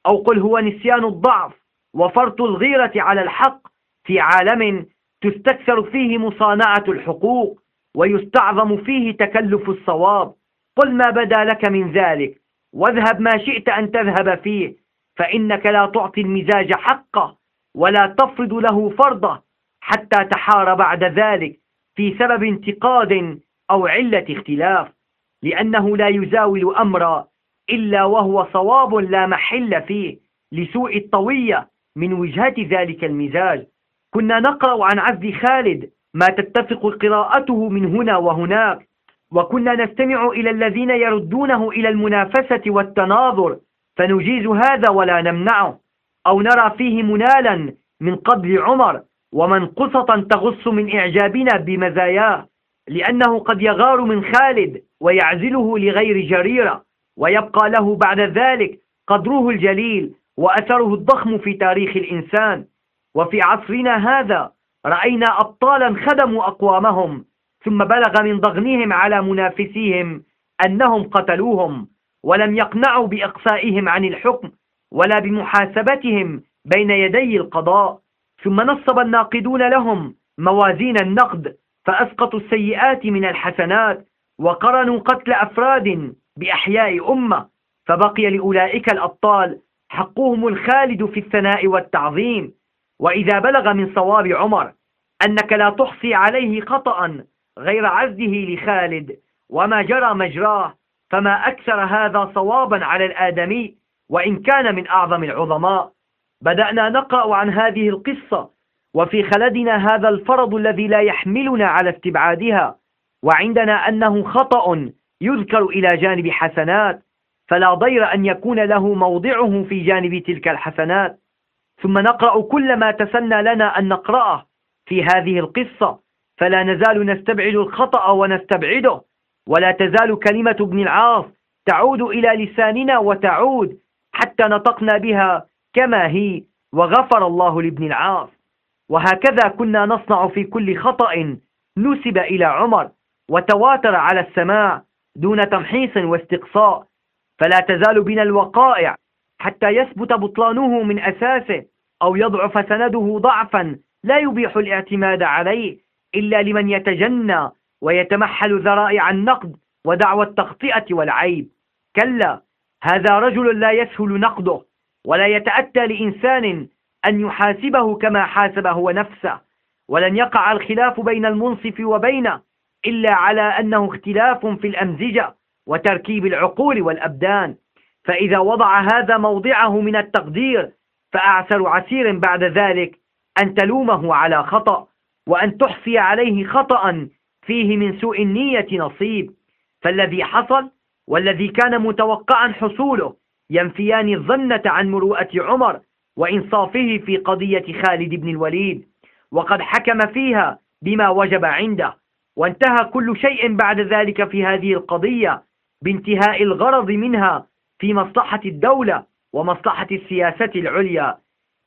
أو قل هو نسيان الضعف وفرط الغيرة على الحق في عالم تستكثر فيه مصانعة الحقوق ويستعظم فيه تكلف الصواب. قل ما بدا لك من ذلك واذهب ما شئت أن تذهب فيه فإنك لا تعطي المزاج حقه ولا تفرض له فرضه حتى تحار بعد ذلك في سبب انتقاد أو علة اختلاف. لأنه لا يزاول أمرا إلا وهو صواب لا محل فيه لسوء الطوية من وجهة ذلك المزاج. كنا نقرأ عن عبد خالد ما تتفق قراءته من هنا وهناك وكنا نستمع إلى الذين يردونه إلى المنافسة والتناظر فنجيز هذا ولا نمنعه أو نرى فيه منالا من قبل عمر ومنقصة تغص من إعجابنا بمزاياه لأنه قد يغار من خالد ويعزله لغير جريرة ويبقى له بعد ذلك قدره الجليل وأثره الضخم في تاريخ الإنسان. وفي عصرنا هذا رأينا أبطالا خدموا أقوامهم ثم بلغ من ضغنهم على منافسيهم أنهم قتلوهم ولم يقنعوا بإقصائهم عن الحكم ولا بمحاسبتهم بين يدي القضاء. ثم نصب الناقدون لهم موازين النقد فأسقطوا السيئات من الحسنات وقرنوا قتل أفراد بأحياء أمة فبقي لأولئك الأبطال حقهم الخالد في الثناء والتعظيم. وإذا بلغ من صواب عمر أنك لا تحصي عليه خطأ غير عزه لخالد وما جرى مجراه فما أكثر هذا صوابا على الآدمي وإن كان من أعظم العظماء. بدأنا نقرأ عن هذه القصة وفي خلدنا هذا الفرض الذي لا يحملنا على استبعادها. وعندنا أنه خطأ يذكر إلى جانب حسنات فلا ضير أن يكون له موضعه في جانب تلك الحسنات. ثم نقرأ كل ما تسنى لنا أن نقرأه في هذه القصة فلا نزال نستبعد الخطأ ونستبعده ولا تزال كلمة ابن العاص تعود إلى لساننا وتعود حتى نطقنا بها كما هي وغفر الله لابن العاص. وهكذا كنا نصنع في كل خطأ نسب إلى عمر. وتواتر على السماع دون تمحيص واستقصاء فلا تزال بنا الوقائع حتى يثبت بطلانه من أساسه أو يضعف سنده ضعفا لا يبيح الاعتماد عليه إلا لمن يتجنى ويتمحل ذرائع النقد ودعوى التخطئة والعيب. كلا هذا رجل لا يسهل نقده ولا يتأتى لإنسان أن يحاسبه كما حاسب هو نفسه ولن يقع الخلاف بين المنصف وبينه إلا على أنه اختلاف في الأمزجة وتركيب العقول والأبدان. فإذا وضع هذا موضعه من التقدير فأعسر عسير بعد ذلك أن تلومه على خطأ وأن تحصي عليه خطأ فيه من سوء النية نصيب. فالذي حصل والذي كان متوقعا حصوله ينفيان الظنة عن مروءة عمر وإنصافه في قضية خالد بن الوليد. وقد حكم فيها بما وجب عنده. وانتهى كل شيء بعد ذلك في هذه القضية بانتهاء الغرض منها في مصلحة الدولة ومصلحة السياسة العليا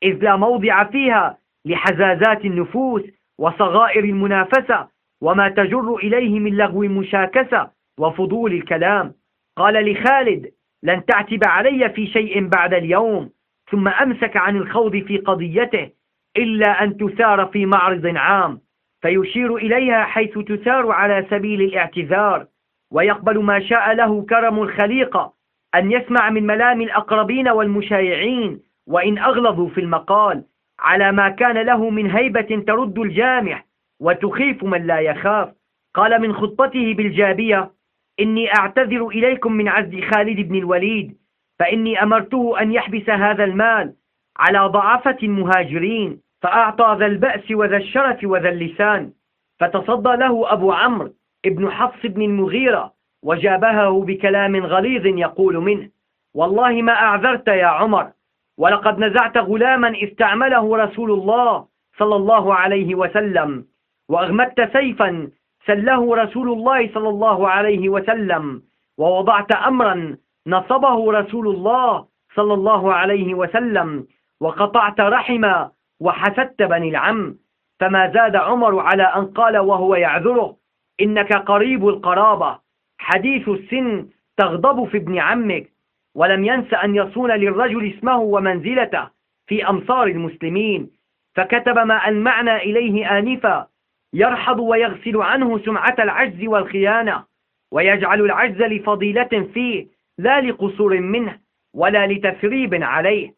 إذ لا موضع فيها لحزازات النفوس وصغائر المنافسة وما تجر إليه من لغو المشاكسة وفضول الكلام. قال لخالد لن تعتب علي في شيء بعد اليوم ثم أمسك عن الخوض في قضيته إلا أن تثار في معرض عام. فيشير إليها حيث تثار على سبيل الاعتذار ويقبل ما شاء له كرم الخليقة أن يسمع من ملام الأقربين والمشايعين وإن أغلظوا في المقال على ما كان له من هيبة ترد الجامح وتخيف من لا يخاف. قال من خطته بالجابية إني أعتذر إليكم من عزل خالد بن الوليد فإني أمرته أن يحبس هذا المال على ضعفة المهاجرين فأعطى ذا البأس وذا الشرف وذا اللسان فتصدى له أبو عمرو ابن حفص بن المغيرة وجابهه بكلام غليظ يقول منه والله ما أعذرت يا عمر ولقد نزعت غلاما استعمله رسول الله صلى الله عليه وسلم وأغمدت سيفا سله رسول الله صلى الله عليه وسلم ووضعت أمرا نصبه رسول الله صلى الله عليه وسلم وقطعت رحما وحسدت بني العم فما زاد عمر على أن قال وهو يعذره إنك قريب القرابة حديث السن تغضب في ابن عمك ولم ينس أن يصون للرجل اسمه ومنزلته في أمصار المسلمين فكتب ما المعنى إليه آنفا يرحض ويغسل عنه سمعة العجز والخيانة ويجعل العجز لفضيلة فيه لا لقصور منه ولا لتثريب عليه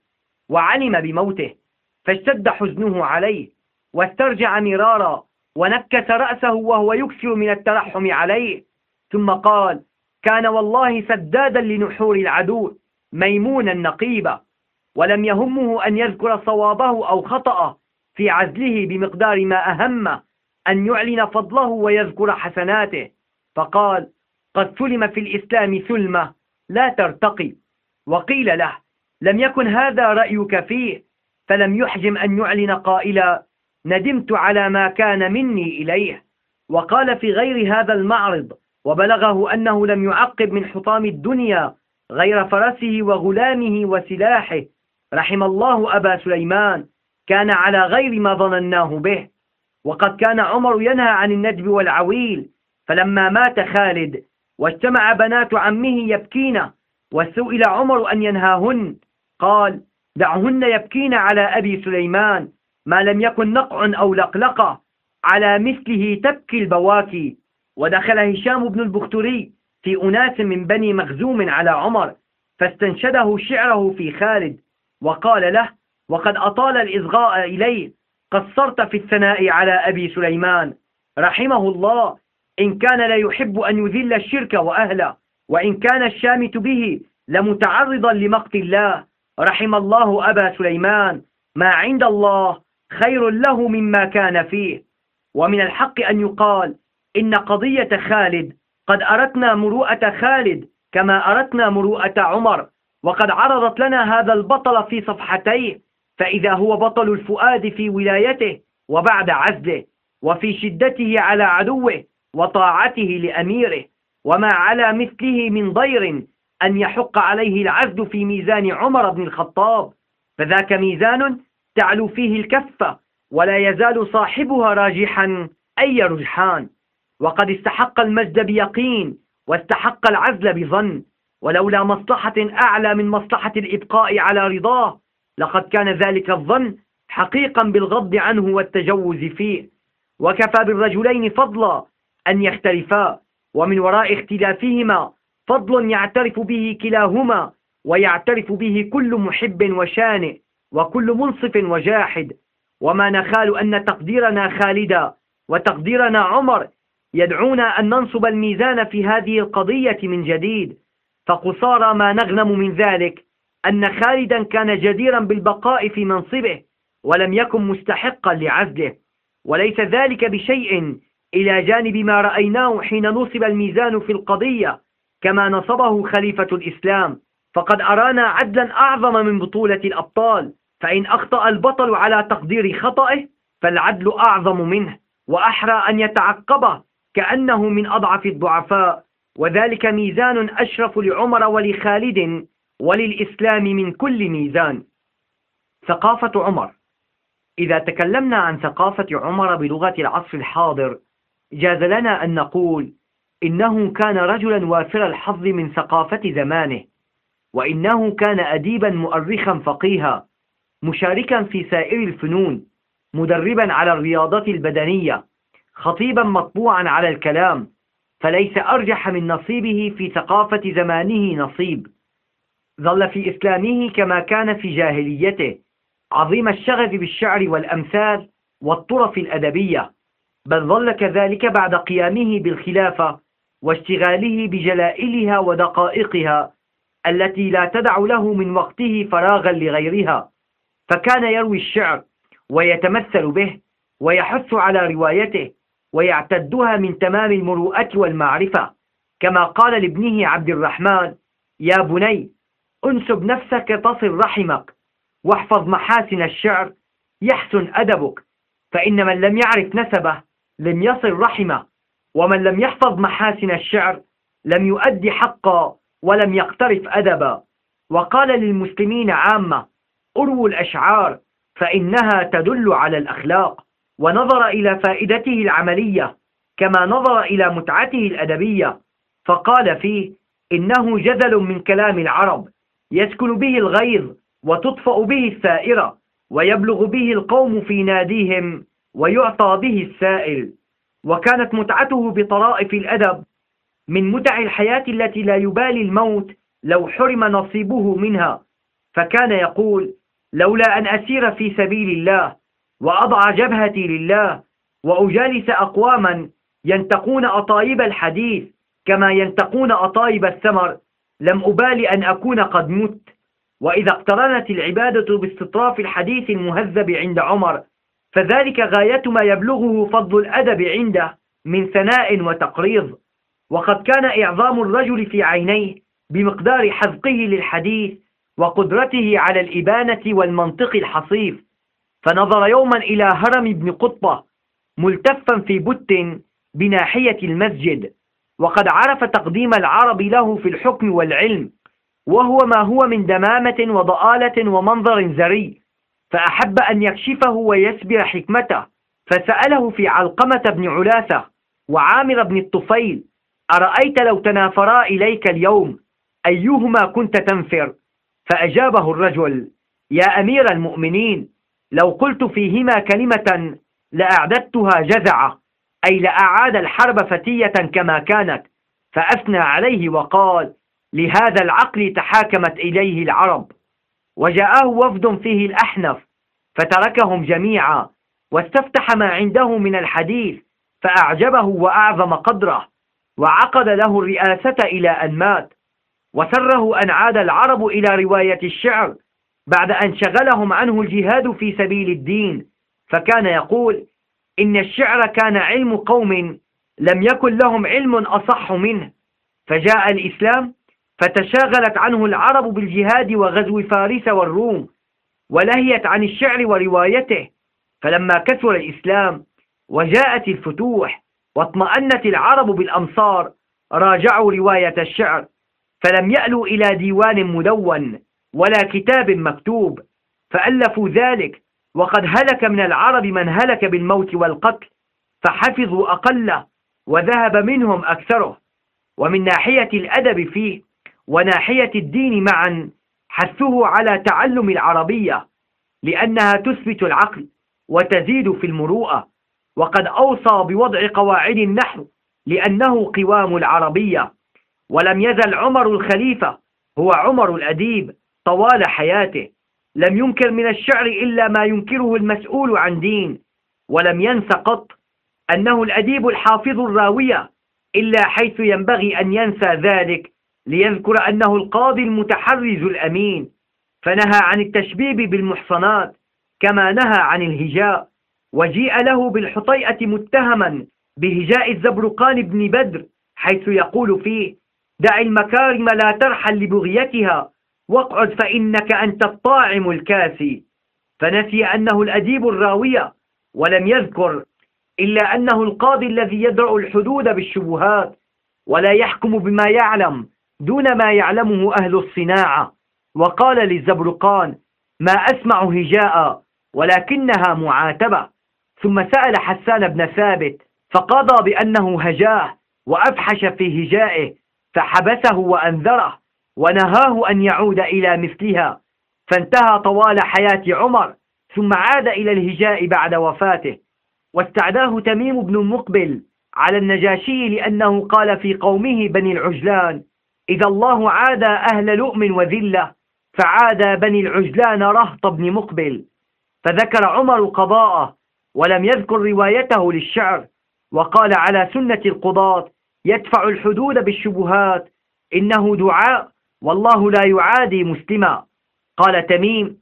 وعلم بموته. فاشتد حزنه عليه واسترجع مرارا ونكس رأسه وهو يكثر من الترحم عليه. ثم قال كان والله سدادا لنحور العدو ميمونا نقيبا ولم يهمه أن يذكر صوابه أو خطأه في عزله بمقدار ما أهم أن يعلن فضله ويذكر حسناته. فقال قد سلم في الإسلام سلمة لا ترتقي. وقيل له لم يكن هذا رأيك فيه. فلم يحجم أن يعلن قائلا ندمت على ما كان مني إليه. وقال في غير هذا المعرض وبلغه أنه لم يعقب من حطام الدنيا غير فرسه وغلامه وسلاحه. رحم الله أبا سليمان كان على غير ما ظنناه به. وقد كان عمر ينهى عن الندب والعويل فلما مات خالد واجتمع بنات عمه يبكين وسئل عمر أن ينهاهن. قال دعهن يبكين على أبي سليمان ما لم يكن نقع أو لقلقة على مثله تبكي البواكي. ودخل هشام بن البختري في أناس من بني مخزوم على عمر فاستنشده شعره في خالد وقال له وقد أطال الإصغاء إليه قصرت في الثناء على أبي سليمان رحمه الله إن كان لا يحب أن يذل الشرك وأهله وإن كان الشامت به لمتعرضا لمقت الله رحم الله أبا سليمان ما عند الله خير له مما كان فيه. ومن الحق أن يقال إن قضية خالد قد أردنا مروءة خالد كما أردنا مروءة عمر وقد عرضت لنا هذا البطل في صفحتيه فإذا هو بطل الفؤاد في ولايته وبعد عزله وفي شدته على عدوه وطاعته لأميره وما على مثله من ضير أن يحق عليه العزل في ميزان عمر بن الخطاب فذاك ميزان تعلو فيه الكفة ولا يزال صاحبها راجحا أي رجحان. وقد استحق المجد بيقين واستحق العزل بظن ولولا مصلحة أعلى من مصلحة الإبقاء على رضاه لقد كان ذلك الظن حقيقا بالغض عنه والتجوز فيه. وكفى بالرجلين فضلا أن يختلفا ومن وراء اختلافهما فضل يعترف به كلاهما ويعترف به كل محب وشانئ وكل منصف وجاحد. وما نخال أن تقديرنا خالدا وتقديرنا عمر. يدعونا أن ننصب الميزان في هذه القضية من جديد. فقصارى ما نغنم من ذلك أن خالدا كان جديرا بالبقاء في منصبه ولم يكن مستحقا لعزله. وليس ذلك بشيء إلى جانب ما رأيناه حين نصب الميزان في القضية. كما نصبه خليفة الإسلام. فقد أرانا عدلا أعظم من بطولة الأبطال. فإن أخطأ البطل على تقدير خطأه فالعدل أعظم منه. وأحرى أن يتعقبه كأنه من أضعف الضعفاء. وذلك ميزان أشرف لعمر ولخالد وللإسلام من كل ميزان. ثقافة عمر. إذا تكلمنا عن ثقافة عمر بلغة العصر الحاضر جاز لنا أن نقول إنه كان رجلا وافر الحظ من ثقافة زمانه وإنه كان أديبا مؤرخا فقيها مشاركا في سائر الفنون مدربا على الرياضة البدنية خطيبا مطبوعا على الكلام فليس أرجح من نصيبه في ثقافة زمانه نصيب. ظل في إسلامه كما كان في جاهليته عظيم الشغف بالشعر والأمثال والطرف الأدبية بل ظل كذلك بعد قيامه بالخلافة واشتغاله بجلائلها ودقائقها التي لا تدع له من وقته فراغا لغيرها. فكان يروي الشعر ويتمثل به ويحث على روايته ويعتدها من تمام المروءة والمعرفة. كما قال لابنه عبد الرحمن يا بني انسب نفسك تصل رحمك واحفظ محاسن الشعر يحسن أدبك فإن من لم يعرف نسبه لم يصل رحمه. ومن لم يحفظ محاسن الشعر لم يؤدي حقا ولم يقترف أدبا. وقال للمسلمين عامة أروا الأشعار فإنها تدل على الأخلاق ونظر إلى فائدته العملية كما نظر إلى متعته الأدبية. فقال فيه إنه جدل من كلام العرب يسكن به الغيظ وتطفأ به الثائرة ويبلغ به القوم في ناديهم ويعطى به السائل. وكانت متعته بطرائف الأدب من متع الحياة التي لا يبالي الموت لو حرم نصيبه منها. فكان يقول لولا أن أسير في سبيل الله وأضع جبهتي لله وأجالس أقواما ينتقون أطايب الحديث كما ينتقون أطايب الثمر لم أبالي أن أكون قد مت. وإذا اقترنت العبادة باستطراف الحديث المهذب عند عمر فذلك غاية ما يبلغه فضل الأدب عنده من ثناء وتقريض. وقد كان إعظام الرجل في عينيه بمقدار حذقه للحديث وقدرته على الإبانة والمنطق الحصيف. فنظر يوما إلى هرم ابن قطبة ملتفا في بت بناحية المسجد وقد عرف تقديم العرب له في الحكم والعلم وهو ما هو من دمامة وضآلة ومنظر زري. فأحب أن يكشفه ويسبر حكمته. فسأله في علقمة بن علاثة وعامر بن الطفيل أرأيت لو تنافرا إليك اليوم؟ أيهما كنت تنفر؟ فأجابه الرجل يا أمير المؤمنين لو قلت فيهما كلمة لأعددتها جزعة أي لأعاد الحرب فتية كما كانت فأثنى عليه وقال لهذا العقل تحاكمت إليه العرب. وجاءه وفد فيه الأحنف فتركهم جميعا واستفتح ما عنده من الحديث فأعجبه وأعظم قدره وعقد له الرئاسة إلى أن مات وسره أن عاد العرب إلى رواية الشعر بعد أن شغلهم عنه الجهاد في سبيل الدين فكان يقول إن الشعر كان علم قوم لم يكن لهم علم أصح منه. فجاء الإسلام فتشاغلت عنه العرب بالجهاد وغزو فارس والروم ولهيت عن الشعر وروايته. فلما كثر الإسلام وجاءت الفتوح واطمأنت العرب بالأمصار راجعوا رواية الشعر. فلم يألوا إلى ديوان مدون ولا كتاب مكتوب فألفوا ذلك. وقد هلك من العرب من هلك بالموت والقتل فحفظوا أقله وذهب منهم أكثره. ومن ناحية الأدب فيه وناحية الدين معا حثه على تعلم العربية لأنها تثبت العقل وتزيد في المروءة. وقد أوصى بوضع قواعد النحو لأنه قوام العربية. ولم يزل عمر الخليفة هو عمر الأديب طوال حياته. لم ينكر من الشعر إلا ما ينكره المسؤول عن دين. ولم ينس قط أنه الأديب الحافظ الراوية إلا حيث ينبغي أن ينسى ذلك ليذكر أنه القاضي المتحرز الأمين فنهى عن التشبيب بالمحصنات كما نهى عن الهجاء وجيء له بالحطيئة متهما بهجاء الزبرقان بن بدر حيث يقول فيه دع المكارم لا ترحل لبغيتها واقعد فإنك أنت الطاعم الكاسي فنسي أنه الأديب الراوية ولم يذكر إلا أنه القاضي الذي يدرأ الحدود بالشبهات ولا يحكم بما يعلم دون ما يعلمه أهل الصناعة. وقال للزبرقان ما أسمع هجاء ولكنها معاتبة. ثم سأل حسان بن ثابت فقضى بأنه هجاه وأفحش في هجائه فحبسه وأنذره ونهاه أن يعود إلى مثلها. فانتهى طوال حياة عمر ثم عاد إلى الهجاء بعد وفاته. واستعداه تميم بن مقبل على النجاشي لأنه قال في قومه بني العجلان إذا الله عاد أهل لؤم وذلة فعاد بني العجلان رهط بن مقبل فذكر عمر قضاءه ولم يذكر روايته للشعر وقال على سنة القضاة يدفع الحدود بالشبهات إنه دعاء والله لا يعادي مسلما. قال تميم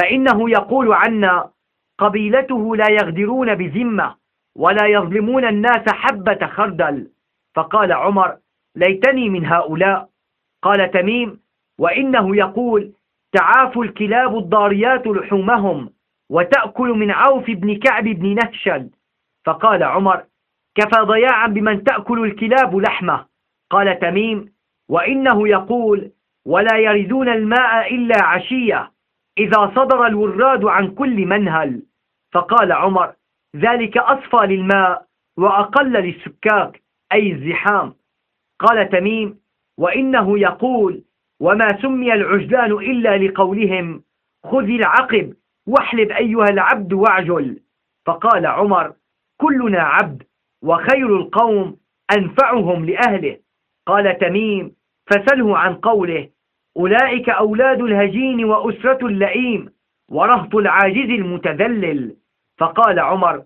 فإنه يقول عنا قبيلته لا يغدرون بذمة ولا يظلمون الناس حبة خردل. فقال عمر ليتني من هؤلاء. قال تميم وإنه يقول تعاف الكلاب الضاريات لحومهم وتأكل من عوف بن كعب بن نهشل. فقال عمر كفى ضياعا بمن تأكل الكلاب لحمه. قال تميم وإنه يقول ولا يردون الماء إلا عشية إذا صدر الوراد عن كل منهل. فقال عمر ذلك أصفى للماء وأقل للسكاك أي الزحام. قال تميم وإنه يقول وما سمي العجلان إلا لقولهم خذ العقب واحلب أيها العبد واعجل. فقال عمر كلنا عبد وخير القوم أنفعهم لأهله. قال تميم فسله عن قوله أولئك أولاد الهجين وأسرة اللئيم ورهط العاجز المتذلل. فقال عمر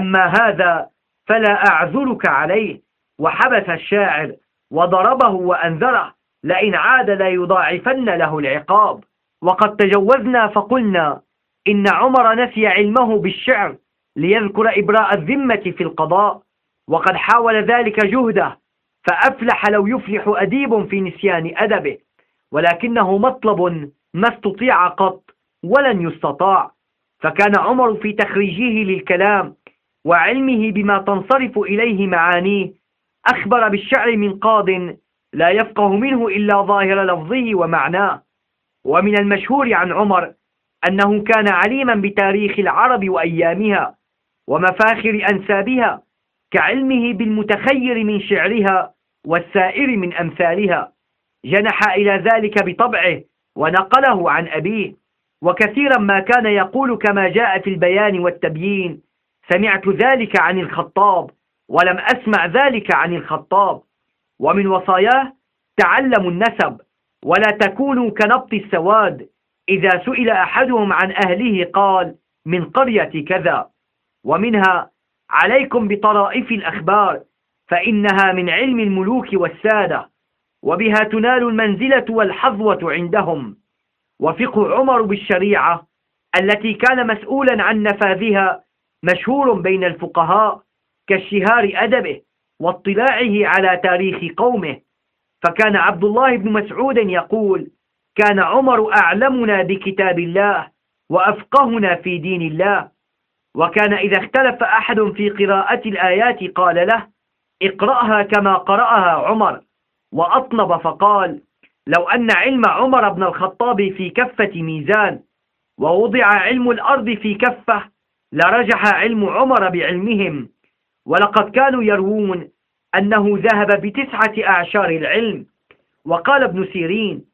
أما هذا فلا أعذرك عليه. وحبس الشاعر وضربه وأنذره لئن عاد لا يضاعفن له العقاب. وقد تجوزنا فقلنا إن عمر نسي علمه بالشعر ليذكر إبراء الذمة في القضاء. وقد حاول ذلك جهده فأفلح لو يفلح أديب في نسيان أدبه. ولكنه مطلب ما استطيع قط ولن يستطاع. فكان عمر في تخريجه للكلام وعلمه بما تنصرف إليه معانيه. أخبر بالشعر من قاض لا يفقه منه إلا ظاهر لفظه ومعناه. ومن المشهور عن عمر أنه كان عليما بتاريخ العرب وأيامها ومفاخر أنسابها كعلمه بالمتخير من شعرها والسائر من أمثالها. جنح إلى ذلك بطبعه ونقله عن أبيه. وكثيرا ما كان يقول كما جاء في البيان والتبيين سمعت ذلك عن الخطاب ولم أسمع ذلك عن الخطاب. ومن وصاياه تعلموا النسب ولا تكونوا كنبط السواد. إذا سئل أحدهم عن أهله قال من قرية كذا. ومنها عليكم بطرائف الأخبار فإنها من علم الملوك والسادة وبها تنال المنزلة والحظوة عندهم. وفقه عمر بالشريعة التي كان مسؤولا عن نفاذها مشهور بين الفقهاء كاشتهار أدبه واطلاعه على تاريخ قومه. فكان عبد الله بن مسعود يقول كان عمر أعلمنا بكتاب الله وأفقهنا في دين الله. وكان إذا اختلف أحد في قراءة الآيات قال له اقرأها كما قرأها عمر. وأطنب فقال لو أن علم عمر بن الخطاب في كفة ميزان ووضع علم الأرض في كفة لرجح علم عمر بعلمهم. ولقد كانوا يروون أنه ذهب بتسعة أعشار العلم. وقال ابن سيرين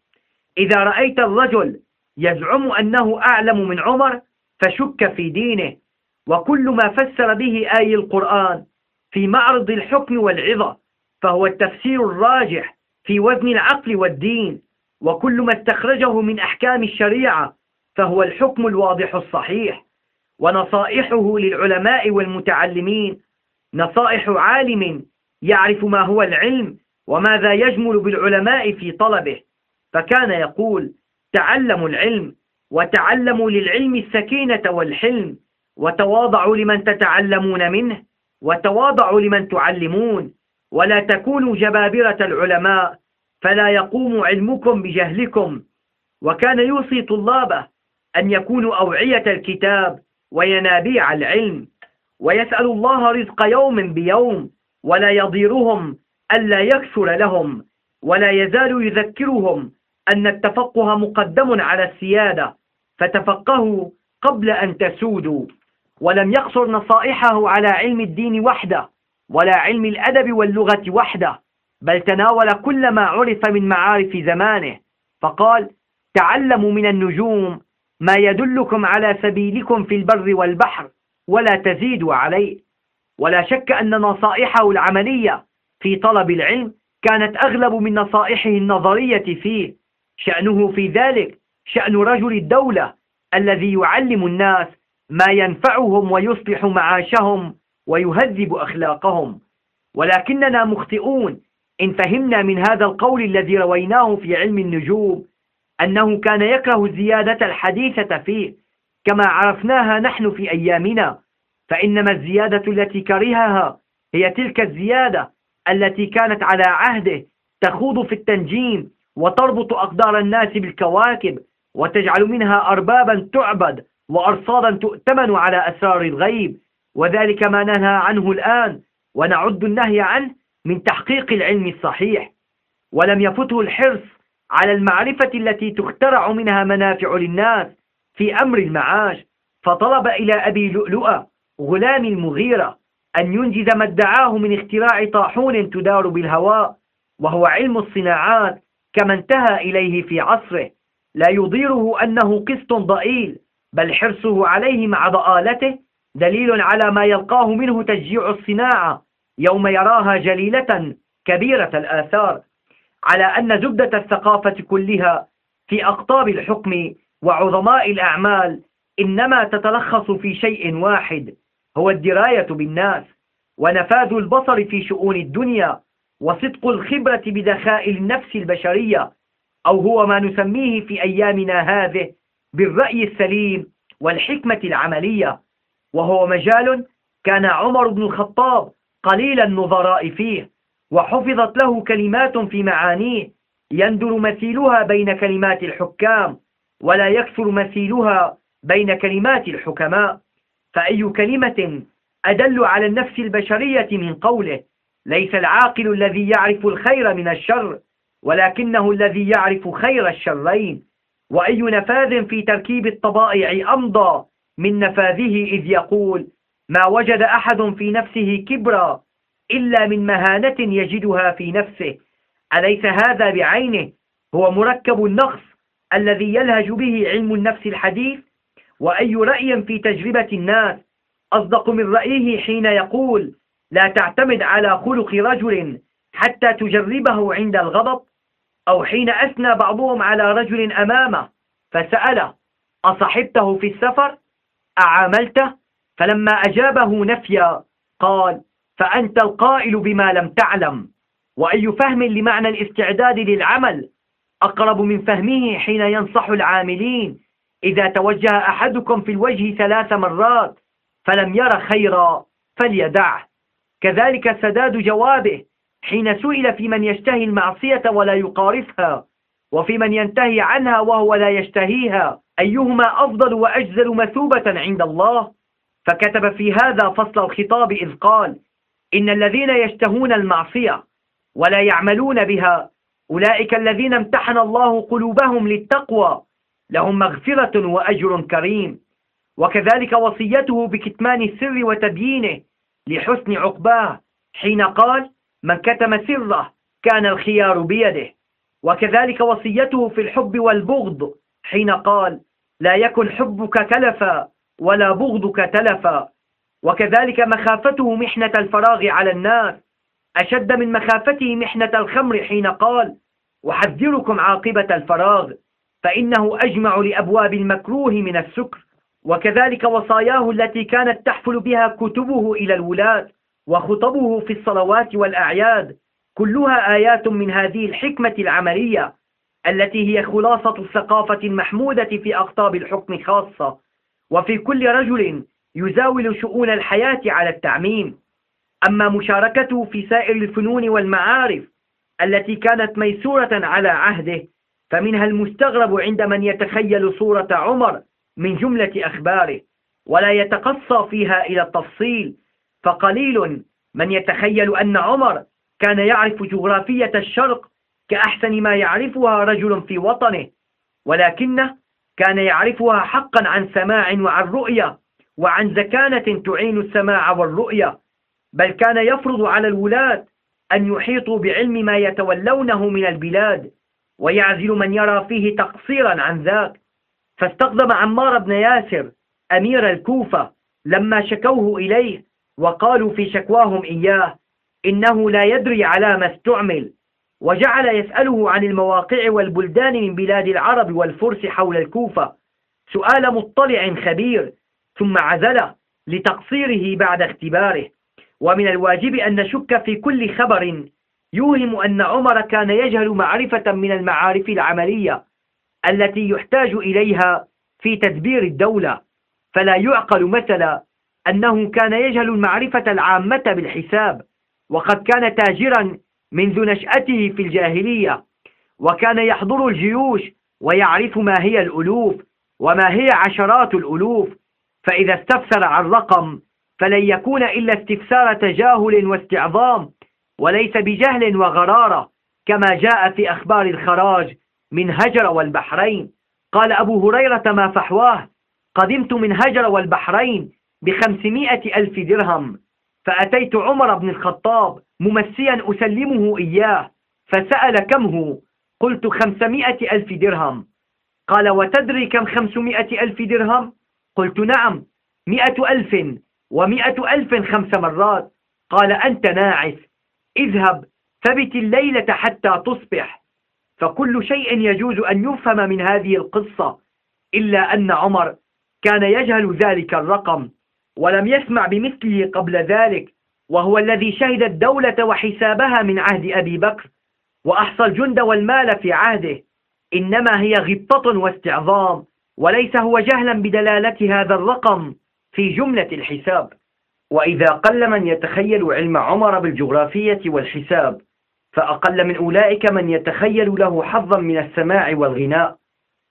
إذا رأيت الرجل يزعم أنه أعلم من عمر فشك في دينه وكل ما فسر به آي القرآن في معرض الحكم والعظة فهو التفسير الراجح في وزن العقل والدين وكل ما استخرجه من أحكام الشريعة فهو الحكم الواضح الصحيح ونصائحه للعلماء والمتعلمين نصائح عالم يعرف ما هو العلم وماذا يجمل بالعلماء في طلبه. فكان يقول تعلموا العلم وتعلموا للعلم السكينة والحلم وتواضعوا لمن تتعلمون منه وتواضعوا لمن تعلمون ولا تكونوا جبابرة العلماء فلا يقوم علمكم بجهلكم. وكان يوصي طلابه أن يكونوا أوعية الكتاب وينابيع العلم. ويسأل الله رزق يوم بيوم ولا يضيرهم ألا يكثر لهم ولا يزال يذكرهم أن التفقه مقدم على السيادة فتفقهوا قبل أن تسودوا. ولم يقصر نصائحه على علم الدين وحده ولا علم الأدب واللغة وحده بل تناول كل ما عرف من معارف زمانه. فقال تعلموا من النجوم ما يدلكم على سبيلكم في البر والبحر ولا تزيدوا عليه. ولا شك أن نصائحه العملية في طلب العلم كانت أغلب من نصائحه النظرية فيه. شأنه في ذلك شأن رجل الدولة الذي يعلم الناس ما ينفعهم ويصلح معاشهم ويهذب أخلاقهم. ولكننا مخطئون إن فهمنا من هذا القول الذي رويناه في علم النجوم أنه كان يكره الزيادة الحديثة فيه. كما عرفناها نحن في أيامنا. فإنما الزيادة التي كرهها هي تلك الزيادة التي كانت على عهده تخوض في التنجيم وتربط أقدار الناس بالكواكب وتجعل منها أربابا تعبد وأرصادا تؤتمن على أسرار الغيب. وذلك ما ننهى عنه الآن ونعد النهي عنه من تحقيق العلم الصحيح. ولم يفته الحرص على المعرفة التي تخترع منها منافع للناس. في أمر المعاش فطلب إلى أبي لؤلؤة غلام المغيرة أن ينجز ما ادعاه من اختراع طاحون تدار بالهواء وهو علم الصناعات كما انتهى إليه في عصره. لا يضيره أنه قسط ضئيل بل حرصه عليه مع ضآلته دليل على ما يلقاه منه تشجيع الصناعة يوم يراها جليلة كبيرة الآثار. على أن زبدة الثقافة كلها في أقطاب الحكم وعظماء الأعمال إنما تتلخص في شيء واحد هو الدراية بالناس ونفاذ البصر في شؤون الدنيا وصدق الخبرة بدخائل النفس البشرية أو هو ما نسميه في أيامنا هذه بالرأي السليم والحكمة العملية وهو مجال كان عمر بن الخطاب قليل النظراء فيه وحفظت له كلمات في معانيه يندر مثيلها بين كلمات الحكام ولا يكثر مثيلها بين كلمات الحكماء فأي كلمة أدل على النفس البشرية من قوله ليس العاقل الذي يعرف الخير من الشر ولكنه الذي يعرف خير الشرين وأي نفاذ في تركيب الطبائع أمضى من نفاذه إذ يقول ما وجد أحد في نفسه كبرا إلا من مهانة يجدها في نفسه أليس هذا بعينه؟ هو مركب النقص الذي يلهج به علم النفس الحديث وأي رأي في تجربة الناس. أصدق من رأيه حين يقول لا تعتمد على خلق رجل حتى تجربه عند الغضب. أو حين أثنى بعضهم على رجل أمامه فسأله أصحبته في السفر؟ أعاملته؟ فلما أجابه نفيا قال فأنت القائل بما لم تعلم. وأي فهم لمعنى الاستعداد للعمل أقرب من فهمه حين ينصح العاملين. إذا توجه أحدكم في الوجه ثلاث مرات فلم ير خيرا فليدعه. كذلك سداد جوابه حين سئل في من يشتهي المعصية ولا يقارفها وفي من ينتهي عنها وهو لا يشتهيها. أيهما أفضل وأجزل مثوبة عند الله؟ فكتب في هذا فصل الخطاب إذ قال إن الذين يشتهون المعصية ولا يعملون بها أولئك الذين امتحن الله قلوبهم للتقوى لهم مغفرة وأجر كريم. وكذلك وصيته بكتمان السر وتبيينه لحسن عقباه حين قال من كتم سره كان الخيار بيده وكذلك وصيته في الحب والبغض حين قال لا يكن حبك كلفا ولا بغضك تلفا وكذلك مخافته محنة الفراغ على الناس أشد من مخافته محنة الخمر حين قال وحذركم عاقبة الفراغ فإنه أجمع لأبواب المكروه من السكر. وكذلك وصاياه التي كانت تحفل بها كتبه إلى الولاة وخطبه في الصلوات والأعياد. كلها آيات من هذه الحكمة العملية التي هي خلاصة الثقافة المحمودة في أقطاب الحكم خاصة. وفي كل رجل يزاول شؤون الحياة على التعميم. أما مشاركته في سائر الفنون والمعارف التي كانت ميسورة على عهده فمنها المستغرب عند من يتخيل صورة عمر من جملة أخباره ولا يتقصى فيها إلى التفصيل فقليل من يتخيل أن عمر كان يعرف جغرافية الشرق كأحسن ما يعرفها رجل في وطنه ولكنه كان يعرفها حقا عن سماع وعن رؤية وعن زكانة تعين السماع والرؤية. بل كان يفرض على الولاة أن يحيطوا بعلم ما يتولونه من البلاد ويعزل من يرى فيه تقصيرا عن ذاك. فاستخدم عمار بن ياسر أمير الكوفة لما شكوه إليه وقالوا في شكواهم إياه إنه لا يدري على ما استعمل. وجعل يسأله عن المواقع والبلدان من بلاد العرب والفرس حول الكوفة. سؤال مطلع خبير ثم عزله لتقصيره بعد اختباره. ومن الواجب أن نشك في كل خبر يوهم أن عمر كان يجهل معرفة من المعارف العملية التي يحتاج إليها في تدبير الدولة. فلا يعقل مثلا أنه كان يجهل المعرفة العامة بالحساب وقد كان تاجرا منذ نشأته في الجاهلية وكان يحضر الجيوش ويعرف ما هي الألوف وما هي عشرات الألوف. فإذا استفسر عن رقم فلن يكون إلا استفسار تجاهل واستعظام وليس بجهل وغرارة كما جاء في أخبار الخراج من هجر والبحرين. قال أبو هريرة ما فحواه؟ قدمت من هجر والبحرين بخمسمائة ألف درهم فأتيت عمر بن الخطاب ممسيا أسلمه إياه فسأل كم هو؟ قلت خمسمائة ألف درهم قال وتدري كم خمسمائة ألف درهم؟ قلت نعم مئة ألف ومئة ألف خمس مرات. قال أنت ناعس. اذهب فبت الليلة حتى تصبح. فكل شيء يجوز أن يفهم من هذه القصة إلا أن عمر كان يجهل ذلك الرقم ولم يسمع بمثله قبل ذلك وهو الذي شهد الدولة وحسابها من عهد أبي بكر وأحصى الجند والمال في عهده. إنما هي غبطة واستعظام وليس هو جهلا بدلالة هذا الرقم. في جملة الحساب. وإذا قل من يتخيل علم عمر بالجغرافية والحساب فأقل من أولئك من يتخيل له حظا من السماع والغناء.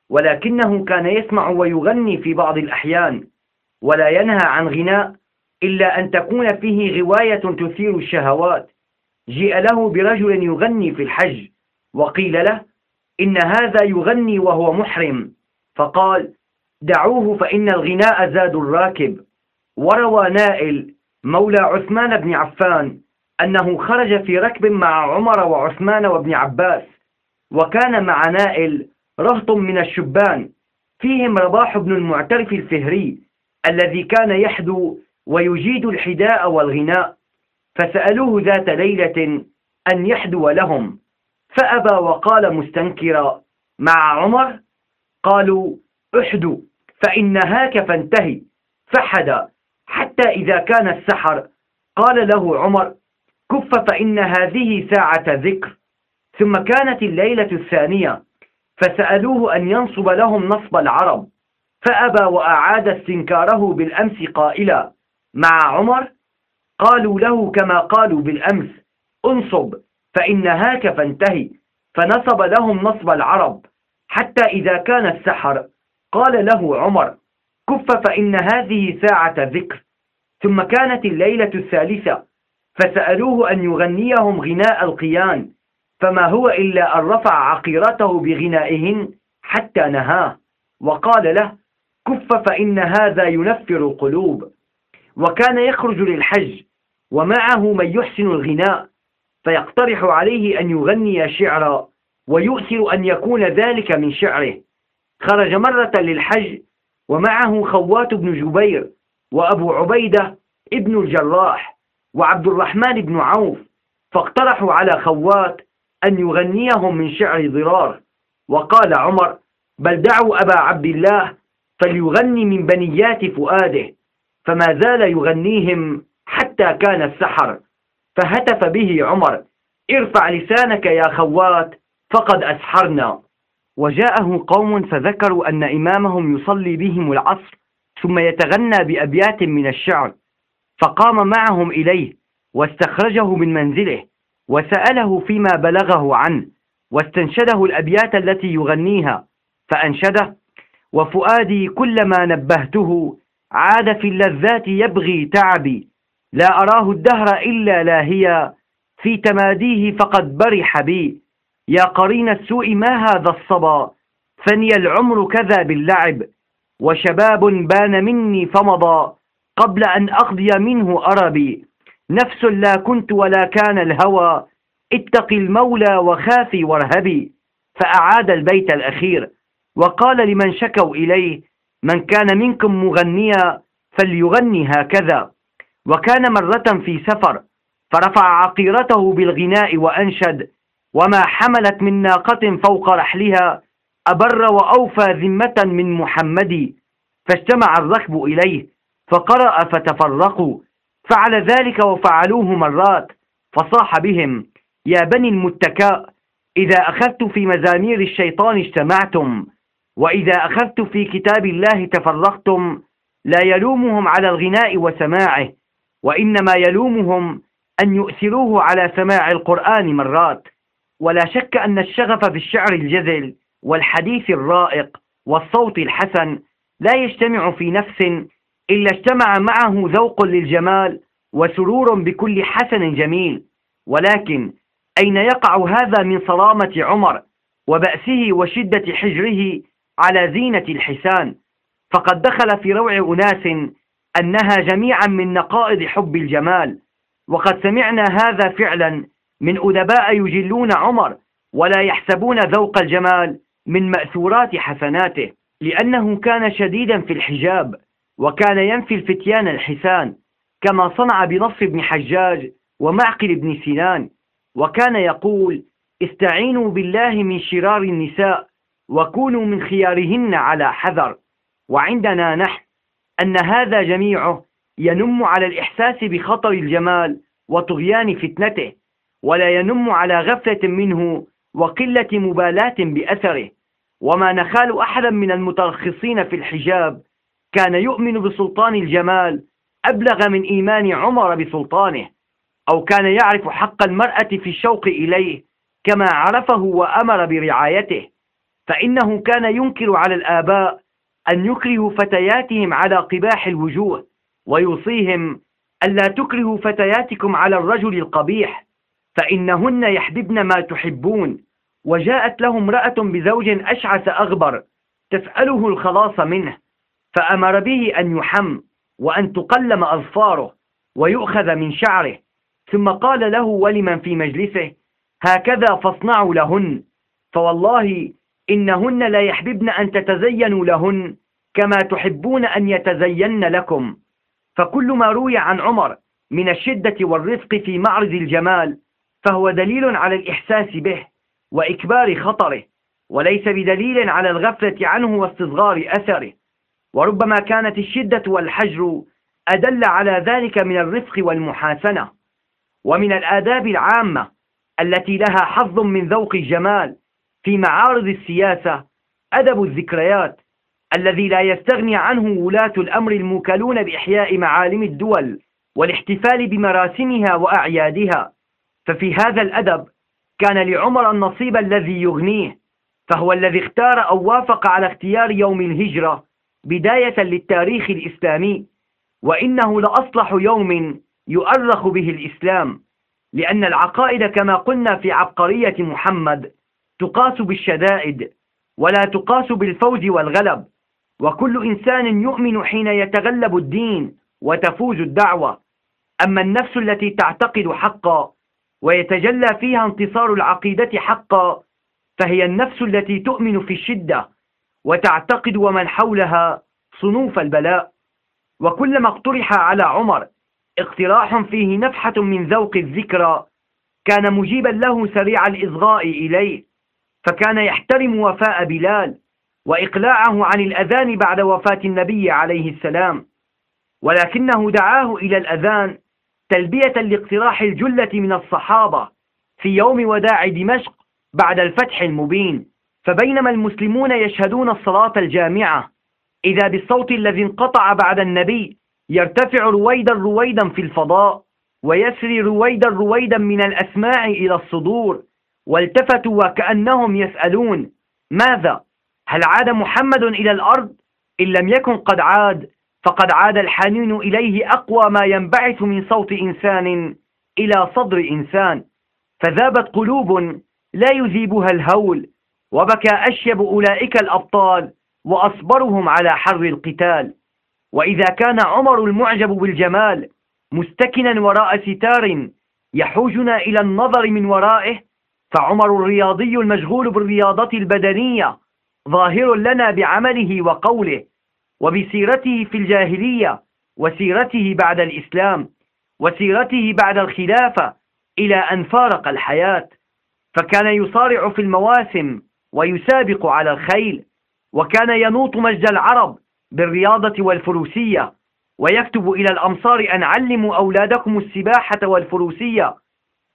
ولكنه كان يسمع ويغني في بعض الأحيان ولا ينهى عن غناء إلا أن تكون فيه غواية تثير الشهوات. جيء له برجل يغني في الحج وقيل له إن هذا يغني وهو محرم فقال دعوه فإن الغناء زاد الراكب. وروى نائل مولى عثمان بن عفان أنه خرج في ركب مع عمر وعثمان وابن عباس وكان مع نائل رهط من الشبان فيهم رباح بن المعترف الفهري الذي كان يحدو ويجيد الحداء والغناء فسألوه ذات ليلة أن يحدو لهم. فأبى وقال مستنكرا مع عمر؟ قالوا احدو. فإنهاك فانتهي. فحد. حتى إذا كان السحر. قال له عمر كف فإن هذه ساعة ذكر. ثم كانت الليلة الثانية. فسألوه أن ينصب لهم نصب العرب. فأبى وأعاد استنكاره بالأمس قائلا. مع عمر قالوا له كما قالوا بالأمس. انصب فإن هاك فانتهي. فنصب لهم نصب العرب. حتى إذا كان السحر. قال له عمر كف فإن هذه ساعة ذكر. ثم كانت الليلة الثالثة فسألوه أن يغنيهم غناء القيان فما هو إلا أن رفع عقيرته بغنائهن حتى نهاه وقال له كف فإن هذا ينفر القلوب. وكان يخرج للحج ومعه من يحسن الغناء فيقترح عليه أن يغني شعرا ويؤثر أن يكون ذلك من شعره. خرج مرة للحج ومعه خوات بن جبير وأبو عبيدة ابن الجراح وعبد الرحمن بن عوف فاقترحوا على خوات أن يغنيهم من شعر ضرار. وقال عمر بل دعوا أبا عبد الله فليغني من بنيات فؤاده فما زال يغنيهم حتى كان السحر. فهتف به عمر ارفع لسانك يا خوات فقد أسحرنا. وجاءه قوم فذكروا أن إمامهم يصلي بهم العصر ثم يتغنى بأبيات من الشعر. فقام معهم إليه واستخرجه من منزله وسأله فيما بلغه عنه واستنشده الأبيات التي يغنيها. فأنشده وفؤادي كلما نبهته عاد في اللذات يبغي تعبي. لا أراه الدهر إلا لاهيا في تماديه فقد برح بي. يا قرين السوء ما هذا الصبا؟ فني العمر كذا باللعب وشباب بان مني فمضى قبل أن أقضي منه أربي. نفس لا كنت ولا كان الهوى اتق المولى وخافي وارهبي. فأعاد البيت الأخير وقال لمن شكوا إليه من كان منكم مغنيا فليغني هكذا. وكان مرة في سفر فرفع عقيرته بالغناء وأنشد وما حملت من ناقة فوق رحلها أبر وأوفى ذمة من محمد فاجتمع الركب إليه فقرأ فتفرقوا فعل ذلك وفعلوه مرات فصاح بهم يا بني المتكاء إذا أخذت في مزامير الشيطان اجتمعتم وإذا أخذت في كتاب الله تفرقتم لا يلومهم على الغناء وسماعه وإنما يلومهم أن يؤثروه على سماع القرآن مرات. ولا شك أن الشغف في الشعر الجذل والحديث الرائق والصوت الحسن لا يجتمع في نفس إلا اجتمع معه ذوق للجمال وسرور بكل حسن جميل. ولكن أين يقع هذا من صرامة عمر وبأسه وشدة حجره على زينة الحسان؟ فقد دخل في روع أناس أنها جميعا من نقائض حب الجمال. وقد سمعنا هذا فعلا من أدباء يجلون عمر ولا يحسبون ذوق الجمال من مأثورات حسناته لأنه كان شديدا في الحجاب وكان ينفي الفتيان الحسان كما صنع بنصر بن حجاج ومعقل بن سنان وكان يقول استعينوا بالله من شرار النساء وكونوا من خيارهن على حذر وعندنا نحن أن هذا جميعه ينم على الإحساس بخطر الجمال وطغيان فتنته ولا ينم على غفلة منه وقلة مبالاة بأثره. وما نخال أحدا من المترخصين في الحجاب. كان يؤمن بسلطان الجمال أبلغ من إيمان عمر بسلطانه. أو كان يعرف حق المرأة في الشوق إليه كما عرفه وأمر برعايته. فإنه كان ينكر على الآباء أن يكرهوا فتياتهم على قباح الوجوه ويوصيهم ألا تكرهوا فتياتكم على الرجل القبيح. فإنهن يحببن ما تحبون. وجاءت له امرأة بزوج أشعث أغبر تسأله الخلاص منه فأمر به أن يحم وأن تقلم أظفاره ويؤخذ من شعره. ثم قال له ولمن في مجلسه هكذا فاصنعوا لهن فوالله إنهن لا يحببن أن تتزينوا لهن كما تحبون أن يتزين لكم. فكل ما روي عن عمر من الشدة والرفق في معرض الجمال فهو دليل على الإحساس به وإكبار خطره وليس بدليل على الغفلة عنه واستصغار أثره. وربما كانت الشدة والحجر أدل على ذلك من الرفق والمحاسنة. ومن الآداب العامة التي لها حظ من ذوق الجمال في معارض السياسة أدب الذكريات الذي لا يستغني عنه ولاة الأمر الموكلون بإحياء معالم الدول والاحتفال بمراسمها وأعيادها. ففي هذا الأدب كان لعمر النصيب الذي يغنيه فهو الذي اختار أو وافق على اختيار يوم الهجرة بداية للتاريخ الإسلامي وإنه لأصلح يوم يؤرخ به الإسلام لأن العقائد كما قلنا في عبقرية محمد تقاس بالشدائد ولا تقاس بالفوز والغلب وكل إنسان يؤمن حين يتغلب الدين وتفوز الدعوة أما النفس التي تعتقد حقا ويتجلى فيها انتصار العقيدة حقا فهي النفس التي تؤمن في الشدة وتعتقد ومن حولها صنوف البلاء. وكلما اقترح على عمر اقتراح فيه نفحة من ذوق الذكرى كان مجيبا له سريع الإصغاء إليه فكان يحترم وفاء بلال وإقلاعه عن الأذان بعد وفاة النبي عليه السلام ولكنه دعاه إلى الأذان تلبية لاقتراح الجلة من الصحابة في يوم وداع دمشق بعد الفتح المبين فبينما المسلمون يشهدون الصلاة الجامعة إذا بالصوت الذي انقطع بعد النبي يرتفع رويدا رويدا في الفضاء ويسري رويدا رويدا من الأسماع إلى الصدور والتفتوا وكأنهم يسألون ماذا؟ هل عاد محمد إلى الأرض؟ إن لم يكن قد عاد فقد عاد الحنين إليه أقوى ما ينبعث من صوت إنسان إلى صدر إنسان. فذابت قلوب لا يذيبها الهول وبكى أشيب أولئك الأبطال وأصبرهم على حر القتال. وإذا كان عمر المعجب بالجمال مستكنا وراء ستار يحوجنا إلى النظر من ورائه فعمر الرياضي المشغول بالرياضة البدنية ظاهر لنا بعمله وقوله. وبسيرته في الجاهلية وسيرته بعد الإسلام وسيرته بعد الخلافة إلى أن فارق الحياة فكان يصارع في المواسم ويسابق على الخيل وكان ينوط مجد العرب بالرياضة والفروسية ويكتب إلى الأمصار أن علموا أولادكم السباحة والفروسية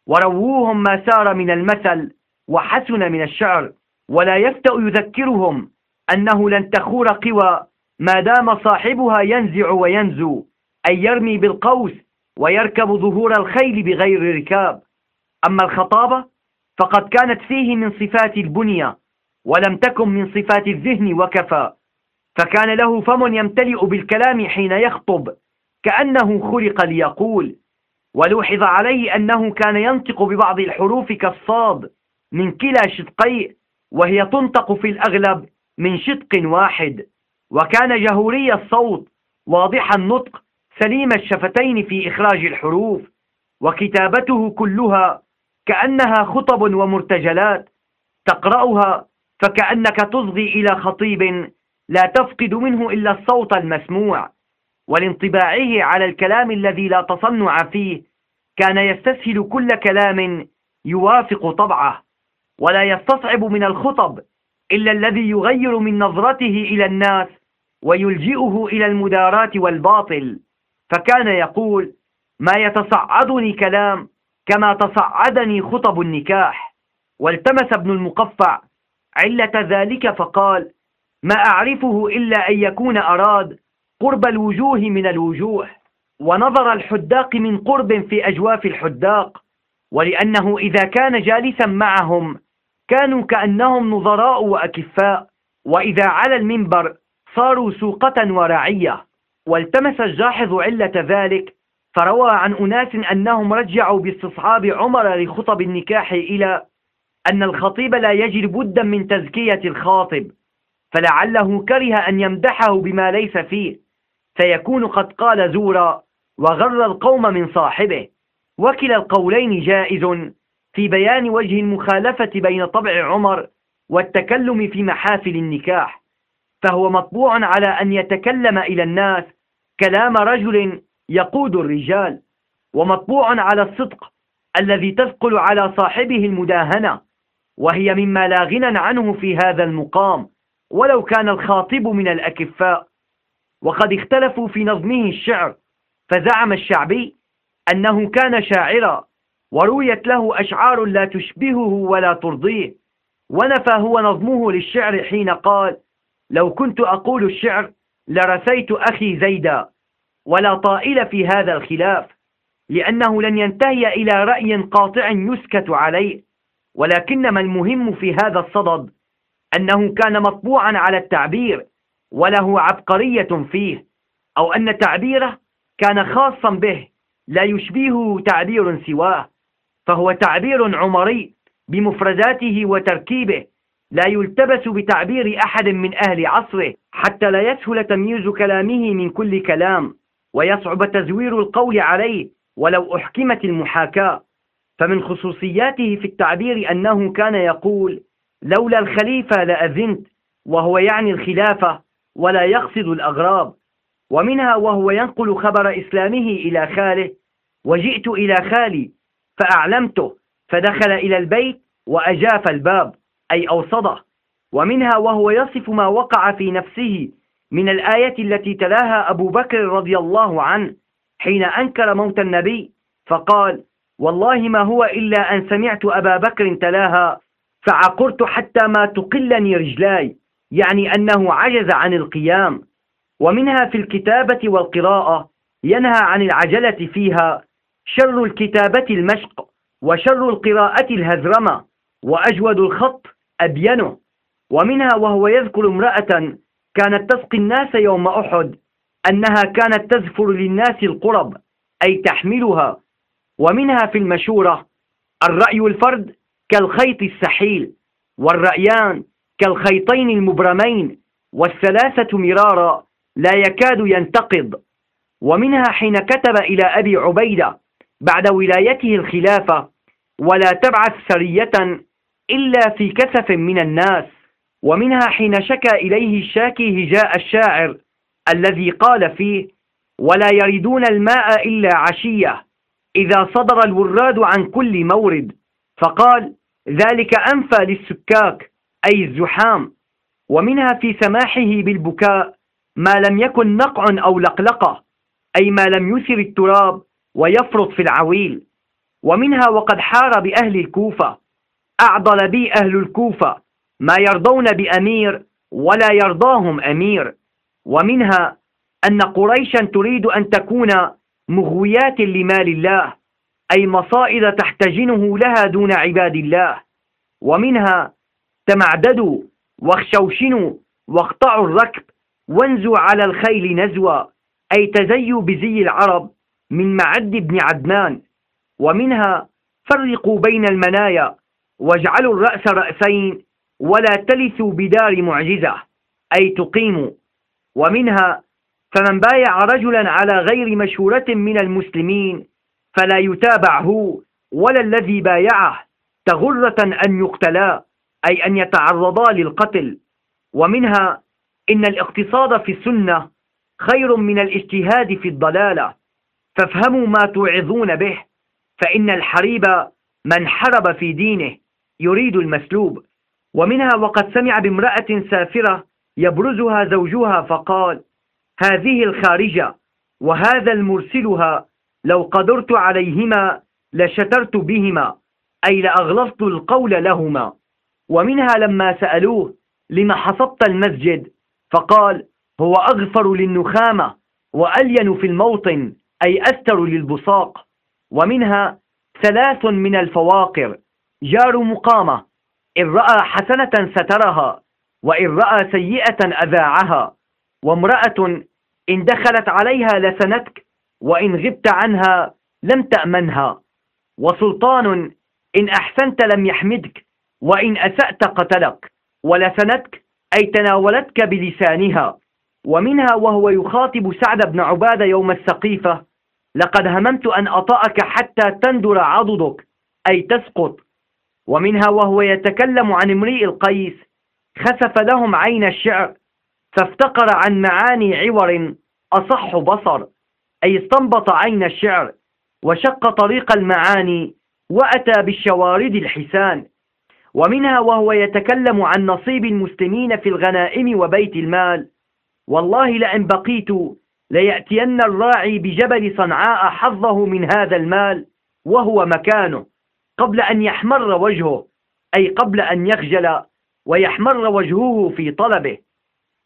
ورووهم ما سار من المثل وحسن من الشعر ولا يفتأ يذكرهم أنه لن تخور قوى ما دام صاحبها ينزع وينزو أي يرمي بالقوس ويركب ظهور الخيل بغير ركاب. أما الخطابة فقد كانت فيه من صفات البنية ولم تكن من صفات الذهن وكفى. فكان له فم يمتلئ بالكلام حين يخطب كأنه خلق ليقول. ولوحظ عليه أنه كان ينطق ببعض الحروف كالصاد من كلا شدقي وهي تنطق في الأغلب من شدق واحد. وكان جهوري الصوت واضح النطق سليم الشفتين في إخراج الحروف وكتابته كلها كأنها خطب ومرتجلات تقرأها فكأنك تصغي إلى خطيب لا تفقد منه إلا الصوت المسموع. ولانطباعه على الكلام الذي لا تصنع فيه كان يستسهل كل كلام يوافق طبعه ولا يستصعب من الخطب إلا الذي يغير من نظرته إلى الناس ويلجئه إلى المداراة والباطل. فكان يقول ما يتصعدني كلام كما تصعدني خطب النكاح. والتمس ابن المقفع علة ذلك فقال ما أعرفه إلا أن يكون أراد قرب الوجوه من الوجوه ونظر الحداق من قرب في أجواف الحداق ولأنه إذا كان جالسا معهم كانوا كأنهم نظراء وأكفاء وإذا على المنبر صاروا سوقة ورعية والتمس الجاحظ علة ذلك فروى عن أناس أنهم رجعوا باستصحاب عمر لخطب النكاح إلى أن الخطيب لا يجد بدا من تزكية الخاطب فلعله كره أن يمدحه بما ليس فيه. سيكون قد قال زورا وغر القوم من صاحبه. وكلا القولين جائز. في بيان وجه المخالفة بين طبع عمر والتكلم في محافل النكاح فهو مطبوع على أن يتكلم إلى الناس كلام رجل يقود الرجال ومطبوع على الصدق الذي تثقل على صاحبه المداهنة وهي مما لا غنى عنه في هذا المقام ولو كان الخاطب من الأكفاء. وقد اختلفوا في نظمه الشعر فزعم الشعبي أنه كان شاعرا ورويت له أشعار لا تشبهه ولا ترضيه. ونفى هو نظمه للشعر حين قال لو كنت أقول الشعر لرثيت أخي زيدا ولا طائل في هذا الخلاف لأنه لن ينتهي إلى رأي قاطع يسكت عليه. ولكنما المهم في هذا الصدد أنه كان مطبوعا على التعبير وله عبقرية فيه أو أن تعبيره كان خاصا به لا يشبهه تعبير سواه. فهو تعبير عمري بمفرداته وتركيبه. لا يلتبس بتعبير أحد من أهل عصره حتى لا يسهل تمييز كلامه من كل كلام ويصعب تزوير القول عليه ولو أحكمت المحاكاة. فمن خصوصياته في التعبير أنه كان يقول لولا الخليفة لأذنت وهو يعني الخلافة ولا يقصد الأغراب. ومنها وهو ينقل خبر إسلامه إلى خاله وجئت إلى خالي فأعلمته فدخل إلى البيت وأجاف الباب أي أوصده. ومنها وهو يصف ما وقع في نفسه من الآية التي تلاها أبو بكر رضي الله عنه حين أنكر موت النبي فقال والله ما هو إلا أن سمعت أبا بكر تلاها فعقرت حتى ما تقلني رجلاي يعني أنه عجز عن القيام. ومنها في الكتابة والقراءة ينهى عن العجلة فيها شر الكتابة المشق وشر القراءة الهزرمة وأجود الخط أبينه ومنها وهو يذكر امرأة كانت تسقي الناس يوم أحد أنها كانت تزفر للناس القرب أي تحملها. ومنها في المشورة الرأي الفرد كالخيط السحيل والرأيان كالخيطين المبرمين والثلاثة مرارا لا يكاد ينتقض. ومنها حين كتب إلى أبي عبيدة بعد ولايته الخلافة ولا تبعث سرية إلا في كسف من الناس ومنها حين شكى إليه الشاكي هجاء الشاعر الذي قال فيه ولا يردون الماء إلا عشية إذا صدر الوراد عن كل مورد فقال ذلك أنفى للسكاك أي الزحام ومنها في سماحه بالبكاء ما لم يكن نقع أو لقلقة أي ما لم يثر التراب ويفرط في العويل ومنها وقد حار بأهل الكوفة أعضل بي أهل الكوفة ما يرضون بأمير ولا يرضاهم أمير ومنها أن قريشا تريد أن تكون مغويات لمال الله أي مصائد تحتجنه لها دون عباد الله ومنها تمعددوا واخشوشنوا واقطعوا الركب وانزوا على الخيل نزوا أي تزيوا بزي العرب من معد بن عدنان ومنها فرقوا بين المنايا واجعلوا الرأس رأسين ولا تلثوا بدار معجزة أي تقيموا. ومنها فمن بايع رجلا على غير مشورة من المسلمين فلا يتابع هو ولا الذي بايعه تغرة أن يقتلا أي أن يتعرضا للقتل. ومنها إن الاقتصاد في السنة خير من الاجتهاد في الضلالة. فافهموا ما توعظون به فإن الحريب من حرب في دينه يريد المسلوب. ومنها وقد سمع بامرأة سافرة يبرزها زوجها فقال هذه الخارجة وهذا المرسلها لو قدرت عليهما لشترت بهما أي لأغلظت القول لهما. ومنها لما سألوه لما حصبت المسجد؟ فقال هو أغفر للنخامة وألين في الموطن. أي أستر للبصاق ومنها ثلاث من الفواقر. جار مقامة إن رأى حسنة سترها وإن رأى سيئة أذاعها. وامرأة إن دخلت عليها لسنتك وإن غبت عنها لم تأمنها. وسلطان إن أحسنت لم يحمدك وإن أسأت قتلك ولسنتك أي تناولتك بلسانها. ومنها وهو يخاطب سعد بن عبادة يوم السقيفة لقد هممت أن أطأك حتى تندر عضدك أي تسقط. ومنها وهو يتكلم عن امرئ القيس خسف لهم عين الشعر فافتقر عن معاني عور أصح بصر أي استنبط عين الشعر وشق طريق المعاني وأتى بالشوارد الحسان. ومنها وهو يتكلم عن نصيب المسلمين في الغنائم وبيت المال والله لئن بقيت ليأتين الراعي بجبل صنعاء حظه من هذا المال وهو مكانه قبل أن يحمر وجهه أي قبل أن يخجل ويحمر وجهه في طلبه.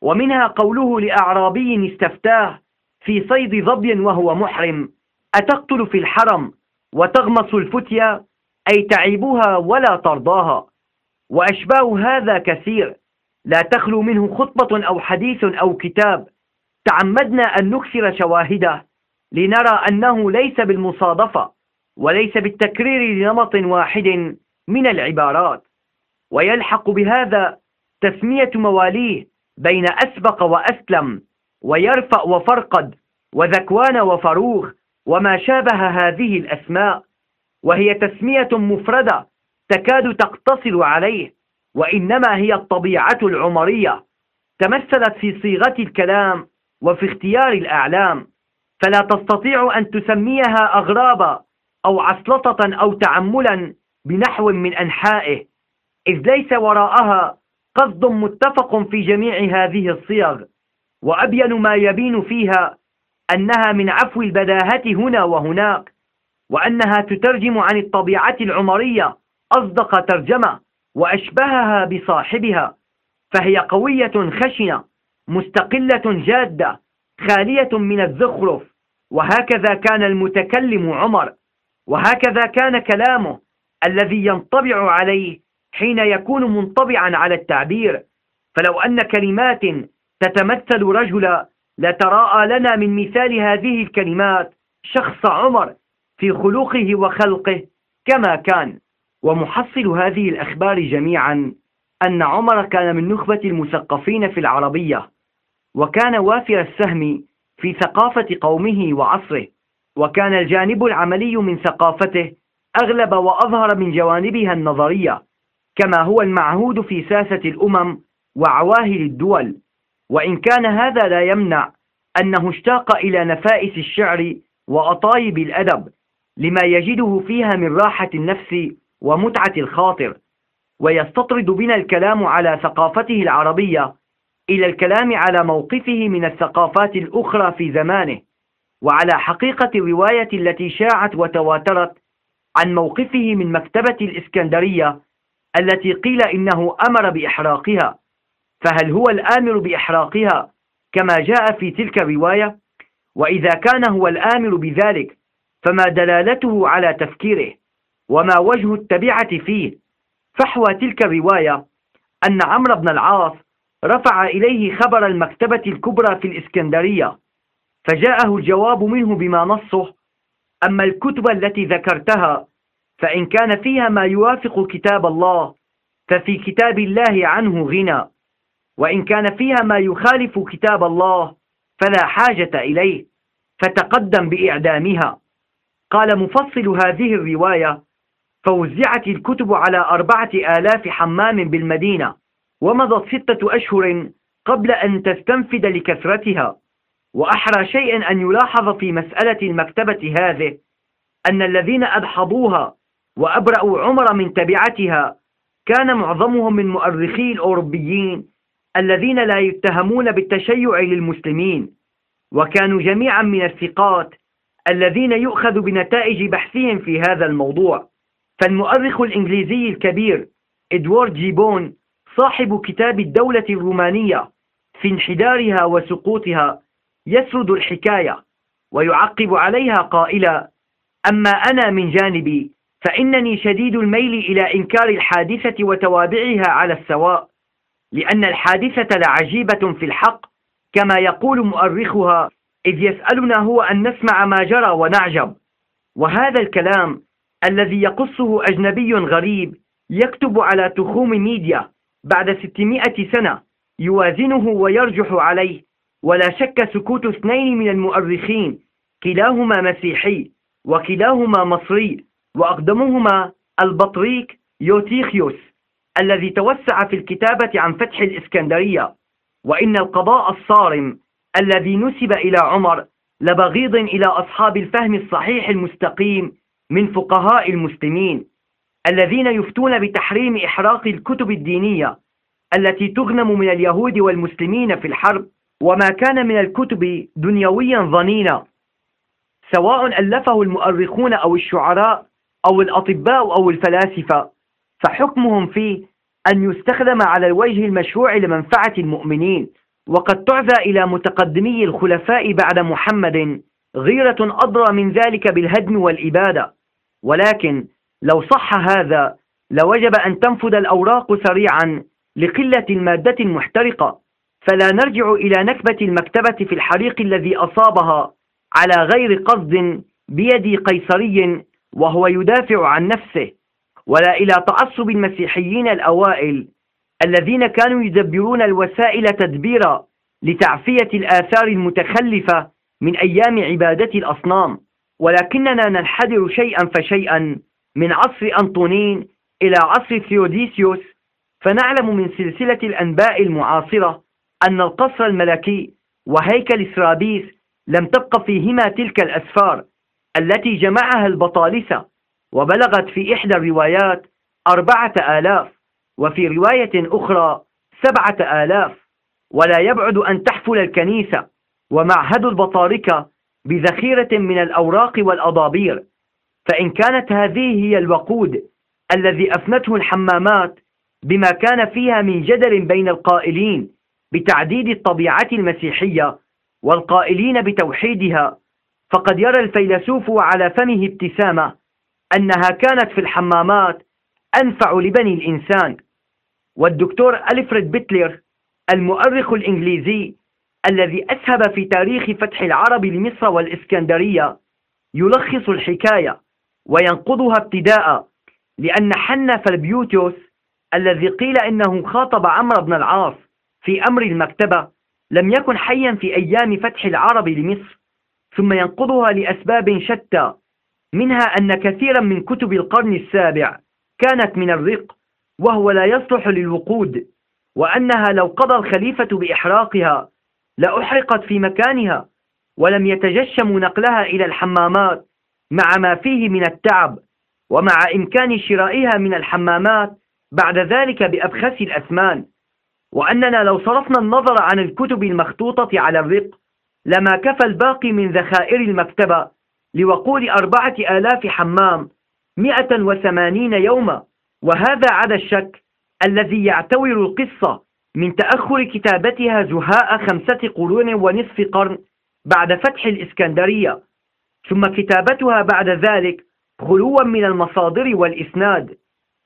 ومنها قوله لأعرابي استفتاه في صيد ظبي وهو محرم أتقتل في الحرم وتغمص الفتية أي تعيبها ولا ترضاها. وأشباه هذا كثير لا تخلو منه خطبة أو حديث أو كتاب. تعمدنا أن نكثر شواهده لنرى أنه ليس بالمصادفة وليس بالتكرير لنمط واحد من العبارات. ويلحق بهذا تسمية مواليه بين أسبق وأسلم ويرفع وفرقد وذكوان وفروخ وما شابه هذه الأسماء. وهي تسمية مفردة تكاد تقتصر عليه. وإنما هي الطبيعة العمرية تمثلت في صيغة الكلام وفي اختيار الأعلام. فلا تستطيع أن تسميها أغرابا أو عسلطة أو تعملا بنحو من أنحائه إذ ليس وراءها قصد متفق في جميع هذه الصيغ. وأبين ما يبين فيها أنها من عفو البداهة هنا وهناك وأنها تترجم عن الطبيعة العمرية أصدق ترجمة. وأشبهها بصاحبها فهي قوية خشنة مستقلة جادة خالية من الزخرف. وهكذا كان المتكلم عمر. وهكذا كان كلامه الذي ينطبع عليه حين يكون منطبعا على التعبير. فلو أن كلمات تتمثل رجلا لتراءى لنا من مثال هذه الكلمات شخص عمر في خلقه وخلقه كما كان. ومحصل هذه الأخبار جميعا أن عمر كان من نخبة المثقفين في العربية وكان وافر السهم في ثقافة قومه وعصره وكان الجانب العملي من ثقافته أغلب وأظهر من جوانبها النظرية كما هو المعهود في ساسة الأمم وعواهل الدول. وإن كان هذا لا يمنع أنه اشتاق إلى نفائس الشعر وأطايب الأدب لما يجده فيها من راحة النفس ومتعة الخاطر ويستطرد بنا الكلام على ثقافته العربية إلى الكلام على موقفه من الثقافات الأخرى في زمانه وعلى حقيقة الرواية التي شاعت وتواترت عن موقفه من مكتبة الإسكندرية التي قيل إنه أمر بإحراقها. فهل هو الآمر بإحراقها كما جاء في تلك الرواية؟ وإذا كان هو الآمر بذلك فما دلالته على تفكيره؟ وما وجه التبعة فيه. فحوى تلك الرواية أن عمرو بن العاص رفع إليه خبر المكتبة الكبرى في الإسكندرية فجاءه الجواب منه بما نصه أما الكتب التي ذكرتها فإن كان فيها ما يوافق كتاب الله ففي كتاب الله عنه غنى وإن كان فيها ما يخالف كتاب الله فلا حاجة إليه فتقدم بإعدامها. قال مفصل هذه الرواية فوزعت الكتب على أربعة آلاف حمام بالمدينة ومضت ستة أشهر قبل أن تستنفد لكثرتها. وأحرى شيء أن يلاحظ في مسألة المكتبة هذه أن الذين أدحضوها وأبرأوا عمر من تبعتها كان معظمهم من مؤرخي الأوروبيين الذين لا يتهمون بالتشيع للمسلمين. وكانوا جميعا من الثقات الذين يؤخذ بنتائج بحثهم في هذا الموضوع. فالمؤرخ الإنجليزي الكبير إدوارد جيبون صاحب كتاب الدولة الرومانية في انحدارها وسقوطها يسرد الحكاية ويعقب عليها قائلا أما أنا من جانبي فإنني شديد الميل إلى إنكار الحادثة وتوابعها على السواء لأن الحادثة لعجيبة في الحق كما يقول مؤرخها إذ يسألنا هو أن نسمع ما جرى ونعجب. وهذا الكلام الذي يقصه أجنبي غريب يكتب على تخوم ميديا بعد ستمائة سنة يوازنه ويرجح عليه ولا شك سكوت اثنين من المؤرخين كلاهما مسيحي وكلاهما مصري وأقدمهما البطريك يوتيخيوس الذي توسع في الكتابة عن فتح الإسكندرية. وإن القضاء الصارم الذي نسب إلى عمر لبغيض إلى أصحاب الفهم الصحيح المستقيم من فقهاء المسلمين الذين يفتون بتحريم إحراق الكتب الدينية التي تغنم من اليهود والمسلمين في الحرب وما كان من الكتب دنيويا ظنينا سواء ألفه المؤرخون أو الشعراء أو الأطباء أو الفلاسفة فحكمهم فيه أن يستخدم على الوجه المشروع لمنفعة المؤمنين. وقد تعزى إلى متقدمي الخلفاء بعد محمد غيرة أضرى من ذلك بالهدم والإبادة. ولكن لو صح هذا لوجب أن تنفذ الأوراق سريعا لقلة المادة المحترقة. فلا نرجع إلى نكبة المكتبة في الحريق الذي أصابها على غير قصد بيد قيصري وهو يدافع عن نفسه. ولا إلى تعصب المسيحيين الأوائل الذين كانوا يدبرون الوسائل تدبيرا لتعفية الآثار المتخلفة من أيام عبادة الأصنام. ولكننا ننحدر شيئا فشيئا من عصر أنطونين إلى عصر ثيوديسيوس فنعلم من سلسلة الأنباء المعاصرة أن القصر الملكي وهيكل سرابيس لم تبق فيهما تلك الأسفار التي جمعها البطالسة وبلغت في إحدى الروايات أربعة آلاف وفي رواية أخرى سبعة آلاف. ولا يبعد أن تحفل الكنيسة ومعهد البطاركة بذخيرة من الأوراق والأضابير. فإن كانت هذه هي الوقود الذي أفنته الحمامات بما كان فيها من جدل بين القائلين بتعديد الطبيعة المسيحية والقائلين بتوحيدها فقد يرى الفيلسوف على فمه ابتسامة أنها كانت في الحمامات أنفع لبني الإنسان. والدكتور ألفريد بيتلر المؤرخ الإنجليزي الذي أسهب في تاريخ فتح العرب لمصر والإسكندرية. يلخص الحكاية وينقضها ابتداء لأن حنا فالبيوتيوس الذي قيل إنه خاطب عمرو بن العاص في أمر المكتبة لم يكن حيا في أيام فتح العرب لمصر. ثم ينقضها لأسباب شتى منها أن كثيرا من كتب القرن السابع كانت من الرق وهو لا يصلح للوقود وأنها لو قضى الخليفة بإحراقها لأحرقت في مكانها ولم يتجشموا نقلها إلى الحمامات مع ما فيه من التعب ومع إمكان شرائها من الحمامات بعد ذلك بأبخس الأثمان. وأننا لو صرفنا النظر عن الكتب المخطوطة على الرق لما كفى الباقي من ذخائر المكتبة لوقود أربعة آلاف حمام مئة وثمانين يوما وهذا عدا الشك الذي يعتور القصة من تأخر كتابتها زهاء خمسة قرون ونصف قرن بعد فتح الإسكندرية ثم كتابتها بعد ذلك خلوا من المصادر والإسناد.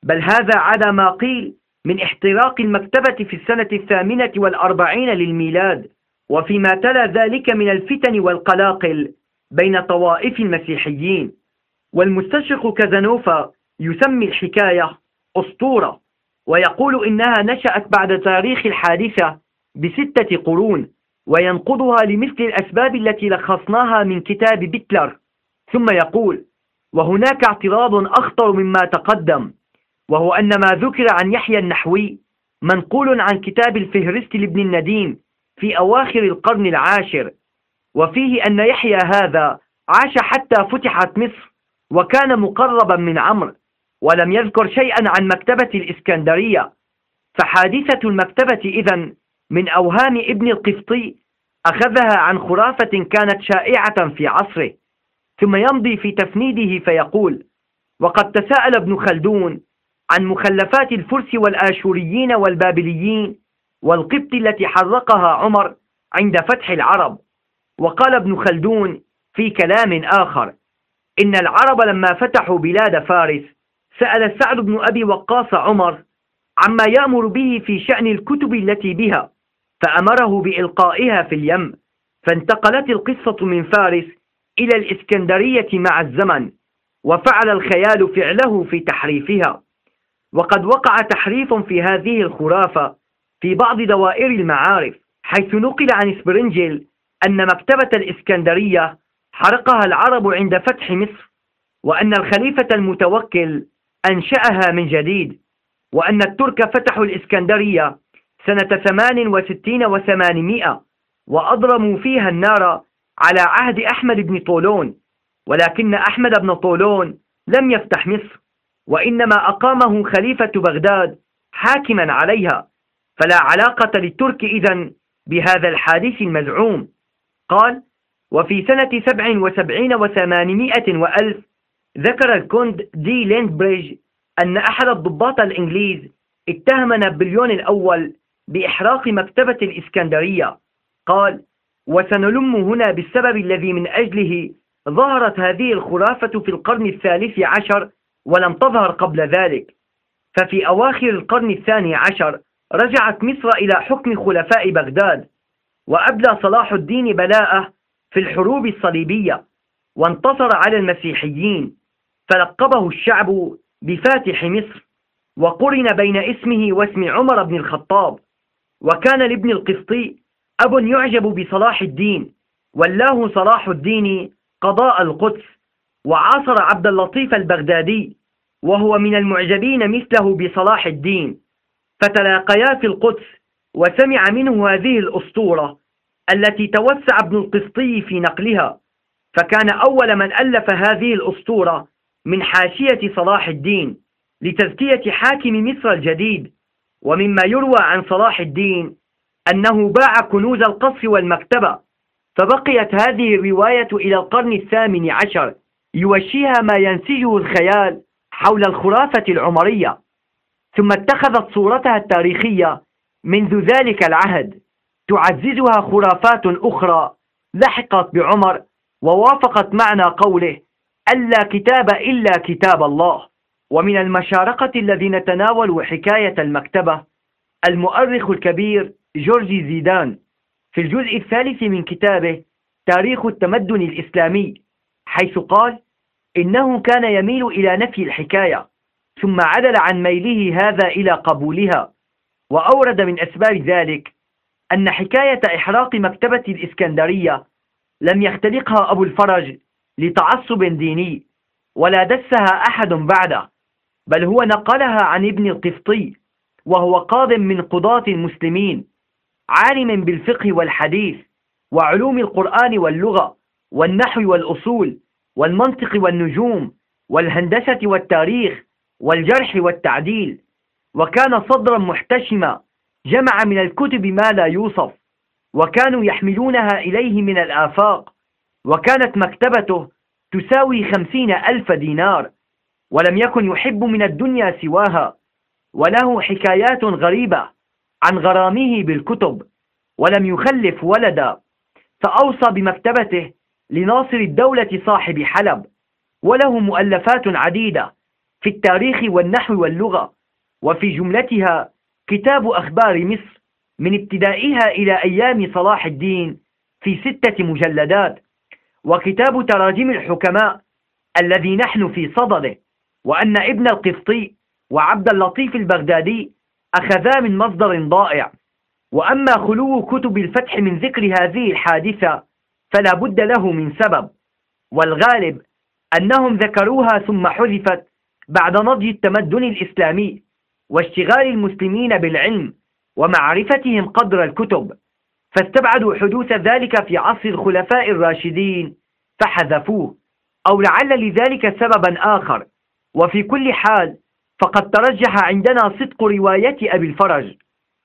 بل هذا عدا ما قيل من احتراق المكتبة في السنة الثامنة والأربعين للميلاد وفيما تلا ذلك من الفتن والقلاقل بين طوائف المسيحيين. والمستشرق كازانوفا يسمي الحكاية أسطورة. ويقول إنها نشأت بعد تاريخ الحادثة بستة قرون وينقضها لمثل الأسباب التي لخصناها من كتاب بيتلر. ثم يقول وهناك اعتراض أخطر مما تقدم وهو أن ما ذكر عن يحيى النحوي منقول عن كتاب الفهرست لابن النديم في أواخر القرن العاشر وفيه أن يحيى هذا عاش حتى فتحت مصر وكان مقربا من عمرو. ولم يذكر شيئا عن مكتبة الإسكندرية. فحادثة المكتبة إذن من أوهام ابن القفطي أخذها عن خرافة كانت شائعة في عصره ثم يمضي في تفنيده فيقول وقد تساءل ابن خلدون عن مخلفات الفرس والآشوريين والبابليين والقبط التي حرقها عمر عند فتح العرب. وقال ابن خلدون في كلام آخر إن العرب لما فتحوا بلاد فارس سأل سعد بن أبي وقاص عمر عما يأمر به في شأن الكتب التي بها فأمره بإلقائها في اليم فانتقلت القصة من فارس إلى الإسكندرية مع الزمن وفعل الخيال فعله في تحريفها. وقد وقع تحريف في هذه الخرافة في بعض دوائر المعارف حيث نقل عن سبرنجل أن مكتبة الإسكندرية حرقها العرب عند فتح مصر وأن الخليفة المتوكل أنشأها من جديد وأن الترك فتحوا الإسكندرية سنة ثمان وستين وثمانمائة وأضرموا فيها النار على عهد أحمد بن طولون ولكن أحمد بن طولون لم يفتح مصر وإنما أقامه خليفة بغداد حاكما عليها. فلا علاقة للترك إذن بهذا الحادث المزعوم. قال وفي سنة سبع وسبعين وثمانمائة وألف ذكر الكونت دي لندبرج أن أحد الضباط الإنجليز اتهم نابليون الأول بإحراق مكتبة الإسكندرية. قال وسنلم هنا بالسبب الذي من أجله ظهرت هذه الخرافة في القرن الثالث عشر ولم تظهر قبل ذلك. ففي أواخر القرن الثاني عشر رجعت مصر إلى حكم خلفاء بغداد وأبلى صلاح الدين بلاءه في الحروب الصليبية وانتصر على المسيحيين. فلقبه الشعب بفاتح مصر وقرن بين اسمه واسم عمر بن الخطاب وكان لابن القسطي أب يعجب بصلاح الدين ولاه صلاح الدين قضاء القدس وعاصر عبد اللطيف البغدادي وهو من المعجبين مثله بصلاح الدين. فتلاقيا في القدس وسمع منه هذه الأسطورة التي توسع ابن القسطي في نقلها فكان أول من ألف هذه الأسطورة من حاشية صلاح الدين لتزكية حاكم مصر الجديد ومما يروى عن صلاح الدين أنه باع كنوز القصر والمكتبة فبقيت هذه الرواية إلى القرن الثامن عشر يوشيها ما ينسجه الخيال حول الخرافة العمرية. ثم اتخذت صورتها التاريخية منذ ذلك العهد. تعززها خرافات أخرى لحقت بعمر ووافقت معنى قوله ألا كتاب إلا كتاب الله. ومن المشارقة الذي نتناول حكاية المكتبة المؤرخ الكبير جورجي زيدان. في الجزء الثالث من كتابه تاريخ التمدن الإسلامي حيث قال إنه كان يميل إلى نفي الحكاية ثم عدل عن ميله هذا إلى قبولها. وأورد من أسباب ذلك أن حكاية إحراق مكتبة الإسكندرية لم يختلقها أبو الفرج لتعصب ديني ولا دسها أحد بعده بل هو نقلها عن ابن القفطي وهو قاض من قضاة المسلمين عالم بالفقه والحديث وعلوم القرآن واللغة والنحو والأصول والمنطق والنجوم والهندسة والتاريخ والجرح والتعديل. وكان صدرا محتشما جمع من الكتب ما لا يوصف وكانوا يحملونها إليه من الآفاق. وكانت مكتبته تساوي خمسين ألف دينار ولم يكن يحب من الدنيا سواها وله حكايات غريبة عن غرامه بالكتب ولم يخلف ولدا فأوصى بمكتبته لناصر الدولة صاحب حلب وله مؤلفات عديدة في التاريخ والنحو واللغة وفي جملتها كتاب أخبار مصر من ابتدائها إلى أيام صلاح الدين في ستة مجلدات. وكتاب تراجم الحكماء الذي نحن في صدده وأن ابن القفطي وعبد اللطيف البغدادي أخذا من مصدر ضائع. وأما خلو كتب الفتح من ذكر هذه الحادثة فلا بد له من سبب والغالب أنهم ذكروها ثم حذفت بعد نضج التمدن الإسلامي واشتغال المسلمين بالعلم ومعرفتهم قدر الكتب. فاستبعدوا حدوث ذلك في عصر الخلفاء الراشدين فحذفوه أو لعل لذلك سببا آخر. وفي كل حال فقد ترجح عندنا صدق رواية أبي الفرج.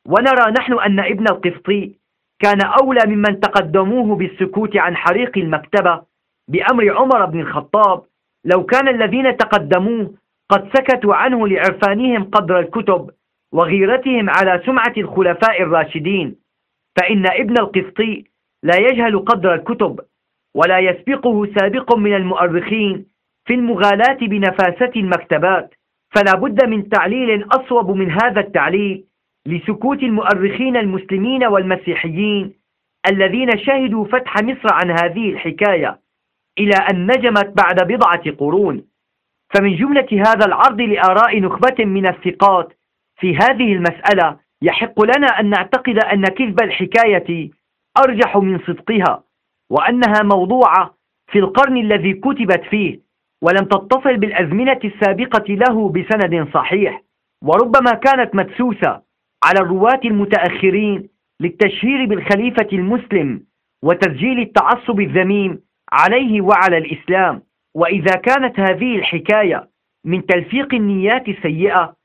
ونرى نحن أن ابن القسطي كان أولى ممن تقدموه بالسكوت عن حريق المكتبة بأمر عمر بن الخطاب. لو كان الذين تقدموه قد سكتوا عنه لعرفانهم قدر الكتب وغيرتهم على سمعة الخلفاء الراشدين. فإن ابن القسطي لا يجهل قدر الكتب ولا يسبقه سابق من المؤرخين في المغالاة بنفاسة المكتبات فلا بد من تعليل أصوب من هذا التعليل لسكوت المؤرخين المسلمين والمسيحيين الذين شهدوا فتح مصر عن هذه الحكاية إلى أن نجمت بعد بضعة قرون. فمن جملة هذا العرض لآراء نخبة من الثقات في هذه المسألة يحق لنا أن نعتقد أن كذب الحكاية أرجح من صدقها وأنها موضوعة في القرن الذي كتبت فيه ولم تتصل بالأزمنة السابقة له بسند صحيح وربما كانت مدسوسة على الرواة المتأخرين للتشهير بالخليفة المسلم وتسجيل التعصب الذميم عليه وعلى الإسلام. وإذا كانت هذه الحكاية من تلفيق النيات السيئة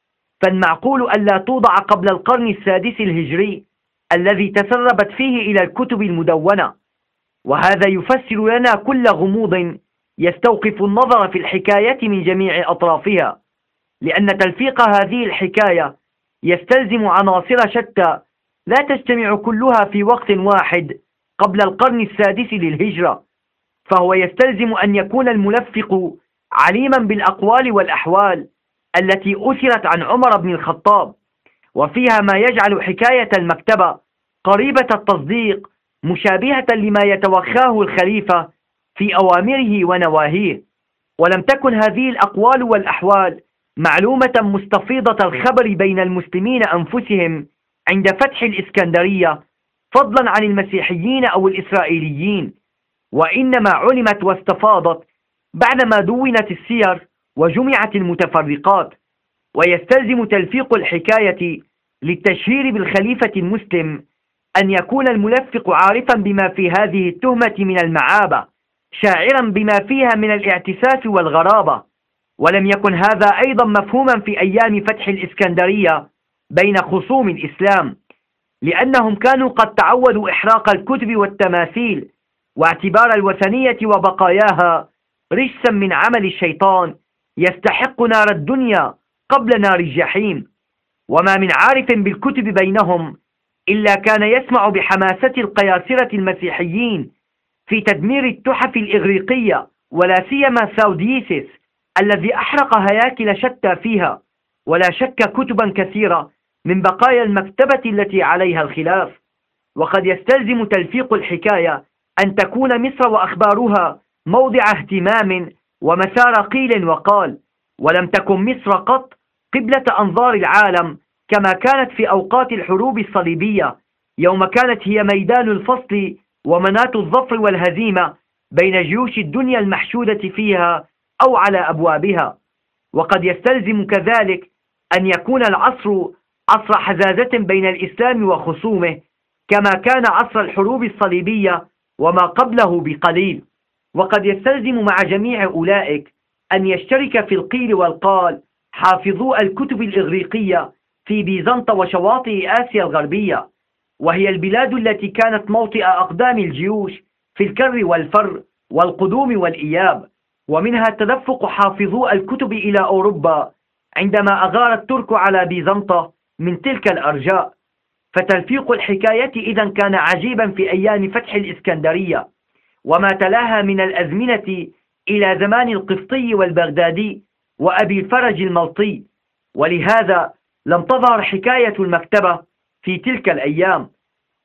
فالمعقول ألا توضع قبل القرن السادس الهجري الذي تسربت فيه إلى الكتب المدونة. وهذا يفسر لنا كل غموض يستوقف النظر في الحكاية من جميع أطرافها لأن تلفيق هذه الحكاية يستلزم عناصر شتى لا تجتمع كلها في وقت واحد قبل القرن السادس للهجرة. فهو يستلزم أن يكون الملفق عليما بالأقوال والأحوال التي أثرت عن عمر بن الخطاب وفيها ما يجعل حكاية المكتبة قريبة التصديق مشابهة لما يتوخاه الخليفة في أوامره ونواهيه. ولم تكن هذه الأقوال والأحوال معلومة مستفيضة الخبر بين المسلمين أنفسهم عند فتح الإسكندرية فضلا عن المسيحيين أو الإسرائيليين. وإنما علمت واستفاضت بعدما دونت السير وجمعت المتفرقات ويستلزم تلفيق الحكاية للتشهير بالخليفة المسلم أن يكون الملفق عارفا بما في هذه التهمة من المعابة شاعرا بما فيها من الاعتساف والغرابة. ولم يكن هذا أيضا مفهوما في أيام فتح الإسكندرية بين خصوم الإسلام لأنهم كانوا قد تعودوا إحراق الكتب والتماثيل واعتبار الوثنية وبقاياها رجسا من عمل الشيطان. يستحق نار الدنيا قبل نار الجحيم. وما من عارف بالكتب بينهم إلا كان يسمع بحماسة القياصرة المسيحيين في تدمير التحف الإغريقية ولا سيما ساوديسيس الذي أحرق هياكل شتى فيها ولا شك كتبا كثيرة من بقايا المكتبة التي عليها الخلاف. وقد يستلزم تلفيق الحكاية أن تكون مصر وأخبارها موضع اهتمام ومسار قيل وقال ولم تكن مصر قط قبلة أنظار العالم كما كانت في أوقات الحروب الصليبية يوم كانت هي ميدان الفصل ومناة الظفر والهزيمة بين جيوش الدنيا المحشودة فيها أو على أبوابها. وقد يستلزم كذلك أن يكون العصر عصر حزازة بين الإسلام وخصومه كما كان عصر الحروب الصليبية وما قبله بقليل. وقد يستلزم مع جميع أولئك أن يشترك في القيل والقال حافظو الكتب الإغريقية في بيزنطة وشواطئ آسيا الغربية وهي البلاد التي كانت موطئ أقدام الجيوش في الكر والفر والقدوم والإياب ومنها تدفق حافظو الكتب إلى أوروبا عندما أغار الترك على بيزنطة من تلك الأرجاء. فتلفيق الحكاية إذا كان عجيبا في أيام فتح الإسكندرية. وما تلاها من الأزمنة إلى زمان القسطي والبغدادي وأبي الفرج الملطي. ولهذا لم تظهر حكاية المكتبة في تلك الأيام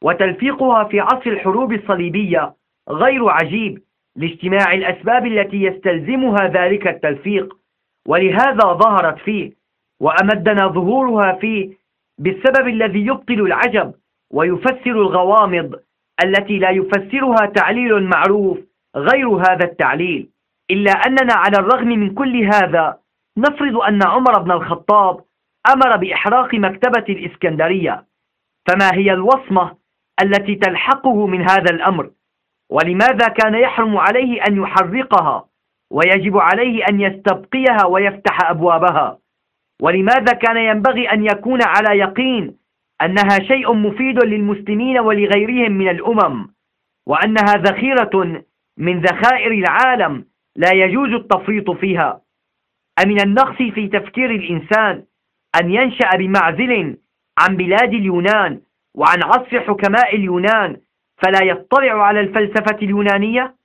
وتلفيقها في عصر الحروب الصليبية غير عجيب لاجتماع الأسباب التي يستلزمها ذلك التلفيق. ولهذا ظهرت فيه وأمدنا ظهورها فيه بالسبب الذي يبطل العجب ويفسر الغوامض التي لا يفسرها تعليل معروف غير هذا التعليل إلا أننا على الرغم من كل هذا نفرض أن عمر بن الخطاب أمر بإحراق مكتبة الإسكندرية فما هي الوصمة التي تلحقه من هذا الأمر؟ ولماذا كان يحرم عليه أن يحرقها ويجب عليه أن يستبقيها ويفتح أبوابها؟ ولماذا كان ينبغي أن يكون على يقين أنها شيء مفيد للمسلمين ولغيرهم من الأمم وأنها ذخيرة من ذخائر العالم لا يجوز التفريط فيها. أمن النقص في تفكير الإنسان أن ينشأ بمعزل عن بلاد اليونان وعن عصر حكماء اليونان فلا يطلع على الفلسفة اليونانية؟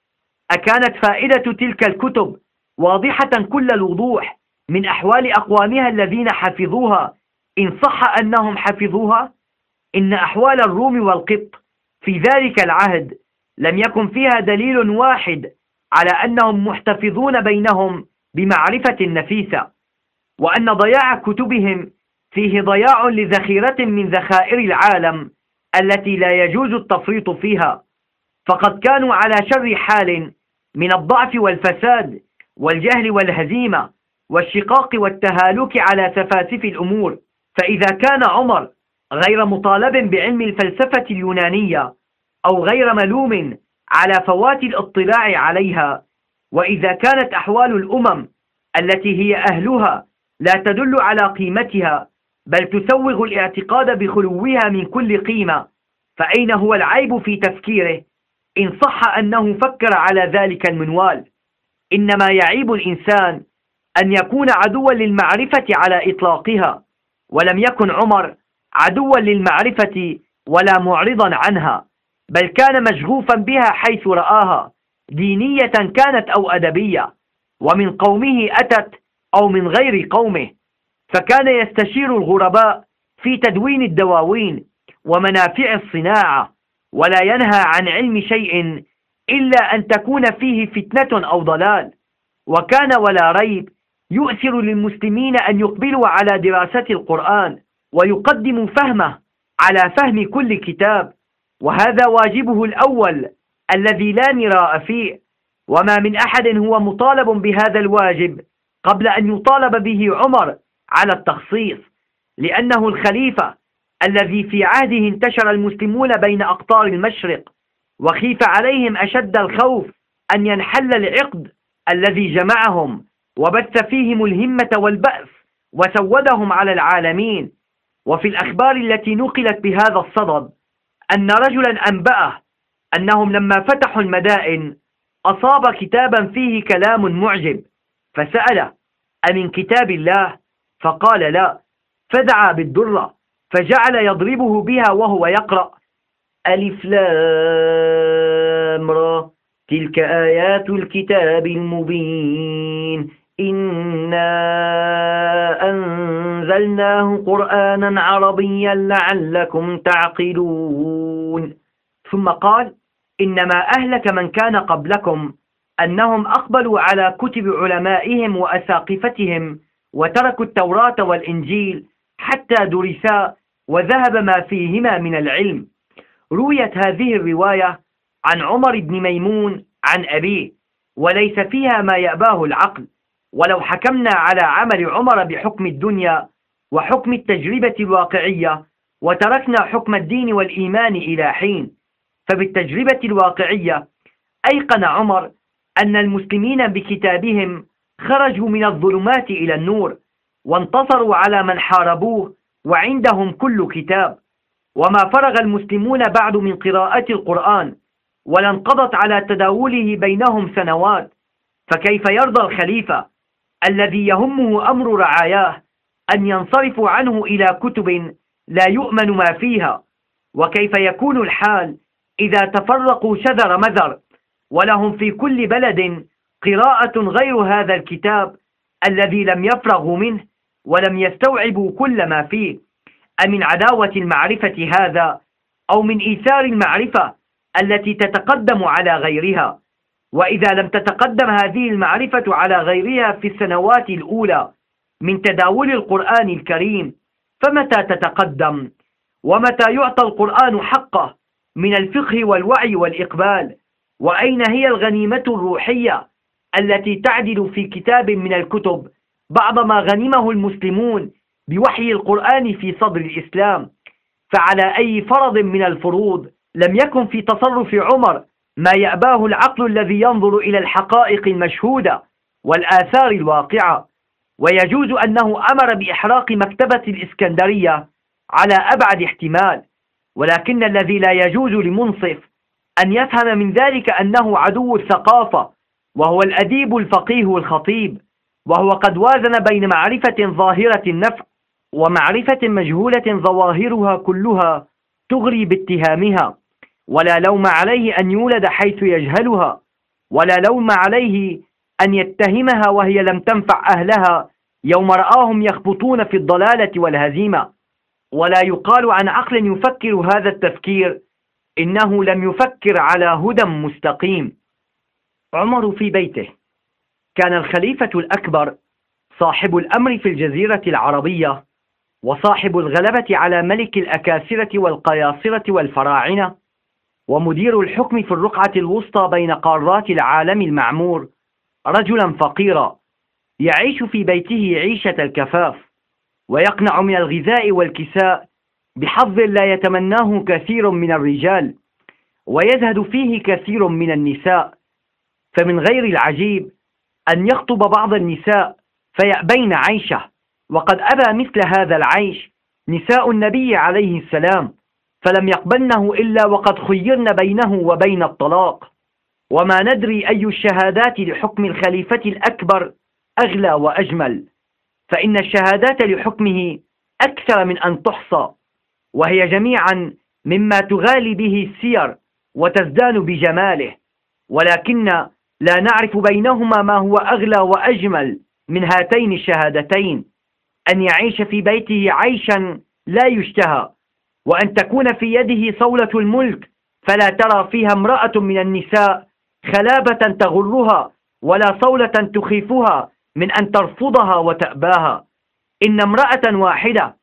أكانت فائدة تلك الكتب واضحة كل الوضوح من أحوال أقوامها الذين حفظوها إن صح أنهم حفظوها إن أحوال الروم والقبط في ذلك العهد لم يكن فيها دليل واحد على أنهم محتفظون بينهم بمعرفة نفيسة وأن ضياع كتبهم فيه ضياع لذخيرة من ذخائر العالم التي لا يجوز التفريط فيها. فقد كانوا على شر حال من الضعف والفساد والجهل والهزيمة والشقاق والتهالك على سفاسف الأمور. فإذا كان عمر غير مطالب بعلم الفلسفة اليونانية أو غير ملوم على فوات الاطلاع عليها وإذا كانت أحوال الأمم التي هي أهلها لا تدل على قيمتها بل تسوغ الاعتقاد بخلوها من كل قيمة فأين هو العيب في تفكيره؟ إن صح أنه فكر على ذلك المنوال. إنما يعيب الإنسان أن يكون عدوا للمعرفة على إطلاقها. ولم يكن عمر عدوا للمعرفة ولا معرضا عنها بل كان مشغوفا بها حيث رآها دينية كانت أو أدبية ومن قومه أتت أو من غير قومه. فكان يستشير الغرباء في تدوين الدواوين ومنافع الصناعة ولا ينهى عن علم شيء إلا أن تكون فيه فتنة أو ضلال. وكان ولا ريب يؤثر للمسلمين أن يقبلوا على دراسة القرآن ويقدموا فهمه على فهم كل كتاب وهذا واجبه الأول الذي لا مراء فيه وما من أحد هو مطالب بهذا الواجب قبل أن يطالب به عمر على التخصيص لأنه الخليفة الذي في عهده انتشر المسلمون بين أقطار المشرق وخيف عليهم أشد الخوف أن ينحل العقد الذي جمعهم. وبث فيهم الهمة والبأس وسودهم على العالمين. وفي الأخبار التي نقلت بهذا الصدد أن رجلا أنبأه أنهم لما فتحوا المدائن أصاب كتابا فيه كلام معجب فسأل أمن كتاب الله؟ فقال لا. فدعا بالدرة فجعل يضربه بها وهو يقرأ ألف لام را تلك آيات الكتاب المبين. إنا أنزلناه قرآنا عربيا لعلكم تعقلون. ثم قال إنما أهلك من كان قبلكم أنهم أقبلوا على كتب علمائهم وأساقفتهم وتركوا التوراة والإنجيل حتى درسا وذهب ما فيهما من العلم. رويت هذه الرواية عن عمر بن ميمون عن أبيه وليس فيها ما يأباه العقل. ولو حكمنا على عمل عمر بحكم الدنيا وحكم التجربة الواقعية وتركنا حكم الدين والإيمان إلى حين فبالتجربة الواقعية أيقن عمر أن المسلمين بكتابهم خرجوا من الظلمات إلى النور وانتصروا على من حاربوه وعندهم كل كتاب وما فرغ المسلمون بعد من قراءة القرآن ولا انقضت على تداوله بينهم سنوات فكيف يرضى الخليفة الذي يهمه أمر رعاياه أن ينصرفوا عنه إلى كتب لا يؤمن ما فيها. وكيف يكون الحال إذا تفرقوا شذر مذر ولهم في كل بلد قراءة غير هذا الكتاب الذي لم يفرغوا منه ولم يستوعبوا كل ما فيه؟ أمن عداوة المعرفة هذا أو من إيثار المعرفة التي تتقدم على غيرها؟ وإذا لم تتقدم هذه المعرفة على غيرها في السنوات الأولى من تداول القرآن الكريم فمتى تتقدم؟ ومتى يعطى القرآن حقه من الفقه والوعي والإقبال؟ وأين هي الغنيمة الروحية التي تعدل في كتاب من الكتب بعض ما غنمه المسلمون بوحي القرآن في صدر الإسلام؟ فعلى أي فرض من الفروض لم يكن في تصرف عمر ما يأباه العقل الذي ينظر إلى الحقائق المشهودة والآثار الواقعة. ويجوز أنه أمر بإحراق مكتبة الإسكندرية على أبعد احتمال. ولكن الذي لا يجوز لمنصف أن يفهم من ذلك أنه عدو الثقافة وهو الأديب الفقيه الخطيب. وهو قد وازن بين معرفة ظاهرة النفع ومعرفة مجهولة ظواهرها كلها تغري باتهامها. ولا لوم عليه أن يولد حيث يجهلها ولا لوم عليه أن يتهمها وهي لم تنفع أهلها يوم رآهم يخبطون في الضلالة والهزيمة. ولا يقال عن عقل يفكر هذا التفكير إنه لم يفكر على هدى مستقيم. عمر في بيته. كان الخليفة الأكبر صاحب الأمر في الجزيرة العربية وصاحب الغلبة على ملك الأكاسرة والقياصرة والفراعنة ومدير الحكم في الرقعة الوسطى بين قارات العالم المعمور رجلا فقيرا يعيش في بيته عيشة الكفاف ويقنع من الغذاء والكساء بحظ لا يتمناه كثير من الرجال ويزهد فيه كثير من النساء. فمن غير العجيب أن يخطب بعض النساء فيأبين عيشه. وقد أبى مثل هذا العيش نساء النبي عليه السلام. فلم يقبلنه إلا وقد خيرن بينه وبين الطلاق. وما ندري أي الشهادات لحكم الخليفة الأكبر أغلى وأجمل. فإن الشهادات لحكمه أكثر من أن تحصى وهي جميعا مما تغالي به السير وتزدان بجماله. ولكن لا نعرف بينهما ما هو أغلى وأجمل من هاتين الشهادتين. أن يعيش في بيته عيشا لا يشتهى. وأن تكون في يده صولة الملك فلا ترى فيها امرأة من النساء خلابة تغرها ولا صولة تخيفها من أن ترفضها وتأباها. إن امرأة واحدة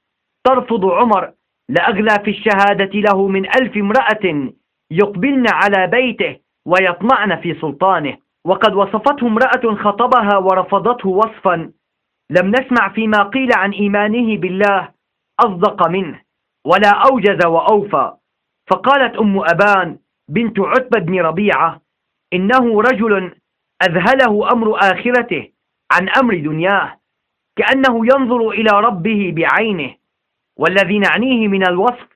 ترفض عمر لأغلى في الشهادة له من ألف امرأة يقبلن على بيته ويطمعن في سلطانه. وقد وصفته امرأة خطبها ورفضته وصفا. لم نسمع فيما قيل عن إيمانه بالله أصدق منه. ولا أوجز وأوفى. فقالت أم أبان بنت عتبة بن ربيعة إنه رجل أذهله أمر آخرته عن أمر دنياه كأنه ينظر إلى ربه بعينه والذي نعنيه من الوصف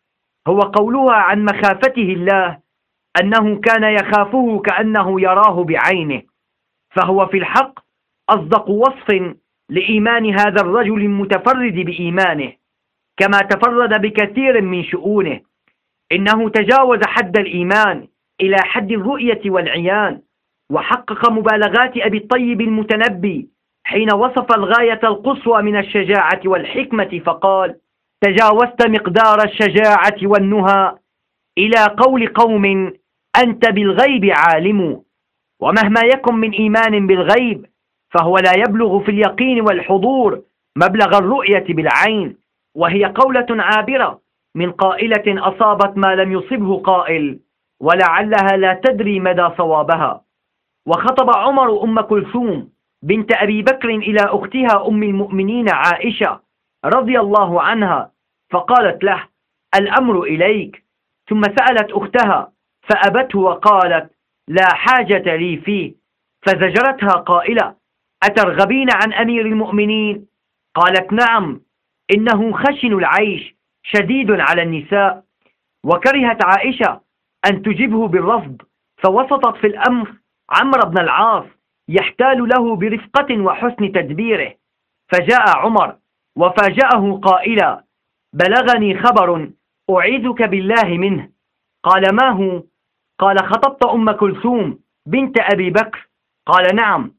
هو قولها عن مخافته الله أنه كان يخافه كأنه يراه بعينه. فهو في الحق أصدق وصف لإيمان هذا الرجل المتفرد بإيمانه. كما تفرد بكثير من شؤونه. إنه تجاوز حد الإيمان إلى حد الرؤية والعيان وحقق مبالغات أبي الطيب المتنبي حين وصف الغاية القصوى من الشجاعة والحكمة فقال تجاوزت مقدار الشجاعة والنهى إلى قول قوم أنت بالغيب عالم ومهما يكن من إيمان بالغيب فهو لا يبلغ في اليقين والحضور مبلغ الرؤية بالعين. وهي قولة عابرة من قائلة أصابت ما لم يصبه قائل ولعلها لا تدري مدى صوابها. وخطب عمر أم كلثوم بنت أبي بكر إلى أختها أم المؤمنين عائشة رضي الله عنها فقالت له الأمر إليك. ثم سألت أختها فأبته وقالت لا حاجة لي فيه. فزجرتها قائلة أترغبين عن أمير المؤمنين؟ قالت نعم. إنه خشن العيش شديد على النساء. وكرهت عائشة أن تجبه بالرفض فوسطت في الأمر عمرو بن العاص يحتال له برفقة وحسن تدبيره. فجاء عمر وفاجأه قائلا بلغني خبر أعيذك بالله منه. قال ما هو؟ قال خطبت أم كلثوم بنت أبي بكر. قال نعم.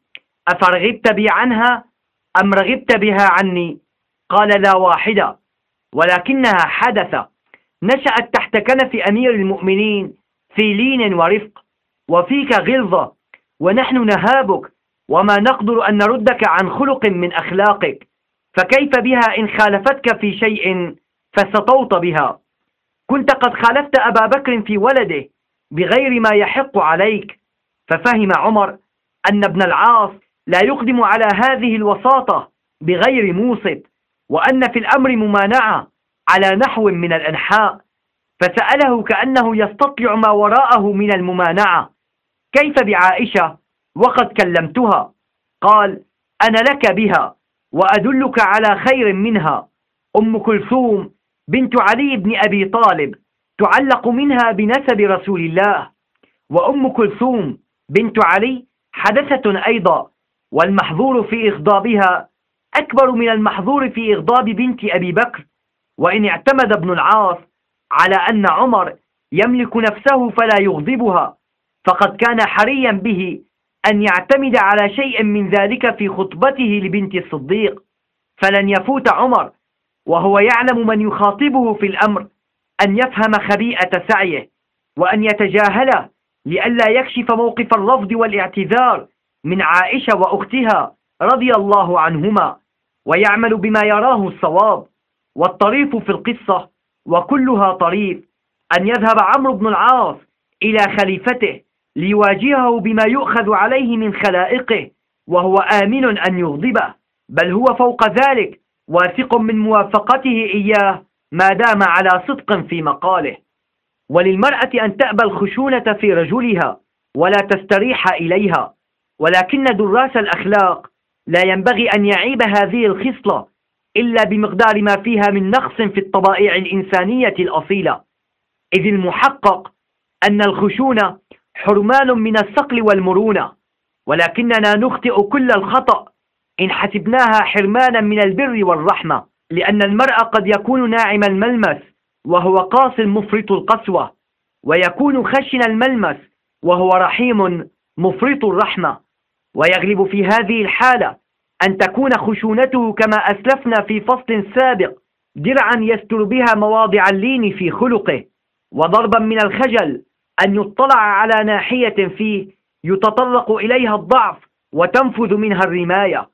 أفرغبت بي عنها أم رغبت بها عني؟ قال لا واحدة ولكنها حدث. نشأت تحت كنف أمير المؤمنين في لين ورفق. وفيك غلظة ونحن نهابك وما نقدر أن نردك عن خلق من أخلاقك. فكيف بها إن خالفتك في شيء فسطوت بها؟ كنت قد خالفت أبا بكر في ولده بغير ما يحق عليك. ففهم عمر أن ابن العاص لا يقدم على هذه الوساطة بغير موسط وأن في الأمر ممانعة على نحو من الأنحاء فسأله كأنه يستطلع ما وراءه من الممانعة. كيف بعائشة؟ وقد كلمتها. قال أنا لك بها وأدلك على خير منها. أم كلثوم بنت علي بن أبي طالب تعلق منها بنسب رسول الله وأم كلثوم بنت علي حدثة أيضا والمحظور في إغضابها أكبر من المحظور في إغضاب بنت أبي بكر وإن اعتمد ابن العاص على أن عمر يملك نفسه فلا يغضبها فقد كان حريا به أن يعتمد على شيء من ذلك في خطبته لبنت الصديق. فلن يفوت عمر وهو يعلم من يخاطبه في الأمر أن يفهم خبيئة سعيه وأن يتجاهله لئلا يكشف موقف الرفض والإعتذار من عائشة وأختها رضي الله عنهما. ويعمل بما يراه الصواب والطريف في القصة وكلها طريف. أن يذهب عمرو بن العاص إلى خليفته ليواجهه بما يؤخذ عليه من خلائقه وهو آمن أن يغضبه. بل هو فوق ذلك واثق من موافقته إياه ما دام على صدق في مقاله. وللمرأة أن تأبى الخشونة في رجلها ولا تستريح إليها ولكن دراس الأخلاق لا ينبغي أن يعيب هذه الخصلة إلا بمقدار ما فيها من نقص في الطبائع الإنسانية الأصيلة. إذ المحقق أن الخشونة حرمان من الصقل والمرونة ولكننا نخطئ كل الخطأ إن حسبناها حرمانا من البر والرحمة لأن المرء قد يكون ناعم الملمس وهو قاس مفرط القسوة ويكون خشن الملمس وهو رحيم مفرط الرحمة. ويغلب في هذه الحالة أن تكون خشونته كما أسلفنا في فصل سابق درعا يستر بها مواضع اللين في خلقه وضربا من الخجل أن يطلع على ناحية فيه يتطرق إليها الضعف وتنفذ منها الرماية.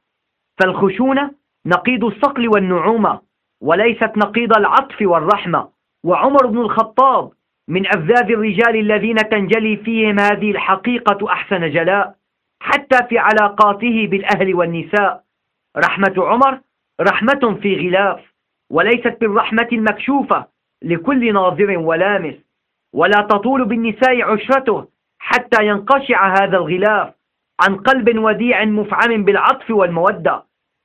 فالخشونة نقيض الصقل والنعومة وليست نقيض العطف والرحمة. وعمر بن الخطاب من أفذاذ الرجال الذين تنجلي فيهم هذه الحقيقة أحسن جلاء. حتى في علاقاته بالأهل والنساء. رحمة عمر رحمة في غلاف وليست بالرحمة المكشوفة لكل ناظر ولامس ولا تطول بالنساء عشرته حتى ينقشع هذا الغلاف عن قلب وديع مفعم بالعطف والمودة.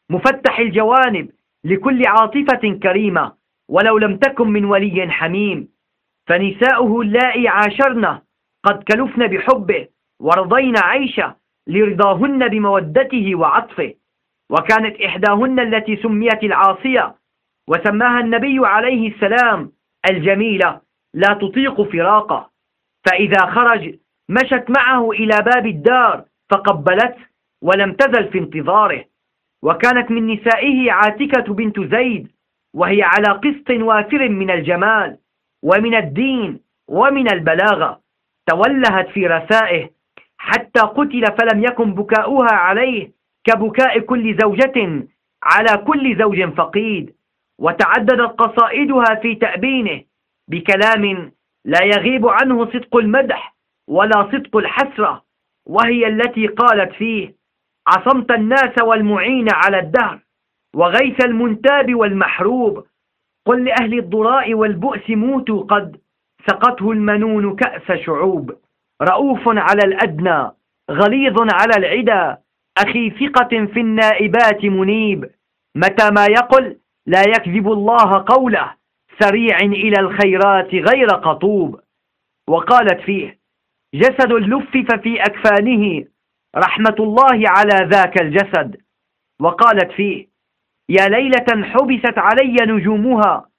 مفتح الجوانب لكل عاطفة كريمة ولو لم تكن من ولي حميم. فنساؤه اللائي عاشرن قد كلفن بحبه ورضين عيشه لرضاهن بمودته وعطفه. وكانت إحداهن التي سميت العاصية وسماها النبي عليه السلام الجميلة لا تطيق فراقه. فإذا خرج مشت معه إلى باب الدار فقبلته ولم تزل في انتظاره. وكانت من نسائه عاتكة بنت زيد وهي على قسط وافر من الجمال ومن الدين ومن البلاغة. تولهت في رسائه حتى قتل فلم يكن بكاؤها عليه كبكاء كل زوجة على كل زوج فقيد. وتعددت قصائدها في تأبينه بكلام لا يغيب عنه صدق المدح ولا صدق الحسرة وهي التي قالت فيه عصمت الناس والمعين على الدهر وغيث المنتاب والمحروب قل لأهل الضراء والبؤس موتوا قد سقته المنون كأس شعوب. رؤوف على الأدنى غليظ على العدا. أخي ثقة في النائبات منيب. متى ما يقل لا يكذب الله قوله سريع إلى الخيرات غير قطوب. وقالت فيه جسد لفف في أكفانه رحمة الله على ذاك الجسد. وقالت فيه يا ليلة حبست علي نجومها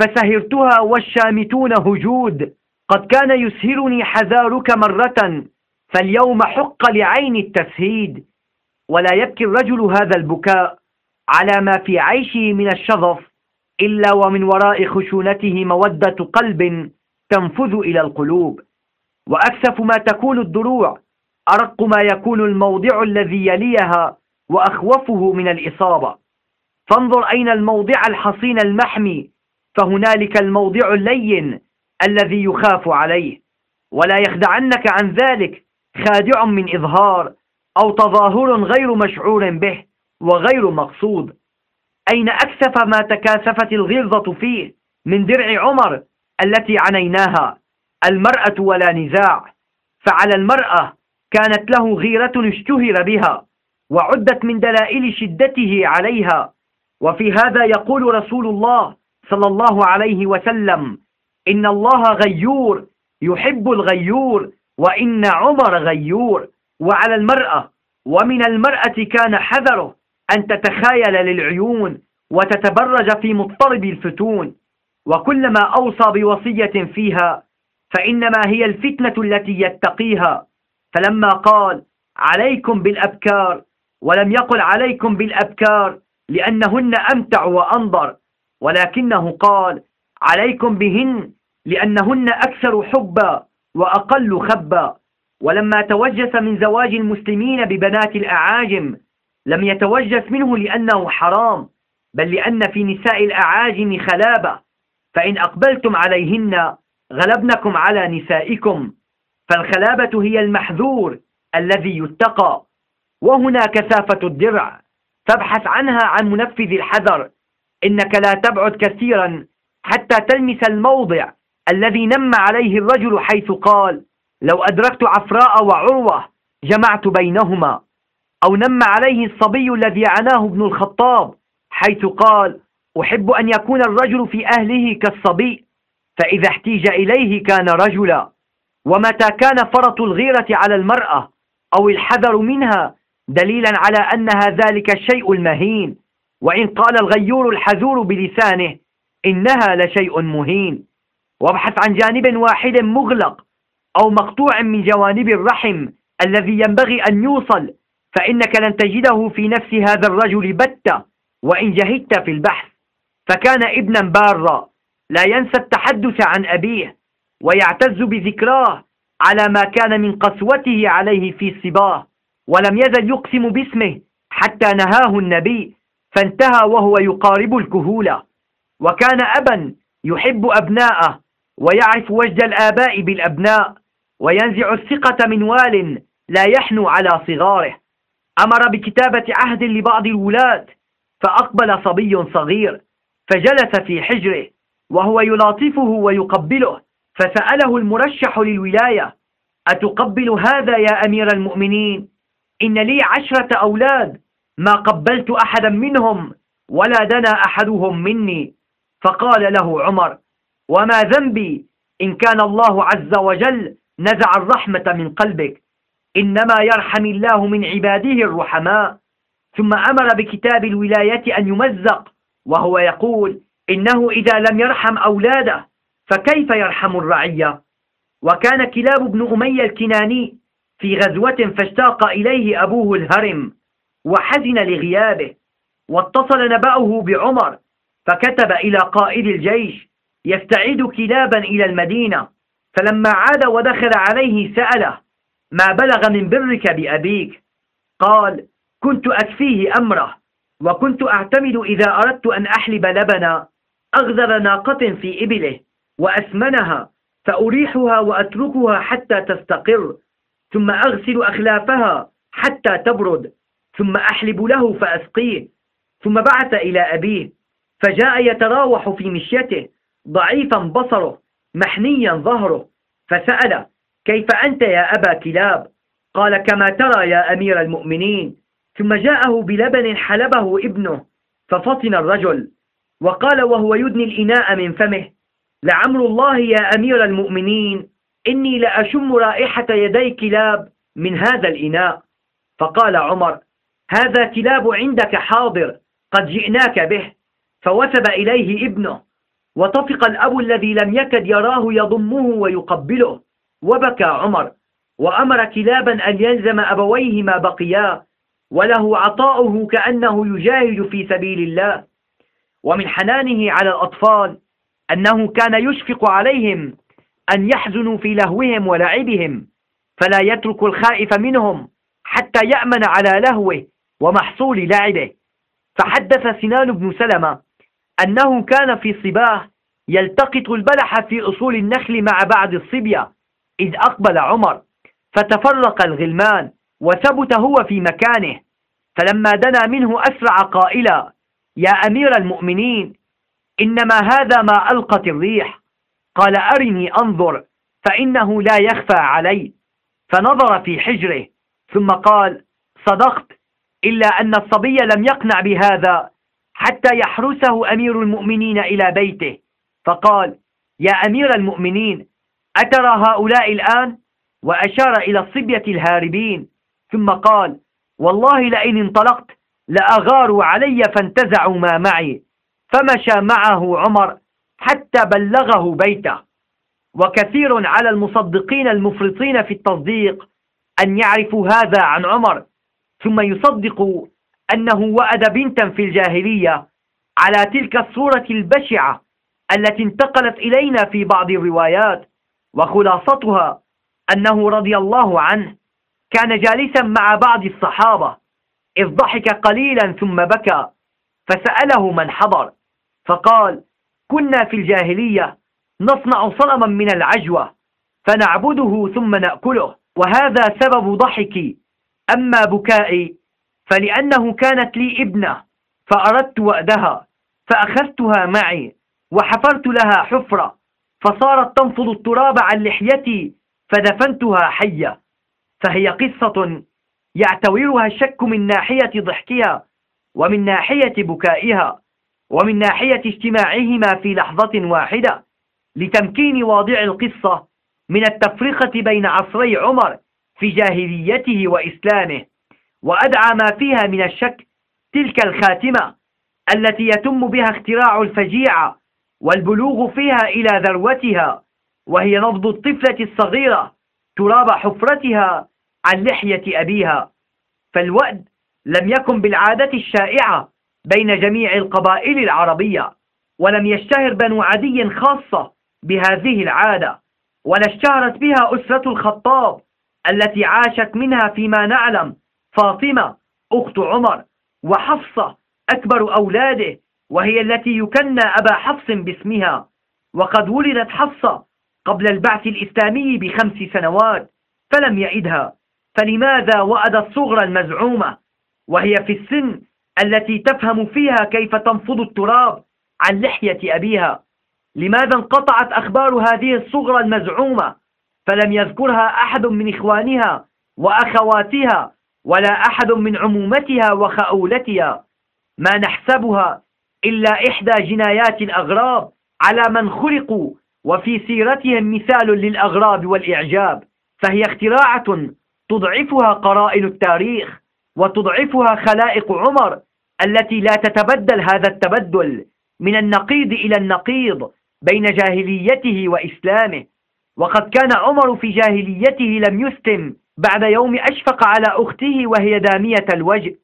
فسهرتها والشامتون هجود. قد كان يسهرني حذارك مرة فاليوم حق لعين التسهيد ولا يبكي الرجل هذا البكاء على ما في عيشه من الشظف إلا ومن وراء خشونته مودة قلب تنفذ إلى القلوب. وأكثف ما تكون الضروع أرق ما يكون الموضع الذي يليها وأخوفه من الإصابة. فانظر أين الموضع الحصين المحمي فهنالك الموضع اللين الذي يخاف عليه. ولا يخدعنك عن ذلك خادع من إظهار أو تظاهر غير مشعور به وغير مقصود. أين أكثف ما تكاثفت الغلظة فيه من درع عمر التي عنيناها؟ المرأة ولا نزاع. فعلى المرأة كانت له غيرة اشتهر بها وعدت من دلائل شدته عليها. وفي هذا يقول رسول الله صلى الله عليه وسلم إن الله غيور يحب الغيور وإن عمر غيور. وعلى المرأة ومن المرأة كان حذره أن تتخايل للعيون وتتبرج في مضطرب الفتون. وكلما أوصى بوصية فيها فإنما هي الفتنة التي يتقيها. فلما قال عليكم بالأبكار ولم يقل عليكم بالأبكار لأنهن أمتع وأنظر. ولكنه قال عليكم بهن لأنهن أكثر حبا وأقل خبا. ولما توجس من زواج المسلمين ببنات الأعاجم لم يتوجس منه لأنه حرام بل لأن في نساء الأعاجم خلابة. فإن أقبلتم عليهن غلبنكم على نسائكم. فالخلابة هي المحذور الذي يتقى. وهنا كثافة الدرع فابحث عنها عن منفذ الحذر. إنك لا تبعد كثيرا حتى تلمس الموضع الذي نم عليه الرجل حيث قال لو أدركت عفراء وعروة جمعت بينهما. أو نم عليه الصبي الذي عناه ابن الخطاب حيث قال أحب أن يكون الرجل في أهله كالصبي فإذا احتيج إليه كان رجلا. ومتى كان فرط الغيرة على المرأة أو الحذر منها دليلا على أنها ذلك الشيء المهين. وإن قال الغيور الحذور بلسانه إنها لشيء مهين. وابحث عن جانب واحد مغلق أو مقطوع من جوانب الرحم الذي ينبغي أن يوصل فإنك لن تجده في نفس هذا الرجل بتة وإن جهدت في البحث. فكان ابنا بارا لا ينسى التحدث عن أبيه ويعتز بذكراه على ما كان من قسوته عليه في صباه ولم يزل يقسم باسمه حتى نهاه النبي فانتهى وهو يقارب الكهولة. وكان أبا يحب أبناءه ويعرف وجد الآباء بالأبناء وينزع الثقة من وال لا يحنو على صغاره. أمر بكتابة عهد لبعض الولاة فأقبل صبي صغير فجلس في حجره وهو يلاطفه ويقبله فسأله المرشح للولاية أتقبل هذا يا أمير المؤمنين؟ إن لي عشرة أولاد ما قبلت أحدا منهم ولا دنا أحدهم مني. فقال له عمر وما ذنبي إن كان الله عز وجل نزع الرحمة من قلبك إنما يرحم الله من عباده الرحماء ثم أمر بكتاب الولاية أن يمزق وهو يقول إنه إذا لم يرحم أولاده فكيف يرحم الرعية؟ وكان كلاب بن أمية الكناني في غزوة فاشتاق إليه أبوه الهرم وحزن لغيابه واتصل نبأه بعمر فكتب إلى قائد الجيش يستعيد كلابا إلى المدينة فلما عاد ودخل عليه سأله ما بلغ من برك بأبيك؟ قال كنت أكفيه أمره وكنت أعتمد إذا أردت أن أحلب لبنا أغذر ناقة في إبله وأسمنها فأريحها وأتركها حتى تستقر ثم أغسل أخلافها حتى تبرد ثم أحلب له فأسقيه ثم بعث إلى أبيه. فجاء يتراوح في مشيته ضعيفا بصره محنيا ظهره فسأل كيف أنت يا أبا كلاب؟ قال كما ترى يا أمير المؤمنين. ثم جاءه بلبن حلبه ابنه ففطن الرجل وقال وهو يدني الإناء من فمه. لعمر الله يا أمير المؤمنين إني لأشم رائحة يدي كلاب من هذا الإناء. فقال عمر هذا كلاب عندك حاضر قد جئناك به. فوثب إليه ابنه وطفق الأب الذي لم يكد يراه يضمه ويقبله وبكى عمر وأمر كلابا أن يلزم أبويه ما بقيا وله عطاؤه كأنه يجاهد في سبيل الله. ومن حنانه على الأطفال أنه كان يشفق عليهم أن يحزنوا في لهوهم ولعبهم فلا يترك الخائف منهم حتى يأمن على لهوه ومحصول لعبه. فحدث سنان بن سلمة أنه كان في صباه يلتقط البلح في أصول النخل مع بعض الصبية إذ أقبل عمر فتفرق الغلمان وثبت هو في مكانه فلما دنا منه أسرع قائلا يا أمير المؤمنين إنما هذا ما ألقت الريح. قال أرني أنظر فإنه لا يخفى علي. فنظر في حجره ثم قال صدقت إلا أن الصبي لم يقنع بهذا حتى يحرسه أمير المؤمنين إلى بيته. فقال يا أمير المؤمنين أترى هؤلاء الآن؟ وأشار إلى الصبية الهاربين. ثم قال والله لئن انطلقت لأغاروا علي فانتزعوا ما معي. فمشى معه عمر حتى بلغه بيته. وكثير على المصدقين المفرطين في التصديق أن يعرفوا هذا عن عمر ثم يصدقوا أنه وأد بنتا في الجاهلية على تلك الصورة البشعة التي انتقلت إلينا في بعض الروايات وخلاصتها أنه رضي الله عنه كان جالسا مع بعض الصحابة إذ ضحك قليلا ثم بكى فسأله من حضر فقال كنا في الجاهلية نصنع صنما من العجوة فنعبده ثم نأكله وهذا سبب ضحكي أما بكائي فلأنه كانت لي ابنة فأردت وأدها فأخذتها معي وحفرت لها حفرة فصارت تنفض التراب عن لحيتي فدفنتها حية. فهي قصة يعتورها الشك من ناحية ضحكها ومن ناحية بكائها ومن ناحية اجتماعهما في لحظة واحدة. لتمكين واضع القصة من التفرقة بين عصري عمر في جاهليته وإسلامه. وأدعى ما فيها من الشك تلك الخاتمة التي يتم بها اختراع الفجيعة والبلوغ فيها إلى ذروتها وهي نبض الطفلة الصغيرة تراب حفرتها عن لحية أبيها. فالوأد لم يكن بالعادة الشائعة بين جميع القبائل العربية ولم يشتهر بنو عدي خاصة بهذه العادة ولا اشتهرت بها أسرة الخطاب التي عاشت منها فيما نعلم فاطمة أخت عمر وحفصة أكبر أولاده وهي التي يكنى أبا حفص باسمها. وقد ولدت حفصة قبل البعث الإسلامي بخمس سنوات فلم يئدها فلماذا وأد الصغرى المزعومة؟ وهي في السن التي تفهم فيها كيف تنفض التراب عن لحية أبيها. لماذا انقطعت أخبار هذه الصغرى المزعومة؟ فلم يذكرها أحد من إخوانها وأخواتها. ولا أحد من عمومتها وخؤولتها ما نحسبها إلا إحدى جنايات الأغراب على من خلقوا وفي سيرتهم مثال للأغراب والإعجاب فهي اختراعة تضعفها قرائن التاريخ وتضعفها خلائق عمر التي لا تتبدل هذا التبدل من النقيض إلى النقيض بين جاهليته وإسلامه. وقد كان عمر في جاهليته لم يسلم بعد يوم أشفق على أخته وهي دامية الوجه.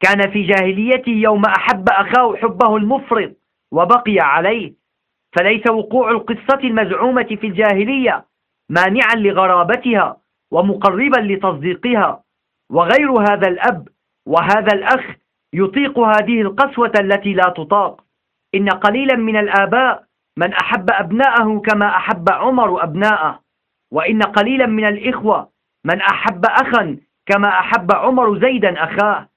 كان في جاهليته يوم أحب أخاه حبه المفرط وبقي عليه. فليس وقوع القصة المزعومة في الجاهلية مانعا لغرابتها ومقربا لتصديقها. وغير هذا الأب وهذا الأخ يطيق هذه القسوة التي لا تطاق. إن قليلا من الآباء من أحب أبناءه كما أحب عمر أبناءه. وإن قليلا من الإخوة من أحب أخا كما أحب عمر زيدا أخاه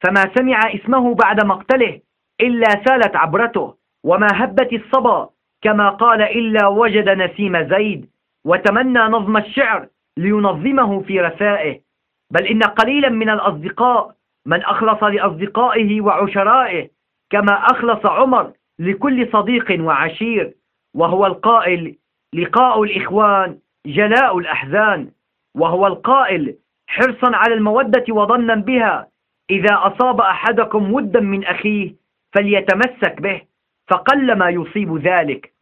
فما سمع اسمه بعد مقتله إلا سالت عبرته وما هبت الصبا كما قال إلا وجد نسيم زيد وتمنى نظم الشعر لينظمه في رثائه. بل إن قليلا من الأصدقاء من أخلص لأصدقائه وعشرائه كما أخلص عمر لكل صديق وعشير وهو القائل لقاء الإخوان جلاء الأحزان. وهو القائل حرصا على المودة وظنا بها إذا أصاب أحدكم ودا من أخيه فليتمسك به فقل ما يصيب ذلك.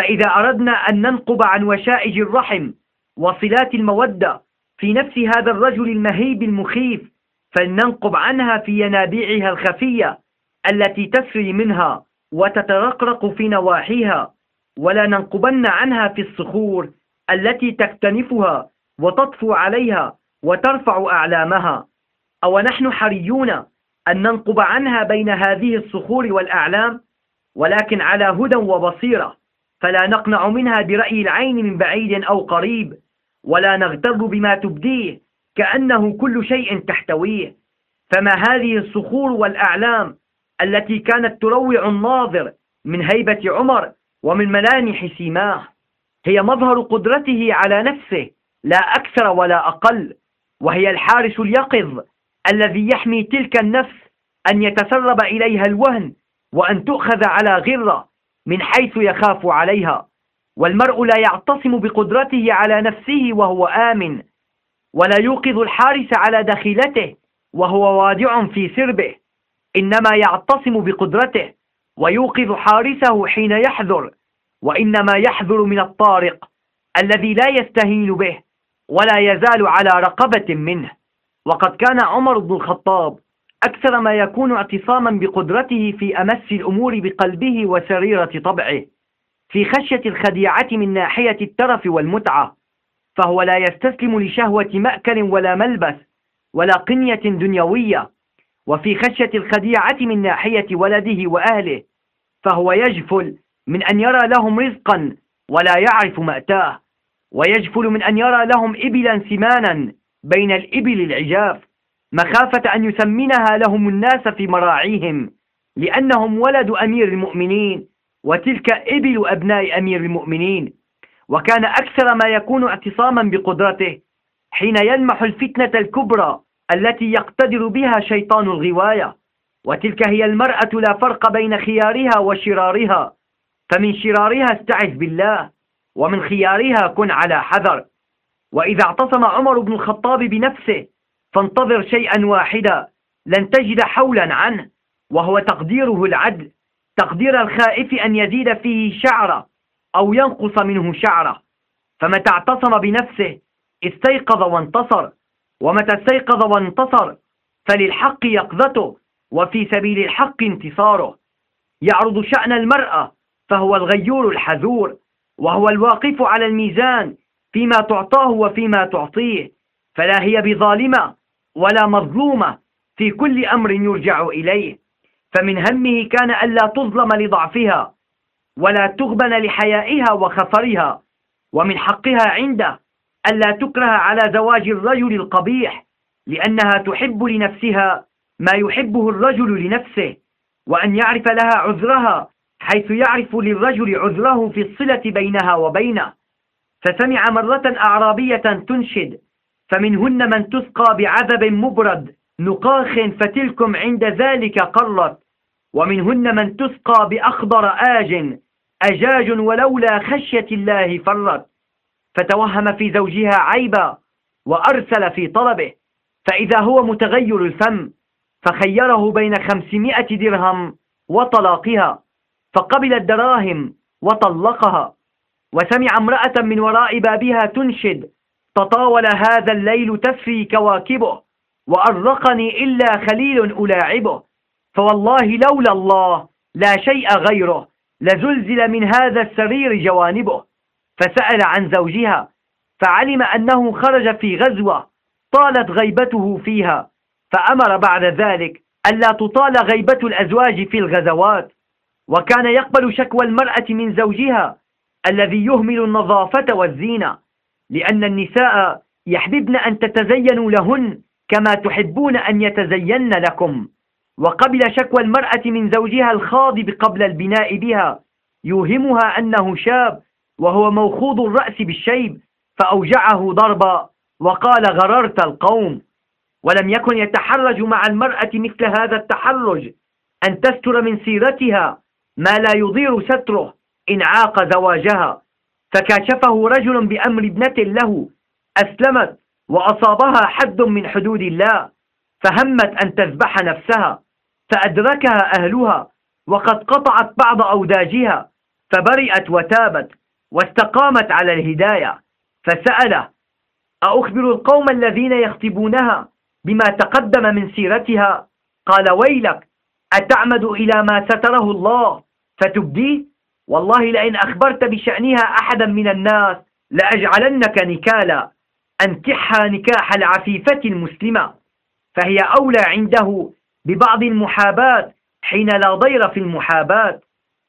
فإذا أردنا أن ننقب عن وشائج الرحم وصلات المودة في نفس هذا الرجل المهيب المخيف فلننقب عنها في ينابيعها الخفية التي تسري منها وتترقرق في نواحيها ولا ننقبن عنها في الصخور التي تكتنفها وتطفو عليها وترفع أعلامها. أو نحن حريون أن ننقب عنها بين هذه الصخور والأعلام ولكن على هدى وبصيرة. فلا نقنع منها برأي العين من بعيد أو قريب ولا نغتر بما تبديه كأنه كل شيء تحتويه. فما هذه الصخور والأعلام التي كانت تروع الناظر من هيبة عمر ومن ملامح سيماه هي مظهر قدرته على نفسه. لا أكثر ولا أقل وهي الحارس اليقظ الذي يحمي تلك النفس أن يتسرب إليها الوهن وأن تؤخذ على غرة من حيث يخاف عليها. والمرء لا يعتصم بقدرته على نفسه وهو آمن ولا يوقظ الحارس على دخيلته وهو وادع في سربه إنما يعتصم بقدرته ويوقظ حارسه حين يحذر وإنما يحذر من الطارق الذي لا يستهين به. ولا يزال على رقبة منه. وقد كان عمر بن الخطاب أكثر ما يكون اعتصاما بقدرته في أمس الأمور بقلبه وسريرة طبعه في خشية الخديعة من ناحية الترف والمتعة فهو لا يستسلم لشهوة مأكل ولا ملبس ولا قنية دنيوية وفي خشية الخديعة من ناحية ولده وأهله فهو يجفل من أن يرى لهم رزقا ولا يعرف مأتاه. ويجفل من أن يرى لهم إبلا سمانا بين الإبل العجاف مخافة أن يسمنها لهم الناس في مراعيهم لأنهم ولد أمير المؤمنين وتلك إبل أبناء أمير المؤمنين. وكان أكثر ما يكون اعتصاما بقدرته حين يلمح الفتنة الكبرى التي يقتدر بها شيطان الغواية. وتلك هي المرأة لا فرق بين خيارها وشرارها فمن شرارها استعذ بالله. ومن خيارها كن على حذر. وإذا اعتصم عمر بن الخطاب بنفسه فانتظر شيئا واحدا لن تجد حولا عنه وهو تقديره العدل تقدير الخائف أن يزيد فيه شعرة أو ينقص منه شعرة. فمتى اعتصم بنفسه استيقظ وانتصر. ومتى استيقظ وانتصر فللحق يقظته وفي سبيل الحق انتصاره. يعرض شأن المرأة فهو الغيور الحذور. وهو الواقف على الميزان فيما تعطاه وفيما تعطيه فلا هي بظالمة ولا مظلومة في كل أمر يرجع إليه. فمن همه كان ألا تظلم لضعفها ولا تغبن لحيائها وخطرها ومن حقها عنده ألا تكره على زواج الرجل القبيح لأنها تحب لنفسها ما يحبه الرجل لنفسه وأن يعرف لها عذرها حيث يعرف للرجل عذره في الصلة بينها وبينه. فسمع مرة أعرابية تنشد فمنهن من تسقى بعذب مبرد نقاخ فتلكم عند ذلك قرت. ومنهن من تسقى بأخضر آج أجاج ولولا خشية الله فرت. فتوهم في زوجها عيبا وأرسل في طلبه. فإذا هو متغير الفم فخيره بين خمسمائة درهم وطلاقها. فقبل الدراهم وطلقها وسمع امرأة من وراء بابها تنشد تطاول هذا الليل تفري كواكبه وأرقني إلا خليل ألاعبه. فوالله لولا الله لا شيء غيره لزلزل من هذا السرير جوانبه. فسأل عن زوجها فعلم أنه خرج في غزوة طالت غيبته فيها فأمر بعد ذلك ألا تطال غيبة الأزواج في الغزوات. وكان يقبل شكوى المرأة من زوجها الذي يهمل النظافة والزينة لأن النساء يحببن أن تتزينوا لهن كما تحبون أن يتزين لكم. وقبل شكوى المرأة من زوجها الخاضب قبل البناء بها يوهمها أنه شاب وهو موخوض الرأس بالشيب فأوجعه ضربا وقال غررت القوم. ولم يكن يتحرج مع المرأة مثل هذا التحرج أن تستر من سيرتها. ما لا يضير ستره إن عاق زواجها. فكاشفه رجل بأمر ابنة له أسلمت وأصابها حد من حدود الله فهمت أن تذبح نفسها فأدركها أهلها وقد قطعت بعض أوداجها فبرئت وتابت واستقامت على الهداية. فسأله أخبر القوم الذين يخطبونها بما تقدم من سيرتها؟ قال ويلك أتعمد إلى ما ستره الله؟ فتبديه والله لئن أخبرت بشأنها أحدا من الناس لأجعلنك نكالا. أنكحها نكاح العفيفة المسلمة. فهي أولى عنده ببعض المحاباة حين لا ضير في المحاباة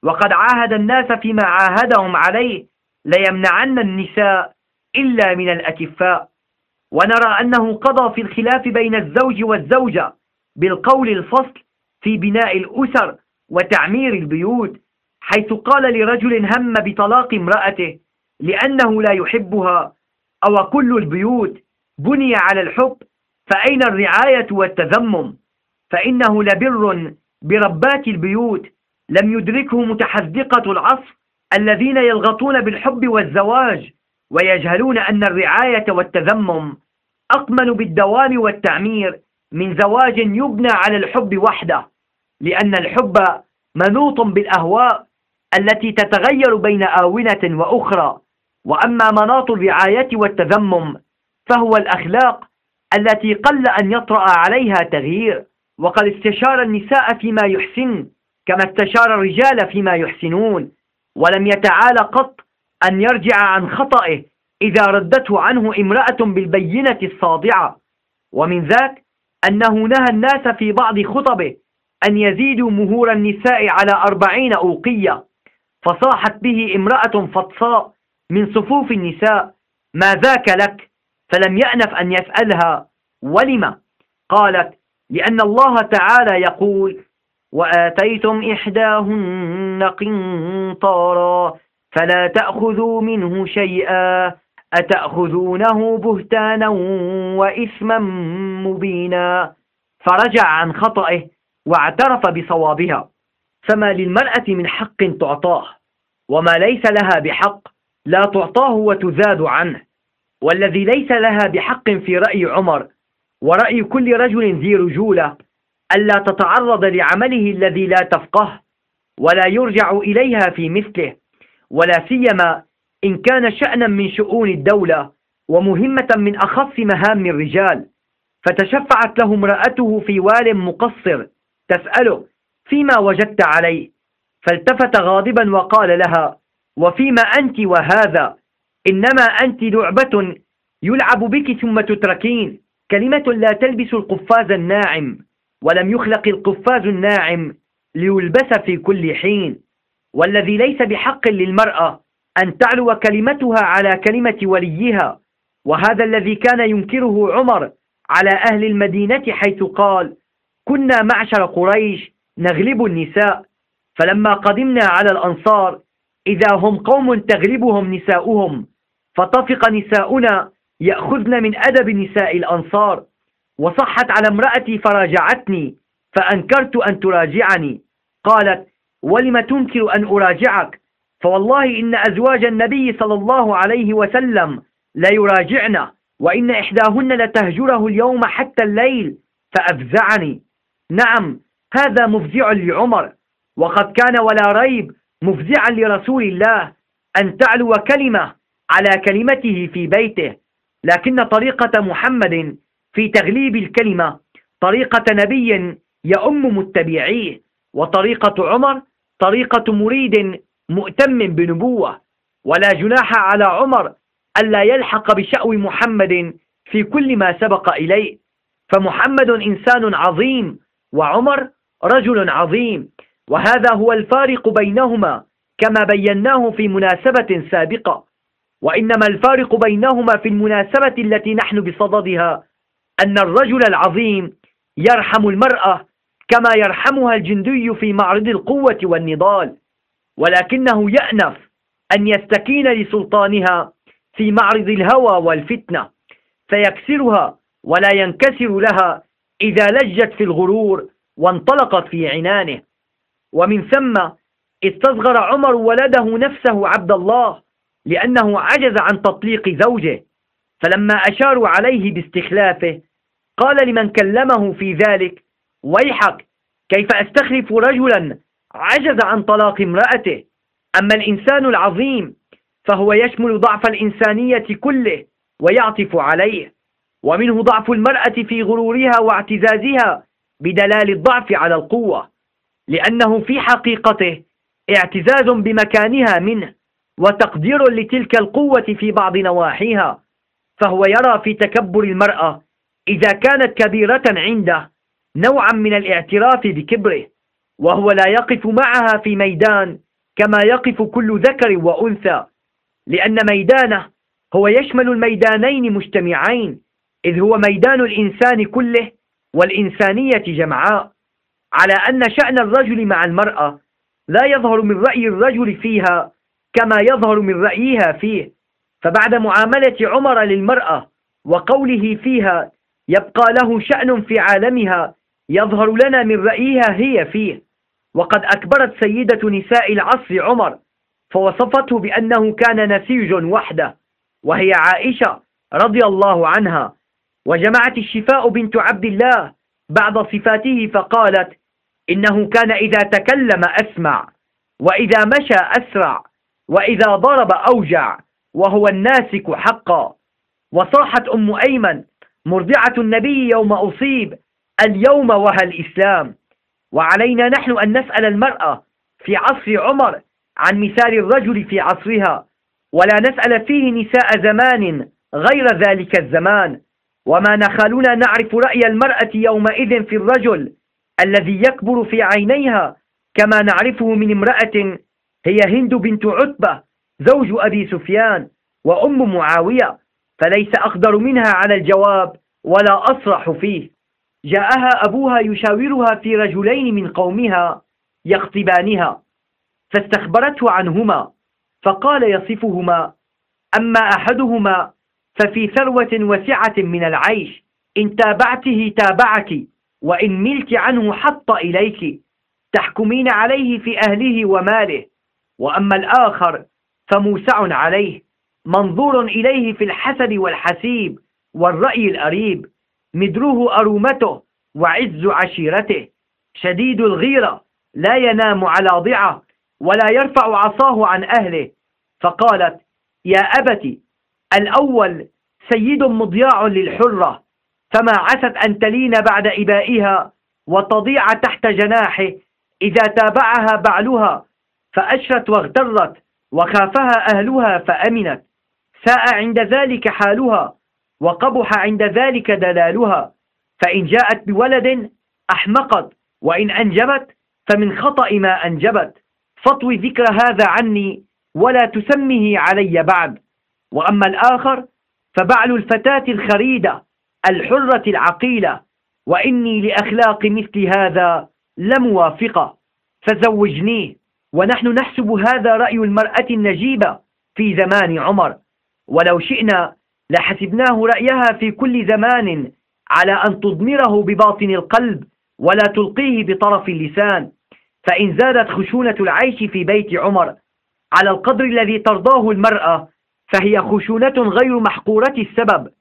وقد عاهد الناس فيما عاهدهم عليه ليمنعن النساء إلا من الأكفاء. ونرى أنه قضى في الخلاف بين الزوج والزوجة بالقول الفصل في بناء الأسر وتعمير البيوت حيث قال لرجل هم بطلاق امرأته لأنه لا يحبها أو كل البيوت بني على الحب فأين الرعاية والتذمم؟ فإنه لبر بربات البيوت لم يدركه متحذقة العصر الذين يلغطون بالحب والزواج ويجهلون أن الرعاية والتذمم أقمن بالدوام والتعمير من زواج يبنى على الحب وحده. لأن الحب منوط بالأهواء التي تتغير بين آونة وأخرى. وأما مناط الرعاية والتذمم فهو الأخلاق التي قل أن يطرأ عليها تغيير. وقد استشار النساء فيما يحسن كما استشار الرجال فيما يحسنون. ولم يتعالى قط أن يرجع عن خطئه إذا ردته عنه امرأة بالبينة الصادعة. ومن ذاك أنه نهى الناس في بعض خطبه أن يزيدوا مهور النساء على أربعين أوقية. فصاحت به امرأة فطساء من صفوف النساء ما ذاك لك؟ فلم يأنف أن يسألها. ولم؟ قالت لأن الله تعالى يقول وآتيتم إحداهن قنطارا فلا تأخذوا منه شيئا أتأخذونه بهتانا وإثما مبينا. فرجع عن خطئه واعترف بصوابها فما للمرأة من حق تعطاه وما ليس لها بحق لا تعطاه وتزاد عنه. والذي ليس لها بحق في رأي عمر ورأي كل رجل ذي رجولة ألا تتعرض لعمله الذي لا تفقه ولا يرجع إليها في مثله ولا سيما إن كان شأنا من شؤون الدولة ومهمة من أخص مهام الرجال. فتشفعت له امرأته في وال مقصر تسأله فيما وجدت عليه فالتفت غاضبا وقال لها وفيما أنت وهذا؟ إنما أنت لعبة يلعب بك ثم تتركين كلمة لا تلبس القفاز الناعم ولم يخلق القفاز الناعم ليلبس في كل حين والذي ليس بحق للمرأة أن تعلو كلمتها على كلمة وليها وهذا الذي كان ينكره عمر على أهل المدينة حيث قال كنا معشر قريش نغلب النساء فلما قدمنا على الأنصار إذا هم قوم تغلبهم نساؤهم فطفق نساؤنا يأخذن من أدب نساء الأنصار وصحت على امرأتي فراجعتني فأنكرت أن تراجعني قالت ولم تنكر أن أراجعك؟ فوالله إن أزواج النبي صلى الله عليه وسلم لا يراجعن وإن إحداهن لتهجره اليوم حتى الليل فأفزعني. نعم هذا مفزع لعمر وقد كان ولا ريب مفزعا لرسول الله أن تعلو كلمة على كلمته في بيته. لكن طريقة محمد في تغليب الكلمة طريقة نبي يؤم متبعيه وطريقة عمر طريقة مريد مؤتم بنبوة. ولا جناح على عمر ألا يلحق بشأو محمد في كل ما سبق إليه. فمحمد إنسان عظيم وعمر رجل عظيم. وهذا هو الفارق بينهما كما بيناه في مناسبة سابقة. وإنما الفارق بينهما في المناسبة التي نحن بصددها أن الرجل العظيم يرحم المرأة كما يرحمها الجندي في معرض القوة والنضال. ولكنه يأنف أن يستكين لسلطانها في معرض الهوى والفتنة فيكسرها ولا ينكسر لها إذا لجت في الغرور وانطلقت في عنانه. ومن ثم استصغر عمر ولده نفسه عبد الله لأنه عجز عن تطليق زوجه. فلما أشاروا عليه باستخلافه قال لمن كلمه في ذلك ويحك كيف أستخلف رجلا عجز عن طلاق امرأته؟ أما الإنسان العظيم فهو يشمل ضعف الإنسانية كله ويعطف عليه. ومنه ضعف المرأة في غرورها واعتزازها بدلال الضعف على القوة لأنه في حقيقته اعتزاز بمكانها منه وتقدير لتلك القوة في بعض نواحيها فهو يرى في تكبر المرأة إذا كانت كبيرة عنده نوعا من الاعتراف بكبره وهو لا يقف معها في ميدان كما يقف كل ذكر وأنثى لأن ميدانه هو يشمل الميدانين مجتمعين إذ هو ميدان الإنسان كله والإنسانية جمعاء على أن شأن الرجل مع المرأة لا يظهر من رأي الرجل فيها كما يظهر من رأيها فيه. فبعد معاملة عمر للمرأة وقوله فيها يبقى له شأن في عالمها يظهر لنا من رأيها هي فيه. وقد أكبرت سيدة نساء العصر عمر فوصفته بأنه كان نسيج وحده وهي عائشة رضي الله عنها وجمعت الشفاء بنت عبد الله بعض صفاته فقالت إنه كان إذا تكلم أسمع وإذا مشى أسرع وإذا ضرب أوجع وهو الناسك حقا. وصاحت أم أيمن مرضعة النبي يوم أصيب اليوم وهى الإسلام. وعلينا نحن أن نسأل المرأة في عصر عمر عن مثال الرجل في عصرها ولا نسأل فيه نساء زمان غير ذلك الزمان. وما نخالنا نعرف رأي المرأة يومئذ في الرجل الذي يكبر في عينيها كما نعرفه من امرأة هي هند بنت عتبة زوج أبي سفيان وأم معاوية فليس أقدر منها على الجواب ولا أصرح فيه. جاءها أبوها يشاورها في رجلين من قومها يخطبانها فاستخبرته عنهما فقال يصفهما أما أحدهما ففي ثروة وسعة من العيش. إن تابعته تابعك وإن ملت عنه حط إليك. تحكمين عليه في أهله وماله. وأما الآخر فموسع عليه منظور إليه في الحسد والحسيب والرأي الأريب. مدروه أرومته وعز عشيرته. شديد الغيرة لا ينام على ضعة ولا يرفع عصاه عن أهله. فقالت يا أبت الأول سيد مضياع للحرة فما عست أن تلين بعد إبائها وتضيع تحت جناحه إذا تابعها بعلها فأشرت واغترت وخافها أهلها فأمنت. ساء عند ذلك حالها وقبح عند ذلك دلالها فإن جاءت بولد أحمقت وإن أنجبت فمن خطأ ما أنجبت. فاطوي ذكر هذا عني ولا تسمه علي بعد. وأما الآخر فبعل الفتاة الخريدة الحرة العقيلة وإني لأخلاق مثل هذا لموافقة فزوجنيه ونحن نحسب هذا رأي المرأة النجيبة في زمان عمر. ولو شئنا لحسبناه رأيها في كل زمان على أن تضمره بباطن القلب ولا تلقيه بطرف اللسان. فإن زادت خشونة العيش في بيت عمر على القدر الذي ترضاه المرأة فهي خشونة غير محقورة السبب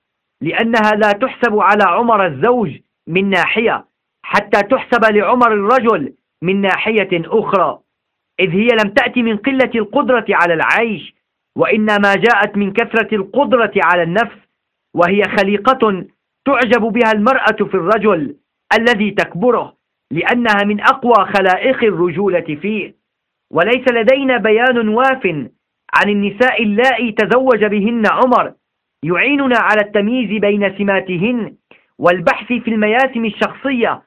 لأنها لا تحسب على عمر الزوج من ناحية حتى تحسب لعمر الرجل من ناحية أخرى. إذ هي لم تأتي من قلة القدرة على العيش وإنما جاءت من كثرة القدرة على النفس وهي خليقة تعجب بها المرأة في الرجل الذي تكبره لأنها من أقوى خلائق الرجولة فيه. وليس لدينا بيان واف عن النساء اللائي تزوج بهن عمر يعيننا على التمييز بين سماتهن والبحث في المياسم الشخصية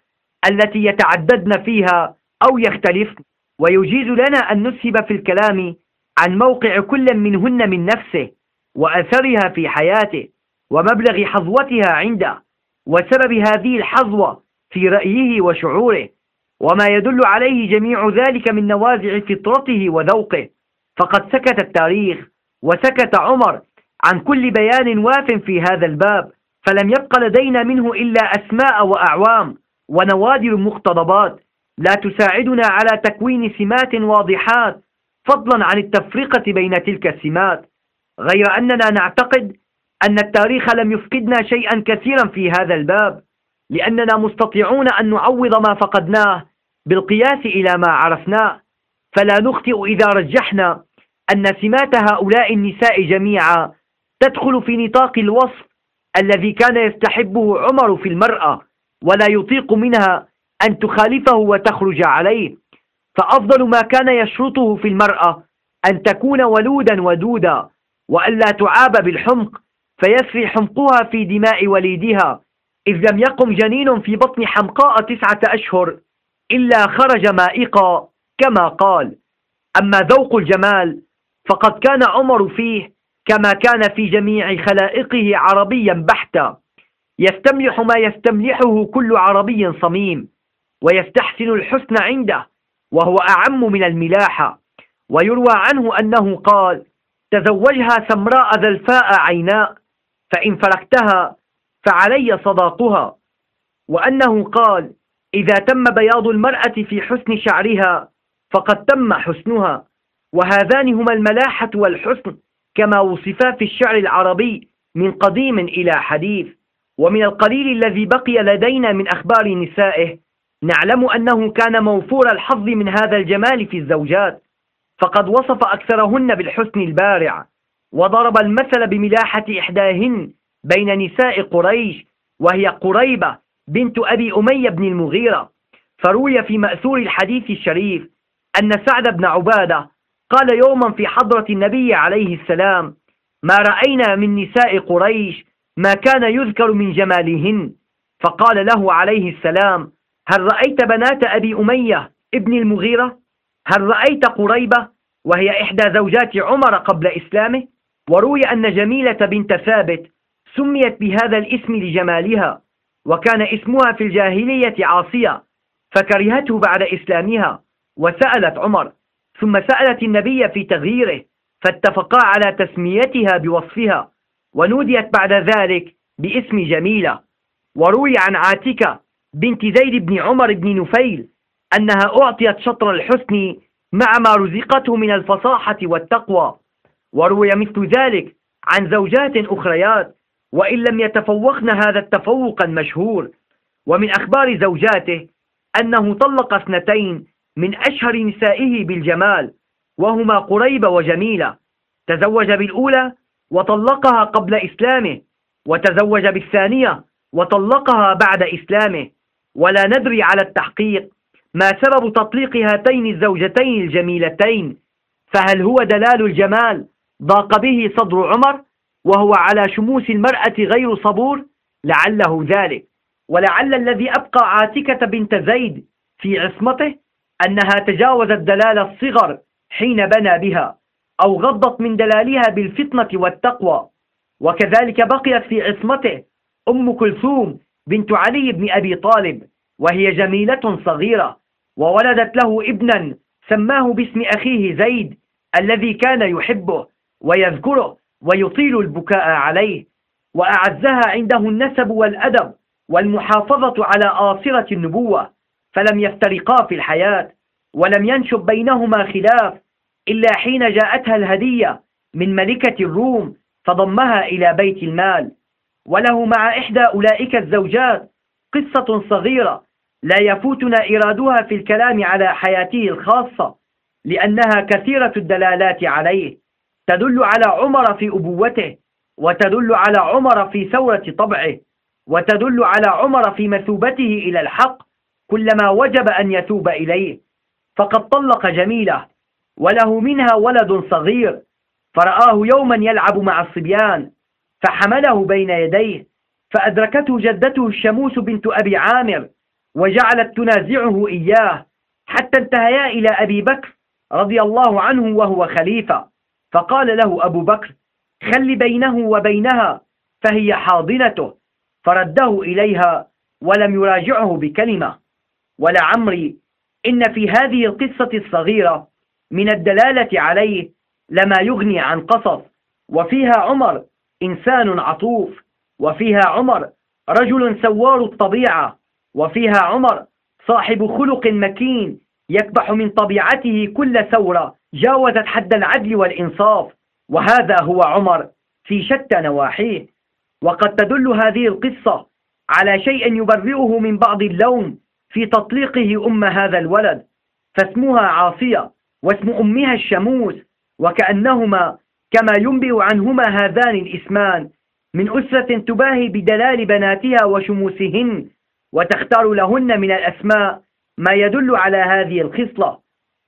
التي يتعددن فيها أو يختلفن ويجيز لنا أن نسهب في الكلام عن موقع كل منهن من نفسه وأثرها في حياته ومبلغ حظوتها عنده وسبب هذه الحظوة في رأيه وشعوره وما يدل عليه جميع ذلك من نوازع فطرته وذوقه. فقد سكت التاريخ وسكت عمر عن كل بيان واف في هذا الباب فلم يبق لدينا منه إلا أسماء وأعوام ونوادر مقتضبات. لا تساعدنا على تكوين سمات واضحات فضلا عن التفرقة بين تلك السمات. غير أننا نعتقد أن التاريخ لم يفقدنا شيئا كثيرا في هذا الباب لأننا مستطيعون أن نعوض ما فقدناه بالقياس إلى ما عرفناه. فلا نخطئ إذا رجحنا أن سمات هؤلاء النساء جميعا تدخل في نطاق الوصف الذي كان يستحبه عمر في المرأة ولا يطيق منها أن تخالفه وتخرج عليه. فأفضل ما كان يشرطه في المرأة أن تكون ولودا ودودا وألا تعاب بالحمق فيسري حمقها في دماء وليدها إذ لم يقم جنين في بطن حمقاء تسعة أشهر إلا خرج مائقا. كما قال. أما ذوق الجمال فقد كان عمر فيه كما كان في جميع خلائقه عربيا بحتا. يستملح ما يستملحه كل عربي صميم ويستحسن الحسن عنده وهو أعم من الملاحة ويروى عنه أنه قال تزوجها سمراء ذلفاء عيناء فإن فرقتها فعلي صداقها وأنه قال إذا تم بياض المرأة في حسن شعرها فقد تم حسنها. وهذان هما الملاحة والحسن كما وصفا في الشعر العربي من قديم إلى حديث. ومن القليل الذي بقي لدينا من أخبار نسائه نعلم أنه كان موفور الحظ من هذا الجمال في الزوجات. فقد وصف أكثرهن بالحسن البارع. وضرب المثل بملاحة إحداهن بين نساء قريش وهي قريبة بنت أبي أمية بن المغيرة. فروي في مأثور الحديث الشريف أن سعد بن عبادة قال يوما في حضرة النبي عليه السلام ما رأينا من نساء قريش ما كان يذكر من جمالهن. فقال له عليه السلام هل رأيت بنات أبي أمية ابن المغيرة؟ هل رأيت قريبة وهي إحدى زوجات عمر قبل إسلامه؟ وروي أن جميلة بنت ثابت سميت بهذا الاسم لجمالها وكان اسمها في الجاهلية عاصية فكرهته بعد إسلامها. وسألت عمر ثم سألت النبي في تغييره فاتفقا على تسميتها بوصفها ونوديت بعد ذلك باسم جميلة وروي عن عاتكة بنت زيد بن عمر بن نفيل أنها أعطيت شطر الحسن مع ما رزقته من الفصاحة والتقوى وروي مثل ذلك عن زوجات أخريات وإن لم يتفوقن هذا التفوق المشهور ومن أخبار زوجاته أنه طلق اثنتين من أشهر نسائه بالجمال وهما قريبة وجميلة تزوج بالأولى وطلقها قبل إسلامه وتزوج بالثانية وطلقها بعد إسلامه. ولا ندري على التحقيق ما سبب تطليق هاتين الزوجتين الجميلتين فهل هو دلال الجمال ضاق به صدر عمر وهو على شموس المرأة غير صبور؟ لعله ذلك. ولعل الذي أبقى عاتكة بنت زيد في عصمته أنها تجاوزت دلال الصغر حين بنى بها أو غضت من دلالها بالفطنة والتقوى. وكذلك بقيت في عصمته أم كلثوم بنت علي بن أبي طالب وهي جميلة صغيرة وولدت له ابنا سماه باسم أخيه زيد الذي كان يحبه ويذكره ويطيل البكاء عليه. وأعزها عنده النسب والأدب والمحافظة على آصرة النبوة. فلم يفترقا في الحياة ولم ينشب بينهما خلاف إلا حين جاءتها الهدية من ملكة الروم فضمها إلى بيت المال. وله مع إحدى أولئك الزوجات قصة صغيرة لا يفوتنا إرادها في الكلام على حياته الخاصة لأنها كثيرة الدلالات عليه. تدل على عمر في أبوته وتدل على عمر في ثورة طبعه وتدل على عمر في مثوبته إلى الحق كلما وجب أن يتوب إليه فقد طلق جميلة وله منها ولد صغير فرآه يوما يلعب مع الصبيان فحمله بين يديه فأدركته جدته الشموس بنت أبي عامر وجعلت تنازعه إياه حتى انتهيا إلى أبي بكر رضي الله عنه وهو خليفة. فقال له أبو بكر خل بينه وبينها فهي حاضنته فرده إليها ولم يراجعه بكلمة. ولعمري إن في هذه القصة الصغيرة من الدلالة عليه لما يغني عن قصص وفيها عمر إنسان عطوف وفيها عمر رجل سوار الطبيعة وفيها عمر صاحب خلق مكين يكبح من طبيعته كل ثورة جاوزت حد العدل والإنصاف وهذا هو عمر في شتى نواحيه. وقد تدل هذه القصة على شيء يبرئه من بعض اللوم في تطليقه أم هذا الولد فاسمها عاصية واسم أمها الشموس وكأنهما كما ينبئ عنهما هذان الإسمان من أسرة تباهي بدلال بناتها وشموسهن وتختار لهن من الأسماء ما يدل على هذه الخصلة.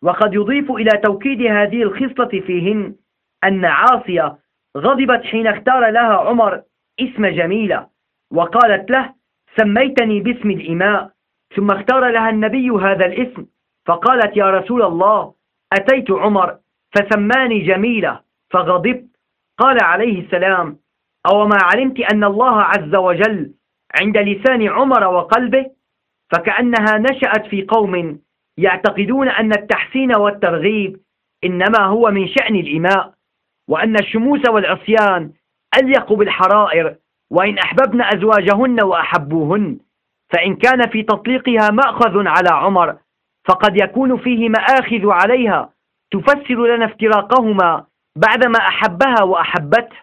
وقد يضيف إلى توكيد هذه الخصلة فيهن أن عاصية غضبت حين اختار لها عمر اسم جميلة وقالت له سميتني باسم الإماء. ثم اختار لها النبي هذا الاسم فقالت يا رسول الله أتيت عمر فسماني جميلة فغضبت. قال عليه السلام أو ما علمت أن الله عز وجل عند لسان عمر وقلبه؟ فكأنها نشأت في قوم يعتقدون أن التحسين والترغيب إنما هو من شأن الإماء وأن الشموس والعصيان أليق بالحرائر وإن أحببن أزواجهن وأحبوهن. فإن كان في تطليقها مأخذ على عمر فقد يكون فيه مآخذ عليها تفسر لنا افتراقهما بعدما أحبها وأحبته.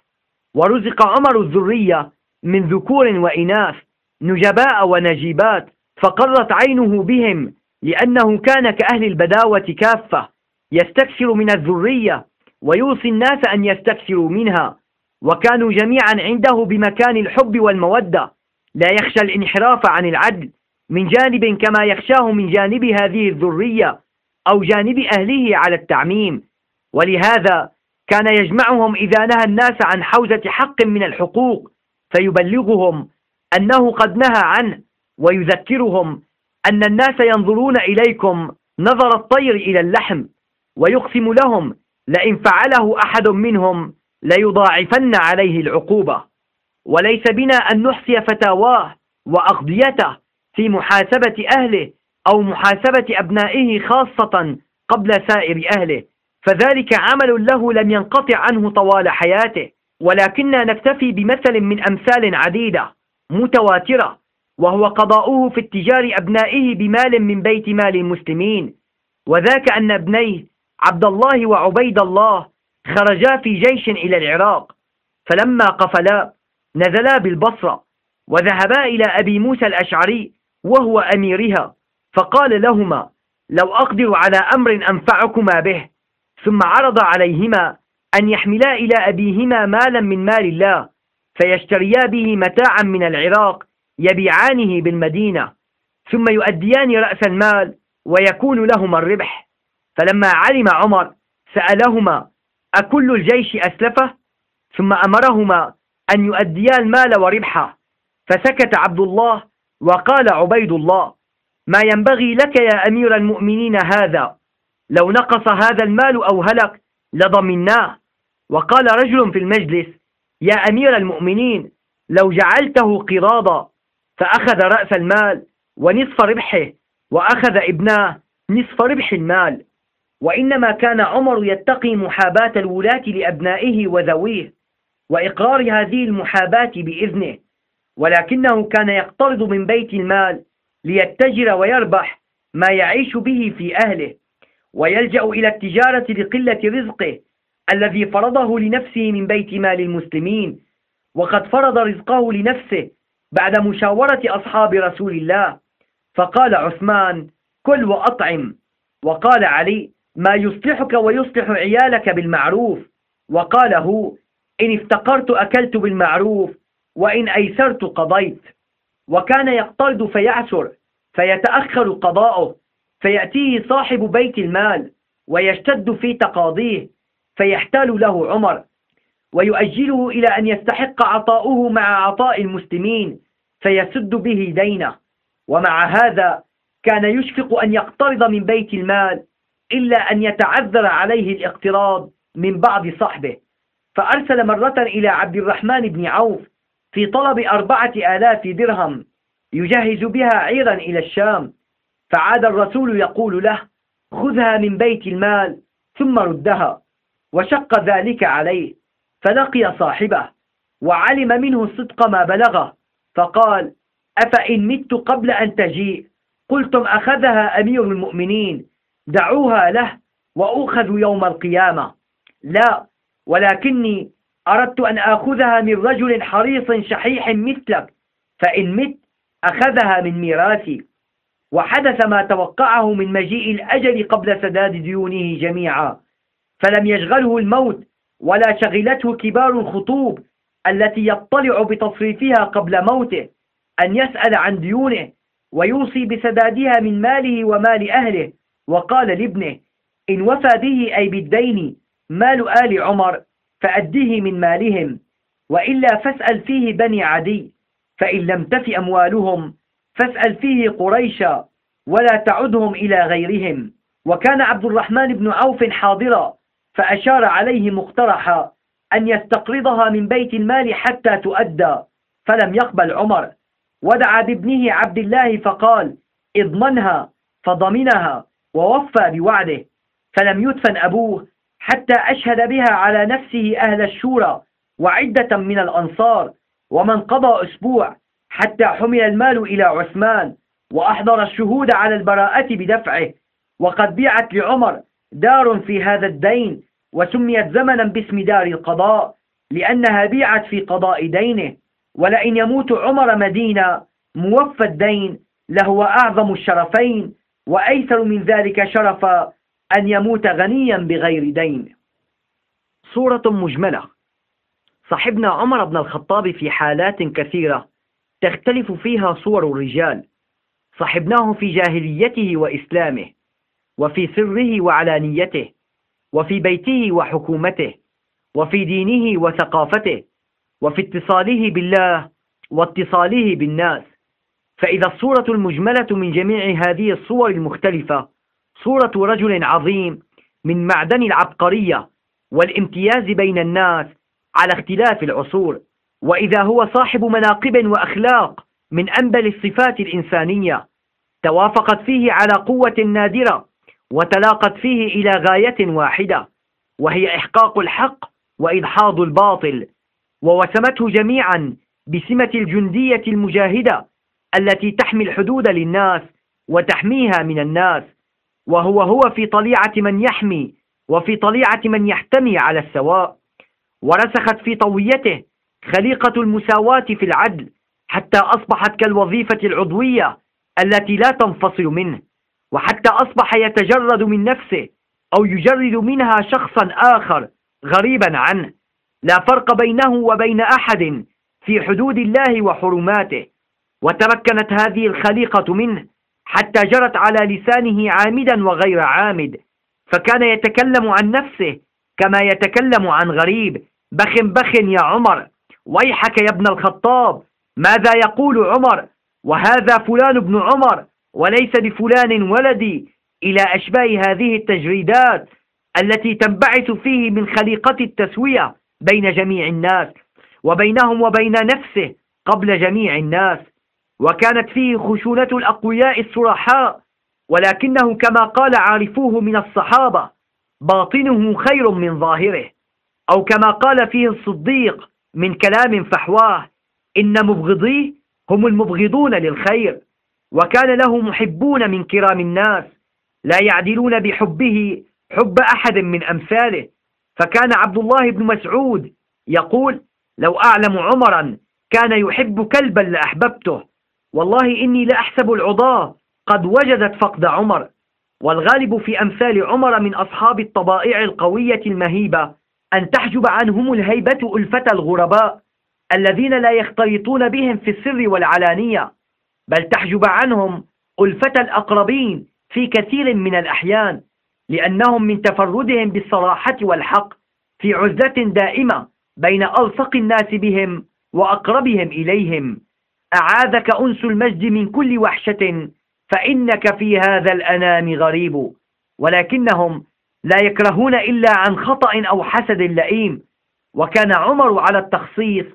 ورزق عمر الذرية من ذكور وإناث نجباء ونجيبات فقرت عينه بهم لأنه كان كأهل البداوة كافة يستكثر من الذرية ويوصي الناس أن يستكثروا منها وكانوا جميعا عنده بمكان الحب والمودة. لا يخشى الانحراف عن العدل من جانب كما يخشاه من جانب هذه الذرية أو جانب أهله على التعميم. ولهذا كان يجمعهم إذا نهى الناس عن حوزة حق من الحقوق فيبلغهم أنه قد نهى عنه ويذكرهم أن الناس ينظرون إليكم نظر الطير إلى اللحم ويقسم لهم لئن فعله أحد منهم ليضاعفن عليه العقوبة. وليس بنا أن نحصي فتاواه وأقضيته في محاسبة أهله أو محاسبة أبنائه خاصة قبل سائر أهله. فذلك عمل له لم ينقطع عنه طوال حياته. ولكننا نكتفي بمثل من أمثال عديدة متواترة وهو قضاؤه في اتجار أبنائه بمال من بيت مال المسلمين. وذاك أن ابنيه عبد الله وعبيد الله خرجا في جيش إلى العراق. فلما قفلا نزلا بالبصرة وذهبا إلى أبي موسى الأشعري وهو أميرها فقال لهما لو أقدر على أمر أنفعكما به. ثم عرض عليهما أن يحملا إلى أبيهما مالا من مال الله فيشتريا به متاعا من العراق يبيعانه بالمدينة ثم يؤديان رأس المال ويكون لهما الربح. فلما علم عمر سألهما أكل الجيش أسلفه؟ ثم أمرهما أن يؤديا المال وربحه فسكت عبد الله وقال عبيد الله ما ينبغي لك يا أمير المؤمنين هذا لو نقص هذا المال أو هلك لضمناه. وقال رجل في المجلس يا أمير المؤمنين لو جعلته قراضا فأخذ رأس المال ونصف ربحه وأخذ ابناه نصف ربح المال. وإنما كان عمر يتقي محاباة الولاة لأبنائه وذويه. وإقرار هذه المحاباة بإذنه ولكنه كان يقترض من بيت المال ليتجر ويربح ما يعيش به في أهله ويلجأ إلى التجارة لقلة رزقه الذي فرضه لنفسه من بيت مال المسلمين وقد فرض رزقه لنفسه بعد مشاورة أصحاب رسول الله. فقال عثمان كل وأطعم. وقال علي ما يصلحك ويصلح عيالك بالمعروف. وقال هو إن افتقرت أكلت بالمعروف وإن أيسرت قضيت. وكان يقترض فيعسر فيتأخر قضاؤه فيأتيه صاحب بيت المال ويشتد في تقاضيه فيحتال له عمر. ويؤجله إلى أن يستحق عطاؤه مع عطاء المسلمين فيسد به دينه. ومع هذا كان يشفق أن يقترض من بيت المال إلا أن يتعذر عليه الاقتراض من بعض صحبه فأرسل مرة إلى عبد الرحمن بن عوف في طلب أربعة آلاف درهم يجهز بها عيرا إلى الشام. فعاد الرسول يقول له خذها من بيت المال ثم ردها. وشق ذلك عليه فلقي صاحبه وعلم منه صدق ما بلغه. فقال أفإن مت قبل أن تجيء؟ قلتم أخذها أمير المؤمنين دعوها له وأخذ يوم القيامة. لا ولكني أردت أن آخذها من رجل حريص شحيح مثلك فإن مت أخذها من ميراثي. وحدث ما توقعه من مجيء الأجل قبل سداد ديونه جميعا. فلم يشغله الموت ولا شغلته كبار الخطوب التي يطلع بتصريفها قبل موته أن يسأل عن ديونه ويوصي بسدادها من ماله ومال أهله. وقال لابنه إن وفى به أي بالدين مال آل عمر فأديه من مالهم وإلا فاسأل فيه بني عدي فإن لم تف أموالهم فاسأل فيه قريشا ولا تعدهم إلى غيرهم. وكان عبد الرحمن بن عوف حاضرا فأشار عليه مقترحا أن يستقرضها من بيت المال حتى تؤدى فلم يقبل عمر. ودعا بابنه عبد الله فقال اضمنها. فضمنها ووفى بوعده. فلم يدفن أبوه حتى أشهد بها على نفسه أهل الشورى وعدة من الأنصار ومن قضى أسبوع حتى حمل المال إلى عثمان وأحضر الشهود على البراءة بدفعه. وقد بيعت لعمر دار في هذا الدين وسميت زمنا باسم دار القضاء لأنها بيعت في قضاء دينه. ولئن يموت عمر مدينة موفى الدين لهو أعظم الشرفين وأيسر من ذلك شرفا أن يموت غنيا بغير دين. صورة مجملة. صحبنا عمر بن الخطاب في حالات كثيرة تختلف فيها صور الرجال. صحبناه في جاهليته وإسلامه وفي سره وعلانيته وفي بيته وحكومته وفي دينه وثقافته وفي اتصاله بالله واتصاله بالناس. فإذا الصورة المجملة من جميع هذه الصور المختلفة صورة رجل عظيم من معدن العبقرية والامتياز بين الناس على اختلاف العصور. وإذا هو صاحب مناقب وأخلاق من أنبل الصفات الإنسانية توافقت فيه على قوة نادرة وتلاقت فيه إلى غاية واحدة وهي إحقاق الحق وإدحاض الباطل. ووسمته جميعا بسمة الجندية المجاهدة التي تحمي الحدود للناس وتحميها من الناس. وهو هو في طليعة من يحمي وفي طليعة من يحتمي على السواء. ورسخت في طويته خليقة المساواة في العدل حتى أصبحت كالوظيفة العضوية التي لا تنفصل منه وحتى أصبح يتجرد من نفسه أو يجرد منها شخصا آخر غريبا عنه. لا فرق بينه وبين أحد في حدود الله وحرماته. وتمكنت هذه الخليقة منه حتى جرت على لسانه عامدا وغير عامد فكان يتكلم عن نفسه كما يتكلم عن غريب. بخ بخ يا عمر ويحك يا ابن الخطاب ماذا يقول عمر؟ وهذا فلان ابن عمر وليس بفلان ولدي. إلى أشباه هذه التجريدات التي تنبعث فيه من خليقة التسوية بين جميع الناس وبينهم وبين نفسه قبل جميع الناس. وكانت فيه خشونة الأقوياء الصرحاء ولكنه كما قال عارفوه من الصحابة باطنه خير من ظاهره. أو كما قال فيه الصديق من كلام فحواه إن مبغضيه هم المبغضون للخير وكان له محبون من كرام الناس لا يعدلون بحبه حب أحد من أمثاله. فكان عبد الله بن مسعود يقول لو أعلم عمرا كان يحب كلبا لأحببته والله إني لأحسب العضاة. قد وجدت فقد عمر. والغالب في أمثال عمر من أصحاب الطبائع القوية المهيبة. أن تحجب عنهم الهيبة ألفة الغرباء. الذين لا يختلطون بهم في السر والعلانية. بل تحجب عنهم ألفة الأقربين في كثير من الأحيان. لأنهم من تفردهم بالصراحة والحق. في عزلة دائمة بين ألصق الناس بهم وأقربهم إليهم. أعاذك أنس المجد من كل وحشة فإنك في هذا الأنام غريب. ولكنهم لا يكرهون إلا عن خطأ أو حسد لئيم. وكان عمر على التخصيص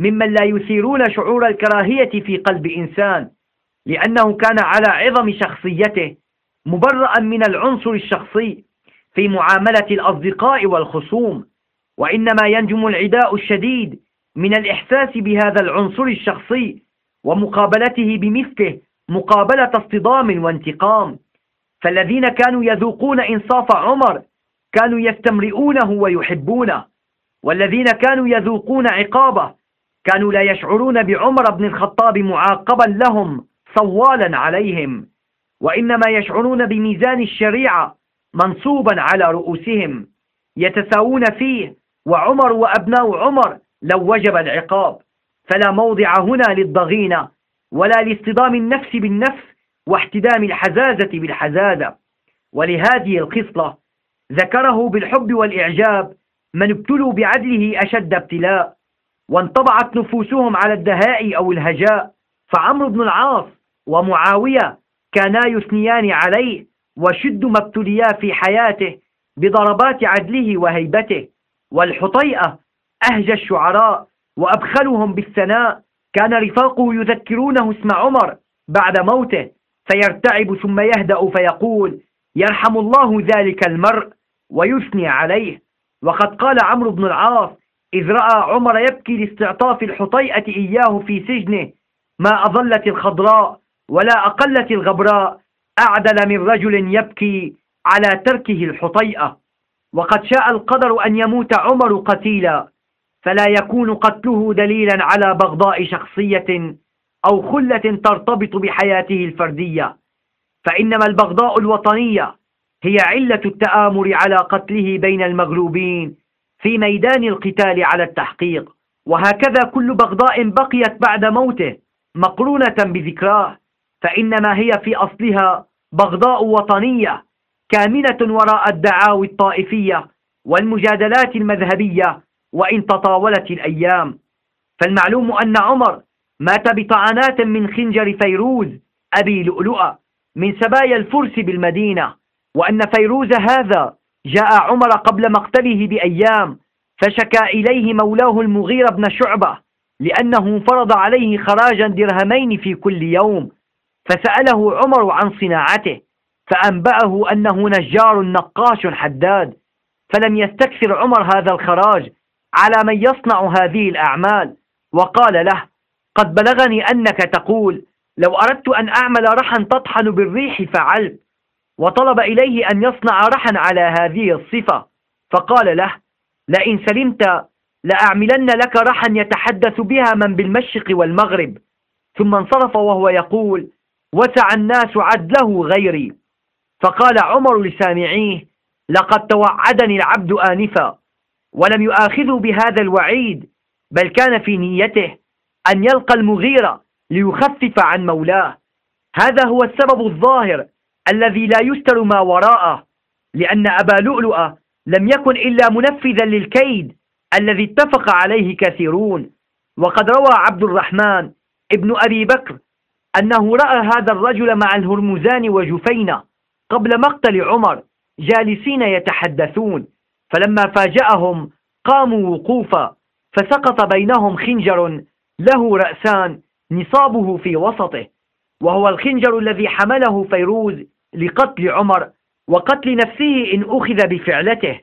ممن لا يثيرون شعور الكراهية في قلب إنسان لأنه كان على عظم شخصيته مبرأ من العنصر الشخصي في معاملة الأصدقاء والخصوم. وإنما ينجم العداء الشديد من الإحساس بهذا العنصر الشخصي ومقابلته بمثله مقابلة اصطدام وانتقام. فالذين كانوا يذوقون إنصاف عمر كانوا يستمرئونه ويحبونه والذين كانوا يذوقون عقابه كانوا لا يشعرون بعمر بن الخطاب معاقبا لهم صوالا عليهم وإنما يشعرون بميزان الشريعة منصوبا على رؤوسهم يتساوون فيه وعمر وأبناء عمر لو وجب العقاب. فلا موضع هنا للضغينة ولا لاصطدام النفس بالنفس واحتدام الحزازة بالحزازة. ولهذه الخصلة ذكره بالحب والإعجاب من ابتلوا بعدله أشد ابتلاء وانطبعت نفوسهم على الدهاء أو الهجاء. فعمرو بن العاص ومعاوية كانا يثنيان عليه وشد ما ابتليا في حياته بضربات عدله وهيبته. والحطيئة أهجى الشعراء وأبخلهم بالثناء. كان رفاقه يذكرونه اسم عمر بعد موته فيرتعب ثم يهدأ فيقول يرحم الله ذلك المرء ويثني عليه. وقد قال عمرو بن العاص إذ رأى عمر يبكي لاستعطاف الحطيئة إياه في سجنه ما أظلت الخضراء ولا أقلت الغبراء أعدل من رجل يبكي على تركه الحطيئة. وقد شاء القدر أن يموت عمر قتيلا. فلا يكون قتله دليلا على بغضاء شخصية أو خلة ترتبط بحياته الفردية. فإنما البغضاء الوطنية هي علة التآمر على قتله بين المغلوبين في ميدان القتال على التحقيق. وهكذا كل بغضاء بقيت بعد موته مقرونة بذكراه. فإنما هي في أصلها بغضاء وطنية كامنة وراء الدعاوي الطائفية والمجادلات المذهبية وإن تطاولت الأيام. فالمعلوم أن عمر مات بطعنات من خنجر فيروز أبي لؤلؤة من سبايا الفرس بالمدينة. وأن فيروز هذا جاء عمر قبل مقتله بأيام فشكى إليه مولاه المغير بن شعبة لأنه فرض عليه خراجا درهمين في كل يوم. فسأله عمر عن صناعته فأنبأه أنه نجار نقاش حداد. فلم يستكثر عمر هذا الخراج على من يصنع هذه الأعمال. وقال له قد بلغني أنك تقول لو أردت أن أعمل رحا تطحن بالريح فعلت وطلب إليه أن يصنع رحا على هذه الصفة. فقال له لئن سلمت لأعملن لك رحا يتحدث بها من بالمشرق والمغرب. ثم انصرف وهو يقول وسع الناس عدله غيري. فقال عمر لسامعيه لقد توعدني العبد آنفا. ولم يؤاخذه بهذا الوعيد بل كان في نيته أن يلقى المغيرة ليخفف عن مولاه. هذا هو السبب الظاهر الذي لا يستر ما وراءه لأن أبا لؤلؤة لم يكن إلا منفذا للكيد الذي اتفق عليه كثيرون. وقد روى عبد الرحمن ابن أبي بكر أنه رأى هذا الرجل مع الهرمزان وجفينة قبل مقتل عمر جالسين يتحدثون. فلما فاجأهم قاموا وقوفا فسقط بينهم خنجر له رأسان نصابه في وسطه وهو الخنجر الذي حمله فيروز لقتل عمر وقتل نفسه إن أخذ بفعلته.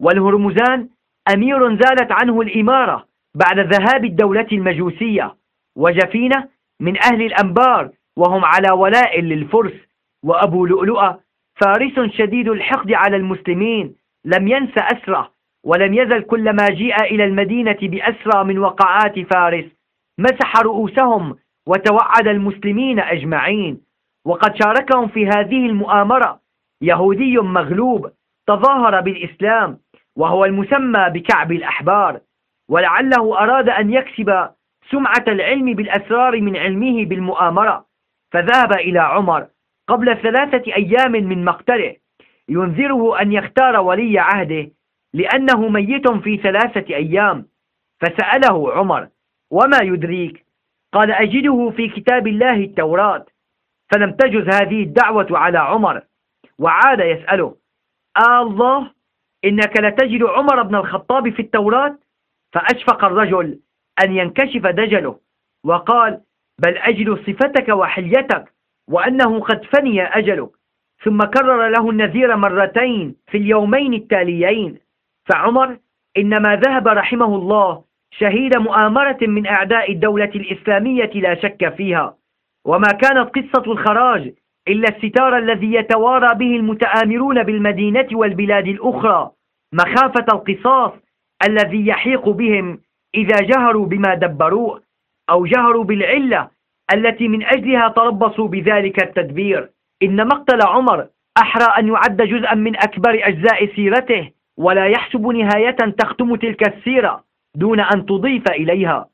والهرمزان أمير زالت عنه الإمارة بعد ذهاب الدولة المجوسية وجفينة من أهل الأنبار وهم على ولاء للفرس وأبو لؤلؤة فارس شديد الحقد على المسلمين لم ينس أسره ولم يزل كلما جيء إلى المدينة بأسرى من وقعات فارس. مسح رؤوسهم وتوعد المسلمين أجمعين. وقد شاركهم في هذه المؤامرة يهودي مغلوب تظاهر بالإسلام وهو المسمى بكعب الأحبار. ولعله أراد أن يكسب سمعة العلم بالأسرار من علمه بالمؤامرة. فذهب إلى عمر قبل ثلاثة أيام من مقتله. ينذره أن يختار ولي عهده لأنه ميت في ثلاثة أيام. فسأله عمر وما يدريك؟ قال أجده في كتاب الله التوراة. فلم تجز هذه الدعوة على عمر وعاد يسأله آه الله إنك لتجد عمر بن الخطاب في التوراة؟ فأشفق الرجل أن ينكشف دجله وقال بل أجد صفتك وحليتك وأنه قد فني أجلك. ثم كرر له النذير مرتين في اليومين التاليين. فعمر إنما ذهب رحمه الله شهيد مؤامرة من أعداء الدولة الإسلامية لا شك فيها. وما كانت قصة الخراج إلا الستار الذي يتوارى به المتآمرون بالمدينة والبلاد الأخرى مخافة القصاص الذي يحيق بهم إذا جهروا بما دبروه أو جهروا بالعلة التي من أجلها تربصوا بذلك التدبير. إن مقتل عمر أحرى أن يعد جزءا من أكبر أجزاء سيرته ولا يحسب نهاية تختم تلك السيرة دون أن تضيف إليها.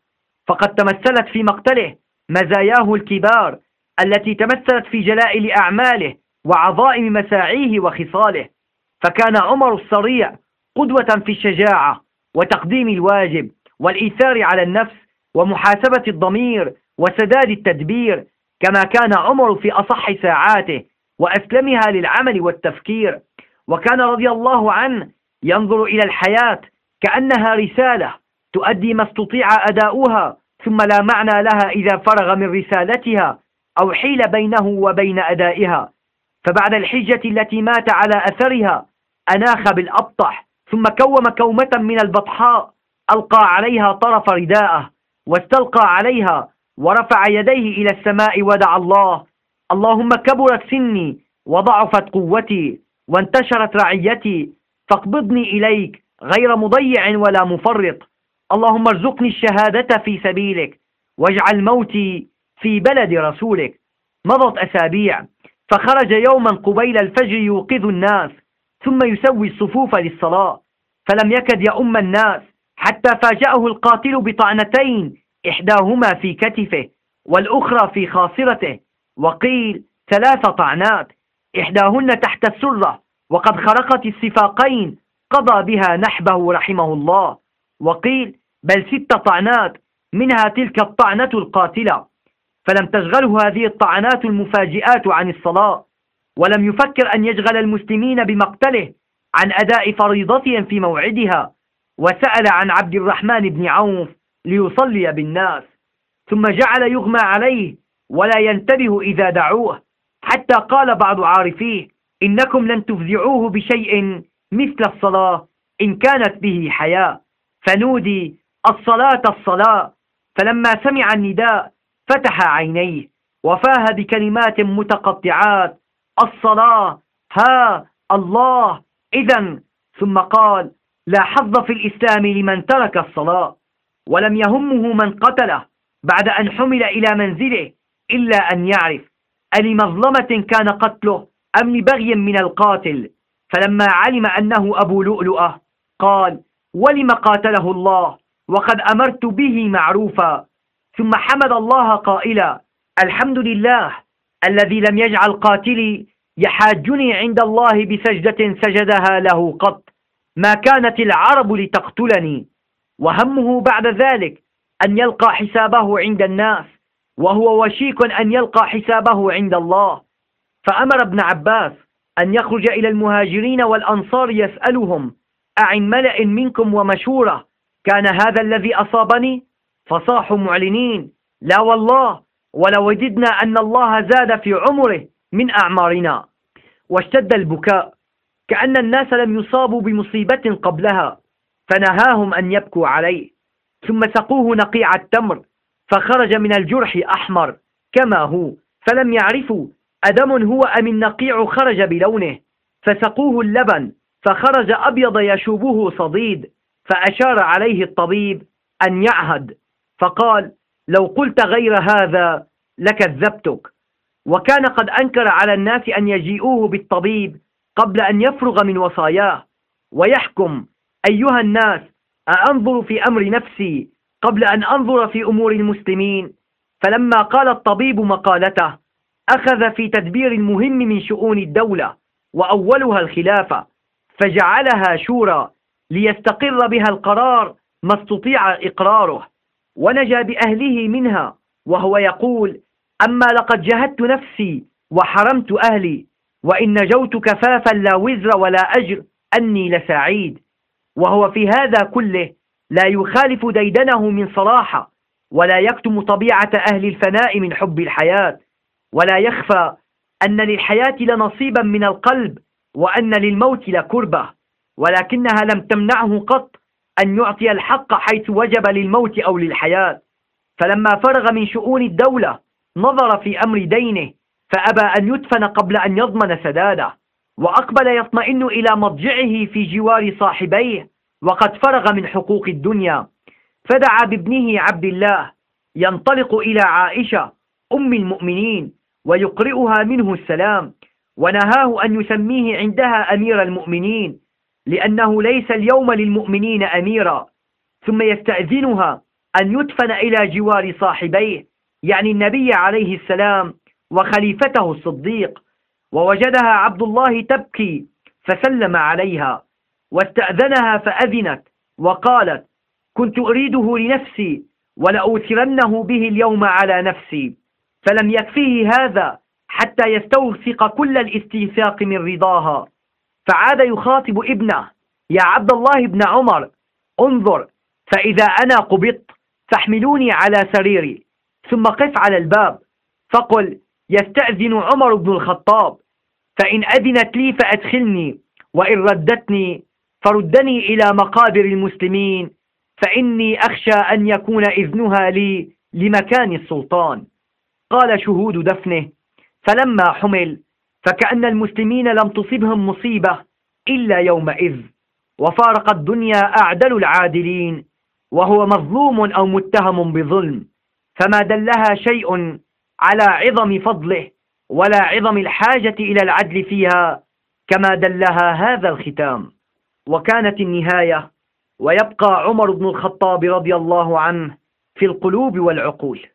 فقد تمثلت في مقتله مزاياه الكبار التي تمثلت في جلائل أعماله وعظائم مساعيه وخصاله. فكان عمر الصريع قدوة في الشجاعة وتقديم الواجب والإيثار على النفس ومحاسبة الضمير وسداد التدبير كما كان عمر في أصح ساعاته وأسلمها للعمل والتفكير. وكان رضي الله عنه ينظر إلى الحياة كأنها رسالة تؤدي ما استطيع أداؤها ثم لا معنى لها إذا فرغ من رسالتها أو حيل بينه وبين أدائها. فبعد الحجة التي مات على أثرها أناخ بالأبطح ثم كوم كومة من البطحاء ألقى عليها طرف رداءه واستلقى عليها ورفع يديه إلى السماء ودعا الله. اللهم كبرت سني وضعفت قوتي وانتشرت رعيتي. فاقبضني إليك غير مضيع ولا مفرط. اللهم ارزقني الشهادة في سبيلك واجعل موتي في بلد رسولك. مضت أسابيع. فخرج يوما قبيل الفجر يوقظ الناس ثم يسوي الصفوف للصلاة. فلم يكد يؤم الناس حتى فاجأه القاتل بطعنتين إحداهما في كتفه والأخرى في خاصرته. وقيل ثلاث طعنات إحداهن تحت السرة وقد خرقت السفاقين قضى بها نحبه رحمه الله. وقيل بل ست طعنات منها تلك الطعنة القاتلة. فلم تشغله هذه الطعنات المفاجئات عن الصلاة. ولم يفكر أن يشغل المسلمين بمقتله عن أداء فريضتهم في موعدها. وسأل عن عبد الرحمن بن عوف ليصلي بالناس ثم جعل يغمى عليه ولا ينتبه إذا دعوه. حتى قال بعض عارفيه إنكم لن تفزعوه بشيء مثل الصلاة إن كانت به حياة فنودي الصلاة الصلاة. فلما سمع النداء فتح عينيه وفاه بكلمات متقطعات الصلاة ها الله إذا ثم قال لا حظ في الإسلام لمن ترك الصلاة. ولم يهمه من قتله بعد أن حمل إلى منزله إلا أن يعرف ألمظلمة كان قتله أم لبغي من القاتل. فلما علم أنه أبو لؤلؤة قال ولم قاتله الله وقد أمرت به معروفا. ثم حمد الله قائلا الحمد لله الذي لم يجعل قاتلي يحاجني عند الله بسجدة سجدها له قط. ما كانت العرب لتقتلني. وهمه بعد ذلك أن يلقى حسابه عند الناس وهو وشيك أن يلقى حسابه عند الله. فأمر ابن عباس أن يخرج إلى المهاجرين والأنصار يسألهم أعن ملأ منكم ومشورة كان هذا الذي أصابني؟ فصاحوا معلنين لا والله ولوددنا أن الله زاد في عمره من أعمارنا. واشتد البكاء كأن الناس لم يصابوا بمصيبة قبلها. فنهاهم أن يبكوا عليه. ثم سقوه نقيع التمر فخرج من الجرح أحمر كما هو فلم يعرفوا أدم هو أم النقيع خرج بلونه. فسقوه اللبن فخرج أبيض يشوبه صديد فأشار عليه الطبيب أن يعهد. فقال لو قلت غير هذا لكذبتك. وكان قد أنكر على الناس أن يجيئوه بالطبيب قبل أن يفرغ من وصاياه ويحكم أيها الناس أأنظر في أمر نفسي قبل أن أنظر في أمور المسلمين؟ فلما قال الطبيب مقالته أخذ في تدبير المهم من شؤون الدولة وأولها الخلافة فجعلها شورى ليستقر بها القرار ما استطيع إقراره ونجا بأهله منها وهو يقول أما لقد جهدت نفسي وحرمت أهلي وإن نجوت كفافا لا وزر ولا أجر أني لسعيد. وهو في هذا كله لا يخالف ديدنه من صلاحة ولا يكتم طبيعة أهل الفناء من حب الحياة ولا يخفى أن للحياة لنصيبا من القلب وأن للموت لكربة ولكنها لم تمنعه قط أن يعطي الحق حيث وجب للموت أو للحياة. فلما فرغ من شؤون الدولة نظر في أمر دينه فأبى أن يدفن قبل أن يضمن سداده. وأقبل يطمئن إلى مضجعه في جوار صاحبيه وقد فرغ من حقوق الدنيا. فدعا بابنه عبد الله ينطلق إلى عائشة أم المؤمنين ويقرئها منه السلام ونهاه أن يسميه عندها أمير المؤمنين لأنه ليس اليوم للمؤمنين أميرا. ثم يستأذنها أن يدفن إلى جوار صاحبيه يعني النبي عليه السلام وخليفته الصديق. ووجدها عبد الله تبكي فسلم عليها واستأذنها فأذنت وقالت كنت أريده لنفسي ولأوثرنه به اليوم على نفسي فلم يكفيه هذا حتى يستوثق كل الاستيثاق من رضاها فعاد يخاطب ابنه يا عبد الله بن عمر انظر فإذا أنا قبضت فاحملوني على سريري ثم قف على الباب فقل يستأذن عمر بن الخطاب فإن أذنت لي فأدخلني وإن ردتني فردني إلى مقابر المسلمين فإني أخشى أن يكون إذنها لي لمكان السلطان. قال شهود دفنه فلما حمل فكأن المسلمين لم تصبهم مصيبة إلا يومئذ وفارق الدنيا أعدل العادلين وهو مظلوم أو متهم بظلم فما دلها شيء على عظم فضله ولا عظم الحاجة إلى العدل فيها كما دلها هذا الختام. وكانت النهاية ويبقى عمر بن الخطاب رضي الله عنه في القلوب والعقول.